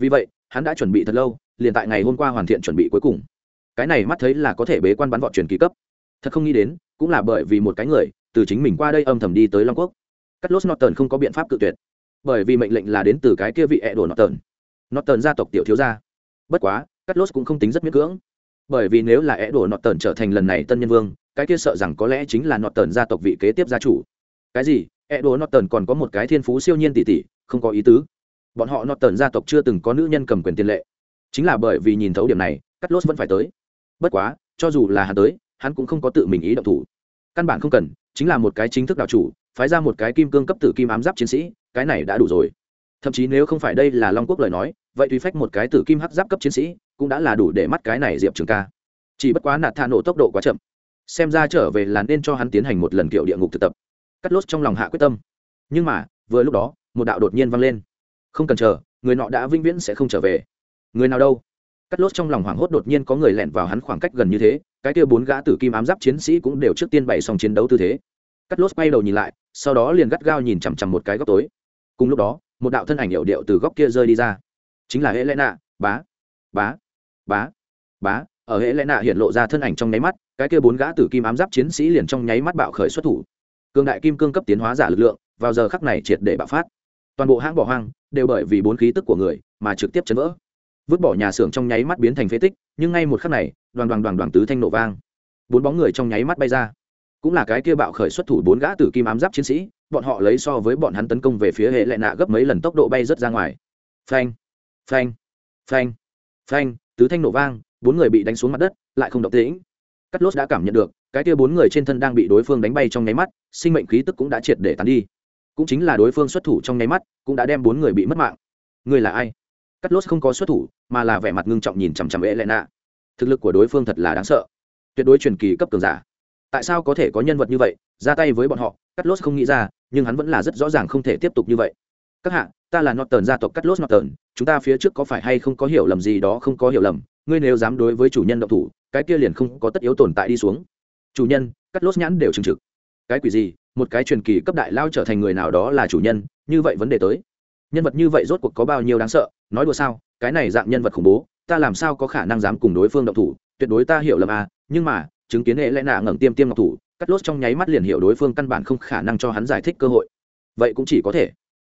A: vì vậy, hắn đã chuẩn bị thật lâu, liền tại ngày hôm qua hoàn thiện chuẩn bị cuối cùng. Cái này mắt thấy là có thể bế quan bắn vọt truyền kỳ cấp. Thật không nghĩ đến, cũng là bởi vì một cái người, từ chính mình qua đây âm thầm đi tới long quốc. Cắt lốt norton không có biện pháp cự tuyệt. Bởi vì mệnh lệnh là đến từ cái kia vị ẹ đồ norton. Norton gia tộc tiểu thiếu gia. Bất quá cắt lốt cũng không tính rất miễn cưỡng. Bởi vì nếu là ẹ đồ norton trở thành lần này tân nhân vương, cái kia sợ rằng có lẽ chính là norton gia tộc vị kế tiếp gia chủ. Cái gì? Ẹ đồ norton còn có một cái thiên phú siêu nhiên tỷ tỷ, không có ý tứ bọn họ nọt tần gia tộc chưa từng có nữ nhân cầm quyền tiền lệ. Chính là bởi vì nhìn thấu điểm này cắt lốt vẫn phải tới. Bất quá, cho dù là hắn tới, hắn cũng không có tự mình ý động thủ. Căn bản không cần, chính là một cái chính thức đạo chủ, phái ra một cái kim cương cấp tử kim ám giáp chiến sĩ, cái này đã đủ rồi. Thậm chí nếu không phải đây là long quốc lời nói, vậy tùy phách một cái tử kim hắc giáp cấp chiến sĩ, cũng đã là đủ để mắt cái này diệp trường ca. Chỉ bất quá nạt tha nổ tốc độ quá chậm. Xem ra trở về là nên cho hắn tiến hành một lần kiểu địa ngục thực tập. Cắt lốt trong lòng hạ quyết tâm. Nhưng mà, vừa lúc đó, một đạo đột nhiên vang lên không cần chờ, người nọ đã vĩnh viễn sẽ không trở về. Người nào đâu? Cắt lốt trong lòng hoảng hốt đột nhiên có người lẻn vào hắn khoảng cách gần như thế, cái kia bốn gã tử kim ám giáp chiến sĩ cũng đều trước tiên bày xong chiến đấu tư thế. Cắt lốt quay đầu nhìn lại, sau đó liền gắt gao nhìn chằm chằm một cái góc tối. Cùng lúc đó, một đạo thân ảnh hiệu điệu từ góc kia rơi đi ra. Chính là hệ lẽ nạ, bá bá bá bá. Ở hệ lẽ nạ hiện lộ ra thân ảnh trong nháy mắt, cái kia bốn gã tử kim ám giáp chiến sĩ liền trong nháy mắt bạo khởi xuất thủ. Cương đại kim cương cấp tiến hóa giả lực lượng, vào giờ khắc này triệt để bạo phát toàn bộ hãng bỏ hoang đều bởi vì bốn khí tức của người mà trực tiếp chấn vỡ. Vứt bỏ nhà xưởng trong nháy mắt biến thành phế tích, nhưng ngay một khắc này, đoàn đoàn đoàn đoàn tứ thanh nổ vang. Bốn bóng người trong nháy mắt bay ra. Cũng là cái kia bạo khởi xuất thủ bốn gã tử kim ám giáp chiến sĩ, bọn họ lấy so với bọn hắn tấn công về phía hệ lệ nạ gấp mấy lần tốc độ bay rớt ra ngoài. Phanh phanh phanh phanh, tứ thanh nổ vang, bốn người bị đánh xuống mặt đất, lại không động tĩnh. Cắt lốt đã cảm nhận được, cái kia bốn người trên thân đang bị đối phương đánh bay trong nháy mắt, sinh mệnh khí tức cũng đã triệt để tán đi cũng chính là đối phương xuất thủ trong nháy mắt, cũng đã đem bốn người bị mất mạng. Người là ai? Cắt lốt không có xuất thủ, mà là vẻ mặt ngưng trọng nhìn chằm chằm ệ lệ nạ thực lực của đối phương thật là đáng sợ. Tuyệt đối truyền kỳ cấp cường giả. Tại sao có thể có nhân vật như vậy? Ra tay với bọn họ, cắt lốt không nghĩ ra, nhưng hắn vẫn là rất rõ ràng không thể tiếp tục như vậy. Các hạ, ta là norton gia tộc cắt lốt norton, chúng ta phía trước có phải hay không có hiểu lầm gì đó? Không có hiểu lầm, ngươi nếu dám đối với chủ nhân động thủ, cái kia liền không có tất yếu tồn tại đi xuống. Chủ nhân, cắt lốt nhãn đều trừng trực. Cái quỷ gì? Một cái truyền kỳ cấp đại lao trở thành người nào đó là chủ nhân, như vậy vấn đề tới. Nhân vật như vậy rốt cuộc có bao nhiêu đáng sợ, nói đùa sao, cái này dạng nhân vật khủng bố, ta làm sao có khả năng dám cùng đối phương động thủ, tuyệt đối ta hiểu lầm à nhưng mà, chứng kiến hệ lẽ nạ ngẩng tiêm tiêm ngọc thủ, cắt lốt trong nháy mắt liền hiểu đối phương căn bản không khả năng cho hắn giải thích cơ hội. Vậy cũng chỉ có thể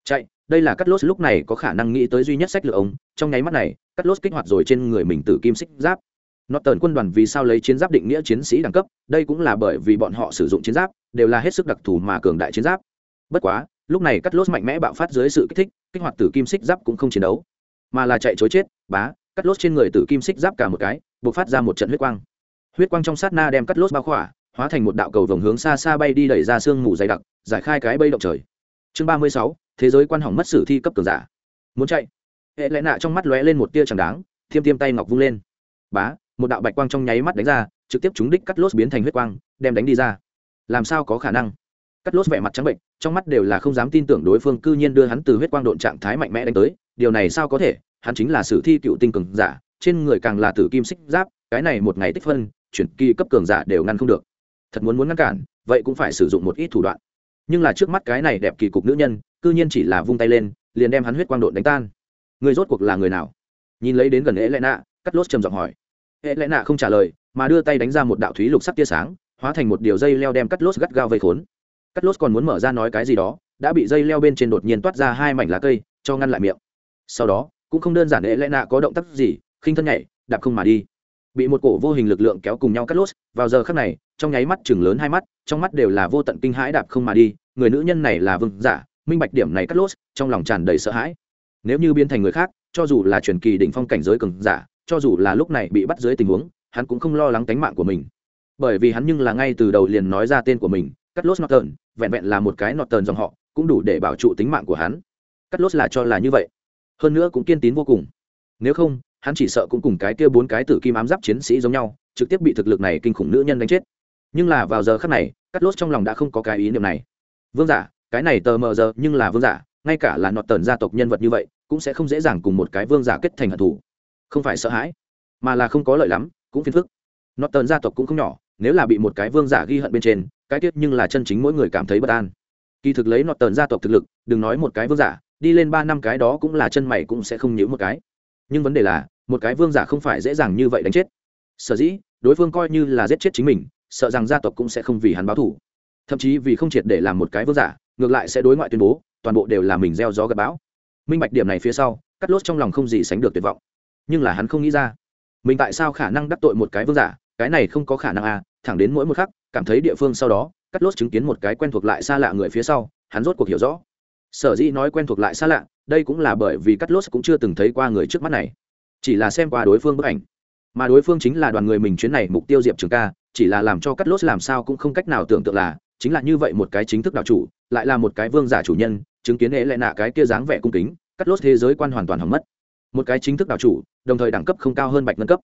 A: chạy, đây là cắt lốt lúc này có khả năng nghĩ tới duy nhất sách lược ông, trong nháy mắt này, cắt lốt kích hoạt rồi trên người mình từ kim xích giáp. Nó tần quân đoàn vì sao lấy chiến giáp định nghĩa chiến sĩ đẳng cấp, đây cũng là bởi vì bọn họ sử dụng chiến giáp đều là hết sức đặc thù mà cường đại chiến giáp. Bất quá, lúc này cắt lốt mạnh mẽ bạo phát dưới sự kích thích, kích hoạt tử kim xích giáp cũng không chiến đấu, mà là chạy chối chết, bá, cắt lốt trên người tử kim xích giáp cả một cái buộc phát ra một trận huyết quang. Huyết quang trong sát na đem cắt lốt bao khỏa, hóa thành một đạo cầu vồng hướng xa xa bay đi đẩy ra sương mù dày đặc, giải khai cái bây động trời. Chương ba mươi sáu, thế giới quan hỏng mất sử thi cấp cường giả. Muốn chạy. Hệ lẽ nạ trong mắt lóe lên một tia chẳng đáng, thiêm tiêm tay ngọc vung lên. Bá, một đạo bạch quang trong nháy mắt đánh ra, trực tiếp trúng đích cắt lốt biến thành huyết quang, đem đánh đi ra làm sao có khả năng? Cắt lốt vẻ mặt trắng bệnh, trong mắt đều là không dám tin tưởng đối phương cư nhiên đưa hắn từ huyết quang độn trạng thái mạnh mẽ đánh tới, điều này sao có thể? Hắn chính là sử thi cựu tinh cường giả, trên người càng là tử kim xích giáp, cái này một ngày tích phân, chuyển kỳ cấp cường giả đều ngăn không được. Thật muốn muốn ngăn cản, vậy cũng phải sử dụng một ít thủ đoạn. Nhưng là trước mắt cái này đẹp kỳ cục nữ nhân, cư nhiên chỉ là vung tay lên, liền đem hắn huyết quang độn đánh tan. Người rốt cuộc là người nào? Nhìn lấy đến gần ế lẽ nạ, cắt lốt trầm giọng hỏi. Ế lẽ nạ không trả lời, mà đưa tay đánh ra một đạo thúy lục sắc tia sáng hóa thành một điều dây leo đem cắt lốt gắt gao vây khốn. Cắt lốt còn muốn mở ra nói cái gì đó, đã bị dây leo bên trên đột nhiên toát ra hai mảnh lá cây, cho ngăn lại miệng. Sau đó, cũng không đơn giản ế lẽ nạ có động tác gì, khinh thân nhảy, đạp không mà đi. Bị một cổ vô hình lực lượng kéo cùng nhau cắt lốt, vào giờ khắc này, trong nháy mắt chừng lớn hai mắt, trong mắt đều là vô tận kinh hãi đạp không mà đi, người nữ nhân này là vương giả, minh bạch điểm này cắt lốt, trong lòng tràn đầy sợ hãi. Nếu như biến thành người khác, cho dù là truyền kỳ đỉnh phong cảnh giới cường giả, cho dù là lúc này bị bắt dưới tình huống, hắn cũng không lo lắng tánh mạng của mình bởi vì hắn nhưng là ngay từ đầu liền nói ra tên của mình cắt lốt norton, vẹn vẹn là một cái norton dòng họ, cũng đủ để bảo trụ tính mạng của hắn. Cắt lốt là cho là như vậy. Hơn nữa cũng kiên tín vô cùng. Nếu không, hắn chỉ sợ cũng cùng cái kia bốn cái tử kim ám giáp chiến sĩ giống nhau, trực tiếp bị thực lực này kinh khủng nữ nhân đánh chết. Nhưng là vào giờ khắc này cắt lốt trong lòng đã không có cái ý niệm này. Vương giả, cái này tờ mờ giờ nhưng là vương giả, ngay cả là nọt tần gia tộc nhân vật như vậy, cũng sẽ không dễ dàng cùng một cái vương giả kết thành hận thù. không phải sợ hãi, mà là không có lợi lắm, cũng phiền phức. Nọt tần gia tộc cũng không nhỏ nếu là bị một cái vương giả ghi hận bên trên, cái tiết nhưng là chân chính mỗi người cảm thấy bất an. Kỳ thực lấy nọt tần gia tộc thực lực, đừng nói một cái vương giả, đi lên ba năm cái đó cũng là chân mày cũng sẽ không nhíu một cái. Nhưng vấn đề là, một cái vương giả không phải dễ dàng như vậy đánh chết. Sở dĩ, đối phương coi như là giết chết chính mình, sợ rằng gia tộc cũng sẽ không vì hắn báo thủ thậm chí vì không triệt để làm một cái vương giả, ngược lại sẽ đối ngoại tuyên bố, toàn bộ đều là mình gieo gió gặp bão. Minh bạch điểm này phía sau, cắt lốt trong lòng không gì sánh được tuyệt vọng. Nhưng là hắn không nghĩ ra, mình tại sao khả năng đắc tội một cái vương giả cái này không có khả năng à thẳng đến mỗi một khắc, cảm thấy địa phương sau đó, cắt lốt chứng kiến một cái quen thuộc lại xa lạ người phía sau, hắn rốt cuộc hiểu rõ. Sở dĩ nói quen thuộc lại xa lạ, đây cũng là bởi vì cắt lốt cũng chưa từng thấy qua người trước mắt này. Chỉ là xem qua đối phương bức ảnh. Mà đối phương chính là đoàn người mình chuyến này mục tiêu diệp trường ca, chỉ là làm cho cắt lốt làm sao cũng không cách nào tưởng tượng là, chính là như vậy một cái chính thức đạo chủ, lại là một cái vương giả chủ nhân, chứng kiến lễ lại nạ cái kia dáng vẻ cung kính, cắt lốt thế giới quan hoàn toàn hỏng mất. Một cái chính thức đạo chủ, đồng thời đẳng cấp không cao hơn bạch ngân cấp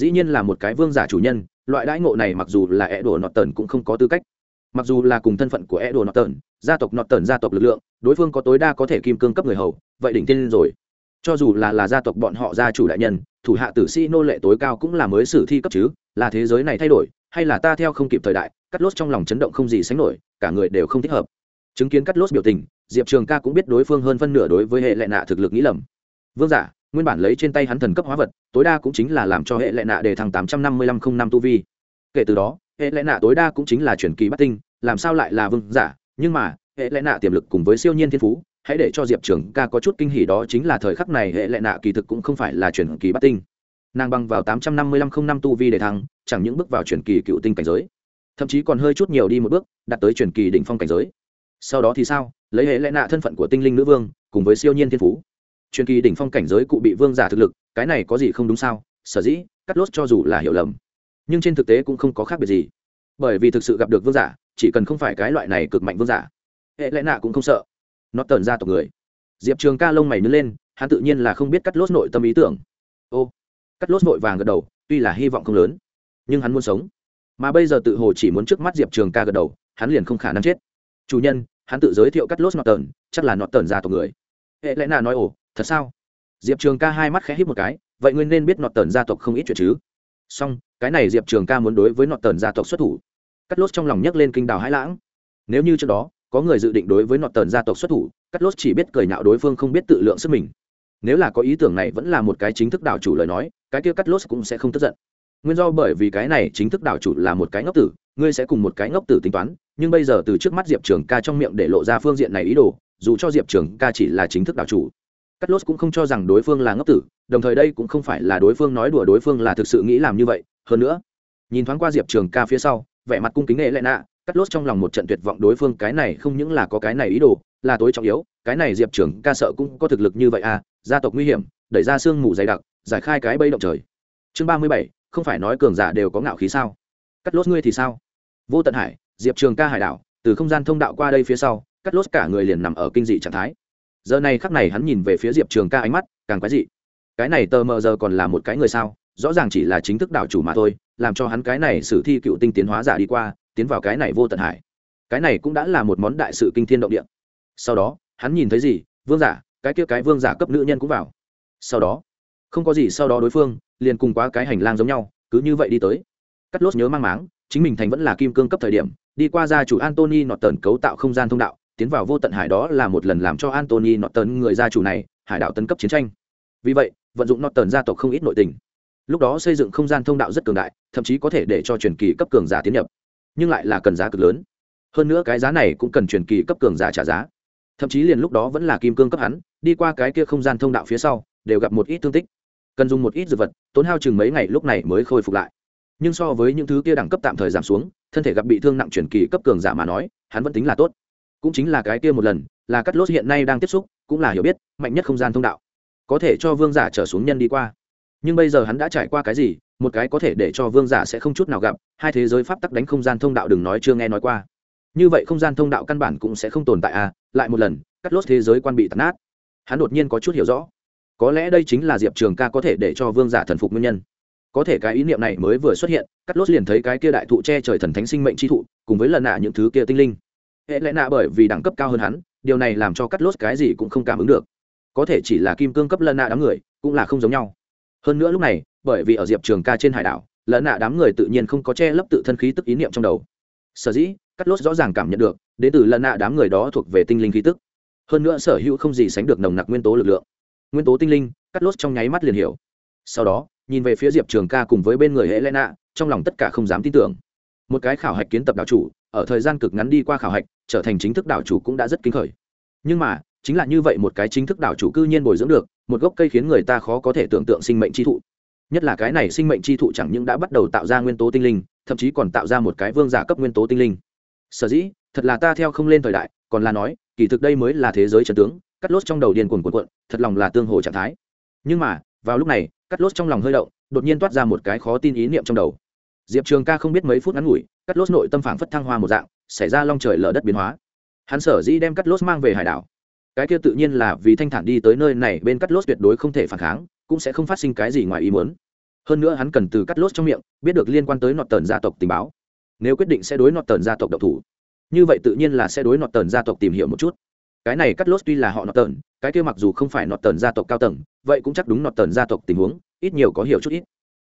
A: dĩ nhiên là một cái vương giả chủ nhân, loại đãi ngộ này mặc dù là e đồ nọt tần cũng không có tư cách. Mặc dù là cùng thân phận của e đồ nọt tần, gia tộc nọt tần gia tộc lực lượng, đối phương có tối đa có thể kim cương cấp người hầu, vậy đỉnh tiên rồi. Cho dù là là gia tộc bọn họ gia chủ đại nhân, thủ hạ tử sĩ nô lệ tối cao cũng là mới sử thi cấp chứ, là thế giới này thay đổi, hay là ta theo không kịp thời đại, cắt lốt trong lòng chấn động không gì sánh nổi, cả người đều không thích hợp. Chứng kiến cắt lốt biểu tình, diệp trường ca cũng biết đối phương hơn phân nửa đối với hệ lệ nạ thực lực nghĩ lầm. Vương giả nguyên bản lấy trên tay hắn thần cấp hóa vật, tối đa cũng chính là làm cho hệ lệ nạ để thằng tám trăm năm mươi lăm không năm tu vi. Kể từ đó, hệ lệ nạ tối đa cũng chính là chuyển kỳ bắt tinh, làm sao lại là vương giả? Nhưng mà, hệ lệ nạ tiềm lực cùng với siêu nhiên thiên phú, hãy để cho diệp trường ca có chút kinh hỉ đó chính là thời khắc này hệ lệ nạ kỳ thực cũng không phải là chuyển kỳ bắt tinh. Nàng băng vào tám trăm năm mươi lăm không năm tu vi để thăng, chẳng những bước vào chuyển kỳ cựu tinh cảnh giới, thậm chí còn hơi chút nhiều đi một bước, đạt tới chuyển kỳ đỉnh phong cảnh giới. Sau đó thì sao? Lấy hệ lệ nạ thân phận của tinh linh nữ vương, cùng với siêu nhiên thiên phú truyền kỳ đỉnh phong cảnh giới cụ bị vương giả thực lực, cái này có gì không đúng sao? Sở dĩ, cắt lốt cho dù là hiểu lầm. Nhưng trên thực tế cũng không có khác biệt gì. Bởi vì thực sự gặp được vương giả, chỉ cần không phải cái loại này cực mạnh vương giả, hệ lẽ nạ cũng không sợ. Nó tờn ra tộc người. Diệp trường ca lông mày nứt lên, hắn tự nhiên là không biết cắt lốt nội tâm ý tưởng. Ô, cắt lốt vội vàng gật đầu, tuy là hy vọng không lớn, nhưng hắn muốn sống. Mà bây giờ tự hồ chỉ muốn trước mắt diệp trường ca gật đầu, hắn liền không khả năng chết. Chủ nhân, hắn tự giới thiệu cắt lốt nọt tờn chắc là nọt tờn ra tộc người. Hệ lẽ nạ nói, ồ thật sao? Diệp trường ca hai mắt khẽ hít một cái, vậy ngươi nên biết nọt tần gia tộc không ít chuyện chứ. Song cái này diệp trường ca muốn đối với nọt tần gia tộc xuất thủ. Cắt lốt trong lòng nhấc lên kinh đào hãi lãng. Nếu như trước đó, có người dự định đối với nọt tần gia tộc xuất thủ cắt lốt chỉ biết cười nhạo đối phương không biết tự lượng sức mình. Nếu là có ý tưởng này vẫn là một cái chính thức đảo chủ lời nói, cái kia cắt lốt cũng sẽ không tức giận. Nguyên do bởi vì cái này chính thức đảo chủ là một cái ngốc tử, ngươi sẽ cùng một cái ngốc tử tính toán, nhưng bây giờ từ trước mắt diệp trường ca trong miệng để lộ ra phương diện này ý đồ, dù cho diệp trường ca chỉ là chính thức đảo chủ cắt lốt cũng không cho rằng đối phương là ngốc tử, đồng thời đây cũng không phải là đối phương nói đùa, đối phương là thực sự nghĩ làm như vậy. Hơn nữa, nhìn thoáng qua diệp trường ca phía sau, vẻ mặt cung kính nghệ lại nạ cắt lốt trong lòng một trận tuyệt vọng đối phương cái này không những là có cái này ý đồ, là tối trọng yếu, cái này diệp trường ca sợ cũng có thực lực như vậy à gia tộc nguy hiểm, đẩy ra sương mù dày đặc, giải khai cái bây động trời. Chương ba mươi bảy, không phải nói cường giả đều có ngạo khí sao? Cắt lốt ngươi thì sao? Vô tận hải, diệp trường ca hải đảo, từ không gian thông đạo qua đây phía sau cắt lốt cả người liền nằm ở kinh dị trạng thái giờ này khắc này hắn nhìn về phía diệp trường ca ánh mắt càng quái dị cái này tờ mờ giờ còn là một cái người sao rõ ràng chỉ là chính thức đảo chủ mà thôi làm cho hắn cái này sử thi cựu tinh tiến hóa giả đi qua tiến vào cái này vô tận hải cái này cũng đã là một món đại sự kinh thiên động địa sau đó hắn nhìn thấy gì vương giả cái kia cái vương giả cấp nữ nhân cũng vào sau đó không có gì sau đó đối phương liền cùng qua cái hành lang giống nhau cứ như vậy đi tới cắt lốt nhớ mang máng chính mình thành vẫn là kim cương cấp thời điểm đi qua gia chủ antony nọt tần cấu tạo không gian thông đạo tiến vào vô tận hải đó là một lần làm cho antony nọt tần người gia chủ này, hải đảo tấn cấp chiến tranh. Vì vậy, vận dụng nọt tần gia tộc không ít nội tình. Lúc đó xây dựng không gian thông đạo rất cường đại, thậm chí có thể để cho truyền kỳ cấp cường giả tiến nhập. Nhưng lại là cần giá cực lớn. Hơn nữa cái giá này cũng cần truyền kỳ cấp cường giả trả giá. Thậm chí liền lúc đó vẫn là kim cương cấp hắn, đi qua cái kia không gian thông đạo phía sau, đều gặp một ít thương tích. Cần dùng một ít dược vật, tốn hao chừng mấy ngày lúc này mới khôi phục lại. Nhưng so với những thứ kia đẳng cấp tạm thời giảm xuống, thân thể gặp bị thương nặng truyền kỳ cấp cường giả mà nói, hắn vẫn tính là tốt cũng chính là cái kia một lần, là cắt lốt hiện nay đang tiếp xúc, cũng là hiểu biết, mạnh nhất không gian thông đạo. Có thể cho vương giả trở xuống nhân đi qua. Nhưng bây giờ hắn đã trải qua cái gì, một cái có thể để cho vương giả sẽ không chút nào gặp, hai thế giới pháp tắc đánh không gian thông đạo đừng nói chưa nghe nói qua. Như vậy không gian thông đạo căn bản cũng sẽ không tồn tại à lại một lần, cắt lốt thế giới quan bị tàn nát. Hắn đột nhiên có chút hiểu rõ. Có lẽ đây chính là diệp trường ca có thể để cho vương giả thần phục nguyên nhân. Có thể cái ý niệm này mới vừa xuất hiện, cắt lốt liền thấy cái kia đại thụ che trời thần thánh sinh mệnh chi thụ, cùng với lần nạ những thứ kia tinh linh hệ lẽ nạ bởi vì đẳng cấp cao hơn hắn, điều này làm cho cắt lốt cái gì cũng không cảm ứng được. Có thể chỉ là kim cương cấp lần nạ đám người, cũng là không giống nhau. Hơn nữa lúc này, bởi vì ở diệp trường ca trên hải đảo lẫn nạ đám người tự nhiên không có che lấp tự thân khí tức ý niệm trong đầu. Sở dĩ cắt lốt rõ ràng cảm nhận được, đến từ lần nạ đám người đó thuộc về tinh linh khí tức. Hơn nữa sở hữu không gì sánh được nồng nặc nguyên tố lực lượng. Nguyên tố tinh linh cắt lốt trong nháy mắt liền hiểu. Sau đó, nhìn về phía diệp trường ca cùng với bên người hệ lẽ nạ, trong lòng tất cả không dám tin tưởng. Một cái khảo hạch kiến tập đạo chủ ở thời gian cực ngắn đi qua khảo hạch, trở thành chính thức đảo chủ cũng đã rất kinh khởi. Nhưng mà, chính là như vậy một cái chính thức đảo chủ cư nhiên bồi dưỡng được, một gốc cây khiến người ta khó có thể tưởng tượng sinh mệnh chi thụ. Nhất là cái này sinh mệnh chi thụ chẳng những đã bắt đầu tạo ra nguyên tố tinh linh, thậm chí còn tạo ra một cái vương giả cấp nguyên tố tinh linh. Sở dĩ, thật là ta theo không lên thời đại, còn là nói, kỳ thực đây mới là thế giới trần tướng, cắt lốt trong đầu điên cuồn cuộn cuộn, thật lòng là tương hồ trạng thái. Nhưng mà, vào lúc này, cắt lốt trong lòng hơi động, đột nhiên toát ra một cái khó tin ý niệm trong đầu. Diệp trường ca không biết mấy phút ngắn ngủi cắt lốt nội tâm phảng phất thăng hoa một dạng xảy ra long trời lở đất biến hóa. Hắn sở dĩ đem cắt lốt mang về hải đảo. Cái kia tự nhiên là vì thanh thản đi tới nơi này bên cắt lốt tuyệt đối không thể phản kháng cũng sẽ không phát sinh cái gì ngoài ý muốn. Hơn nữa hắn cần từ cắt lốt trong miệng biết được liên quan tới nọt tần gia tộc tình báo. Nếu quyết định sẽ đối nọt tần gia tộc độc thủ như vậy tự nhiên là sẽ đối nọt tần gia tộc tìm hiểu một chút. Cái này cắt lốt tuy là họ nọt tần, cái kia mặc dù không phải nọt tần gia tộc cao tầng vậy cũng chắc đúng nọt tần gia tộc tình huống ít nhiều có hiểu chút ít.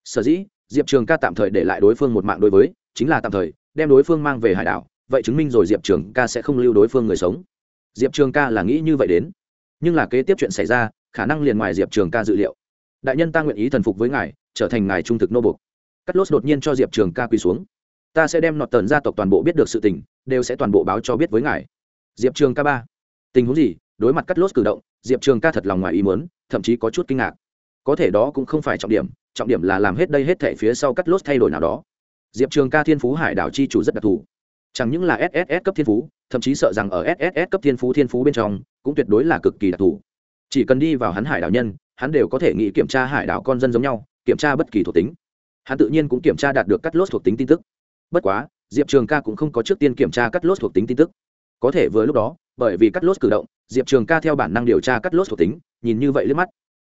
A: Sở dĩ diệp trường ca tạm thời để lại đối phương một mạng đối với chính là tạm thời, đem đối phương mang về hải đảo, vậy chứng minh rồi diệp trường ca sẽ không lưu đối phương người sống. Diệp trường ca là nghĩ như vậy đến. Nhưng là kế tiếp chuyện xảy ra, khả năng liền ngoài diệp trường ca dự liệu. Đại nhân ta nguyện ý thần phục với ngài, trở thành ngài trung thực nô bục cắt lốt đột nhiên cho diệp trường ca quỳ xuống. Ta sẽ đem nọt tần gia tộc toàn bộ biết được sự tình, đều sẽ toàn bộ báo cho biết với ngài. Diệp trường ca ba. Tình huống gì? Đối mặt cắt lốt cử động, diệp trường ca thật lòng ngoài ý muốn, thậm chí có chút kinh ngạc. Có thể đó cũng không phải trọng điểm trọng điểm là làm hết đây hết thể phía sau cắt lốt thay đổi nào đó diệp trường ca thiên phú hải đảo chi chủ rất đặc thù. Chẳng những là sss cấp thiên phú, thậm chí sợ rằng ở sss cấp thiên phú thiên phú bên trong cũng tuyệt đối là cực kỳ đặc thù. Chỉ cần đi vào hắn hải đảo nhân, hắn đều có thể nghĩ kiểm tra hải đảo con dân giống nhau, kiểm tra bất kỳ thuộc tính. Hắn tự nhiên cũng kiểm tra đạt được cắt lốt thuộc tính tin tức. Bất quá, diệp trường ca cũng không có trước tiên kiểm tra cắt lốt thuộc tính tin tức. Có thể vừa lúc đó, bởi vì cắt lốt cử động, diệp trường ca theo bản năng điều tra cắt lốt thuộc tính, nhìn như vậy liếc mắt.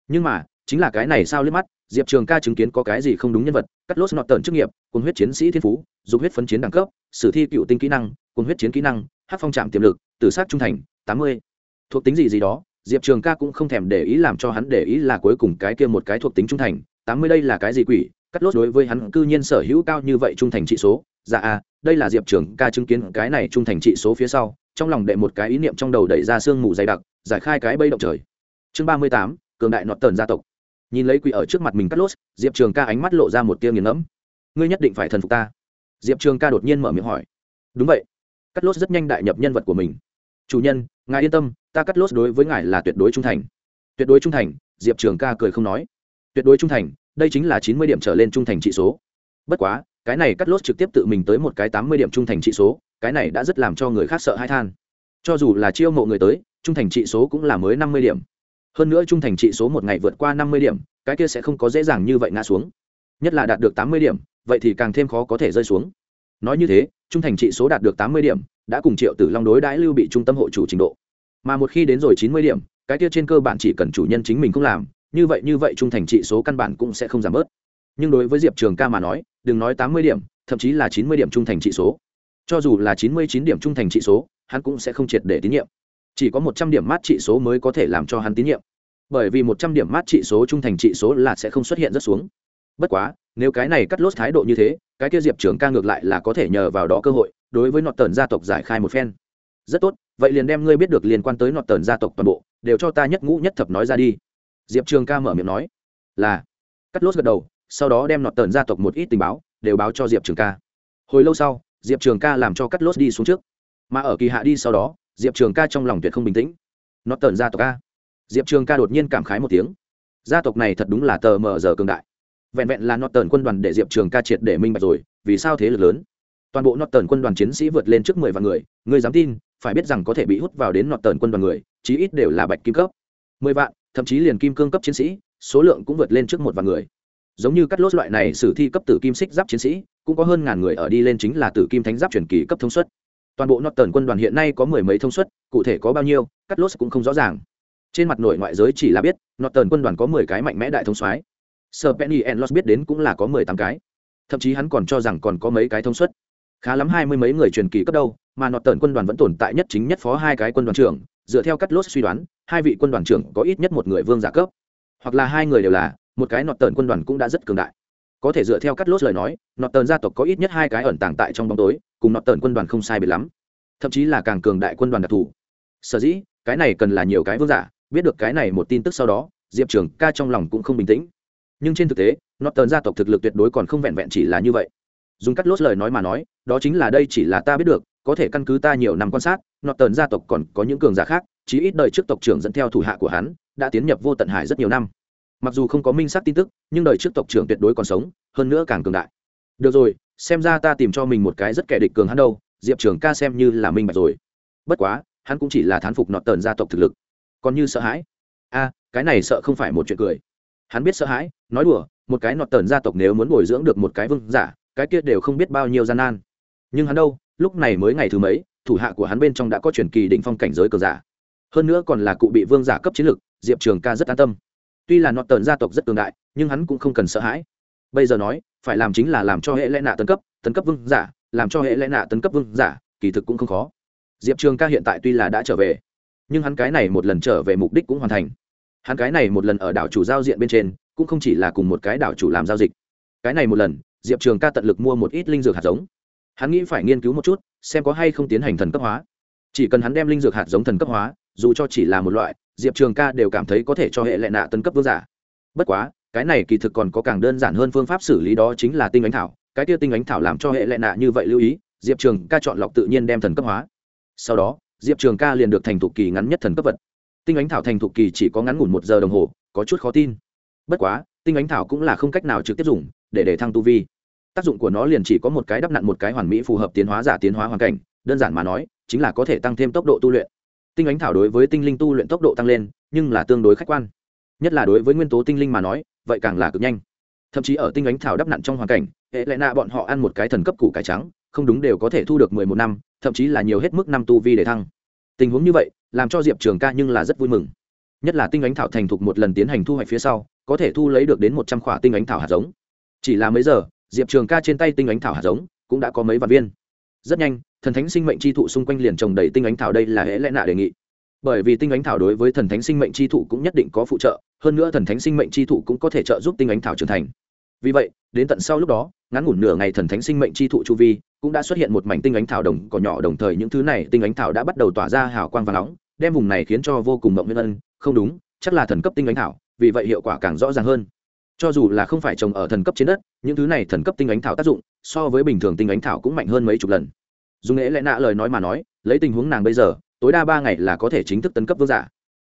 A: Nhưng mà, chính là cái này sao liếc mắt diệp trường ca chứng kiến có cái gì không đúng nhân vật, cắt lốt nọt tần chức nghiệp, cuồng huyết chiến sĩ thiên phú dùng huyết phấn chiến đẳng cấp, sử thi cựu tinh kỹ năng, cuồng huyết chiến kỹ năng, hát phong trạm tiềm lực, tử sát trung thành, tám mươi. Thuộc tính gì gì đó, diệp trường ca cũng không thèm để ý làm cho hắn để ý là cuối cùng cái kia một cái thuộc tính trung thành, tám mươi đây là cái gì quỷ, cắt lốt đối với hắn cư nhiên sở hữu cao như vậy trung thành trị số. Dạ à đây là diệp trường ca chứng kiến cái này trung thành trị số phía sau, trong lòng đệ một cái ý niệm trong đầu đẩy ra sương mù dày đặc, giải khai cái bây động trời. Chương ba mươi tám, cường đại nọt tần gia tộc nhìn lấy quỷ ở trước mặt mình cắt lốt, diệp trường ca ánh mắt lộ ra một tia nghiền ngẫm. Ngươi nhất định phải thần phục ta. Diệp trường ca đột nhiên mở miệng hỏi. Đúng vậy. Cắt lốt rất nhanh đại nhập nhân vật của mình. Chủ nhân, ngài yên tâm, ta cắt lốt đối với ngài là tuyệt đối trung thành. Tuyệt đối trung thành, diệp trường ca cười không nói. Tuyệt đối trung thành, đây chính là chín mươi điểm trở lên trung thành trị số. Bất quá, cái này cắt lốt trực tiếp tự mình tới một cái tám mươi điểm trung thành trị số, cái này đã rất làm cho người khác sợ hãi than. Cho dù là chiêu mộ người tới, trung thành trị số cũng là mới năm mươi điểm hơn nữa trung thành trị số một ngày vượt qua năm mươi điểm, cái kia sẽ không có dễ dàng như vậy ngã xuống. Nhất là đạt được tám mươi điểm, vậy thì càng thêm khó có thể rơi xuống. Nói như thế, trung thành trị số đạt được tám mươi điểm, đã cùng triệu tử long đối đãi lưu bị trung tâm hộ chủ trình độ. Mà một khi đến rồi chín mươi điểm, cái kia trên cơ bản chỉ cần chủ nhân chính mình không làm, như vậy như vậy trung thành trị số căn bản cũng sẽ không giảm bớt. Nhưng đối với diệp trường ca mà nói, đừng nói tám mươi điểm, thậm chí là chín mươi điểm trung thành trị số. Cho dù là chín mươi chín điểm trung thành trị số, hắn cũng sẽ không triệt để tín nhiệm chỉ có một trăm điểm mát trị số mới có thể làm cho hắn tín nhiệm. Bởi vì một trăm điểm mát trị số trung thành trị số là sẽ không xuất hiện rất xuống. Bất quá, nếu cái này cắt lốt thái độ như thế, cái kia diệp trường ca ngược lại là có thể nhờ vào đó cơ hội, đối với nọt tần gia tộc giải khai một phen. Rất tốt, vậy liền đem ngươi biết được liên quan tới nọt tần gia tộc toàn bộ, đều cho ta nhất ngũ nhất thập nói ra đi. Diệp trường ca mở miệng nói. Là. Cắt lốt gật đầu, sau đó đem nọt tần gia tộc một ít tình báo, đều báo cho diệp trường ca. Hồi lâu sau, diệp trường ca làm cho cắt lốt đi xuống trước. Mà ở kỳ hạ đi sau đó diệp trường ca trong lòng tuyệt không bình tĩnh. Nọt tần gia tộc ca diệp trường ca đột nhiên cảm khái một tiếng. Gia tộc này thật đúng là tờ mờ giờ cường đại. Vẹn vẹn là nọt tần quân đoàn để diệp trường ca triệt để minh bạch rồi, vì sao thế lực lớn? Toàn bộ nọt tần quân đoàn chiến sĩ vượt lên trước mười vạn người người dám tin, phải biết rằng có thể bị hút vào đến nọt tần quân đoàn người, chí ít đều là bạch kim cấp. Mười vạn, thậm chí liền kim cương cấp chiến sĩ, số lượng cũng vượt lên trước một vạn người. Giống như các lốt loại này sử thi cấp tử kim xích giáp chiến sĩ, cũng có hơn ngàn người ở đi lên chính là tử kim thánh giáp truyền kỳ cấp thông suất toàn bộ norton quân đoàn hiện nay có mười mấy thông suất, cụ thể có bao nhiêu cắt lốt cũng không rõ ràng. Trên mặt nội ngoại giới chỉ là biết, norton quân đoàn có mười cái mạnh mẽ đại thông soái. Sir penny and loss biết đến cũng là có mười tám cái. Thậm chí hắn còn cho rằng còn có mấy cái thông suất. Khá lắm hai mươi mấy người truyền kỳ cấp đâu, mà norton quân đoàn vẫn tồn tại nhất chính nhất phó hai cái quân đoàn trưởng. Dựa theo cắt lốt suy đoán, hai vị quân đoàn trưởng có ít nhất một người vương giả cấp. Hoặc là hai người đều là, một cái nọt quân đoàn cũng đã rất cường đại. Có thể dựa theo cắt lốt lời nói nọt gia tộc có ít nhất hai cái ẩn tàng tại trong bóng tối cùng nọt tần quân đoàn không sai biệt lắm. Thậm chí là càng cường đại quân đoàn đặc thù. Sở dĩ, cái này cần là nhiều cái vương giả, biết được cái này một tin tức sau đó, diệp trường ca trong lòng cũng không bình tĩnh. Nhưng trên thực tế, nọt tần gia tộc thực lực tuyệt đối còn không vẹn vẹn chỉ là như vậy. Dùng cắt lốt lời nói mà nói, đó chính là đây chỉ là ta biết được, có thể căn cứ ta nhiều năm quan sát, nọt tần gia tộc còn có những cường giả khác, chí ít đời trước tộc trưởng dẫn theo thủ hạ của hắn, đã tiến nhập vô tận hải rất nhiều năm. Mặc dù không có minh xác tin tức, nhưng đời trước tộc trưởng tuyệt đối còn sống, hơn nữa càng cường đại. Được rồi xem ra ta tìm cho mình một cái rất kẻ địch cường hắn đâu diệp trường ca xem như là minh bạch rồi. Bất quá hắn cũng chỉ là thán phục nọt tờn gia tộc thực lực. Còn như sợ hãi? A cái này sợ không phải một chuyện cười. Hắn biết sợ hãi nói đùa một cái nọt tờn gia tộc nếu muốn bồi dưỡng được một cái vương giả cái kia đều không biết bao nhiêu gian nan. Nhưng hắn đâu lúc này mới ngày thứ mấy thủ hạ của hắn bên trong đã có truyền kỳ định phong cảnh giới cờ giả. Hơn nữa còn là cụ bị vương giả cấp chiến lực, diệp trường ca rất an tâm. Tuy là nọt tờn gia tộc rất tương đại nhưng hắn cũng không cần sợ hãi bây giờ nói, phải làm chính là làm cho hệ lẽ nạ tấn cấp tấn cấp vương giả, làm cho hệ lẽ nạ tấn cấp vương giả, kỳ thực cũng không khó. Diệp trường ca hiện tại tuy là đã trở về, nhưng hắn cái này một lần trở về mục đích cũng hoàn thành. Hắn cái này một lần ở đảo chủ giao diện bên trên, cũng không chỉ là cùng một cái đảo chủ làm giao dịch. Cái này một lần, diệp trường ca tận lực mua một ít linh dược hạt giống. Hắn nghĩ phải nghiên cứu một chút, xem có hay không tiến hành thần cấp hóa. Chỉ cần hắn đem linh dược hạt giống thần cấp hóa, dù cho chỉ là một loại, diệp trường ca đều cảm thấy có thể cho hệ lệ nạ tân cấp vương giả. Bất quá cái này kỳ thực còn có càng đơn giản hơn phương pháp xử lý đó chính là tinh ánh thảo. Cái kia tinh ánh thảo làm cho hệ lệ nạ như vậy lưu ý, diệp trường ca chọn lọc tự nhiên đem thần cấp hóa. Sau đó, diệp trường ca liền được thành thục kỳ ngắn nhất thần cấp vật. Tinh ánh thảo thành thục kỳ chỉ có ngắn ngủn một giờ đồng hồ, có chút khó tin. Bất quá, tinh ánh thảo cũng là không cách nào trực tiếp dùng, để để thăng tu vi. Tác dụng của nó liền chỉ có một cái đắp nặn một cái hoàn mỹ phù hợp tiến hóa giả tiến hóa hoàn cảnh, đơn giản mà nói, chính là có thể tăng thêm tốc độ tu luyện. Tinh ánh thảo đối với tinh linh tu luyện tốc độ tăng lên, nhưng là tương đối khách quan. Nhất là đối với nguyên tố tinh linh mà nói vậy càng là cực nhanh. Thậm chí ở tinh ánh thảo đắp nặn trong hoàn cảnh, hệ lệ nạ bọn họ ăn một cái thần cấp củ cải trắng, không đúng đều có thể thu được mười một năm, thậm chí là nhiều hết mức năm tu vi để thăng. Tình huống như vậy, làm cho diệp trường ca nhưng là rất vui mừng. Nhất là tinh ánh thảo thành thục một lần tiến hành thu hoạch phía sau, có thể thu lấy được đến một trăm khỏa tinh ánh thảo hạt giống. Chỉ là mấy giờ, diệp trường ca trên tay tinh ánh thảo hạt giống cũng đã có mấy vạn viên. Rất nhanh, thần thánh sinh mệnh chi thụ xung quanh liền trồng đầy tinh ánh thảo đây là hễ lẽ nạ đề nghị bởi vì tinh ánh thảo đối với thần thánh sinh mệnh chi thụ cũng nhất định có phụ trợ, hơn nữa thần thánh sinh mệnh chi thụ cũng có thể trợ giúp tinh ánh thảo trưởng thành. Vì vậy, đến tận sau lúc đó, ngắn ngủn nửa ngày thần thánh sinh mệnh chi thụ chu vi cũng đã xuất hiện một mảnh tinh ánh thảo đồng cỏ nhỏ đồng thời những thứ này tinh ánh thảo đã bắt đầu tỏa ra hào quang và nóng, đem vùng này khiến cho vô cùng mộng nguyên ân. Không đúng, chắc là thần cấp tinh ánh thảo, vì vậy hiệu quả càng rõ ràng hơn. Cho dù là không phải trồng ở thần cấp trên đất, những thứ này thần cấp tinh ánh thảo tác dụng so với bình thường tinh ánh thảo cũng mạnh hơn mấy chục lần. Dùng lẽ lẽ nạ lời nói mà nói, lấy tình huống nàng bây giờ tối đa ba ngày là có thể chính thức tấn cấp vương giả.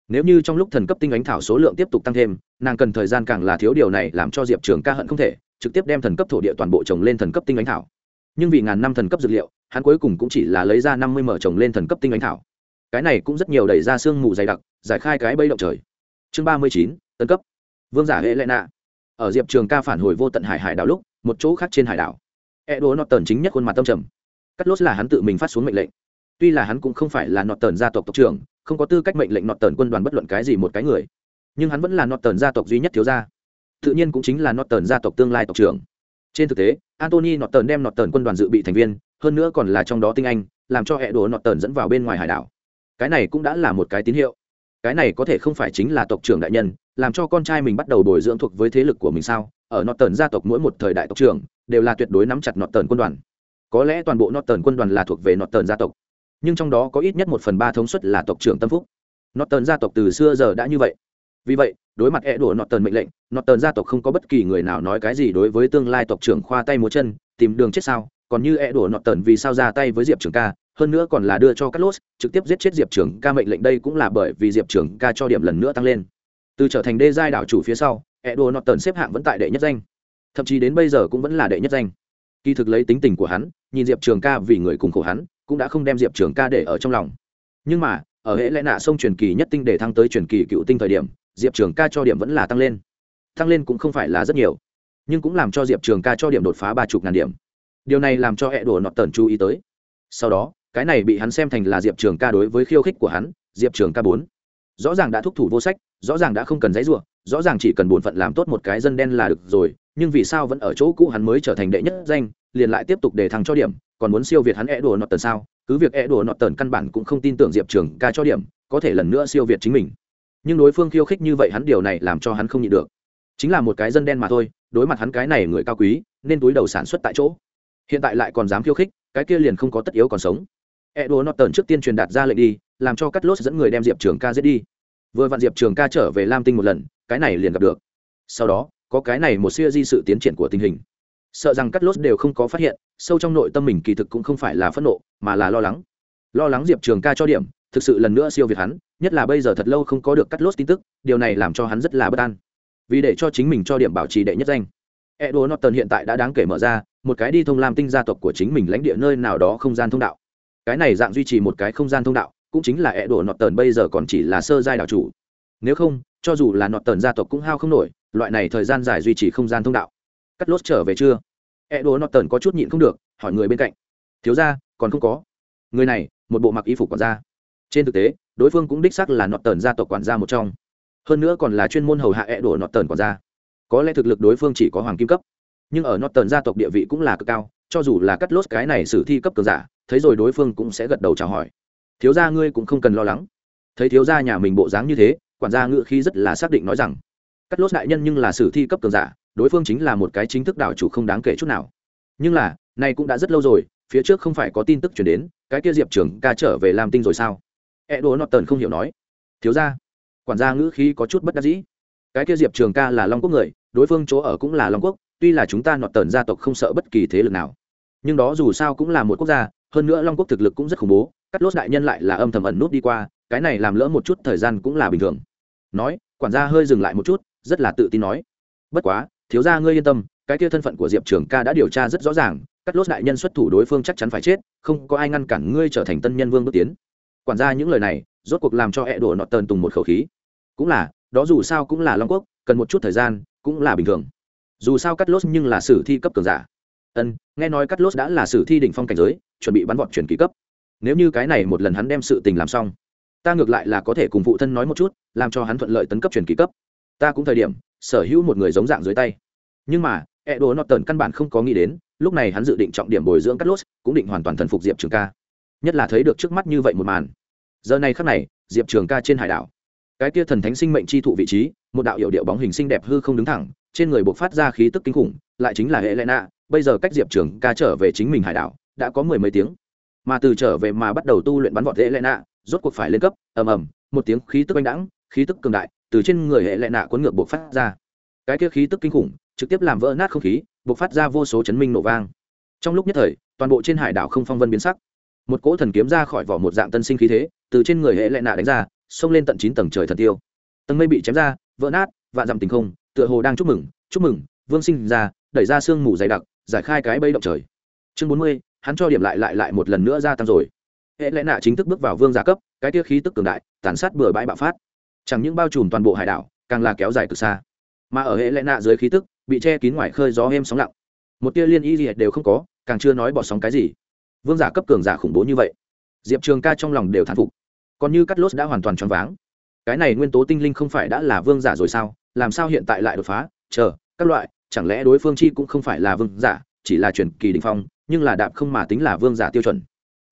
A: Nếu như trong lúc thần cấp tinh ánh thảo số lượng tiếp tục tăng thêm, nàng cần thời gian càng là thiếu điều này làm cho diệp trường ca hận không thể, trực tiếp đem thần cấp thổ địa toàn bộ trồng lên thần cấp tinh ánh thảo. Nhưng vì ngàn năm thần cấp dược liệu, hắn cuối cùng cũng chỉ là lấy ra năm mươi mở trồng lên thần cấp tinh ánh thảo. Cái này cũng rất nhiều đẩy ra sương mù dày đặc, giải khai cái bây động trời. Chương ba mươi chín tân cấp. Vương giả hệ lệ nạ ở diệp trường ca phản hồi vô tận hải hải đảo lúc, một chỗ khác trên hải đảo. E đố nó tần chính nhất khuôn mặt tâm trầm. Cắt lốt là hắn tự mình phát xuống mệnh lệnh tuy là hắn cũng không phải là nọt tần gia tộc tộc trưởng, không có tư cách mệnh lệnh nọt tần quân đoàn bất luận cái gì một cái người. Nhưng hắn vẫn là nọt tần gia tộc duy nhất thiếu gia. Tự nhiên cũng chính là nọt tần gia tộc tương lai tộc trưởng. Trên thực tế antony nọt tần đem nọt tần quân đoàn dự bị thành viên, hơn nữa còn là trong đó tinh anh, làm cho hệ đồ nọt tần dẫn vào bên ngoài hải đảo. Cái này cũng đã là một cái tín hiệu. Cái này có thể không phải chính là tộc trưởng đại nhân, làm cho con trai mình bắt đầu bồi dưỡng thuộc với thế lực của mình sao? Ở nọt tần gia tộc mỗi một thời đại tộc trưởng, đều là tuyệt đối nắm chặt nọt tần quân đoàn. Có lẽ toàn bộ nọt tần quân đoàn là thuộc về nọt tần gia tộc nhưng trong đó có ít nhất một phần ba thống suất là tộc trưởng tâm phúc. Nọt tần gia tộc từ xưa giờ đã như vậy. Vì vậy, đối mặt e đổ nọt tần mệnh lệnh nọt tần gia tộc không có bất kỳ người nào nói cái gì đối với tương lai tộc trưởng khoa tay múa chân, tìm đường chết sao? Còn như e đổ nọt tần vì sao ra tay với diệp trường ca, hơn nữa còn là đưa cho các lốt trực tiếp giết chết diệp trường ca mệnh lệnh đây cũng là bởi vì diệp trường ca cho điểm lần nữa tăng lên. Từ trở thành đê giai đảo chủ phía sau e đổ nọt tần xếp hạng vẫn tại đệ nhất danh. Thậm chí đến bây giờ cũng vẫn là đệ nhất danh. Kỳ thực lấy tính tình của hắn, nhìn diệp trường ca vì người cùng khổ hắn cũng đã không đem diệp trường ca để ở trong lòng. Nhưng mà, ở hệ lẽ nạ sông truyền kỳ nhất tinh để thăng tới truyền kỳ cựu tinh thời điểm, diệp trường ca cho điểm vẫn là tăng lên. Tăng lên cũng không phải là rất nhiều, nhưng cũng làm cho diệp trường ca cho điểm đột phá ba chục ngàn điểm. Điều này làm cho hệ đổ nọt tần chú ý tới. Sau đó, cái này bị hắn xem thành là diệp trường ca đối với khiêu khích của hắn, diệp trường ca bốn. Rõ ràng đã thúc thủ vô sách, rõ ràng đã không cần giấy ruộng rõ ràng chỉ cần bổn phận làm tốt một cái dân đen là được rồi, nhưng vì sao vẫn ở chỗ cũ hắn mới trở thành đệ nhất danh, liền lại tiếp tục để thăng cho điểm còn muốn siêu việt hắn e đồ nọt tần sao? Cứ việc e đồ nọt tần căn bản cũng không tin tưởng diệp trường ca cho điểm, có thể lần nữa siêu việt chính mình. Nhưng đối phương khiêu khích như vậy hắn điều này làm cho hắn không nhịn được. Chính là một cái dân đen mà thôi, đối mặt hắn cái này người cao quý, nên túi đầu sản xuất tại chỗ. Hiện tại lại còn dám khiêu khích, cái kia liền không có tất yếu còn sống. E đồ nọt tần trước tiên truyền đạt ra lệnh đi, làm cho cắt lốt dẫn người đem diệp trường ca giết đi. Vừa vặn diệp trường ca trở về lam tinh một lần, cái này liền gặp được. Sau đó, có cái này một siêu di sự tiến triển của tình hình sợ rằng cắt lốt đều không có phát hiện, sâu trong nội tâm mình kỳ thực cũng không phải là phẫn nộ, mà là lo lắng. Lo lắng diệp trường ca cho điểm, thực sự lần nữa siêu việt hắn, nhất là bây giờ thật lâu không có được cắt lốt tin tức, điều này làm cho hắn rất là bất an. Vì để cho chính mình cho điểm bảo trì đệ nhất danh. Edward Norton hiện tại đã đáng kể mở ra, một cái đi thông lam tinh gia tộc của chính mình lãnh địa nơi nào đó không gian thông đạo. Cái này dạng duy trì một cái không gian thông đạo, cũng chính là Edward Norton bây giờ còn chỉ là sơ giai đạo chủ. Nếu không, cho dù là Norton gia tộc cũng hao không nổi, loại này thời gian dài duy trì không gian thông đạo cắt lốt trở về chưa? E nọ tần có chút nhịn không được, hỏi người bên cạnh. Thiếu ra còn không có. Người này, một bộ mặc y phục quản gia. Trên thực tế, đối phương cũng đích sắc là norton gia tộc quản gia một trong. Hơn nữa còn là chuyên môn hầu hạ e đổ tần quản gia. Có lẽ thực lực đối phương chỉ có hoàng kim cấp. Nhưng ở norton gia tộc địa vị cũng là cực cao, cho dù là cắt lốt cái này sử thi cấp cường giả, thấy rồi đối phương cũng sẽ gật đầu chào hỏi. Thiếu gia, ngươi cũng không cần lo lắng. Thấy thiếu gia nhà mình bộ dáng như thế, quản gia ngự khí rất là xác định nói rằng cắt lốt đại nhân nhưng là sử thi cấp cường giả đối phương chính là một cái chính thức đảo chủ không đáng kể chút nào. Nhưng là nay cũng đã rất lâu rồi, phía trước không phải có tin tức chuyển đến, cái kia diệp trưởng ca trở về làm tinh rồi sao? E đồ nọt tần không hiểu nói. Thiếu ra quản gia ngữ khí có chút bất đắc dĩ. Cái kia diệp trường ca là long quốc người, đối phương chỗ ở cũng là long quốc, tuy là chúng ta nọt tần gia tộc không sợ bất kỳ thế lực nào. Nhưng đó dù sao cũng là một quốc gia, hơn nữa long quốc thực lực cũng rất khủng bố, cắt lốt đại nhân lại là âm thầm ẩn nút đi qua, cái này làm lỡ một chút thời gian cũng là bình thường. Nói, quản gia hơi dừng lại một chút, rất là tự tin nói. Bất quá thiếu gia ngươi yên tâm, cái kia thân phận của diệp trường ca đã điều tra rất rõ ràng, cắt lốt đại nhân xuất thủ đối phương chắc chắn phải chết, không có ai ngăn cản ngươi trở thành tân nhân vương bước tiến. Quản gia những lời này, rốt cuộc làm cho hẹ đổ nọt tần tùng một khẩu khí. Cũng là, đó dù sao cũng là long quốc, cần một chút thời gian, cũng là bình thường. Dù sao cắt lốt nhưng là sử thi cấp cường giả. Ân, nghe nói cắt lốt đã là sử thi đỉnh phong cảnh giới, chuẩn bị bắn vọt chuyển ký cấp. Nếu như cái này một lần hắn đem sự tình làm xong, ta ngược lại là có thể cùng phụ thân nói một chút, làm cho hắn thuận lợi tấn cấp chuyển ký cấp. Ta cũng thời điểm sở hữu một người giống dạng dưới tay. Nhưng mà e đồ nọt tần căn bản không có nghĩ đến, lúc này hắn dự định trọng điểm bồi dưỡng cắt lốt cũng định hoàn toàn thần phục diệp trường ca. Nhất là thấy được trước mắt như vậy một màn. Giờ này khắc này, diệp trường ca trên hải đảo. Cái kia thần thánh sinh mệnh chi thụ vị trí, một đạo hiệu điệu bóng hình xinh đẹp hư không đứng thẳng, trên người buộc phát ra khí tức kinh khủng, lại chính là hệ lệ nạ bây giờ cách diệp trường ca trở về chính mình hải đảo, đã có mười mấy tiếng. Mà từ trở về mà bắt đầu tu luyện bắn vọt hệ lệ nạ rốt cuộc phải lên cấp, ầm ầm, một tiếng khí tức oanh đẳng khí tức cường đại từ trên người hệ lệ nạ cuốn ngược buộc phát ra. Cái kia khí tức kinh khủng, trực tiếp làm vỡ nát không khí, buộc phát ra vô số chấn minh nổ vang. Trong lúc nhất thời, toàn bộ trên hải đảo không phong vân biến sắc. Một cỗ thần kiếm ra khỏi vỏ một dạng tân sinh khí thế, từ trên người hệ lệ nạ đánh ra, xông lên tận chín tầng trời thần tiêu. Tầng mây bị chém ra, vỡ nát, vạn dặm tình không, tựa hồ đang chúc mừng chúc mừng, vương sinh ra, đẩy ra sương mù dày đặc, giải khai cái bẫy động trời. Chương bốn mươi, hắn cho điểm lại lại lại một lần nữa gia tăng rồi. Hệ lẽ nạ chính thức bước vào vương gia cấp, cái tia khí tức cường đại, tàn sát bừa bãi bạo phát chẳng những bao trùm toàn bộ hải đảo, càng là kéo dài từ xa. Mà ở hệ lẽ nạ dưới khí tức, bị che kín ngoài khơi gió êm sóng lặng. Một tia liên y gì đều không có, càng chưa nói bỏ sóng cái gì. Vương giả cấp cường giả khủng bố như vậy. Diệp trường ca trong lòng đều thán phục. Còn như cắt lốt đã hoàn toàn choáng váng. Cái này nguyên tố tinh linh không phải đã là vương giả rồi sao? Làm sao hiện tại lại đột phá? Chờ, các loại, chẳng lẽ đối phương chi cũng không phải là vương giả, chỉ là truyền kỳ đình phong, nhưng là đạp không mà tính là vương giả tiêu chuẩn.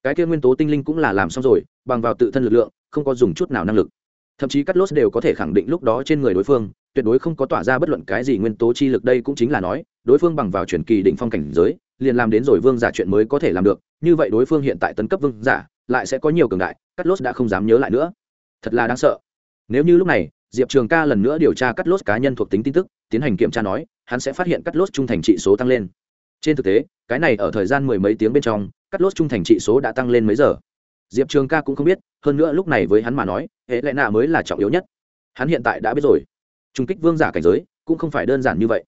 A: Cái kia nguyên tố tinh linh cũng là làm xong rồi, bằng vào tự thân lực lượng, không có dùng chút nào năng lực thậm chí cắt lốt đều có thể khẳng định lúc đó trên người đối phương, tuyệt đối không có tỏa ra bất luận cái gì nguyên tố chi lực, đây cũng chính là nói, đối phương bằng vào truyền kỳ đỉnh phong cảnh giới, liền làm đến rồi vương giả chuyện mới có thể làm được, như vậy đối phương hiện tại tấn cấp vương giả, lại sẽ có nhiều cường đại, cắt lốt đã không dám nhớ lại nữa. Thật là đáng sợ. Nếu như lúc này, diệp trường ca lần nữa điều tra cắt lốt cá nhân thuộc tính tin tức, tiến hành kiểm tra nói, hắn sẽ phát hiện cắt lốt trung thành trị số tăng lên. Trên thực tế, cái này ở thời gian mười mấy tiếng bên trong, cắt lốt trung thành trị số đã tăng lên mấy giờ? Diệp trường ca cũng không biết, hơn nữa lúc này với hắn mà nói, hệ lệ nạ mới là trọng yếu nhất. Hắn hiện tại đã biết rồi. Trung kích vương giả cảnh giới cũng không phải đơn giản như vậy.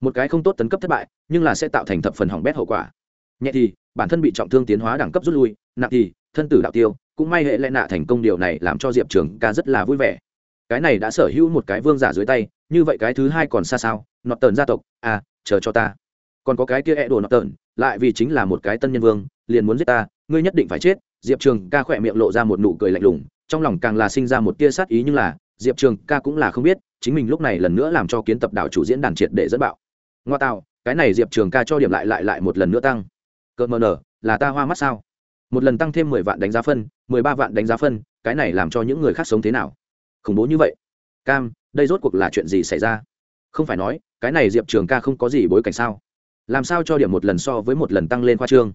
A: Một cái không tốt tấn cấp thất bại, nhưng là sẽ tạo thành thập phần hỏng bét hậu quả. Nhẹ thì, bản thân bị trọng thương tiến hóa đẳng cấp rút lui, nặng thì, thân tử đạo tiêu, cũng may hệ lẽ nạ thành công điều này làm cho diệp trường ca rất là vui vẻ. Cái này đã sở hữu một cái vương giả dưới tay, như vậy cái thứ hai còn xa sao? Nọt tờn gia tộc à chờ cho ta. Còn có cái kia e đồ nọt tờn, lại vì chính là một cái tân nhân vương, liền muốn giết ta, ngươi nhất định phải chết diệp trường ca khỏe miệng lộ ra một nụ cười lạnh lùng, trong lòng càng là sinh ra một tia sát ý nhưng là, diệp trường ca cũng là không biết, chính mình lúc này lần nữa làm cho kiến tập đảo chủ diễn đàn triệt để dẫn bạo. Ngoa tạo, cái này diệp trường ca cho điểm lại lại lại một lần nữa tăng. Cợt mờ nở, là ta hoa mắt sao? Một lần tăng thêm mười vạn đánh giá phân, mười ba vạn đánh giá phân, cái này làm cho những người khác sống thế nào? Khủng bố như vậy. Cam, đây rốt cuộc là chuyện gì xảy ra? Không phải nói, cái này diệp trường ca không có gì bối cảnh sao? Làm sao cho điểm một lần so với một lần tăng lên khoa trương?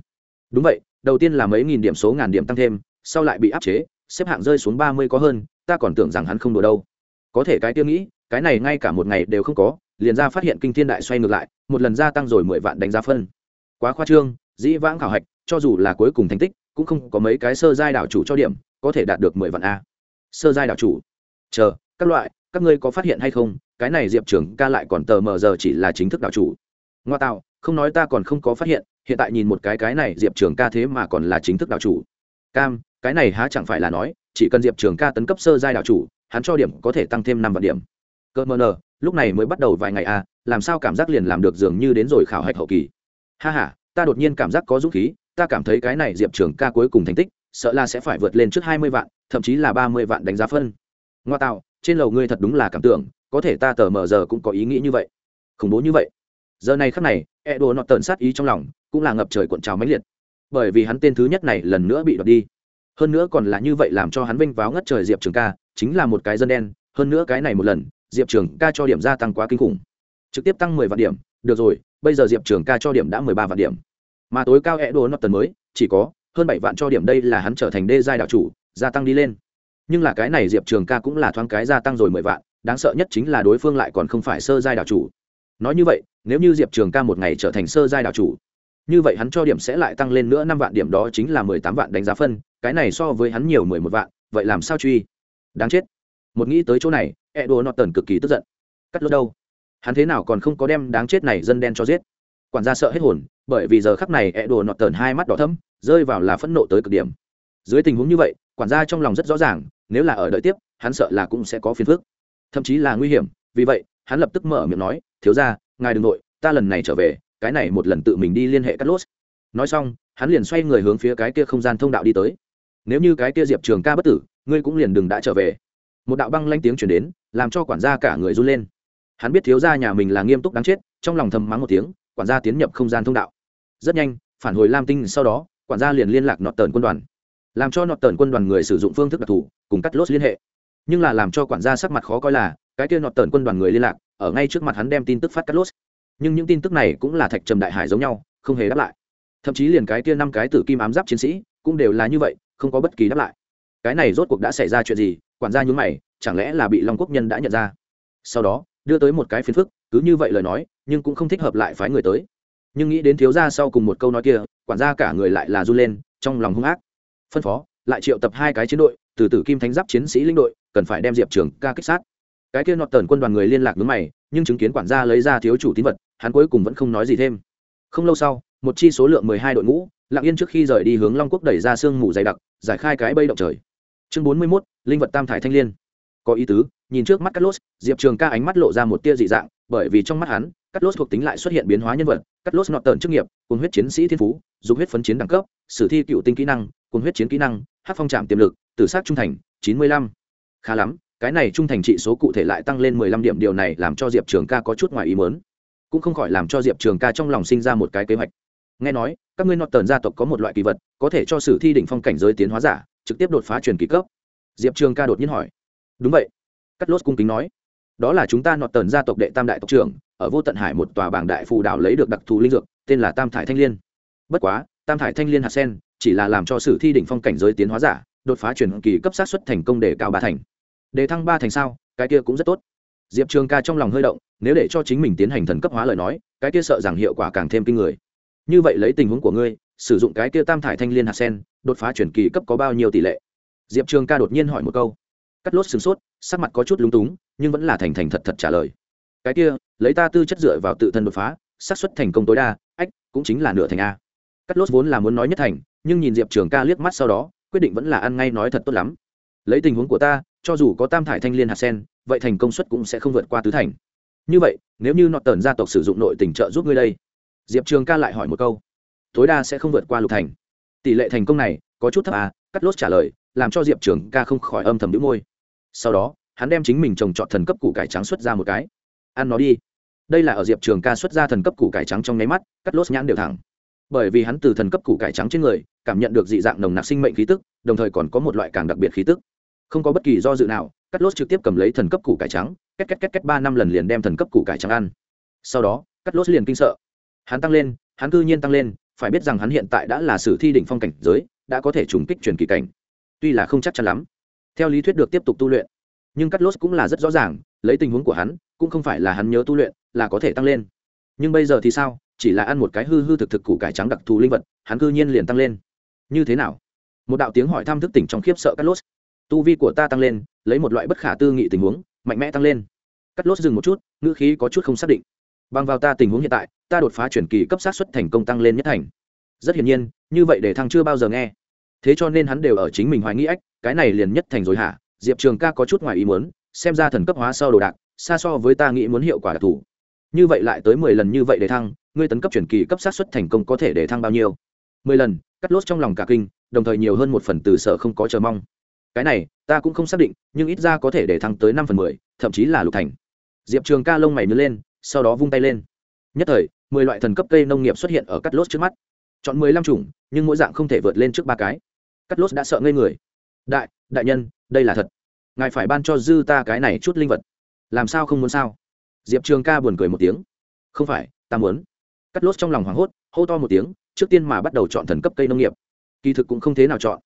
A: Đúng vậy đầu tiên là mấy nghìn điểm số ngàn điểm tăng thêm, sau lại bị áp chế, xếp hạng rơi xuống ba mươi có hơn, ta còn tưởng rằng hắn không đùa đâu. Có thể cái tiêu nghĩ, cái này ngay cả một ngày đều không có, liền ra phát hiện kinh thiên đại xoay ngược lại, một lần gia tăng rồi mười vạn đánh giá phân. Quá khoa trương, dĩ vãng khảo hạch, cho dù là cuối cùng thành tích, cũng không có mấy cái sơ giai đảo chủ cho điểm, có thể đạt được mười vạn a. Sơ giai đảo chủ. Chờ, các loại, các ngươi có phát hiện hay không, cái này diệp trưởng ca lại còn tờ mờ giờ chỉ là chính thức đảo chủ. Ngoa tạo, không nói ta còn không có phát hiện hiện tại nhìn một cái cái này diệp trường ca thế mà còn là chính thức đảo chủ. Cam, cái này há chẳng phải là nói, chỉ cần diệp trường ca tấn cấp sơ giai đảo chủ, hắn cho điểm có thể tăng thêm năm vạn điểm. Cơ mờ nờ, lúc này mới bắt đầu vài ngày à làm sao cảm giác liền làm được dường như đến rồi khảo hạch hậu kỳ. Ha h a ta đột nhiên cảm giác có dũng khí, ta cảm thấy cái này diệp trường ca cuối cùng thành tích, sợ là sẽ phải vượt lên trước hai mươi vạn, thậm chí là ba mươi vạn đánh giá phân. Ngoa tạo, trên lầu ngươi thật đúng là cảm tưởng, có thể ta tờ mờ giờ cũng có ý nghĩ như vậy. Khủng bố như vậy. Giờ này khắc này e đồ nọt tợn sát ý trong lòng cũng là ngập trời cuộn trào mãnh liệt. Bởi vì hắn tên thứ nhất này lần nữa bị đoạt đi. Hơn nữa còn là như vậy làm cho hắn vinh váo ngất trời diệp trường ca, chính là một cái dân đen, hơn nữa cái này một lần, diệp trường ca cho điểm gia tăng quá kinh khủng. Trực tiếp tăng mười vạn điểm, được rồi, bây giờ diệp trường ca cho điểm đã mười ba vạn điểm. Mà tối cao e đồ tần mới, chỉ có hơn bảy vạn cho điểm đây là hắn trở thành đê giai đạo chủ, gia tăng đi lên. Nhưng là cái này diệp trường ca cũng là thoáng cái gia tăng rồi mười vạn, đáng sợ nhất chính là đối phương lại còn không phải sơ giai đạo chủ. Nói như vậy, nếu như diệp trường ca một ngày trở thành sơ giai đạo chủ như vậy hắn cho điểm sẽ lại tăng lên nữa năm vạn điểm đó chính là mười tám vạn đánh giá phân, cái này so với hắn nhiều mười một vạn, vậy làm sao truy? Đáng chết. Một nghĩ tới chỗ này e đồ nọt tần cực kỳ tức giận. Cắt lốt đâu? Hắn thế nào còn không có đem đáng chết này dân đen cho giết? Quản gia sợ hết hồn, bởi vì giờ khắc này e đồ nọt tần hai mắt đỏ thấm rơi vào là phẫn nộ tới cực điểm. Dưới tình huống như vậy, quản gia trong lòng rất rõ ràng, nếu là ở đợi tiếp, hắn sợ là cũng sẽ có phiền phức. Thậm chí là nguy hiểm, vì vậy, hắn lập tức mở miệng nói, thiếu ra ngài đ ừ n g nội, ta lần này trở về cái này một lần tự mình đi liên hệ cắt lốt nói xong, hắn liền xoay người hướng phía cái kia không gian thông đạo đi tới. Nếu như cái kia diệp trường ca bất tử, ngươi cũng liền đừng đã trở về. Một đạo băng lanh tiếng chuyển đến, làm cho quản gia cả người run lên. Hắn biết thiếu gia nhà mình là nghiêm túc đáng chết, trong lòng thầm mắng một tiếng, quản gia tiến nhập không gian thông đạo. Rất nhanh, phản hồi lam tinh sau đó, quản gia liền liên lạc nọt tờn quân đoàn. Làm cho nọt tờn quân đoàn người sử dụng phương thức đặc thù, cùng cắt lốt liên hệ. Nhưng là làm cho quản gia sắc mặt khó coi là, cái kia nọt tờn quân đoàn người liên lạc, ở ngay trước mặt hắn đem tin tức phát cắt lốt nhưng những tin tức này cũng là thạch trầm đại hải giống nhau, không hề đáp lại. Thậm chí liền cái kia năm cái tử kim ám giáp chiến sĩ cũng đều là như vậy, không có bất kỳ đáp lại. Cái này rốt cuộc đã xảy ra chuyện gì? Quản gia nhúng mày, chẳng lẽ là bị long quốc nhân đã nhận ra? Sau đó, đưa tới một cái phiền phức, cứ như vậy lời nói, nhưng cũng không thích hợp lại phái người tới. Nhưng nghĩ đến thiếu gia sau cùng một câu nói kia, quản gia cả người lại là run lên, trong lòng hung ác. Phân phó, lại triệu tập hai cái chiến đội, từ tử kim thánh giáp chiến sĩ linh đội, cần phải đem diệp trường ca kích sát. Cái kia nọt tần quân đoàn người liên lạc với mày, nhưng chứng kiến quản gia lấy ra thiếu chủ tín vật hắn cuối cùng vẫn không nói gì thêm. Không lâu sau, một chi số lượng mười hai đội ngũ, lặng yên trước khi rời đi hướng long quốc đẩy ra sương mù dày đặc, giải khai cái bây động trời. Chương bốn mươi mốt, linh vật tam thải thanh liên. Có ý tứ, nhìn trước mắt cắt lốt, diệp trường ca ánh mắt lộ ra một tia dị dạng, bởi vì trong mắt hắn cắt lốt thuộc tính lại xuất hiện biến hóa nhân vật cắt lốt nọt tờn chức nghiệp cùng huyết chiến sĩ thiên phú dùng huyết phấn chiến đẳng cấp, sử thi cựu tinh kỹ năng cùng huyết chiến kỹ năng hát phong trạm tiềm lực, tử sát trung thành, chín mươi lăm. Khá lắm, cái này trung thành trị số cụ thể lại tăng lên mười lăm điểm, điều này làm cho diệp trường ca có chút ngoài ý mớn cũng không khỏi làm cho diệp trường ca trong lòng sinh ra một cái kế hoạch. Nghe nói, các ngươi nọt tờn gia tộc có một loại kỳ vật, có thể cho sử thi đỉnh phong cảnh giới tiến hóa giả, trực tiếp đột phá truyền kỳ cấp. Diệp trường ca đột nhiên hỏi. Đúng vậy. Cắt lốt cung kính nói. Đó là chúng ta nọt tần gia tộc đệ tam đại tộc trưởng, ở vô tận hải một tòa bảng đại phù đảo lấy được đặc thù linh dược, tên là tam thải thanh liên. Bất quá, tam thải thanh liên hạt sen, chỉ là làm cho sử thi đỉnh phong cảnh giới tiến hóa giả, đột phá truyền kỳ cấp sát xuất thành công để cao ba thành. Đề thăng ba thành sao, cái kia cũng rất tốt diệp trường ca trong lòng hơi động, nếu để cho chính mình tiến hành thần cấp hóa lời nói, cái kia sợ rằng hiệu quả càng thêm kinh người. Như vậy lấy tình huống của ngươi, sử dụng cái kia tam thải thanh liên hạt sen, đột phá chuyển kỳ cấp có bao nhiêu tỷ lệ? Diệp trường ca đột nhiên hỏi một câu. Cắt lốt sửng sốt, sắc mặt có chút lúng túng, nhưng vẫn là thành thành thật thật trả lời. Cái kia, lấy ta tư chất dựa vào tự thân đột phá, xác suất thành công tối đa, ách, cũng chính là nửa thành a. Cắt lốt vốn là muốn nói nhất thành, nhưng nhìn diệp trường ca liếc mắt sau đó, quyết định vẫn là ăn ngay nói thật tốt lắm. Lấy tình huống của ta, cho dù có tam thải thanh liên hạt sen vậy thành công suất cũng sẽ không vượt qua tứ thành. Như vậy, nếu như nọ tần gia tộc sử dụng nội tình trợ giúp ngươi đây, diệp trường ca lại hỏi một câu, tối đa sẽ không vượt qua lục thành. Tỷ lệ thành công này có chút thấp à cắt lốt trả lời, làm cho diệp trường ca không khỏi âm thầm đĩu môi. Sau đó, hắn đem chính mình trồng trọt thần cấp củ cải trắng xuất ra một cái. Ăn nó đi. Đây là ở diệp trường ca xuất ra thần cấp củ cải trắng trong nháy mắt, cắt lốt nhãn đều thẳng. Bởi vì hắn từ thần cấp củ cải trắng trên người, cảm nhận được dị dạng nồng nặc sinh mệnh khí tức, đồng thời còn có một loại càng đặc biệt khí tức. Không có bất kỳ do dự nào cắt lốt trực tiếp cầm lấy thần cấp củ cải trắng, két két két két ba năm lần liền đem thần cấp củ cải trắng ăn. Sau đó cắt lốt liền kinh sợ. Hắn tăng lên, hắn cư nhiên tăng lên, phải biết rằng hắn hiện tại đã là sử thi đỉnh phong cảnh giới, đã có thể trùng kích truyền kỳ cảnh. Tuy là không chắc chắn lắm. Theo lý thuyết được tiếp tục tu luyện. Nhưng cắt lốt cũng là rất rõ ràng, lấy tình huống của hắn, cũng không phải là hắn nhớ tu luyện, là có thể tăng lên. Nhưng bây giờ thì sao? Chỉ là ăn một cái hư hư thực thực củ cải trắng đặc thù linh vật, hắn cư nhiên liền tăng lên. Như thế nào? Một đạo tiếng hỏi thăm thức tỉnh trong khiếp sợ cắt lốt tu vi của ta tăng lên lấy một loại bất khả tư nghị tình huống, mạnh mẽ tăng lên. Cắt lốt dừng một chút, ngữ khí có chút không xác định. Bằng vào ta tình huống hiện tại, ta đột phá chuyển kỳ cấp sát xuất thành công tăng lên nhất thành. Rất hiển nhiên, như vậy để thăng chưa bao giờ nghe. Thế cho nên hắn đều ở chính mình hoài nghĩ ách, cái này liền nhất thành rồi hả? Diệp trường ca có chút ngoài ý muốn, xem ra thần cấp hóa sau đồ đạc, xa so với ta nghĩ muốn hiệu quả đặc thù. Như vậy lại tới mười lần như vậy để thăng, ngươi tấn cấp chuyển kỳ cấp sát xuất thành công có thể để thăng bao nhiêu? Mười lần, cắt lốt trong lòng cả kinh, đồng thời nhiều hơn một phần từ sở không có chờ mong. Cái này ta cũng không xác định, nhưng ít ra có thể để thăng tới năm phần mười, thậm chí là lục thành. Diệp trường ca lông mày nứa lên, sau đó vung tay lên. Nhất thời, mười loại thần cấp cây nông nghiệp xuất hiện ở cắt lốt trước mắt. Chọn mười lăm chủng, nhưng mỗi dạng không thể vượt lên trước ba cái. Cắt lốt đã sợ ngây người. Đại đại nhân, đây là thật. Ngài phải ban cho dư ta cái này chút linh vật. Làm sao không muốn sao? Diệp trường ca buồn cười một tiếng. Không phải, ta muốn. Cắt lốt trong lòng hoảng hốt, hô to một tiếng, trước tiên mà bắt đầu chọn thần cấp cây nông nghiệp. Kỳ thực cũng không thế nào chọn.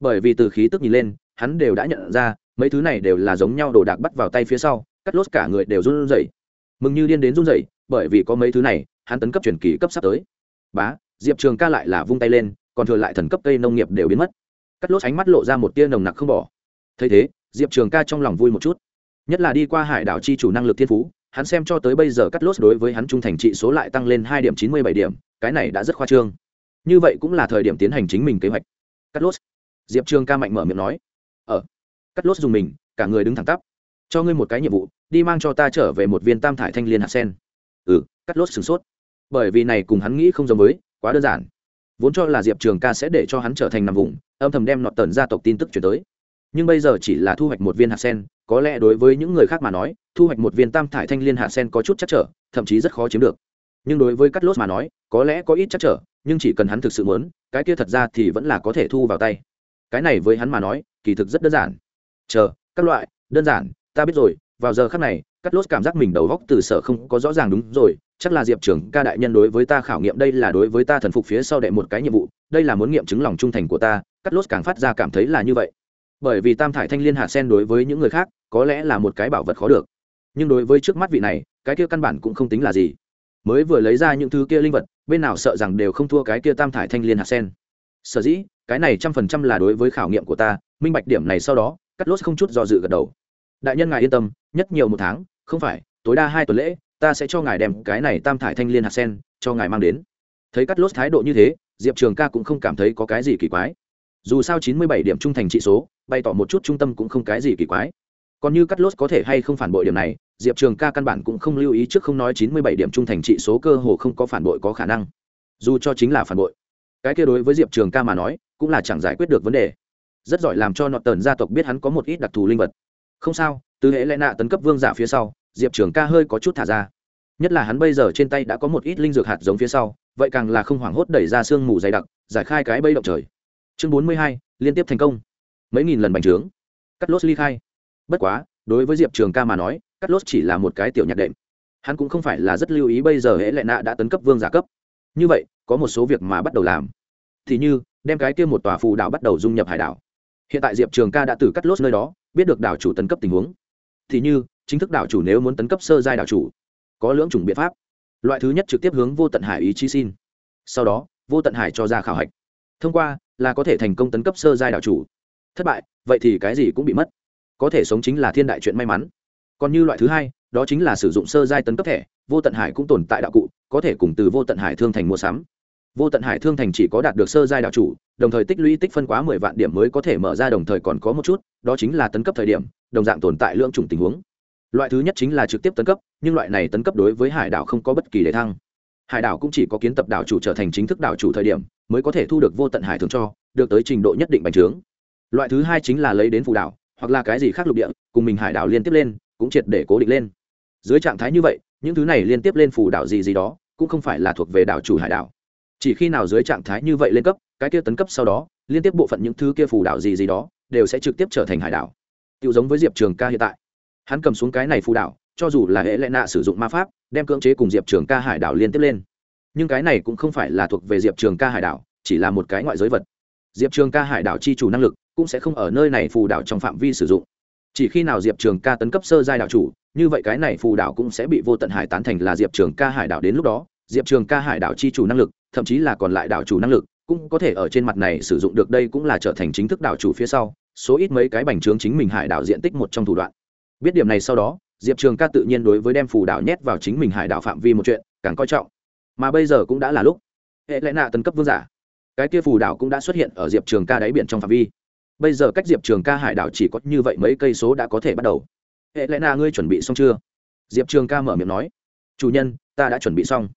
A: Bởi vì từ khí tức nhìn lên hắn đều đã nhận ra, mấy thứ này đều là giống nhau đồ đạc bắt vào tay phía sau, cắt lốt cả người đều run rẩy. Mừng như điên đến run rẩy, bởi vì có mấy thứ này, hắn tấn cấp truyền kỳ cấp sắp tới. Bá, diệp trường ca lại là vung tay lên, còn thừa lại thần cấp cây nông nghiệp đều biến mất. Cắt lốt ánh mắt lộ ra một tia nồng nặc không bỏ. Thấy thế, diệp trường ca trong lòng vui một chút. Nhất là đi qua hải đảo chi chủ năng lực thiên phú, hắn xem cho tới bây giờ cắt lốt đối với hắn trung thành trị số lại tăng lên hai điểm chín mươi bảy điểm, cái này đã rất khoa trương. Như vậy cũng là thời điểm tiến hành chính mình kế hoạch. Cắt lốt. Diệp trường ca mạnh mở miệng nói ở cắt lốt dùng mình, cả người đứng thẳng tắp. Cho ngươi một cái nhiệm vụ, đi mang cho ta trở về một viên tam thải thanh liên hạt sen. Ừ cắt lốt sửng sốt. Bởi vì này cùng hắn nghĩ không giống với, quá đơn giản. Vốn cho là diệp trường ca sẽ để cho hắn trở thành nằm vùng, âm thầm đem nọt tần gia tộc tin tức chuyển tới. Nhưng bây giờ chỉ là thu hoạch một viên hạt sen, có lẽ đối với những người khác mà nói, thu hoạch một viên tam thải thanh liên hạt sen có chút chắc trở, thậm chí rất khó chiếm được. Nhưng đối với cắt lốt mà nói, có lẽ có ít chắc trở, nhưng chỉ cần hắn thực sự muốn, cái kia thật ra thì vẫn là có thể thu vào tay. Cái này với hắn mà nói kỳ thực rất đơn giản. Chờ, các loại, đơn giản, ta biết rồi, vào giờ khác này cắt lốt cảm giác mình đầu góc từ sở không có rõ ràng đúng rồi, chắc là diệp trưởng ca đại nhân đối với ta khảo nghiệm đây là đối với ta thần phục phía sau đệ một cái nhiệm vụ, đây là muốn nghiệm chứng lòng trung thành của ta cắt lốt càng phát ra cảm thấy là như vậy. Bởi vì tam thải thanh liên hạ sen đối với những người khác, có lẽ là một cái bảo vật khó được. Nhưng đối với trước mắt vị này, cái kia căn bản cũng không tính là gì. Mới vừa lấy ra những thứ kia linh vật, bên nào sợ rằng đều không thua cái kia tam thải thanh liên hạ sen. Sở dĩ, cái này trăm phần trăm là đối với khảo nghiệm của ta minh bạch điểm này sau đó, cắt lốt không chút do dự gật đầu. Đại nhân ngài yên tâm, nhất nhiều một tháng, không phải, tối đa hai tuần lễ, ta sẽ cho ngài đem cái này tam thải thanh liên hạt sen, cho ngài mang đến. Thấy cắt lốt thái độ như thế, diệp trường ca cũng không cảm thấy có cái gì kỳ quái. Dù sao chín mươi bảy điểm trung thành trị số, bày tỏ một chút trung tâm cũng không cái gì kỳ quái. Còn như cắt lốt có thể hay không phản bội điểm này, diệp trường ca căn bản cũng không lưu ý trước không nói chín mươi bảy điểm trung thành trị số cơ hồ không có phản bội có khả năng. Dù cho chính là phản bội. Cái kia đối với diệp trường ca mà nói, cũng là chẳng giải quyết được vấn đề rất giỏi làm cho nọt tần gia tộc biết hắn có một ít đặc thù linh vật. Không sao, từ hệ lẽ nạ tấn cấp vương giả phía sau, diệp trường ca hơi có chút thả ra. Nhất là hắn bây giờ trên tay đã có một ít linh dược hạt giống phía sau, vậy càng là không hoảng hốt đẩy ra sương mù dày đặc, giải khai cái bây động trời. Chương bốn mươi hai, liên tiếp thành công. Mấy nghìn lần bành trướng. Cắt lốt ly khai. Bất quá, đối với diệp trường ca mà nói cắt lốt chỉ là một cái tiểu nhạc đệm. Hắn cũng không phải là rất lưu ý bây giờ hễ lệ nạ đã tấn cấp vương giả cấp. Như vậy, có một số việc mà bắt đầu làm. Thì như, đem cái kia một tòa phù đảo bắt đầu dung nhập hải đảo hiện tại diệp trường ca đã từ cắt lốt nơi đó, biết được đảo chủ tấn cấp tình huống. Thì như, chính thức đảo chủ nếu muốn tấn cấp sơ giai đảo chủ, có lưỡng chủng biện pháp. Loại thứ nhất trực tiếp hướng vô tận hải ý chí xin. Sau đó, vô tận hải cho ra khảo hạch. Thông qua, là có thể thành công tấn cấp sơ giai đảo chủ. Thất bại, vậy thì cái gì cũng bị mất. Có thể sống chính là thiên đại chuyện may mắn. Còn như loại thứ hai, đó chính là sử dụng sơ giai tấn cấp thẻ, vô tận hải cũng tồn tại đạo cụ, có thể cùng từ vô tận hải thương thành mua sắm vô tận hải thương thành chỉ có đạt được sơ giai đạo chủ, đồng thời tích lũy tích phân quá mười vạn điểm mới có thể mở ra, đồng thời còn có một chút, đó chính là tấn cấp thời điểm, đồng dạng tồn tại lượng chủng tình huống. Loại thứ nhất chính là trực tiếp tấn cấp, nhưng loại này tấn cấp đối với hải đảo không có bất kỳ đề thăng. Hải đảo cũng chỉ có kiến tập đảo chủ trở thành chính thức đảo chủ thời điểm, mới có thể thu được vô tận hải thường cho, được tới trình độ nhất định bành trướng. Loại thứ hai chính là lấy đến phù đảo, hoặc là cái gì khác lục địa, cùng mình hải đảo liên tiếp lên, cũng triệt để cố định lên. Dưới trạng thái như vậy, những thứ này liên tiếp lên phù đảo gì gì đó, cũng không phải là thuộc về đảo chủ hải đảo chỉ khi nào dưới trạng thái như vậy lên cấp, cái kia tấn cấp sau đó, liên tiếp bộ phận những thứ kia phù đảo gì gì đó, đều sẽ trực tiếp trở thành hải đảo. Tự giống với diệp trường ca hiện tại. Hắn cầm xuống cái này phù đảo, cho dù là hệ lệ nạ sử dụng ma pháp, đem cưỡng chế cùng diệp trường ca hải đảo liên tiếp lên. Nhưng cái này cũng không phải là thuộc về diệp trường ca hải đảo, chỉ là một cái ngoại giới vật. Diệp trường ca hải đảo chi chủ năng lực cũng sẽ không ở nơi này phù đảo trong phạm vi sử dụng. Chỉ khi nào diệp trường ca tấn cấp sơ giai đảo chủ, như vậy cái này phù đảo cũng sẽ bị vô tận hải tán thành là diệp trường ca hải đảo đến lúc đó diệp trường ca hải đảo chi chủ năng lực, thậm chí là còn lại đảo chủ năng lực, cũng có thể ở trên mặt này sử dụng được đây cũng là trở thành chính thức đảo chủ phía sau, số ít mấy cái bành trướng chính mình hải đảo diện tích một trong thủ đoạn. Biết điểm này sau đó, diệp trường ca tự nhiên đối với đem phù đảo nhét vào chính mình hải đảo phạm vi một chuyện, càng coi trọng. Mà bây giờ cũng đã là lúc. Hệ lẽ nạ tấn cấp vương giả. Cái kia phù đảo cũng đã xuất hiện ở diệp trường ca đáy biển trong phạm vi. Bây giờ cách diệp trường ca hải đảo chỉ có như vậy mấy cây số đã có thể bắt đầu. Hệ lẽ nạ, ngươi chuẩn bị xong chưa? Diệp trường ca mở miệng nói. Chủ nhân, ta đã chuẩn bị xong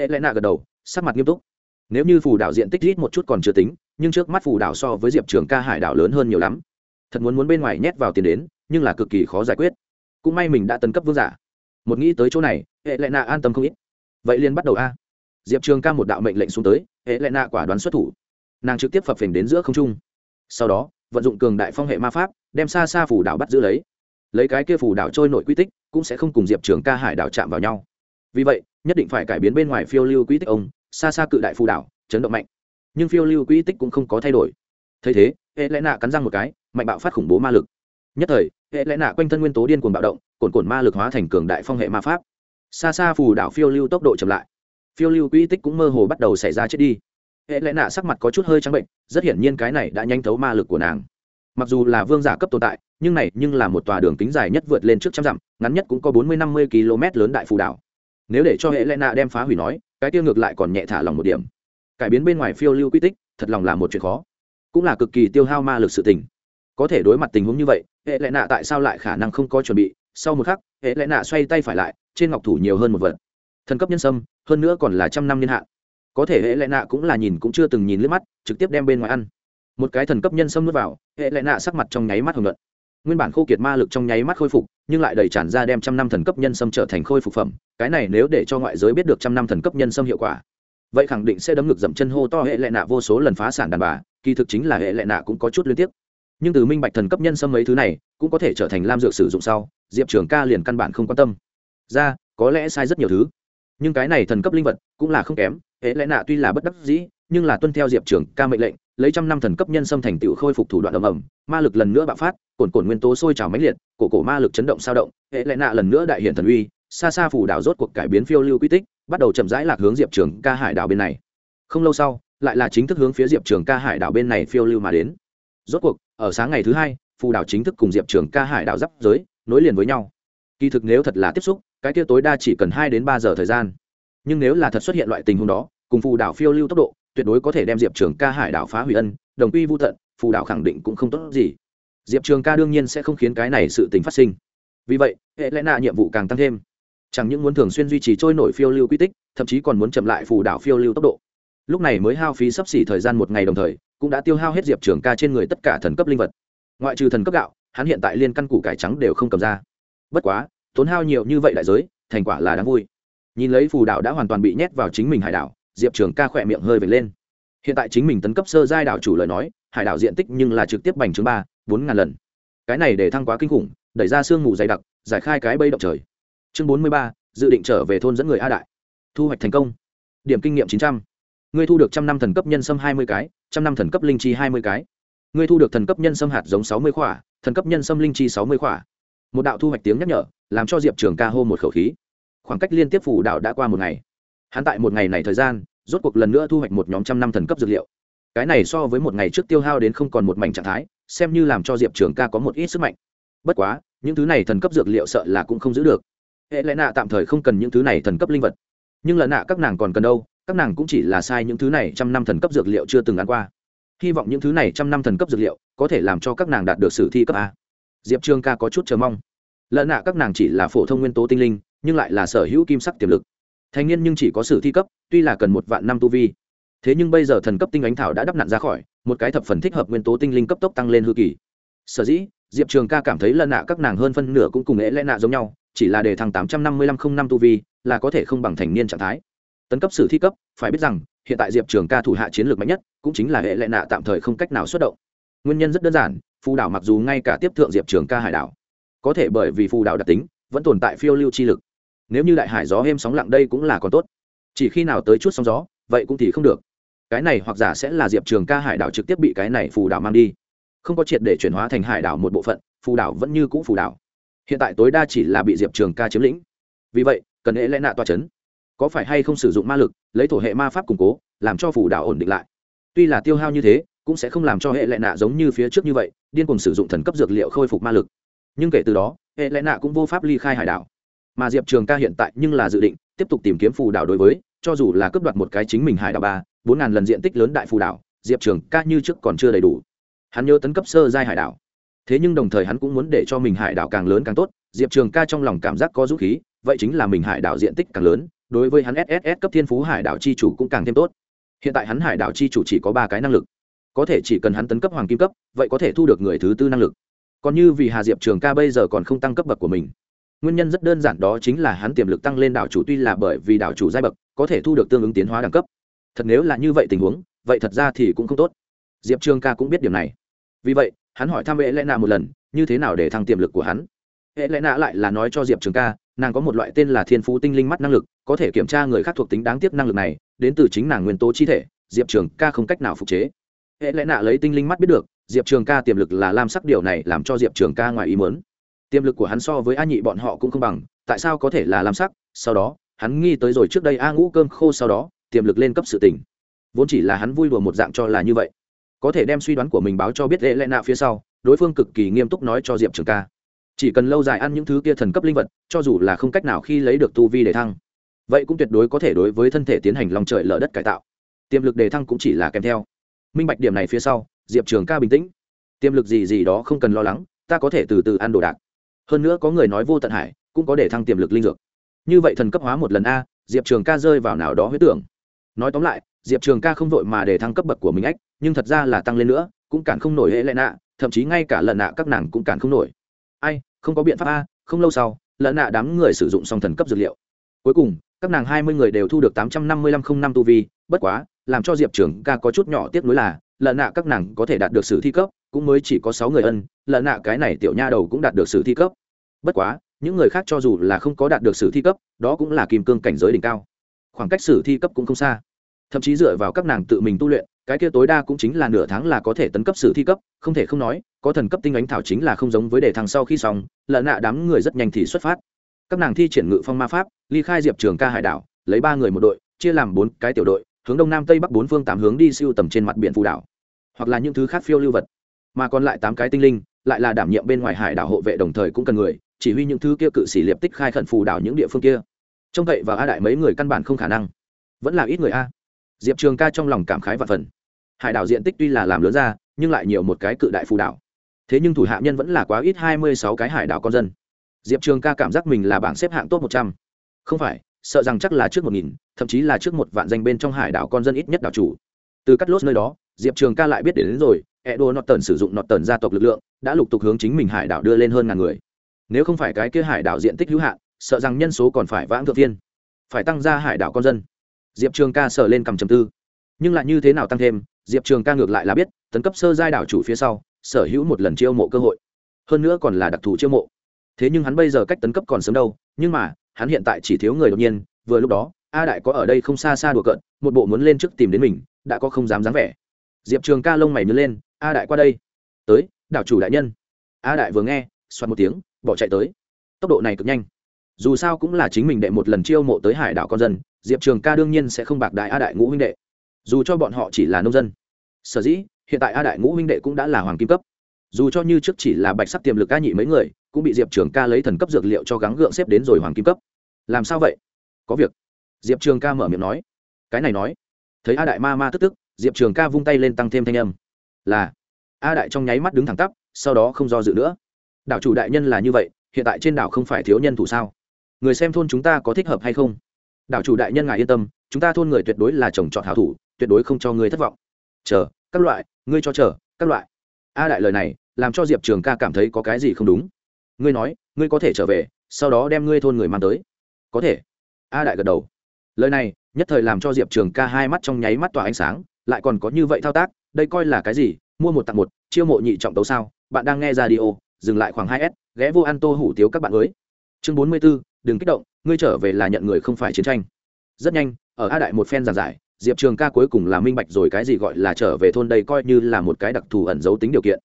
A: hệ lẽ nạ gật đầu, sắc mặt nghiêm túc. Nếu như phù đảo diện tích ít một chút còn chưa tính, nhưng trước mắt phù đảo so với diệp trường ca hải đảo lớn hơn nhiều lắm. Thật muốn muốn bên ngoài nhét vào tiền đến, nhưng là cực kỳ khó giải quyết. Cũng may mình đã tấn cấp vương giả. Một nghĩ tới chỗ này, hệ lẽ nạ an tâm không ít. Vậy liền bắt đầu a. Diệp trường ca một đạo mệnh lệnh xuống tới, hệ lẽ nạ quả đoán xuất thủ. Nàng trực tiếp phập phình đến giữa không trung. Sau đó, vận dụng cường đại phong hệ ma pháp, đem xa xa phủ đảo bắt giữ lấy. Lấy cái kia phủ đảo trôi nổi quy tích, cũng sẽ không cùng diệp trường ca hải đảo chạm vào nhau vì vậy, nhất định phải cải biến bên ngoài phiêu lưu quỹ tích ông, xa xa cự đại phù đảo, chấn động mạnh. Nhưng phiêu lưu quỹ tích cũng không có thay đổi. Thấy thế, hệ lẽ nạ cắn răng một cái, mạnh bạo phát khủng bố ma lực. Nhất thời, hệ lẽ nạ quanh thân nguyên tố điên cuồng bạo động cồn cồn ma lực hóa thành cường đại phong hệ ma pháp. Xa xa phù đảo phiêu lưu tốc độ chậm lại. Phiêu lưu quỹ tích cũng mơ hồ bắt đầu xảy ra chết đi. Hệ lẽ nạ sắc mặt có chút hơi trắng bệnh, rất hiển nhiên cái này đã nhanh thấu ma lực của nàng. Mặc dù là vương giả cấp tồn tại, nhưng này nhưng là một tòa đường kính dài nhất vượt lên trước trăm dặm, ngắn nhất cũng có bốn mươi năm mươi km lớn đại phù đảo nếu để cho hệ lẽ nạ đem phá hủy nói, cái tiêu ngược lại còn nhẹ thả lòng một điểm. Cải biến bên ngoài phiêu lưu quy tích, thật lòng là một chuyện khó. Cũng là cực kỳ tiêu hao ma lực sự tình. Có thể đối mặt tình huống như vậy, hệ lẽ nạ tại sao lại khả năng không có chuẩn bị? Sau một khắc, hệ lẽ nạ xoay tay phải lại, trên ngọc thủ nhiều hơn một vật. Thần cấp nhân sâm, hơn nữa còn là trăm năm niên hạn. Có thể hệ lẽ nạ cũng là nhìn cũng chưa từng nhìn lướt mắt, trực tiếp đem bên ngoài ăn. Một cái thần cấp nhân sâm nuốt vào, hệ lẽ nạ sắc mặt trong nháy mắt hưởng luận nguyên bản khô kiệt ma lực trong nháy mắt khôi phục, nhưng lại đầy tràn ra đem trăm năm thần cấp nhân sâm trở thành khôi phục phẩm, cái này nếu để cho ngoại giới biết được trăm năm thần cấp nhân sâm hiệu quả, vậy khẳng định sẽ đấm ngực dậm chân hô to hệ lệ nạ vô số lần phá sản đàn bà, kỳ thực chính là hệ lệ nạ cũng có chút liên tiếp. Nhưng từ minh bạch thần cấp nhân sâm mấy thứ này, cũng có thể trở thành lam dược sử dụng sau, diệp trường ca liền căn bản không quan tâm. Ra, có lẽ sai rất nhiều thứ. Nhưng cái này thần cấp linh vật cũng là không kém, hệ lệ nạ tuy là bất đắc dĩ nhưng là tuân theo diệp trường ca mệnh lệnh, lấy trăm năm thần cấp nhân sâm thành tựu khôi phục thủ đoạn ầm ầm, ma lực lần nữa bạo phát, cồn cồn nguyên tố sôi trào mãnh liệt, cổ cổ ma lực chấn động sao động, hệ lệ nạ lần nữa đại hiện thần uy, xa xa phủ đảo rốt cuộc cải biến phiêu lưu quy tích, bắt đầu chậm rãi lạc hướng diệp trường ca hải đảo bên này. Không lâu sau, lại là chính thức hướng phía diệp trường ca hải đảo bên này phiêu lưu mà đến. Rốt cuộc, ở sáng ngày thứ hai, phù đảo chính thức cùng diệp trường ca hải đảo giáp giới, nối liền với nhau. Kỳ thực nếu thật là tiếp xúc, cái kia tối đa chỉ cần hai đến ba giờ thời gian. Nhưng nếu là thật xuất hiện loại tình huống đó, cùng phù đảo phiêu lưu tốc độ tuyệt đối có thể đem diệp trường ca hải đảo phá hủy ân, đồng quy vô tận, phù đảo khẳng định cũng không tốt gì. Diệp trường ca đương nhiên sẽ không khiến cái này sự tình phát sinh. Vì vậy, hệ lẽ nạ nhiệm vụ càng tăng thêm. Chẳng những muốn thường xuyên duy trì trôi nổi phiêu lưu quy tích, thậm chí còn muốn chậm lại phù đảo phiêu lưu tốc độ. Lúc này mới hao phí sắp xỉ thời gian một ngày đồng thời, cũng đã tiêu hao hết diệp trường ca trên người tất cả thần cấp linh vật. Ngoại trừ thần cấp gạo, hắn hiện tại liên căn củ cải trắng đều không cầm ra. Bất quá, tốn hao nhiều như vậy đại giới, thành quả là đáng vui. Nhìn lấy phù đảo đã hoàn toàn bị nhét vào chính mình hải đảo diệp trường ca khỏe miệng hơi vệt lên. Hiện tại chính mình tấn cấp sơ giai đảo chủ lời nói, hải đảo diện tích nhưng là trực tiếp bành trướng ba, bốn ngàn lần. Cái này để thăng quá kinh khủng, đẩy ra sương mù dày đặc, giải khai cái bây động trời. Chương bốn mươi ba, dự định trở về thôn dẫn người a đại. Thu hoạch thành công. Điểm kinh nghiệm chín trăm. Ngươi thu được trăm năm thần cấp nhân sâm hai mươi cái, trăm năm thần cấp linh chi hai mươi cái. Ngươi thu được thần cấp nhân sâm hạt giống sáu mươi khỏa, thần cấp nhân sâm linh chi sáu mươi khỏa. Một đạo thu hoạch tiếng nhắc nhở, làm cho diệp trường ca hô một khẩu khí. Khoảng cách liên tiếp phủ đạo đã qua một ngày hắn tại một ngày này thời gian, rốt cuộc lần nữa thu hoạch một nhóm trăm năm thần cấp dược liệu. Cái này so với một ngày trước tiêu hao đến không còn một mảnh trạng thái, xem như làm cho diệp trường ca có một ít sức mạnh. Bất quá, những thứ này thần cấp dược liệu sợ là cũng không giữ được. Hệ lẽ nạ tạm thời không cần những thứ này thần cấp linh vật. Nhưng lần nạ các nàng còn cần đâu, các nàng cũng chỉ là sai những thứ này trăm năm thần cấp dược liệu chưa từng ăn qua. Hy vọng những thứ này trăm năm thần cấp dược liệu có thể làm cho các nàng đạt được sử thi cấp a. Diệp trương ca có chút chờ mong. Lợn nạ các nàng chỉ là phổ thông nguyên tố tinh linh, nhưng lại là sở hữu kim sắc tiềm lực thành niên nhưng chỉ có sử thi cấp, tuy là cần một vạn năm tu vi. Thế nhưng bây giờ thần cấp tinh ánh thảo đã đắp nặn ra khỏi, một cái thập phần thích hợp nguyên tố tinh linh cấp tốc tăng lên hư kỳ. Sở dĩ, diệp trường ca cảm thấy lần nạ các nàng hơn phân nửa cũng cùng ế lẽ nạ giống nhau, chỉ là để thằng tám trăm năm mươi lăm không năm tu vi, là có thể không bằng thành niên trạng thái. Tấn cấp sử thi cấp, phải biết rằng, hiện tại diệp trường ca thủ hạ chiến lược mạnh nhất, cũng chính là hệ lệ nạ tạm thời không cách nào xuất động. Nguyên nhân rất đơn giản, phù đảo mặc dù ngay cả tiếp thượng diệp trường ca hải đảo, có thể bởi vì phù đảo đặc tính, vẫn tồn tại phiêu lưu chi lực nếu như đại hải gió êm sóng lặng đây cũng là còn tốt. Chỉ khi nào tới chút sóng gió, vậy cũng thì không được. Cái này hoặc giả sẽ là diệp trường ca hải đảo trực tiếp bị cái này phù đảo mang đi. Không có triệt để chuyển hóa thành hải đảo một bộ phận, phù đảo vẫn như cũ phù đảo. Hiện tại tối đa chỉ là bị diệp trường ca chiếm lĩnh. Vì vậy, cần hệ lẽ nạ toa c h ấ n có phải hay không sử dụng ma lực, lấy thổ hệ ma pháp củng cố, làm cho phù đảo ổn định lại? Tuy là tiêu hao như thế, cũng sẽ không làm cho hệ lẽ nạ giống như phía trước như vậy, điên cùng sử dụng thần cấp dược liệu khôi phục ma lực. Nhưng kể từ đó, hệ lẽ nạ cũng vô pháp ly khai hải đảo mà diệp trường ca hiện tại nhưng là dự định tiếp tục tìm kiếm phù đảo đối với, cho dù là cướp đoạt một cái chính mình hải đảo ba, bốn ngàn lần diện tích lớn đại phù đảo, diệp trường ca như trước còn chưa đầy đủ. Hắn nhớ tấn cấp sơ giai hải đảo. Thế nhưng đồng thời hắn cũng muốn để cho mình hải đảo càng lớn càng tốt, diệp trường ca trong lòng cảm giác có dũng khí, vậy chính là mình hải đảo diện tích càng lớn, đối với hắn sss cấp thiên phú hải đảo chi chủ cũng càng thêm tốt. Hiện tại hắn hải đảo chi chủ chỉ có ba cái năng lực. Có thể chỉ cần hắn tấn cấp hoàng kim cấp, vậy có thể thu được người thứ tư năng lực. Còn như vì hà diệp trường ca bây giờ còn không tăng cấp bậc của mình nguyên nhân rất đơn giản đó chính là hắn tiềm lực tăng lên đảo chủ tuy là bởi vì đảo chủ giai bậc, có thể thu được tương ứng tiến hóa đẳng cấp. Thật nếu là như vậy tình huống, vậy thật ra thì cũng không tốt. Diệp trường ca cũng biết điều này. Vì vậy, hắn hỏi thăm hệ lẽ nạ một lần, như thế nào để thăng tiềm lực của hắn? Hệ lẽ nạ lại là nói cho diệp trường ca, nàng có một loại tên là thiên phú tinh linh mắt năng lực, có thể kiểm tra người khác thuộc tính đáng tiếc năng lực này, đến từ chính nàng nguyên tố chi thể, diệp trường ca không cách nào phục chế. Hệ lẽ nạ lấy tinh linh mắt biết được, diệp trường ca tiềm lực là lam sắc, điều này làm cho diệp trường ca ngoài ý mớn tiềm lực của hắn so với a nhị bọn họ cũng không bằng, tại sao có thể là lam sắc? Sau đó, hắn nghi tới rồi trước đây a ngũ cơm khô sau đó, tiềm lực lên cấp sự tỉnh vốn chỉ là hắn vui đùa một dạng cho là như vậy. Có thể đem suy đoán của mình báo cho biết lệ lẽ nạ phía sau, đối phương cực kỳ nghiêm túc nói cho diệp trường ca. Chỉ cần lâu dài ăn những thứ kia thần cấp linh vật, cho dù là không cách nào khi lấy được tu vi để thăng, vậy cũng tuyệt đối có thể đối với thân thể tiến hành lòng trời lở đất cải tạo. Tiềm lực đề thăng cũng chỉ là kèm theo. Minh bạch điểm này phía sau, diệp trường ca bình tĩnh. Tiềm lực gì gì đó không cần lo lắng, ta có thể từ từ ăn đồ đạc hơn nữa có người nói vô tận hải, cũng có để thăng tiềm lực linh dược. Như vậy thần cấp hóa một lần a, diệp trường ca rơi vào nào đó huyết tưởng. Nói tóm lại, diệp trường ca không vội mà để thăng cấp bậc của mình ách, nhưng thật ra là tăng lên nữa, cũng cản không nổi hệ lệ nạ, thậm chí ngay cả lần nạ các nàng cũng cản không nổi. Ai, không có biện pháp a, không lâu sau lần nạ đám người sử dụng xong thần cấp dược liệu. Cuối cùng, các nàng hai mươi người đều thu được tám trăm năm mươi lăm không năm tu vi, bất quá, làm cho diệp trường ca có chút nhỏ tiếc nuối là lần nạ các nàng có thể đạt được sử thi cấp, cũng mới chỉ có sáu người ân lần nạ cái này tiểu nha đầu cũng đạt được sử thi cấp bất quá, những người khác cho dù là không có đạt được sử thi cấp, đó cũng là kim cương cảnh giới đỉnh cao. Khoảng cách sử thi cấp cũng không xa. Thậm chí dựa vào các nàng tự mình tu luyện, cái kia tối đa cũng chính là nửa tháng là có thể tấn cấp sử thi cấp, không thể không nói, có thần cấp tinh ánh thảo chính là không giống với đề thằng sau khi xong lợn nạ đám người rất nhanh thì xuất phát. Các nàng thi triển ngự phong ma pháp, ly khai diệp trường ca hải đảo, lấy ba người một đội, chia làm bốn cái tiểu đội, hướng đông nam tây bắc bốn phương tám hướng đi siêu tầm trên mặt biển phù đảo, hoặc là những thứ khác phiêu lưu vật. Mà còn lại tám cái tinh linh, lại là đảm nhiệm bên ngoài hải đảo hộ vệ đồng thời cũng cần người chỉ huy những thứ kia cự sĩ liệp tích khai khẩn phù đảo những địa phương kia. Trông cậy và a đại mấy người căn bản không khả năng. Vẫn là ít người a. Diệp trường ca trong lòng cảm khái và phần. Hải đảo diện tích tuy là làm lớn ra nhưng lại nhiều một cái cự đại phù đảo. Thế nhưng thủ hạ nhân vẫn là quá ít hai mươi sáu cái hải đảo con dân. Diệp trường ca cảm giác mình là bảng xếp hạng top một trăm. Không phải sợ rằng chắc là trước một nghìn thậm chí là trước một vạn danh bên trong hải đảo con dân ít nhất đảo chủ. Từ cắt lốt nơi đó diệp trường ca lại biết đến, đến rồi edo nọt tần sử dụng nọt tần gia tộc lực lượng đã lục tục hướng chính mình hải đảo đưa lên hơn ngàn người nếu không phải cái kia hải đảo diện tích hữu hạn, sợ rằng nhân số còn phải vãng thượng viên phải tăng ra hải đảo con dân. Diệp trường ca sở lên cầm trầm tư. Nhưng lại như thế nào tăng thêm, diệp trường ca ngược lại là biết, tấn cấp sơ giai đảo chủ phía sau, sở hữu một lần chiêu mộ cơ hội. Hơn nữa còn là đặc thù chiêu mộ. Thế nhưng hắn bây giờ cách tấn cấp còn sớm đâu, nhưng mà, hắn hiện tại chỉ thiếu người đột nhiên, vừa lúc đó, a đại có ở đây không xa xa đùa cợt, một bộ muốn lên trước tìm đến mình, đã có không dám dám vẻ. Diệp trường ca lông mày nhớ lên, a đại qua đây. Tới, đảo chủ đại nhân. A đại vừa nghe xoắn một tiếng bỏ chạy tới. Tốc độ này cực nhanh. Dù sao cũng là chính mình đệ một lần chiêu mộ tới hải đảo con dân, diệp trường ca đương nhiên sẽ không bạc đại a đại ngũ huynh đệ. Dù cho bọn họ chỉ là nông dân. Sở dĩ, hiện tại a đại ngũ huynh đệ cũng đã là hoàng kim cấp. Dù cho như trước chỉ là bạch sắc tiềm lực ca nhị mấy người, cũng bị diệp trường ca lấy thần cấp dược liệu cho gắng gượng xếp đến rồi hoàng kim cấp. Làm sao vậy? Có việc. Diệp trường ca mở miệng nói. Cái này nói. Thấy a đại ma ma tức tức, diệp trường ca vung tay lên tăng thêm thanh âm. Là, a đại trong nháy mắt đứng thẳng tắp, sau đó không do dự nữa đảo chủ đại nhân là như vậy, hiện tại trên đảo không phải thiếu nhân thủ sao? Người xem thôn chúng ta có thích hợp hay không? Đảo chủ đại nhân ngài yên tâm, chúng ta thôn người tuyệt đối là chồng chọn hảo thủ, tuyệt đối không cho người thất vọng. Chờ, các loại, ngươi cho chờ, các loại. A đại lời này, làm cho diệp trường ca cảm thấy có cái gì không đúng. Ngươi nói, ngươi có thể trở về, sau đó đem ngươi thôn người mang tới. Có thể. A đại gật đầu. Lời này, nhất thời làm cho diệp trường ca hai mắt trong nháy mắt tỏa ánh sáng, lại còn có như vậy thao tác, đây coi là cái gì? Mua một tặng một, chiêu mộ nhị trọng tấu sao? Bạn đang nghe ra đi ô dừng lại khoảng hai s, ghé vô ăn tô hủ tiếu các bạn mới chương bốn mươi b ố đừng kích động, ngươi trở về là nhận người không phải chiến tranh. Rất nhanh, ở a đại một phen giàn giải, diệp trường ca cuối cùng là minh bạch rồi cái gì gọi là trở về thôn đây coi như là một cái đặc thù ẩn giấu tính điều kiện.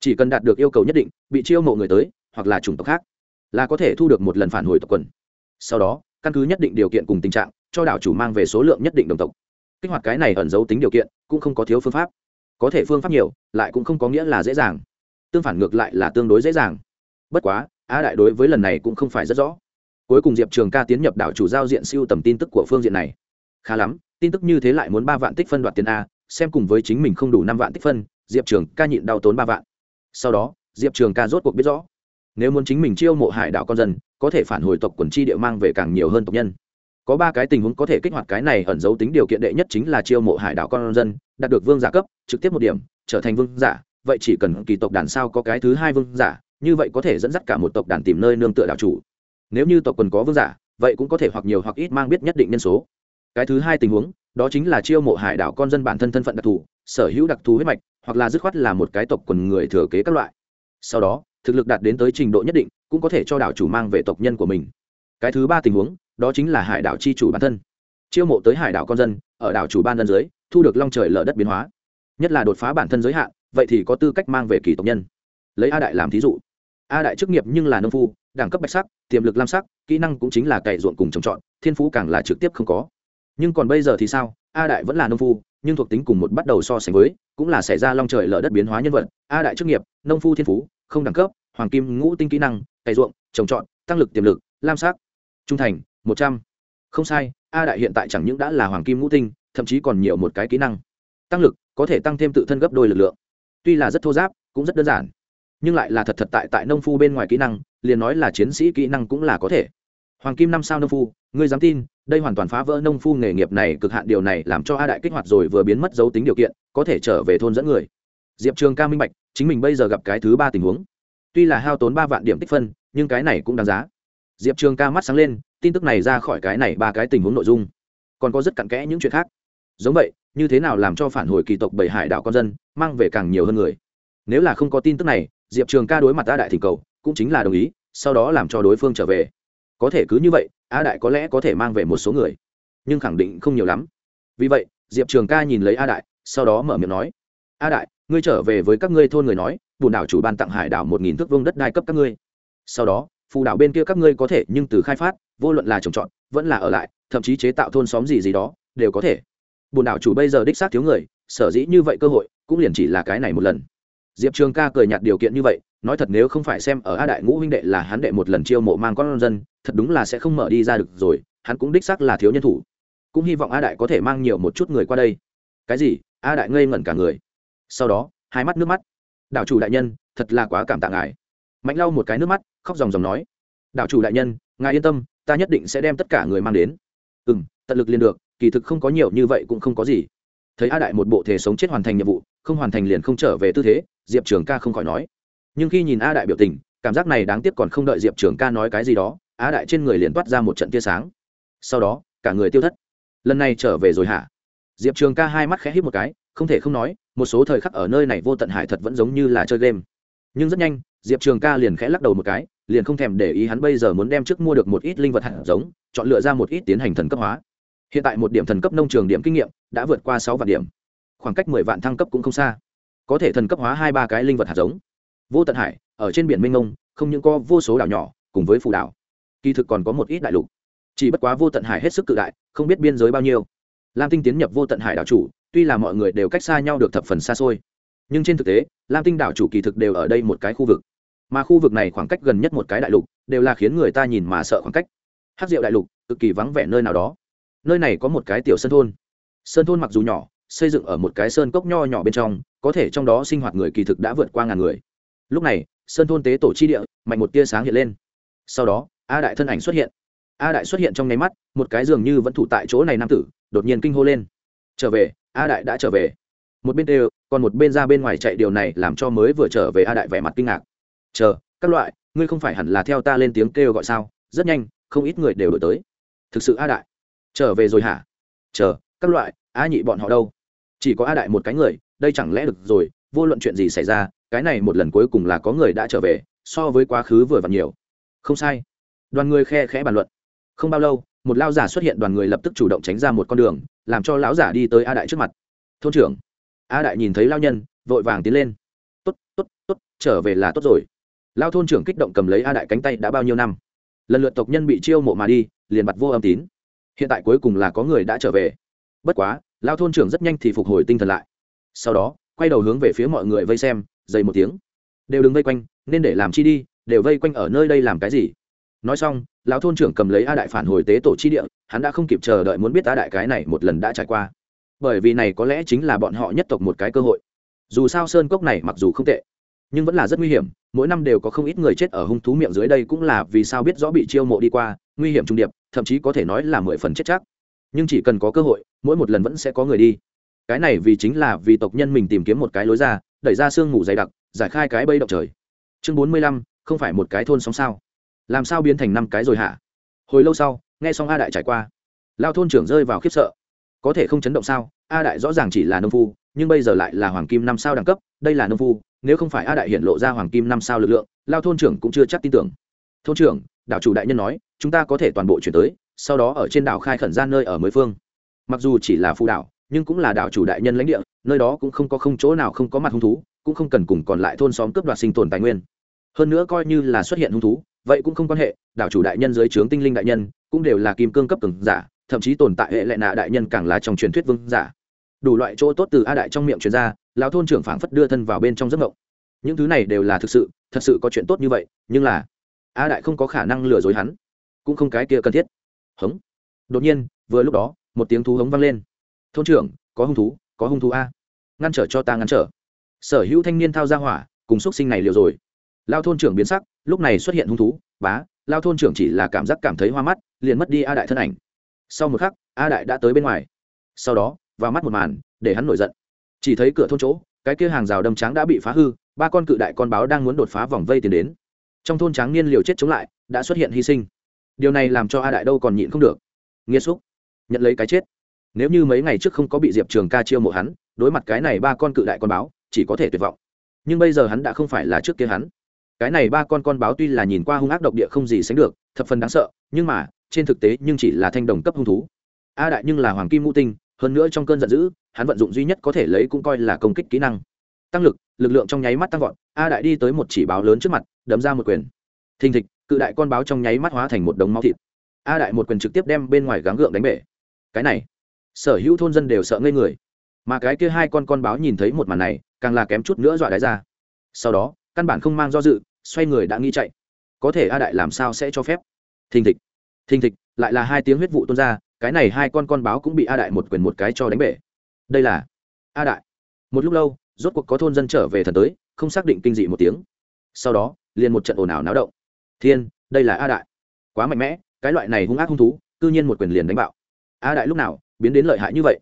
A: Chỉ cần đạt được yêu cầu nhất định, bị chiêu mộ người tới, hoặc là chủng tộc khác, là có thể thu được một lần phản hồi tộc quần. Sau đó, căn cứ nhất định điều kiện cùng tình trạng, cho đảo chủ mang về số lượng nhất định đồng tộc. Kích hoạt cái này ẩn giấu tính điều kiện, cũng không có thiếu phương pháp. Có thể phương pháp nhiều, lại cũng không có nghĩa là dễ dàng tương phản ngược lại là tương đối dễ dàng. Bất quá á đại đối với lần này cũng không phải rất rõ. Cuối cùng diệp trường ca tiến nhập đảo chủ giao diện siêu tầm tin tức của phương diện này. Khá lắm, tin tức như thế lại muốn ba vạn tích phân đoạt tiền a, xem cùng với chính mình không đủ năm vạn tích phân, diệp trường ca nhịn đau tốn ba vạn. Sau đó, diệp trường ca rốt cuộc biết rõ, nếu muốn chính mình chiêu mộ hải đảo con dân, có thể phản hồi tộc quần chi địa mang về càng nhiều hơn tộc nhân. Có ba cái tình huống có thể kích hoạt cái này ẩn dấu tính điều kiện đệ nhất chính là chiêu mộ hải đảo con dân, đạt được vương giả cấp, trực tiếp một điểm, trở thành vương giả vậy chỉ cần kỳ tộc đàn sao có cái thứ hai vương giả, như vậy có thể dẫn dắt cả một tộc đàn tìm nơi nương tựa đảo chủ. Nếu như tộc quần có vương giả, vậy cũng có thể hoặc nhiều hoặc ít mang biết nhất định nhân số. Cái thứ hai tình huống, đó chính là chiêu mộ hải đảo con dân bản thân thân phận đặc thù, sở hữu đặc thù huyết mạch, hoặc là dứt khoát là một cái tộc quần người thừa kế các loại. Sau đó, thực lực đạt đến tới trình độ nhất định, cũng có thể cho đảo chủ mang về tộc nhân của mình. Cái thứ ba tình huống, đó chính là hải đảo chi chủ bản thân. Chiêu mộ tới hải đảo con dân, ở đảo chủ ban dân dưới, thu được long trời lở đất biến hóa. Nhất là đột phá bản thân giới hạn vậy thì có tư cách mang về kỳ tộc nhân. Lấy a đại làm thí dụ. A đại chức nghiệp nhưng là nông phu, đẳng cấp bạch sắc, tiềm lực lam sắc, kỹ năng cũng chính là cày ruộng cùng trồng trọt, thiên phú càng là trực tiếp không có. Nhưng còn bây giờ thì sao? A đại vẫn là nông phu, nhưng thuộc tính cùng một bắt đầu so sánh với, cũng là xảy ra long trời lở đất biến hóa nhân vật. A đại chức nghiệp, nông phu thiên phú, không đẳng cấp, hoàng kim, ngũ tinh kỹ năng, cày ruộng, trồng trọt, tăng lực tiềm lực, lam sắc. Trung thành, một trăm. Không sai, a đại hiện tại chẳng những đã là hoàng kim ngũ tinh, thậm chí còn nhiều một cái kỹ năng. Tăng lực, có thể tăng thêm tự thân gấp đôi lực lượng tuy là rất thô giáp, cũng rất đơn giản, nhưng lại là thật thật tại tại nông phu bên ngoài kỹ năng, liền nói là chiến sĩ kỹ năng cũng là có thể. Hoàng kim năm sao nông phu, ngươi dám tin, đây hoàn toàn phá vỡ nông phu nghề nghiệp này cực hạn điều này làm cho a đại kích hoạt rồi vừa biến mất dấu tính điều kiện, có thể trở về thôn dẫn người. Diệp trường ca minh bạch, chính mình bây giờ gặp cái thứ ba tình huống. Tuy là hao tốn ba vạn điểm tích phân, nhưng cái này cũng đáng giá. Diệp trường ca mắt sáng lên, tin tức này ra khỏi cái này ba cái tình huống nội dung. Còn có rất cặn kẽ những chuyện khác. Giống vậy như thế nào làm cho phản hồi kỳ tộc bảy hải đảo con dân, mang về càng nhiều hơn người. Nếu là không có tin tức này, diệp trường ca đối mặt a đại thỉnh cầu, cũng chính là đồng ý, sau đó làm cho đối phương trở về. Có thể cứ như vậy, a đại có lẽ có thể mang về một số người, nhưng khẳng định không nhiều lắm. Vì vậy, diệp trường ca nhìn lấy a đại, sau đó mở miệng nói, a đại, ngươi trở về với các ngươi thôn người nói, bùn đảo chủ ban tặng hải đảo một nghìn thước vông đất đai cấp các ngươi. Sau đó, phù đảo bên kia các ngươi có thể nhưng từ khai phát, vô luận là trồng trọt, vẫn là ở lại, thậm chí chế tạo thôn xóm gì gì đó, đều có thể bùn đảo chủ bây giờ đích xác thiếu người, sở dĩ như vậy cơ hội, cũng liền chỉ là cái này một lần. Diệp trường ca cười nhạt điều kiện như vậy, nói thật nếu không phải xem ở a đại ngũ huynh đệ là hắn đệ một lần chiêu mộ mang con dân, thật đúng là sẽ không mở đi ra được rồi, hắn cũng đích xác là thiếu nhân thủ. Cũng hy vọng a đại có thể mang nhiều một chút người qua đây. Cái gì? A đại ngây ngẩn cả người. Sau đó, hai mắt nước mắt. Đảo chủ đại nhân, thật là quá cảm tạ ngài. Mạnh lau một cái nước mắt, khóc ròng ròng nói. Đảo chủ đại nhân, ngài yên tâm, ta nhất định sẽ đem tất cả người mang đến. Ừ m tận lực liền được kỳ thực không có nhiều như vậy cũng không có gì. Thấy a đại một bộ thể sống chết hoàn thành nhiệm vụ, không hoàn thành liền không trở về tư thế, diệp trường ca không khỏi nói. Nhưng khi nhìn a đại biểu tình, cảm giác này đáng tiếc còn không đợi diệp trường ca nói cái gì đó, a đại trên người liền toát ra một trận tia sáng. Sau đó, cả người tiêu thất. Lần này trở về rồi hả? Diệp trường ca hai mắt khẽ hít một cái, không thể không nói, một số thời khắc ở nơi này vô tận hải thật vẫn giống như là chơi game. Nhưng rất nhanh, diệp trường ca liền khẽ lắc đầu một cái, liền không thèm để ý hắn bây giờ muốn đem trước mua được một ít linh vật hạt giống, chọn lựa ra một ít tiến hành thần cấp hóa hiện tại một điểm thần cấp nông trường điểm kinh nghiệm đã vượt qua sáu vạn điểm. Khoảng cách mười vạn thăng cấp cũng không xa. Có thể thần cấp hóa hai, ba cái linh vật hạt giống. Vô tận hải, ở trên biển mênh mông không những có vô số đảo nhỏ, cùng với phù đảo. Kỳ thực còn có một ít đại lục. Chỉ bất quá vô tận hải hết sức cự đại, không biết biên giới bao nhiêu. Lam tinh tiến nhập vô tận hải đảo chủ, tuy là mọi người đều cách xa nhau được thập phần xa xôi. Nhưng trên thực tế, lam tinh đảo chủ kỳ thực đều ở đây một cái khu vực. Mà khu vực này khoảng cách gần nhất một cái đại lục, đều là khiến người ta nhìn mà sợ khoảng cách. Hát rượu đại lục, cực kỳ vắng vẻ nơi nào đó nơi này có một cái tiểu sơn thôn. Sơn thôn mặc dù nhỏ, xây dựng ở một cái sơn cốc nho nhỏ bên trong, có thể trong đó sinh hoạt người kỳ thực đã vượt qua ngàn người. Lúc này, sơn thôn tế tổ chi địa, mạnh một tia sáng hiện lên. Sau đó, a đại thân ảnh xuất hiện. A đại xuất hiện trong nháy mắt, một cái dường như vẫn thủ tại chỗ này nam tử, đột nhiên kinh hô lên. Trở về, a đại đã trở về. Một bên đều, còn một bên ra bên ngoài chạy điều này làm cho mới vừa trở về a đại vẻ mặt kinh ngạc. Chờ, các loại, ngươi không phải hẳn là theo ta lên tiếng kêu gọi sao? Rất nhanh, không ít người đều đổi tới. Thực sự a đại trở về rồi hả? Chờ, các loại, a nhị bọn họ đâu? Chỉ có a đại một cái người, đây chẳng lẽ được rồi, vô luận chuyện gì xảy ra, cái này một lần cuối cùng là có người đã trở về, so với quá khứ vừa và nhiều. Không sai. Đoàn người khe khẽ bàn luận. Không bao lâu, một lao giả xuất hiện, đoàn người lập tức chủ động tránh ra một con đường, làm cho lão giả đi tới a đại trước mặt. Thôn trưởng. A đại nhìn thấy lao nhân, vội vàng tiến lên. Tốt tốt tốt, trở về là tốt rồi. Lao thôn trưởng kích động cầm lấy a đại cánh tay đã bao nhiêu năm? Lần lượt tộc nhân bị chiêu mộ mà đi, liền bặt vô âm tín hiện tại cuối cùng là có người đã trở về. Bất quá lao thôn trưởng rất nhanh thì phục hồi tinh thần lại. Sau đó, quay đầu hướng về phía mọi người vây xem dày một tiếng. Đều đừng vây quanh, nên để làm chi đi, đều vây quanh ở nơi đây làm cái gì? Nói xong, lão thôn trưởng cầm lấy a đại phản hồi tế tổ chi địa, hắn đã không kịp chờ đợi muốn biết a đại cái này một lần đã trải qua. Bởi vì này có lẽ chính là bọn họ nhất tộc một cái cơ hội. Dù sao sơn cốc này mặc dù không tệ, nhưng vẫn là rất nguy hiểm, mỗi năm đều có không ít người chết ở hung thú miệng dưới đây cũng là vì sao biết rõ bị chiêu mộ đi qua, nguy hiểm trung điệp thậm chí có thể nói là mười phần chết chắc. Nhưng chỉ cần có cơ hội, mỗi một lần vẫn sẽ có người đi. Cái này vì chính là vì tộc nhân mình tìm kiếm một cái lối ra, đẩy ra sương ngủ dày đặc, giải khai cái bây động trời. Chương bốn mươi lăm, không phải một cái thôn sóng sao? Làm sao biến thành năm cái rồi hả? Hồi lâu sau, nghe xong a đại trải qua. Lao thôn trưởng rơi vào khiếp sợ. Có thể không chấn động sao? A đại rõ ràng chỉ là nông phu, nhưng bây giờ lại là hoàng kim năm sao đẳng cấp, đây là nông phu, nếu không phải a đại hiện lộ ra hoàng kim năm sao lực lượng, lao thôn trưởng cũng chưa chắc tin tưởng. Thôn trưởng đảo chủ đại nhân nói, chúng ta có thể toàn bộ chuyển tới, sau đó ở trên đảo khai khẩn gian nơi ở mới phương. Mặc dù chỉ là phù đảo, nhưng cũng là đảo chủ đại nhân lãnh địa, nơi đó cũng không có không chỗ nào không có mặt hung thú, cũng không cần cùng còn lại thôn xóm cướp đoạt sinh tồn tài nguyên. Hơn nữa coi như là xuất hiện hung thú, vậy cũng không quan hệ, đảo chủ đại nhân dưới trướng tinh linh đại nhân, cũng đều là kim cương cấp cường giả, thậm chí tồn tại hệ lệ nạ đại nhân càng là trong truyền thuyết vương giả. Đủ loại chỗ tốt từ a đại trong miệng truyền ra, lão thôn trưởng phảng phất đưa thân vào bên trong giấc ngộng những thứ này đều là thực sự, thật sự có chuyện tốt như vậy, nhưng là a đại không có khả năng lừa dối hắn, cũng không cái kia cần thiết. Hống. Đột nhiên, vừa lúc đó, một tiếng thú hống vang lên. Thôn trưởng, có hung thú, có hung thú a. Ngăn trở cho ta ngăn trở. Sở hữu thanh niên thao ra hỏa, cùng x sinh này liều rồi. Lao thôn trưởng biến sắc, lúc này xuất hiện hung thú, bá, lao thôn trưởng chỉ là cảm giác cảm thấy hoa mắt, liền mất đi a đại thân ảnh. Sau một khắc a đại đã tới bên ngoài. Sau đó, vào mắt một màn, để hắn nổi giận. Chỉ thấy cửa thôn chỗ, cái kia hàng rào đâm tráng đã bị phá hư, ba con cự đại con báo đang muốn đột phá vòng vây tiến đến trong thôn tráng niên liều chết chống lại, đã xuất hiện hy sinh. Điều này làm cho a đại đâu còn nhịn không được. Nghĩa xúc. Nhận lấy cái chết. Nếu như mấy ngày trước không có bị diệp trường ca chiêu mộ hắn, đối mặt cái này ba con cự đại con báo, chỉ có thể tuyệt vọng. Nhưng bây giờ hắn đã không phải là trước kia hắn. Cái này ba con con báo tuy là nhìn qua hung ác độc địa không gì sánh được, thập phần đáng sợ, nhưng mà, trên thực tế nhưng chỉ là thanh đồng cấp hung thú. A đại nhưng là hoàng kim ngũ tinh, hơn nữa trong cơn giận dữ, hắn vận dụng duy nhất có thể lấy cũng coi là công kích kỹ năng tăng lực lực lượng trong nháy mắt tăng vọt, a đại đi tới một chỉ báo lớn trước mặt, đấm ra một quyền. Thình thịch, cự đại con báo trong nháy mắt hóa thành một đống máu thịt. A đại một quyền trực tiếp đem bên ngoài gắng gượng đánh bể. Cái này, sở hữu thôn dân đều sợ ngây người. Mà cái kia hai con con báo nhìn thấy một màn này, càng là kém chút nữa dọa đáy ra. Sau đó, căn bản không mang do dự, xoay người đã nghĩ chạy. Có thể a đại làm sao sẽ cho phép? Thình thịch thình thịch, lại là hai tiếng huyết vụ tuôn ra, cái này hai con con báo cũng bị a đại một quyền một cái cho đánh bể. Đây là a đại. Một lúc lâu rốt cuộc có thôn dân trở về thần tới, không xác định kinh dị một tiếng. Sau đó, liền một trận ồn ào náo động. Thiên, đây là a đại. Quá mạnh mẽ, cái loại này hung ác hung thú, cư nhiên một quyền liền đánh bạo. A đại lúc nào biến đến lợi hại như vậy?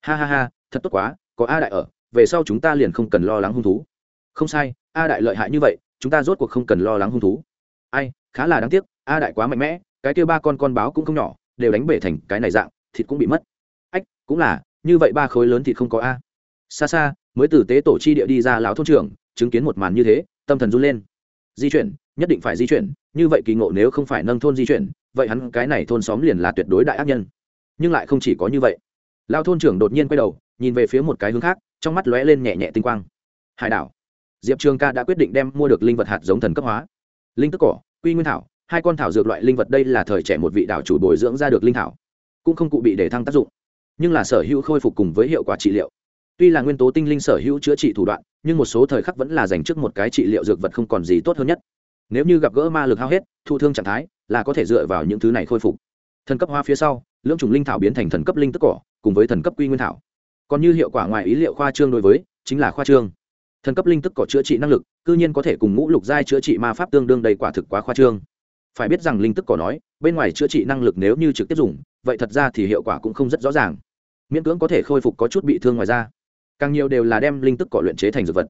A: Ha ha ha, thật tốt quá, có a đại ở, về sau chúng ta liền không cần lo lắng hung thú. Không sai, a đại lợi hại như vậy, chúng ta rốt cuộc không cần lo lắng hung thú. Ai, khá là đáng tiếc, a đại quá mạnh mẽ, cái kêu ba con con báo cũng không nhỏ, đều đánh bể thành cái này dạng, thịt cũng bị mất. Ách, cũng là, như vậy ba khối lớn thịt không có a. Xa xa mới từ tế tổ chi địa đi ra lão thôn trưởng, chứng kiến một màn như thế, tâm thần run lên. Di chuyển, nhất định phải di chuyển, như vậy kỳ ngộ nếu không phải nâng thôn di chuyển, vậy hắn cái này thôn xóm liền là tuyệt đối đại ác nhân. Nhưng lại không chỉ có như vậy. Lao thôn trưởng đột nhiên quay đầu, nhìn về phía một cái hướng khác, trong mắt lóe lên nhẹ nhẹ tinh quang. Hải đảo. Diệp trường ca đã quyết định đem mua được linh vật hạt giống thần cấp hóa. Linh tức cỏ, quy nguyên thảo, hai con thảo dược loại linh vật đây là thời trẻ một vị đảo chủ bồi dưỡng ra được linh thảo. Cũng không cụ bị để thăng tác dụng. Nhưng là sở hữu khôi phục cùng với hiệu quả trị liệu tuy là nguyên tố tinh linh sở hữu chữa trị thủ đoạn, nhưng một số thời khắc vẫn là dành trước một cái trị liệu dược vật không còn gì tốt hơn nhất. Nếu như gặp gỡ ma lực hao hết thu thương trạng thái, là có thể dựa vào những thứ này khôi phục. Thần cấp hoa phía sau, lưỡng trùng linh thảo biến thành thần cấp linh tức cỏ, cùng với thần cấp quy nguyên thảo. Còn như hiệu quả ngoài ý liệu khoa trương đối với, chính là khoa trương. Thần cấp linh tức cỏ chữa trị năng lực, cư nhiên có thể cùng ngũ lục giai chữa trị ma pháp tương đương đầy quả thực quá khoa trương. Phải biết rằng linh tức cỏ nói, bên ngoài chữa trị năng lực nếu như trực tiếp dùng, vậy thật ra thì hiệu quả cũng không rất rõ ràng. Miễn cưỡng có thể khôi phục có chút bị thương ngoài ra càng nhiều đều là đem linh tức cỏ luyện chế thành dược vật.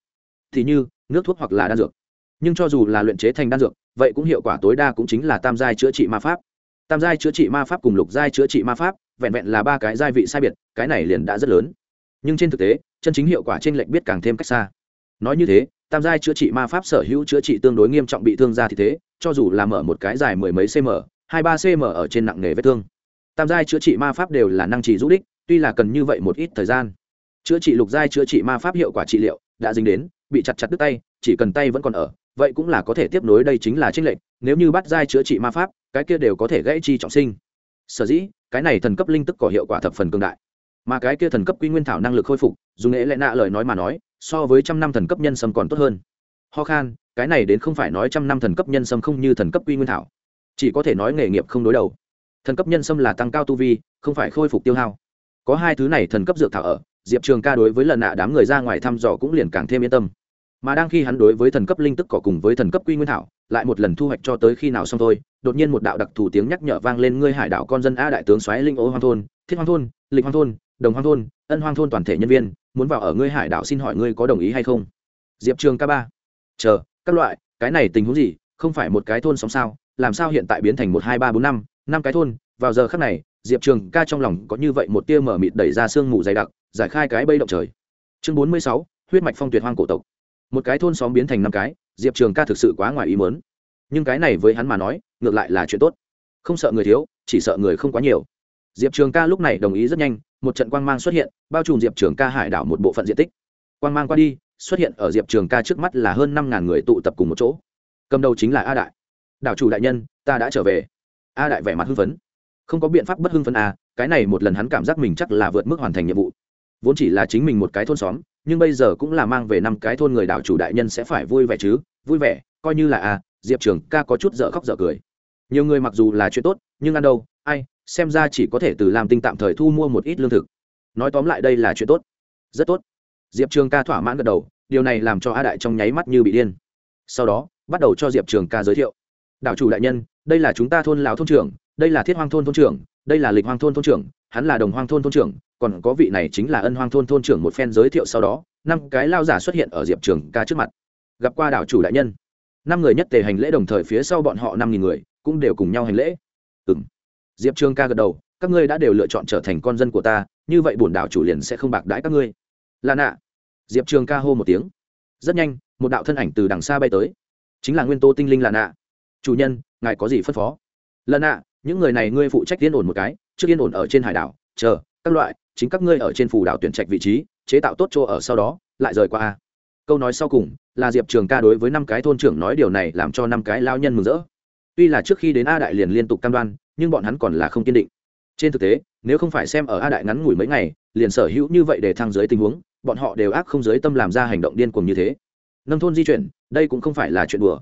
A: Thì như, nước thuốc hoặc là đan dược. Nhưng cho dù là luyện chế thành đan dược, vậy cũng hiệu quả tối đa cũng chính là tam giai chữa trị ma pháp. Tam giai chữa trị ma pháp cùng lục giai chữa trị ma pháp, vẹn vẹn là ba cái giai vị sai biệt, cái này liền đã rất lớn. Nhưng trên thực tế, chân chính hiệu quả trên lệnh biết càng thêm cách xa. Nói như thế, tam giai chữa trị ma pháp sở hữu chữa trị tương đối nghiêm trọng bị thương ra thì thế, cho dù là mở một cái dài mười mấy cm hai ba cm ở trên nặng nề vết thương. Tam giai chữa trị ma pháp đều là năng trì rũ đích, tuy là cần như vậy một ít thời gian chữa trị lục giai chữa trị ma pháp hiệu quả trị liệu đã dính đến, bị chặt chặt đứt tay, chỉ cần tay vẫn còn ở, vậy cũng là có thể tiếp nối đây chính là trinh lệnh nếu như bắt giai chữa trị ma pháp, cái kia đều có thể gãy chi trọng sinh. Sở dĩ, cái này thần cấp linh tức có hiệu quả thập phần cường đại. Mà cái kia thần cấp quy nguyên thảo năng lực khôi phục, dùng nghệ lệ nạ lời nói mà nói, so với trăm năm thần cấp nhân sâm còn tốt hơn. Ho khan, cái này đến không phải nói trăm năm thần cấp nhân sâm không như thần cấp quy nguyên thảo. Chỉ có thể nói nghề nghiệp không đối đầu. Thần cấp nhân sâm là tăng cao tu vi, không phải khôi phục tiêu hao. Có hai thứ này thần cấp dược thảo ở diệp trường ca đối với lần nạ đám người ra ngoài thăm dò cũng liền càng thêm yên tâm. Mà đang khi hắn đối với thần cấp linh tức cỏ cùng với thần cấp quy nguyên thảo, lại một lần thu hoạch cho tới khi nào xong thôi, đột nhiên một đạo đặc thù tiếng nhắc nhở vang lên, ngươi hải đạo con dân a đại tướng xoáy linh ô hoang thôn, thiết hoang thôn, lịch hoang thôn, đồng hoang thôn, ân hoang thôn toàn thể nhân viên, muốn vào ở ngươi hải đạo xin hỏi ngươi có đồng ý hay không? Diệp trường ca ba, chờ, các loại, cái này tình huống gì? Không phải một cái thôn sống sao? Làm sao hiện tại biến thành một hai ba bốn năm năm cái thôn? Vào giờ khác này, diệp trường ca trong lòng có như vậy một tia mở mịt đẩy ra sương mù dày đặc giải khai cái bây động trời. Chương bốn mươi sáu, huyết mạch phong tuyệt hoang cổ tộc. Một cái thôn xóm biến thành năm cái, diệp trường ca thực sự quá ngoài ý mớn nhưng cái này với hắn mà nói, ngược lại là chuyện tốt. Không sợ người thiếu, chỉ sợ người không quá nhiều. Diệp trường ca lúc này đồng ý rất nhanh, một trận quang mang xuất hiện, bao trùm diệp trường ca hải đảo một bộ phận diện tích. Quang mang qua đi, xuất hiện ở diệp trường ca trước mắt là hơn năm ngàn người tụ tập cùng một chỗ. Cầm đầu chính là a đại. Đảo chủ đại nhân, ta đã trở về. A đại vẻ mặt hưng phấn. Không có biện pháp bất hưng phấn a cái này một lần hắn cảm giác mình chắc là vượt mức hoàn thành nhiệm vụ vốn chỉ là chính mình một cái thôn xóm, nhưng bây giờ cũng là mang về năm cái thôn người đảo chủ đại nhân sẽ phải vui vẻ chứ, vui vẻ, coi như là a diệp trường ca có chút dở khóc dở cười. Nhiều người mặc dù là chuyện tốt, nhưng ăn đâu, ai, xem ra chỉ có thể từ làm tinh tạm thời thu mua một ít lương thực. Nói tóm lại đây là chuyện tốt. Rất tốt. Diệp trường ca thỏa mãn gật đầu, điều này làm cho a đại trong nháy mắt như bị điên. Sau đó, bắt đầu cho diệp trường ca giới thiệu. Đảo chủ đại nhân, đây là chúng ta thôn lào thôn trưởng, đây là thiết hoang thôn thôn trưởng, đây là lịch hoang thôn thôn trưởng hắn là đồng hoang thôn thôn trưởng, còn có vị này chính là ân hoang thôn thôn trưởng một phen giới thiệu sau đó, năm cái lao giả xuất hiện ở diệp trường ca trước mặt. Gặp qua đảo chủ đại nhân. Năm người nhất tề hành lễ đồng thời phía sau bọn họ năm nghìn người, cũng đều cùng nhau hành lễ. Ừ m diệp trường ca gật đầu, các ngươi đã đều lựa chọn trở thành con dân của ta, như vậy bổn đảo chủ liền sẽ không bạc đãi các ngươi. Là nạ diệp trường ca hô một tiếng. Rất nhanh, một đạo thân ảnh từ đằng xa bay tới. Chính là nguyên tố tinh linh là nạ chủ nhân, ngài có gì phân phó? Lần nạ những người này ngươi phụ trách yên ổn một cái trước yên ổn ở trên hải đảo, chờ, các loại, chính các ngươi ở trên phù đảo tuyển trạch vị trí, chế tạo tốt chỗ ở sau đó, lại rời qua a. Câu nói sau cùng, là diệp trường ca đối với năm cái thôn trưởng nói điều này làm cho năm cái lao nhân mừng rỡ. Tuy là trước khi đến a đại liền liên tục cam đoan, nhưng bọn hắn còn là không kiên định. Trên thực tế, nếu không phải xem ở a đại ngắn ngủi mấy ngày, liền sở hữu như vậy để thăng dưới tình huống, bọn họ đều ác không dưới tâm làm ra hành động điên cuồng như thế. Nông thôn di chuyển, đây cũng không phải là chuyện đùa.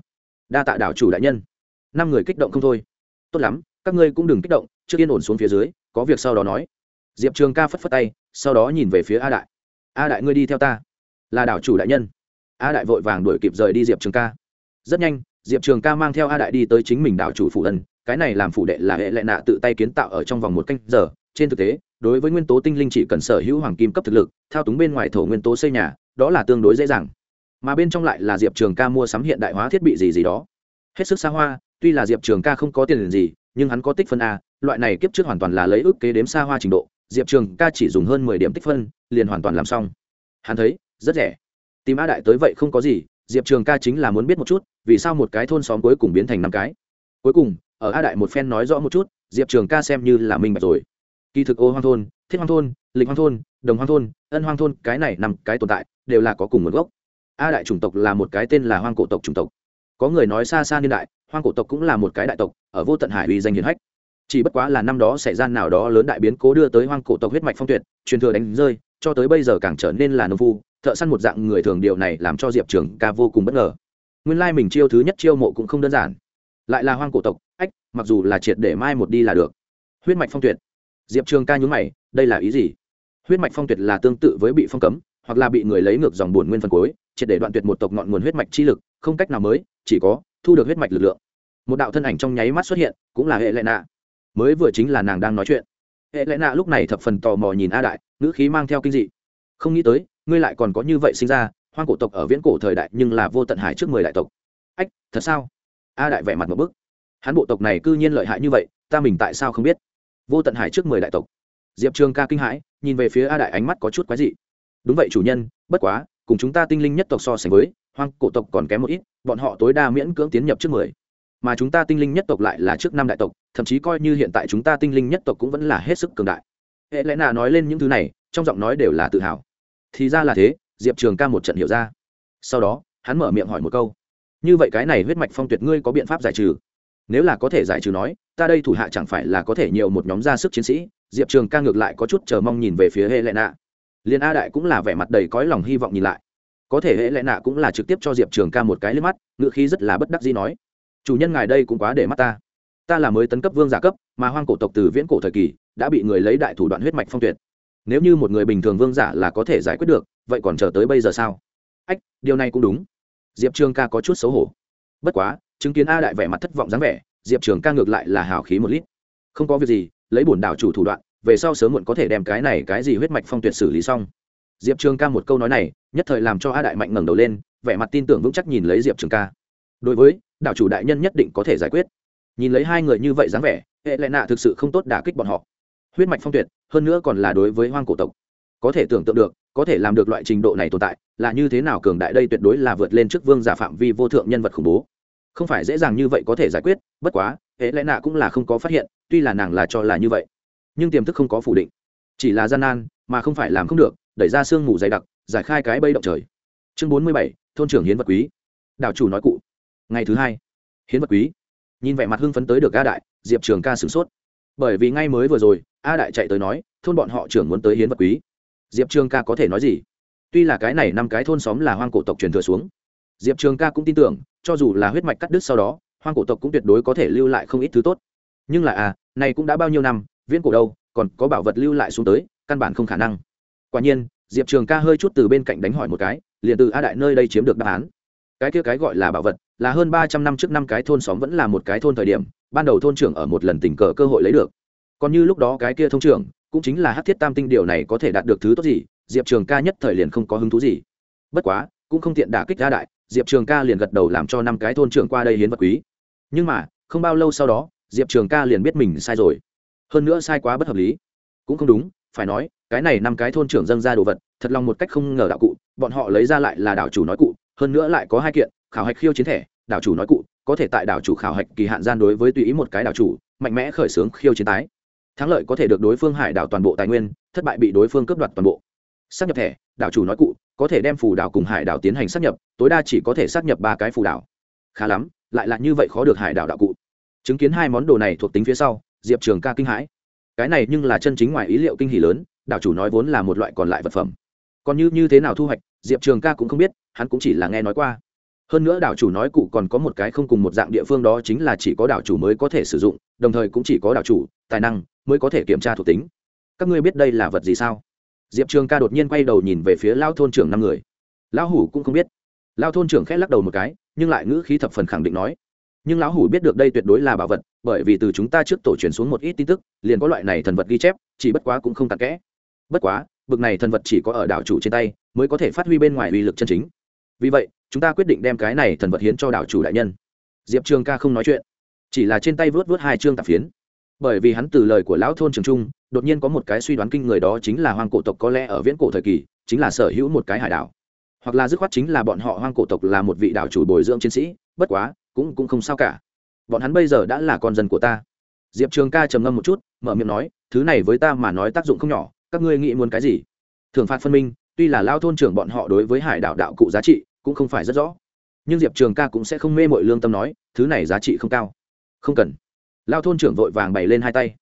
A: Đa tạ đảo chủ đại nhân. Năm người kích động không thôi. Tốt lắm, các ngươi cũng đừng kích động trước yên ổn xuống phía dưới, có việc sau đó nói. Diệp trường ca phất phất tay, sau đó nhìn về phía a đại. A đại ngươi đi theo ta. Là đảo chủ đại nhân. A đại vội vàng đuổi kịp rời đi diệp trường ca. Rất nhanh, diệp trường ca mang theo a đại đi tới chính mình đảo chủ phủ ân. Cái này làm phủ đệ là hệ lệ nạ tự tay kiến tạo ở trong vòng một canh giờ. Trên thực tế, đối với nguyên tố tinh linh chỉ cần sở hữu hoàng kim cấp thực lực, thao túng bên ngoài thổ nguyên tố xây nhà, đó là tương đối dễ dàng. Mà bên trong lại là diệp trường ca mua sắm hiện đại hóa thiết bị gì gì đó. Hết sức xa hoa, tuy là diệp trường ca không có tiền gì, nhưng hắn có tích phân a loại này kiếp trước hoàn toàn là lấy ước kế đếm xa hoa trình độ, diệp trường ca chỉ dùng hơn mười điểm tích phân, liền hoàn toàn làm xong. Hắn thấy, rất rẻ. Tìm a đại tới vậy không có gì, diệp trường ca chính là muốn biết một chút, vì sao một cái thôn xóm cuối cùng biến thành năm cái. Cuối cùng, ở a đại một phen nói rõ một chút, diệp trường ca xem như là minh bạch rồi. Kỳ thực ô hoang thôn, thiết hoang thôn, lịch hoang thôn, đồng hoang thôn, ân hoang thôn, cái này nằm cái tồn tại, đều là có cùng nguồn gốc. A đại chủng tộc là một cái tên là hoang cổ tộc chủng tộc. Có người nói xa xa niên đại, hoang cổ tộc cũng là một cái đại tộc, ở vô tận hải uy danh hiền hách chỉ bất quá là năm đó xảy ra nào đó lớn đại biến cố đưa tới hoang cổ tộc huyết mạch phong tuyệt, truyền thừa đánh rơi, cho tới bây giờ càng trở nên là nông phu, thợ săn một dạng người thường điều này làm cho diệp trường ca vô cùng bất ngờ. Nguyên lai mình chiêu thứ nhất chiêu mộ cũng không đơn giản. Lại là hoang cổ tộc, ách, mặc dù là triệt để mai một đi là được. Huyết mạch phong tuyệt. Diệp trường ca nhún mày, đây là ý gì? Huyết mạch phong tuyệt là tương tự với bị phong cấm, hoặc là bị người lấy ngược dòng buồn nguyên phân cối triệt để đoạn tuyệt một tộc ngọn nguồn huyết mạch chi lực, không cách nào mới, chỉ có thu được huyết mạch lực lượng. Một đạo thân ảnh trong nháy mắt xuất hiện, cũng là hệ lệ nạ mới vừa chính là nàng đang nói chuyện. Hệ lẽ nạ lúc này thập phần tò mò nhìn a đại, ngữ khí mang theo kinh dị. Không nghĩ tới, ngươi lại còn có như vậy sinh ra, hoang cổ tộc ở viễn cổ thời đại nhưng là vô tận hải trước mười đại tộc. Ách, thật sao? A đại vẻ mặt một bức. Hắn bộ tộc này c ư nhiên lợi hại như vậy, ta mình tại sao không biết? Vô tận hải trước mười đại tộc. Diệp trường ca kinh hãi, nhìn về phía a đại ánh mắt có chút quái dị. Đúng vậy chủ nhân, bất quá, cùng chúng ta tinh linh nhất tộc so sánh với, hoang cổ tộc còn kém một ít, bọn họ tối đa miễn cưỡng tiến nhập trước mười. Mà chúng ta tinh linh nhất tộc lại là trước năm đại tộc thậm chí coi như hiện tại chúng ta tinh linh nhất tộc cũng vẫn là hết sức cường đại. Hệ lẽ Nà nói lên những thứ này, trong giọng nói đều là tự hào. Thì ra là thế, diệp trường ca một trận hiểu ra. Sau đó, hắn mở miệng hỏi một câu. Như vậy cái này huyết mạch phong tuyệt ngươi có biện pháp giải trừ? Nếu là có thể giải trừ nói, ta đây thủ hạ chẳng phải là có thể nhiều một nhóm ra sức chiến sĩ? Diệp trường ca ngược lại có chút chờ mong nhìn về phía hệ lệ nạ liền a đại cũng là vẻ mặt đầy cõi lòng hy vọng nhìn lại. Có thể hệ lệ nạ cũng là trực tiếp cho diệp trường ca một cái lên mắt ngựa khí rất là bất đắc dĩ nói. Chủ nhân ngài đây cũng quá để mắt ta ta là mới tấn cấp vương giả cấp, mà hoang cổ tộc từ viễn cổ thời kỳ đã bị người lấy đại thủ đoạn huyết mạch phong tuyệt. Nếu như một người bình thường vương giả là có thể giải quyết được, vậy còn chờ tới bây giờ sao? Ách, điều này cũng đúng. Diệp trường ca có chút xấu hổ. Bất quá, chứng kiến a đại vẻ mặt thất vọng dáng vẻ, diệp trường ca ngược lại là hào khí một lít. Không có việc gì, lấy bổn đảo chủ thủ đoạn, về sau sớm muộn có thể đem cái này cái gì huyết mạch phong tuyệt xử lý xong. Diệp trường ca một câu nói này, nhất thời làm cho a đại mạnh ngẩng đầu lên, vẻ mặt tin tưởng vững chắc nhìn lấy diệp trường ca. Đối với đảo chủ đại nhân nhất định có thể giải quyết nhìn lấy hai người như vậy dáng vẻ, hệ lại nạ thực sự không tốt đả kích bọn họ. Huyết mạch phong tuyệt, hơn nữa còn là đối với hoang cổ tộc. Có thể tưởng tượng được, có thể làm được loại trình độ này tồn tại, là như thế nào cường đại đây tuyệt đối là vượt lên trước vương giả phạm vi vô thượng nhân vật khủng bố. Không phải dễ dàng như vậy có thể giải quyết, bất quá, hệ lẽ nạ cũng là không có phát hiện, tuy là nàng là cho là như vậy. Nhưng tiềm thức không có phủ định. Chỉ là gian nan, mà không phải làm không được, đẩy ra sương mù dày đặc, giải khai cái bây động trời. Chương bốn mươi bảy, thôn trưởng hiến vật quý. Đảo chủ nói cụ. Ngày thứ hai, hiến vật quý nhìn vẻ mặt hưng phấn tới được a đại, diệp trường ca sửng sốt. Bởi vì ngay mới vừa rồi, a đại chạy tới nói, thôn bọn họ trưởng muốn tới hiến vật quý. Diệp trường ca có thể nói gì? Tuy là cái này năm cái thôn xóm là hoang cổ tộc truyền thừa xuống, diệp trường ca cũng tin tưởng, cho dù là huyết mạch cắt đứt sau đó, hoang cổ tộc cũng tuyệt đối có thể lưu lại không ít thứ tốt. Nhưng là à này cũng đã bao nhiêu năm, viễn cổ đâu, còn có bảo vật lưu lại xuống tới, căn bản không khả năng. Quả nhiên, diệp trường ca hơi chút từ bên cạnh đánh hỏi một cái, liền từ a đại nơi đây chiếm được đáp án cái kia cái gọi là bảo vật, là hơn ba trăm năm trước năm cái thôn xóm vẫn là một cái thôn thời điểm, ban đầu thôn trưởng ở một lần tình cờ cơ hội lấy được. Còn như lúc đó cái kia thông trưởng, cũng chính là hát thiết tam tinh điều này có thể đạt được thứ tốt gì, diệp trường ca nhất thời liền không có hứng thú gì. Bất quá, cũng không tiện đả kích ra đại, diệp trường ca liền gật đầu làm cho năm cái thôn trưởng qua đây hiến vật quý. Nhưng mà, không bao lâu sau đó, diệp trường ca liền biết mình sai rồi. Hơn nữa sai quá bất hợp lý. Cũng không đúng, phải nói, cái này năm cái thôn trưởng dâng ra đồ vật, thật lòng một cách không ngờ đạo cụ, bọn họ lấy ra lại là đảo chủ nói cụ hơn nữa lại có hai kiện, khảo hạch khiêu chiến thẻ, đảo chủ nói cụ, có thể tại đảo chủ khảo hạch kỳ hạn gian đối với tùy ý một cái đảo chủ, mạnh mẽ khởi xướng khiêu chiến tái. Thắng lợi có thể được đối phương hải đảo toàn bộ tài nguyên, thất bại bị đối phương cướp đoạt toàn bộ. Xác nhập thẻ, đảo chủ nói cụ, có thể đem phù đảo cùng hải đảo tiến hành xác nhập, tối đa chỉ có thể xác nhập ba cái phù đảo. Khá lắm, lại là như vậy khó được hải đảo đạo cụ. Chứng kiến hai món đồ này thuộc tính phía sau, diệp trường ca kinh hãi. Cái này nhưng là chân chính ngoài ý liệu kinh hỷ lớn, đảo chủ nói vốn là một loại còn lại vật phẩm còn như như thế nào thu hoạch, diệp trường ca cũng không biết, hắn cũng chỉ là nghe nói qua. Hơn nữa đảo chủ nói cụ còn có một cái không cùng một dạng địa phương đó chính là chỉ có đảo chủ mới có thể sử dụng, đồng thời cũng chỉ có đảo chủ, tài năng mới có thể kiểm tra thuộc tính. Các ngươi biết đây là vật gì sao? Diệp trường ca đột nhiên quay đầu nhìn về phía lao thôn trưởng năm người. Lão hủ cũng không biết. Lao thôn trưởng khét lắc đầu một cái, nhưng lại ngữ khí thập phần khẳng định nói. Nhưng lão hủ biết được đây tuyệt đối là bảo vật, bởi vì từ chúng ta trước tổ truyền xuống một ít tin tức, liền có loại này thần vật ghi chép, chỉ bất quá cũng không tạc kẽ. Bất quá bực này thần vật chỉ có ở đảo chủ trên tay, mới có thể phát huy bên ngoài uy lực chân chính. Vì vậy, chúng ta quyết định đem cái này thần vật hiến cho đảo chủ đại nhân. Diệp trường ca không nói chuyện, chỉ là trên tay vớt vớt hai chương tạp phiến. Bởi vì hắn từ lời của lão thôn trường trung, đột nhiên có một cái suy đoán kinh người đó chính là hoang cổ tộc có lẽ ở viễn cổ thời kỳ, chính là sở hữu một cái hải đảo. Hoặc là dứt khoát chính là bọn họ hoang cổ tộc là một vị đảo chủ bồi dưỡng chiến sĩ, bất quá, cũng cũng không sao cả. Bọn hắn bây giờ đã là con dân của ta. Diệp trường ca trầm ngâm một chút, mở miệng nói, thứ này với ta mà nói tác dụng không nhỏ các ngươi nghĩ muốn cái gì? Thường phạt phân minh, tuy là lao thôn trưởng bọn họ đối với hải đảo đạo cụ giá trị cũng không phải rất rõ, nhưng diệp trường ca cũng sẽ không mê mội lương tâm nói, thứ này giá trị không cao. Không cần. Lao thôn trưởng vội vàng bày lên hai tay.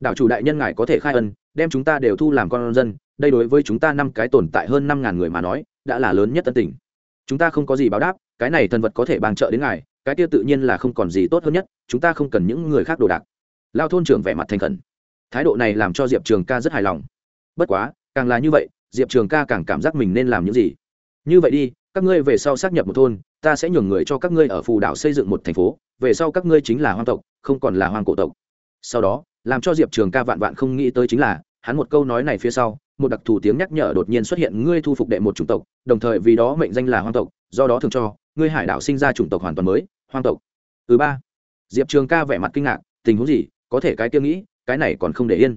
A: Đảo chủ đại nhân ngài có thể khai ân, đem chúng ta đều thu làm con dân, đây đối với chúng ta năm cái tồn tại hơn năm ngàn người mà nói, đã là lớn nhất tân tình. Chúng ta không có gì báo đáp, cái này thần vật có thể bàn trợ đến ngài, cái tiêu tự nhiên là không còn gì tốt hơn nhất, chúng ta không cần những người khác đồ đạc. Lao thôn trưởng vẻ mặt thành khẩn. Thái độ này làm cho diệp trường ca rất hài lòng bất quá, càng là như vậy, diệp trường ca càng cảm giác mình nên làm những gì. Như vậy đi, các ngươi về sau xác nhập một thôn, ta sẽ nhường người cho các ngươi ở phù đảo xây dựng một thành phố, về sau các ngươi chính là hoang tộc, không còn là hoang cổ tộc. Sau đó, làm cho diệp trường ca vạn vạn không nghĩ tới chính là, hắn một câu nói này phía sau, một đặc thù tiếng nhắc nhở đột nhiên xuất hiện, ngươi thu phục đệ một chủng tộc, đồng thời vì đó mệnh danh là hoang tộc, do đó thường cho, ngươi hải đảo sinh ra chủng tộc hoàn toàn mới, hoang tộc. Thứ ba, diệp trường ca vẻ mặt kinh ngạc, tình huống gì, có thể cái tiêu nghĩ, cái này còn không để yên.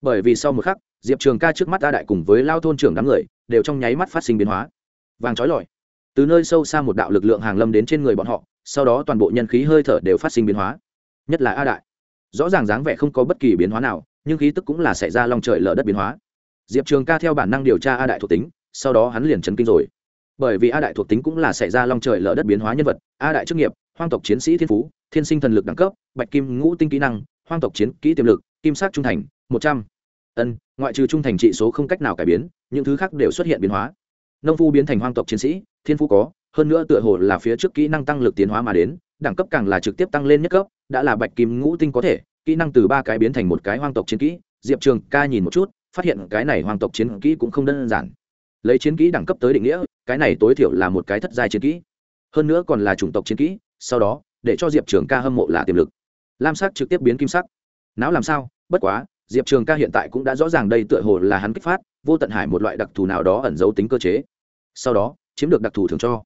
A: Bởi vì sau một khắc diệp trường ca trước mắt a đại cùng với lao thôn trưởng đám người đều trong nháy mắt phát sinh biến hóa. Vàng trói lọi. Từ nơi sâu xa một đạo lực lượng hàng lâm đến trên người bọn họ, sau đó toàn bộ nhân khí hơi thở đều phát sinh biến hóa. Nhất là a đại. Rõ ràng dáng vẻ không có bất kỳ biến hóa nào, nhưng khí tức cũng là xảy ra long trời lở đất biến hóa. Diệp trường ca theo bản năng điều tra a đại thuộc tính, sau đó hắn liền chấn kinh rồi. Bởi vì a đại thuộc tính cũng là xảy ra long trời lở đất biến hóa nhân vật, a đại chức nghiệp, hoang tộc chiến sĩ thiên phú, thiên sinh thần lực đẳng cấp, bạch kim ngũ tinh kỹ năng, hoang tộc chiến kỹ tiềm lực, kim sát trung thành, một trăm. Ân ngoại trừ trung thành trị số không cách nào cải biến, những thứ khác đều xuất hiện biến hóa. Nông phu biến thành hoang tộc chiến sĩ, thiên phú có, hơn nữa tựa hồ là phía trước kỹ năng tăng lực tiến hóa mà đến, đẳng cấp càng là trực tiếp tăng lên nhất cấp, đã là bạch kim ngũ tinh có thể, kỹ năng từ ba cái biến thành một cái hoang tộc chiến kỹ. Diệp trường ca nhìn một chút, phát hiện cái này hoang tộc chiến kỹ cũng không đơn giản. Lấy chiến kỹ đẳng cấp tới định nghĩa, cái này tối thiểu là một cái thất giai chiến kỹ. Hơn nữa còn là chủng tộc chiến kỹ, sau đó, để cho diệp trường ca hâm mộ là tiềm lực. Lam sắc trực tiếp biến kim sắc. Não làm sao? Bất quá diệp trường ca hiện tại cũng đã rõ ràng đây tựa hồ là hắn kích phát, vô tận hải một loại đặc thù nào đó ẩn giấu tính cơ chế. Sau đó, chiếm được đặc thù thường cho.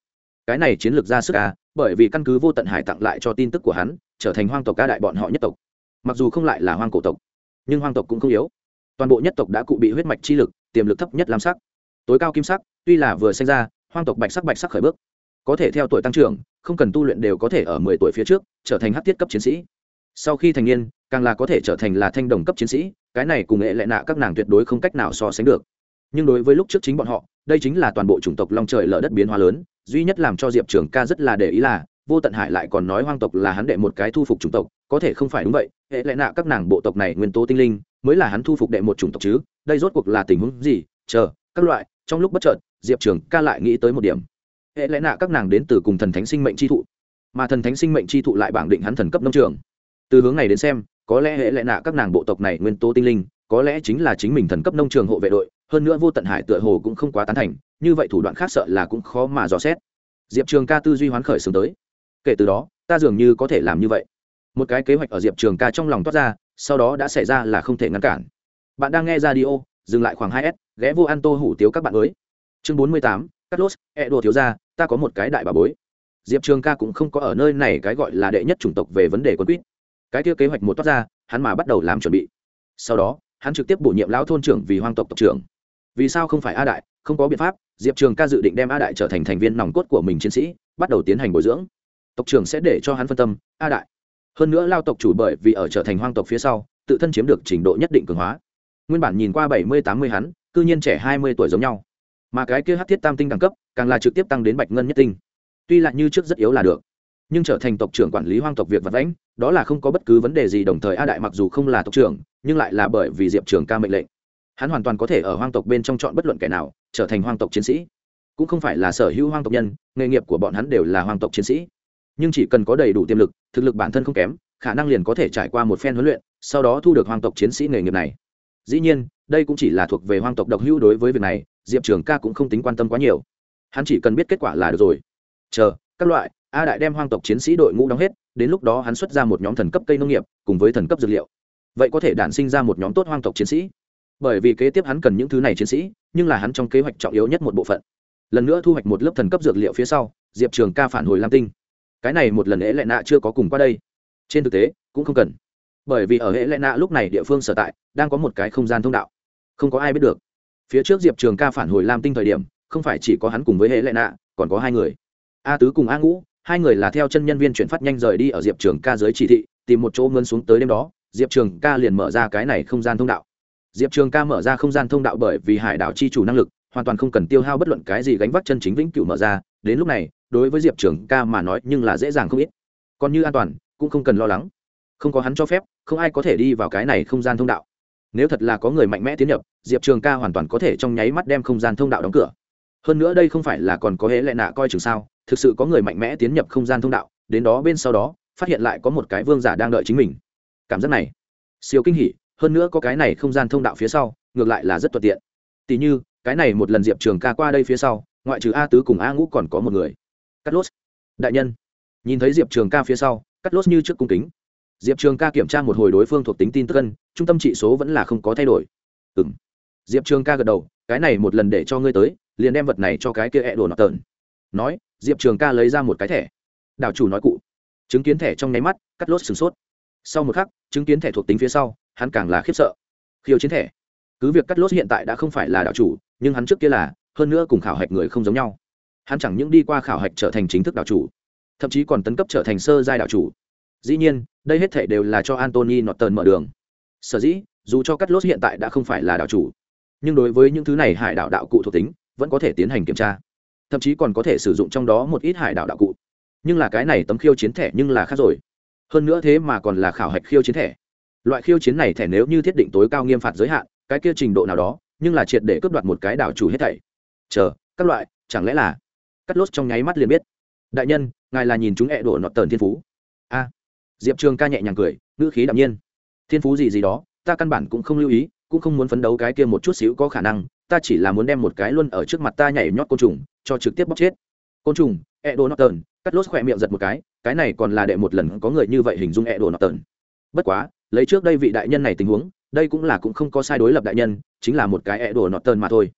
A: Cái này chiến lược ra sức ca bởi vì căn cứ vô tận hải tặng lại cho tin tức của hắn, trở thành hoang tộc ca đại bọn họ nhất tộc. Mặc dù không lại là hoang cổ tộc, nhưng hoang tộc cũng không yếu. Toàn bộ nhất tộc đã cụ bị huyết mạch chi lực, tiềm lực thấp nhất lam sắc. Tối cao kim sắc, tuy là vừa sinh ra, hoang tộc bạch sắc bạch sắc khởi bước. Có thể theo tuổi tăng trưởng, không cần tu luyện đều có thể ở mười tuổi phía trước, trở thành hát tiết cấp chiến sĩ. Sau khi thành niên càng là có thể trở thành là thanh đồng cấp chiến sĩ, cái này cùng nghệ lệ nạ các nàng tuyệt đối không cách nào so sánh được. Nhưng đối với lúc trước chính bọn họ, đây chính là toàn bộ chủng tộc long trời lở đất biến hóa lớn, duy nhất làm cho diệp trường ca rất là để ý là, vô tận hải lại còn nói hoang tộc là hắn đệ một cái thu phục chủng tộc, có thể không phải đúng vậy, hệ lệ nạ các nàng bộ tộc này nguyên tố tinh linh, mới là hắn thu phục đệ một chủng tộc chứ, đây rốt cuộc là tình huống gì, chờ, các loại, trong lúc bất chợt, diệp trường ca lại nghĩ tới một điểm. Hệ lệ nạ các nàng đến từ cùng thần thánh sinh mệnh chi thụ, mà thần thánh sinh mệnh chi thụ lại bảng định hắn thần cấp nông trường. Từ hướng này đến xem có lẽ hệ lại nạ các nàng bộ tộc này nguyên tố tinh linh, có lẽ chính là chính mình thần cấp nông trường hộ vệ đội, hơn nữa vô tận hải tựa hồ cũng không quá tán thành, như vậy thủ đoạn khác sợ là cũng khó mà dò xét. Diệp trường ca tư duy hoán khởi sướng tới. Kể từ đó, ta dường như có thể làm như vậy. Một cái kế hoạch ở diệp trường ca trong lòng toát ra, sau đó đã xảy ra là không thể ngăn cản. Bạn đang nghe ra đi ô dừng lại khoảng hai s, ghé vô ăn tô hủ tiếu các bạn mới. Chương bốn mươi tám cắt lốt e đồ thiếu ra ta có một cái đại bà bối. Diệp trường ca cũng không có ở nơi này cái gọi là đệ nhất chủng tộc về vấn đề quân quýt cái kia kế hoạch một toát ra, hắn mà bắt đầu làm chuẩn bị. Sau đó, hắn trực tiếp bổ nhiệm lão thôn trưởng vì hoang tộc tộc trưởng. Vì sao không phải a đại, không có biện pháp, diệp trường ca dự định đem a đại trở thành thành viên nòng cốt của mình chiến sĩ, bắt đầu tiến hành bồi dưỡng. Tộc trưởng sẽ để cho hắn phân tâm, a đại. Hơn nữa lao tộc chủ bởi vì ở trở thành hoang tộc phía sau, tự thân chiếm được trình độ nhất định cường hóa. Nguyên bản nhìn qua bảy mươi tám mươi hắn, cư nhiên trẻ hai mươi tuổi giống nhau. Mà cái kia hát thiết tam tinh đẳng cấp, càng là trực tiếp tăng đến bạch ngân nhất tinh. Tuy là như trước rất yếu là được nhưng trở thành tộc trưởng quản lý hoang tộc việc vật lãnh đó là không có bất cứ vấn đề gì đồng thời a đại mặc dù không là tộc trưởng, nhưng lại là bởi vì diệp trường ca mệnh lệnh. Hắn hoàn toàn có thể ở hoang tộc bên trong chọn bất luận kẻ nào, trở thành hoang tộc chiến sĩ. Cũng không phải là sở hữu hoang tộc nhân, nghề nghiệp của bọn hắn đều là hoang tộc chiến sĩ. Nhưng chỉ cần có đầy đủ tiềm lực, thực lực bản thân không kém, khả năng liền có thể trải qua một phen huấn luyện, sau đó thu được hoang tộc chiến sĩ nghề nghiệp này. Dĩ nhiên, đây cũng chỉ là thuộc về hoang tộc độc hữu đối với việc này, diệp trường ca cũng không tính quan tâm quá nhiều. Hắn chỉ cần biết kết quả là được rồi. Chờ, các loại a đại đem hoang tộc chiến sĩ đội ngũ đóng hết, đến lúc đó hắn xuất ra một nhóm thần cấp cây nông nghiệp, cùng với thần cấp dược liệu. Vậy có thể đản sinh ra một nhóm tốt hoang tộc chiến sĩ. Bởi vì kế tiếp hắn cần những thứ này chiến sĩ, nhưng là hắn trong kế hoạch trọng yếu nhất một bộ phận. Lần nữa thu hoạch một lớp thần cấp dược liệu phía sau, diệp trường ca phản hồi lam tinh. Cái này một lần ế lệ nạ chưa có cùng qua đây. Trên thực tế, cũng không cần. Bởi vì ở hệ lệ nạ lúc này địa phương sở tại, đang có một cái không gian thông đạo. Không có ai biết được. Phía trước diệp trường ca phản hồi lam tinh thời điểm, không phải chỉ có hắn cùng với hệ lệ nạ, còn có hai người. A tứ cùng a ngũ hai người là theo chân nhân viên chuyển phát nhanh rời đi ở diệp trường ca dưới chỉ thị, tìm một chỗ ngân xuống tới đêm đó, diệp trường ca liền mở ra cái này không gian thông đạo. Diệp trường ca mở ra không gian thông đạo bởi vì hải đảo chi chủ năng lực, hoàn toàn không cần tiêu hao bất luận cái gì gánh vác chân chính vĩnh cửu mở ra, đến lúc này, đối với diệp trường ca mà nói nhưng là dễ dàng không ít. Còn như an toàn, cũng không cần lo lắng. Không có hắn cho phép, không ai có thể đi vào cái này không gian thông đạo. Nếu thật là có người mạnh mẽ tiến nhập, diệp trường ca hoàn toàn có thể trong nháy mắt đem không gian thông đạo đóng cửa. Hơn nữa đây không phải là còn có hễ lệ nạ coi chừng sao? Thực sự có người mạnh mẽ tiến nhập không gian thông đạo, đến đó bên sau đó, phát hiện lại có một cái vương giả đang đợi chính mình. Cảm giác này, siêu kinh hỉ, hơn nữa có cái này không gian thông đạo phía sau, ngược lại là rất thuận tiện. Tỉ như, cái này một lần diệp trường ca qua đây phía sau, ngoại trừ a tứ cùng a ngũ còn có một người. Cắt lốt đại nhân. Nhìn thấy diệp trường ca phía sau cắt lốt như trước cung kính. Diệp trường ca kiểm tra một hồi đối phương thuộc tính tin tức cân trung tâm trị số vẫn là không có thay đổi. Ừ m diệp trường ca gật đầu, cái này một lần để cho ngươi tới, liền đem vật này cho cái kia ẹ đồ nọt tợn nói diệp trường ca lấy ra một cái thẻ. Đảo chủ nói cụ. Chứng kiến thẻ trong nháy mắt, cắt lốt sửng sốt. Sau một khắc, chứng kiến thẻ thuộc tính phía sau, hắn càng là khiếp sợ. Khiêu chiến thẻ. Cứ việc cắt lốt hiện tại đã không phải là đảo chủ, nhưng hắn trước kia là, hơn nữa cùng khảo hạch người không giống nhau. Hắn chẳng những đi qua khảo hạch trở thành chính thức đảo chủ, thậm chí còn tấn cấp trở thành sơ giai đảo chủ. Dĩ nhiên, đây hết thể đều là cho antony norton mở đường. Sở dĩ, dù cho cắt lốt hiện tại đã không phải là đảo chủ, nhưng đối với những thứ này hải đảo đạo cụ thuộc tính, vẫn có thể tiến hành kiểm tra thậm chí còn có thể sử dụng trong đó một ít hải đảo đạo cụ. Nhưng là cái này tấm khiêu chiến thẻ nhưng là khác rồi. Hơn nữa thế mà còn là khảo hạch khiêu chiến thẻ. Loại khiêu chiến này thẻ nếu như thiết định tối cao nghiêm phạt giới hạn, cái kia trình độ nào đó, nhưng là triệt để cướp đoạt một cái đảo chủ hết thảy. Chờ, các loại, chẳng lẽ là? Cắt lốt trong nháy mắt liền biết. Đại nhân, ngài là nhìn chúng ẹ đổ nọt tờn thiên phú. A. Diệp trường ca nhẹ nhàng cười, ngữ khí đạm nhiên. Thiên phú gì gì đó, ta căn bản cũng không lưu ý, cũng không muốn phấn đấu cái kia một chút xíu có khả năng ta chỉ là muốn đem một cái luôn ở trước mặt ta nhảy nhót côn trùng, cho trực tiếp bóc chết. Côn trùng e đồ nọt tờn cắt lốt khỏe miệng giật một cái cái này còn là đệ một lần có người như vậy hình dung e đồ nọt tờn bất quá, lấy trước đây vị đại nhân này tình huống, đây cũng là cũng không có sai đối lập đại nhân, chính là một cái e đồ nọt tờn mà thôi.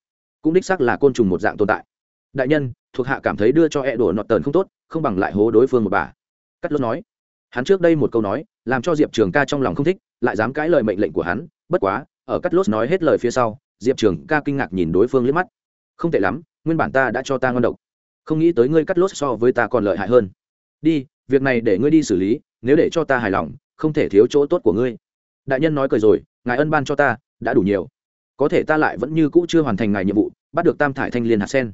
A: Cũng đích xác là côn trùng một dạng tồn tại. Đại nhân, thuộc hạ cảm thấy đưa cho e đồ nọt tờn không tốt, không bằng lại hố đối phương một bà. Cắt lốt nói. Hắn trước đây một câu nói, làm cho diệp trường ca trong lòng không thích, lại dám cãi lời mệnh lệnh của hắn, bất quá, ở cắt lốt nói hết lời phía sau diệp trường ca kinh ngạc nhìn đối phương liếc mắt. Không tệ lắm, nguyên bản ta đã cho ta ngon độc. Không nghĩ tới ngươi cắt lốt so với ta còn lợi hại hơn. Đi, việc này để ngươi đi xử lý, nếu để cho ta hài lòng, không thể thiếu chỗ tốt của ngươi. Đại nhân nói cười rồi, ngài ân ban cho ta, đã đủ nhiều. Có thể ta lại vẫn như cũ chưa hoàn thành ngài nhiệm vụ, bắt được tam thải thanh liên hạt sen.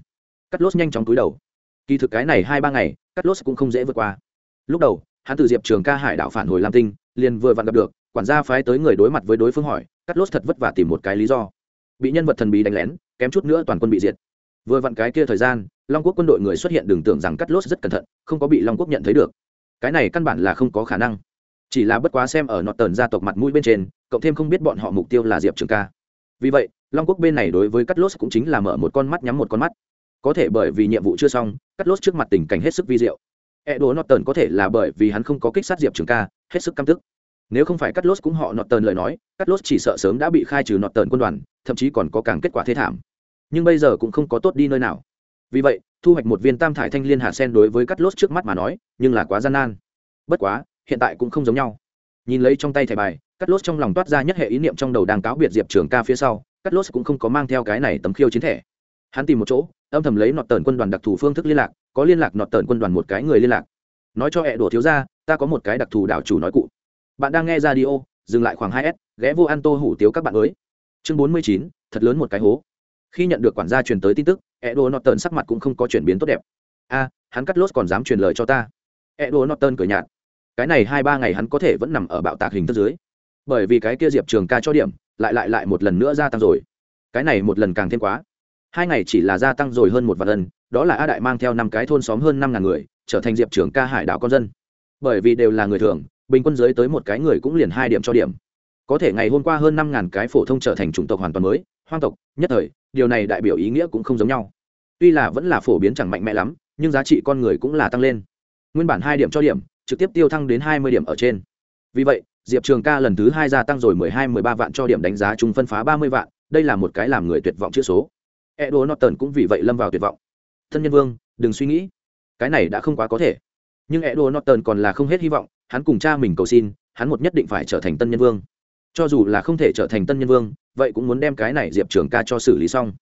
A: Cắt lốt nhanh chóng túi đầu. Kỳ thực cái này hai ba ngày, cắt lốt cũng không dễ vượt qua. Lúc đầu, hắn từ diệp trường ca hải đảo phản hồi lam tinh, liền vừa vặn gặp được, quản gia phái tới người đối mặt với đối phương hỏi, cắt lốt thật vất vả tìm một cái lý do bị nhân vật thần bí đánh lén, kém chút nữa toàn quân bị diệt. Vừa vặn cái kia thời gian, long quốc quân đội người xuất hiện đừng tưởng rằng cắt lốt rất cẩn thận, không có bị long quốc nhận thấy được. Cái này căn bản là không có khả năng. Chỉ là bất quá xem ở nọt tần gia tộc mặt mũi bên trên, cộng thêm không biết bọn họ mục tiêu là diệp trường ca. Vì vậy, long quốc bên này đối với cắt lốt cũng chính là mở một con mắt nhắm một con mắt. Có thể bởi vì nhiệm vụ chưa xong, cắt lốt trước mặt tình cảnh hết sức vi diệu. E đồ nọt tần có thể là bởi vì hắn không có kích sát diệp trường ca, hết sức căm tức nếu không phải cắt lốt cũng họ nọt tần lời nói cắt lốt chỉ sợ sớm đã bị khai trừ nọt tần quân đoàn, thậm chí còn có càng kết quả thế thảm. Nhưng bây giờ cũng không có tốt đi nơi nào. Vì vậy, thu hoạch một viên tam thải thanh liên hạ sen đối với cắt lốt trước mắt mà nói, nhưng là quá gian nan. Bất quá, hiện tại cũng không giống nhau. Nhìn lấy trong tay thẻ bài cắt lốt trong lòng toát ra nhất hệ ý niệm trong đầu đang cáo biệt diệp trường ca phía sau cắt lốt cũng không có mang theo cái này tấm khiêu chiến thẻ. Hắn tìm một chỗ, âm thầm lấy nọt tờn quân đoàn đặc thù phương thức liên lạc, có liên lạc nọt tờn quân đoàn một cái người liên lạc. Nói cho hẹ đổ thiếu ra ta có một cái đặc thù đảo chủ nói cụ bạn đang nghe ra đi ô dừng lại khoảng hai s, ghé vô ăn tô hủ tiếu các bạn mới chương bốn mươi chín, thật lớn một cái hố. Khi nhận được quản gia truyền tới tin tức hẹ Norton sắc mặt cũng không có chuyển biến tốt đẹp. A, hắn cắt lốt còn dám truyền lời cho ta. Hẹ Norton cười nhạt. Cái này hai ba ngày hắn có thể vẫn nằm ở bạo tạc hình thức dưới. Bởi vì cái kia diệp trường ca cho điểm, lại lại lại một lần nữa gia tăng rồi. Cái này một lần càng thêm quá. Hai ngày chỉ là gia tăng rồi hơn một vạn lần, đó là a đại mang theo năm cái thôn xóm hơn năm ngàn người, trở thành diệp trường ca hải đảo con dân. Bởi vì đều là người thường bình quân giới tới một cái người cũng liền hai điểm cho điểm. Có thể ngày hôm qua hơn năm ngàn cái phổ thông trở thành chủng tộc hoàn toàn mới, hoang tộc, nhất thời, điều này đại biểu ý nghĩa cũng không giống nhau. Tuy là vẫn là phổ biến chẳng mạnh mẽ lắm, nhưng giá trị con người cũng là tăng lên. Nguyên bản hai điểm cho điểm, trực tiếp tiêu thăng đến hai mươi điểm ở trên. Vì vậy, diệp trường ca lần thứ hai gia tăng rồi mười hai, mười ba vạn cho điểm đánh giá chung phân phá ba mươi vạn, đây là một cái làm người tuyệt vọng chữ số. Edo norton cũng vì vậy lâm vào tuyệt vọng. Thân nhân vương, đừng suy nghĩ. Cái này đã không quá có thể nhưng edo norton còn là không hết hy vọng, hắn cùng cha mình cầu xin, hắn một nhất định phải trở thành tân nhân vương. Cho dù là không thể trở thành tân nhân vương, vậy cũng muốn đem cái này diệp trường ca cho xử lý xong.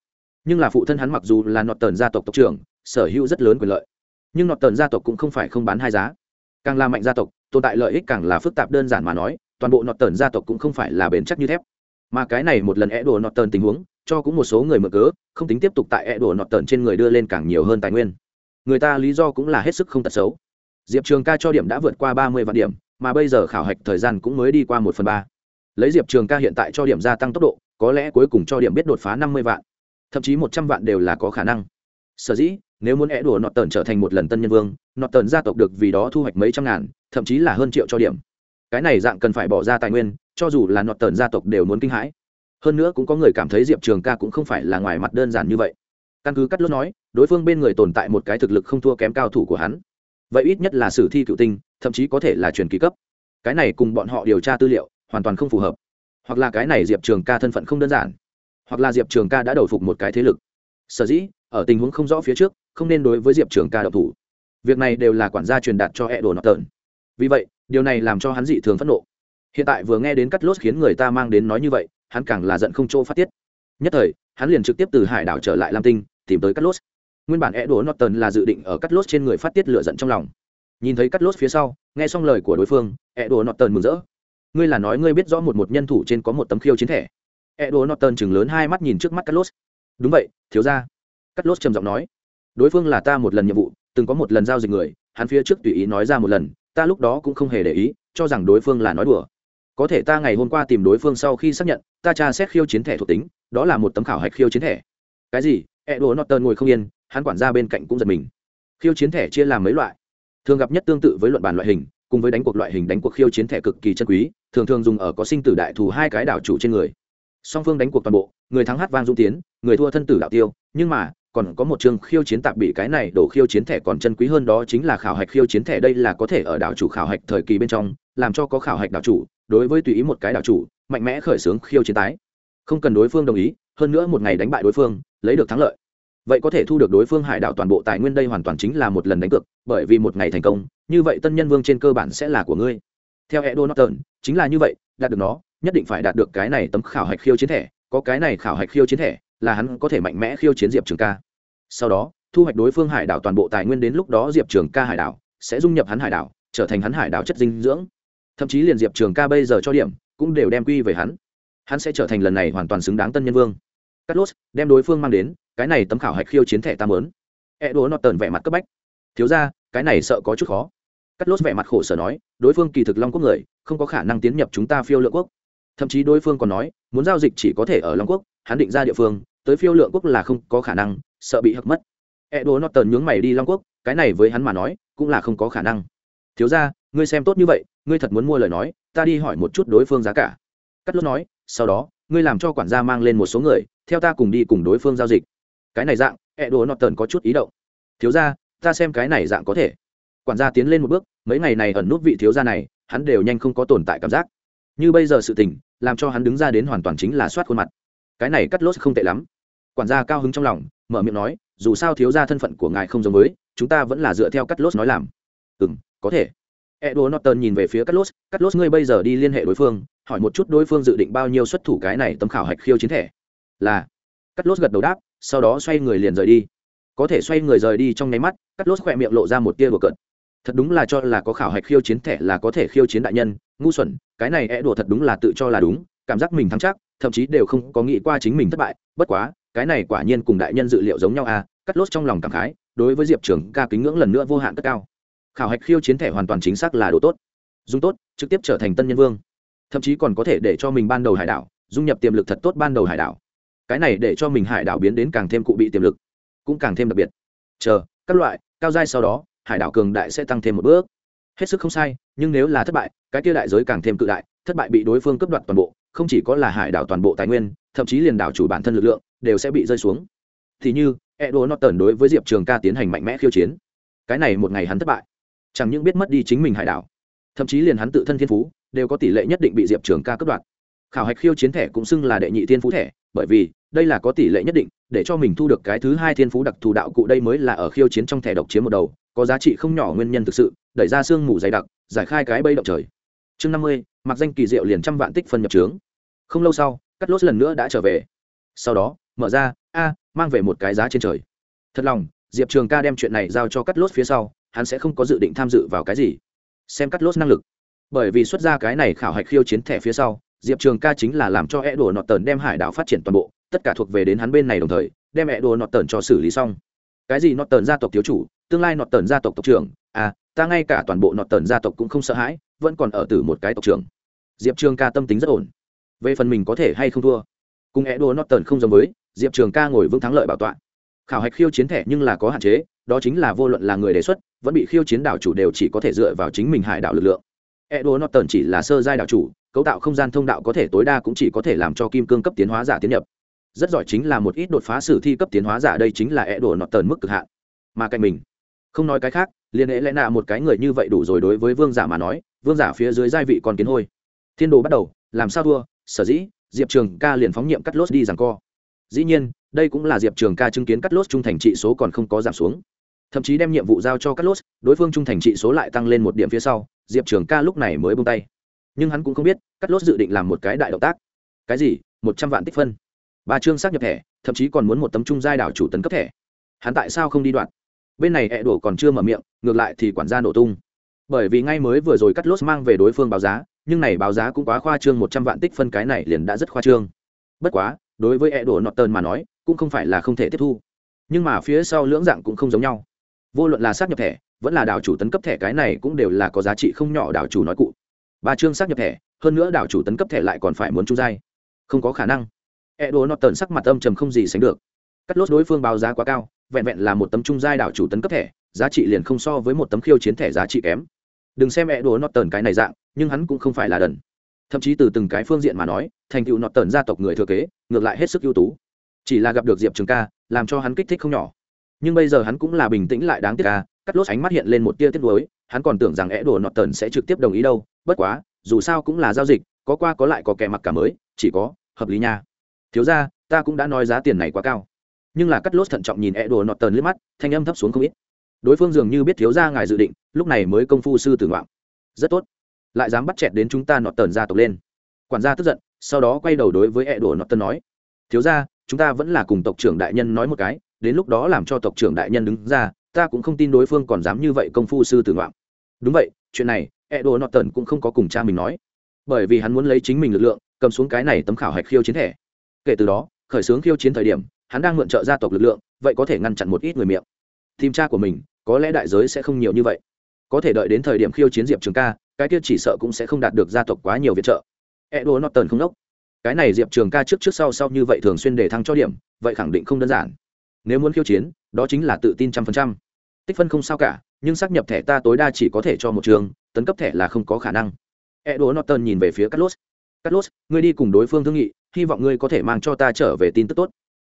A: Nhưng là phụ thân hắn mặc dù là nọt tần gia tộc tộc trưởng, sở hữu rất lớn quyền lợi. Nhưng nọt tần gia tộc cũng không phải không bán hai giá. Càng là mạnh gia tộc, tồn tại lợi ích càng là phức tạp đơn giản mà nói, toàn bộ nọt tần gia tộc cũng không phải là bền chắc như thép. Mà cái này một lần é đổ nọt tần tình huống, cho cũng một số người mở cớ, không tính tiếp tục tại é đổ nọt tần trên người đưa lên càng nhiều hơn tài nguyên. Người ta lý do cũng là hết sức không tật xấu diệp trường ca cho điểm đã vượt qua ba mươi vạn điểm, mà bây giờ khảo hạch thời gian cũng mới đi qua một phần ba. Lấy diệp trường ca hiện tại cho điểm gia tăng tốc độ, có lẽ cuối cùng cho điểm biết đột phá năm mươi vạn. Thậm chí một trăm vạn đều là có khả năng. Sở dĩ, nếu muốn é đùa nọt tần trở thành một lần tân nhân vương, nọt tần gia tộc được vì đó thu hoạch mấy trăm ngàn, thậm chí là hơn triệu cho điểm. Cái này dạng cần phải bỏ ra tài nguyên, cho dù là nọt tần gia tộc đều muốn kinh hãi. Hơn nữa cũng có người cảm thấy diệp trường ca cũng không phải là ngoài mặt đơn giản như vậy. Căn cứ cắt lốt nói, đối phương bên người tồn tại một cái thực lực không thua kém cao thủ của hắn vậy ít nhất là sử thi cựu tinh, thậm chí có thể là truyền ký cấp. Cái này cùng bọn họ điều tra tư liệu, hoàn toàn không phù hợp. Hoặc là cái này diệp trường ca thân phận không đơn giản. Hoặc là diệp trường ca đã đầu phục một cái thế lực. Sở dĩ, ở tình huống không rõ phía trước, không nên đối với diệp trường ca độc thủ. Việc này đều là quản gia truyền đạt cho e đồ nọt tợn vì vậy, điều này làm cho hắn dị thường phẫn nộ. Hiện tại vừa nghe đến cắt lốt khiến người ta mang đến nói như vậy, hắn càng là giận không chỗ phát tiết. Nhất thời, hắn liền trực tiếp từ hải đảo trở lại lam tinh, tìm tới cắt lốt nguyên bản e đùa nọt là dự định ở cắt lốt trên người phát tiết lựa giận trong lòng. Nhìn thấy cắt lốt phía sau, nghe xong lời của đối phương e đùa nọt mừng rỡ. Ngươi là nói ngươi biết rõ một một nhân thủ trên có một tấm khiêu chiến thẻ. E đùa nọt chừng lớn hai mắt nhìn trước mắt cắt lốt đúng vậy, thiếu ra cắt lốt trầm giọng nói. Đối phương là ta một lần nhiệm vụ, từng có một lần giao dịch người, hắn phía trước tùy ý nói ra một lần, ta lúc đó cũng không hề để ý, cho rằng đối phương là nói đùa. Có thể ta ngày hôm qua tìm đối phương sau khi xác nhận, ta tra xét khiêu chiến thẻ thuộc tính, đó là một tấm khảo hạch khiêu chiến thẻ. Cái gì? E đồ norton ngồi không yên hắn quản ra bên cạnh cũng giật mình. Khiêu chiến thẻ chia làm mấy loại. Thường gặp nhất tương tự với luận bàn loại hình, cùng với đánh cuộc loại hình đánh cuộc khiêu chiến thẻ cực kỳ chân quý, thường thường dùng ở có sinh tử đại thù hai cái đảo chủ trên người. Song phương đánh cuộc toàn bộ, người thắng hát vang dung tiến, người thua thân tử đạo tiêu, nhưng mà, còn có một chương khiêu chiến tạp bị cái này đổ khiêu chiến thẻ còn chân quý hơn đó chính là khảo hạch khiêu chiến thẻ đây là có thể ở đảo chủ khảo hạch thời kỳ bên trong, làm cho có khảo hạch đảo chủ, đối với tùy ý một cái đảo chủ, mạnh mẽ khởi xướng khiêu chiến tái. Không cần đối phương đồng ý, hơn nữa một ngày đánh bại đối phương, lấy được thắng lợi vậy có thể thu được đối phương hải đảo toàn bộ tài nguyên đây hoàn toàn chính là một lần đánh cược, bởi vì một ngày thành công, như vậy tân nhân vương trên cơ bản sẽ là của ngươi. Theo edo norton, chính là như vậy, đạt được nó, nhất định phải đạt được cái này tấm khảo hạch khiêu chiến thẻ, có cái này khảo hạch khiêu chiến thẻ, là hắn có thể mạnh mẽ khiêu chiến diệp trường ca. Sau đó, thu hoạch đối phương hải đảo toàn bộ tài nguyên đến lúc đó diệp trường ca hải đảo sẽ dung nhập hắn hải đảo, trở thành hắn hải đảo chất dinh dưỡng. Thậm chí liền diệp trường ca bây giờ cho điểm, cũng đều đem quy về hắn. Hắn sẽ trở thành lần này hoàn toàn xứng đáng tân nhân vương cắt lốt đem đối phương mang đến cái này tấm khảo hạch khiêu chiến thẻ ta muốn. e đố vẻ mặt cấp bách. Thiếu gia, cái này sợ có chút khó. Cắt lốt vẻ mặt khổ sở nói đối phương kỳ thực long quốc người không có khả năng tiến nhập chúng ta phiêu lượng quốc. Thậm chí đối phương còn nói muốn giao dịch chỉ có thể ở long quốc hắn định ra địa phương tới phiêu lượng quốc là không có khả năng sợ bị hực mất. E đố nhướng mày đi long quốc cái này với hắn mà nói cũng là không có khả năng. Thiếu gia, ngươi xem tốt như vậy ngươi thật muốn mua lời nói ta đi hỏi một chút đối phương giá cả. Cắt lốt nói sau đó ngươi làm cho quản gia mang lên một số người theo ta cùng đi cùng đối phương giao dịch. Cái này dạng e đồ nọt tần có chút ý động. Thiếu ra ta xem cái này dạng có thể. Quản gia tiến lên một bước mấy ngày này ẩn nút vị thiếu gia này hắn đều nhanh không có tồn tại cảm giác. Như bây giờ sự tình làm cho hắn đứng ra đến hoàn toàn chính là soát khuôn mặt. Cái này cắt lốt không tệ lắm. Quản gia cao hứng trong lòng mở miệng nói dù sao thiếu gia thân phận của ngài không giống với chúng ta vẫn là dựa theo cắt lốt nói làm. Ừ m có thể. Edward Norton nhìn về phía cắt lốt cắt lốt ngươi bây giờ đi liên hệ đối phương, hỏi một chút đối phương dự định bao nhiêu xuất thủ cái này tấm khảo hạch khiêu chiến thẻ. Là. cắt lốt gật đầu đáp, sau đó xoay người liền rời đi. Có thể xoay người rời đi trong nháy mắt, cắt lốt khỏe miệng lộ ra một tia đùa cợt. Thật đúng là cho là có khảo hạch khiêu chiến thẻ là có thể khiêu chiến đại nhân, ngu xuẩn, cái này Edward thật đúng là tự cho là đúng, cảm giác mình thắng chắc, thậm chí đều không có nghĩ qua chính mình thất bại, bất quá, cái này quả nhiên cùng đại nhân dự liệu giống nhau à, Carlos trong lòng cảm khái, đối với Diệp Trường ca kính ngưỡng lần nữa vô hạn cất cao khảo hạch khiêu chiến thẻ hoàn toàn chính xác là đồ tốt dùng tốt trực tiếp trở thành tân nhân vương thậm chí còn có thể để cho mình ban đầu hải đảo dung nhập tiềm lực thật tốt ban đầu hải đảo cái này để cho mình hải đảo biến đến càng thêm cụ bị tiềm lực, cũng càng thêm đặc biệt. Chờ, các loại, cao giai sau đó, hải đảo cường đại sẽ tăng thêm một bước. Hết sức không sai, nhưng nếu là thất bại, cái kia đại giới càng thêm cự đại, thất bại bị đối phương cướp đoạt toàn bộ, không chỉ có là hải đảo toàn bộ tài nguyên, thậm chí liền đảo chủ bản thân lực lượng, đều sẽ bị rơi xuống. Thì như edo norton đối với diệp trường ca tiến hành mạnh mẽ khiêu chiến. Cái này một ngày hắn thất bại. Chẳng những biết mất đi chính mình hải đảo, thậm chí liền hắn tự thân thiên phú, đều có tỷ lệ nhất định bị diệp trường ca cướp đoạt. Khảo hạch khiêu chiến thẻ cũng xưng là đệ nhị thiên phú thẻ, bởi vì đây là có tỷ lệ nhất định, để cho mình thu được cái thứ hai thiên phú đặc thù đạo cụ đây mới là ở khiêu chiến trong thẻ độc chiếm một đầu, có giá trị không nhỏ nguyên nhân thực sự, đẩy ra sương mù dày đặc, giải khai cái bây động trời. Chương năm mươi, mặc danh kỳ diệu liền trăm vạn tích phân nhập trướng. Không lâu sau cắt lốt lần nữa đã trở về. Sau đó, mở ra, a, mang về một cái giá trên trời. Thật lòng, diệp trường ca đem chuyện này giao cho cắt lốt phía sau, hắn sẽ không có dự định tham dự vào cái gì. Xem cắt lốt năng lực. Bởi vì xuất ra cái này khảo hạch khiêu chiến thẻ phía sau, diệp trường ca chính là làm cho e đùa nọt tần đem hải đảo phát triển toàn bộ tất cả thuộc về đến hắn bên này đồng thời đem mẹ đồ nọt tần cho xử lý xong. Cái gì nọt tần gia tộc thiếu chủ tương lai nọt tần gia tộc tộc trưởng? À ta ngay cả toàn bộ nọt tần gia tộc cũng không sợ hãi vẫn còn ở từ một cái tộc trưởng. Diệp trường ca tâm tính rất ổn. Về phần mình có thể hay không thua? Cùng e đồ nọt tần không giống với diệp trường ca ngồi vững thắng lợi bảo tọa. Khảo hạch khiêu chiến thẻ nhưng là có hạn chế đó chính là vô luận là người đề xuất vẫn bị khiêu chiến đảo chủ đều chỉ có thể dựa vào chính mình hải đảo lực lượng. E Edo Norton chỉ là sơ giai đảo chủ, cấu tạo không gian thông đạo có thể tối đa cũng chỉ có thể làm cho kim cương cấp tiến hóa giả tiến nhập. Rất giỏi chính là một ít đột phá sử thi cấp tiến hóa giả đây chính là é đổ nọt tờn mức cực hạn. Mà cạnh mình, không nói cái khác, liên hệ lẽ nạ một cái người như vậy đủ rồi đối với vương giả mà nói, vương giả phía dưới giai vị còn kiến hôi. Thiên đồ bắt đầu, làm sao thua, sở dĩ, Diệp Trường Ca liền phóng nhiệm cắt lốt đi rằng co. Dĩ nhiên, đây cũng là Diệp Trường Ca chứng kiến cắt lốt trung thành trị số còn không có giảm xuống thậm chí đem nhiệm vụ giao cho cắt lốt đối phương trung thành trị số lại tăng lên một điểm phía sau, Diệp Trường Ca lúc này mới buông tay. Nhưng hắn cũng không biết, cắt lốt dự định làm một cái đại động tác. Cái gì? một trăm vạn tích phân. Ba chương xác nhập thẻ, thậm chí còn muốn một tấm trung giai đảo chủ tấn cấp thẻ. Hắn tại sao không đi đoạn? Bên này hẹ đổ còn chưa mở miệng, ngược lại thì quản gia nổ tung. Bởi vì ngay mới vừa rồi cắt lốt mang về đối phương báo giá, nhưng này báo giá cũng quá khoa trương một trăm vạn tích phân cái này liền đã rất khoa trương. Bất quá, đối với hẹ đổ Norton mà nói, cũng không phải là không thể tiếp thu. Nhưng mà phía sau lưỡng dạng cũng không giống nhau vô luận là xác nhập thẻ vẫn là đảo chủ tấn cấp thẻ cái này cũng đều là có giá trị không nhỏ đảo chủ nói cụ ba chương xác nhập thẻ hơn nữa đảo chủ tấn cấp thẻ lại còn phải muốn trung giai không có khả năng e đồ nọt tần sắc mặt âm trầm không gì sánh được. Cắt lốt đối phương báo giá quá cao, vẹn vẹn là một tấm trung giai đảo chủ tấn cấp thẻ, giá trị liền không so với một tấm khiêu chiến thẻ giá trị kém. Đừng xem e đồ nọt tần cái này dạng, nhưng hắn cũng không phải là đần. Thậm chí từ từng cái phương diện mà nói, thành tựu nọt tần gia tộc người thừa kế, ngược lại hết sức ưu tú. Chỉ là gặp được diệp trường ca, làm cho hắn kích thích không nhỏ. Nhưng bây giờ hắn cũng là bình tĩnh lại đáng tiếc ca cắt lốt ánh mắt hiện lên một tia tiếc nuối, hắn còn tưởng rằng é đồ nọt tần sẽ trực tiếp đồng ý đâu. Bất quá, dù sao cũng là giao dịch, có qua có lại có kẻ mặc cả mới, chỉ có hợp lý nha thiếu ra, ta cũng đã nói giá tiền này quá cao. Nhưng là cắt lốt thận trọng nhìn e đồ nọt tần liếc mắt, thanh âm thấp xuống không ít. Đối phương dường như biết thiếu ra ngài dự định, lúc này mới công phu sư tử ngoạm. Rất tốt. Lại dám bắt chẹt đến chúng ta nọt tần gia tộc lên. Quản gia tức giận, sau đó quay đầu đối với e đồ nọt tần nói. Thiếu ra, chúng ta vẫn là cùng tộc trưởng đại nhân nói một cái, đến lúc đó làm cho tộc trưởng đại nhân đứng ra, ta cũng không tin đối phương còn dám như vậy công phu sư tử ngoạm. Đúng vậy, chuyện này e đồ nọt tần cũng không có cùng cha mình nói. Bởi vì hắn muốn lấy chính mình lực lượng, cầm xuống cái này tấm khảo hạch khiêu chiến thẻ kể từ đó, khởi xướng khiêu chiến thời điểm, hắn đang mượn trợ gia tộc lực lượng, vậy có thể ngăn chặn một ít người miệng. Tìm cha của mình, có lẽ đại giới sẽ không nhiều như vậy. Có thể đợi đến thời điểm khiêu chiến diệp trường ca, cái kia chỉ sợ cũng sẽ không đạt được gia tộc quá nhiều viện trợ. Edo norton không đốc. Cái này diệp trường ca trước trước sau sau như vậy thường xuyên để thăng cho điểm, vậy khẳng định không đơn giản. Nếu muốn khiêu chiến, đó chính là tự tin trăm phần trăm. Tích phân không sao cả, nhưng xác nhập thẻ ta tối đa chỉ có thể cho một trường, tấn cấp thẻ là không có khả năng. Edo norton nhìn về phía carlos. Carlos, ngươi đi cùng đối phương thương nghị hy vọng ngươi có thể mang cho ta trở về tin tức tốt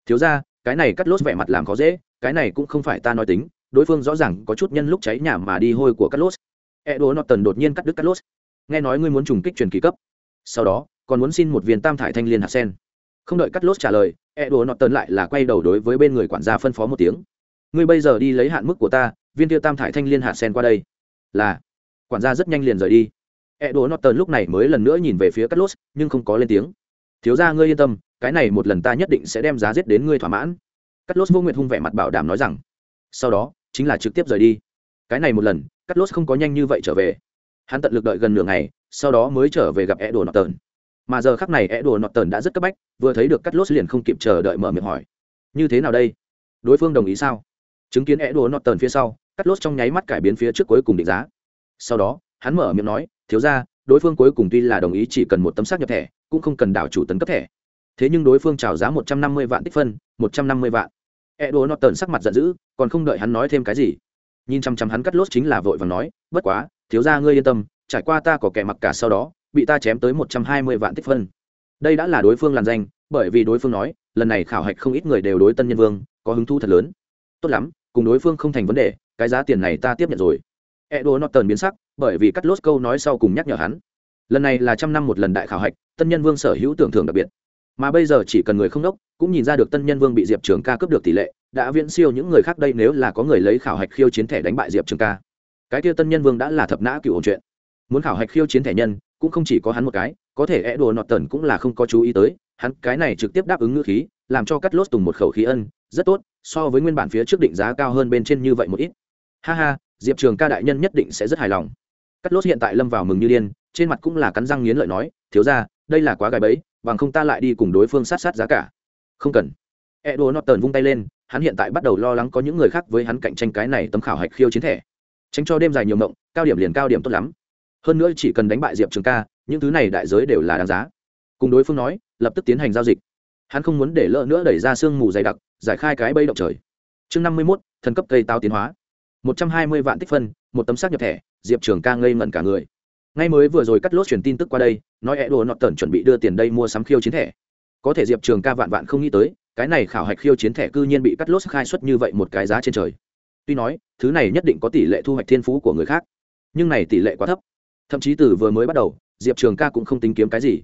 A: thiếu ra cái này cắt lốt vẻ mặt làm khó dễ cái này cũng không phải ta nói tính đối phương rõ ràng có chút nhân lúc cháy nhà mà đi hôi của cắt lót, e đố Edo tần đột nhiên cắt đứt cắt lốt Nghe nói ngươi muốn trùng kích truyền kỳ cấp. Sau đó, còn muốn xin một viên tam thải thanh liên hạt sen. Không đợi cắt lốt trả lời, Edo tần lại là quay đầu đối với bên người quản gia phân phó một tiếng. Ngươi bây giờ đi lấy hạn mức của ta, viên tiêu tam thải thanh liên hạt sen qua đây. Là. Quản gia rất nhanh liền rời đi. Edo tần lúc này mới lần nữa nhìn về phía cắt lốt nhưng không có lên tiếng. Thiếu gia ngươi yên tâm, cái này một lần ta nhất định sẽ đem giá giết đến ngươi thỏa mãn. Carlos vô nguyệt hung vẻ mặt bảo đảm nói rằng. Sau đó, chính là trực tiếp rời đi. Cái này một lần cắt lốt không có nhanh như vậy trở về. Hắn tận lực đợi gần nửa ngày sau đó mới trở về gặp e đồ nọt tờn mà giờ khắc này e đồ nọt tờn đã rất cấp bách vừa thấy được cắt lốt liền không kịp chờ đợi mở miệng hỏi như thế nào đây? Đối phương đồng ý sao? Chứng kiến e đồ nọt tờn phía sau cắt lốt trong nháy mắt cải biến phía trước cuối cùng định giá. Sau đó hắn mở miệng nói thiếu ra đối phương cuối cùng tuy là đồng ý chỉ cần một tấm xác nhập thẻ cũng không cần đảo chủ tấn cấp thẻ thế nhưng đối phương trào giá một trăm năm mươi vạn tích phân một trăm năm mươi vạn e Edo tần sắc mặt giận dữ, còn không đợi hắn nói thêm cái gì. Nhìn chăm chăm hắn cắt lốt chính là vội và nói, "Bất quá, thiếu gia ngươi yên tâm, trải qua ta có kẻ mặc cả sau đó, bị ta chém tới một trăm hai mươi vạn tích phân." Đây đã là đối phương làn danh, bởi vì đối phương nói, lần này khảo hạch không ít người đều đối Tân Nhân Vương có hứng thú thật lớn. Tốt lắm, cùng đối phương không thành vấn đề, cái giá tiền này ta tiếp nhận rồi. Edo Norton biến sắc, bởi vì cắt lốt câu nói sau cùng nhắc nhở hắn. Lần này là trăm năm một lần đại khảo hạch, Tân Nhân Vương sở hữu tưởng thưởng đặc biệt. Mà bây giờ chỉ cần người không đốc, cũng nhìn ra được tân nhân vương bị diệp trường ca cướp được tỷ lệ, đã viễn siêu những người khác đây nếu là có người lấy khảo hạch khiêu chiến thẻ đánh bại diệp trường ca. Cái kia tân nhân vương đã là thập nã cựu ổn chuyện. Muốn khảo hạch khiêu chiến thẻ nhân, cũng không chỉ có hắn một cái, có thể é đồ nọt tần cũng là không có chú ý tới, hắn cái này trực tiếp đáp ứng ngữ khí, làm cho cắt lốt tùng một khẩu khí ân, rất tốt, so với nguyên bản phía trước định giá cao hơn bên trên như vậy một ít. Ha ha, diệp trường ca đại nhân nhất định sẽ rất hài lòng cắt lốt hiện tại lâm vào mừng như điên, trên mặt cũng là cắn răng nghiến lợi nói, thiếu ra đây là quá gài bẫy, bằng không ta lại đi cùng đối phương sát sát giá cả. Không cần. Edo norton vung tay lên, hắn hiện tại bắt đầu lo lắng có những người khác với hắn cạnh tranh cái này tấm khảo hạch khiêu chiến thẻ. Tránh cho đêm dài nhiều mộng, cao điểm liền cao điểm tốt lắm. Hơn nữa chỉ cần đánh bại diệp trường ca, những thứ này đại giới đều là đáng giá. Cùng đối phương nói, lập tức tiến hành giao dịch. Hắn không muốn để lỡ nữa đẩy ra sương mù dày đặc, giải khai cái bây động trời. Chương năm mươi mốt, thần cấp cây tao tiến hóa. Một trăm hai mươi vạn tích phân, một tấm xác nhập thẻ diệp trường ca ngây ngẩn cả người. Ngay mới vừa rồi cắt lốt truyền tin tức qua đây, nói e đồ nọt tần chuẩn bị đưa tiền đây mua sắm khiêu chiến thẻ. Có thể diệp trường ca vạn vạn không nghĩ tới, cái này khảo hạch khiêu chiến thẻ cư nhiên bị cắt lốt khai xuất như vậy một cái giá trên trời. Tuy nói, thứ này nhất định có tỷ lệ thu hoạch thiên phú của người khác, nhưng này tỷ lệ quá thấp. Thậm chí từ vừa mới bắt đầu, diệp trường ca cũng không tính kiếm cái gì.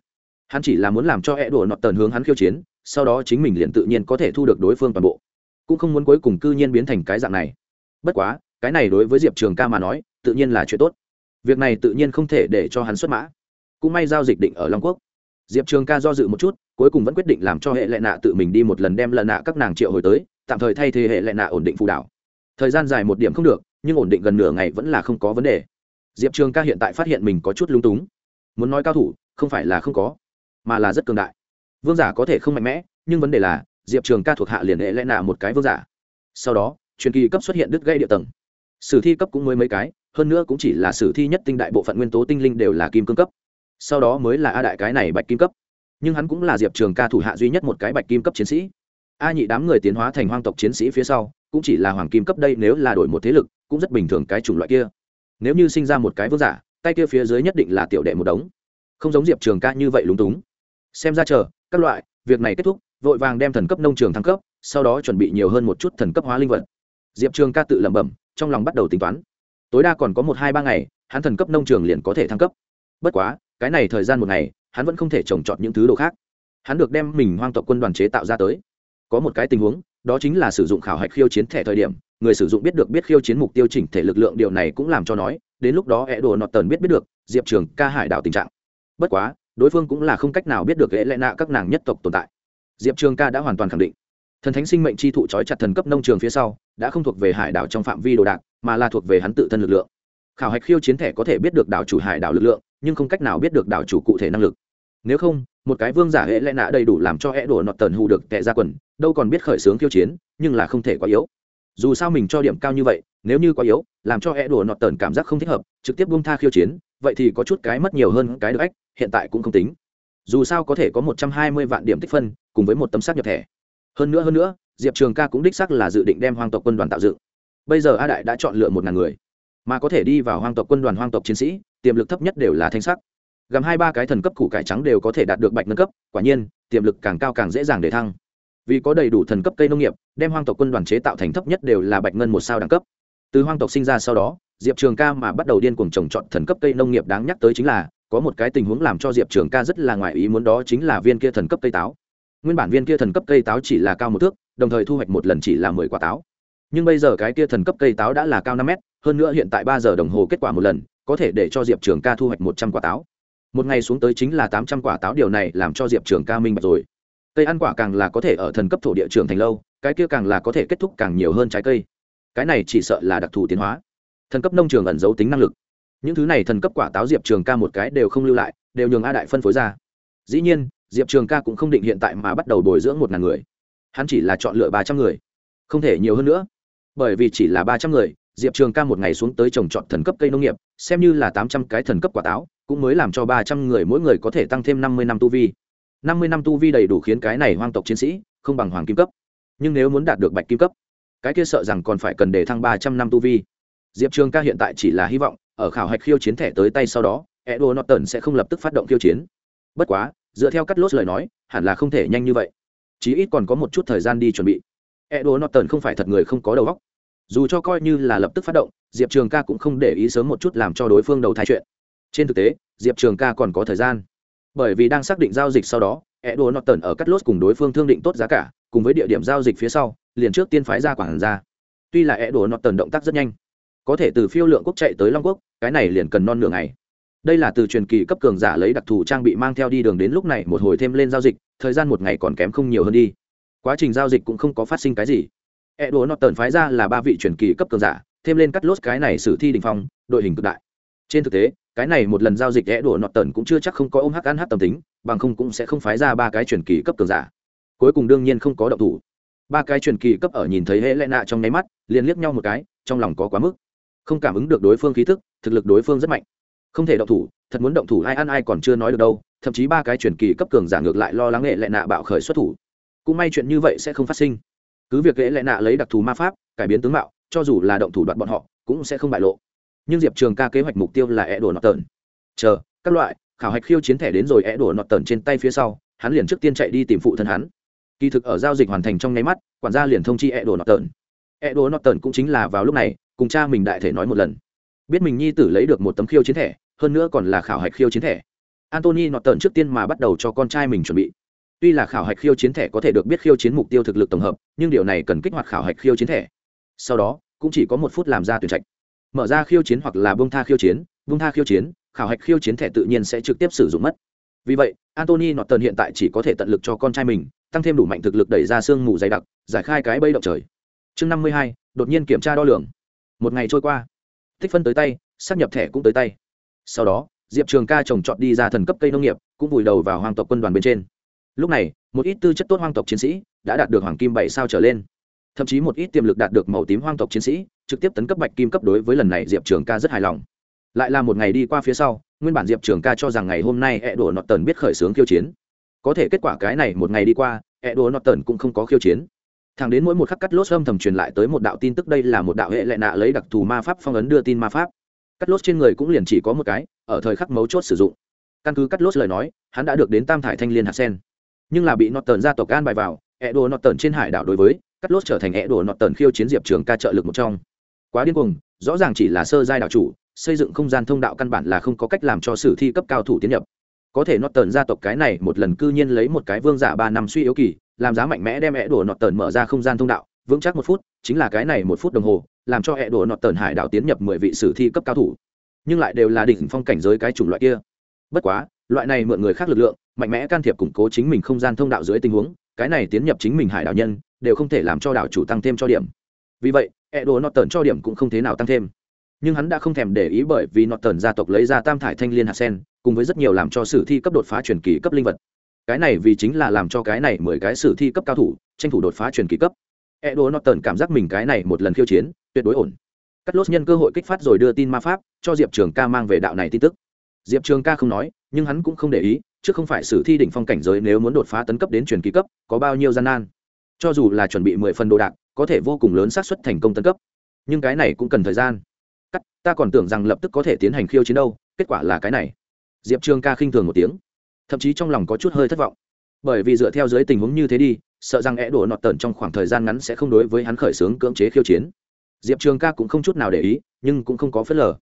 A: Hắn chỉ là muốn làm cho e đồ nọt tần hướng hắn khiêu chiến, sau đó chính mình liền tự nhiên có thể thu được đối phương toàn bộ. Cũng không muốn cuối cùng cư nhiên biến thành cái dạng này. Bất quá, cái này đối với diệp trường ca mà nói tự nhiên là chuyện tốt. Việc này tự nhiên không thể để cho hắn xuất mã. Cũng may giao dịch định ở long quốc. Diệp trường ca do dự một chút, cuối cùng vẫn quyết định làm cho hệ lệ nạ tự mình đi một lần đem lệ nạ các nàng triệu hồi tới, tạm thời thay thế hệ lệ nạ ổn định phù đảo thời gian dài một điểm không được, nhưng ổn định gần nửa ngày vẫn là không có vấn đề. Diệp trường ca hiện tại phát hiện mình có chút lung túng. Muốn nói cao thủ, không phải là không có, mà là rất cường đại. Vương giả có thể không mạnh mẽ, nhưng vấn đề là, diệp trường ca thuộc hạ liền hệ lệ nạ một cái vương giả. Sau đó, truyền kỳ cấp xuất hiện đứt gây địa tầng sử thi cấp cũng mới mấy cái, hơn nữa cũng chỉ là sử thi nhất tinh đại bộ phận nguyên tố tinh linh đều là kim cương cấp. Sau đó mới là a đại cái này bạch kim cấp. Nhưng hắn cũng là diệp trường ca thủ hạ duy nhất một cái bạch kim cấp chiến sĩ. A nhị đám người tiến hóa thành hoang tộc chiến sĩ phía sau, cũng chỉ là hoàng kim cấp đây nếu là đổi một thế lực, cũng rất bình thường cái chủng loại kia. Nếu như sinh ra một cái vương giả, tay kia phía dưới nhất định là tiểu đệ một đống. Không giống diệp trường ca như vậy lúng túng. Xem ra chờ, các loại, việc này kết thúc, vội vàng đem thần cấp nông trường thăng cấp, sau đó chuẩn bị nhiều hơn một chút thần cấp hóa linh vật diệp trường ca tự lẩm bẩm, trong lòng bắt đầu tính toán. Tối đa còn có một hai ba ngày, hắn thần cấp nông trường liền có thể thăng cấp. Bất quá, cái này thời gian một ngày, hắn vẫn không thể trồng trọt những thứ đồ khác. Hắn được đem mình hoang tộc quân đoàn chế tạo ra tới. Có một cái tình huống, đó chính là sử dụng khảo hạch khiêu chiến thẻ thời điểm, người sử dụng biết được biết khiêu chiến mục tiêu chỉnh thể lực lượng điều này cũng làm cho nói, đến lúc đó e đồ nọt tần biết biết được, diệp trường ca hải đảo tình trạng. Bất quá, đối phương cũng là không cách nào biết được e ghệ lệ nạ các nàng nhất tộc tồn tại. Diệp trường ca đã hoàn toàn khẳng định thần thánh sinh mệnh chi thụ trói chặt thần cấp nông trường phía sau, đã không thuộc về hải đảo trong phạm vi đồ đạc, mà là thuộc về hắn tự thân lực lượng. Khảo hạch khiêu chiến thẻ có thể biết được đảo chủ hải đảo lực lượng, nhưng không cách nào biết được đảo chủ cụ thể năng lực. Nếu không, một cái vương giả hệ lẽ nạ đầy đủ làm cho hễ đổ nọt tần hù được tệ ra quần, đâu còn biết khởi xướng khiêu chiến, nhưng là không thể quá yếu. Dù sao mình cho điểm cao như vậy, nếu như quá yếu, làm cho hễ đổ nọt tần cảm giác không thích hợp, trực tiếp buông tha khiêu chiến, vậy thì có chút cái mất nhiều hơn cái được ách, hiện tại cũng không tính. Dù sao có thể có một trăm hai mươi vạn điểm tích phân, cùng với một tấm sát nhập thẻ hơn nữa hơn nữa, diệp trường ca cũng đích sắc là dự định đem hoang tộc quân đoàn tạo dựng. Bây giờ a đại đã chọn lựa một ngàn người, mà có thể đi vào hoang tộc quân đoàn hoang tộc chiến sĩ, tiềm lực thấp nhất đều là thanh sắc. Gồm hai ba cái thần cấp củ cải trắng đều có thể đạt được bạch nâng cấp, quả nhiên, tiềm lực càng cao càng dễ dàng để thăng. Vì có đầy đủ thần cấp cây nông nghiệp, đem hoang tộc quân đoàn chế tạo thành thấp nhất đều là bạch ngân một sao đẳng cấp. Từ hoang tộc sinh ra sau đó, diệp trường ca mà bắt đầu điên cuồng trồng trọt thần cấp cây nông nghiệp đáng nhắc tới chính là, có một cái tình huống làm cho diệp trường ca rất là ngoài ý muốn đó chính là viên kia thần cấp cây táo nguyên bản viên kia thần cấp cây táo chỉ là cao một thước, đồng thời thu hoạch một lần chỉ là mười quả táo. Nhưng bây giờ cái kia thần cấp cây táo đã là cao năm mét, hơn nữa hiện tại ba giờ đồng hồ kết quả một lần, có thể để cho diệp trường ca thu hoạch một trăm quả táo. Một ngày xuống tới chính là tám trăm quả táo, điều này làm cho diệp trường ca minh bạch rồi. Cây ăn quả càng là có thể ở thần cấp thổ địa trường thành lâu, cái kia càng là có thể kết thúc càng nhiều hơn trái cây. Cái này chỉ sợ là đặc thù tiến hóa. Thần cấp nông trường ẩn giấu tính năng lực. Những thứ này thần cấp quả táo diệp trường ca một cái đều không lưu lại, đều nhường a đại phân phối ra. Dĩ nhiên diệp trường ca cũng không định hiện tại mà bắt đầu bồi dưỡng một ngàn người. Hắn chỉ là chọn lựa ba trăm người. Không thể nhiều hơn nữa. Bởi vì chỉ là ba trăm người, diệp trường ca một ngày xuống tới trồng trọt thần cấp cây nông nghiệp, xem như là tám trăm cái thần cấp quả táo, cũng mới làm cho ba trăm người mỗi người có thể tăng thêm năm mươi năm tu vi. Năm mươi năm tu vi đầy đủ khiến cái này hoang tộc chiến sĩ không bằng hoàng kim cấp. Nhưng nếu muốn đạt được bạch kim cấp, cái kia sợ rằng còn phải cần để thăng ba trăm năm tu vi. Diệp trường ca hiện tại chỉ là hy vọng, ở khảo hạch khiêu chiến thẻ tới tay sau đó edo norton sẽ không lập tức phát động khiêu chiến. Bất quá dựa theo cắt lốt lời nói, hẳn là không thể nhanh như vậy. Chí ít còn có một chút thời gian đi chuẩn bị. Edo norton không phải thật người không có đầu óc. Dù cho coi như là lập tức phát động, diệp trường ca cũng không để ý sớm một chút làm cho đối phương đầu thai chuyện. Trên thực tế, diệp trường ca còn có thời gian. Bởi vì đang xác định giao dịch sau đó edo norton ở cắt lốt cùng đối phương thương định tốt giá cả, cùng với địa điểm giao dịch phía sau, liền trước tiên phái ra quản ra tuy là edo norton động tác rất nhanh, có thể từ phiêu lượng quốc chạy tới long quốc, cái này liền cần non nửa ngày đây là từ truyền kỳ cấp cường giả lấy đặc thù trang bị mang theo đi đường đến lúc này một hồi thêm lên giao dịch, thời gian một ngày còn kém không nhiều hơn đi. Quá trình giao dịch cũng không có phát sinh cái gì. E đùa nó tần phái ra là ba vị truyền kỳ cấp cường giả, thêm lên cắt lốt cái này sử thi đình phong, đội hình cực đại. Trên thực tế, cái này một lần giao dịch e đùa nọt tần cũng chưa chắc không có ôm hắc ăn hắc tâm tính, bằng không cũng sẽ không phái ra ba cái truyền kỳ cấp cường giả. Cuối cùng đương nhiên không có động thủ. Ba cái truyền kỳ cấp ở nhìn thấy hễ lẽ nạ trong nháy mắt, liền liếc nhau một cái, trong lòng có quá mức. Không cảm ứng được đối phương khí thức, thực lực đối phương rất mạnh không thể động thủ, thật muốn động thủ ai ăn ai còn chưa nói được đâu, thậm chí ba cái truyền kỳ cấp cường giả ngược lại lo lắng nghệ lệ nạ bạo khởi xuất thủ. Cũng may chuyện như vậy sẽ không phát sinh. Cứ việc nghệ lệ nạ lấy đặc thù ma pháp, cải biến tướng mạo, cho dù là động thủ đoạt bọn họ, cũng sẽ không bại lộ. Nhưng diệp trường ca kế hoạch mục tiêu là é đồ nọt tờn chờ, các loại, khảo hạch khiêu chiến thẻ đến rồi é đồ nọt tờn trên tay phía sau, hắn liền trước tiên chạy đi tìm phụ thân hắn. Kỳ thực ở giao dịch hoàn thành trong nháy mắt, quản gia liền thông chi é đồ nọt tờn é đồ nọt tờn cũng chính là vào lúc này, cùng cha mình đại thể nói một lần biết mình nhi tử lấy được một tấm khiêu chiến thẻ, hơn nữa còn là khảo hạch khiêu chiến thẻ. Antony nọt tần trước tiên mà bắt đầu cho con trai mình chuẩn bị. Tuy là khảo hạch khiêu chiến thẻ có thể được biết khiêu chiến mục tiêu thực lực tổng hợp, nhưng điều này cần kích hoạt khảo hạch khiêu chiến thẻ. Sau đó, cũng chỉ có một phút làm ra tuyển trạch. Mở ra khiêu chiến hoặc là bông tha khiêu chiến bông tha khiêu chiến, khảo hạch khiêu chiến thẻ tự nhiên sẽ trực tiếp sử dụng mất. Vì vậy antony nọt tần hiện tại chỉ có thể tận lực cho con trai mình, tăng thêm đủ mạnh thực lực đẩy ra sương mù dày đặc, giải khai cái bây động trời. Chương năm mươi hai, đột nhiên kiểm tra đo lường. Một ngày trôi qua tích phân tới tay sắp nhập thẻ cũng tới tay. Sau đó, diệp trường ca trồng trọt đi ra thần cấp cây nông nghiệp, cũng vùi đầu vào hoàng tộc quân đoàn bên trên. Lúc này, một ít tư chất tốt hoàng tộc chiến sĩ đã đạt được hoàng kim bảy sao trở lên. Thậm chí một ít tiềm lực đạt được màu tím hoàng tộc chiến sĩ trực tiếp tấn cấp bạch kim cấp đối với lần này diệp trường ca rất hài lòng. Lại là một ngày đi qua phía sau, nguyên bản diệp trường ca cho rằng ngày hôm nay e đổ nọt tần biết khởi xướng khiêu chiến. Có thể kết quả cái này một ngày đi qua e đổ nọt tần cũng không có khiêu chiến thẳng đến mỗi một khắc cắt lốt âm thầm truyền lại tới một đạo tin tức đây là một đạo hệ lệ nạ lấy đặc thù ma pháp phong ấn đưa tin ma pháp. Cắt lốt trên người cũng liền chỉ có một cái, ở thời khắc mấu chốt sử dụng. Căn cứ cắt lốt lời nói, hắn đã được đến tam thải thanh liên hạt sen. Nhưng là bị nọt tần gia tộc gan bài vào ẹ đồ nọt tần trên hải đảo đối với cắt lốt trở thành ẹ đồ nọt tần khiêu chiến diệp trường ca trợ lực một trong. Quá điên cuồng, rõ ràng chỉ là sơ giai đạo chủ, xây dựng không gian thông đạo căn bản là không có cách làm cho sử thi cấp cao thủ tiến nhập. Có thể nọt tần gia tộc cái này một lần cư nhiên lấy một cái vương giả ba năm suy yếu kỳ làm giá mạnh mẽ đem ẹ đổ nọt tần mở ra không gian thông đạo, vững chắc một phút, chính là cái này một phút đồng hồ, làm cho hệ đổ nọt tần hải đảo tiến nhập mười vị sử thi cấp cao thủ. Nhưng lại đều là đỉnh phong cảnh giới cái chủng loại kia. Bất quá, loại này mượn người khác lực lượng, mạnh mẽ can thiệp củng cố chính mình không gian thông đạo dưới tình huống, cái này tiến nhập chính mình hải đảo nhân, đều không thể làm cho đảo chủ tăng thêm cho điểm. Vì vậy e đồ nọt tần cho điểm cũng không thế nào tăng thêm. Nhưng hắn đã không thèm để ý bởi vì nọt tần gia tộc lấy ra tam thải thanh liên hạt sen, cùng với rất nhiều làm cho sử thi cấp đột phá truyền kỳ cấp linh vật cái này vì chính là làm cho cái này mười cái sử thi cấp cao thủ tranh thủ đột phá truyền kỳ cấp. E norton cảm giác mình cái này một lần khiêu chiến, tuyệt đối ổn. Cắt lốt nhân cơ hội kích phát rồi đưa tin ma pháp, cho diệp trường ca mang về đạo này tin tức. Diệp trường ca không nói, nhưng hắn cũng không để ý, chứ không phải sử thi đỉnh phong cảnh giới nếu muốn đột phá tấn cấp đến truyền kỳ cấp, có bao nhiêu gian nan. Cho dù là chuẩn bị mười phần đồ đạc, có thể vô cùng lớn xác suất thành công tấn cấp. Nhưng cái này cũng cần thời gian. Cắt, ta còn tưởng rằng lập tức có thể tiến hành khiêu chiến đâu, kết quả là cái này. Diệp trường ca khinh thường một tiếng thậm chí trong lòng có chút hơi thất vọng. Bởi vì dựa theo dưới tình huống như thế đi, sợ rằng é đổ nọt tần trong khoảng thời gian ngắn sẽ không đối với hắn khởi xướng cưỡng chế khiêu chiến. Diệp trường ca cũng không chút nào để ý, nhưng cũng không có phớt lờ.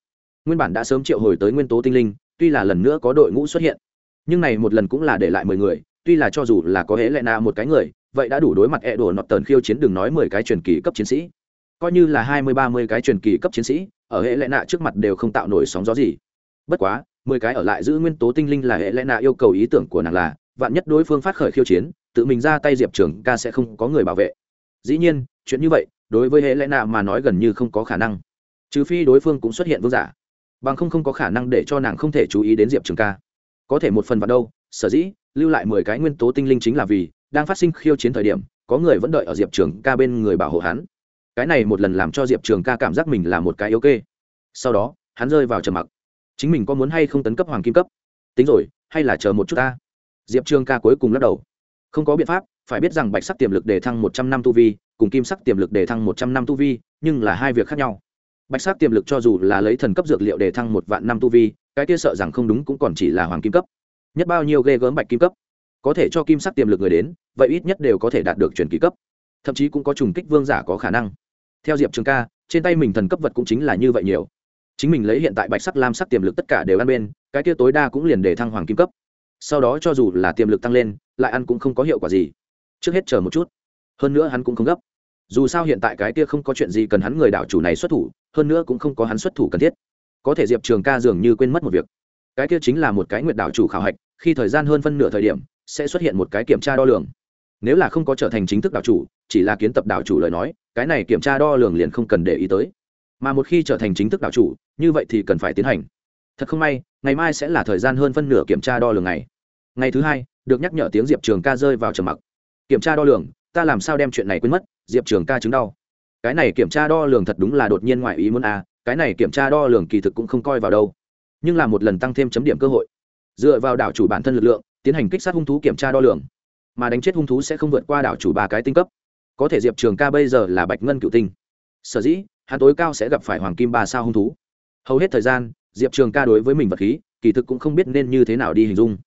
A: Nguyên bản đã sớm triệu hồi tới nguyên tố tinh linh, tuy là lần nữa có đội ngũ xuất hiện, nhưng này một lần cũng là để lại mười người, tuy là cho dù là có hễ lệ na một cái người, vậy đã đủ đối mặt e đổ nọt tần khiêu chiến đừng nói mười cái truyền kỳ cấp chiến sĩ. Coi như là hai mươi, ba mươi cái truyền kỳ cấp chiến sĩ, ở hệ lệ nạ trước mặt đều không tạo nổi sóng gió gì. Bất quá mười cái ở lại giữ nguyên tố tinh linh là hệ lẽ nạ yêu cầu ý tưởng của nàng là, vạn nhất đối phương phát khởi khiêu chiến, tự mình ra tay diệp trường ca sẽ không có người bảo vệ. Dĩ nhiên, chuyện như vậy, đối với hệ lẽ nạ mà nói gần như không có khả năng. Trừ phi đối phương cũng xuất hiện vương giả. Bằng không không có khả năng để cho nàng không thể chú ý đến diệp trường ca. Có thể một phần vào đâu, sở dĩ, lưu lại mười cái nguyên tố tinh linh chính là vì, đang phát sinh khiêu chiến thời điểm, có người vẫn đợi ở diệp trường ca bên người bảo hộ hắn. Cái này một lần làm cho diệp trường ca cảm giác mình là một cái yếu kê. Sau đó, hắn rơi vào trầm mặc chính mình có muốn hay không tấn cấp hoàng kim cấp? Tính rồi, hay là chờ một chút ta? Diệp trương ca cuối cùng lắc đầu. Không có biện pháp, phải biết rằng bạch sắc tiềm lực đề thăng một trăm năm tu vi, cùng kim sắc tiềm lực đề thăng một trăm năm tu vi, nhưng là hai việc khác nhau. Bạch sắc tiềm lực cho dù là lấy thần cấp dược liệu đề thăng một vạn năm tu vi, cái kia sợ rằng không đúng cũng còn chỉ là hoàng kim cấp. Nhất bao nhiêu ghê gớm bạch kim cấp? Có thể cho kim sắc tiềm lực người đến, vậy ít nhất đều có thể đạt được truyền kỳ cấp. Thậm chí cũng có trùng kích vương giả có khả năng. Theo diệp trường ca, trên tay mình thần cấp vật cũng chính là như vậy nhiều chính mình lấy hiện tại bạch sắc lam sắc tiềm lực tất cả đều ăn bên, cái kia tối đa cũng liền để thăng hoàng kim cấp. Sau đó cho dù là tiềm lực tăng lên, lại ăn cũng không có hiệu quả gì. Trước hết chờ một chút. Hơn nữa hắn cũng không gấp. Dù sao hiện tại cái kia không có chuyện gì cần hắn người đảo chủ này xuất thủ, hơn nữa cũng không có hắn xuất thủ cần thiết. Có thể diệp trường ca dường như quên mất một việc. Cái kia chính là một cái nguyện đảo chủ khảo hạch, khi thời gian hơn phân nửa thời điểm, sẽ xuất hiện một cái kiểm tra đo lường. Nếu là không có trở thành chính thức đảo chủ, chỉ là kiến tập đảo chủ lời nói, cái này kiểm tra đo lường liền không cần để ý tới mà một khi trở thành chính thức đảo chủ, như vậy thì cần phải tiến hành. Thật không may, ngày mai sẽ là thời gian hơn phân nửa kiểm tra đo lường này ngày thứ hai, được nhắc nhở tiếng diệp trường ca rơi vào trầm mặc. Kiểm tra đo lường, ta làm sao đem chuyện này quên mất, diệp trường ca chứng đau. Cái này kiểm tra đo lường thật đúng là đột nhiên ngoại ý muốn à cái này kiểm tra đo lường kỳ thực cũng không coi vào đâu. Nhưng là một lần tăng thêm chấm điểm cơ hội. Dựa vào đảo chủ bản thân lực lượng, tiến hành kích sát hung thú kiểm tra đo lường. Mà đánh chết hung thú sẽ không vượt qua đảo chủ ba cái tinh cấp. Có thể diệp trường ca bây giờ là bạch ngân cựu tinh. Sở dĩ hắn tối cao sẽ gặp phải hoàng kim ba sao hung thú. Hầu hết thời gian, diệp trường ca đối với mình vật khí, kỳ thực cũng không biết nên như thế nào đi hình dung.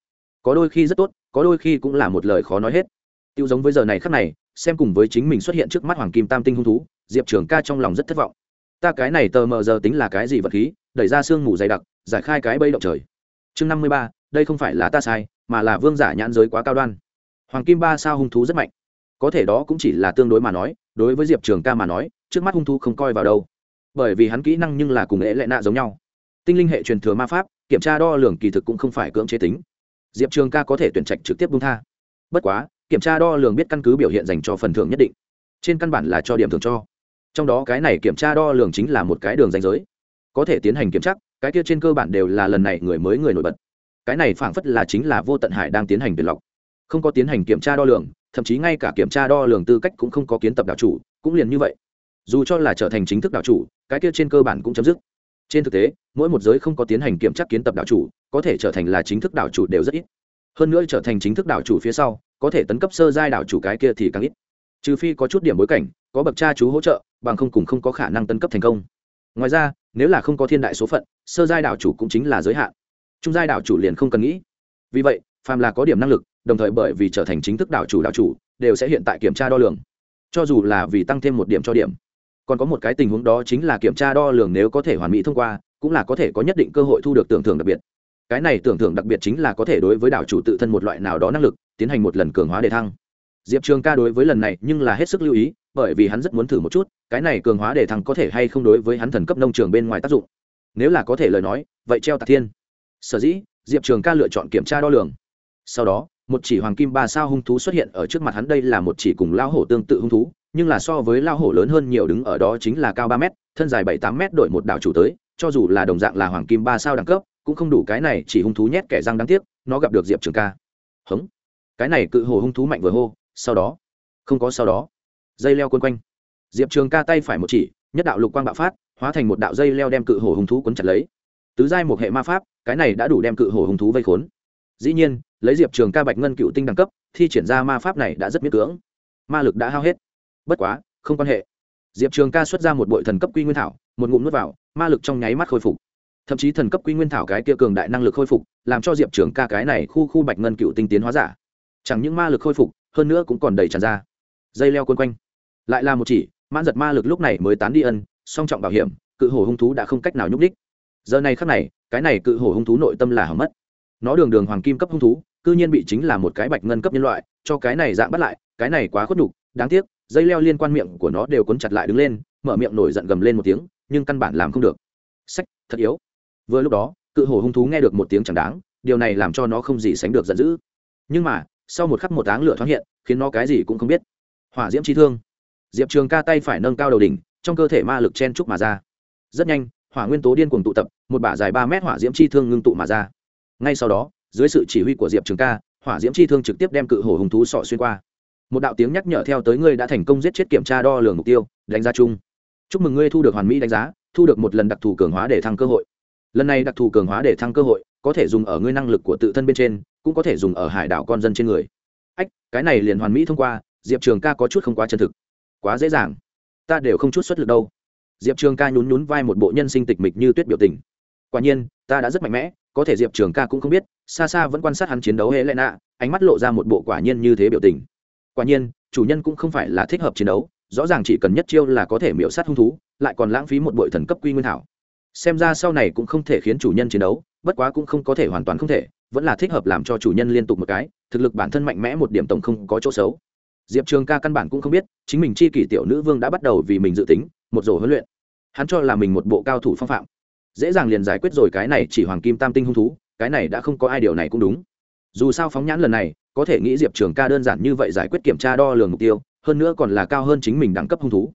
A: Có đôi khi rất tốt, có đôi khi cũng là một lời khó nói hết. Tiêu giống với giờ này khắc này, xem cùng với chính mình xuất hiện trước mắt hoàng kim tam tinh hung thú, diệp trường ca trong lòng rất thất vọng. Ta cái này tờ mờ giờ tính là cái gì vật khí, đẩy ra sương mù dày đặc, giải khai cái bây động trời. Chương năm mươi ba, đây không phải là ta sai, mà là vương giả nhãn giới quá cao đoan. Hoàng kim ba sao hung thú rất mạnh. Có thể đó cũng chỉ là tương đối mà nói, đối với diệp trường ca mà nói trước mắt hung thú không coi vào đâu. Bởi vì hắn kỹ năng nhưng là cùng ế lệ nạ giống nhau. Tinh linh hệ truyền thừa ma pháp, kiểm tra đo lường kỳ thực cũng không phải cưỡng chế tính. Diệp trường ca có thể tuyển trạch trực tiếp bung tha. Bất quá, kiểm tra đo lường biết căn cứ biểu hiện dành cho phần thưởng nhất định. Trên căn bản là cho điểm thưởng cho. Trong đó cái này kiểm tra đo lường chính là một cái đường danh giới. Có thể tiến hành kiểm tra, cái kia trên cơ bản đều là lần này người mới người nổi bật. Cái này phảng phất là chính là vô tận hải đang tiến hành tuyển lọc. Không có tiến hành kiểm tra đo lường, thậm chí ngay cả kiểm tra đo lường tư cách cũng không có kiến tập đạo chủ, cũng liền như vậy dù cho là trở thành chính thức đạo chủ, cái kia trên cơ bản cũng chấm dứt. Trên thực tế, mỗi một giới không có tiến hành kiểm tra kiến tập đạo chủ, có thể trở thành là chính thức đạo chủ đều rất ít. Hơn nữa trở thành chính thức đạo chủ phía sau, có thể tấn cấp sơ giai đạo chủ cái kia thì càng ít. Trừ phi có chút điểm bối cảnh, có bậc cha chú hỗ trợ, bằng không cùng không có khả năng tấn cấp thành công. Ngoài ra, nếu là không có thiên đại số phận, sơ giai đạo chủ cũng chính là giới hạn. Trung giai đạo chủ liền không cần nghĩ. Vì vậy, phàm là có điểm năng lực, đồng thời bởi vì trở thành chính thức đạo chủ đạo chủ, đều sẽ hiện tại kiểm tra đo lường. Cho dù là vì tăng thêm một điểm cho điểm còn có một cái tình huống đó chính là kiểm tra đo lường nếu có thể hoàn mỹ thông qua, cũng là có thể có nhất định cơ hội thu được tưởng thưởng đặc biệt. Cái này tưởng thưởng đặc biệt chính là có thể đối với đảo chủ tự thân một loại nào đó năng lực, tiến hành một lần cường hóa đề thăng. Diệp trường ca đối với lần này nhưng là hết sức lưu ý, bởi vì hắn rất muốn thử một chút, cái này cường hóa đề thăng có thể hay không đối với hắn thần cấp nông trường bên ngoài tác dụng. Nếu là có thể lời nói, vậy treo tạc thiên. Sở dĩ, diệp trường ca lựa chọn kiểm tra đo lường. Sau đó, một chỉ hoàng kim ba sao hung thú xuất hiện ở trước mặt hắn, đây là một chỉ cùng lao hổ tương tự hung thú nhưng là so với lao hổ lớn hơn nhiều đứng ở đó chính là cao ba m thân dài bảy tám m đổi một đảo chủ tới, cho dù là đồng dạng là hoàng kim ba sao đẳng cấp, cũng không đủ cái này chỉ hung thú nhét kẻ răng đáng tiếc, nó gặp được diệp trường ca. Hống. Cái này cự hồ hung thú mạnh vừa hô, sau đó. Không có sau đó. Dây leo quân quanh. Diệp trường ca tay phải một chỉ, nhất đạo lục quang bạo phát, hóa thành một đạo dây leo đem cự hồ hung thú quấn chặt lấy. Tứ giai một hệ ma pháp, cái này đã đủ đem cự hồ hung thú vây khốn. Dĩ nhiên, lấy diệp trường ca bạch ngân cựu tinh đẳng cấp, thi triển ra ma pháp này đã rất miễn cưỡng. Ma lực đã hao hết bất quá, không quan hệ. Diệp trường ca xuất ra một bội thần cấp quy nguyên thảo, một ngụm n u ố t vào, ma lực trong nháy mắt khôi phục. Thậm chí thần cấp quy nguyên thảo cái kia cường đại năng lực khôi phục, làm cho diệp trường ca cái này khu khu bạch ngân cựu tinh tiến hóa giả. Chẳng những ma lực khôi phục, hơn nữa cũng còn đầy tràn ra. Dây leo quân quanh. Lại là một chỉ, mãn giật ma lực lúc này mới tán đi ân, song trọng bảo hiểm, cự hồ hung thú đã không cách nào nhúc đích giờ này khắc này, cái này cự hồ hung thú nội tâm là hỏng mất. Nó đường đường hoàng kim cấp hung thú, cư nhiên bị chính là một cái bạch ngân cấp nhân loại, cho cái này dạng bắt lại, cái này quá khuất nhục, đáng tiếc dây leo liên quan miệng của nó đều cuốn chặt lại đứng lên, mở miệng nổi giận gầm lên một tiếng, nhưng căn bản làm không được. Sách, thật yếu. Vừa lúc đó, cự hổ hung thú nghe được một tiếng chẳng đáng, điều này làm cho nó không gì sánh được giận dữ. Nhưng mà, sau một khắc một áng lửa thoáng hiện, khiến nó cái gì cũng không biết. Hỏa diễm chi thương. Diệp trường ca tay phải nâng cao đầu đỉnh, trong cơ thể ma lực chen trúc mà ra. Rất nhanh, hỏa nguyên tố điên cuồng tụ tập, một bả dài ba mét hỏa diễm chi thương ngưng tụ mà ra. Ngay sau đó, dưới sự chỉ huy của diệp trường ca, hỏa diễm chi thương trực tiếp đem cự hổ hùng thú sọ xuyên qua một đạo tiếng nhắc nhở theo tới ngươi đã thành công giết chết kiểm tra đo lường mục tiêu, đánh giá chung. Chúc mừng ngươi thu được hoàn mỹ đánh giá, thu được một lần đặc thù cường hóa để thăng cơ hội. Lần này đặc thù cường hóa để thăng cơ hội, có thể dùng ở ngươi năng lực của tự thân bên trên, cũng có thể dùng ở hải đảo con dân trên người. Ách, cái này liền hoàn mỹ thông qua, diệp trường ca có chút không quá chân thực. Quá dễ dàng. Ta đều không chút xuất lực đâu. Diệp trường ca nhún nhún vai một bộ nhân sinh tịch mịch như tuyết biểu tình. Quả nhiên, ta đã rất mạnh mẽ, có thể diệp trường ca cũng không biết, xa xa vẫn quan sát hắn chiến đấu hễ lẽ nạ, ánh mắt lộ ra một bộ quả nhiên như thế biểu tình quả nhiên, chủ nhân cũng không phải là thích hợp chiến đấu, rõ ràng chỉ cần nhất chiêu là có thể miễu sát hung thú, lại còn lãng phí một bội thần cấp quy nguyên thảo. Xem ra sau này cũng không thể khiến chủ nhân chiến đấu, bất quá cũng không có thể hoàn toàn không thể, vẫn là thích hợp làm cho chủ nhân liên tục một cái, thực lực bản thân mạnh mẽ một điểm tổng không có chỗ xấu. Diệp trường ca căn bản cũng không biết, chính mình chi kỷ tiểu nữ vương đã bắt đầu vì mình dự tính, một rổ huấn luyện. Hắn cho là mình một bộ cao thủ phong phạm. Dễ dàng liền giải quyết rồi cái này chỉ hoàng kim tam tinh hung thú, cái này đã không có ai điều này cũng đúng. Dù sao phóng nhãn lần này có thể nghĩ diệp trường ca đơn giản như vậy giải quyết kiểm tra đo lường mục tiêu, hơn nữa còn là cao hơn chính mình đẳng cấp hung thú.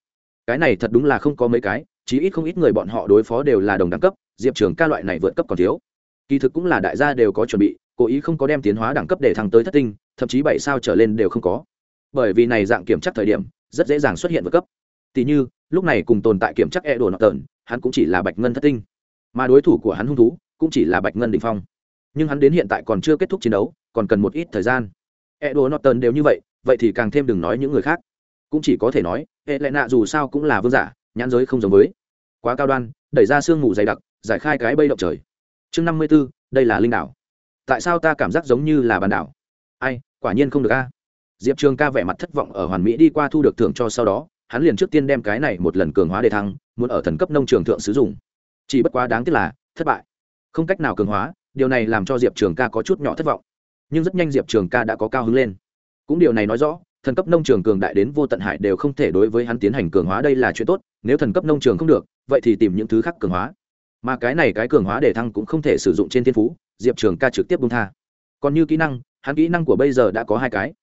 A: Cái này thật đúng là không có mấy cái, chí ít không ít người bọn họ đối phó đều là đồng đẳng cấp, diệp trường ca loại này vượt cấp còn thiếu. Kỳ thực cũng là đại gia đều có chuẩn bị, cố ý không có đem tiến hóa đẳng cấp để thăng tới thất tinh, thậm chí bảy sao trở lên đều không có. Bởi vì này dạng kiểm tra thời điểm, rất dễ dàng xuất hiện vượt cấp. Tỷ như, lúc này cùng tồn tại kiểm tra e đồ nọ tờn hắn cũng chỉ là bạch ngân thất tinh. Mà đối thủ của hắn hung thú, cũng chỉ là bạch ngân đình phong nhưng hắn đến hiện tại còn chưa kết thúc chiến đấu, còn cần một ít thời gian. E norton đều như vậy vậy thì càng thêm đừng nói những người khác. Cũng chỉ có thể nói hệ lệ nạ dù sao cũng là vương giả, nhãn giới không giống với. Quá cao đoan, đẩy ra sương mù dày đặc, giải khai cái bây động trời. Chương năm mươi b ố đây là linh đảo. Tại sao ta cảm giác giống như là bàn đảo? Ai, quả nhiên không được a. Diệp trường ca vẻ mặt thất vọng ở hoàn mỹ đi qua thu được thưởng cho sau đó, hắn liền trước tiên đem cái này một lần cường hóa đề thăng, muốn ở thần cấp nông trường thượng sử dụng. Chỉ bất quá đáng tiếc là, thất bại. Không cách nào cường hóa điều này làm cho diệp trường ca có chút nhỏ thất vọng nhưng rất nhanh diệp trường ca đã có cao hứng lên cũng điều này nói rõ thần cấp nông trường cường đại đến vô tận hải đều không thể đối với hắn tiến hành cường hóa đây là chuyện tốt nếu thần cấp nông trường không được vậy thì tìm những thứ khác cường hóa mà cái này cái cường hóa để thăng cũng không thể sử dụng trên thiên phú diệp trường ca trực tiếp bung tha còn như kỹ năng hắn kỹ năng của bây giờ đã có hai cái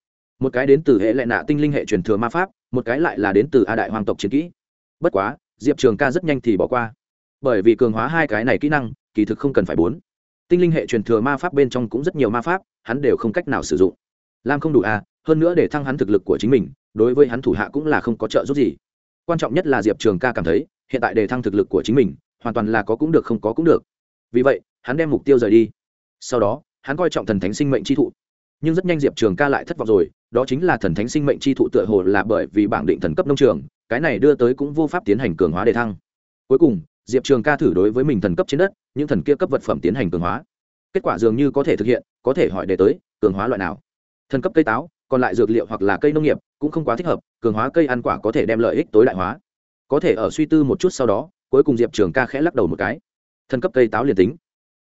A: một cái đến từ hệ lệ nạ tinh linh hệ truyền thừa ma pháp một cái lại là đến từ a đại hoàng tộc chiến kỹ bất quá diệp trường ca rất nhanh thì bỏ qua bởi vì cường hóa hai cái này kỹ năng kỳ thực không cần phải bốn tinh linh hệ truyền thừa ma pháp bên trong cũng rất nhiều ma pháp, hắn đều không cách nào sử dụng. Lam không đủ à hơn nữa để thăng hắn thực lực của chính mình, đối với hắn thủ hạ cũng là không có trợ giúp gì. Quan trọng nhất là diệp trường ca cảm thấy, hiện tại để thăng thực lực của chính mình, hoàn toàn là có cũng được không có cũng được. Vì vậy, hắn đem mục tiêu rời đi. Sau đó, hắn coi trọng thần thánh sinh mệnh chi thụ. Nhưng rất nhanh diệp trường ca lại thất vọng rồi, đó chính là thần thánh sinh mệnh chi thụ tựa hồ là bởi vì bảng định thần cấp nông trường, cái này đưa tới cũng vô pháp tiến hành cường hóa đề thăng. Cuối cùng diệp trường ca thử đối với mình thần cấp trên đất, những thần kia cấp vật phẩm tiến hành cường hóa. Kết quả dường như có thể thực hiện, có thể hỏi đề tới, cường hóa loại nào? Thần cấp cây táo, còn lại dược liệu hoặc là cây nông nghiệp, cũng không quá thích hợp, cường hóa cây ăn quả có thể đem lợi ích tối đại hóa. Có thể ở suy tư một chút sau đó, cuối cùng diệp trường ca khẽ lắc đầu một cái. Thần cấp cây táo liền tính.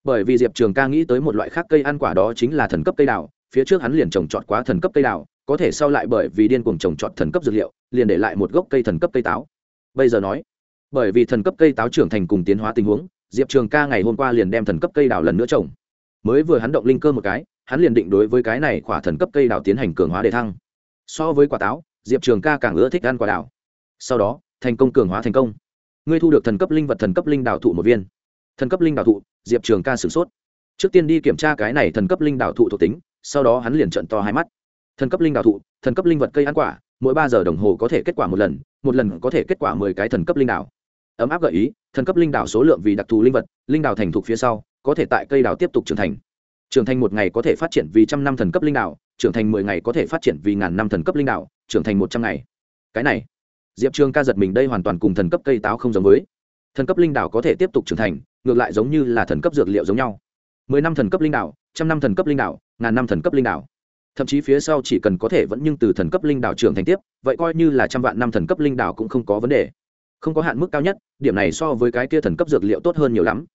A: Bởi vì diệp trường ca nghĩ tới một loại khác cây ăn quả đó chính là thần cấp cây đào, phía trước hắn liền trồng trọt quá thần cấp cây đào, có thể sau lại bởi vì điên cuồng trồng trọt thần cấp dược liệu, liền để lại một gốc cây thần cấp cây táo. Bây giờ nói bởi vì thần cấp cây táo trưởng thành cùng tiến hóa tình huống, diệp trường ca ngày hôm qua liền đem thần cấp cây đào lần nữa trồng. Mới vừa hắn động linh cơ một cái, hắn liền định đối với cái này quả thần cấp cây đào tiến hành cường hóa để thăng. So với quả táo, diệp trường ca càng ưa thích ăn quả đào. Sau đó, thành công cường hóa thành công. Ngươi thu được thần cấp linh vật thần cấp linh đào thụ một viên. Thần cấp linh đào thụ, diệp trường ca sửng sốt. Trước tiên đi kiểm tra cái này thần cấp linh đào thụ thuộc tính, sau đó hắn liền trận to hai mắt. Thần cấp linh đào thụ, thần cấp linh vật cây ăn quả, mỗi ba giờ đồng hồ có thể kết quả một lần một lần có thể kết quả mười cái thần cấp linh đào ấm áp gợi ý thần cấp linh đảo số lượng vì đặc thù linh vật linh đảo thành thục phía sau có thể tại cây đảo tiếp tục trưởng thành trưởng thành một ngày có thể phát triển vì trăm năm thần cấp linh đảo, trưởng thành mười ngày có thể phát triển vì ngàn năm thần cấp linh đảo, trưởng thành một trăm ngày cái này diệp trường ca giật mình đây hoàn toàn cùng thần cấp cây táo không giống với thần cấp linh đảo có thể tiếp tục trưởng thành ngược lại giống như là thần cấp dược liệu giống nhau mười năm thần cấp linh đảo trăm năm thần cấp linh đảo ngàn năm thần cấp linh đảo thậm chí phía sau chỉ cần có thể vẫn nhưng từ thần cấp linh đảo trưởng thành tiếp vậy coi như là trăm vạn năm thần cấp linh đảo cũng không có vấn đề không có hạn mức cao nhất, điểm này so với cái kia thần cấp dược liệu tốt hơn nhiều lắm.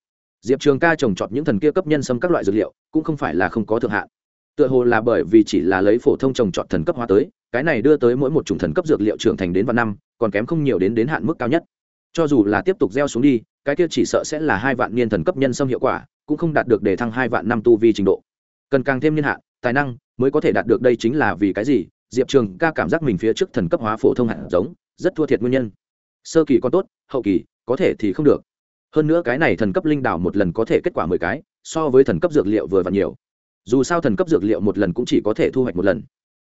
A: Diệp trường ca trồng trọt những thần kia cấp nhân xâm các loại dược liệu, cũng không phải là không có thượng hạn. Tựa hồ là bởi vì chỉ là lấy phổ thông trồng trọt thần cấp hóa tới, cái này đưa tới mỗi một chủng thần cấp dược liệu trưởng thành đến vạn năm, còn kém không nhiều đến đến hạn mức cao nhất. Cho dù là tiếp tục gieo xuống đi, cái kia chỉ sợ sẽ là hai vạn niên thần cấp nhân xâm hiệu quả, cũng không đạt được để thăng hai vạn năm tu vi trình độ. Cần càng thêm niên hạn, tài năng mới có thể đạt được đây chính là vì cái gì? Diệp trường ca cảm giác mình phía trước thần cấp hóa phổ thông hạt giống, rất thua thiệt nguyên nhân sơ kỳ còn tốt, hậu kỳ, có thể thì không được. Hơn nữa cái này thần cấp linh đảo một lần có thể kết quả mười cái, so với thần cấp dược liệu vừa và nhiều. Dù sao thần cấp dược liệu một lần cũng chỉ có thể thu hoạch một lần.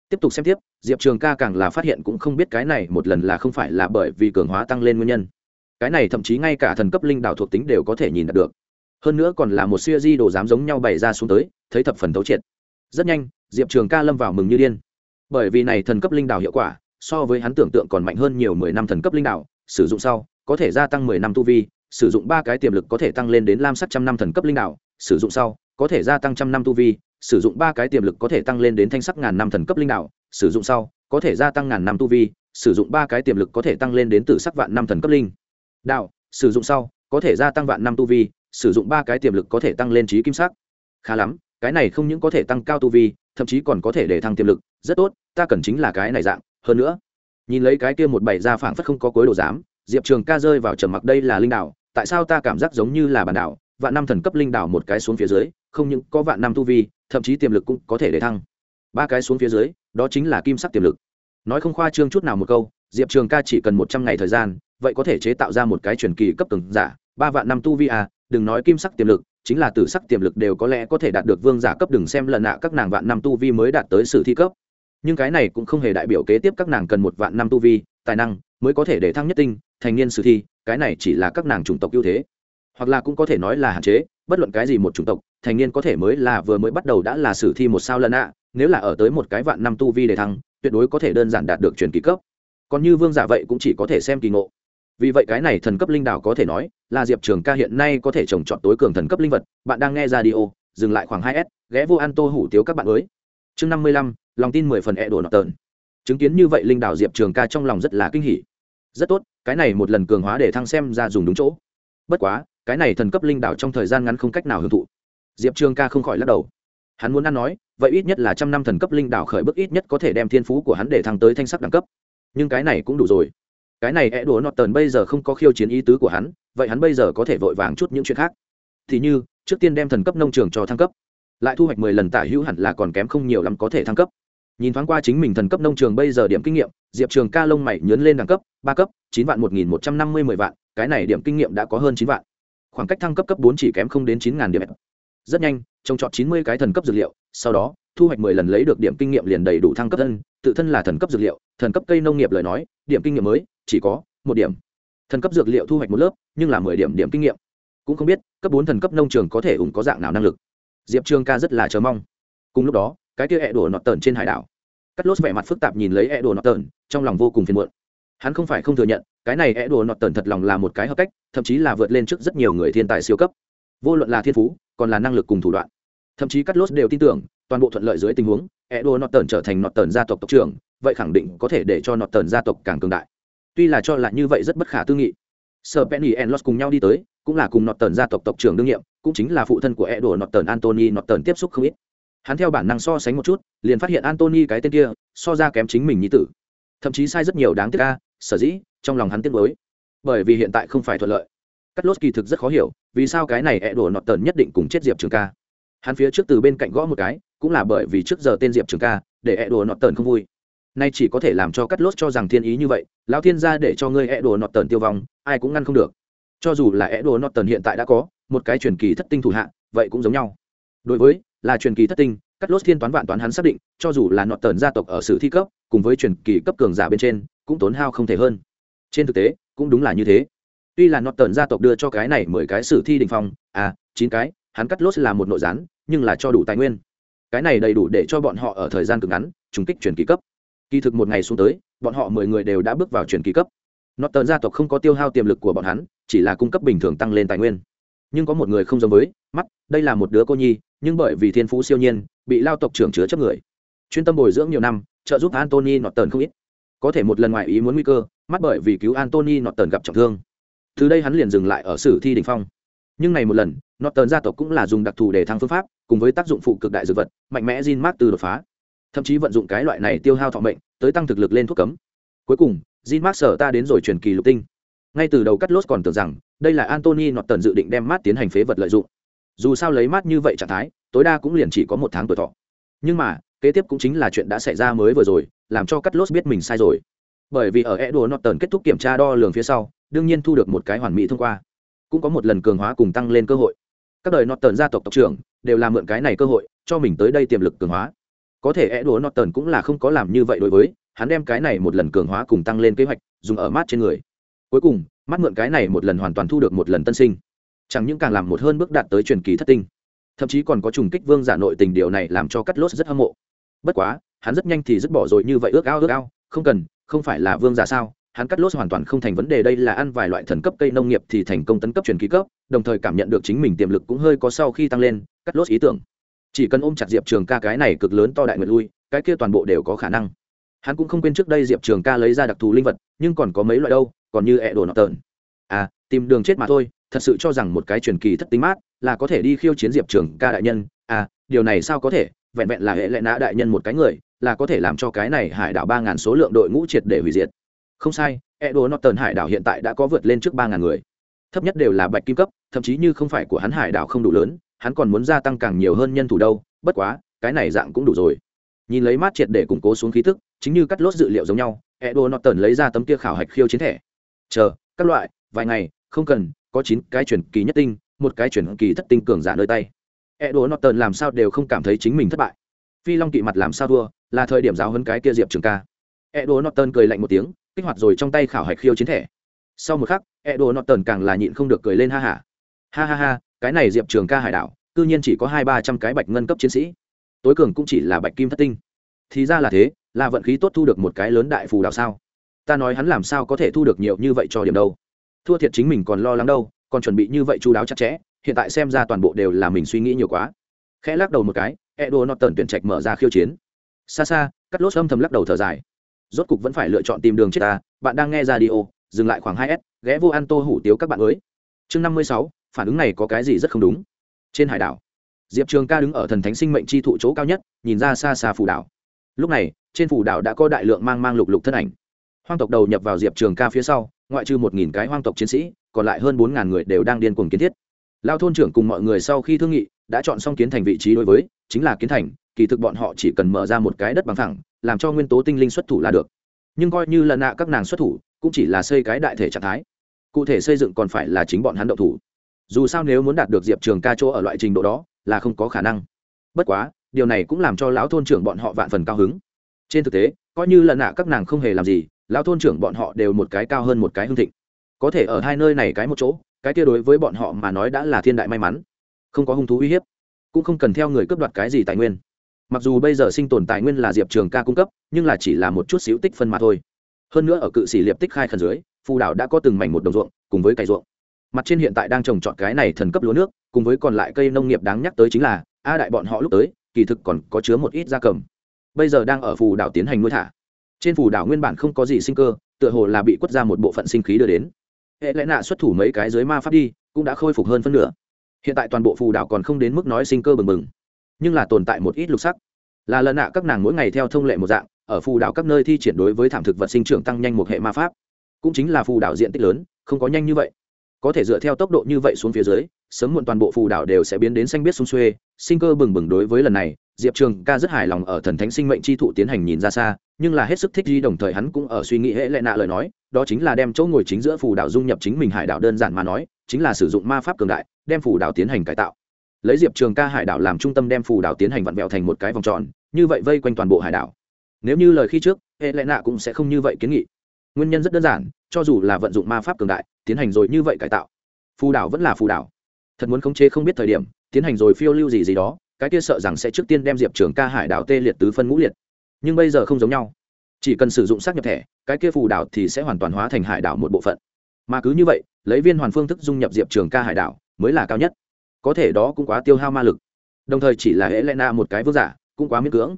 A: Tiếp tục xem tiếp, diệp trường ca càng là phát hiện cũng không biết cái này một lần là không phải là bởi vì cường hóa tăng lên nguyên nhân. Cái này thậm chí ngay cả thần cấp linh đảo thuộc tính đều có thể nhìn được. Hơn nữa còn là một siêu di đồ dám giống nhau bày ra xuống tới, thấy thập phần thấu triệt. Rất nhanh, diệp trường ca lâm vào mừng như điên. Bởi vì này thần cấp linh đảo hiệu quả, so với hắn tưởng tượng còn mạnh hơn nhiều mười năm thần cấp linh đảo sử dụng sau có thể gia tăng mười năm tu vi sử dụng ba cái tiềm lực có thể tăng lên đến lam sắc trăm năm thần cấp linh đạo, sử dụng sau có thể gia tăng trăm năm tu vi sử dụng ba cái tiềm lực có thể tăng lên đến thanh sắc ngàn năm thần cấp linh đạo sử dụng sau có thể gia tăng ngàn năm tu vi sử dụng ba cái tiềm lực có thể tăng lên đến từ sắc vạn năm thần cấp linh đạo sử dụng sau có thể gia tăng vạn năm tu vi sử dụng ba cái tiềm lực có thể tăng lên trí kim sắc khá lắm cái này không những có thể tăng cao tu vi thậm chí còn có thể để thăng tiềm lực rất tốt ta cần chính là cái này dạng hơn nữa nhìn lấy cái kia một bảy ra phảng phất không có cối đồ dám diệp trường ca rơi vào trầm mặc đây là linh đảo, tại sao ta cảm giác giống như là bản đảo, vạn năm thần cấp linh đảo một cái xuống phía dưới, không những có vạn năm tu vi, thậm chí tiềm lực cũng có thể để thăng. Ba cái xuống phía dưới, đó chính là kim sắc tiềm lực. Nói không khoa trương chút nào một câu, diệp trường ca chỉ cần một trăm ngày thời gian, vậy có thể chế tạo ra một cái truyền kỳ cấp từng giả, ba vạn năm tu vi à đừng nói kim sắc tiềm lực, chính là tử sắc tiềm lực đều có lẽ có thể đạt được vương giả cấp đừng xem lần nạ các nàng vạn năm tu vi mới đạt tới sử thi cấp nhưng cái này cũng không hề đại biểu kế tiếp các nàng cần một vạn năm tu vi, tài năng mới có thể để thăng nhất tinh, thành niên sử thi, cái này chỉ là các nàng chủng tộc ưu thế. Hoặc là cũng có thể nói là hạn chế, bất luận cái gì một chủng tộc, thành niên có thể mới là vừa mới bắt đầu đã là sử thi một sao lần ạ, nếu là ở tới một cái vạn năm tu vi để thăng, tuyệt đối có thể đơn giản đạt được truyền kỳ cấp. Còn như vương giả vậy cũng chỉ có thể xem kỳ ngộ. Vì vậy cái này thần cấp linh đảo có thể nói là diệp trường ca hiện nay có thể trồng trọt tối cường thần cấp linh vật. Bạn đang nghe ra đi ô dừng lại khoảng hai s, ghé vô an tô hủ tiếu các bạn mới chương năm mươi lăm lòng tin mười phần e đổ nọ tờn. Chứng kiến như vậy linh đảo diệp trường ca trong lòng rất là kinh hỉ. Rất tốt, cái này một lần cường hóa để thăng xem ra dùng đúng chỗ. Bất quá, cái này thần cấp linh đảo trong thời gian ngắn không cách nào hưởng thụ. Diệp trường ca không khỏi lắc đầu. Hắn muốn ăn nói, vậy ít nhất là trăm năm thần cấp linh đảo khởi bước ít nhất có thể đem thiên phú của hắn để thăng tới thanh sắc đẳng cấp. Nhưng cái này cũng đủ rồi. Cái này e é đùa nọt tần bây giờ không có khiêu chiến ý tứ của hắn, vậy hắn bây giờ có thể vội vàng chút những chuyện khác. Thì như, trước tiên đem thần cấp nông trường cho thăng cấp. Lại thu hoạch mười lần tả hữu hẳn là còn kém không nhiều lắm có thể thăng cấp nhìn thoáng qua chính mình thần cấp nông trường bây giờ điểm kinh nghiệm, diệp trường ca lông mày nhớn lên đẳng cấp, ba cấp, chín vạn một nghìn một trăm năm mươi mười vạn, cái này điểm kinh nghiệm đã có hơn chín vạn. Khoảng cách thăng cấp cấp bốn chỉ kém không đến chín ngàn điểm. Rất nhanh, trồng trọt chín mươi cái thần cấp dược liệu, sau đó, thu hoạch mười lần lấy được điểm kinh nghiệm liền đầy đủ thăng cấp thân, tự thân là thần cấp dược liệu, thần cấp cây nông nghiệp lời nói, điểm kinh nghiệm mới, chỉ có một điểm. Thần cấp dược liệu thu hoạch một lớp, nhưng là mười điểm điểm kinh nghiệm. Cũng không biết, cấp bốn thần cấp nông trường có thể ủng có dạng nào năng lực. Diệp Trường ca rất là chờ mong. Cùng lúc đó, cái kia ẹ đổ nọt tờn trên hải đảo cắt lốt vẻ mặt phức tạp nhìn lấy e đồ nọt tờn trong lòng vô cùng phiền muộn. Hắn không phải không thừa nhận cái này e đồ nọt tờn thật lòng là một cái hợp cách thậm chí là vượt lên trước rất nhiều người thiên tài siêu cấp. Vô luận là thiên phú còn là năng lực cùng thủ đoạn. Thậm chí cắt lốt đều tin tưởng toàn bộ thuận lợi dưới tình huống e đồ nọt tờn trở thành nọt tờn gia tộc tộc trưởng vậy khẳng định có thể để cho nọt tờn gia tộc càng cường đại. Tuy là cho là như vậy rất bất khả tư nghị. Sở Penny and Lost cùng nhau đi tới, cũng là cùng nọt tờn gia tộc tộc trưởng đương nhiệm, cũng chính là phụ thân của e đồ nọt tờn antony Anthony tờn tiếp xúc không ít. Hắn theo bản năng so sánh một chút, liền phát hiện Antony cái tên kia, so ra kém chính mình như tử. Thậm chí sai rất nhiều đáng tiếc ca sở dĩ, trong lòng hắn tiếc nuối. Bởi vì hiện tại không phải thuận lợi. Cắt lốt kỳ thực rất khó hiểu, vì sao cái này Edo Norton nhất định cùng chết Diệp Trường ca. hắn phía trước từ bên cạnh gõ một cái cũng là bởi vì trước giờ tên diệp trường ca để ẹ đổ nọt tần không vui nay chỉ có thể làm cho cắt lốt cho rằng thiên ý như vậy lão thiên gia để cho ngươi ẹ đổ nọt tần tiêu vong ai cũng ngăn không được cho dù là ẹ đổ nọt tần hiện tại đã có một cái truyền kỳ thất tinh thủ hạ vậy cũng giống nhau đối với là truyền kỳ thất tinh, cắt lốt thiên toán vạn toán hắn xác định, cho dù là nọt tần gia tộc ở sử thi cấp, cùng với truyền kỳ cấp cường giả bên trên, cũng tốn hao không thể hơn. Trên thực tế, cũng đúng là như thế. Tuy là nọt tần gia tộc đưa cho cái này mười cái sử thi đình phong à chín cái, hắn cắt lốt là một nội gián, nhưng là cho đủ tài nguyên. Cái này đầy đủ để cho bọn họ ở thời gian cực ngắn, trùng kích truyền kỳ cấp. Kỳ thực một ngày xuống tới, bọn họ mười người đều đã bước vào truyền kỳ cấp. Nọt tần gia tộc không có tiêu hao tiềm lực của bọn hắn, chỉ là cung cấp bình thường tăng lên tài nguyên. Nhưng có một người không giống với, mắt, đây là một đứa cô nhi nhưng bởi vì thiên phú siêu nhiên, bị lao tộc trưởng chứa chấp người. Chuyên tâm bồi dưỡng nhiều năm, trợ giúp antony nọt tần không ít. Có thể một lần ngoài ý muốn nguy cơ, mắt bởi vì cứu antony nọt tần gặp trọng thương. Từ đây hắn liền dừng lại ở sử thi đình phong. Nhưng này một lần nọt tần gia tộc cũng là dùng đặc thù để thăng phương pháp, cùng với tác dụng phụ cực đại dược vật, mạnh mẽ gin Mark từ đột phá. Thậm chí vận dụng cái loại này tiêu hao thọ mệnh, tới tăng thực lực lên thuốc cấm. Cuối cùng gin Mark sở ta đến rồi truyền kỳ lục tinh. Ngay từ đầu cắt lốt còn tưởng rằng, đây là antony nọt tần dự định đem mát tiến hành phế vật lợi dụng dù sao lấy mát như vậy trạng thái tối đa cũng liền chỉ có một tháng tuổi thọ nhưng mà kế tiếp cũng chính là chuyện đã xảy ra mới vừa rồi làm cho cắt lốt biết mình sai rồi bởi vì ở edward Norton kết thúc kiểm tra đo lường phía sau, đương nhiên thu được một cái hoàn mỹ thông qua, cũng có một lần cường hóa cùng tăng lên cơ hội. Các đời Norton gia tộc tộc trưởng đều làm mượn cái này cơ hội, cho mình tới đây tiềm lực cường hóa. Có thể edward Norton cũng là không có làm như vậy đối với, hắn đem cái này một lần cường hóa cùng tăng lên kế hoạch, dùng ở mát trên người. Cuối cùng, mắt mượn cái này một lần hoàn toàn thu được một lần tân sinh. Chẳng những càng làm một hơn bước đạt tới truyền kỳ thất tinh, thậm chí còn có trùng kích vương giả nội tình điều này làm cho Cắt Lốt rất hâm mộ. Bất quá, hắn rất nhanh thì dứt bỏ rồi như vậy ước ao ước ao, không cần, không phải là vương giả sao? Hắn cắt lốt hoàn toàn không thành vấn đề đây là ăn vài loại thần cấp cây nông nghiệp thì thành công tấn cấp truyền ký cấp đồng thời cảm nhận được chính mình tiềm lực cũng hơi có sau khi tăng lên cắt lốt ý tưởng. Chỉ cần ôm chặt diệp trường ca cái này cực lớn to đại nguyệt lui cái kia toàn bộ đều có khả năng. Hắn cũng không quên trước đây diệp trường ca lấy ra đặc thù linh vật nhưng còn có mấy loại đâu còn như ẹ đồ nọ tờn à tìm đường chết mà thôi thật sự cho rằng một cái truyền kỳ thất tính mát là có thể đi khiêu chiến diệp trường ca đại nhân. À điều này sao có thể? Vẹn vẹn là hệ lệ nã đại nhân một cái người, là có thể làm cho cái này hải đảo ba ngàn số lượng đội ngũ triệt để hủy diệt. Không sai edo norton hải đảo hiện tại đã có vượt lên trước ba ngàn người. Thấp nhất đều là bạch kim cấp, thậm chí như không phải của hắn hải đảo không đủ lớn, hắn còn muốn gia tăng càng nhiều hơn nhân thủ đâu, bất quá, cái này dạng cũng đủ rồi. Nhìn lấy mát triệt để củng cố xuống khí tức, chính như cắt lốt dự liệu giống nhau edo norton lấy ra tấm kia khảo hạch khiêu chiến thẻ. Chờ, các loại, vài ngày, không cần có chín cái chuyển kỳ nhất tinh, một cái chuyển kỳ thất tinh cường giả nơi tay. Edo norton làm sao đều không cảm thấy chính mình thất bại. Phi long kỵ mặt làm sao thua, là thời điểm giáo hơn cái kia diệp trường ca. Edo norton cười lạnh một tiếng, kích hoạt rồi trong tay khảo hạch khiêu chiến thẻ. Sau một khắc edo norton càng là nhịn không được cười lên ha hả ha. ha ha ha, cái này diệp trường ca hải đảo, cư nhiên chỉ có hai ba trăm cái bạch ngân cấp chiến sĩ. Tối cường cũng chỉ là bạch kim thất tinh. Thì ra là thế, là vận khí tốt thu được một cái lớn đại phù đảo sao? Ta nói hắn làm sao có thể thu được nhiều như vậy cho điểm đâu? Thua thiệt chính mình còn lo lắng đâu, còn chuẩn bị như vậy chú đáo chặt chẽ, hiện tại xem ra toàn bộ đều là mình suy nghĩ nhiều quá. Khẽ lắc đầu một cái edo norton tuyển trạch mở ra khiêu chiến. Xa xa cắt lốt âm thầm lắc đầu thở dài. Rốt cục vẫn phải lựa chọn tìm đường chết ta, bạn đang nghe ra đi ô dừng lại khoảng hai s, ghé vô ăn tô hủ tiếu các bạn mới chương năm mươi sáu, phản ứng này có cái gì rất không đúng. Trên hải đảo, diệp trường ca đứng ở thần thánh sinh mệnh chi thụ chỗ cao nhất, nhìn ra xa xa phủ đảo. Lúc này, trên phủ đảo đã có đại lượng mang mang lục lục thân ảnh. Hoang tộc đầu nhập vào diệp trường ca phía sau ngoại trừ một nghìn cái hoang tộc chiến sĩ, còn lại hơn bốn ngàn người đều đang điên cuồng kiến thiết. Lao thôn trưởng cùng mọi người sau khi thương nghị, đã chọn xong kiến thành vị trí đối với, chính là kiến thành, kỳ thực bọn họ chỉ cần mở ra một cái đất bằng thẳng làm cho nguyên tố tinh linh xuất thủ là được. Nhưng coi như lần nạ các nàng xuất thủ, cũng chỉ là xây cái đại thể trạng thái. Cụ thể xây dựng còn phải là chính bọn hắn động thủ. Dù sao nếu muốn đạt được diệp trường ca chỗ ở loại trình độ đó, là không có khả năng. Bất quá, điều này cũng làm cho lão thôn trưởng bọn họ vạn phần cao hứng. Trên thực tế, coi như lần nạ các nàng không hề làm gì lão thôn trưởng bọn họ đều một cái cao hơn một cái hưng thịnh. Có thể ở hai nơi này cái một chỗ, cái kia đối với bọn họ mà nói đã là thiên đại may mắn. Không có hung thú uy hiếp, cũng không cần theo người cướp đoạt cái gì tài nguyên. Mặc dù bây giờ sinh tồn tài nguyên là diệp trường ca cung cấp, nhưng là chỉ là một chút xíu tích phân mà thôi. Hơn nữa ở cự sĩ liệp tích khai khẩn dưới, phù đảo đã có từng mảnh một đồng ruộng, cùng với cày ruộng. Mặt trên hiện tại đang trồng trọt cái này thần cấp lúa nước, cùng với còn lại cây nông nghiệp đáng nhắc tới chính là, a đại bọn họ lúc tới, kỳ thực còn có chứa một ít gia cầm. Bây giờ đang ở phù đảo tiến hành nuôi thả trên phù đảo nguyên bản không có gì sinh cơ, tựa hồ là bị quất ra một bộ phận sinh khí đưa đến. Hệ lẽ nạ xuất thủ mấy cái dưới ma pháp đi, cũng đã khôi phục hơn phân nửa. Hiện tại toàn bộ phù đảo còn không đến mức nói sinh cơ bừng bừng, nhưng là tồn tại một ít lục sắc. Là lần nạ các nàng mỗi ngày theo thông lệ một dạng, ở phù đảo các nơi thi triển đối với thảm thực vật sinh trưởng tăng nhanh một hệ ma pháp. Cũng chính là phù đảo diện tích lớn, không có nhanh như vậy. Có thể dựa theo tốc độ như vậy xuống phía dưới, sớm muộn toàn bộ phù đảo đều sẽ biến đến xanh biết xung xuê, sinh cơ bừng bừng đối với lần này diệp trường ca rất hài lòng ở thần thánh sinh mệnh chi thụ tiến hành nhìn ra xa, nhưng là hết sức thích gì đồng thời hắn cũng ở suy nghĩ hễ lệ nạ lời nói, đó chính là đem chỗ ngồi chính giữa phù đảo dung nhập chính mình hải đảo đơn giản mà nói, chính là sử dụng ma pháp cường đại, đem phù đảo tiến hành cải tạo. Lấy diệp trường ca hải đảo làm trung tâm đem phù đảo tiến hành vặn vẹo thành một cái vòng tròn, như vậy vây quanh toàn bộ hải đảo. Nếu như lời khi trước, hệ lệ nạ cũng sẽ không như vậy kiến nghị. Nguyên nhân rất đơn giản, cho dù là vận dụng ma pháp cường đại, tiến hành rồi như vậy cải tạo. Phù đảo vẫn là phù đảo. Thật muốn khống chế không biết thời điểm, tiến hành rồi phiêu lưu gì gì đó cái kia sợ rằng sẽ trước tiên đem diệp trường ca hải đảo tê liệt tứ phân ngũ liệt. Nhưng bây giờ không giống nhau. Chỉ cần sử dụng xác nhập thẻ, cái kia phù đảo thì sẽ hoàn toàn hóa thành hải đảo một bộ phận. Mà cứ như vậy, lấy viên hoàn phương thức dung nhập diệp trường ca hải đảo mới là cao nhất. Có thể đó cũng quá tiêu hao ma lực. Đồng thời chỉ là hễ lẽ na một cái vương giả, cũng quá miễn cưỡng.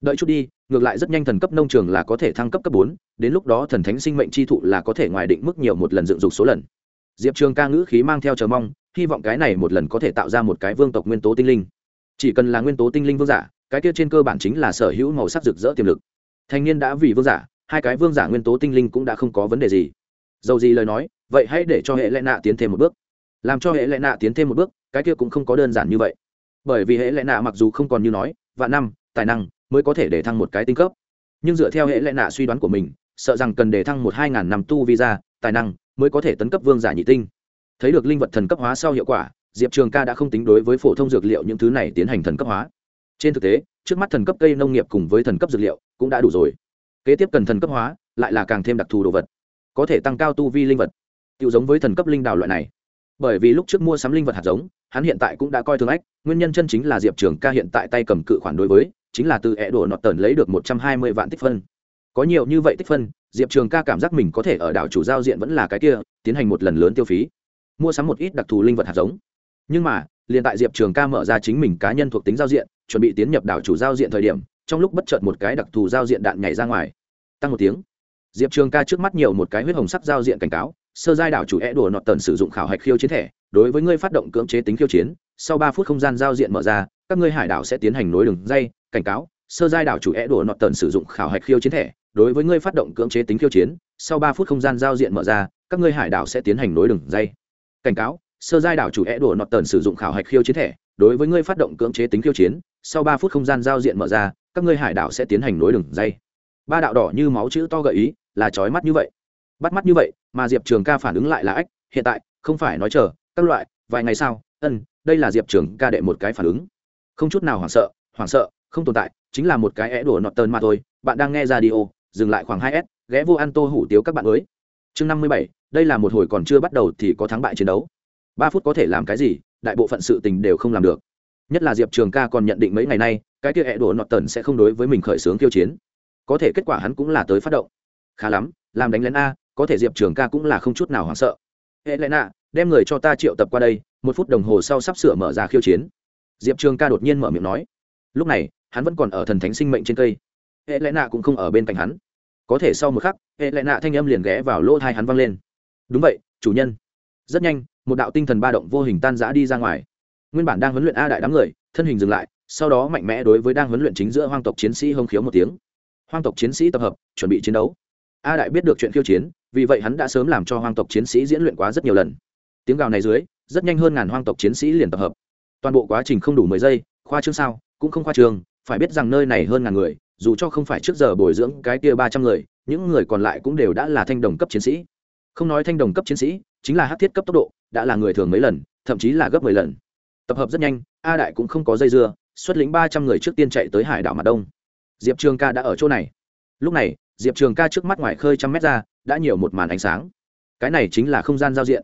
A: Đợi chút đi, ngược lại rất nhanh thần cấp nông trường là có thể thăng cấp cấp bốn, đến lúc đó thần thánh sinh mệnh chi thụ là có thể ngoài định mức nhiều một lần dựng dục số lần. Diệp trường ca ngữ khí mang theo chờ mong, hy vọng cái này một lần có thể tạo ra một cái vương tộc nguyên tố tinh linh chỉ cần là nguyên tố tinh linh vương giả, cái kia trên cơ bản chính là sở hữu màu sắc rực rỡ tiềm lực. Thanh niên đã vì vương giả, hai cái vương giả nguyên tố tinh linh cũng đã không có vấn đề gì. Dầu gì lời nói, vậy hãy để cho hệ lệ nạ tiến thêm một bước. Làm cho hệ lệ nạ tiến thêm một bước, cái kia cũng không có đơn giản như vậy. Bởi vì hệ lệ nạ mặc dù không còn như nói, vạn năm, tài năng mới có thể để thăng một cái tinh cấp. Nhưng dựa theo hệ lệ nạ suy đoán của mình, sợ rằng cần để thăng một hai ngàn năm tu visa tài năng mới có thể tấn cấp vương giả nhị tinh. Thấy được linh vật thần cấp hóa sau hiệu quả diệp trường ca đã không tính đối với phổ thông dược liệu những thứ này tiến hành thần cấp hóa. Trên thực tế, trước mắt thần cấp cây nông nghiệp cùng với thần cấp dược liệu cũng đã đủ rồi. Kế tiếp cần thần cấp hóa, lại là càng thêm đặc thù đồ vật. Có thể tăng cao tu vi linh vật. Tự giống với thần cấp linh đào loại này. Bởi vì lúc trước mua sắm linh vật hạt giống, hắn hiện tại cũng đã coi thường ách, nguyên nhân chân chính là diệp trường ca hiện tại tay cầm cự khoản đối với, chính là từ ẹ đổ nọt tần lấy được một trăm hai mươi vạn tích phân. Có nhiều như vậy tích phân, diệp trường ca cảm giác mình có thể ở đảo chủ giao diện vẫn là cái kia, tiến hành một lần lớn tiêu phí. Mua sắm một ít đặc thù linh vật hạt giống nhưng mà, liền tại diệp trường ca mở ra chính mình cá nhân thuộc tính giao diện, chuẩn bị tiến nhập đảo chủ giao diện thời điểm, trong lúc bất chợt một cái đặc thù giao diện đạn nhảy ra ngoài. Tăng một tiếng, diệp trường ca trước mắt nhiều một cái huyết hồng sắc giao diện cảnh cáo, sơ giai đảo chủ é đùa nọt tần sử dụng khảo hạch khiêu chiến thẻ, đối với ngươi phát động cưỡng chế tính khiêu chiến, sau ba phút không gian giao diện mở ra, các ngươi hải đảo sẽ tiến hành nối đường dây, cảnh cáo, sơ giai đảo chủ é đùa nọt tần sử dụng khảo hạch khiêu chiến thẻ, đối với ngươi phát động cưỡng chế tính khiêu chiến, sau ba phút không gian giao diện mở ra, các ngươi hải đảo sẽ tiến hành nối đường dây. Cảnh cáo sơ giai đảo chủ é đùa nọt tần sử dụng khảo hạch khiêu chiến thẻ, đối với ngươi phát động cưỡng chế tính khiêu chiến, sau ba phút không gian giao diện mở ra, các ngươi hải đảo sẽ tiến hành nối đường dây. Ba đạo đỏ như máu chữ to gợi ý, là trói mắt như vậy. Bắt mắt như vậy, mà diệp trường ca phản ứng lại là ách, hiện tại, không phải nói chờ, các loại, vài ngày sau, ân, đây là diệp trường ca đệ một cái phản ứng. Không chút nào hoảng sợ hoảng sợ, không tồn tại, chính là một cái é đùa nọt tơn mà thôi, bạn đang nghe ra đi ô dừng lại khoảng hai s, ghé vô ăn tô hủ tiếu các bạn mới. Chương năm mươi bảy, đây là một hồi còn chưa bắt đầu thì có thắng bại chiến đấu ba phút có thể làm cái gì, đại bộ phận sự tình đều không làm được. Nhất là diệp trường ca còn nhận định mấy ngày nay, cái kia é đùa nọt tần sẽ không đối với mình khởi xướng kiêu chiến. Có thể kết quả hắn cũng là tới phát động. Khá lắm, làm đánh lén a, có thể diệp trường ca cũng là không chút nào hoảng sợ. Hệ lẽ nạ đem người cho ta triệu tập qua đây, một phút đồng hồ sau sắp sửa mở ra khiêu chiến. Diệp trường ca đột nhiên mở miệng nói. Lúc này, hắn vẫn còn ở thần thánh sinh mệnh trên cây. Hệ lẽ nạ cũng không ở bên cạnh hắn. Có thể sau một khắc hệ lẽ nạ thanh âm liền ghé vào lỗ thai hắn văng lên. Đúng vậy, chủ nhân rất nhanh một đạo tinh thần ba động vô hình tan giã đi ra ngoài. Nguyên bản đang huấn luyện a đại đám người thân hình dừng lại sau đó mạnh mẽ đối với đang huấn luyện chính giữa hoang tộc chiến sĩ hông khiếu một tiếng. Hoang tộc chiến sĩ tập hợp chuẩn bị chiến đấu. A đại biết được chuyện khiêu chiến vì vậy hắn đã sớm làm cho hoang tộc chiến sĩ diễn luyện quá rất nhiều lần. Tiếng gào này dưới rất nhanh hơn ngàn hoang tộc chiến sĩ liền tập hợp. Toàn bộ quá trình không đủ mười giây khoa trương sao cũng không khoa trường, phải biết rằng nơi này hơn ngàn người dù cho không phải trước giờ bồi dưỡng cái kia ba trăm người những người còn lại cũng đều đã là thanh đồng cấp chiến sĩ không nói thanh đồng cấp chiến sĩ, chính là hát thiết cấp tốc độ, đã là người thường mấy lần, thậm chí là gấp mười lần. Tập hợp rất nhanh, a đại cũng không có dây dưa, xuất lĩnh ba trăm người trước tiên chạy tới hải đảo mặt đông. Diệp trường ca đã ở chỗ này. Lúc này, diệp trường ca trước mắt ngoài khơi trăm mét ra, đã nhiều một màn ánh sáng. Cái này chính là không gian giao diện.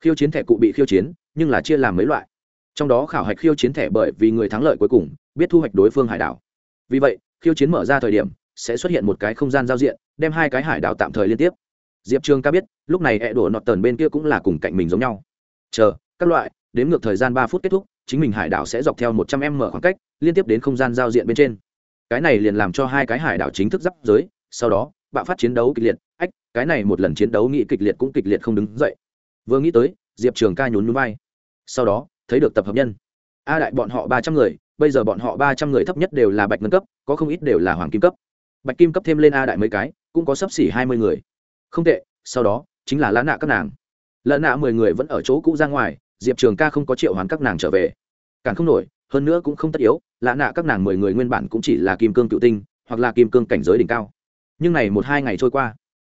A: Khiêu chiến thẻ cụ bị khiêu chiến, nhưng là chia làm mấy loại. Trong đó khảo hạch khiêu chiến thẻ bởi vì người thắng lợi cuối cùng, biết thu hoạch đối phương hải đảo. Vì vậy, khiêu chiến mở ra thời điểm, sẽ xuất hiện một cái không gian giao diện, đem hai cái hải đảo tạm thời liên tiếp diệp trường ca biết, lúc này hẹ đổ nọt tần bên kia cũng là cùng cạnh mình giống nhau. Chờ, các loại đếm ngược thời gian ba phút kết thúc, chính mình hải đảo sẽ dọc theo một trăm m khoảng cách, liên tiếp đến không gian giao diện bên trên. Cái này liền làm cho hai cái hải đảo chính thức giáp giới, sau đó, bạo phát chiến đấu kịch liệt. Ách, cái này một lần chiến đấu nghị kịch liệt cũng kịch liệt không đứng dậy. Vừa nghĩ tới, diệp trường ca nhún núi vai. Sau đó, thấy được tập hợp nhân. A đại bọn họ ba trăm người, bây giờ bọn họ ba trăm người thấp nhất đều là bạch ngân cấp, có không ít đều là hoàng kim cấp. Bạch kim cấp thêm lên a đại mấy cái, cũng có sấp xỉ hai mươi người không tệ, sau đó, chính là lá nạ các nàng. Lợn nạ mười người vẫn ở chỗ cũ ra ngoài, diệp trường ca không có triệu hoán các nàng trở về. Càng không nổi, hơn nữa cũng không tất yếu lạ nạ các nàng mười người nguyên bản cũng chỉ là kim cương cựu tinh, hoặc là kim cương cảnh giới đỉnh cao. Nhưng này một hai ngày trôi qua,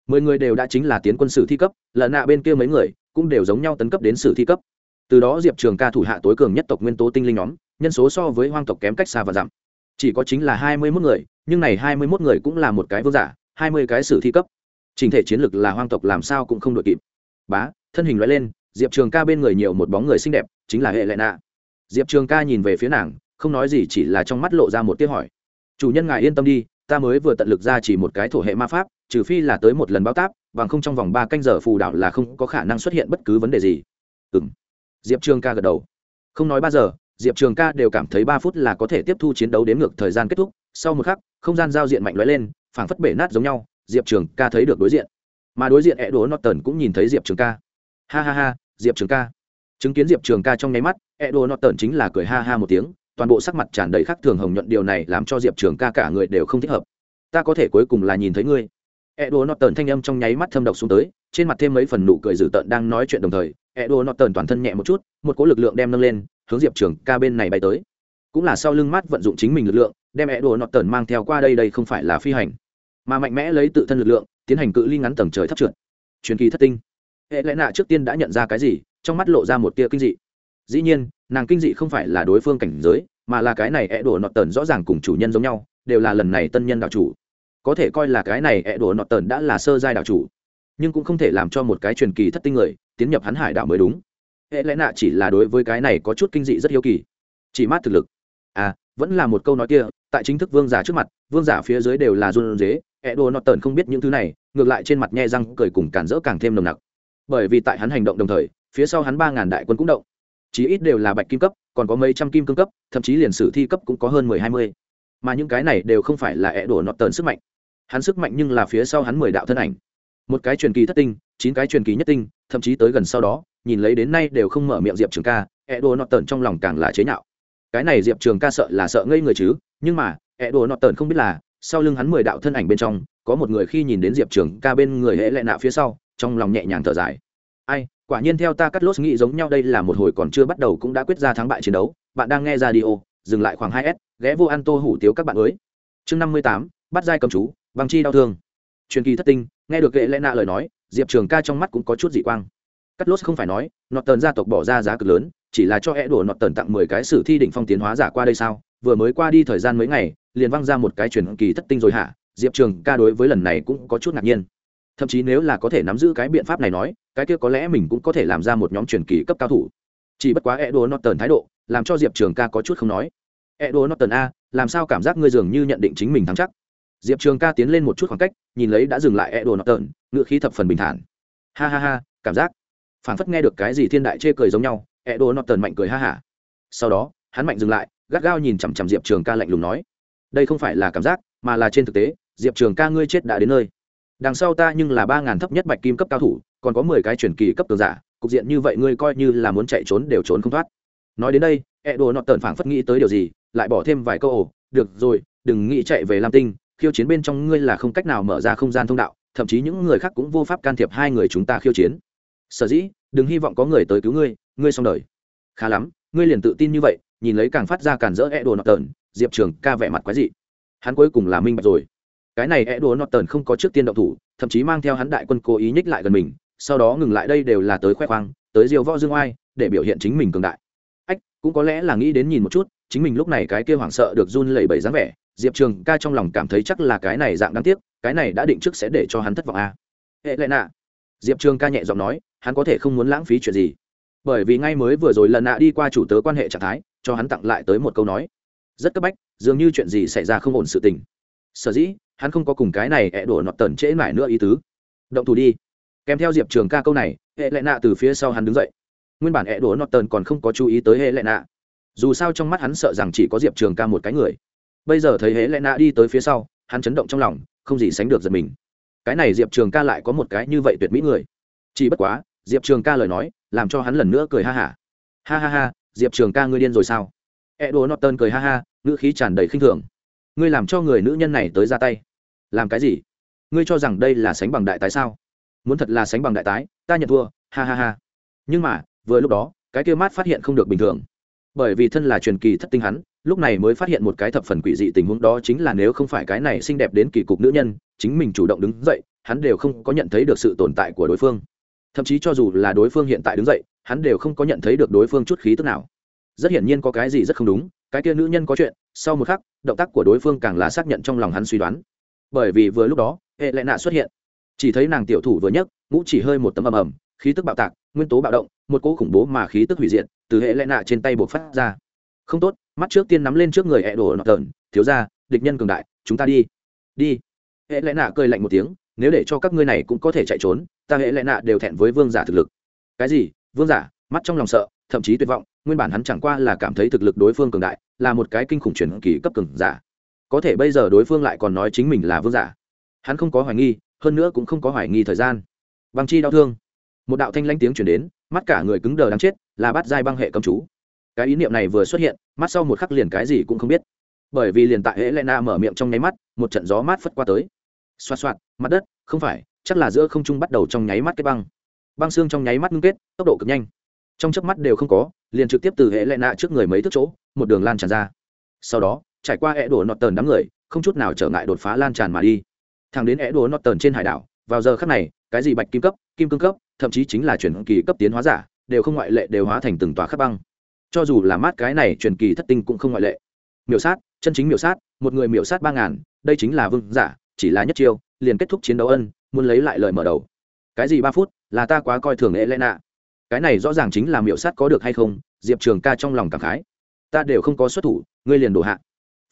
A: mười người đều đã chính là tiến quân sử thi cấp lợn nạ bên kia mấy người cũng đều giống nhau tấn cấp đến sử thi cấp. Từ đó diệp trường ca thủ hạ tối cường nhất tộc nguyên tố tinh linh nhóm, nhân số so với hoang tộc kém cách xa và giảm. Chỉ có chính là hai mươi mốt người, nhưng này hai mươi mốt người cũng là một cái vương giả, hai mươi cái sử thi cấp trình thể chiến lược là hoang tộc làm sao cũng không đội kịp. Bá, thân hình loại lên, diệp trường ca bên người nhiều một bóng người xinh đẹp, chính là hệ lệ nạ diệp trường ca nhìn về phía nàng, không nói gì chỉ là trong mắt lộ ra một tiếng hỏi. Chủ nhân ngài yên tâm đi, ta mới vừa tận lực ra chỉ một cái thổ hệ ma pháp, trừ phi là tới một lần báo táp, bằng không trong vòng ba canh giờ phù đảo là không có khả năng xuất hiện bất cứ vấn đề gì. Ừ m diệp trường ca gật đầu. Không nói ba giờ, diệp trường ca đều cảm thấy ba phút là có thể tiếp thu chiến đấu đến ngược thời gian kết thúc. Sau một khắc, không gian giao diện mạnh lóe lên, phảng phất bể nát giống nhau diệp trường ca thấy được đối diện. Mà đối diện ẹ đố norton cũng nhìn thấy diệp trường ca. Ha ha ha, diệp trường ca. Chứng kiến diệp trường ca trong nháy mắt ẹ đố norton chính là cười ha ha một tiếng, toàn bộ sắc mặt tràn đầy khắc thường hồng nhuận điều này làm cho diệp trường ca cả người đều không thích hợp. Ta có thể cuối cùng là nhìn thấy ngươi. Edo norton thanh âm trong nháy mắt thâm độc xuống tới, trên mặt thêm mấy phần nụ cười dữ tợn đang nói chuyện đồng thời, Edo norton toàn thân nhẹ một chút, một cỗ lực lượng đem nâng lên, hướng diệp trường ca bên này bay tới. Cũng là sau lưng mắt vận dụng chính mình lực lượng, đem Edo norton mang theo qua đây đây không phải là phi hành mà mạnh mẽ lấy tự thân lực lượng, tiến hành cự ly ngắn tầng trời thấp trượt. Truyền kỳ thất tinh. Hệ lẽ nạ trước tiên đã nhận ra cái gì, trong mắt lộ ra một tia kinh dị. Dĩ nhiên, nàng kinh dị không phải là đối phương cảnh giới, mà là cái này ẹ đổ nọt tần rõ ràng cùng chủ nhân giống nhau, đều là lần này tân nhân đạo chủ. Có thể coi là cái này ẹ đổ nọt tần đã là sơ giai đạo chủ, nhưng cũng không thể làm cho một cái truyền kỳ thất tinh người tiến nhập hắn hải đạo mới đúng. Hệ lẽ nạ chỉ là đối với cái này có chút kinh dị rất hiếu kỳ. Chỉ mát thực lực. À vẫn là một câu nói kia, tại chính thức vương giả trước mặt, vương giả phía dưới đều là run dế ẹ đồ nọt tần không biết những thứ này, ngược lại trên mặt nhe răng cười cùng cản rỡ càng thêm nồng nặc. Bởi vì tại hắn hành động đồng thời, phía sau hắn ba ngàn đại quân cũng động. Chí ít đều là bạch kim cấp, còn có mấy trăm kim cương cấp, thậm chí liền sử thi cấp cũng có hơn mười hai mươi. Mà những cái này đều không phải là ẹ đổ nọt tần sức mạnh. Hắn sức mạnh nhưng là phía sau hắn mười đạo thân ảnh. Một cái truyền kỳ thất tinh, chín cái truyền kỳ nhất tinh, thậm chí tới gần sau đó, nhìn lấy đến nay đều không mở miệng diệp trường ca ẹ đổ nọt tần trong lòng càng là chế nhạo cái này diệp trường ca sợ là sợ ngây người chứ, nhưng mà ẹ đồ nọt tờn không biết là, sau lưng hắn mười đạo thân ảnh bên trong, có một người khi nhìn đến diệp trường ca bên người hễ lệ nạ phía sau, trong lòng nhẹ nhàng thở dài. Ai, quả nhiên theo ta cắt lốt nghĩ giống nhau đây là một hồi còn chưa bắt đầu cũng đã quyết ra thắng bại chiến đấu, bạn đang nghe ra đi ô dừng lại khoảng hai s, ghé vô ăn tô hủ tiếu các bạn mới chương năm mươi tám, bắt dai cầm chú băng chi đau thương. Truyền kỳ thất tinh, nghe được hệ lẽ nạ lời nói, diệp trường ca trong mắt cũng có chút dị quang. Cắt lốt không phải nói nọt tần gia tộc bỏ ra giá cực lớn chỉ là cho é đổ nọt tần tặng mười cái sử thi đỉnh phong tiến hóa giả qua đây sao? Vừa mới qua đi thời gian mấy ngày, liền văng ra một cái truyền kỳ thất tinh rồi hả? Diệp trường ca đối với lần này cũng có chút ngạc nhiên. Thậm chí nếu là có thể nắm giữ cái biện pháp này nói, cái kia có lẽ mình cũng có thể làm ra một nhóm truyền kỳ cấp cao thủ. Chỉ bất quá edo norton thái độ, làm cho diệp trường ca có chút không nói. Edo norton a, làm sao cảm giác ngươi dường như nhận định chính mình thắng chắc? Diệp trường ca tiến lên một chút khoảng cách, nhìn lấy đã dừng lại edo norton ngựa khí thập phần bình thản. Ha ha ha, cảm giác. Phảng phất nghe được cái gì thiên đại chê cười giống nhau edo norton mạnh cười ha hả. Sau đó, hắn mạnh dừng lại, gắt gao nhìn chằm chằm diệp trường ca lạnh lùng nói, đây không phải là cảm giác, mà là trên thực tế, diệp trường ca ngươi chết đã đến nơi. Đằng sau ta nhưng là ba ngàn thấp nhất bạch kim cấp cao thủ, còn có mười cái truyền kỳ cấp cường giả, cục diện như vậy ngươi coi như là muốn chạy trốn đều trốn không thoát. Nói đến đây e đồ nọ tần phảng phất nghĩ tới điều gì, lại bỏ thêm vài câu ồ, được rồi, đừng nghĩ chạy về lam tinh, khiêu chiến bên trong ngươi là không cách nào mở ra không gian thông đạo, thậm chí những người khác cũng vô pháp can thiệp hai người chúng ta khiêu chiến. Sở dĩ, đừng hy vọng có người tới cứu ngươi ngươi xong đời. Khá lắm, ngươi liền tự tin như vậy, nhìn lấy càng phát ra càn rỡ e đồ nọ tần diệp trường ca vẻ mặt quái dị. Hắn cuối cùng là minh bạch rồi. Cái này e đồ nọ tần không có trước tiên động thủ, thậm chí mang theo hắn đại quân cố ý nhích lại gần mình, sau đó ngừng lại đây đều là tới khoe khoang, tới diều võ dương oai, để biểu hiện chính mình cường đại. Ách, cũng có lẽ là nghĩ đến nhìn một chút, chính mình lúc này cái kia hoảng sợ được run lẩy bẩy dáng vẻ, diệp trường ca trong lòng cảm thấy chắc là cái này dạng đáng tiếc, cái này đã định trước sẽ để cho hắn thất vọng à. hệ lệ nạ. Diệp trường ca nhẹ giọng nói, hắn có thể không muốn lãng phí chuyện gì bởi vì ngay mới vừa rồi lần nạ đi qua chủ tớ quan hệ trạng thái, cho hắn tặng lại tới một câu nói. Rất cấp bách, dường như chuyện gì xảy ra không ổn sự tình. Sở dĩ, hắn không có cùng cái này hẹ đổ nọt tần trễ mãi nữa ý tứ. Động thủ đi. Kèm theo diệp trường ca câu này, hệ lệ nạ từ phía sau hắn đứng dậy. Nguyên bản hẹ đổ nọt tần còn không có chú ý tới hệ lệ nạ. Dù sao trong mắt hắn sợ rằng chỉ có diệp trường ca một cái người. Bây giờ thấy hệ lệ nạ đi tới phía sau, hắn chấn động trong lòng, không gì sánh được giật mình. Cái này diệp trường ca lại có một cái như vậy tuyệt mỹ người. Chỉ bất quá diệp trường ca lời nói, làm cho hắn lần nữa cười ha hả. Ha. ha ha ha diệp trường ca ngươi điên rồi sao? E đồ norton cười ha ha, ngữ khí tràn đầy khinh thường. Ngươi làm cho người nữ nhân này tới ra tay. Làm cái gì? Ngươi cho rằng đây là sánh bằng đại tái sao? Muốn thật là sánh bằng đại tái, ta nhận thua, ha ha ha. Nhưng mà, vừa lúc đó, cái kia mát phát hiện không được bình thường. Bởi vì thân là truyền kỳ thất tinh hắn, lúc này mới phát hiện một cái thập phần quỷ dị tình huống đó chính là nếu không phải cái này xinh đẹp đến kỳ cục nữ nhân, chính mình chủ động đứng dậy, hắn đều không có nhận thấy được sự tồn tại của đối phương thậm chí cho dù là đối phương hiện tại đứng dậy, hắn đều không có nhận thấy được đối phương chút khí tức nào. Rất hiển nhiên có cái gì rất không đúng, cái kia nữ nhân có chuyện, sau một khắc, động tác của đối phương càng là xác nhận trong lòng hắn suy đoán. Bởi vì vừa lúc đó, hệ lệ nạ xuất hiện. Chỉ thấy nàng tiểu thủ vừa nhấc, ngũ chỉ hơi một tấm ầm ầm, khí tức bạo tạc, nguyên tố bạo động, một cỗ khủng bố mà khí tức hủy diệt, từ hệ lệ nạ trên tay buộc phát ra. Không tốt, mắt trước tiên nắm lên trước người hệ đổ nọt tờn, thiếu ra địch nhân cường đại, chúng ta đi. Đi. Hệ lệ nạ cười lạnh một tiếng nếu để cho các ngươi này cũng có thể chạy trốn, ta hệ lệ nạ đều thẹn với vương giả thực lực. Cái gì? Vương giả, mắt trong lòng sợ, thậm chí tuyệt vọng, nguyên bản hắn chẳng qua là cảm thấy thực lực đối phương cường đại, là một cái kinh khủng truyền kỳ cấp cường giả. Có thể bây giờ đối phương lại còn nói chính mình là vương giả. Hắn không có hoài nghi, hơn nữa cũng không có hoài nghi thời gian. Băng chi đau thương. Một đạo thanh lanh tiếng chuyển đến, mắt cả người cứng đờ đáng chết, là bắt dai băng hệ cầm chú. Cái ý niệm này vừa xuất hiện, mắt sau một khắc liền cái gì cũng không biết. Bởi vì liền tại hễ lẽ na mở miệng trong nháy mắt, một trận gió mát phất qua tới. Xoa xoạt mặt đất, không phải, chắc là giữa không trung bắt đầu trong nháy mắt cái băng. Băng xương trong nháy mắt ngưng kết, tốc độ cực nhanh. Trong chớp mắt đều không có, liền trực tiếp từ hệ lệ nạ trước người mấy thước chỗ, một đường lan tràn ra. Sau đó, trải qua hệ đổ nọt tờn đám người, không chút nào trở ngại đột phá lan tràn mà đi. Thẳng đến hệ đổ nọt tờn trên hải đảo, vào giờ khắc này, cái gì bạch kim cấp, kim cương cấp, thậm chí chính là chuyển kỳ cấp tiến hóa giả, đều không ngoại lệ đều hóa thành từng tòa khắc băng. Cho dù là mát cái này truyền kỳ thất tinh cũng không ngoại lệ. Miểu sát, chân chính miểu sát, một người miểu sát ba ngàn, đây chính là vương giả chỉ là nhất chiêu liền kết thúc chiến đấu ân muốn lấy lại lời mở đầu. Cái gì ba phút là ta quá coi thường elena. Cái này rõ ràng chính là miệu sát có được hay không diệp trường ca trong lòng cảm khái. Ta đều không có xuất thủ ngươi liền đổ hạ.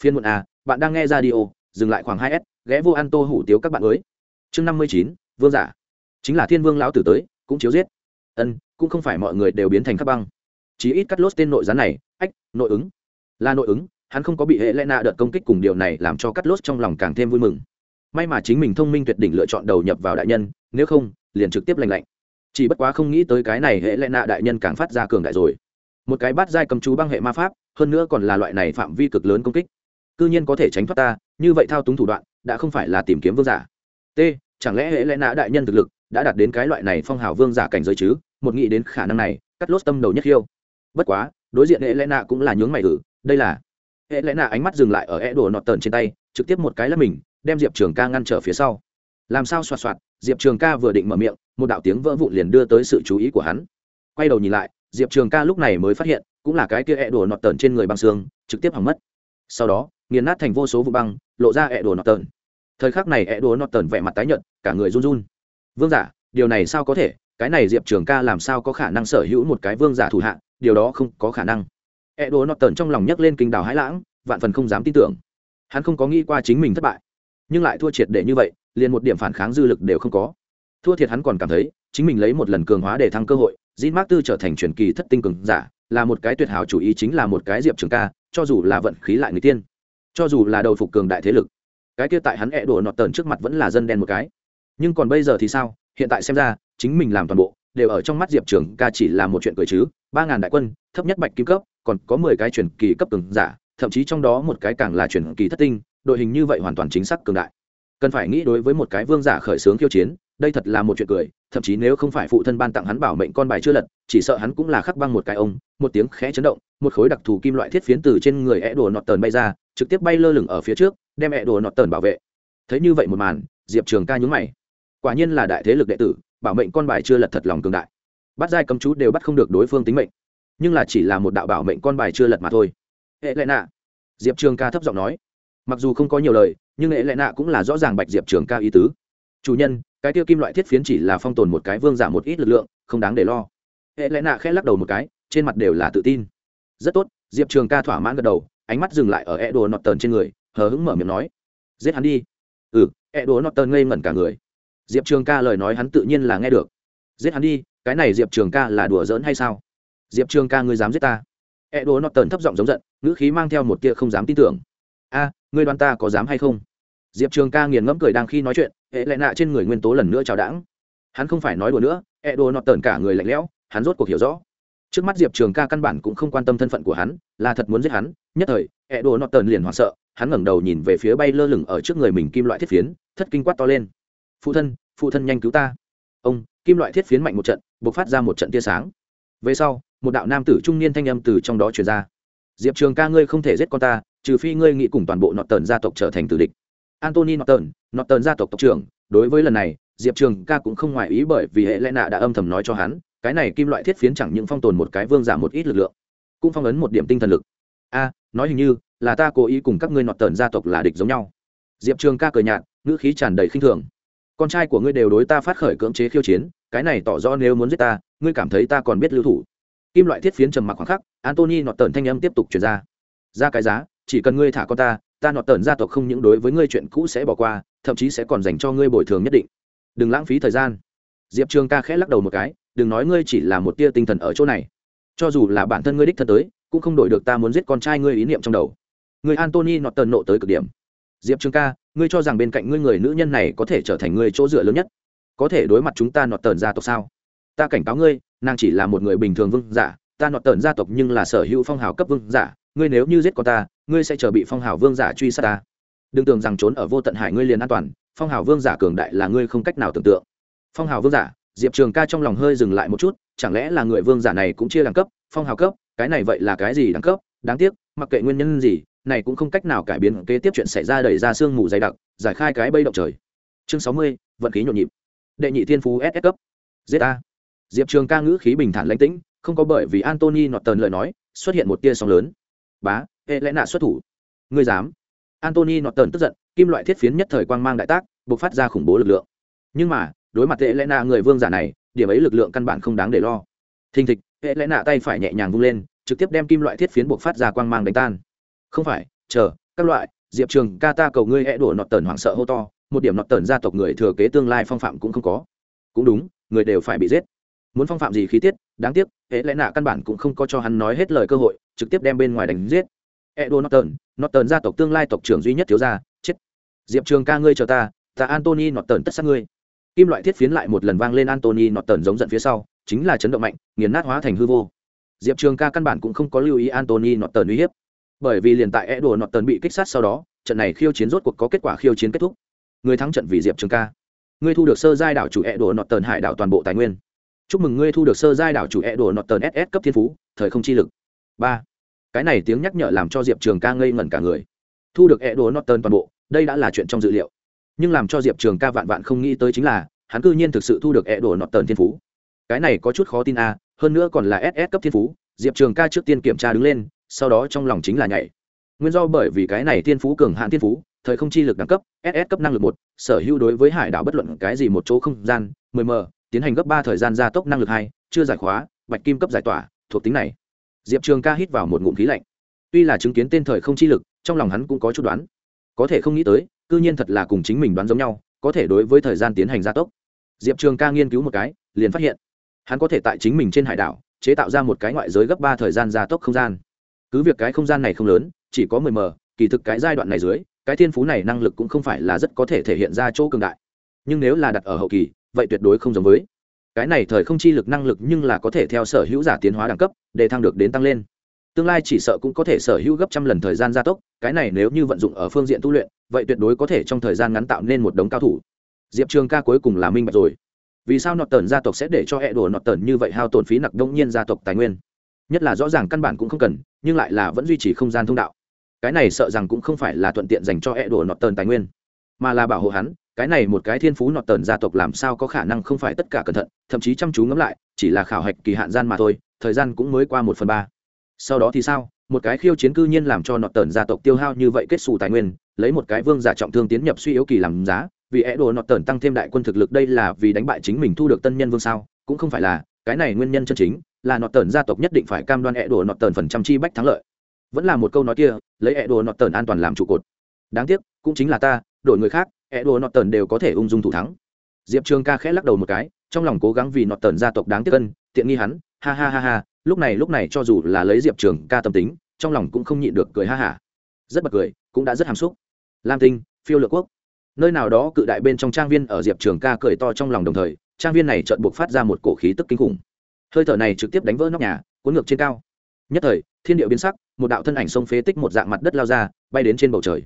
A: Phiên muộn à, bạn đang nghe ra đi ô dừng lại khoảng hai s ghé vô ăn tô hủ tiếu các bạn mới chương năm mươi chín vương giả. Chính là thiên vương lão tử tới cũng chiếu giết. Ân cũng không phải mọi người đều biến thành các băng. Chí ít cắt lốt tên nội gián này ách nội ứng. Là nội ứng hắn không có bị hệ lẽ nạ đợt công kích cùng điều này làm cho cắt lốt trong lòng càng thêm vui mừng may mà chính mình thông minh tuyệt đỉnh lựa chọn đầu nhập vào đại nhân, nếu không, liền trực tiếp lành lạnh. Chỉ bất quá không nghĩ tới cái này hệ lẽ nạ đại nhân càng phát ra cường đại rồi. Một cái bát giai cầm chú băng hệ ma pháp, hơn nữa còn là loại này phạm vi cực lớn công kích. Cư nhiên có thể tránh thoát ta, như vậy thao túng thủ đoạn, đã không phải là tìm kiếm vương giả. T, chẳng lẽ hệ lẽ nạ đại nhân thực lực đã đạt đến cái loại này phong hào vương giả cảnh giới chứ? Một nghĩ đến khả năng này, cắt lốt tâm đầu nhất khiêu. Bất quá, đối diện hệ lẽ nạ cũng là nhướng mày ử đây là. Hệ lẽ nạ ánh mắt dừng lại ở é đồ nọt tờn trên tay, trực tiếp một cái là mình đem diệp trường ca ngăn trở phía sau. Làm sao xoạt xoạt, diệp trường ca vừa định mở miệng, một đạo tiếng vỡ vụn liền đưa tới sự chú ý của hắn. Quay đầu nhìn lại, diệp trường ca lúc này mới phát hiện, cũng là cái kia ẹ đồ nọt tờn trên người băng xương, trực tiếp hỏng mất. Sau đó, nghiền nát thành vô số vụ băng, lộ ra ẹ đồ nọt tờn. Thời khắc này ẹ đồ nọt tờn vẻ mặt tái nhợt, cả người run run. Vương giả, điều này sao có thể? Cái này diệp trường ca làm sao có khả năng sở hữu một cái vương giả thủ hạ? Điều đó không có khả năng. Ẹ đồ nọt tờn trong lòng nhấc lên kinh đào hãi lãng, vạn phần không dám tin tưởng. Hắn không có nghĩ qua chính mình thất bại nhưng lại thua triệt để như vậy liền một điểm phản kháng dư lực đều không có thua thiệt hắn còn cảm thấy chính mình lấy một lần cường hóa để thăng cơ hội Jin Mark Tư trở thành truyền kỳ thất tinh cường giả, là một cái tuyệt hảo chủ ý chính là một cái diệp trường ca, cho dù là vận khí lại người tiên, cho dù là đầu phục cường đại thế lực, cái kia tại hắn ẻ đổ nọt tờn trước mặt vẫn là dân đen một cái. Nhưng còn bây giờ thì sao? Hiện tại xem ra, chính mình làm toàn bộ đều ở trong mắt diệp trường ca chỉ là một chuyện cười chứ. Ba ngàn đại quân, thấp nhất bạch kim cấp, còn có mười cái truyền kỳ cấp cường giả, thậm chí trong đó một cái càng là truyền kỳ thất tinh, đội hình như vậy hoàn toàn chính xác cường đại. Cần phải nghĩ đối với một cái vương giả khởi xướng khiêu chiến, đây thật là một chuyện cười thậm chí nếu không phải phụ thân ban tặng hắn bảo mệnh con bài chưa lật chỉ sợ hắn cũng là khắc băng một cái ông một tiếng khẽ chấn động một khối đặc thù kim loại thiết phiến từ trên người é đồ nọt tờn bay ra trực tiếp bay lơ lửng ở phía trước đem é đồ nọt tờn bảo vệ. Thấy như vậy một màn diệp trường ca nhúng mày. Quả nhiên là đại thế lực đệ tử bảo mệnh con bài chưa lật thật lòng cường đại. Bắt giai cấm chú đều bắt không được đối phương tính mệnh. Nhưng là chỉ là một đạo bảo mệnh con bài chưa lật mà thôi. Hệ lệ nạ. Diệp trường ca thấp giọng nói mặc dù không có nhiều lời, nhưng hệ lệ nạ cũng là rõ ràng bạch diệp trường ca ý tứ. Chủ nhân, cái tiêu kim loại thiết phiến chỉ là phong tồn một cái vương giả một ít lực lượng, không đáng để lo. Hệ lẽ nạ khẽ lắc đầu một cái, trên mặt đều là tự tin. Rất tốt, diệp trường ca thỏa mãn gật đầu, ánh mắt dừng lại ở e đồ nọt tờn trên người, hờ hững mở miệng nói. Giết hắn đi. Ừ e đồ nọt tờn ngây ngẩn cả người. Diệp trường ca lời nói hắn tự nhiên là nghe được. Giết hắn đi, cái này diệp trường ca là đùa giỡn hay sao? Diệp trường ca ngươi dám giết ta. E đồ nọt tờn thấp giọng giống giận, ngữ khí mang theo một tia không dám tin tưởng a, ngươi đoán ta có dám hay không? Diệp trường ca nghiền ngẫm cười đang khi nói chuyện, hệ lại nạ trên người nguyên tố lần nữa chào đãng. Hắn không phải nói đùa nữa, hệ đồ nọt tởn cả người lạnh lẽo, hắn rốt cuộc hiểu rõ. Trước mắt diệp trường ca căn bản cũng không quan tâm thân phận của hắn, là thật muốn giết hắn, nhất thời, hệ đồ nọt tởn liền hoảng sợ, hắn ngẩng đầu nhìn về phía bay lơ lửng ở trước người mình kim loại thiết phiến, thất kinh quát to lên. Phụ thân phụ thân nhanh cứu ta. Ông, kim loại thiết phiến mạnh một trận b ộ c phát ra một trận tia sáng. Về sau, một đạo nam tử trung niên thanh âm từ trong đó truyền ra. Diệp trường ca ngươi không thể giết con ta trừ phi ngươi nghĩ cùng toàn bộ nọt tần gia tộc trở thành tử địch. Antony nọt tần nọt tần gia tộc tộc trưởng, đối với lần này, diệp trường ca cũng không ngoài ý bởi vì hệ lẽ nạ đã âm thầm nói cho hắn, cái này kim loại thiết phiến chẳng những phong tồn một cái vương giả một ít lực lượng, cũng phong ấn một điểm tinh thần lực. A, nói hình như là ta cố ý cùng các ngươi nọt tần gia tộc là địch giống nhau. Diệp trường ca cười nhạt, ngữ khí tràn đầy khinh thường. Con trai của ngươi đều đối ta phát khởi cưỡng chế khiêu chiến, cái này tỏ rõ nếu muốn giết ta, ngươi cảm thấy ta còn biết lưu thủ. Kim loại thiết phiến trầm mặc khoảng khắc antony nọt tần thanh âm tiếp tục chuyển ra. Ra cái giá chỉ cần ngươi thả con ta ta nọt tờn gia tộc không những đối với ngươi chuyện cũ sẽ bỏ qua, thậm chí sẽ còn dành cho ngươi bồi thường nhất định. Đừng lãng phí thời gian. Diệp trường ca khẽ lắc đầu một cái, đừng nói ngươi chỉ là một tia tinh thần ở chỗ này. Cho dù là bản thân ngươi đích thân tới, cũng không đổi được ta muốn giết con trai ngươi ý niệm trong đầu. Người antony nọt tờn nộ tới cực điểm. Diệp trường ca, ngươi cho rằng bên cạnh ngươi người nữ nhân này có thể trở thành ngươi chỗ dựa lớn nhất? Có thể đối mặt chúng ta nọt tờn gia tộc sao? Ta cảnh cáo ngươi, nàng chỉ là một người bình thường vương giả, ta nọt tờn gia tộc nhưng là sở hữu phong hào cấp vương giả ngươi nếu như giết con ta, ngươi sẽ chờ bị phong hào vương giả truy sát ta. Đừng tưởng rằng trốn ở vô tận hải ngươi liền an toàn, phong hào vương giả cường đại là ngươi không cách nào tưởng tượng. Phong hào vương giả, diệp trường ca trong lòng hơi dừng lại một chút, chẳng lẽ là người vương giả này cũng chia đẳng cấp, phong hào cấp, cái này vậy là cái gì đẳng cấp? Đáng tiếc, mặc kệ nguyên nhân gì, này cũng không cách nào cải biến kế tiếp chuyện xảy ra đẩy ra sương mù dày đặc, giải khai cái bây động trời. Chương sáu mươi, vận khí nhộn nhịp. Đệ nhị thiên phú ss cấp. A diệp trường ca ngữ khí bình thản lãnh tĩnh, không có bởi vì antony nọt tờn lời nói, xuất hiện một tia sóng lớn bá, hệ lẽ nạ xuất thủ. Ngươi dám? Antony nọt tờn tức giận, kim loại thiết phiến nhất thời quang mang đại tác buộc phát ra khủng bố lực lượng. Nhưng mà, đối mặt hệ lẽ nạ người vương giả này, điểm ấy lực lượng căn bản không đáng để lo. Thình thịch, hệ lẽ nạ tay phải nhẹ nhàng vung lên, trực tiếp đem kim loại thiết phiến buộc phát ra quang mang đánh tan. Không phải, chờ, các loại, diệp trường ca ta cầu ngươi hẹ đổ nọt tần hoảng sợ hô to, một điểm nọt tần gia tộc người thừa kế tương lai phong phạm cũng không có. Cũng đúng, người đều phải bị giết muốn phong phạm gì khí tiết, đáng tiếc hễ lẽ nạ căn bản cũng không có cho hắn nói hết lời cơ hội, trực tiếp đem bên ngoài đánh giết. Edo norton norton gia tộc tương lai tộc trưởng duy nhất thiếu gia, chết. Diệp trường ca ngươi chờ ta ta antony norton tất sát ngươi. Kim loại thiết phiến lại một lần vang lên antony norton giống giận phía sau, chính là chấn động mạnh, nghiền nát hóa thành hư vô. Diệp trường ca căn bản cũng không có lưu ý antony norton uy hiếp. Bởi vì liền tại e norton bị kích sát sau đó, trận này khiêu chiến rốt cuộc có kết quả khiêu chiến kết thúc. Người thắng trận vì diệp trường ca. Ngươi thu được sơ giai đảo chủ e norton hải đảo toàn bộ tài nguyên chúc mừng ngươi thu được sơ giai đảo chủ e đồ nọt tần ss cấp thiên phú, thời không chi lực. Ba. Cái này tiếng nhắc nhở làm cho diệp trường ca ngây ngẩn cả người. Thu được e đồ nọt tần toàn bộ, đây đã là chuyện trong dự liệu. Nhưng làm cho diệp trường ca vạn vạn không nghĩ tới chính là, hắn cư nhiên thực sự thu được e đồ nọt tần thiên phú. Cái này có chút khó tin a hơn nữa còn là ss cấp thiên phú, diệp trường ca trước tiên kiểm tra đứng lên, sau đó trong lòng chính là nhảy. Nguyên do bởi vì cái này thiên phú cường hạn thiên phú, thời không chi lực đẳng cấp ss cấp năng lực một, sở hữu đối với hải đảo bất luận cái gì một chỗ không gian 10 m tiến hành gấp ba thời gian gia tốc năng lực hai, chưa giải khóa, bạch kim cấp giải tỏa, thuộc tính này. Diệp trường ca hít vào một ngụm khí lạnh. Tuy là chứng kiến tên thời không chi lực, trong lòng hắn cũng có chút đoán. Có thể không nghĩ tới, cư nhiên thật là cùng chính mình đoán giống nhau, có thể đối với thời gian tiến hành gia tốc. Diệp trường ca nghiên cứu một cái, liền phát hiện, hắn có thể tại chính mình trên hải đảo, chế tạo ra một cái ngoại giới gấp ba thời gian gia tốc không gian. Cứ việc cái không gian này không lớn, chỉ có mười m, kỳ thực cái giai đoạn này dưới, cái thiên phú này năng lực cũng không phải là rất có thể thể hiện ra chỗ cường đại. Nhưng nếu là đặt ở hậu kỳ vậy tuyệt đối không giống với. Cái này thời không chi lực năng lực nhưng là có thể theo sở hữu giả tiến hóa đẳng cấp, để thăng được đến tăng lên. Tương lai chỉ sợ cũng có thể sở hữu gấp trăm lần thời gian gia tốc, cái này nếu như vận dụng ở phương diện tu luyện, vậy tuyệt đối có thể trong thời gian ngắn tạo nên một đống cao thủ. Diệp trường ca cuối cùng là minh bạch rồi. Vì sao nọt tần gia tộc sẽ để cho hẹ đùa nọt tần như vậy hao tổn phí nặc đông nhiên gia tộc tài nguyên? Nhất là rõ ràng căn bản cũng không cần, nhưng lại là vẫn duy trì không gian thông đạo. Cái này sợ rằng cũng không phải là thuận tiện dành cho hẹ đồ nọt tần tài nguyên, mà là bảo hộ hắn cái này một cái thiên phú nọt tần gia tộc làm sao có khả năng không phải tất cả cẩn thận, thậm chí chăm chú ngẫm lại, chỉ là khảo hạch kỳ hạn gian mà thôi, thời gian cũng mới qua một phần ba. Sau đó thì sao? Một cái khiêu chiến cư nhiên làm cho nọt tần gia tộc tiêu hao như vậy kết xù tài nguyên, lấy một cái vương giả trọng thương tiến nhập suy yếu kỳ làm giá, vì é đồ nọt tần tăng thêm đại quân thực lực đây là vì đánh bại chính mình thu được tân nhân vương sao? Cũng không phải là, cái này nguyên nhân chân chính là nọt tần gia tộc nhất định phải cam đoan é đồ nọt tần phần trăm chi bách thắng lợi. Vẫn là một câu nói kia, lấy é đồ nọt tần an toàn làm trụ cột. Đáng tiếc, cũng chính là ta, đổi người khác E ẹ đồ nọt tần đều có thể ung dung thủ thắng. Diệp trường ca khẽ lắc đầu một cái, trong lòng cố gắng vì nọt tần gia tộc đáng tiếc cân tiện nghi hắn, ha ha ha ha, lúc này lúc này cho dù là lấy diệp trường ca tâm tính, trong lòng cũng không nhịn được cười ha hả rất bật cười, cũng đã rất hàm xúc. Lam tinh, phiêu lược quốc. Nơi nào đó cự đại bên trong trang viên ở diệp trường ca cười to trong lòng đồng thời, trang viên này chợt buộc phát ra một cổ khí tức kinh khủng. Hơi thở này trực tiếp đánh vỡ nóc nhà, cuốn ngược trên cao. Nhất thời, thiên địa biến sắc, một đạo thân ảnh sông phế tích một dạng mặt đất lao ra, bay đến trên bầu trời.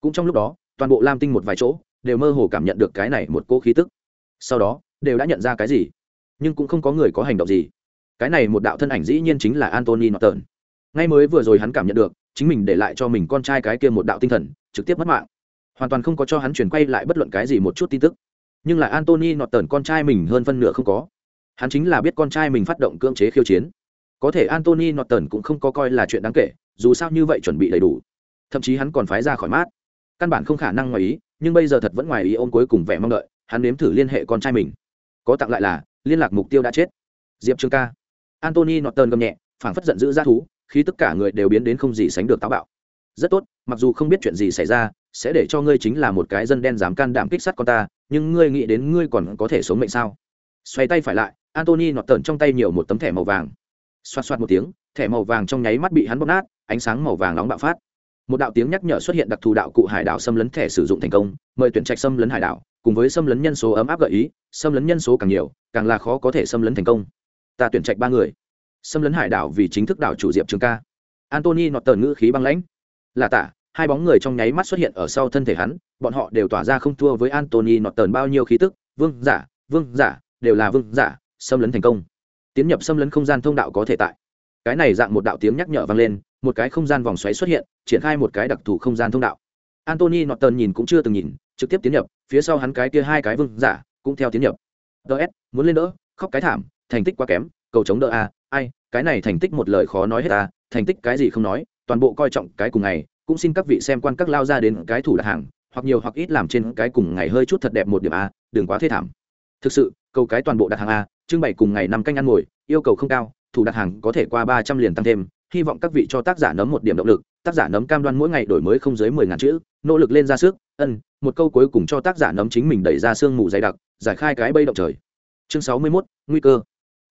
A: Cũng trong lúc đó, toàn bộ lam tinh một vài chỗ đều mơ hồ cảm nhận được cái này một cỗ khí tức. Sau đó, đều đã nhận ra cái gì? Nhưng cũng không có người có hành động gì. Cái này một đạo thân ảnh dĩ nhiên chính là antony norton. Ngay mới vừa rồi hắn cảm nhận được, chính mình để lại cho mình con trai cái kia một đạo tinh thần, trực tiếp mất mạng. Hoàn toàn không có cho hắn chuyển quay lại bất luận cái gì một chút tin tức. Nhưng là antony norton con trai mình hơn phân nửa không có. Hắn chính là biết con trai mình phát động cưỡng chế khiêu chiến. Có thể antony norton cũng không có coi là chuyện đáng kể, dù sao như vậy chuẩn bị đầy đủ. Thậm chí hắn còn phái ra khỏi mát căn bản không khả năng ngoài ý, nhưng bây giờ thật vẫn ngoài ý ôm cuối cùng vẻ mong đợi, hắn nếm thử liên hệ con trai mình. Có tặng lại là, liên lạc mục tiêu đã chết. Diệp trương ca. Antony norton gầm nhẹ, phảng phất giận dữ ra thú, khi tất cả người đều biến đến không gì sánh được táo bạo. Rất tốt, mặc dù không biết chuyện gì xảy ra, sẽ để cho ngươi chính là một cái dân đen dám can đảm kích sát con ta, nhưng ngươi nghĩ đến ngươi còn có thể sống mệnh sao? Xoay tay phải lại antony nọt tần trong tay nhiều một tấm thẻ màu vàng. Xoát xoát một tiếng, thẻ màu vàng trong nháy mắt bị hắn bóp nát, ánh sáng màu vàng nóng bạo phát một đạo tiếng nhắc nhở xuất hiện đặc thù đạo cụ hải đảo xâm lấn thẻ sử dụng thành công, mời tuyển trạch xâm lấn hải đảo, cùng với xâm lấn nhân số ấm áp gợi ý, xâm lấn nhân số càng nhiều, càng là khó có thể xâm lấn thành công. Ta tuyển trạch ba người. Xâm lấn hải đảo vì chính thức đảo chủ diệp trường ca. Antony nọt tờn ngữ khí băng lãnh. Là tả, hai bóng người trong nháy mắt xuất hiện ở sau thân thể hắn, bọn họ đều tỏa ra không thua với antony nọt tờn bao nhiêu khí tức, vương giả vương giả, đều là vương giả, xâm lấn thành công. Tiến nhập xâm lấn không gian thông đạo có thể tại. Cái này dạng một đạo tiếng nhắc nhở vang lên một cái không gian vòng xoáy xuất hiện, triển khai một cái đặc thù không gian thông đạo. Antony nọt tần nhìn cũng chưa từng nhìn, trực tiếp tiến nhập, phía sau hắn cái kia hai cái vương giả cũng theo tiến nhập. Ts muốn lên đỡ, khóc cái thảm, thành tích quá kém, cầu chống đỡ a, ai, cái này thành tích một lời khó nói hết ta thành tích cái gì không nói, toàn bộ coi trọng cái cùng ngày, cũng xin các vị xem quan các lao ra đến cái thủ đặt hàng, hoặc nhiều hoặc ít làm trên cái cùng ngày hơi chút thật đẹp một điểm a, đừng quá thê thảm. Thực sự, cầu cái toàn bộ đặt hàng a, trưng bày cùng ngày năm canh ăn ngồi, yêu cầu không cao, thủ đặt hàng có thể qua ba trăm liền tăng thêm hy vọng các vị cho tác giả nấm một điểm động lực, tác giả nấm cam đoan mỗi ngày đổi mới không dưới mười ngàn chữ, nỗ lực lên ra sức, ân, một câu cuối cùng cho tác giả nấm chính mình đẩy ra sương mù dày đặc, giải khai cái bây động trời. Chương sáu mươi mốt, nguy cơ.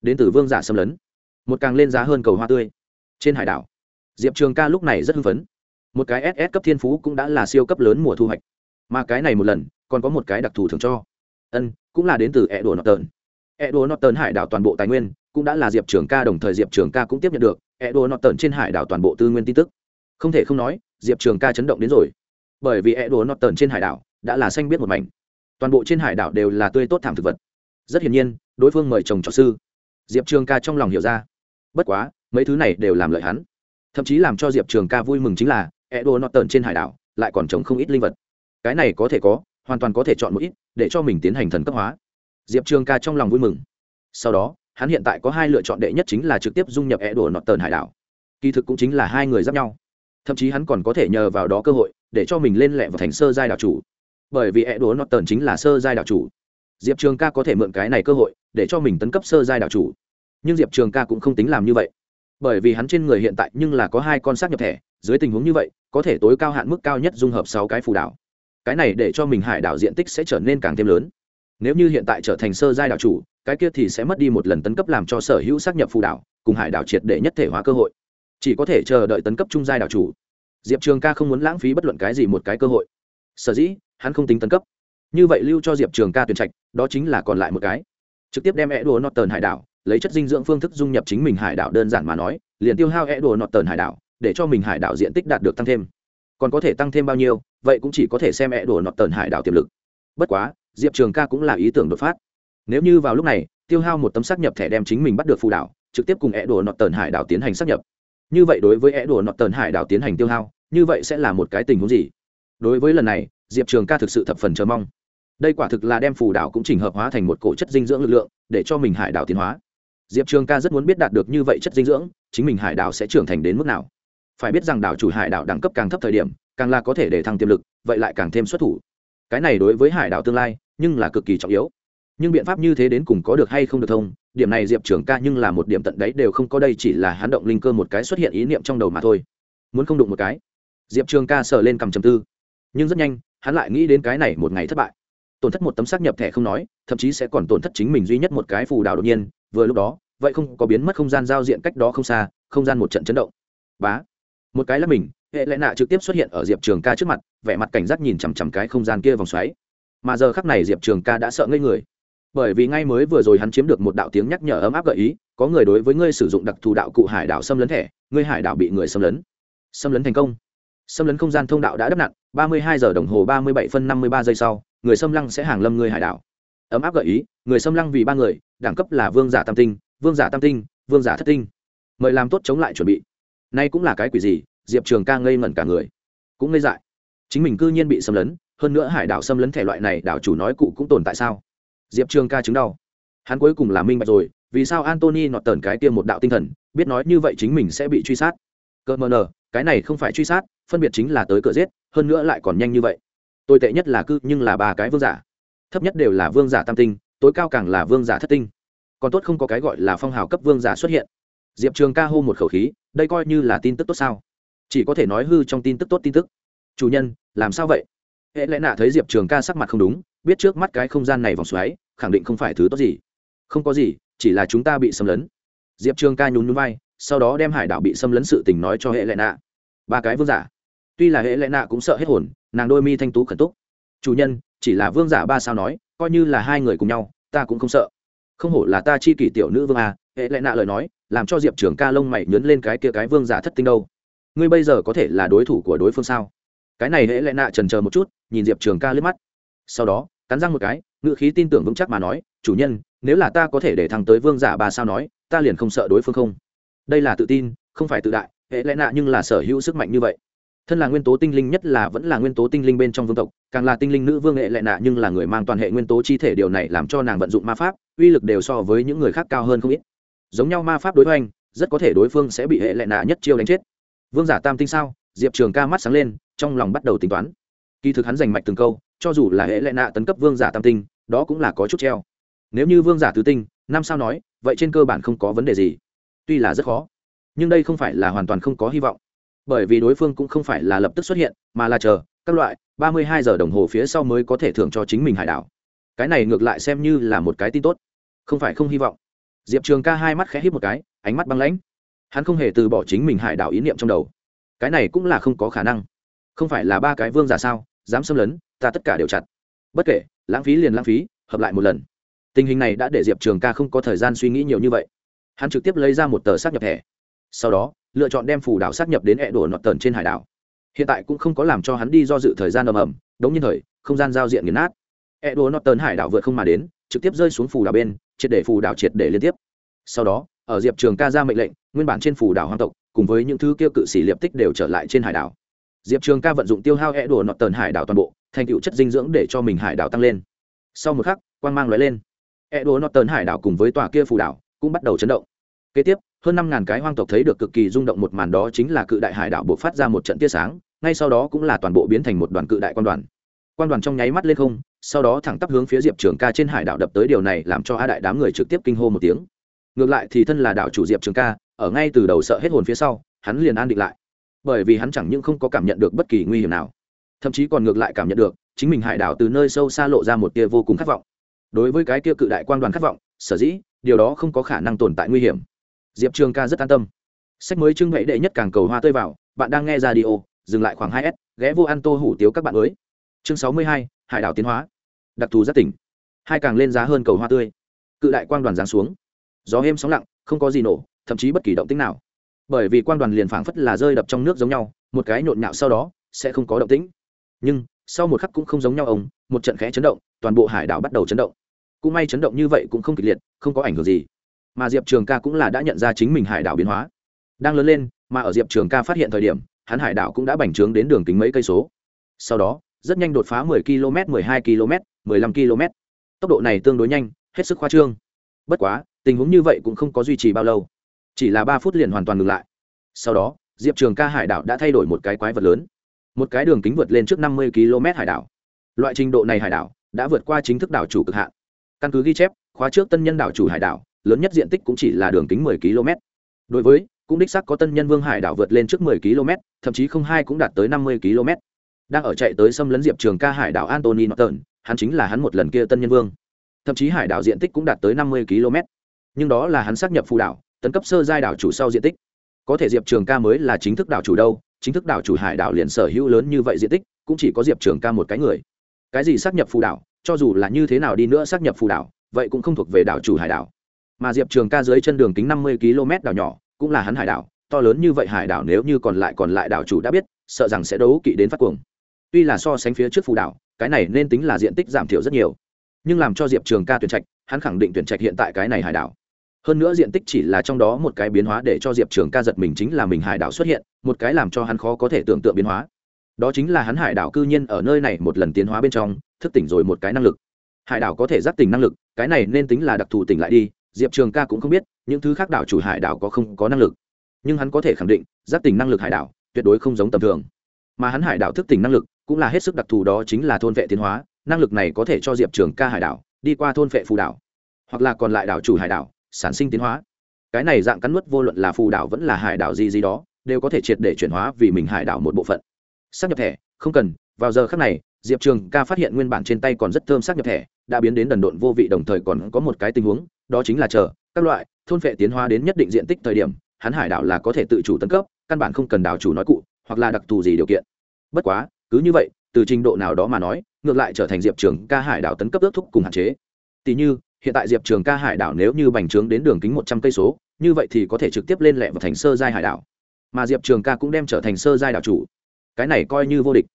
A: Đến từ vương giả xâm lấn. Một càng lên giá hơn cầu hoa tươi. Trên hải đảo, diệp trường ca lúc này rất hưng phấn. Một cái ss cấp thiên phú cũng đã là siêu cấp lớn mùa thu hoạch. Mà cái này một lần, còn có một cái đặc thù thường cho. Ân, cũng là đến từ e đồ nọt tờn e đồ nọt tờn hải đảo toàn bộ tài nguyên cũng đã là diệp trường ca đồng thời diệp trường ca cũng tiếp nhận được edo nọt tần trên hải đảo toàn bộ tư nguyên tin tức. Không thể không nói, diệp trường ca chấn động đến rồi. Bởi vì edo nọt tần trên hải đảo đã là xanh biết một mảnh. Toàn bộ trên hải đảo đều là tươi tốt thảm thực vật. Rất hiển nhiên, đối phương mời chồng trọ sư. Diệp trường ca trong lòng hiểu ra. Bất quá, mấy thứ này đều làm lợi hắn. Thậm chí làm cho diệp trường ca vui mừng chính là edo nọt tần trên hải đảo lại còn trồng không ít linh vật. Cái này có thể có, hoàn toàn có thể chọn một ít, để cho mình tiến hành thần cấp hóa. Diệp trường ca trong lòng vui mừng. Sau đó hắn hiện tại có hai lựa chọn đệ nhất chính là trực tiếp dung nhập e đùa nọt tờn hải đảo. Kỳ thực cũng chính là hai người giáp nhau. Thậm chí hắn còn có thể nhờ vào đó cơ hội để cho mình lên lẹ vào thành sơ giai đảo chủ. Bởi vì e đùa nọt tờn chính là sơ giai đảo chủ. Diệp trường ca có thể mượn cái này cơ hội để cho mình tấn cấp sơ giai đảo chủ. Nhưng diệp trường ca cũng không tính làm như vậy. Bởi vì hắn trên người hiện tại nhưng là có hai con sát nhập thẻ dưới tình huống như vậy, có thể tối cao hạn mức cao nhất dung hợp sáu cái phù đảo. Cái này để cho mình hải đảo diện tích sẽ trở nên càng thêm lớn. Nếu như hiện tại trở thành sơ giai đảo chủ cái kia thì sẽ mất đi một lần tấn cấp làm cho sở hữu xác nhập phù đảo, cùng hải đảo triệt để nhất thể hóa cơ hội. Chỉ có thể chờ đợi tấn cấp trung giai đảo chủ. Diệp trường ca không muốn lãng phí bất luận cái gì một cái cơ hội. Sở dĩ, hắn không tính tấn cấp. Như vậy lưu cho diệp trường ca tuyển trạch, đó chính là còn lại một cái. Trực tiếp đem e đùa nọt tờn hải đảo, lấy chất dinh dưỡng phương thức dung nhập chính mình hải đảo đơn giản mà nói, liền tiêu hao e đùa nọt tờn hải đảo, để cho mình hải đảo diện tích đạt được tăng thêm. Còn có thể tăng thêm bao nhiêu, vậy cũng chỉ có thể xem e đùa nọt tờn hải đảo tiềm lực. Bất quá, diệp trường ca cũng là ý tưởng đột phát nếu như vào lúc này, tiêu hao một tấm xác nhập thẻ đem chính mình bắt được phù đảo, trực tiếp cùng é đùa nọt tờn hải đảo tiến hành xác nhập. Như vậy đối với é đùa nọt tờn hải đảo tiến hành tiêu hao, như vậy sẽ là một cái tình huống gì? Đối với lần này, diệp trường ca thực sự thập phần chờ mong. Đây quả thực là đem phù đảo cũng chỉnh hợp hóa thành một cổ chất dinh dưỡng lực lượng, để cho mình hải đảo tiến hóa. Diệp trường ca rất muốn biết đạt được như vậy chất dinh dưỡng, chính mình hải đảo sẽ trưởng thành đến mức nào. Phải biết rằng đảo chủ hải đảo đẳng cấp càng thấp thời điểm, càng là có thể để thăng tiềm lực, vậy lại càng thêm xuất thủ. Cái này đối với hải đảo tương lai, nhưng là cực kỳ trọng yếu nhưng biện pháp như thế đến cùng có được hay không được thông, điểm này diệp trường ca nhưng là một điểm tận đấy đều không có đây, chỉ là hắn động linh cơ một cái xuất hiện ý niệm trong đầu mà thôi. Muốn không đụng một cái, diệp trường ca sờ lên cầm chầm tư. Nhưng rất nhanh, hắn lại nghĩ đến cái này một ngày thất bại. Tổn thất một tấm xác nhập thẻ không nói, thậm chí sẽ còn tổn thất chính mình duy nhất một cái phù đảo đột nhiên, vừa lúc đó, vậy không có biến mất không gian giao diện cách đó không xa, không gian một trận chấn động. Bá! Một cái là mình, hệ lẽ nạ trực tiếp xuất hiện ở diệp trường ca trước mặt, vẻ mặt cảnh giác nhìn chằm chằm cái không gian kia vòng xoáy. Mà giờ khắc này diệp trường ca đã sợ ngây người bởi vì ngay mới vừa rồi hắn chiếm được một đạo tiếng nhắc nhở ấm áp gợi ý, có người đối với ngươi sử dụng đặc thù đạo cụ hải đảo xâm lấn thẻ, ngươi hải đảo bị người xâm lấn. Xâm lấn thành công. Xâm lấn không gian thông đạo đã đắp nặn, ba mươi hai giờ đồng hồ ba mươi bảy phân năm mươi ba giây sau, người xâm lăng sẽ hàng lâm ngươi hải đảo. Ấm áp gợi ý, người xâm lăng vì ba người, đẳng cấp là vương giả tam tinh, vương giả tam tinh, vương giả thất tinh. Mời làm tốt chống lại chuẩn bị. Nay cũng là cái quỷ gì, diệp trường ca ngây ngẩn cả người. Cũng ngây dại. Chính mình cư nhiên bị xâm lấn, hơn nữa hải đảo xâm lấn thể loại này, đảo chủ nói cụ cũng tồn tại sao? Diệp trường ca chứng đau. Hắn cuối cùng là minh bạch rồi, vì sao antony nọt tờn cái kia một đạo tinh thần, biết nói như vậy chính mình sẽ bị truy sát? Cơ mờ nờ, cái này không phải truy sát, phân biệt chính là tới cửa giết, hơn nữa lại còn nhanh như vậy. Tồi tệ nhất là cư nhưng là ba cái vương giả. Thấp nhất đều là vương giả tam tinh, tối cao càng là vương giả thất tinh. Còn tốt không có cái gọi là phong hào cấp vương giả xuất hiện. Diệp trường ca hô một khẩu khí, đây coi như là tin tức tốt sao? Chỉ có thể nói hư trong tin tức tốt tin tức. Chủ nhân, làm sao vậy? Hệ lẽ nạ thấy diệp trường ca sắc mặt không đúng biết trước mắt cái không gian này vòng xoáy, khẳng định không phải thứ tốt gì. Không có gì, chỉ là chúng ta bị xâm lấn. Diệp trường ca nhún núi vai, sau đó đem hải đảo bị xâm lấn sự tình nói cho hệ lệ nạ. Ba cái vương giả. Tuy là hệ lệ nạ cũng sợ hết hồn, nàng đôi mi thanh tú khẩn túc. Chủ nhân, chỉ là vương giả ba sao nói, coi như là hai người cùng nhau, ta cũng không sợ. Không hổ là ta chi kỷ tiểu nữ vương à hệ lệ nạ lời nói, làm cho diệp trường ca lông mày nhấn lên cái kia cái vương giả thất tinh đâu. Ngươi bây giờ có thể là đối thủ của đối phương sao? Cái này hễ lẽ nạ trần chờ một chút, nhìn diệp trường ca liếc mắt sau đó, cắn răng một cái ngự khí tin tưởng vững chắc mà nói, chủ nhân, nếu là ta có thể để thăng tới vương giả bà sao nói, ta liền không sợ đối phương không. Đây là tự tin, không phải tự đại, hệ lẽ nạ nhưng là sở hữu sức mạnh như vậy. Thân là nguyên tố tinh linh nhất là vẫn là nguyên tố tinh linh bên trong vương tộc, càng là tinh linh nữ vương hệ lệ nạ nhưng là người mang toàn hệ nguyên tố chi thể điều này làm cho nàng vận dụng ma pháp, uy lực đều so với những người khác cao hơn không ít. Giống nhau ma pháp đối với anh, rất có thể đối phương sẽ bị hệ lệ nạ nhất chiêu đánh chết. Vương giả tam tinh sao? Diệp trường ca mắt sáng lên, trong lòng bắt đầu tính toán. Kỳ thực hắn giành mạch từng câu cho dù là hệ lệ nạ tấn cấp vương giả tam tinh, đó cũng là có chút treo. Nếu như vương giả tứ tinh, năm sao nói, vậy trên cơ bản không có vấn đề gì. Tuy là rất khó, nhưng đây không phải là hoàn toàn không có hy vọng. Bởi vì đối phương cũng không phải là lập tức xuất hiện, mà là chờ, các loại, ba mươi hai giờ đồng hồ phía sau mới có thể thưởng cho chính mình hải đảo. Cái này ngược lại xem như là một cái tin tốt. Không phải không hy vọng. Diệp trường ca hai mắt khẽ hít một cái, ánh mắt băng lãnh. Hắn không hề từ bỏ chính mình hải đảo ý niệm trong đầu. Cái này cũng là không có khả năng. Không phải là ba cái vương giả sao, dám xâm lấn ta tất cả đều chặt. Bất kể, lãng phí liền lãng phí, hợp lại một lần. Tình hình này đã để diệp trường ca không có thời gian suy nghĩ nhiều như vậy. Hắn trực tiếp lấy ra một tờ xác nhập thẻ. Sau đó, lựa chọn đem phủ đảo xác nhập đến hẹ đổ nọt tần trên hải đảo. Hiện tại cũng không có làm cho hắn đi do dự thời gian ầm ầm, đống nhiên thời, không gian giao diện nghiền nát. Hẹ đổ nọt tần hải đảo vượt không mà đến, trực tiếp rơi xuống phủ đảo bên, triệt để phủ đảo triệt để liên tiếp. Sau đó, ở diệp trường ca ra mệnh lệnh, nguyên bản trên phủ đảo hoang tộc, cùng với những thứ kia cự sĩ liệp tích đều trở lại trên hải đảo. Diệp trường ca vận dụng tiêu hao hẹ đổ nọt tần hải đảo toàn bộ thành tựu chất dinh dưỡng để cho mình hải đảo tăng lên. Sau một khắc, quang mang lóe lên. E đổ nó tần hải đảo cùng với tòa kia phù đảo cũng bắt đầu chấn động. Kế tiếp, hơn năm ngàn cái hoang tộc thấy được cực kỳ rung động một màn đó chính là cự đại hải đảo buộc phát ra một trận tia sáng, ngay sau đó cũng là toàn bộ biến thành một đoàn cự đại quan đoàn. Quan đoàn trong nháy mắt lên không, sau đó thẳng tắp hướng phía diệp trường ca trên hải đảo đập tới điều này làm cho a đại đám người trực tiếp kinh hô một tiếng. Ngược lại thì thân là đảo chủ diệp trường ca, ở ngay từ đầu sợ hết hồn phía sau, hắn liền an định lại. Bởi vì hắn chẳng những không có cảm nhận được bất kỳ nguy hiểm nào thậm chí còn ngược lại cảm nhận được, chính mình hải đảo từ nơi sâu xa lộ ra một tia vô cùng khát vọng. Đối với cái kia cự đại quan đoàn khát vọng, sở dĩ, điều đó không có khả năng tồn tại nguy hiểm. Diệp trường ca rất an tâm. Sách mới trưng bày đệ nhất càng cầu hoa tươi vào, bạn đang nghe ra đi ô dừng lại khoảng hai s, ghé vô ăn tô hủ tiếu các bạn mới. Chương sáu mươi hai, hải đảo tiến hóa. Đặc thù rất tỉnh. Hai càng lên giá hơn cầu hoa tươi. Cự đại quang đoàn giáng xuống. Gió êm sóng lặng, không có gì nổ, thậm chí bất kỳ động tính nào. Bởi vì quang đoàn liền phảng phất là rơi đập trong nước giống nhau, một cái nhộn nhạo sau đó, sẽ không có động tĩnh nhưng, sau một khắc cũng không giống nhau ông, một trận khẽ chấn động, toàn bộ hải đảo bắt đầu chấn động. Cũng may chấn động như vậy cũng không kịch liệt, không có ảnh hưởng gì. Mà diệp trường ca cũng là đã nhận ra chính mình hải đảo biến hóa. Đang lớn lên, mà ở diệp trường ca phát hiện thời điểm, hắn hải đảo cũng đã bành trướng đến đường kính mấy cây số. Sau đó, rất nhanh đột phá 10 km 12 km 15 km. Tốc độ này tương đối nhanh, hết sức khoa trương. Bất quá, tình huống như vậy cũng không có duy trì bao lâu. Chỉ là ba phút liền hoàn toàn ngừng lại. Sau đó, diệp trường ca hải đảo đã thay đổi một cái quái vật lớn một cái đường kính vượt lên trước 50 km hải đảo. Loại trình độ này hải đảo đã vượt qua chính thức đảo chủ cực hạn. Căn cứ ghi chép, khóa trước tân nhân đảo chủ hải đảo, lớn nhất diện tích cũng chỉ là đường kính 10 km. Đối với, cũng đích xác có tân nhân vương hải đảo vượt lên trước 10 km, thậm chí không hai cũng đạt tới 50 km. Đang ở chạy tới xâm lấn diệp trường ca hải đảo antony norton, hắn chính là hắn một lần kia tân nhân vương. Thậm chí hải đảo diện tích cũng đạt tới 50 km. Nhưng đó là hắn xác nhập phù đảo, tấn cấp sơ giai đảo chủ sau diện tích. Có thể diệp trường ca mới là chính thức đảo chủ đâu chính thức đảo chủ hải đảo liền sở hữu lớn như vậy diện tích, cũng chỉ có diệp trường ca một cái người. Cái gì xác nhập phù đảo, cho dù là như thế nào đi nữa xác nhập phù đảo, vậy cũng không thuộc về đảo chủ hải đảo. Mà diệp trường ca dưới chân đường kính năm mươi km đảo nhỏ, cũng là hắn hải đảo, to lớn như vậy hải đảo nếu như còn lại còn lại đảo chủ đã biết, sợ rằng sẽ đấu kỵ đến phát cuồng. Tuy là so sánh phía trước phù đảo, cái này nên tính là diện tích giảm thiểu rất nhiều. Nhưng làm cho diệp trường ca tuyển trạch, hắn khẳng định tuyển trạch hiện tại cái này hải đảo hơn nữa diện tích chỉ là trong đó một cái biến hóa để cho diệp trường ca giật mình chính là mình hải đảo xuất hiện, một cái làm cho hắn khó có thể tưởng tượng biến hóa. Đó chính là hắn hải đảo cư nhiên ở nơi này một lần tiến hóa bên trong, thức tỉnh rồi một cái năng lực. Hải đảo có thể giác tỉnh năng lực, cái này nên tính là đặc thù tỉnh lại đi, diệp trường ca cũng không biết, những thứ khác đảo chủ hải đảo có không có năng lực. Nhưng hắn có thể khẳng định, giác tỉnh năng lực hải đảo tuyệt đối không giống tầm thường. Mà hắn hải đảo thức tỉnh năng lực cũng là hết sức đặc thù đó chính là thôn vệ tiến hóa, năng lực này có thể cho diệp trường ca hải đảo đi qua thôn vệ phù đảo, hoặc là còn lại đảo chủ hải đảo sản sinh tiến hóa. Cái này dạng cắn nuốt vô luận là phù đảo vẫn là hải đảo gì gì đó, đều có thể triệt để chuyển hóa vì mình hải đảo một bộ phận. Xác nhập thẻ không cần, vào giờ khác này, diệp trường ca phát hiện nguyên bản trên tay còn rất thơm xác nhập thẻ đã biến đến đần độn vô vị đồng thời còn có một cái tình huống, đó chính là chờ, các loại, thôn vệ tiến hóa đến nhất định diện tích thời điểm, hắn hải đảo là có thể tự chủ tấn cấp, căn bản không cần đảo chủ nói cụ, hoặc là đặc thù gì điều kiện. Bất quá, cứ như vậy, từ trình độ nào đó mà nói, ngược lại trở thành diệp trường ca hải đảo tấn cấp ước thúc cùng hạn chế. Tỷ như hiện tại diệp trường ca hải đảo nếu như bành trướng đến đường kính một trăm cây số, như vậy thì có thể trực tiếp lên lẹ vào thành sơ giai hải đảo. Mà diệp trường ca cũng đem trở thành sơ giai đảo chủ. Cái này coi như vô địch.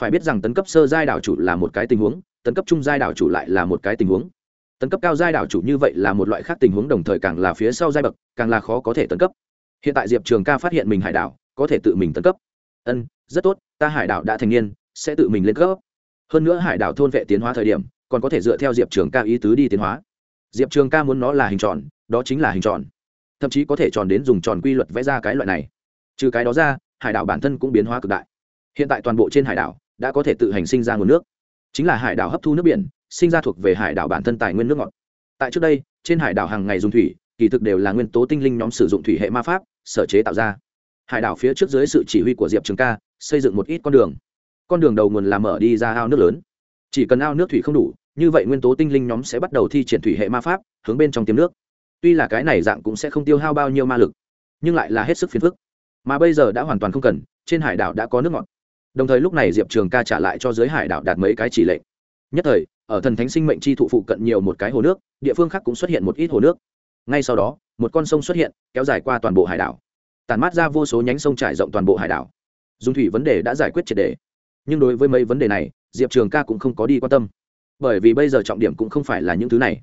A: Phải biết rằng tấn cấp sơ giai đảo chủ là một cái tình huống, tấn cấp trung giai đảo chủ lại là một cái tình huống. Tấn cấp cao giai đảo chủ như vậy là một loại khác tình huống, đồng thời càng là phía sau giai bậc, càng là khó có thể tấn cấp. Hiện tại diệp trường ca phát hiện mình hải đảo, có thể tự mình tấn cấp. Ân, rất tốt, ta hải đảo đã thành niên, sẽ tự mình lên cấp. Hơn nữa hải đảo thôn vệ tiến hóa thời điểm, còn có thể dựa theo diệp trường ca ý tứ đi tiến hóa diệp trường ca muốn nó là hình tròn, đó chính là hình tròn. Thậm chí có thể tròn đến dùng tròn quy luật vẽ ra cái loại này. Trừ cái đó ra, hải đảo bản thân cũng biến hóa cực đại. Hiện tại toàn bộ trên hải đảo đã có thể tự hành sinh ra nguồn nước. Chính là hải đảo hấp thu nước biển, sinh ra thuộc về hải đảo bản thân tài nguyên nước ngọt. Tại trước đây, trên hải đảo hàng ngày dùng thủy, kỳ thực đều là nguyên tố tinh linh nhóm sử dụng thủy hệ ma pháp, sở chế tạo ra. Hải đảo phía trước dưới sự chỉ huy của diệp trường ca, xây dựng một ít con đường. Con đường đầu nguồn làm mở đi ra ao nước lớn. Chỉ cần ao nước thủy không đủ như vậy nguyên tố tinh linh nhóm sẽ bắt đầu thi triển thủy hệ ma pháp, hướng bên trong tiêm nước. Tuy là cái này dạng cũng sẽ không tiêu hao bao nhiêu ma lực, nhưng lại là hết sức phiền phức. Mà bây giờ đã hoàn toàn không cần, trên hải đảo đã có nước ngọt. Đồng thời lúc này diệp trường ca trả lại cho giới hải đảo đạt mấy cái chỉ lệnh. Nhất thời, ở thần thánh sinh mệnh chi thụ phụ cận nhiều một cái hồ nước, địa phương khác cũng xuất hiện một ít hồ nước. Ngay sau đó, một con sông xuất hiện, kéo dài qua toàn bộ hải đảo. Tàn mát ra vô số nhánh sông trải rộng toàn bộ hải đảo. Dùng thủy vấn đề đã giải quyết triệt đề. Nhưng đối với mấy vấn đề này, diệp trường ca cũng không có đi quan tâm bởi vì bây giờ trọng điểm cũng không phải là những thứ này.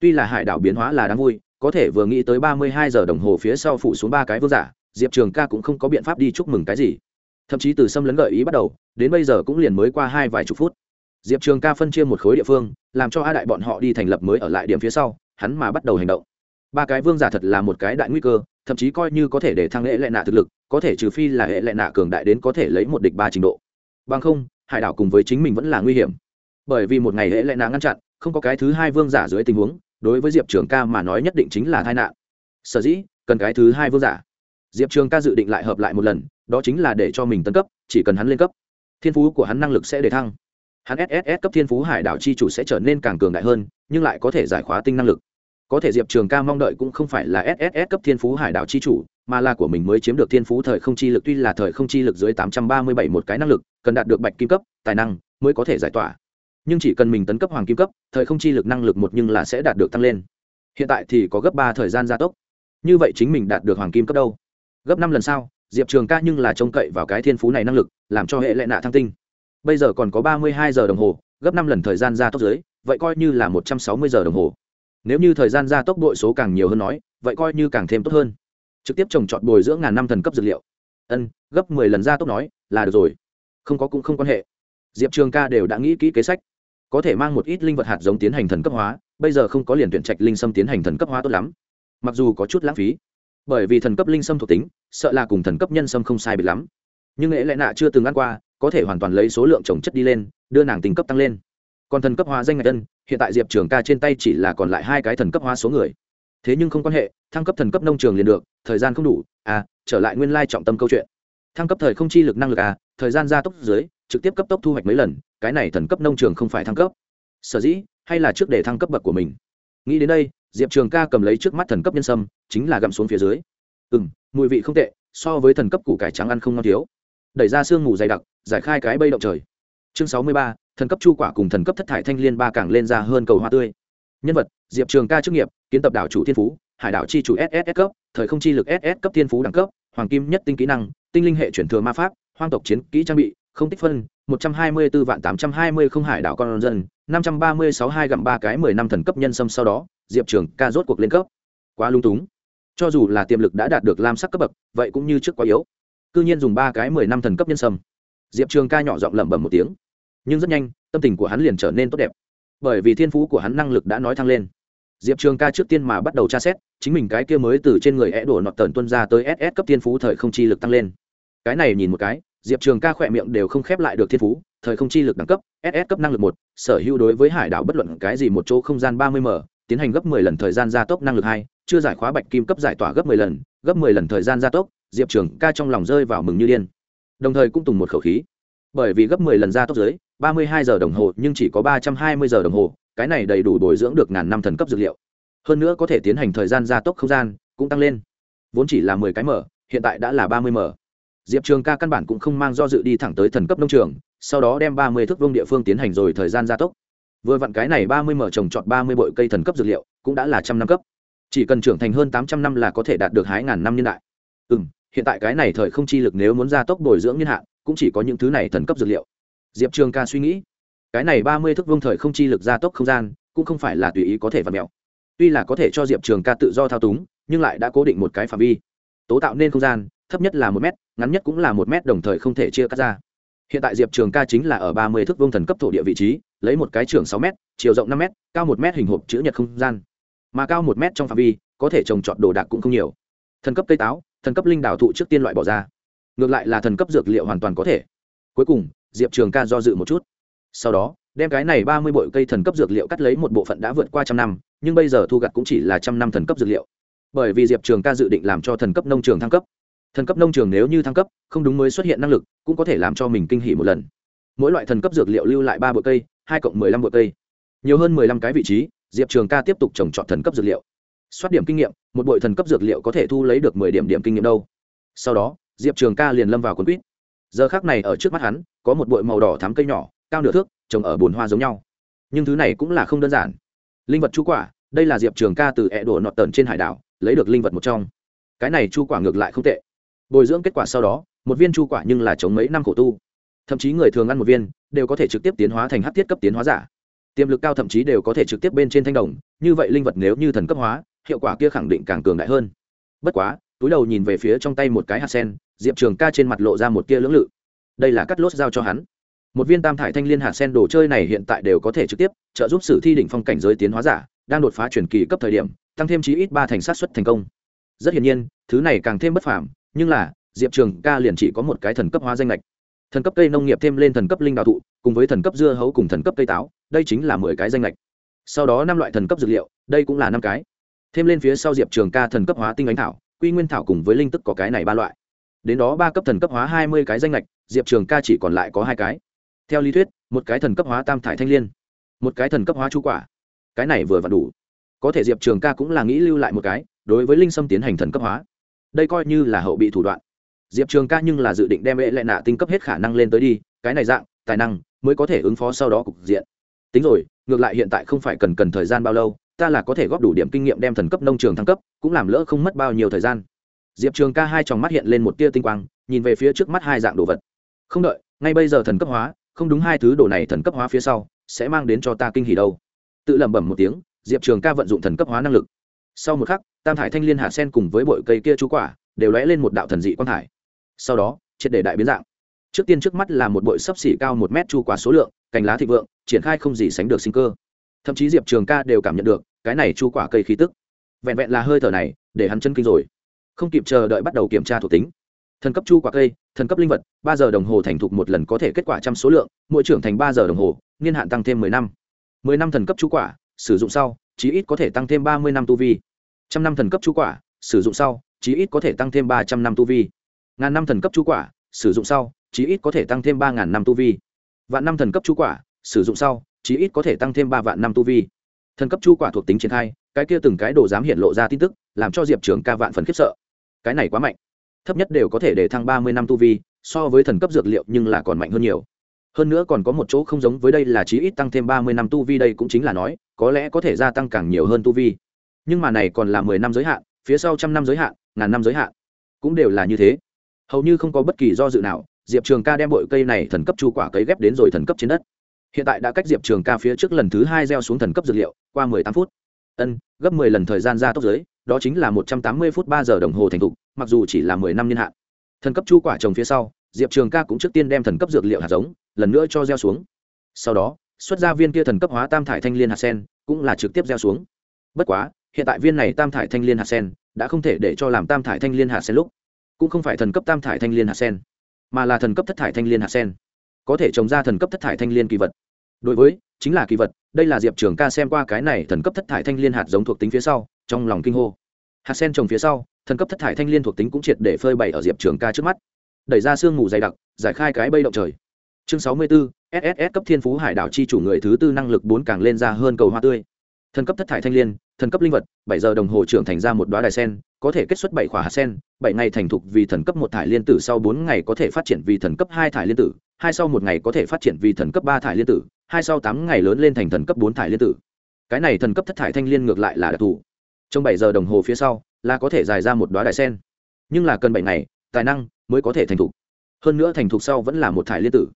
A: Tuy là hải đảo biến hóa là đáng vui, có thể vừa nghĩ tới ba mươi hai giờ đồng hồ phía sau phủ xuống ba cái vương giả, diệp trường ca cũng không có biện pháp đi chúc mừng cái gì. Thậm chí từ xâm lấn gợi ý bắt đầu, đến bây giờ cũng liền mới qua hai vài chục phút. Diệp trường ca phân chia một khối địa phương, làm cho a đại bọn họ đi thành lập mới ở lại điểm phía sau, hắn mà bắt đầu hành động. Ba cái vương giả thật là một cái đại nguy cơ, thậm chí coi như có thể để thăng hệ lệ nạ thực lực, có thể trừ phi là hệ lệ nạ cường đại đến có thể lấy một địch ba trình độ. Bằng không, hải đảo cùng với chính mình vẫn là nguy hiểm bởi vì một ngày hễ lại nàng ngăn chặn, không có cái thứ hai vương giả dưới tình huống, đối với diệp trường ca mà nói nhất định chính là tai nạn. Sở dĩ, cần cái thứ hai vương giả. Diệp trường ca dự định lại hợp lại một lần, đó chính là để cho mình tấn cấp, chỉ cần hắn lên cấp, thiên phú của hắn năng lực sẽ để thăng. Hắn sss cấp thiên phú hải đảo chi chủ sẽ trở nên càng cường đại hơn, nhưng lại có thể giải khóa tinh năng lực. Có thể diệp trường ca mong đợi cũng không phải là sss cấp thiên phú hải đảo chi chủ, mà là của mình mới chiếm được thiên phú thời không chi lực, tuy là thời không chi lực dưới tám trăm ba mươi bảy một cái năng lực, cần đạt được bạch kim cấp, tài năng, mới có thể giải tỏa nhưng chỉ cần mình tấn cấp hoàng kim cấp, thời không chi lực năng lực một nhưng là sẽ đạt được tăng lên. Hiện tại thì có gấp ba thời gian gia tốc. Như vậy chính mình đạt được hoàng kim cấp đâu? Gấp năm lần sau diệp trường ca nhưng là trông cậy vào cái thiên phú này năng lực, làm cho hệ lệ nạ thăng tinh. Bây giờ còn có ba mươi hai giờ đồng hồ, gấp năm lần thời gian gia tốc dưới, vậy coi như là một trăm sáu mươi giờ đồng hồ. Nếu như thời gian gia tốc đội số càng nhiều hơn nói, vậy coi như càng thêm tốt hơn. Trực tiếp trồng trọt bồi dưỡng ngàn năm thần cấp dược liệu. Ân, gấp mười lần gia tốc nói, là được rồi. Không có cũng không quan hệ. Diệp trường ca đều đã nghĩ kỹ kế sách có thể mang một ít linh vật hạt giống tiến hành thần cấp hóa, bây giờ không có liền tuyển trạch linh sâm tiến hành thần cấp hóa tốt lắm. Mặc dù có chút lãng phí, bởi vì thần cấp linh sâm thuộc tính, sợ là cùng thần cấp nhân sâm không sai biệt lắm. Nhưng nghệ lẽ nạ chưa từng ăn qua, có thể hoàn toàn lấy số lượng trồng chất đi lên, đưa nàng tình cấp tăng lên. Còn thần cấp hóa danh ngạch tân hiện tại diệp trường ca trên tay chỉ là còn lại hai cái thần cấp hóa số người. Thế nhưng không quan hệ, thăng cấp thần cấp nông trường liền được, thời gian không đủ à trở lại nguyên lai trọng tâm câu chuyện. Thăng cấp thời không chi lực năng lực à thời gian gia tốc dưới trực tiếp cấp tốc thu hoạch mấy lần, cái này thần cấp nông trường không phải thăng cấp. Sở dĩ, hay là trước để thăng cấp bậc của mình? Nghĩ đến đây, diệp trường ca cầm lấy trước mắt thần cấp nhân sâm, chính là gặm xuống phía dưới. Ừ m mùi vị không tệ, so với thần cấp củ cải trắng ăn không ngon thiếu. Đẩy ra sương mù dày đặc, giải khai cái bây động trời. Chương sáu mươi ba, thần cấp chu quả cùng thần cấp thất thải thanh liên ba càng lên ra hơn cầu hoa tươi. Nhân vật, diệp trường ca chức nghiệp, kiến tập đảo chủ thiên phú, hải đảo chi chủ ss cấp, thời không chi lực ss cấp thiên phú đẳng cấp, hoàng kim nhất tinh kỹ năng, tinh linh hệ chuyển thừa ma pháp, hoang tộc chiến kỹ trang bị không tích phân, một trăm hai mươi bốn vạn tám trăm hai mươi không hải đảo con dân, năm trăm ba mươi sáu hai gặm ba cái mười năm thần cấp nhân sâm sau đó, diệp trường ca rốt cuộc lên cấp. Quá lung túng. Cho dù là tiềm lực đã đạt được lam sắc cấp bậc, vậy cũng như trước quá yếu. Cư nhiên dùng ba cái mười năm thần cấp nhân sâm. Diệp trường ca nhỏ giọng lẩm bẩm một tiếng. Nhưng rất nhanh, tâm tình của hắn liền trở nên tốt đẹp. Bởi vì thiên phú của hắn năng lực đã nói thăng lên. Diệp trường ca trước tiên mà bắt đầu tra xét, chính mình cái kia mới từ trên người é đổ nọt tần tuân ra tới ss cấp thiên phú thời không chi lực tăng lên. Cái này nhìn một cái diệp trường ca khỏe miệng đều không khép lại được thiên phú, thời không chi lực đẳng cấp ss cấp năng lực một, sở hữu đối với hải đảo bất luận cái gì một chỗ không gian ba mươi m, tiến hành gấp mười lần thời gian gia tốc năng lực hai, chưa giải khóa bạch kim cấp giải tỏa gấp mười lần, gấp mười lần thời gian gia tốc, diệp trường ca trong lòng rơi vào mừng như điên. Đồng thời cũng tùng một khẩu khí. Bởi vì gấp mười lần gia tốc dưới ba mươi hai giờ đồng hồ, nhưng chỉ có ba trăm hai mươi giờ đồng hồ, cái này đầy đủ bồi dưỡng được ngàn năm thần cấp dược liệu. Hơn nữa có thể tiến hành thời gian gia tốc không gian, cũng tăng lên. Vốn chỉ là mười cái mở hiện tại đã là ba mươi mở diệp trường ca căn bản cũng không mang do dự đi thẳng tới thần cấp nông trường, sau đó đem ba mươi thước vông địa phương tiến hành rồi thời gian gia tốc. Vừa vặn cái này ba mươi mở trồng trọt ba mươi bội cây thần cấp dược liệu, cũng đã là trăm năm cấp. Chỉ cần trưởng thành hơn tám trăm năm là có thể đạt được hái ngàn năm niên đại. Ừ m hiện tại cái này thời không chi lực nếu muốn gia tốc bồi dưỡng niên hạn, cũng chỉ có những thứ này thần cấp dược liệu. Diệp trường ca suy nghĩ, cái này ba mươi thước vông thời không chi lực gia tốc không gian, cũng không phải là tùy ý có thể vặt mèo. tuy là có thể cho diệp trường ca tự do thao túng, nhưng lại đã cố định một cái phạm vi. Tố tạo nên không gian thấp nhất là một m ngắn nhất cũng là một m đồng thời không thể chia cắt ra. Hiện tại diệp trường ca chính là ở ba mươi thước vương thần cấp thổ địa vị trí, lấy một cái trường sáu m chiều rộng năm m cao một m hình hộp chữ nhật không gian. Mà cao một m trong phạm vi, có thể trồng trọt đồ đạc cũng không nhiều. Thần cấp cây táo, thần cấp linh đảo thụ trước tiên loại bỏ ra. Ngược lại là thần cấp dược liệu hoàn toàn có thể. Cuối cùng, diệp trường ca do dự một chút. Sau đó, đem cái này ba mươi bội cây thần cấp dược liệu cắt lấy một bộ phận đã vượt qua trăm năm, nhưng bây giờ thu gặt cũng chỉ là trăm năm thần cấp dược liệu. Bởi vì diệp trường ca dự định làm cho thần cấp nông trường thăng cấp thần cấp nông trường nếu như thăng cấp, không đúng mới xuất hiện năng lực, cũng có thể làm cho mình kinh hỉ một lần. Mỗi loại thần cấp dược liệu lưu lại ba bụi cây, hai cộng mười lăm bụi cây. Nhiều hơn mười lăm cái vị trí, diệp trường ca tiếp tục trồng trọt thần cấp dược liệu. Soát điểm kinh nghiệm, một bội thần cấp dược liệu có thể thu lấy được mười điểm điểm kinh nghiệm đâu. Sau đó, diệp trường ca liền lâm vào quần quýt. Giờ khác này ở trước mắt hắn, có một bội màu đỏ thám cây nhỏ, cao nửa thước, trồng ở bồn hoa giống nhau. Nhưng thứ này cũng là không đơn giản. Linh vật chu quả, đây là diệp trường ca từ ẹ đổ nọt tần trên hải đảo, lấy được linh vật một trong. Cái này chu quả ngược lại không tệ bồi dưỡng kết quả sau đó, một viên chu quả nhưng là chống mấy năm khổ tu. Thậm chí người thường ăn một viên, đều có thể trực tiếp tiến hóa thành hát thiết cấp tiến hóa giả. Tiềm lực cao thậm chí đều có thể trực tiếp bên trên thanh đồng, như vậy linh vật nếu như thần cấp hóa, hiệu quả kia khẳng định càng cường đại hơn. Bất quá, túi đầu nhìn về phía trong tay một cái hạt sen, diệp trường ca trên mặt lộ ra một tia lưỡng lự. Đây là cắt lốt giao cho hắn. Một viên tam thải thanh liên hạt sen đồ chơi này hiện tại đều có thể trực tiếp trợ giúp sử thi đỉnh phong cảnh giới tiến hóa giả, đang đột phá chuyển kỳ cấp thời điểm, tăng thêm chí ít ba thành sát xuất thành công. Rất hiển nhiên, thứ này càng thêm bất phàm nhưng là diệp trường ca liền chỉ có một cái thần cấp hóa danh lệch thần cấp cây nông nghiệp thêm lên thần cấp linh đạo thụ cùng với thần cấp dưa hấu cùng thần cấp cây táo đây chính là mười cái danh lệch sau đó năm loại thần cấp dược liệu đây cũng là năm cái thêm lên phía sau diệp trường ca thần cấp hóa tinh ánh thảo quy nguyên thảo cùng với linh tức có cái này ba loại đến đó ba cấp thần cấp hóa hai mươi cái danh lệch diệp trường ca chỉ còn lại có hai cái theo lý thuyết một cái thần cấp hóa tam thải thanh l i ê n một cái thần cấp hóa chú quả cái này vừa vặn đủ có thể diệp trường ca cũng là nghĩ lưu lại một cái đối với linh sâm tiến hành thần cấp hóa đây coi như là hậu bị thủ đoạn. Diệp trường ca nhưng là dự định đem hệ lại nạ tinh cấp hết khả năng lên tới đi, cái này dạng, tài năng, mới có thể ứng phó sau đó cục diện. Tính rồi, ngược lại hiện tại không phải cần cần thời gian bao lâu, ta là có thể góp đủ điểm kinh nghiệm đem thần cấp nông trường thăng cấp, cũng làm lỡ không mất bao nhiêu thời gian. Diệp trường ca hai tròng mắt hiện lên một tia tinh quang, nhìn về phía trước mắt hai dạng đồ vật. Không đợi, ngay bây giờ thần cấp hóa, không đúng hai thứ đồ này thần cấp hóa phía sau, sẽ mang đến cho ta kinh hỉ đâu. Tự lẩm bẩm một tiếng, diệp trường ca vận dụng thần cấp hóa năng lực. Sau một khắc tam thải thanh liên hạ sen cùng với bội cây kia chú quả đều lóe lên một đạo thần dị quang thải. Sau đó, triệt để đại biến dạng. Trước tiên trước mắt là một bội sấp xỉ cao một mét chu quả số lượng, cành lá thịnh vượng, triển khai không gì sánh được sinh cơ. Thậm chí diệp trường ca đều cảm nhận được cái này chu quả cây khí tức. Vẹn vẹn là hơi thở này, để hắn chân kinh rồi. Không kịp chờ đợi bắt đầu kiểm tra thuộc tính. Thần cấp chu quả cây, thần cấp linh vật, ba giờ đồng hồ thành thục một lần có thể kết quả trăm số lượng, mỗi trưởng thành ba giờ đồng hồ, niên hạn tăng thêm mười năm. Mười năm thần cấp chu quả, sử dụng sau, chí ít có thể tăng thêm ba mươi năm tu vi trăm năm thần cấp chu quả, sử dụng sau, chí ít có thể tăng thêm ba trăm năm tu vi. Ngàn năm thần cấp chu quả, sử dụng sau, chí ít có thể tăng thêm ba ngàn năm tu vi. Vạn năm thần cấp chu quả, sử dụng sau, chí ít có thể tăng thêm ba vạn năm tu vi. Thần cấp chu quả thuộc tính triển khai, cái kia từng cái đồ dám hiện lộ ra tin tức, làm cho diệp trường ca vạn phần khiếp sợ. Cái này quá mạnh. Thấp nhất đều có thể để thăng ba mươi năm tu vi, so với thần cấp dược liệu nhưng là còn mạnh hơn nhiều. Hơn nữa còn có một chỗ không giống với đây là chí ít tăng thêm ba mươi năm tu vi đây cũng chính là nói, có lẽ có thể gia tăng càng nhiều hơn tu vi nhưng mà này còn là mười năm giới hạn, phía sau trăm năm giới hạn, ngàn năm giới hạn, cũng đều là như thế. Hầu như không có bất kỳ do dự nào, diệp trường ca đem bội cây này thần cấp chu quả cấy ghép đến rồi thần cấp trên đất. Hiện tại đã cách diệp trường ca phía trước lần thứ hai gieo xuống thần cấp dược liệu, qua mười tám phút. Ân, gấp mười lần thời gian ra tốc giới, đó chính là một trăm tám mươi phút ba giờ đồng hồ thành thục, mặc dù chỉ là mười năm niên hạn. Thần cấp chu quả trồng phía sau, diệp trường ca cũng trước tiên đem thần cấp dược liệu hạt giống, lần nữa cho gieo xuống. Sau đó, xuất ra viên kia thần cấp hóa tam thải thanh liên hạt sen, cũng là trực tiếp gieo xuống. Bất quá hiện tại viên này tam thải thanh liên hạt sen đã không thể để cho làm tam thải thanh liên hạt sen lúc, cũng không phải thần cấp tam thải thanh liên hạt sen, mà là thần cấp thất thải thanh liên hạt sen. Có thể trồng ra thần cấp thất thải thanh liên kỳ vật. Đối với, chính là kỳ vật, đây là diệp trường ca xem qua cái này thần cấp thất thải thanh liên hạt giống thuộc tính phía sau, trong lòng kinh hô. Hạt sen trồng phía sau, thần cấp thất thải thanh liên thuộc tính cũng triệt để phơi bày ở diệp trường ca trước mắt. Đẩy ra sương mù dày đặc, giải khai cái bây động trời. Chương sáu mươi bốn sss cấp thiên phú hải đảo chi chủ người thứ tư năng lực bốn càng lên ra hơn cầu hoa tươi thần cấp thất thải thanh liên, thần cấp linh vật, bảy giờ đồng hồ trưởng thành ra một đoá đài sen, có thể kết xuất bảy khỏa hạt sen, bảy ngày thành thục vì thần cấp một thải liên tử sau bốn ngày có thể phát triển vì thần cấp hai thải liên tử, hai sau một ngày có thể phát triển vì thần cấp ba thải liên tử, hai sau tám ngày lớn lên thành thần cấp bốn thải liên tử. Cái này thần cấp thất thải thanh liên ngược lại là đặc thù. Trong bảy giờ đồng hồ phía sau, là có thể dài ra một đoá đài sen. Nhưng là cần bảy ngày, tài năng mới có thể thành thục. Hơn nữa thành thục sau vẫn là một thải liên tử.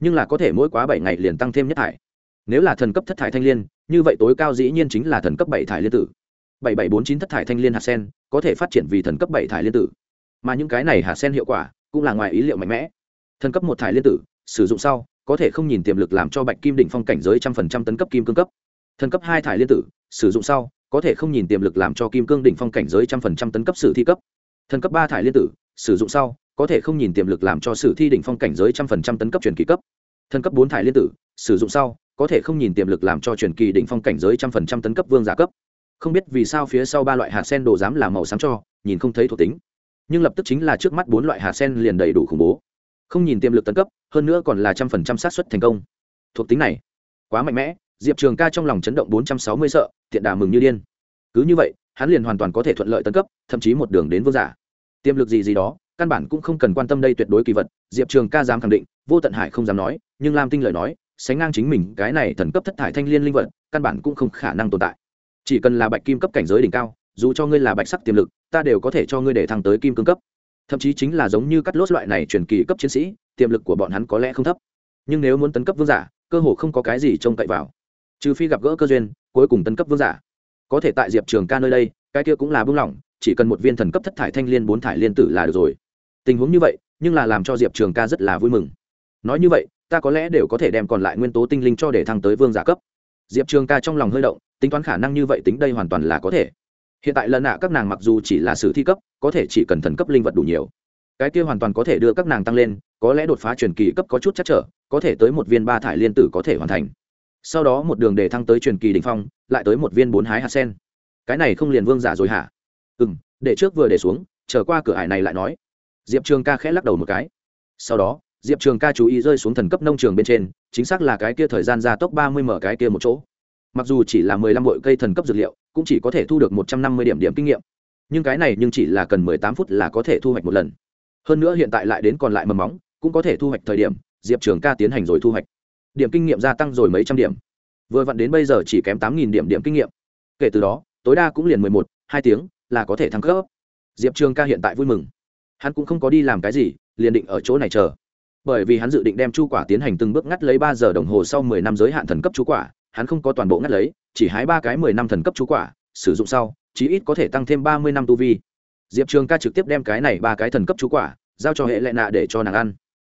A: Nhưng là có thể mỗi quá bảy ngày liền tăng thêm nhất thải. Nếu là thần cấp thất thải thanh liên như vậy tối cao dĩ nhiên chính là thần cấp bảy thải liên tử. Bảy bảy bốn chín thất thải thanh liên hạt sen, có thể phát triển vì thần cấp bảy thải liên tử. Mà những cái này hạt sen hiệu quả, cũng là ngoài ý liệu mạnh mẽ. Thần cấp một thải liên tử, sử dụng sau, có thể không nhìn tiềm lực làm cho bạch kim đỉnh phong cảnh giới trăm phần trăm tấn cấp kim cương cấp. Thần cấp hai thải liên tử, sử dụng sau, có thể không nhìn tiềm lực làm cho kim cương đỉnh phong cảnh giới trăm phần trăm tấn cấp sử thi cấp. Thần cấp ba thải liên tử, sử dụng sau, có thể không nhìn tiềm lực làm cho sử thi đỉnh phong cảnh giới trăm phần trăm tấn cấp truyền kỳ cấp. Thần cấp bốn thải liên tử, sử dụng sau có thể không nhìn tiềm lực làm cho truyền kỳ đỉnh phong cảnh giới trăm phần trăm tấn cấp vương giả cấp. Không biết vì sao phía sau ba loại hạt sen đồ dám làm màu sáng cho, nhìn không thấy thuộc tính. Nhưng lập tức chính là trước mắt bốn loại hạt sen liền đầy đủ khủng bố. Không nhìn tiềm lực tấn cấp, hơn nữa còn là trăm phần trăm xác suất thành công. Thuộc tính này, quá mạnh mẽ, diệp trường ca trong lòng chấn động bốn trăm sáu mươi sợ, tiện đà mừng như điên. Cứ như vậy, hắn liền hoàn toàn có thể thuận lợi tấn cấp, thậm chí một đường đến vương giả. Tiềm lực gì gì đó, căn bản cũng không cần quan tâm đây tuyệt đối kỳ vật, diệp trường ca dám khẳng định, vô tận hải không dám nói, nhưng lam tinh lời nói sánh ngang chính mình, cái này thần cấp thất thải thanh liên linh vật, căn bản cũng không khả năng tồn tại. Chỉ cần là bạch kim cấp cảnh giới đỉnh cao, dù cho ngươi là bạch sắc tiềm lực, ta đều có thể cho ngươi để thăng tới kim cương cấp. Thậm chí chính là giống như cắt lốt loại này truyền kỳ cấp chiến sĩ, tiềm lực của bọn hắn có lẽ không thấp. Nhưng nếu muốn tấn cấp vương giả, cơ hồ không có cái gì trông cậy vào. Trừ phi gặp gỡ cơ duyên, cuối cùng tấn cấp vương giả. Có thể tại diệp trường ca nơi đây, cái kia cũng là bưng lỏng, chỉ cần một viên thần cấp thất thải thanh liên bốn thải liên tử là được rồi. Tình huống như vậy, nhưng là làm cho diệp trường ca rất là vui mừng. Nói như vậy ta có lẽ đều có thể đem còn lại nguyên tố tinh linh cho để thăng tới vương giả cấp. Diệp trường ca trong lòng hơi động, tính toán khả năng như vậy tính đây hoàn toàn là có thể. Hiện tại lần nạ các nàng mặc dù chỉ là sử thi cấp, có thể chỉ cần thần cấp linh vật đủ nhiều. Cái kia hoàn toàn có thể đưa các nàng tăng lên, có lẽ đột phá truyền kỳ cấp có chút chắc trở, có thể tới một viên ba thải liên tử có thể hoàn thành. Sau đó một đường để thăng tới truyền kỳ đ ỉ n h phong, lại tới một viên bốn hái hạt sen. Cái này không liền vương giả rồi hả? Ừ m để trước vừa để xuống trở qua cửa ải này lại nói. Diệp trường ca khẽ lắc đầu một cái. Sau đó diệp trường ca chú ý rơi xuống thần cấp nông trường bên trên, chính xác là cái kia thời gian gia tốc ba mươi mở cái kia một chỗ. Mặc dù chỉ là mười lăm bội cây thần cấp dược liệu, cũng chỉ có thể thu được một trăm năm mươi điểm điểm kinh nghiệm. Nhưng cái này nhưng chỉ là cần mười tám phút là có thể thu hoạch một lần. Hơn nữa hiện tại lại đến còn lại mầm móng, cũng có thể thu hoạch thời điểm, diệp trường ca tiến hành rồi thu hoạch. Điểm kinh nghiệm gia tăng rồi mấy trăm điểm. Vừa vặn đến bây giờ chỉ kém tám nghìn điểm điểm kinh nghiệm. Kể từ đó, tối đa cũng liền mười một, hai tiếng là có thể thăng cấp. Diệp trường ca hiện tại vui mừng. Hắn cũng không có đi làm cái gì, liền định ở chỗ này chờ bởi vì hắn dự định đem chu quả tiến hành từng bước ngắt lấy ba giờ đồng hồ sau mười năm giới hạn thần cấp chú quả, hắn không có toàn bộ ngắt lấy, chỉ hái ba cái mười năm thần cấp chú quả, sử dụng sau, chí ít có thể tăng thêm ba mươi năm tu vi. Diệp trường ca trực tiếp đem cái này ba cái thần cấp chú quả giao cho hệ lệ nạ để cho nàng ăn.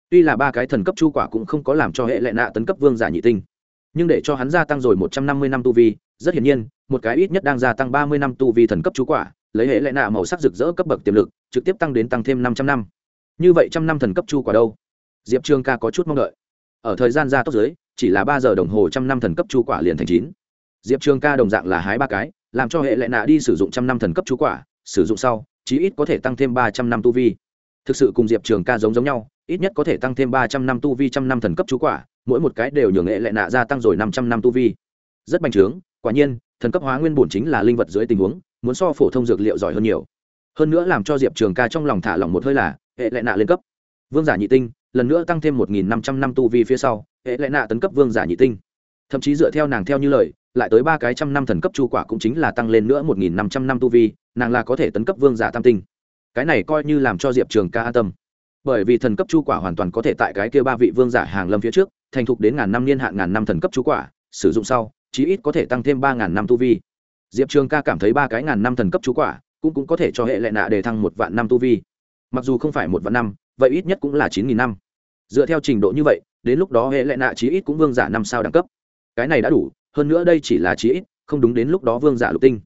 A: Tuy là ba cái thần cấp chú quả cũng không có làm cho hệ lệ nạ tấn cấp vương giả nhị tinh, nhưng để cho hắn gia tăng rồi một trăm năm mươi năm tu vi, rất hiển nhiên, một cái ít nhất đang gia tăng ba mươi năm tu vi thần cấp chú quả, lấy hệ lệ nạ màu sắc rực rỡ cấp bậc tiềm lực, trực tiếp tăng đến tăng thêm năm trăm năm. Như vậy trăm năm thần cấp chu quả đâu? Diệp trường ca có chút mong đợi. Ở thời gian gia tốc giới chỉ là ba giờ đồng hồ trăm năm thần cấp chu quả liền thành chín. Diệp trường ca đồng dạng là hái ba cái, làm cho hệ lệ nạ đi sử dụng trăm năm thần cấp chu quả, sử dụng sau, chí ít có thể tăng thêm ba trăm năm tu vi. Thực sự cùng diệp trường ca giống giống nhau, ít nhất có thể tăng thêm ba trăm năm tu vi trăm năm thần cấp chú quả, mỗi một cái đều nhường hệ lệ nạ gia tăng rồi năm trăm năm tu vi. Rất bành trướng, quả nhiên, thần cấp hóa nguyên bổn chính là linh vật dưới tình huống, muốn so phổ thông dược liệu giỏi hơn nhiều. Hơn nữa làm cho diệp trường ca trong lòng thả lỏng một hơi là, hệ lệ nạ lên cấp. Vương giả nhị tinh lần nữa tăng thêm một nghìn năm trăm năm tu vi phía sau, hệ lệ nạ tấn cấp vương giả nhị tinh. Thậm chí dựa theo nàng theo như lời, lại tới ba cái trăm năm thần cấp chu quả cũng chính là tăng lên nữa một nghìn năm trăm năm tu vi, nàng là có thể tấn cấp vương giả tam tinh. Cái này coi như làm cho diệp trường ca an tâm. Bởi vì thần cấp chu quả hoàn toàn có thể tại cái kia ba vị vương giả hàng lâm phía trước, thành thục đến ngàn năm niên hạn ngàn năm thần cấp chu quả, sử dụng sau, chí ít có thể tăng thêm ba ngàn năm tu vi. Diệp trường ca cảm thấy ba cái ngàn năm thần cấp chú quả cũng cũng có thể cho hệ lệ nạ đề thăng một vạn năm tu vi. Mặc dù không phải một vạn năm vậy ít nhất cũng là chín nghìn năm. Dựa theo trình độ như vậy, đến lúc đó hệ lệ nạ chí ít cũng vương giả năm sao đẳng cấp. Cái này đã đủ, hơn nữa đây chỉ là chí ít, không đúng đến lúc đó vương giả lục tinh.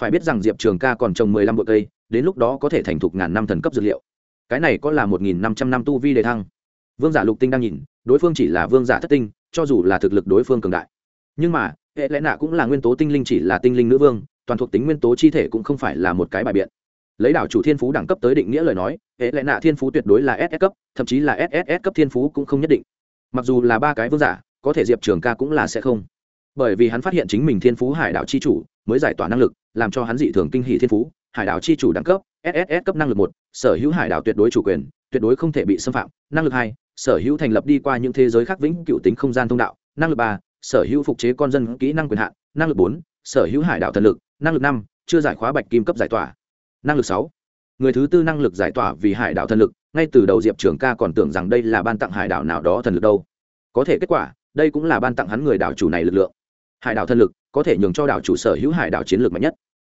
A: Phải biết rằng diệp trường ca còn trồng mười lăm bụi cây, đến lúc đó có thể thành thục ngàn năm thần cấp dược liệu. Cái này có là một nghìn năm trăm năm tu vi đề thăng. Vương giả lục tinh đang nhìn, đối phương chỉ là vương giả thất tinh, cho dù là thực lực đối phương cường đại. Nhưng mà, hệ lẽ nạ cũng là nguyên tố tinh linh chỉ là tinh linh nữ vương, toàn thuộc tính nguyên tố chi thể cũng không phải là một cái bài biện lấy đảo chủ thiên phú đẳng cấp tới định nghĩa lời nói, hệ lệ nạ thiên phú tuyệt đối là ss cấp, thậm chí là sss cấp thiên phú cũng không nhất định. Mặc dù là ba cái vương giả, có thể diệp trường ca cũng là sẽ không. Bởi vì hắn phát hiện chính mình thiên phú hải đảo chi chủ mới giải tỏa năng lực, làm cho hắn dị thường kinh hỷ thiên phú, hải đảo chi chủ đẳng cấp sss cấp năng lực một, sở hữu hải đảo tuyệt đối chủ quyền, tuyệt đối không thể bị xâm phạm. Năng lực hai, sở hữu thành lập đi qua những thế giới khác vĩnh cựu tính không gian thông đạo. Năng lực ba, sở hữu phục chế con dân kỹ năng quyền hạn. Năng lực bốn, sở hữu hải đảo thần lực. Năng lực năm, chưa giải khóa bạch kim cấp giải tỏa năng lực sáu. Người thứ tư năng lực giải tỏa vì hải đảo thần lực, ngay từ đầu diệp trường ca còn tưởng rằng đây là ban tặng hải đảo nào đó thần lực đâu. Có thể kết quả, đây cũng là ban tặng hắn người đảo chủ này lực lượng. Hải đảo thần lực có thể nhường cho đảo chủ sở hữu hải đảo chiến lược mạnh nhất.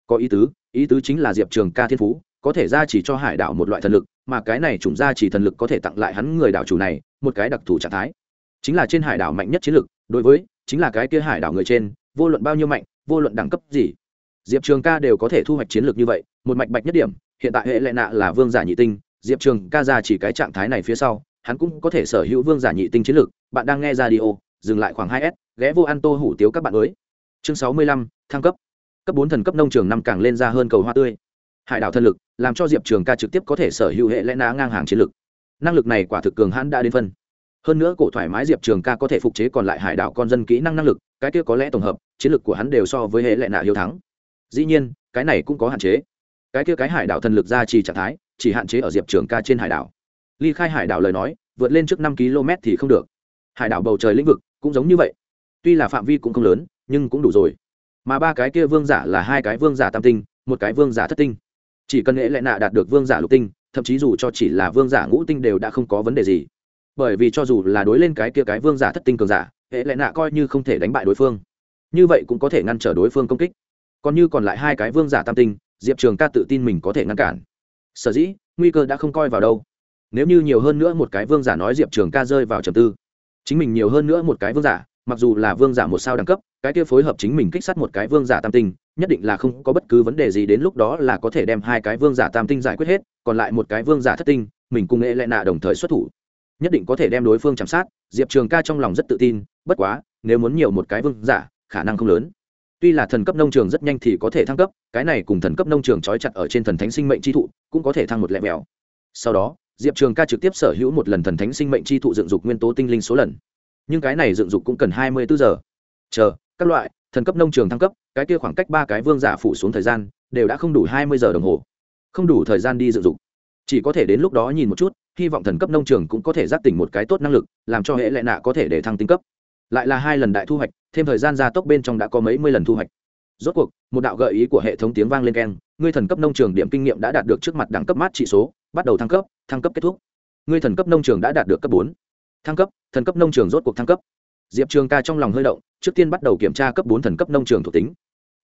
A: Có ý tứ ý tứ chính là diệp trường ca thiên phú, có thể ra chỉ cho hải đảo một loại thần lực, mà cái này chủng ra chỉ thần lực có thể tặng lại hắn người đảo chủ này một cái đặc thù trạng thái. Chính là trên hải đảo mạnh nhất chiến lực đối với, chính là cái kia hải đảo người trên, vô luận bao nhiêu mạnh, vô luận đẳng cấp gì diệp trường ca đều có thể thu hoạch chiến lược như vậy, một mạch bạch nhất điểm, hiện tại hệ lệ nạ là vương giả nhị tinh, diệp trường ca ra chỉ cái trạng thái này phía sau, hắn cũng có thể sở hữu vương giả nhị tinh chiến lược. Bạn đang nghe ra đi ô dừng lại khoảng hai s, ghé vô ăn tô hủ tiếu các bạn mới chương sáu mươi lăm, thăng cấp. Cấp bốn thần cấp nông trường năm càng lên ra hơn cầu hoa tươi. Hải đảo thần lực, làm cho diệp trường ca trực tiếp có thể sở hữu hệ lẽ ná ngang hàng chiến lực năng lực này quả thực cường hãn đã đến phân. Hơn nữa cổ thoải mái diệp trường ca có thể phục chế còn lại hải đảo con dân kỹ năng năng lực, cái kia có lẽ tổng hợp, chiến lược của hắn đều so với hệ lệ nạ hiếu thắng dĩ nhiên, cái này cũng có hạn chế. Cái kia cái hải đảo thần lực ra trì trạng thái, chỉ hạn chế ở diệp trường ca trên hải đảo. Ly khai hải đảo lời nói, vượt lên trước năm km thì không được. Hải đảo bầu trời lĩnh vực cũng giống như vậy. Tuy là phạm vi cũng không lớn, nhưng cũng đủ rồi. Mà ba cái kia vương giả là hai cái vương giả tam tinh, một cái vương giả thất tinh. Chỉ cần nghệ lệ nạ đạt được vương giả lục tinh, thậm chí dù cho chỉ là vương giả ngũ tinh đều đã không có vấn đề gì. Bởi vì cho dù là đối lên cái kia cái vương giả thất tinh cường giả hệ lệ nạ coi như không thể đánh bại đối phương. Như vậy cũng có thể ngăn trở đối phương công kích còn như còn lại hai cái vương giả tam tinh, diệp trường ca tự tin mình có thể ngăn cản. Sở dĩ, nguy cơ đã không coi vào đâu. Nếu như nhiều hơn nữa một cái vương giả nói diệp trường ca rơi vào trầm tư, chính mình nhiều hơn nữa một cái vương giả, mặc dù là vương giả một sao đẳng cấp, cái kia phối hợp chính mình kích sát một cái vương giả tam tinh, nhất định là không có bất cứ vấn đề gì đến lúc đó là có thể đem hai cái vương giả tam tinh giải quyết hết, còn lại một cái vương giả thất tinh, mình cùng nghệ lại nạ đồng thời xuất thủ. Nhất định có thể đem đối phương chăm sát, diệp trường ca trong lòng rất tự tin, bất quá, nếu muốn nhiều một cái vương giả, khả năng không lớn tuy là thần cấp nông trường rất nhanh thì có thể thăng cấp, cái này cùng thần cấp nông trường trói chặt ở trên thần thánh sinh mệnh chi thụ, cũng có thể thăng một lẹ mèo. Sau đó, diệp trường ca trực tiếp sở hữu một lần thần thánh sinh mệnh chi thụ dựng dục nguyên tố tinh linh số lần. Nhưng cái này dựng dục cũng cần hai mươi bốn giờ. Chờ, các loại, thần cấp nông trường thăng cấp, cái kia khoảng cách ba cái vương giả phủ xuống thời gian, đều đã không đủ hai mươi giờ đồng hồ. Không đủ thời gian đi dựng dục. Chỉ có thể đến lúc đó nhìn một chút, hy vọng thần cấp nông trường cũng có thể giác tỉnh một cái tốt năng lực, làm cho hệ lệ nạ có thể để thăng tinh cấp. Lại là hai lần đại thu hoạch thêm thời gian gia tốc bên trong đã có mấy mươi lần thu hoạch. Rốt cuộc, một đạo gợi ý của hệ thống tiếng vang lên keng, ngươi thần cấp nông trường điểm kinh nghiệm đã đạt được trước mặt đẳng cấp mát trị số, bắt đầu thăng cấp thăng cấp kết thúc. Ngươi thần cấp nông trường đã đạt được cấp bốn. Thăng cấp, thần cấp nông trường rốt cuộc thăng cấp. Diệp trường ca trong lòng hơi động, trước tiên bắt đầu kiểm tra cấp bốn thần cấp nông trường thuộc tính.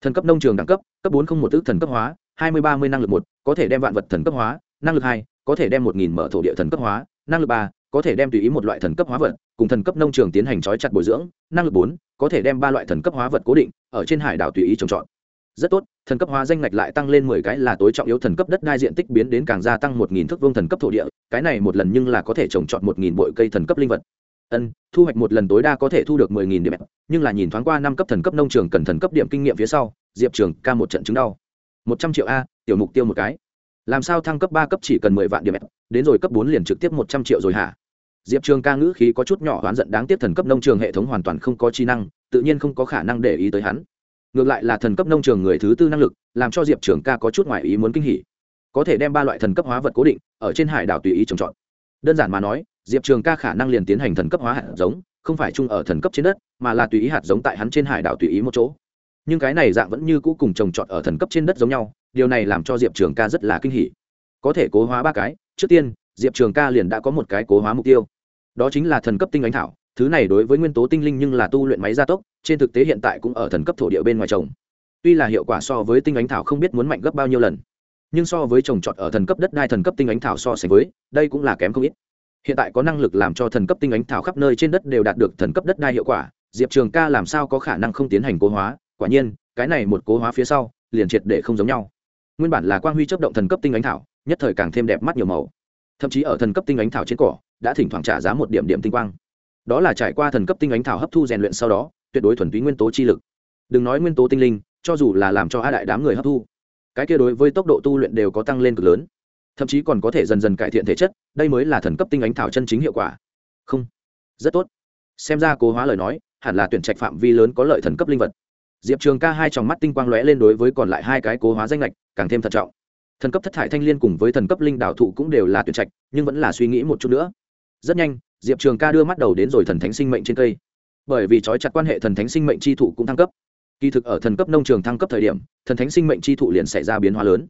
A: Thần cấp nông trường đẳng cấp cấp bốn không một tức thần cấp hóa, hai mươi ba mươi năng lực một, có thể đem vạn vật thần cấp hóa, năng lực hai, có thể đem một nghìn mở thổ địa thần cấp hóa, năng lực ba, có thể đem tùy ý một loại thần cấp hóa vật, cùng thần cấp nông trường tiến hành trói chặt bồi dưỡng, năng lực bốn có thể đem ba loại thần cấp hóa vật cố định, ở trên hải đảo tùy ý trồng trọt. Rất tốt, thần cấp hóa danh ngạch lại tăng lên mười cái là tối trọng yếu thần cấp đất đai diện tích biến đến càng gia tăng một nghìn thước vương thần cấp thổ địa, cái này một lần nhưng là có thể trồng trọt một nghìn bội cây thần cấp linh vật. Ân, thu hoạch một lần tối đa có thể thu được mười nghìn điểm, nhưng là nhìn thoáng qua năm cấp thần cấp nông trường cần thần cấp điểm kinh nghiệm phía sau, diệp trường ca một trận chứng đau. Một trăm triệu a, tiểu mục tiêu một cái. Làm sao thăng cấp ba cấp chỉ cần mười vạn điểm, đến rồi cấp bốn liền trực tiếp một trăm triệu rồi hả? Diệp trường ca ngữ khí có chút nhỏ oán giận đáng tiếc thần cấp nông trường hệ thống hoàn toàn không có trí năng, tự nhiên không có khả năng để ý tới hắn. Ngược lại là thần cấp nông trường người thứ tư năng lực, làm cho diệp trường ca có chút ngoài ý muốn kinh hỉ. Có thể đem ba loại thần cấp hóa vật cố định, ở trên hải đảo tùy ý trồng trọt. Đơn giản mà nói, diệp trường ca khả năng liền tiến hành thần cấp hóa hạt giống, không phải chung ở thần cấp trên đất, mà là tùy ý hạt giống tại hắn trên hải đảo tùy ý một chỗ. Nhưng cái này dạng vẫn như cũ cùng trồng trọt ở thần cấp trên đất giống nhau, điều này làm cho diệp trường ca rất là kinh hỉ. Có thể cố hóa ba cái, trước tiên, diệp trường ca liền đã có một cái cố hóa mục tiêu đó chính là thần cấp tinh ánh thảo, thứ này đối với nguyên tố tinh linh nhưng là tu luyện máy gia tốc, trên thực tế hiện tại cũng ở thần cấp thổ địa bên ngoài trồng. Tuy là hiệu quả so với tinh ánh thảo không biết muốn mạnh gấp bao nhiêu lần, nhưng so với trồng trọt ở thần cấp đất đai thần cấp tinh ánh thảo so sánh với, đây cũng là kém không ít. Hiện tại có năng lực làm cho thần cấp tinh ánh thảo khắp nơi trên đất đều đạt được thần cấp đất đai hiệu quả, diệp trường ca làm sao có khả năng không tiến hành cố hóa, quả nhiên, cái này một cố hóa phía sau, liền triệt để không giống nhau. Nguyên bản là quang huy chấp động thần cấp tinh ánh thảo, nhất thời càng thêm đẹp mắt nhiều màu. Thậm chí ở thần cấp tinh ánh thảo trên cỏ đã thỉnh thoảng trả giá một điểm điểm tinh quang. Đó là trải qua thần cấp tinh ánh thảo hấp thu rèn luyện sau đó, tuyệt đối thuần túy nguyên tố chi lực. Đừng nói nguyên tố tinh linh, cho dù là làm cho a đại đám người hấp thu, cái kia đối với tốc độ tu luyện đều có tăng lên cực lớn. Thậm chí còn có thể dần dần cải thiện thể chất, đây mới là thần cấp tinh ánh thảo chân chính hiệu quả. Không. Rất tốt. Xem ra cố hóa lời nói, hẳn là tuyển trạch phạm vi lớn có lợi thần cấp linh vật. Diệp trường ca hai tròng mắt tinh quang lóe lên đối với còn lại hai cái cố hóa danh lệch, càng thêm thận trọng. Thần cấp thất thải thanh l i ê n cùng với thần cấp linh đạo thụ cũng đều là tuyển trạch, nhưng vẫn là suy nghĩ một chút nữa rất nhanh, diệp trường ca đưa mắt đầu đến rồi thần thánh sinh mệnh trên cây. Bởi vì trói chặt quan hệ thần thánh sinh mệnh tri thụ cũng thăng cấp. Kỳ thực ở thần cấp nông trường thăng cấp thời điểm, thần thánh sinh mệnh tri thụ liền xảy ra biến hóa lớn.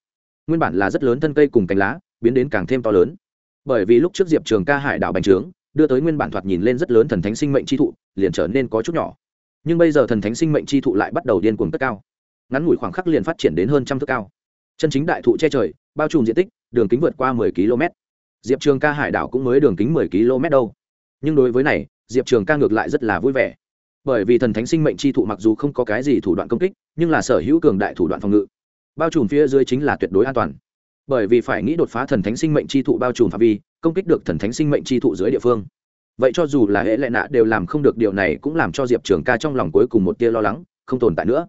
A: Nguyên bản là rất lớn thân cây cùng cành lá, biến đến càng thêm to lớn. Bởi vì lúc trước diệp trường ca hải đảo bành trướng, đưa tới nguyên bản thoạt nhìn lên rất lớn thần thánh sinh mệnh tri thụ, liền trở nên có chút nhỏ. Nhưng bây giờ thần thánh sinh mệnh tri thụ lại bắt đầu điên cuồng tất cao. Ngắn ngủi khoảng khắc liền phát triển đến hơn trăm thước cao. Chân chính đại thụ che trời, bao trùm diện tích, đường kính vượt qua mười km diệp trường ca hải đảo cũng mới đường kính mười km đâu. Nhưng đối với này, diệp trường ca ngược lại rất là vui vẻ. Bởi vì thần thánh sinh mệnh chi thụ mặc dù không có cái gì thủ đoạn công kích, nhưng là sở hữu cường đại thủ đoạn phòng ngự. Bao trùm phía dưới chính là tuyệt đối an toàn. Bởi vì phải nghĩ đột phá thần thánh sinh mệnh chi thụ bao trùm phạm vi, công kích được thần thánh sinh mệnh chi thụ dưới địa phương. Vậy cho dù là hệ lệ nạ đều làm không được điều này cũng làm cho diệp trường ca trong lòng cuối cùng một tia lo lắng, không tồn tại nữa.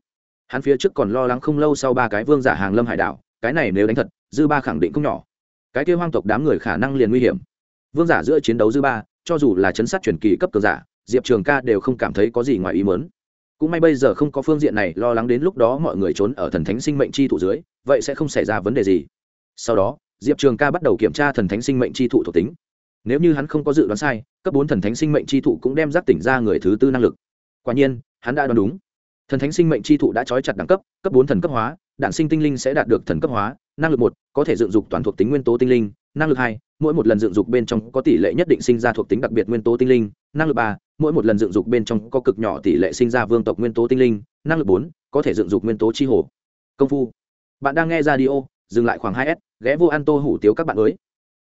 A: Hắn phía trước còn lo lắng không lâu sau ba cái vương giả hàng lâm hải đảo, cái này nếu đánh thật, dư ba khẳng định không nhỏ cái kia hoang tộc đám người khả năng liền nguy hiểm. Vương giả giữa chiến đấu dư ba, cho dù là chấn sát truyền kỳ cấp cường giả, diệp trường ca đều không cảm thấy có gì ngoài ý mớn cũng may bây giờ không có phương diện này lo lắng đến lúc đó mọi người trốn ở thần thánh sinh mệnh chi thụ dưới, vậy sẽ không xảy ra vấn đề gì. Sau đó, diệp trường ca bắt đầu kiểm tra thần thánh sinh mệnh chi thụ thuộc tính. Nếu như hắn không có dự đoán sai, cấp bốn thần thánh sinh mệnh chi thụ cũng đem giác tỉnh ra người thứ tư năng lực. Quả nhiên, hắn đã đoán đúng. Thần thánh sinh mệnh chi thụ đã trói chặt đẳng cấp cấp bốn thần cấp hóa đạn sinh tinh linh sẽ đạt được thần cấp hóa, năng lực một, có thể dựng dục toàn thuộc tính nguyên tố tinh linh, năng lực hai, mỗi một lần dựng dục bên trong có tỷ lệ nhất định sinh ra thuộc tính đặc biệt nguyên tố tinh linh, năng lực ba, mỗi một lần dựng dục bên trong có cực nhỏ tỷ lệ sinh ra vương tộc nguyên tố tinh linh, năng lực bốn, có thể dựng dục nguyên tố chi hồ. Công phu. Bạn đang nghe ra đi ô dừng lại khoảng hai s, ghé vô an tô hủ tiếu các bạn mới.